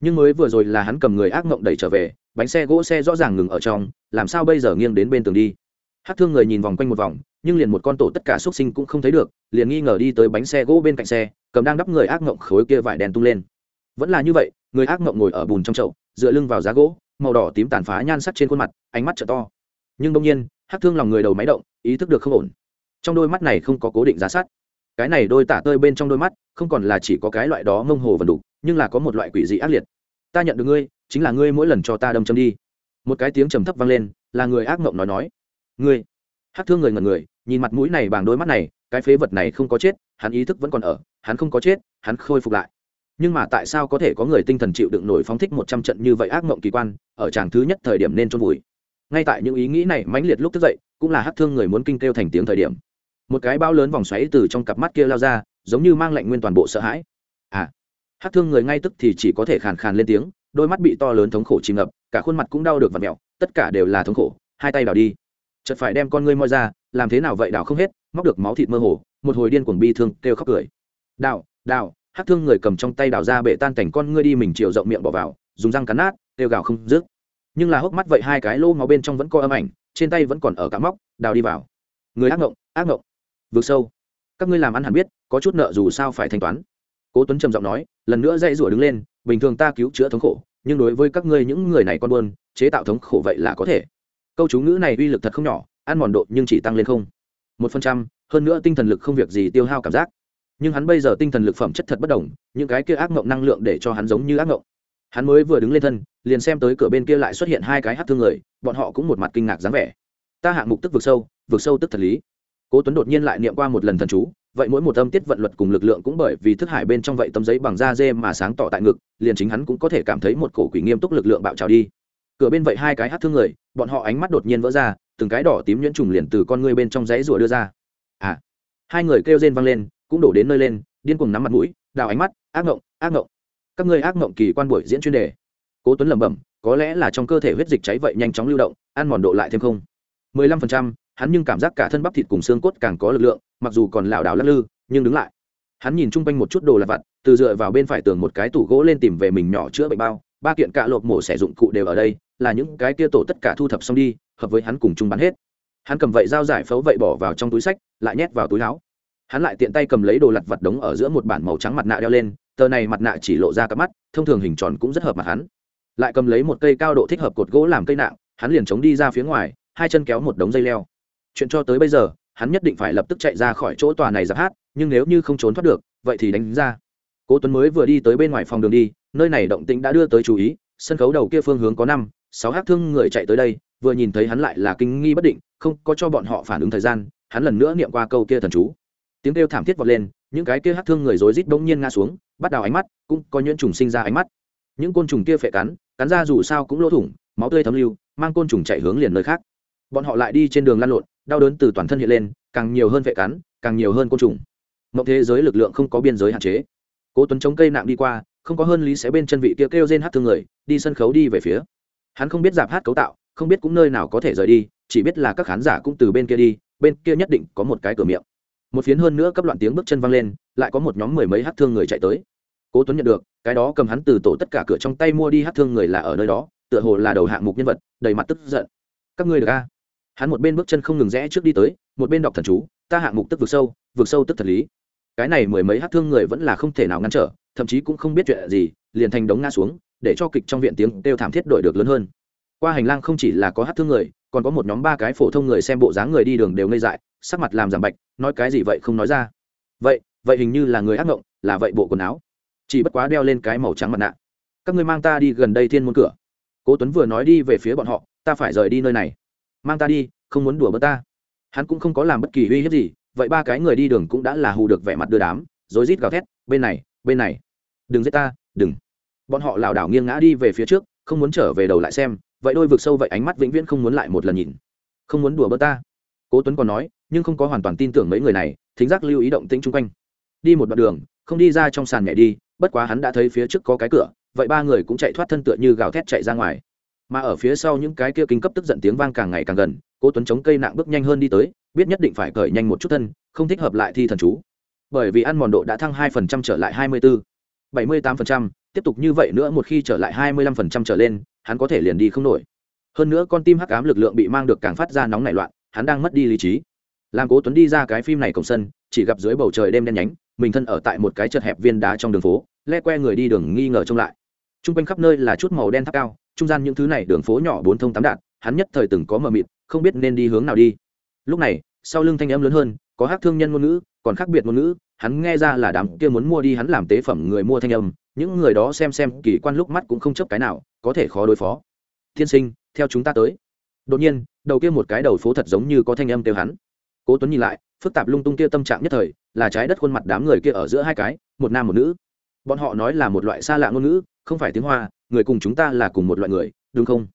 Nhưng mới vừa rồi là hắn cầm người ác mộng đẩy trở về bánh xe gỗ xe rõ ràng ngừng ở trong, làm sao bây giờ nghiêng đến bên tường đi? Hát thương người nhìn vòng quanh một vòng, nhưng liền một con tổ tất cả x sinh cũng không thấy được, liền nghi ngờ đi tới bánh xe gỗ bên cạnh xe, cầm đang đắp người ác mộng khối kia vải đèn tung lên. Vẫn là như vậy, người ác mộng ngồi ở bùn trong chậu, dựa lưng vào giá gỗ, màu đỏ tím tàn phá nhan sắc trên khuôn mặt, ánh mắt t to. Nhưng đông nhiên hát thương lòng người đầu máy động, ý thức được không ổn. Trong đôi mắt này không có cố định giá sát cái này đôi tả tơi bên trong đôi mắt, không còn là chỉ có cái loại đó mông hồ vần đục nhưng là có một loại quỷ dị ác liệt. Ta nhận được ngươi chính là ngươi mỗi lần cho ta đâm châm đi. Một cái tiếng trầm thấp vang lên, là người ác mộng nói nói. Ngươi. Hát thương người ngần người, nhìn mặt mũi này bằng đôi mắt này, cái phế vật này không có chết, hắn ý thức vẫn còn ở, hắn không có chết, hắn khôi phục lại. Nhưng mà tại sao có thể có người tinh thần chịu đựng nổi phóng thích một trăm trận như vậy ác mộng kỳ quan, ở tràng thứ nhất thời điểm nên trôn vùi? Ngay tại những ý nghĩ này mãnh liệt lúc thức dậy, cũng là hát thương người muốn kinh kêu thành tiếng thời điểm. Một cái bao lớn vòng xoáy từ trong cặp mắt kia lao ra, giống như mang lệnh nguyên toàn bộ sợ hãi. À. Hát thương người ngay tức thì chỉ có thể khàn khàn lên tiếng đôi mắt bị to lớn thống khổ chìm ngập, cả khuôn mặt cũng đau được và mẹo tất cả đều là thống khổ. Hai tay đào đi. Chợt phải đem con ngươi moi ra, làm thế nào vậy đào không hết, móc được máu thịt mơ hồ, một hồi điên cuồng bi thương, kêu khóc cười. Đào đào hát thương người cầm trong tay đào ra bể tan cảnh con ngươi đi mình chiều rộng miệng bỏ vào, dùng răng cắn nát, kêu gào không dứt. Nhưng là hốc mắt vậy hai cái lô máu bên trong vẫn có âm ảnh, trên tay vẫn còn ở cả móc đào đi vào. Người ác ngộng ác ngộng. Vượt sâu. Các ngươi làm ăn hẳn biết, có chút nợ dù sao phải thanh toán cố tuấn trầm giọng nói, lần nữa dây rủa đứng lên, bình thường ta cứu chữa thống khổ, nhưng đối với các ngươi những người này con buôn, chế tạo thống khổ vậy là có thể. Câu chú ngữ này uy lực thật không nhỏ, ăn mòn độ nhưng chỉ tăng lên không. Một phần trăm, hơn nữa tinh thần lực không việc gì tiêu hao cảm giác. Nhưng hắn bây giờ tinh thần lực phẩm chất thật bất đồng, những cái kia ác mộng năng lượng để cho hắn giống như ác mộng hắn mới vừa đứng lên thân, liền xem tới cửa bên kia lại xuất hiện hai cái hát thương người, bọn họ cũng một mặt kinh ngạc dáng vẻ. Ta hạng mục tức vực sâu vực sâu tức thật lý. Cố tuấn đột nhiên lại niệm qua một lần thần chú vậy mỗi một âm tiết vận luật cùng lực lượng cũng bởi vì thức hải bên trong vậy tấm giấy bằng da dê mà sáng tỏ tại ngực, liền chính hắn cũng có thể cảm thấy một cổ quỷ nghiêm túc lực lượng bạo trào đi. Cửa bên vậy hai cái hát thương người, bọn họ ánh mắt đột nhiên vỡ ra, từng cái đỏ tím nhuyễn trùng liền từ con ngươi bên trong giấy rùa đưa ra. À hai người kêu rên vang lên, cũng đổ đến nơi lên, điên cuồng nắm mặt mũi, đào ánh mắt, ác ngộng ác ngộng. Các ngươi ác ngộng kỳ quan buổi diễn chuyên đề. Cố tuấn lẩm bẩm, có lẽ là trong cơ thể huyết dịch cháy vậy nhanh chóng lưu động, ăn mòn độ lại thêm không. mười lăm phần trăm hắn nhưng cảm giác cả thân bắp thịt cùng xương cốt càng có lực lượng, mặc dù còn lảo đảo lắc lư, nhưng đứng lại. Hắn nhìn chung quanh một chút đồ lặt vặt, từ dựa vào bên phải tường một cái tủ gỗ lên tìm về mình nhỏ chữa bệnh bao, ba kiện cạ lộp mổ xẻ dụng cụ đều ở đây, là những cái kia tổ tất cả thu thập xong đi, hợp với hắn cùng chung bắn hết. Hắn cầm vậy dao giải phẫu vậy bỏ vào trong túi sách, lại nhét vào túi áo. Hắn lại tiện tay cầm lấy đồ lặt vặt đống ở giữa một bản màu trắng mặt nạ đeo lên, tờ này mặt nạ chỉ lộ ra cặp mắt, thông thường hình tròn cũng rất hợp mặt hắn. Lại cầm lấy một cây cao độ thích hợp cột gỗ làm cây nạng hắn liền chống đi ra phía ngoài, hai chân kéo một đống dây leo chuyện cho tới bây giờ, hắn nhất định phải lập tức chạy ra khỏi chỗ tòa này giáp hát, nhưng nếu như không trốn thoát được, vậy thì đánh ra. Cố tuấn mới vừa đi tới bên ngoài phòng đường đi, nơi này động tĩnh đã đưa tới chú ý, sân khấu đầu kia phương hướng có năm, sáu hát thương người chạy tới đây, vừa nhìn thấy hắn lại là kinh nghi bất định, không có cho bọn họ phản ứng thời gian, hắn lần nữa niệm qua câu kia thần chú. Tiếng kêu thảm thiết vọt lên, những cái kia hát thương người rối rít bỗng nhiên ngã xuống, bắt đầu ánh mắt, cũng có nhuyễn trùng sinh ra ánh mắt. Những côn trùng kia phệ cắn cắn ra dù sao cũng lỗ thủng, máu tươi thấm lưu, mang côn trùng chạy hướng liền nơi khác. Bọn họ lại đi trên đường lăn lộn đau đớn từ toàn thân hiện lên càng nhiều hơn vệ cắn càng nhiều hơn côn trùng. Mộng thế giới lực lượng không có biên giới hạn chế. Cố tuấn chống cây nặng đi qua không có hơn lý sẽ bên chân vị kia kêu, kêu rên hát thương người đi sân khấu đi về phía. Hắn không biết giảm hát cấu tạo không biết cũng nơi nào có thể rời đi chỉ biết là các khán giả cũng từ bên kia đi bên kia nhất định có một cái cửa miệng. Một phiến hơn nữa cấp loạn tiếng bước chân văng lên lại có một nhóm mười mấy hát thương người chạy tới. Cố tuấn nhận được cái đó cầm hắn từ tổ tất cả cửa trong tay mua đi hát thương người là ở nơi đó tựa hồ là đầu hạng mục nhân vật đầy mặt tức giận. Các ngươi được a? Hắn một bên bước chân không ngừng rẽ trước đi tới một bên đọc thần chú ta hạng mục tức vực sâu vực sâu tức thật lý. Cái này mười mấy hát thương người vẫn là không thể nào ngăn trở thậm chí cũng không biết chuyện gì liền thành đống ngã xuống để cho kịch trong viện tiếng kêu thảm thiết đổi được lớn hơn. Qua hành lang không chỉ là có hát thương người còn có một nhóm ba cái phổ thông người xem bộ dáng người đi đường đều ngây dại sắc mặt làm giảm bạch nói cái gì vậy không nói ra. Vậy vậy hình như là người ác ngộng, là vậy bộ quần áo. Chỉ bất quá đeo lên cái màu trắng mặt nạ. Các ngươi mang ta đi gần đây thiên môn cửa. Cố tuấn vừa nói đi về phía bọn họ ta phải rời đi nơi này mang ta đi, không muốn đùa bớt ta. Hắn cũng không có làm bất kỳ uy hiếp gì, vậy ba cái người đi đường cũng đã là hù được vẻ mặt đưa đám rối rít gào thét, bên này bên này, đừng giết ta, đừng. Bọn họ lảo đảo nghiêng ngã đi về phía trước, không muốn trở về đầu lại xem, vậy đôi vực sâu vậy ánh mắt vĩnh viễn không muốn lại một lần nhìn. Không muốn đùa bớt ta. Cố tuấn còn nói, nhưng không có hoàn toàn tin tưởng mấy người này, thính giác lưu ý động tĩnh chung quanh. Đi một đoạn đường, không đi ra trong sàn nhảy đi, bất quá hắn đã thấy phía trước có cái cửa, vậy ba người cũng chạy thoát thân tựa như gào thét chạy ra ngoài mà ở phía sau những cái kia kinh cấp tức giận tiếng vang càng ngày càng gần, cố tuấn chống cây nặng bước nhanh hơn đi tới, biết nhất định phải cởi nhanh một chút thân, không thích hợp lại thi thần chú. Bởi vì ăn mòn độ đã thăng hai phần trăm trở lại hai mươi bốn bảy mươi tám phần trăm, tiếp tục như vậy nữa một khi trở lại hai mươi lăm phần trăm trở lên, hắn có thể liền đi không nổi. Hơn nữa con tim hắc ám lực lượng bị mang được càng phát ra nóng nảy loạn, hắn đang mất đi lý trí. Làm cố tuấn đi ra cái phim này cổng sân, chỉ gặp dưới bầu trời đêm đen nhánh, mình thân ở tại một cái chật hẹp viên đá trong đường phố, le que người đi đường nghi ngờ trông lại. T r u n g quanh khắp nơi là chút màu đen tháp cao trung gian những thứ này đường phố nhỏ bốn thông tám đạn hắn nhất thời từng có mờ mịt, không biết nên đi hướng nào đi. Lúc này, sau lưng thanh âm lớn hơn, có hát thương nhân ngôn ngữ, còn khác biệt ngôn ngữ, hắn nghe ra là đám kia muốn mua đi hắn làm tế phẩm người mua thanh âm, những người đó xem xem kỳ quan lúc mắt cũng không chấp cái nào, có thể khó đối phó. Tiên sinh, theo chúng ta tới. Đột nhiên, đầu kia một cái đầu phố thật giống như có thanh âm kêu hắn. Cố tuấn nhìn lại, phức tạp lung tung kia tâm trạng nhất thời, là trái đất khuôn mặt đám người kia ở giữa hai cái, một nam một nữ. Bọn họ nói là một loại xa lạ ngôn ngữ, không phải tiếng hoa người cùng chúng ta là cùng một loại người, đúng không?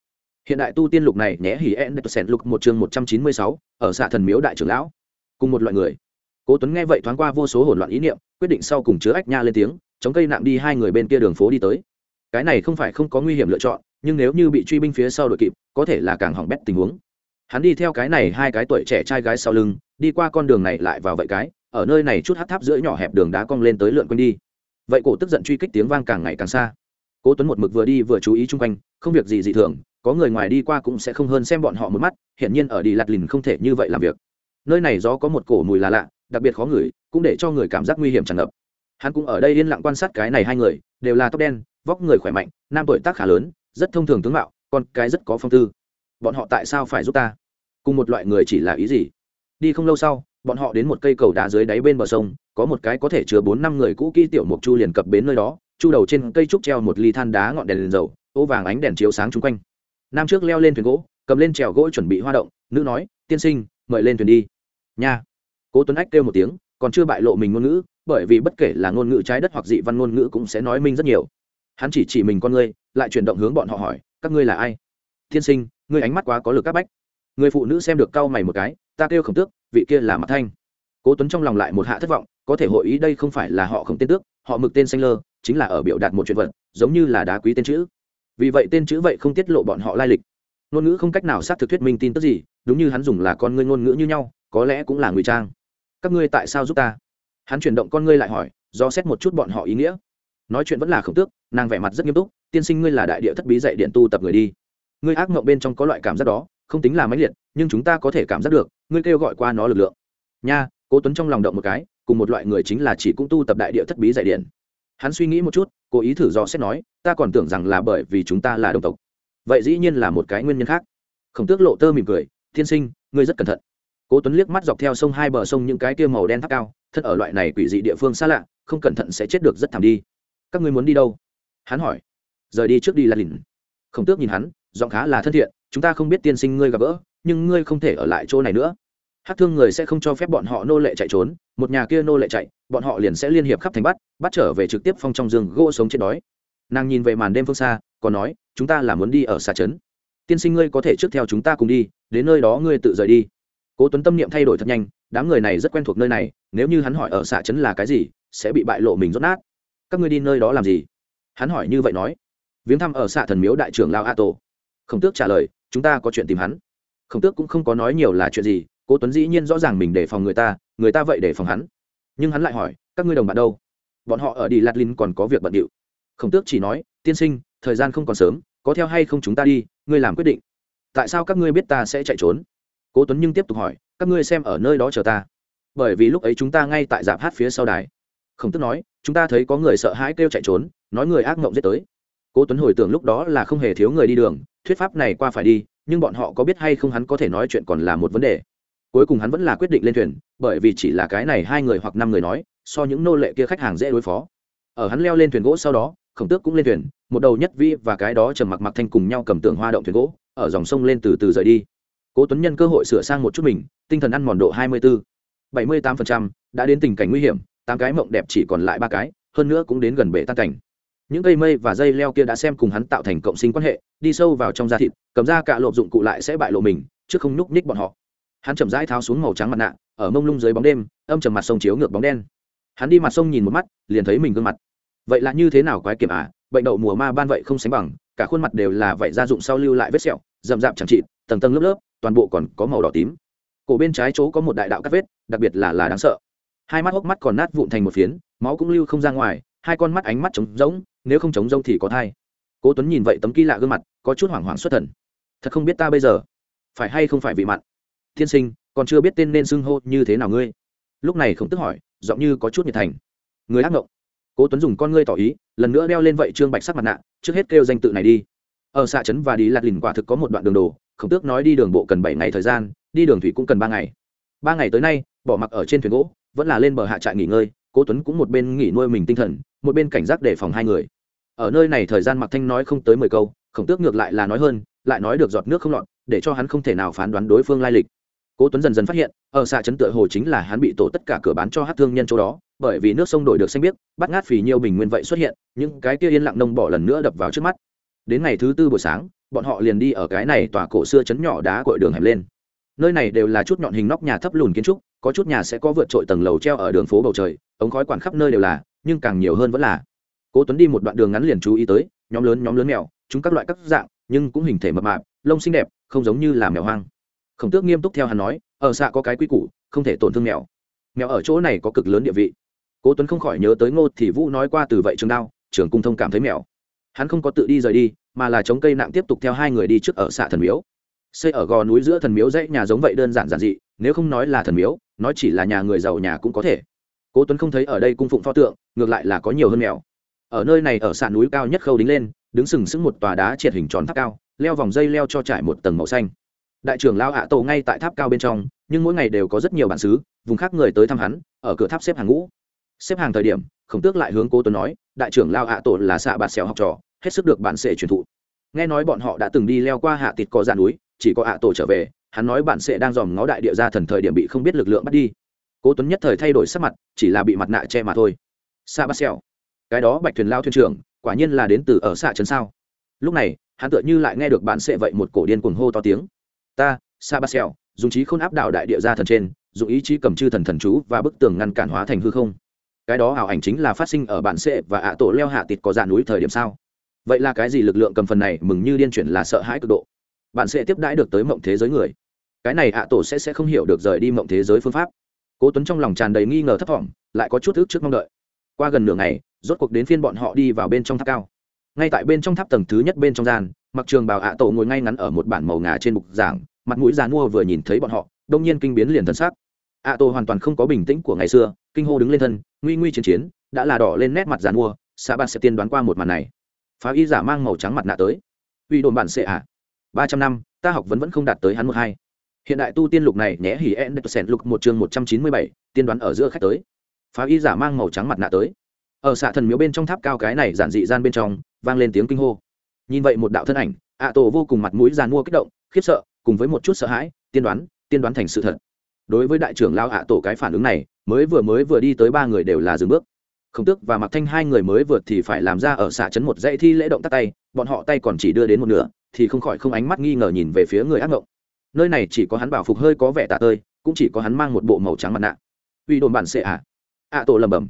Hiện đại tu tiên lục này nhé hỉ en sen lục một chương một trăm chín mươi sáu, ở xạ thần miếu đại trưởng lão. Cùng một loại người. Cố tuấn nghe vậy thoáng qua vô số hỗn loạn ý niệm, quyết định sau cùng chứa ách nha lên tiếng, chống cây nặng đi hai người bên kia đường phố đi tới. Cái này không phải không có nguy hiểm lựa chọn, nhưng nếu như bị truy binh phía sau đội kịp, có thể là càng hỏng bét tình huống. Hắn đi theo cái này hai cái tuổi trẻ trai gái sau lưng, đi qua con đường này lại vào vậy cái, ở nơi này chút hát tháp giữa nhỏ hẹp đường đá cong lên tới lượn quanh đi. Vậy cổ tức giận truy kích tiếng vang càng ngày càng xa cố tuấn một mực vừa đi vừa chú ý chung quanh, không việc gì dị thường, có người ngoài đi qua cũng sẽ không hơn xem bọn họ một mắt, hiển nhiên ở đi lạt lìn không thể như vậy làm việc. Nơi này gió có một cổ mùi là lạ, đặc biệt khó ngửi, cũng để cho người cảm giác nguy hiểm tràn ngập. Hắn cũng ở đây yên lặng quan sát cái này hai người, đều là tóc đen, vóc người khỏe mạnh, nam tuổi tác khá lớn, rất thông thường tướng mạo, con cái rất có phong tư. Bọn họ tại sao phải giúp ta? Cùng một loại người chỉ là ý gì? Đi không lâu sau, bọn họ đến một cây cầu đá dưới đáy bên bờ sông, có một cái có thể chứa bốn năm người cũ kỹ tiểu mục chu liền cập bến nơi đó chu đầu trên cây trúc treo một ly than đá ngọn đèn liền dầu, ô vàng ánh đèn chiếu sáng chung quanh. Nam trước leo lên thuyền gỗ, cầm lên trèo gỗ chuẩn bị hoa động, nữ nói, tiên sinh, mời lên thuyền đi. Nha. Cố tuấn ách kêu một tiếng, còn chưa bại lộ mình ngôn ngữ, bởi vì bất kể là ngôn ngữ trái đất hoặc dị văn ngôn ngữ cũng sẽ nói minh rất nhiều. Hắn chỉ chỉ mình con ngươi, lại chuyển động hướng bọn họ hỏi, các ngươi là ai? Tiên sinh, ngươi ánh mắt quá có lực các bách. Người phụ nữ xem được cau mày một cái, ta kêu khổng tước, vị kia là mặt thanh. Cố tuấn trong lòng lại một hạ thất vọng, có thể hội ý đây không phải là họ khổng tên tước họ mực tên xanh lơ, chính là ở biểu đạt một chuyện vật, giống như là đá quý tên chữ. Vì vậy tên chữ vậy không tiết lộ bọn họ lai lịch. Ngôn ngữ không cách nào xác thực thuyết minh tin tức gì, đúng như hắn dùng là con ngươi ngôn ngữ như nhau, có lẽ cũng là ngụy trang. Các ngươi tại sao giúp ta? Hắn chuyển động con ngươi lại hỏi, do xét một chút bọn họ ý nghĩa. Nói chuyện vẫn là khổng tước, nàng vẻ mặt rất nghiêm túc, tiên sinh ngươi là đại địa thất bí dạy điện tu tập người đi. Ngươi ác mộng bên trong có loại cảm giác đó, không tính là máy liệt, nhưng chúng ta có thể cảm giác được, ngươi kêu gọi qua nó lực lượng. Nha, cố tuấn trong lòng động một cái cùng một loại người chính là chỉ cũng tu tập đại địa thất bí dạy điện. Hắn suy nghĩ một chút, cố ý thử do xét nói, ta còn tưởng rằng là bởi vì chúng ta là đồng tộc. Vậy dĩ nhiên là một cái nguyên nhân khác. Khổng tước lộ tơ mỉm cười thiên sinh, ngươi rất cẩn thận. Cố tuấn liếc mắt dọc theo sông hai bờ sông những cái kia màu đen tháp cao thật ở loại này quỷ dị địa phương xa lạ, không cẩn thận sẽ chết được rất thảm đi. Các ngươi muốn đi đâu? Hắn hỏi. Rời đi trước đi là lìn khổng tước nhìn hắn, giọng khá là thân thiện, chúng ta không biết tiên sinh ngươi gặp gỡ, nhưng ngươi không thể ở lại chỗ này nữa hát thương người sẽ không cho phép bọn họ nô lệ chạy trốn, một nhà kia nô lệ chạy, bọn họ liền sẽ liên hiệp khắp thành bắt bắt trở về trực tiếp phong trong giường gỗ sống chết đói. Nàng nhìn về màn đêm phương xa, còn nói, chúng ta là muốn đi ở xa trấn. Tiên sinh ngươi có thể trước theo chúng ta cùng đi, đến nơi đó ngươi tự rời đi. Cố tuấn tâm niệm thay đổi thật nhanh, đám người này rất quen thuộc nơi này, nếu như hắn hỏi ở xạ trấn là cái gì, sẽ bị bại lộ mình rốt nát. Các ngươi đi nơi đó làm gì? Hắn hỏi như vậy nói. Viếng thăm ở xạ thần miếu đại trưởng lao a tổ khổng tước trả lời, chúng ta có chuyện tìm hắn. Khổng tước cũng không có nói nhiều là chuyện gì cố tuấn dĩ nhiên rõ ràng mình để phòng người ta người ta vậy để phòng hắn. Nhưng hắn lại hỏi, các ngươi đồng bạn đâu? Bọn họ ở đi lạt linh còn có việc bận điệu. Khổng tước chỉ nói, tiên sinh, thời gian không còn sớm, có theo hay không chúng ta đi, ngươi làm quyết định. Tại sao các ngươi biết ta sẽ chạy trốn? Cố tuấn nhưng tiếp tục hỏi, các ngươi xem ở nơi đó chờ ta. Bởi vì lúc ấy chúng ta ngay tại dạp hát phía sau đài. Khổng Tước nói, chúng ta thấy có người sợ hãi kêu chạy trốn, nói người ác mộng giết tới. Cố tuấn hồi tưởng lúc đó là không hề thiếu người đi đường, thuyết pháp này qua phải đi, nhưng bọn họ có biết hay không hắn có thể nói chuyện còn là một vấn đề cuối cùng hắn vẫn là quyết định lên thuyền, bởi vì chỉ là cái này hai người hoặc năm người nói, so những nô lệ kia khách hàng dễ đối phó. Ở hắn leo lên thuyền gỗ sau đó, khổng tước cũng lên thuyền, một đầu nhất vi và cái đó trầm mặc mặc thanh cùng nhau cầm tường hoa động thuyền gỗ, ở dòng sông lên từ từ rời đi. Cố tuấn nhân cơ hội sửa sang một chút mình, tinh thần ăn mòn độ hai mươi bốn bảy mươi tám đã đến tình cảnh nguy hiểm, tám cái mộng đẹp chỉ còn lại ba cái, hơn nữa cũng đến gần bể tan cảnh. Những cây mây và dây leo kia đã xem cùng hắn tạo thành cộng sinh quan hệ, đi sâu vào trong da thịt, cầm ra cả lộp dụng cụ lại sẽ bại lộ mình, chứ không nhúc nhích bọn họ hắn chậm rãi tháo xuống màu trắng mặt nạ, ở mông lung dưới bóng đêm, âm trầm mặt sông chiếu ngược bóng đen. Hắn đi mặt sông nhìn một mắt, liền thấy mình gương mặt. Vậy là như thế nào quái kiểm à? Bệnh đậu mùa ma ban vậy không sánh bằng, cả khuôn mặt đều là vậy gia dụng sau lưu lại vết sẹo, rậm rạp chẳng trị tầng tầng lớp lớp, toàn bộ còn có màu đỏ tím. Cổ bên trái chỗ có một đại đạo cắt vết, đặc biệt là là đáng sợ. Hai mắt hốc mắt còn nát vụn thành một phiến, máu cũng lưu không ra ngoài, hai con mắt ánh mắt trống rỗng, nếu không trống rỗng thì có thai. Cố tuấn nhìn vậy tấm kỳ lạ gương mặt, có chút hoảng hoảng xuất thần. Thật không biết ta bây giờ phải hay không phải vị mặn thiên sinh, còn chưa biết tên nên xưng hô như thế nào ngươi. Lúc này không tức hỏi, giọng như có chút nhiệt thành. Người ác mộng cố tuấn dùng con ngươi tỏ ý, lần nữa đeo lên vậy trương bạch sắc mặt nạ, trước hết kêu danh tự này đi. Ở xạ trấn và đi lạt lìn quả thực có một đoạn đường đồ, khổng tước nói đi đường bộ cần bảy ngày thời gian, đi đường thủy cũng cần ba ngày. Ba ngày tới nay, bỏ mặc ở trên thuyền gỗ, vẫn là lên bờ hạ trại nghỉ ngơi, cố tuấn cũng một bên nghỉ nuôi mình tinh thần, một bên cảnh giác đề phòng hai người. Ở nơi này thời gian mặc thanh nói không tới mười câu, khổng tước ngược lại là nói hơn, lại nói được giọt nước không lọt, để cho hắn không thể nào phán đoán đối phương lai lịch cố tuấn dần dần phát hiện, ở xạ trấn tựa hồ chính là hắn bị tổ tất cả cửa bán cho hát thương nhân chỗ đó, bởi vì nước sông đổi được xanh biếc, bắt ngát phì nhiêu bình nguyên vậy xuất hiện, những cái kia yên lặng nông bỏ lần nữa đập vào trước mắt. Đến ngày thứ tư buổi sáng, bọn họ liền đi ở cái này tòa cổ xưa chấn nhỏ đá cội đường hẻm lên. Nơi này đều là chút nhọn hình nóc nhà thấp lùn kiến trúc, có chút nhà sẽ có vượt trội tầng lầu treo ở đường phố bầu trời, ống khói quản khắp nơi đều là, nhưng càng nhiều hơn vẫn là. Cố tuấn đi một đoạn đường ngắn liền chú ý tới, nhóm lớn nhóm lớn mèo, chúng các loại các dạng, nhưng cũng hình thể mập mạp, lông xinh đẹp, không giống như là mèo hoang khổng tước nghiêm túc theo hắn nói, ở xạ có cái quy củ, không thể tổn thương mèo. Mèo ở chỗ này có cực lớn địa vị. Cố tuấn không khỏi nhớ tới ngô thì vũ nói qua từ vậy trường đao Trường cung thông cảm thấy mèo. Hắn không có tự đi rời đi, mà là chống cây nặng tiếp tục theo hai người đi trước ở xạ thần miếu. Xây ở gò núi giữa thần miếu dãy nhà giống vậy đơn giản giản dị, nếu không nói là thần miếu, nói chỉ là nhà người giàu nhà cũng có thể. Cố tuấn không thấy ở đây cung phụng pho tượng, ngược lại là có nhiều hơn mèo. Ở nơi này ở xạ núi cao nhất khâu đính lên, đứng sừng sững một tòa đá triệt hình tròn tháp cao, leo vòng dây leo cho trải một tầng màu xanh đại trưởng lao hạ tổ ngay tại tháp cao bên trong, nhưng mỗi ngày đều có rất nhiều bản xứ, vùng khác người tới thăm hắn, ở cửa tháp xếp hàng ngũ. Xếp hàng thời điểm, khổng tước lại hướng cố tuấn nói, đại trưởng lao hạ tổ là xạ bạt xẻo học trò, hết sức được bản sệ truyền thụ. Nghe nói bọn họ đã từng đi leo qua hạ tịt có ra núi, chỉ có hạ tổ trở về, hắn nói bản sệ đang dòm ngó đại địa ra thần thời điểm bị không biết lực lượng bắt đi. Cố tuấn nhất thời thay đổi sắc mặt, chỉ là bị mặt nạ che mà thôi. Xạ bạt xẻo, cái đó bạch thuyền lao thuyền trưởng, quả nhiên là đến từ ở xạ trấn sao? Lúc này, hắn tựa như lại nghe được bản sệ vậy một cổ điên cuồng hô to tiếng ta sa ba xèo dùng trí khôn áp đảo đại địa ra thần trên, dùng ý chí cầm chư thần thần chú và bức tường ngăn cản hóa thành hư không. Cái đó ảo ảnh chính là phát sinh ở bản sệ và ạ tổ leo hạ tịt có dạ núi thời điểm sao? Vậy là cái gì lực lượng cầm phần này mừng như điên chuyển là sợ hãi cực độ? Bạn sẽ tiếp đãi được tới mộng thế giới người. Cái này ạ tổ sẽ sẽ không hiểu được rời đi mộng thế giới phương pháp. Cố tuấn trong lòng tràn đầy nghi ngờ thấp thỏm, lại có chút ước trước mong đợi. Qua gần nửa ngày, rốt cuộc đến phiên bọn họ đi vào bên trong tháp cao. Ngay tại bên trong tháp tầng thứ nhất bên trong gian mặc trường bào ạ tổ ngồi ngay ngắn ở một bản màu ngà trên bục giảng, mặt mũi già nua vừa nhìn thấy bọn họ, đông nhiên kinh biến liền thân xác ạ tổ hoàn toàn không có bình tĩnh của ngày xưa, kinh hô đứng lên thân, nguy nguy chiến chiến, đã là đỏ lên nét mặt già nua xã bạn sẽ tiên đoán qua một màn này. Phá y giả mang màu trắng mặt nạ tới. Uy đồn bản sẽ ạ. Ba trăm năm, ta học vẫn vẫn không đạt tới hắn một hai. Hiện đại tu tiên lục này nhé hỉ en đất sen lục một chương một trăm chín mươi bảy, tiên đoán ở giữa khách tới. Phá y giả mang màu trắng mặt nạ tới. Ở xạ thần miếu bên trong tháp cao cái này giản dị gian bên trong, vang lên tiếng kinh hô nhìn vậy một đạo thân ảnh, ạ tổ vô cùng mặt mũi giàn mua kích động, khiếp sợ, cùng với một chút sợ hãi, tiên đoán tiên đoán thành sự thật. Đối với đại trưởng lao ạ tổ cái phản ứng này, mới vừa mới vừa đi tới ba người đều là dừng bước. Khổng tước và mặc thanh hai người mới vượt thì phải làm ra ở xạ chấn một dãy thi lễ động tắt tay, bọn họ tay còn chỉ đưa đến một nửa, thì không khỏi không ánh mắt nghi ngờ nhìn về phía người ác ngộng. Nơi này chỉ có hắn bảo phục hơi có vẻ tạ tơi, cũng chỉ có hắn mang một bộ màu trắng mặt nạ. Uy đồn bản xệ ạ. Ạ tổ lầm bầm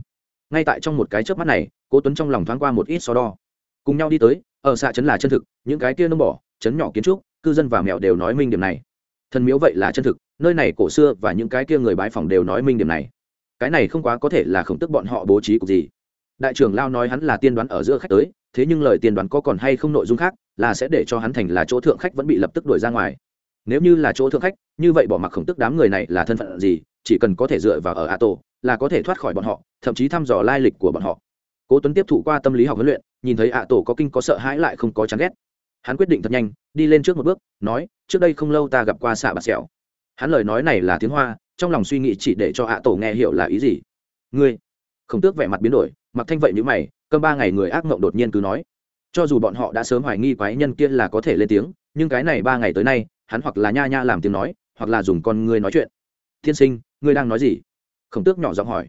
ngay tại trong một cái chớp mắt này, cố tuấn trong lòng thoáng qua một ít so đo cùng nhau đi tới, ở xạ chấn là chân thực, những cái kia nông bỏ chấn nhỏ kiến trúc, cư dân và mèo đều nói minh điểm này. Thần miếu vậy là chân thực, nơi này cổ xưa và những cái kia người bái phòng đều nói minh điểm này. Cái này không quá có thể là khổng tức bọn họ bố trí cục gì. Đại trưởng lao nói hắn là tiên đoán ở giữa khách tới, thế nhưng lời tiên đoán có còn hay không nội dung khác, là sẽ để cho hắn thành là chỗ thượng khách vẫn bị lập tức đuổi ra ngoài. Nếu như là chỗ thượng khách, như vậy bỏ mặc khổng tức đám người này là thân phận gì, chỉ cần có thể dựa vào ở a tổ là có thể thoát khỏi bọn họ, thậm chí thăm dò lai lịch của bọn họ. Cố tuấn tiếp thụ qua tâm lý học huấn luyện nhìn thấy ạ tổ có kinh có sợ hãi lại không có chán ghét. Hắn quyết định thật nhanh, đi lên trước một bước, nói, trước đây không lâu ta gặp qua xạ bạt sẹo. Hắn lời nói này là tiếng hoa, trong lòng suy nghĩ chỉ để cho ạ tổ nghe hiểu là ý gì. Ngươi. Không tước vẻ mặt biến đổi, mặc thanh vậy như mày, cơm ba ngày người ác mộng đột nhiên cứ nói. Cho dù bọn họ đã sớm hoài nghi quái nhân kia là có thể lên tiếng, nhưng cái này ba ngày tới nay, hắn hoặc là nha nha làm tiếng nói, hoặc là dùng con ngươi nói chuyện. Thiên sinh, ngươi đang nói gì? Khổng tước nhỏ giọng hỏi.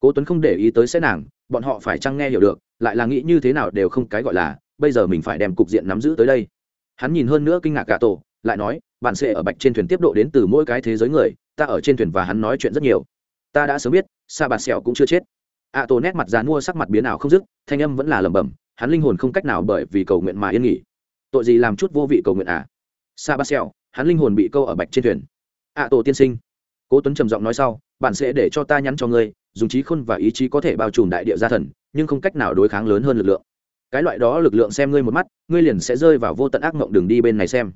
Cố tuấn không để ý tới sẽ nàng bọn họ phải chăng nghe hiểu được, lại là nghĩ như thế nào đều không cái gọi là, bây giờ mình phải đem cục diện nắm giữ tới đây. Hắn nhìn hơn nữa kinh ngạc cả tổ, lại nói, bạn sẽ ở bạch trên thuyền tiếp độ đến từ mỗi cái thế giới người, ta ở trên thuyền và hắn nói chuyện rất nhiều. Ta đã sớm biết, sa bạt sẹo cũng chưa chết. Ạ tổ nét mặt dán mua sắc mặt biến ảo không dứt, thanh âm vẫn là lẩm bẩm, hắn linh hồn không cách nào bởi vì cầu nguyện mà yên nghỉ. Tội gì làm chút vô vị cầu nguyện à? Sa bạt sẹo, hắn linh hồn bị câu ở bạch trên thuyền. Ạ tổ tiên sinh, cố tuấn trầm giọng nói sau, bạn sẽ để cho ta nhắn cho ngươi dùng trí khôn và ý chí có thể bao trùm đại địa gia thần, nhưng không cách nào đối kháng lớn hơn lực lượng. Cái loại đó lực lượng xem ngươi một mắt, ngươi liền sẽ rơi vào vô tận ác mộng đường đi bên này xem.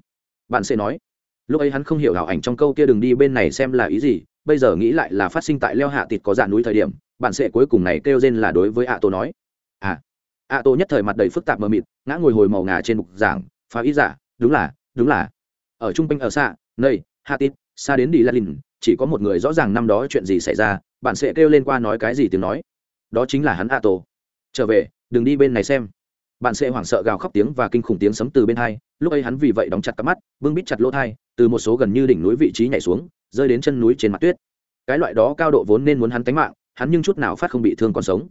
Bạn sẽ nói. Lúc ấy hắn không hiểu hảo ảnh trong câu kia đường đi bên này xem là ý gì, bây giờ nghĩ lại là phát sinh tại leo hạ tịt có dạn núi thời điểm, bạn sẽ cuối cùng này kêu rên là đối với ạ tổ nói. À. Ạ tổ nhất thời mặt đầy phức tạp mờ mịt, ngã ngồi hồi màu ngà trên mục giảng, phá ý giả, đúng là đúng là. Ở trung binh ở xa, nơi, hạ tịt, xa đến đi la lìn, chỉ có một người rõ ràng năm đó chuyện gì xảy ra bạn sẽ kêu lên qua nói cái gì tiếng nói. Đó chính là hắn a tổ trở về, đừng đi bên này xem. Bạn sẽ hoảng sợ gào khóc tiếng và kinh khủng tiếng sấm từ bên hai, lúc ấy hắn vì vậy đóng chặt cắp mắt bưng bít chặt lỗ thai, từ một số gần như đỉnh núi vị trí nhảy xuống, rơi đến chân núi trên mặt tuyết. Cái loại đó cao độ vốn nên muốn hắn tánh mạng, hắn nhưng chút nào phát không bị thương còn sống.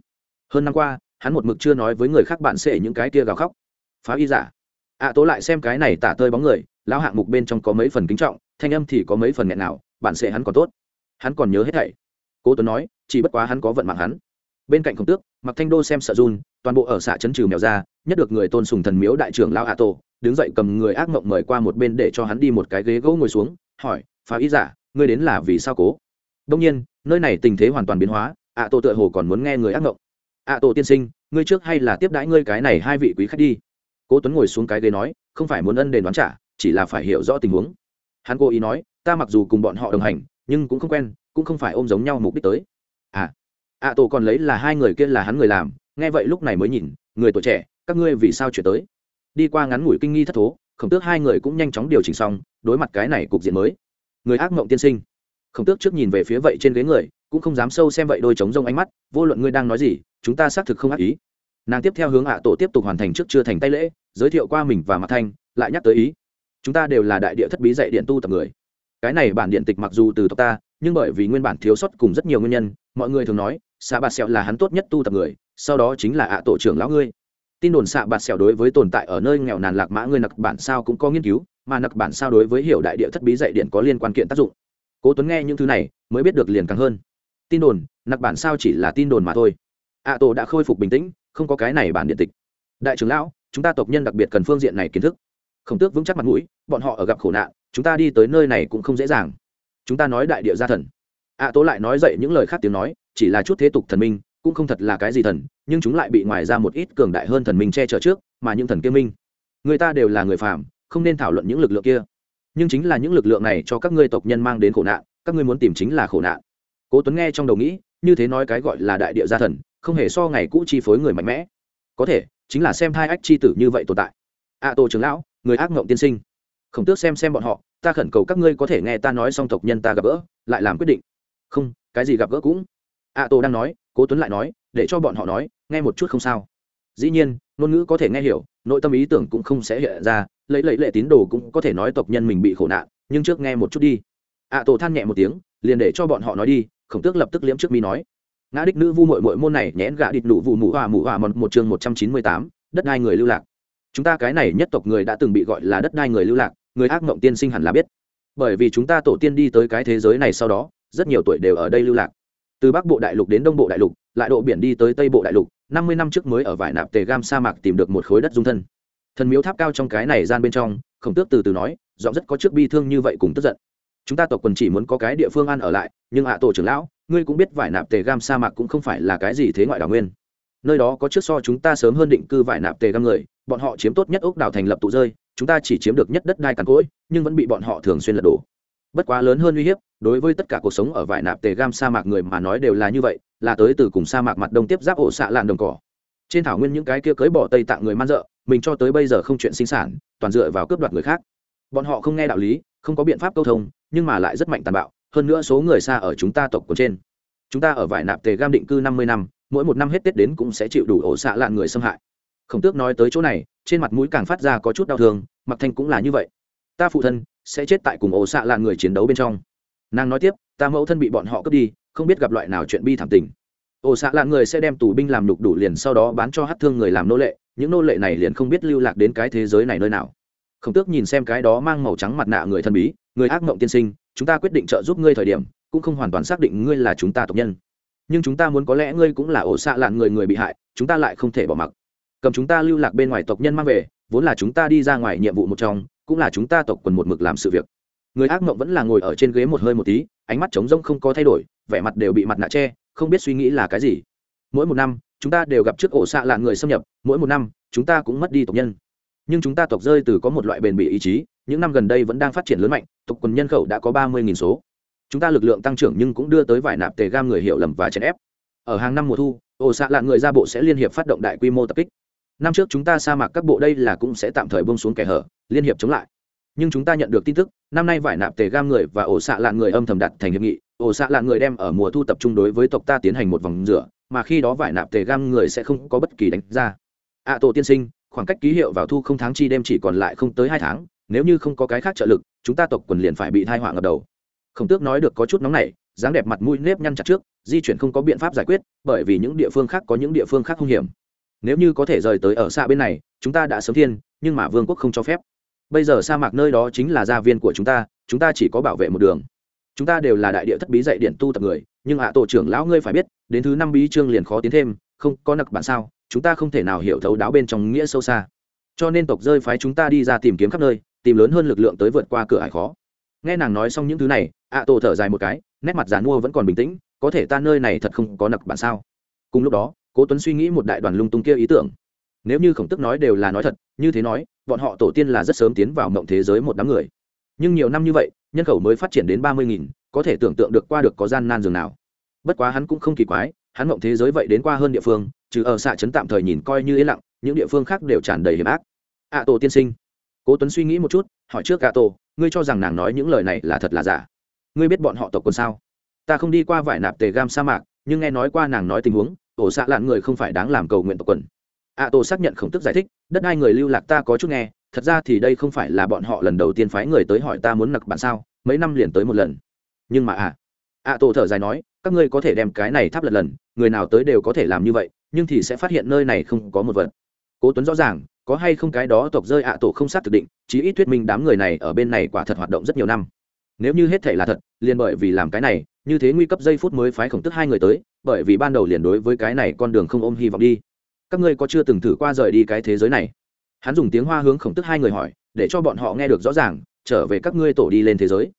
Hơn năm qua, hắn một mực chưa nói với người khác bạn sẽ những cái kia gào khóc. Phá y giả. Ạ tố lại xem cái này tả tơi bóng người, lão hạng mục bên trong có mấy phần kính trọng, thanh âm thì có mấy phần nghẹn nào bạn sẽ hắn còn tốt. Hắn còn nhớ hết thảy cố tuấn nói, chỉ bất quá hắn có vận mạng hắn. Bên cạnh khổng tước mặc thanh đô xem sợ run, toàn bộ ở xã chấn trừ mèo ra, nhất được người tôn sùng thần miếu đại trưởng lao a tổ, đứng dậy cầm người ác mộng mời qua một bên để cho hắn đi một cái ghế gỗ ngồi xuống, hỏi, phá ý giả, ngươi đến là vì sao cố? Đông nhiên, nơi này tình thế hoàn toàn biến hóa a tổ tựa hồ còn muốn nghe người ác mộng. A tổ tiên sinh, ngươi trước hay là tiếp đãi ngươi cái này hai vị quý khách đi. Cố tuấn ngồi xuống cái ghế nói, không phải muốn ân đền đoán trả, chỉ là phải hiểu rõ tình huống. Hắn cố ý nói, ta mặc dù cùng bọn họ đồng hành, nhưng cũng không quen cũng không phải ôm giống nhau mục đích tới. À ạ tổ còn lấy là hai người kia là hắn người làm, nghe vậy lúc này mới nhìn, người tuổi trẻ, các ngươi vì sao chuyển tới? Đi qua ngắn ngủi kinh nghi thất thố, khổng tước hai người cũng nhanh chóng điều chỉnh xong, đối mặt cái này cục diện mới. Người ác mộng tiên sinh. Khổng tước trước nhìn về phía vậy trên ghế người, cũng không dám sâu xem vậy đôi trống rông ánh mắt, vô luận ngươi đang nói gì, chúng ta xác thực không ác ý. Nàng tiếp theo hướng ạ tổ tiếp tục hoàn thành trước chưa thành tay lễ, giới thiệu qua mình và mặt thanh, lại nhắc tới ý. Chúng ta đều là đại địa thất bí dạy điện tu tập người. Cái này bản điện tịch mặc dù từ tộc ta nhưng bởi vì nguyên bản thiếu sót cùng rất nhiều nguyên nhân, mọi người thường nói xạ bạt sẹo là hắn tốt nhất tu tập người, sau đó chính là ạ tổ trưởng lão ngươi. Tin đồn xạ bạt sẹo đối với tồn tại ở nơi nghèo nàn lạc mã ngươi nặc bản sao cũng có nghiên cứu, mà nặc bản sao đối với hiểu đại địa thất bí dạy điện có liên quan kiện tác dụng. Cố tuấn nghe những thứ này, mới biết được liền càng hơn. Tin đồn, nặc bản sao chỉ là tin đồn mà thôi. Ạ tổ đã khôi phục bình tĩnh, không có cái này bản điện tịch. Đại trưởng lão, chúng ta tộc nhân đặc biệt cần phương diện này kiến thức. Không tước vững chắc mặt mũi, bọn họ ở gặp khổ nạn, chúng ta đi tới nơi này cũng không dễ dàng chúng ta nói đại địa gia thần. Ạ à, tố lại nói dậy những lời khác tiếng nói chỉ là chút thế tục thần minh cũng không thật là cái gì thần nhưng chúng lại bị ngoài ra một ít cường đại hơn thần minh che chở trước mà những thần kia minh. Người ta đều là người phàm không nên thảo luận những lực lượng kia. Nhưng chính là những lực lượng này cho các ngươi tộc nhân mang đến khổ nạn các ngươi muốn tìm chính là khổ nạn. Cố tuấn nghe trong đầu nghĩ như thế nói cái gọi là đại địa gia thần không hề so ngày cũ chi phối người mạnh mẽ. Có thể chính là xem hai ách chi tử như vậy tồn tại. Ạ à, tổ trưởng lão người ác ngộng tiên sinh khổng tước xem xem bọn họ ta khẩn cầu các ngươi có thể nghe ta nói xong tộc nhân ta gặp gỡ lại làm quyết định. Không cái gì gặp gỡ cũng. A tô đang nói cố tuấn lại nói để cho bọn họ nói nghe một chút không sao. Dĩ nhiên ngôn ngữ có thể nghe hiểu nội tâm ý tưởng cũng không sẽ hiện ra lấy lấy lệ tín đồ cũng có thể nói tộc nhân mình bị khổ nạn nhưng trước nghe một chút đi. A tô than nhẹ một tiếng liền để cho bọn họ nói đi khổng tước lập tức liếm trước mi nói. Ngã đích nữ vu mội mội môn này nhẽn gạ địch nụ vụ mù hòa mù hòa một, một chương một trăm chín mươi tám đất đai người lưu lạc. Chúng ta cái này nhất tộc người đã từng bị gọi là đất đai người lưu lạc người ác mộng tiên sinh hẳn là biết. Bởi vì chúng ta tổ tiên đi tới cái thế giới này sau đó, rất nhiều tuổi đều ở đây lưu lạc. Từ bắc bộ đại lục đến đông bộ đại lục, lại độ biển đi tới tây bộ đại lục, năm mươi năm trước mới ở vải nạp tề gam sa mạc tìm được một khối đất dung thân. Thần miếu tháp cao trong cái này gian bên trong, khổng tước từ từ nói, giọng rất có trước bi thương như vậy cùng tức giận. Chúng ta tộc quần chỉ muốn có cái địa phương ăn ở lại, nhưng ạ tổ trưởng lão, ngươi cũng biết vải nạp tề gam sa mạc cũng không phải là cái gì thế ngoại đảo nguyên. Nơi đó có trước so chúng ta sớm hơn định cư vải nạp tề gam người, bọn họ chiếm tốt nhất ốc đảo thành lập tụ rơi chúng ta chỉ chiếm được nhất đất đai cằn cỗi, nhưng vẫn bị bọn họ thường xuyên lật đổ. Bất quá lớn hơn uy hiếp, đối với tất cả cuộc sống ở vải nạp tề gam sa mạc người mà nói đều là như vậy, là tới từ cùng sa mạc mặt đông tiếp giáp ổ xạ lạn đồng cỏ. Trên thảo nguyên những cái kia cưới bỏ tây tạng người man dợ, mình cho tới bây giờ không chuyện sinh sản, toàn dựa vào cướp đoạt người khác. Bọn họ không nghe đạo lý, không có biện pháp câu thông, nhưng mà lại rất mạnh tàn bạo, hơn nữa số người xa ở chúng ta tộc của trên. Chúng ta ở vải nạp tề gam định cư năm mươi năm, mỗi một năm hết tết đến cũng sẽ chịu đủ ổ xạ lạn người xâm hại khổng tước nói tới chỗ này, trên mặt mũi càng phát ra có chút đau thương mặc thanh cũng là như vậy. Ta phụ thân sẽ chết tại cùng ổ xạ lạn người chiến đấu bên trong. Nàng nói tiếp, ta mẫu thân bị bọn họ cướp đi, không biết gặp loại nào chuyện bi thảm tình. Ổ xạ lạn người sẽ đem tù binh làm nhục đủ liền sau đó bán cho hát thương người làm nô lệ, những nô lệ này liền không biết lưu lạc đến cái thế giới này nơi nào. Khổng tước nhìn xem cái đó mang màu trắng mặt nạ người thân bí, người ác mộng tiên sinh, chúng ta quyết định trợ giúp ngươi thời điểm, cũng không hoàn toàn xác định ngươi là chúng ta tộc nhân. Nhưng chúng ta muốn có lẽ ngươi cũng là ổ xạ lạn người người bị hại, chúng ta lại không thể bỏ mặc cầm chúng ta lưu lạc bên ngoài tộc nhân mang về, vốn là chúng ta đi ra ngoài nhiệm vụ một trong, cũng là chúng ta tộc quần một mực làm sự việc. Người ác mộng vẫn là ngồi ở trên ghế một hơi một tí, ánh mắt trống rỗng không có thay đổi, vẻ mặt đều bị mặt nạ che, không biết suy nghĩ là cái gì. Mỗi một năm, chúng ta đều gặp trước ổ xạ là người xâm nhập, mỗi một năm, chúng ta cũng mất đi tộc nhân. Nhưng chúng ta tộc rơi từ có một loại bền bỉ ý chí, những năm gần đây vẫn đang phát triển lớn mạnh, tộc quần nhân khẩu đã có ba mươi số. Chúng ta lực lượng tăng trưởng nhưng cũng đưa tới vài nạp tề gam người hiểu lầm và chèn ép. Ở hàng năm mùa thu, ổ xạ là người ra bộ sẽ liên hiệp phát động đại quy mô tập kích năm trước chúng ta sa mạc các bộ đây là cũng sẽ tạm thời bông xuống kẻ hở, liên hiệp chống lại. Nhưng chúng ta nhận được tin tức, năm nay vải nạp tề gam người và ổ xạ lạ người âm thầm đặt thành hiệp nghị. Ổ xạ lạ người đem ở mùa thu tập trung đối với tộc ta tiến hành một vòng rửa, mà khi đó vải nạp tề gam người sẽ không có bất kỳ đánh ra ạ à, tổ tiên sinh, khoảng cách ký hiệu vào thu không tháng chi đêm chỉ còn lại không tới hai tháng, nếu như không có cái khác trợ lực, chúng ta tộc quần liền phải bị thai họa ngập đầu. Khổng tước nói được có chút nóng này dáng đẹp mặt mũi nếp nhăn chặt trước, di chuyển không có biện pháp giải quyết, bởi vì những địa phương khác có những địa phương khác hung hiểm nếu như có thể rời tới ở xa bên này, chúng ta đã sớm thiên, nhưng mà vương quốc không cho phép. Bây giờ sa mạc nơi đó chính là gia viên của chúng ta chúng ta chỉ có bảo vệ một đường. Chúng ta đều là đại địa thất bí dạy điện tu tập người, nhưng hạ tổ trưởng lão ngươi phải biết, đến thứ năm bí chương liền khó tiến thêm, không, có nặc bản sao, chúng ta không thể nào hiểu thấu đáo bên trong nghĩa sâu xa. Cho nên tộc rơi phái chúng ta đi ra tìm kiếm khắp nơi, tìm lớn hơn lực lượng tới vượt qua cửa ải khó. Nghe nàng nói xong những thứ này, ạ tổ thở dài một cái, nét mặt giàn mua vẫn còn bình tĩnh, có thể ta nơi này thật không có nặc bản sao. Cùng lúc đó cố tuấn suy nghĩ một đại đoàn lung tung kia ý tưởng. Nếu như khổng tức nói đều là nói thật, như thế nói, bọn họ tổ tiên là rất sớm tiến vào mộng thế giới một đám người. Nhưng nhiều năm như vậy, nhân khẩu mới phát triển đến ba mươi nghìn, có thể tưởng tượng được qua được có gian nan dường nào. Bất quá hắn cũng không kỳ quái, hắn mộng thế giới vậy đến qua hơn địa phương, trừ ở xạ trấn tạm thời nhìn coi như yên lặng, những địa phương khác đều tràn đầy hiểm ác. Ạ tổ tiên sinh. Cố tuấn suy nghĩ một chút, hỏi trước ạ tổ, ngươi cho rằng nàng nói những lời này là thật là giả? Ngươi biết bọn họ tộc quân sao? Ta không đi qua vải nạp tề gam sa mạc, nhưng nghe nói qua nàng nói tình huống ổ xạ lạn người không phải đáng làm cầu nguyện tộc quần. Ạ tổ xác nhận khổng tức giải thích, đất hai người lưu lạc ta có chút nghe, thật ra thì đây không phải là bọn họ lần đầu tiên phái người tới hỏi ta muốn nặc bạn sao, mấy năm liền tới một lần. Nhưng mà à ạ tổ thở dài nói, các ngươi có thể đem cái này thắp lật lần, người nào tới đều có thể làm như vậy, nhưng thì sẽ phát hiện nơi này không có một vật. Cố tuấn rõ ràng, có hay không cái đó tộc rơi ạ tổ không xác thực định, chí ít thuyết minh đám người này ở bên này quả thật hoạt động rất nhiều năm. Nếu như hết thể là thật, liền bởi vì làm cái này, như thế nguy cấp giây phút mới phái khổng tức hai người tới bởi vì ban đầu liền đối với cái này con đường không ôm hy vọng đi. Các ngươi có chưa từng thử qua rời đi cái thế giới này? Hắn dùng tiếng hoa hướng khổng tức hai người hỏi, để cho bọn họ nghe được rõ ràng, trở về các ngươi tổ đi lên thế giới.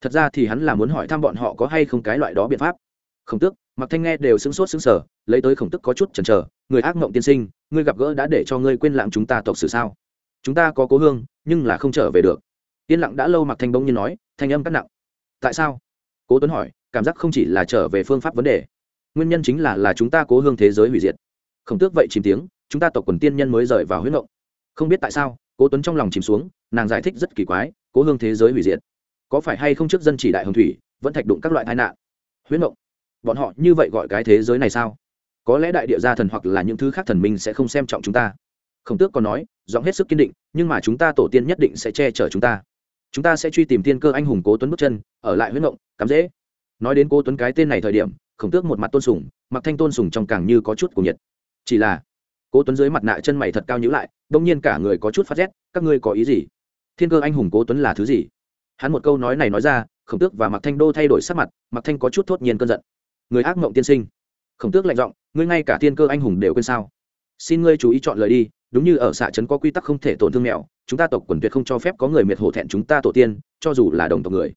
Thật ra thì hắn là muốn hỏi thăm bọn họ có hay không cái loại đó biện pháp. Khổng tước mặc thanh nghe đều sững sốt sững sờ, lấy tới khổng tức có chút chần chờ, người ác mộng tiên sinh, ngươi gặp gỡ đã để cho ngươi quên lãng chúng ta tộc sử sao? Chúng ta có cố hương, nhưng là không trở về được. Yên lặng đã lâu mặc thanh bỗng như nói, thanh âm cắt nặng. Tại sao? Cố tuấn hỏi, cảm giác không chỉ là trở về phương pháp vấn đề nguyên nhân chính là là chúng ta cố hương thế giới hủy diệt. Khổng tước vậy chìm tiếng, chúng ta tộc quần tiên nhân mới rời vào huyết ngộng không biết tại sao, cố tuấn trong lòng chìm xuống, nàng giải thích rất kỳ quái, cố hương thế giới hủy diệt. Có phải hay không trước dân chỉ đại hồng thủy, vẫn thạch đụng các loại tai nạn? Huyết ngộng bọn họ như vậy gọi cái thế giới này sao? Có lẽ đại địa gia thần hoặc là những thứ khác thần minh sẽ không xem trọng chúng ta. Khổng tước còn nói, giọng hết sức kiên định, nhưng mà chúng ta tổ tiên nhất định sẽ che chở chúng ta. Chúng ta sẽ truy tìm tiên cơ anh hùng cố tuấn bước chân, ở lại huyết ngộng cắm dễ nói đến cố tuấn cái tên này thời điểm khổng tước một mặt tôn sùng, mặc thanh tôn sùng trong càng như có chút cuồng nhiệt. Chỉ là, cố tuấn dưới mặt nạ chân mày thật cao nhữ lại, đông nhiên cả người có chút phát rét, các ngươi có ý gì? Thiên cơ anh hùng cố tuấn là thứ gì? Hắn một câu nói này nói ra, khổng tước và mặc thanh đô thay đổi sắc mặt, mặc thanh có chút thốt nhiên cơn giận. Người ác mộng tiên sinh. Khổng tước lạnh giọng, ngươi ngay cả thiên cơ anh hùng đều quên sao? Xin ngươi chú ý chọn lời đi, đúng như ở xạ trấn có quy tắc không thể tổn thương mèo chúng ta tộc quần tuyệt không cho phép có người miệt hổ thẹn chúng ta tổ tiên, cho dù là đồng tộc người.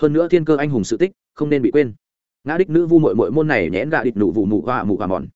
Hơn nữa thiên cơ anh hùng sự tích, không nên bị quên ngã đích nữ vu mội mội môn này nhẽn gạ địch nụ vụ mụ hoa mụ hoa mòn.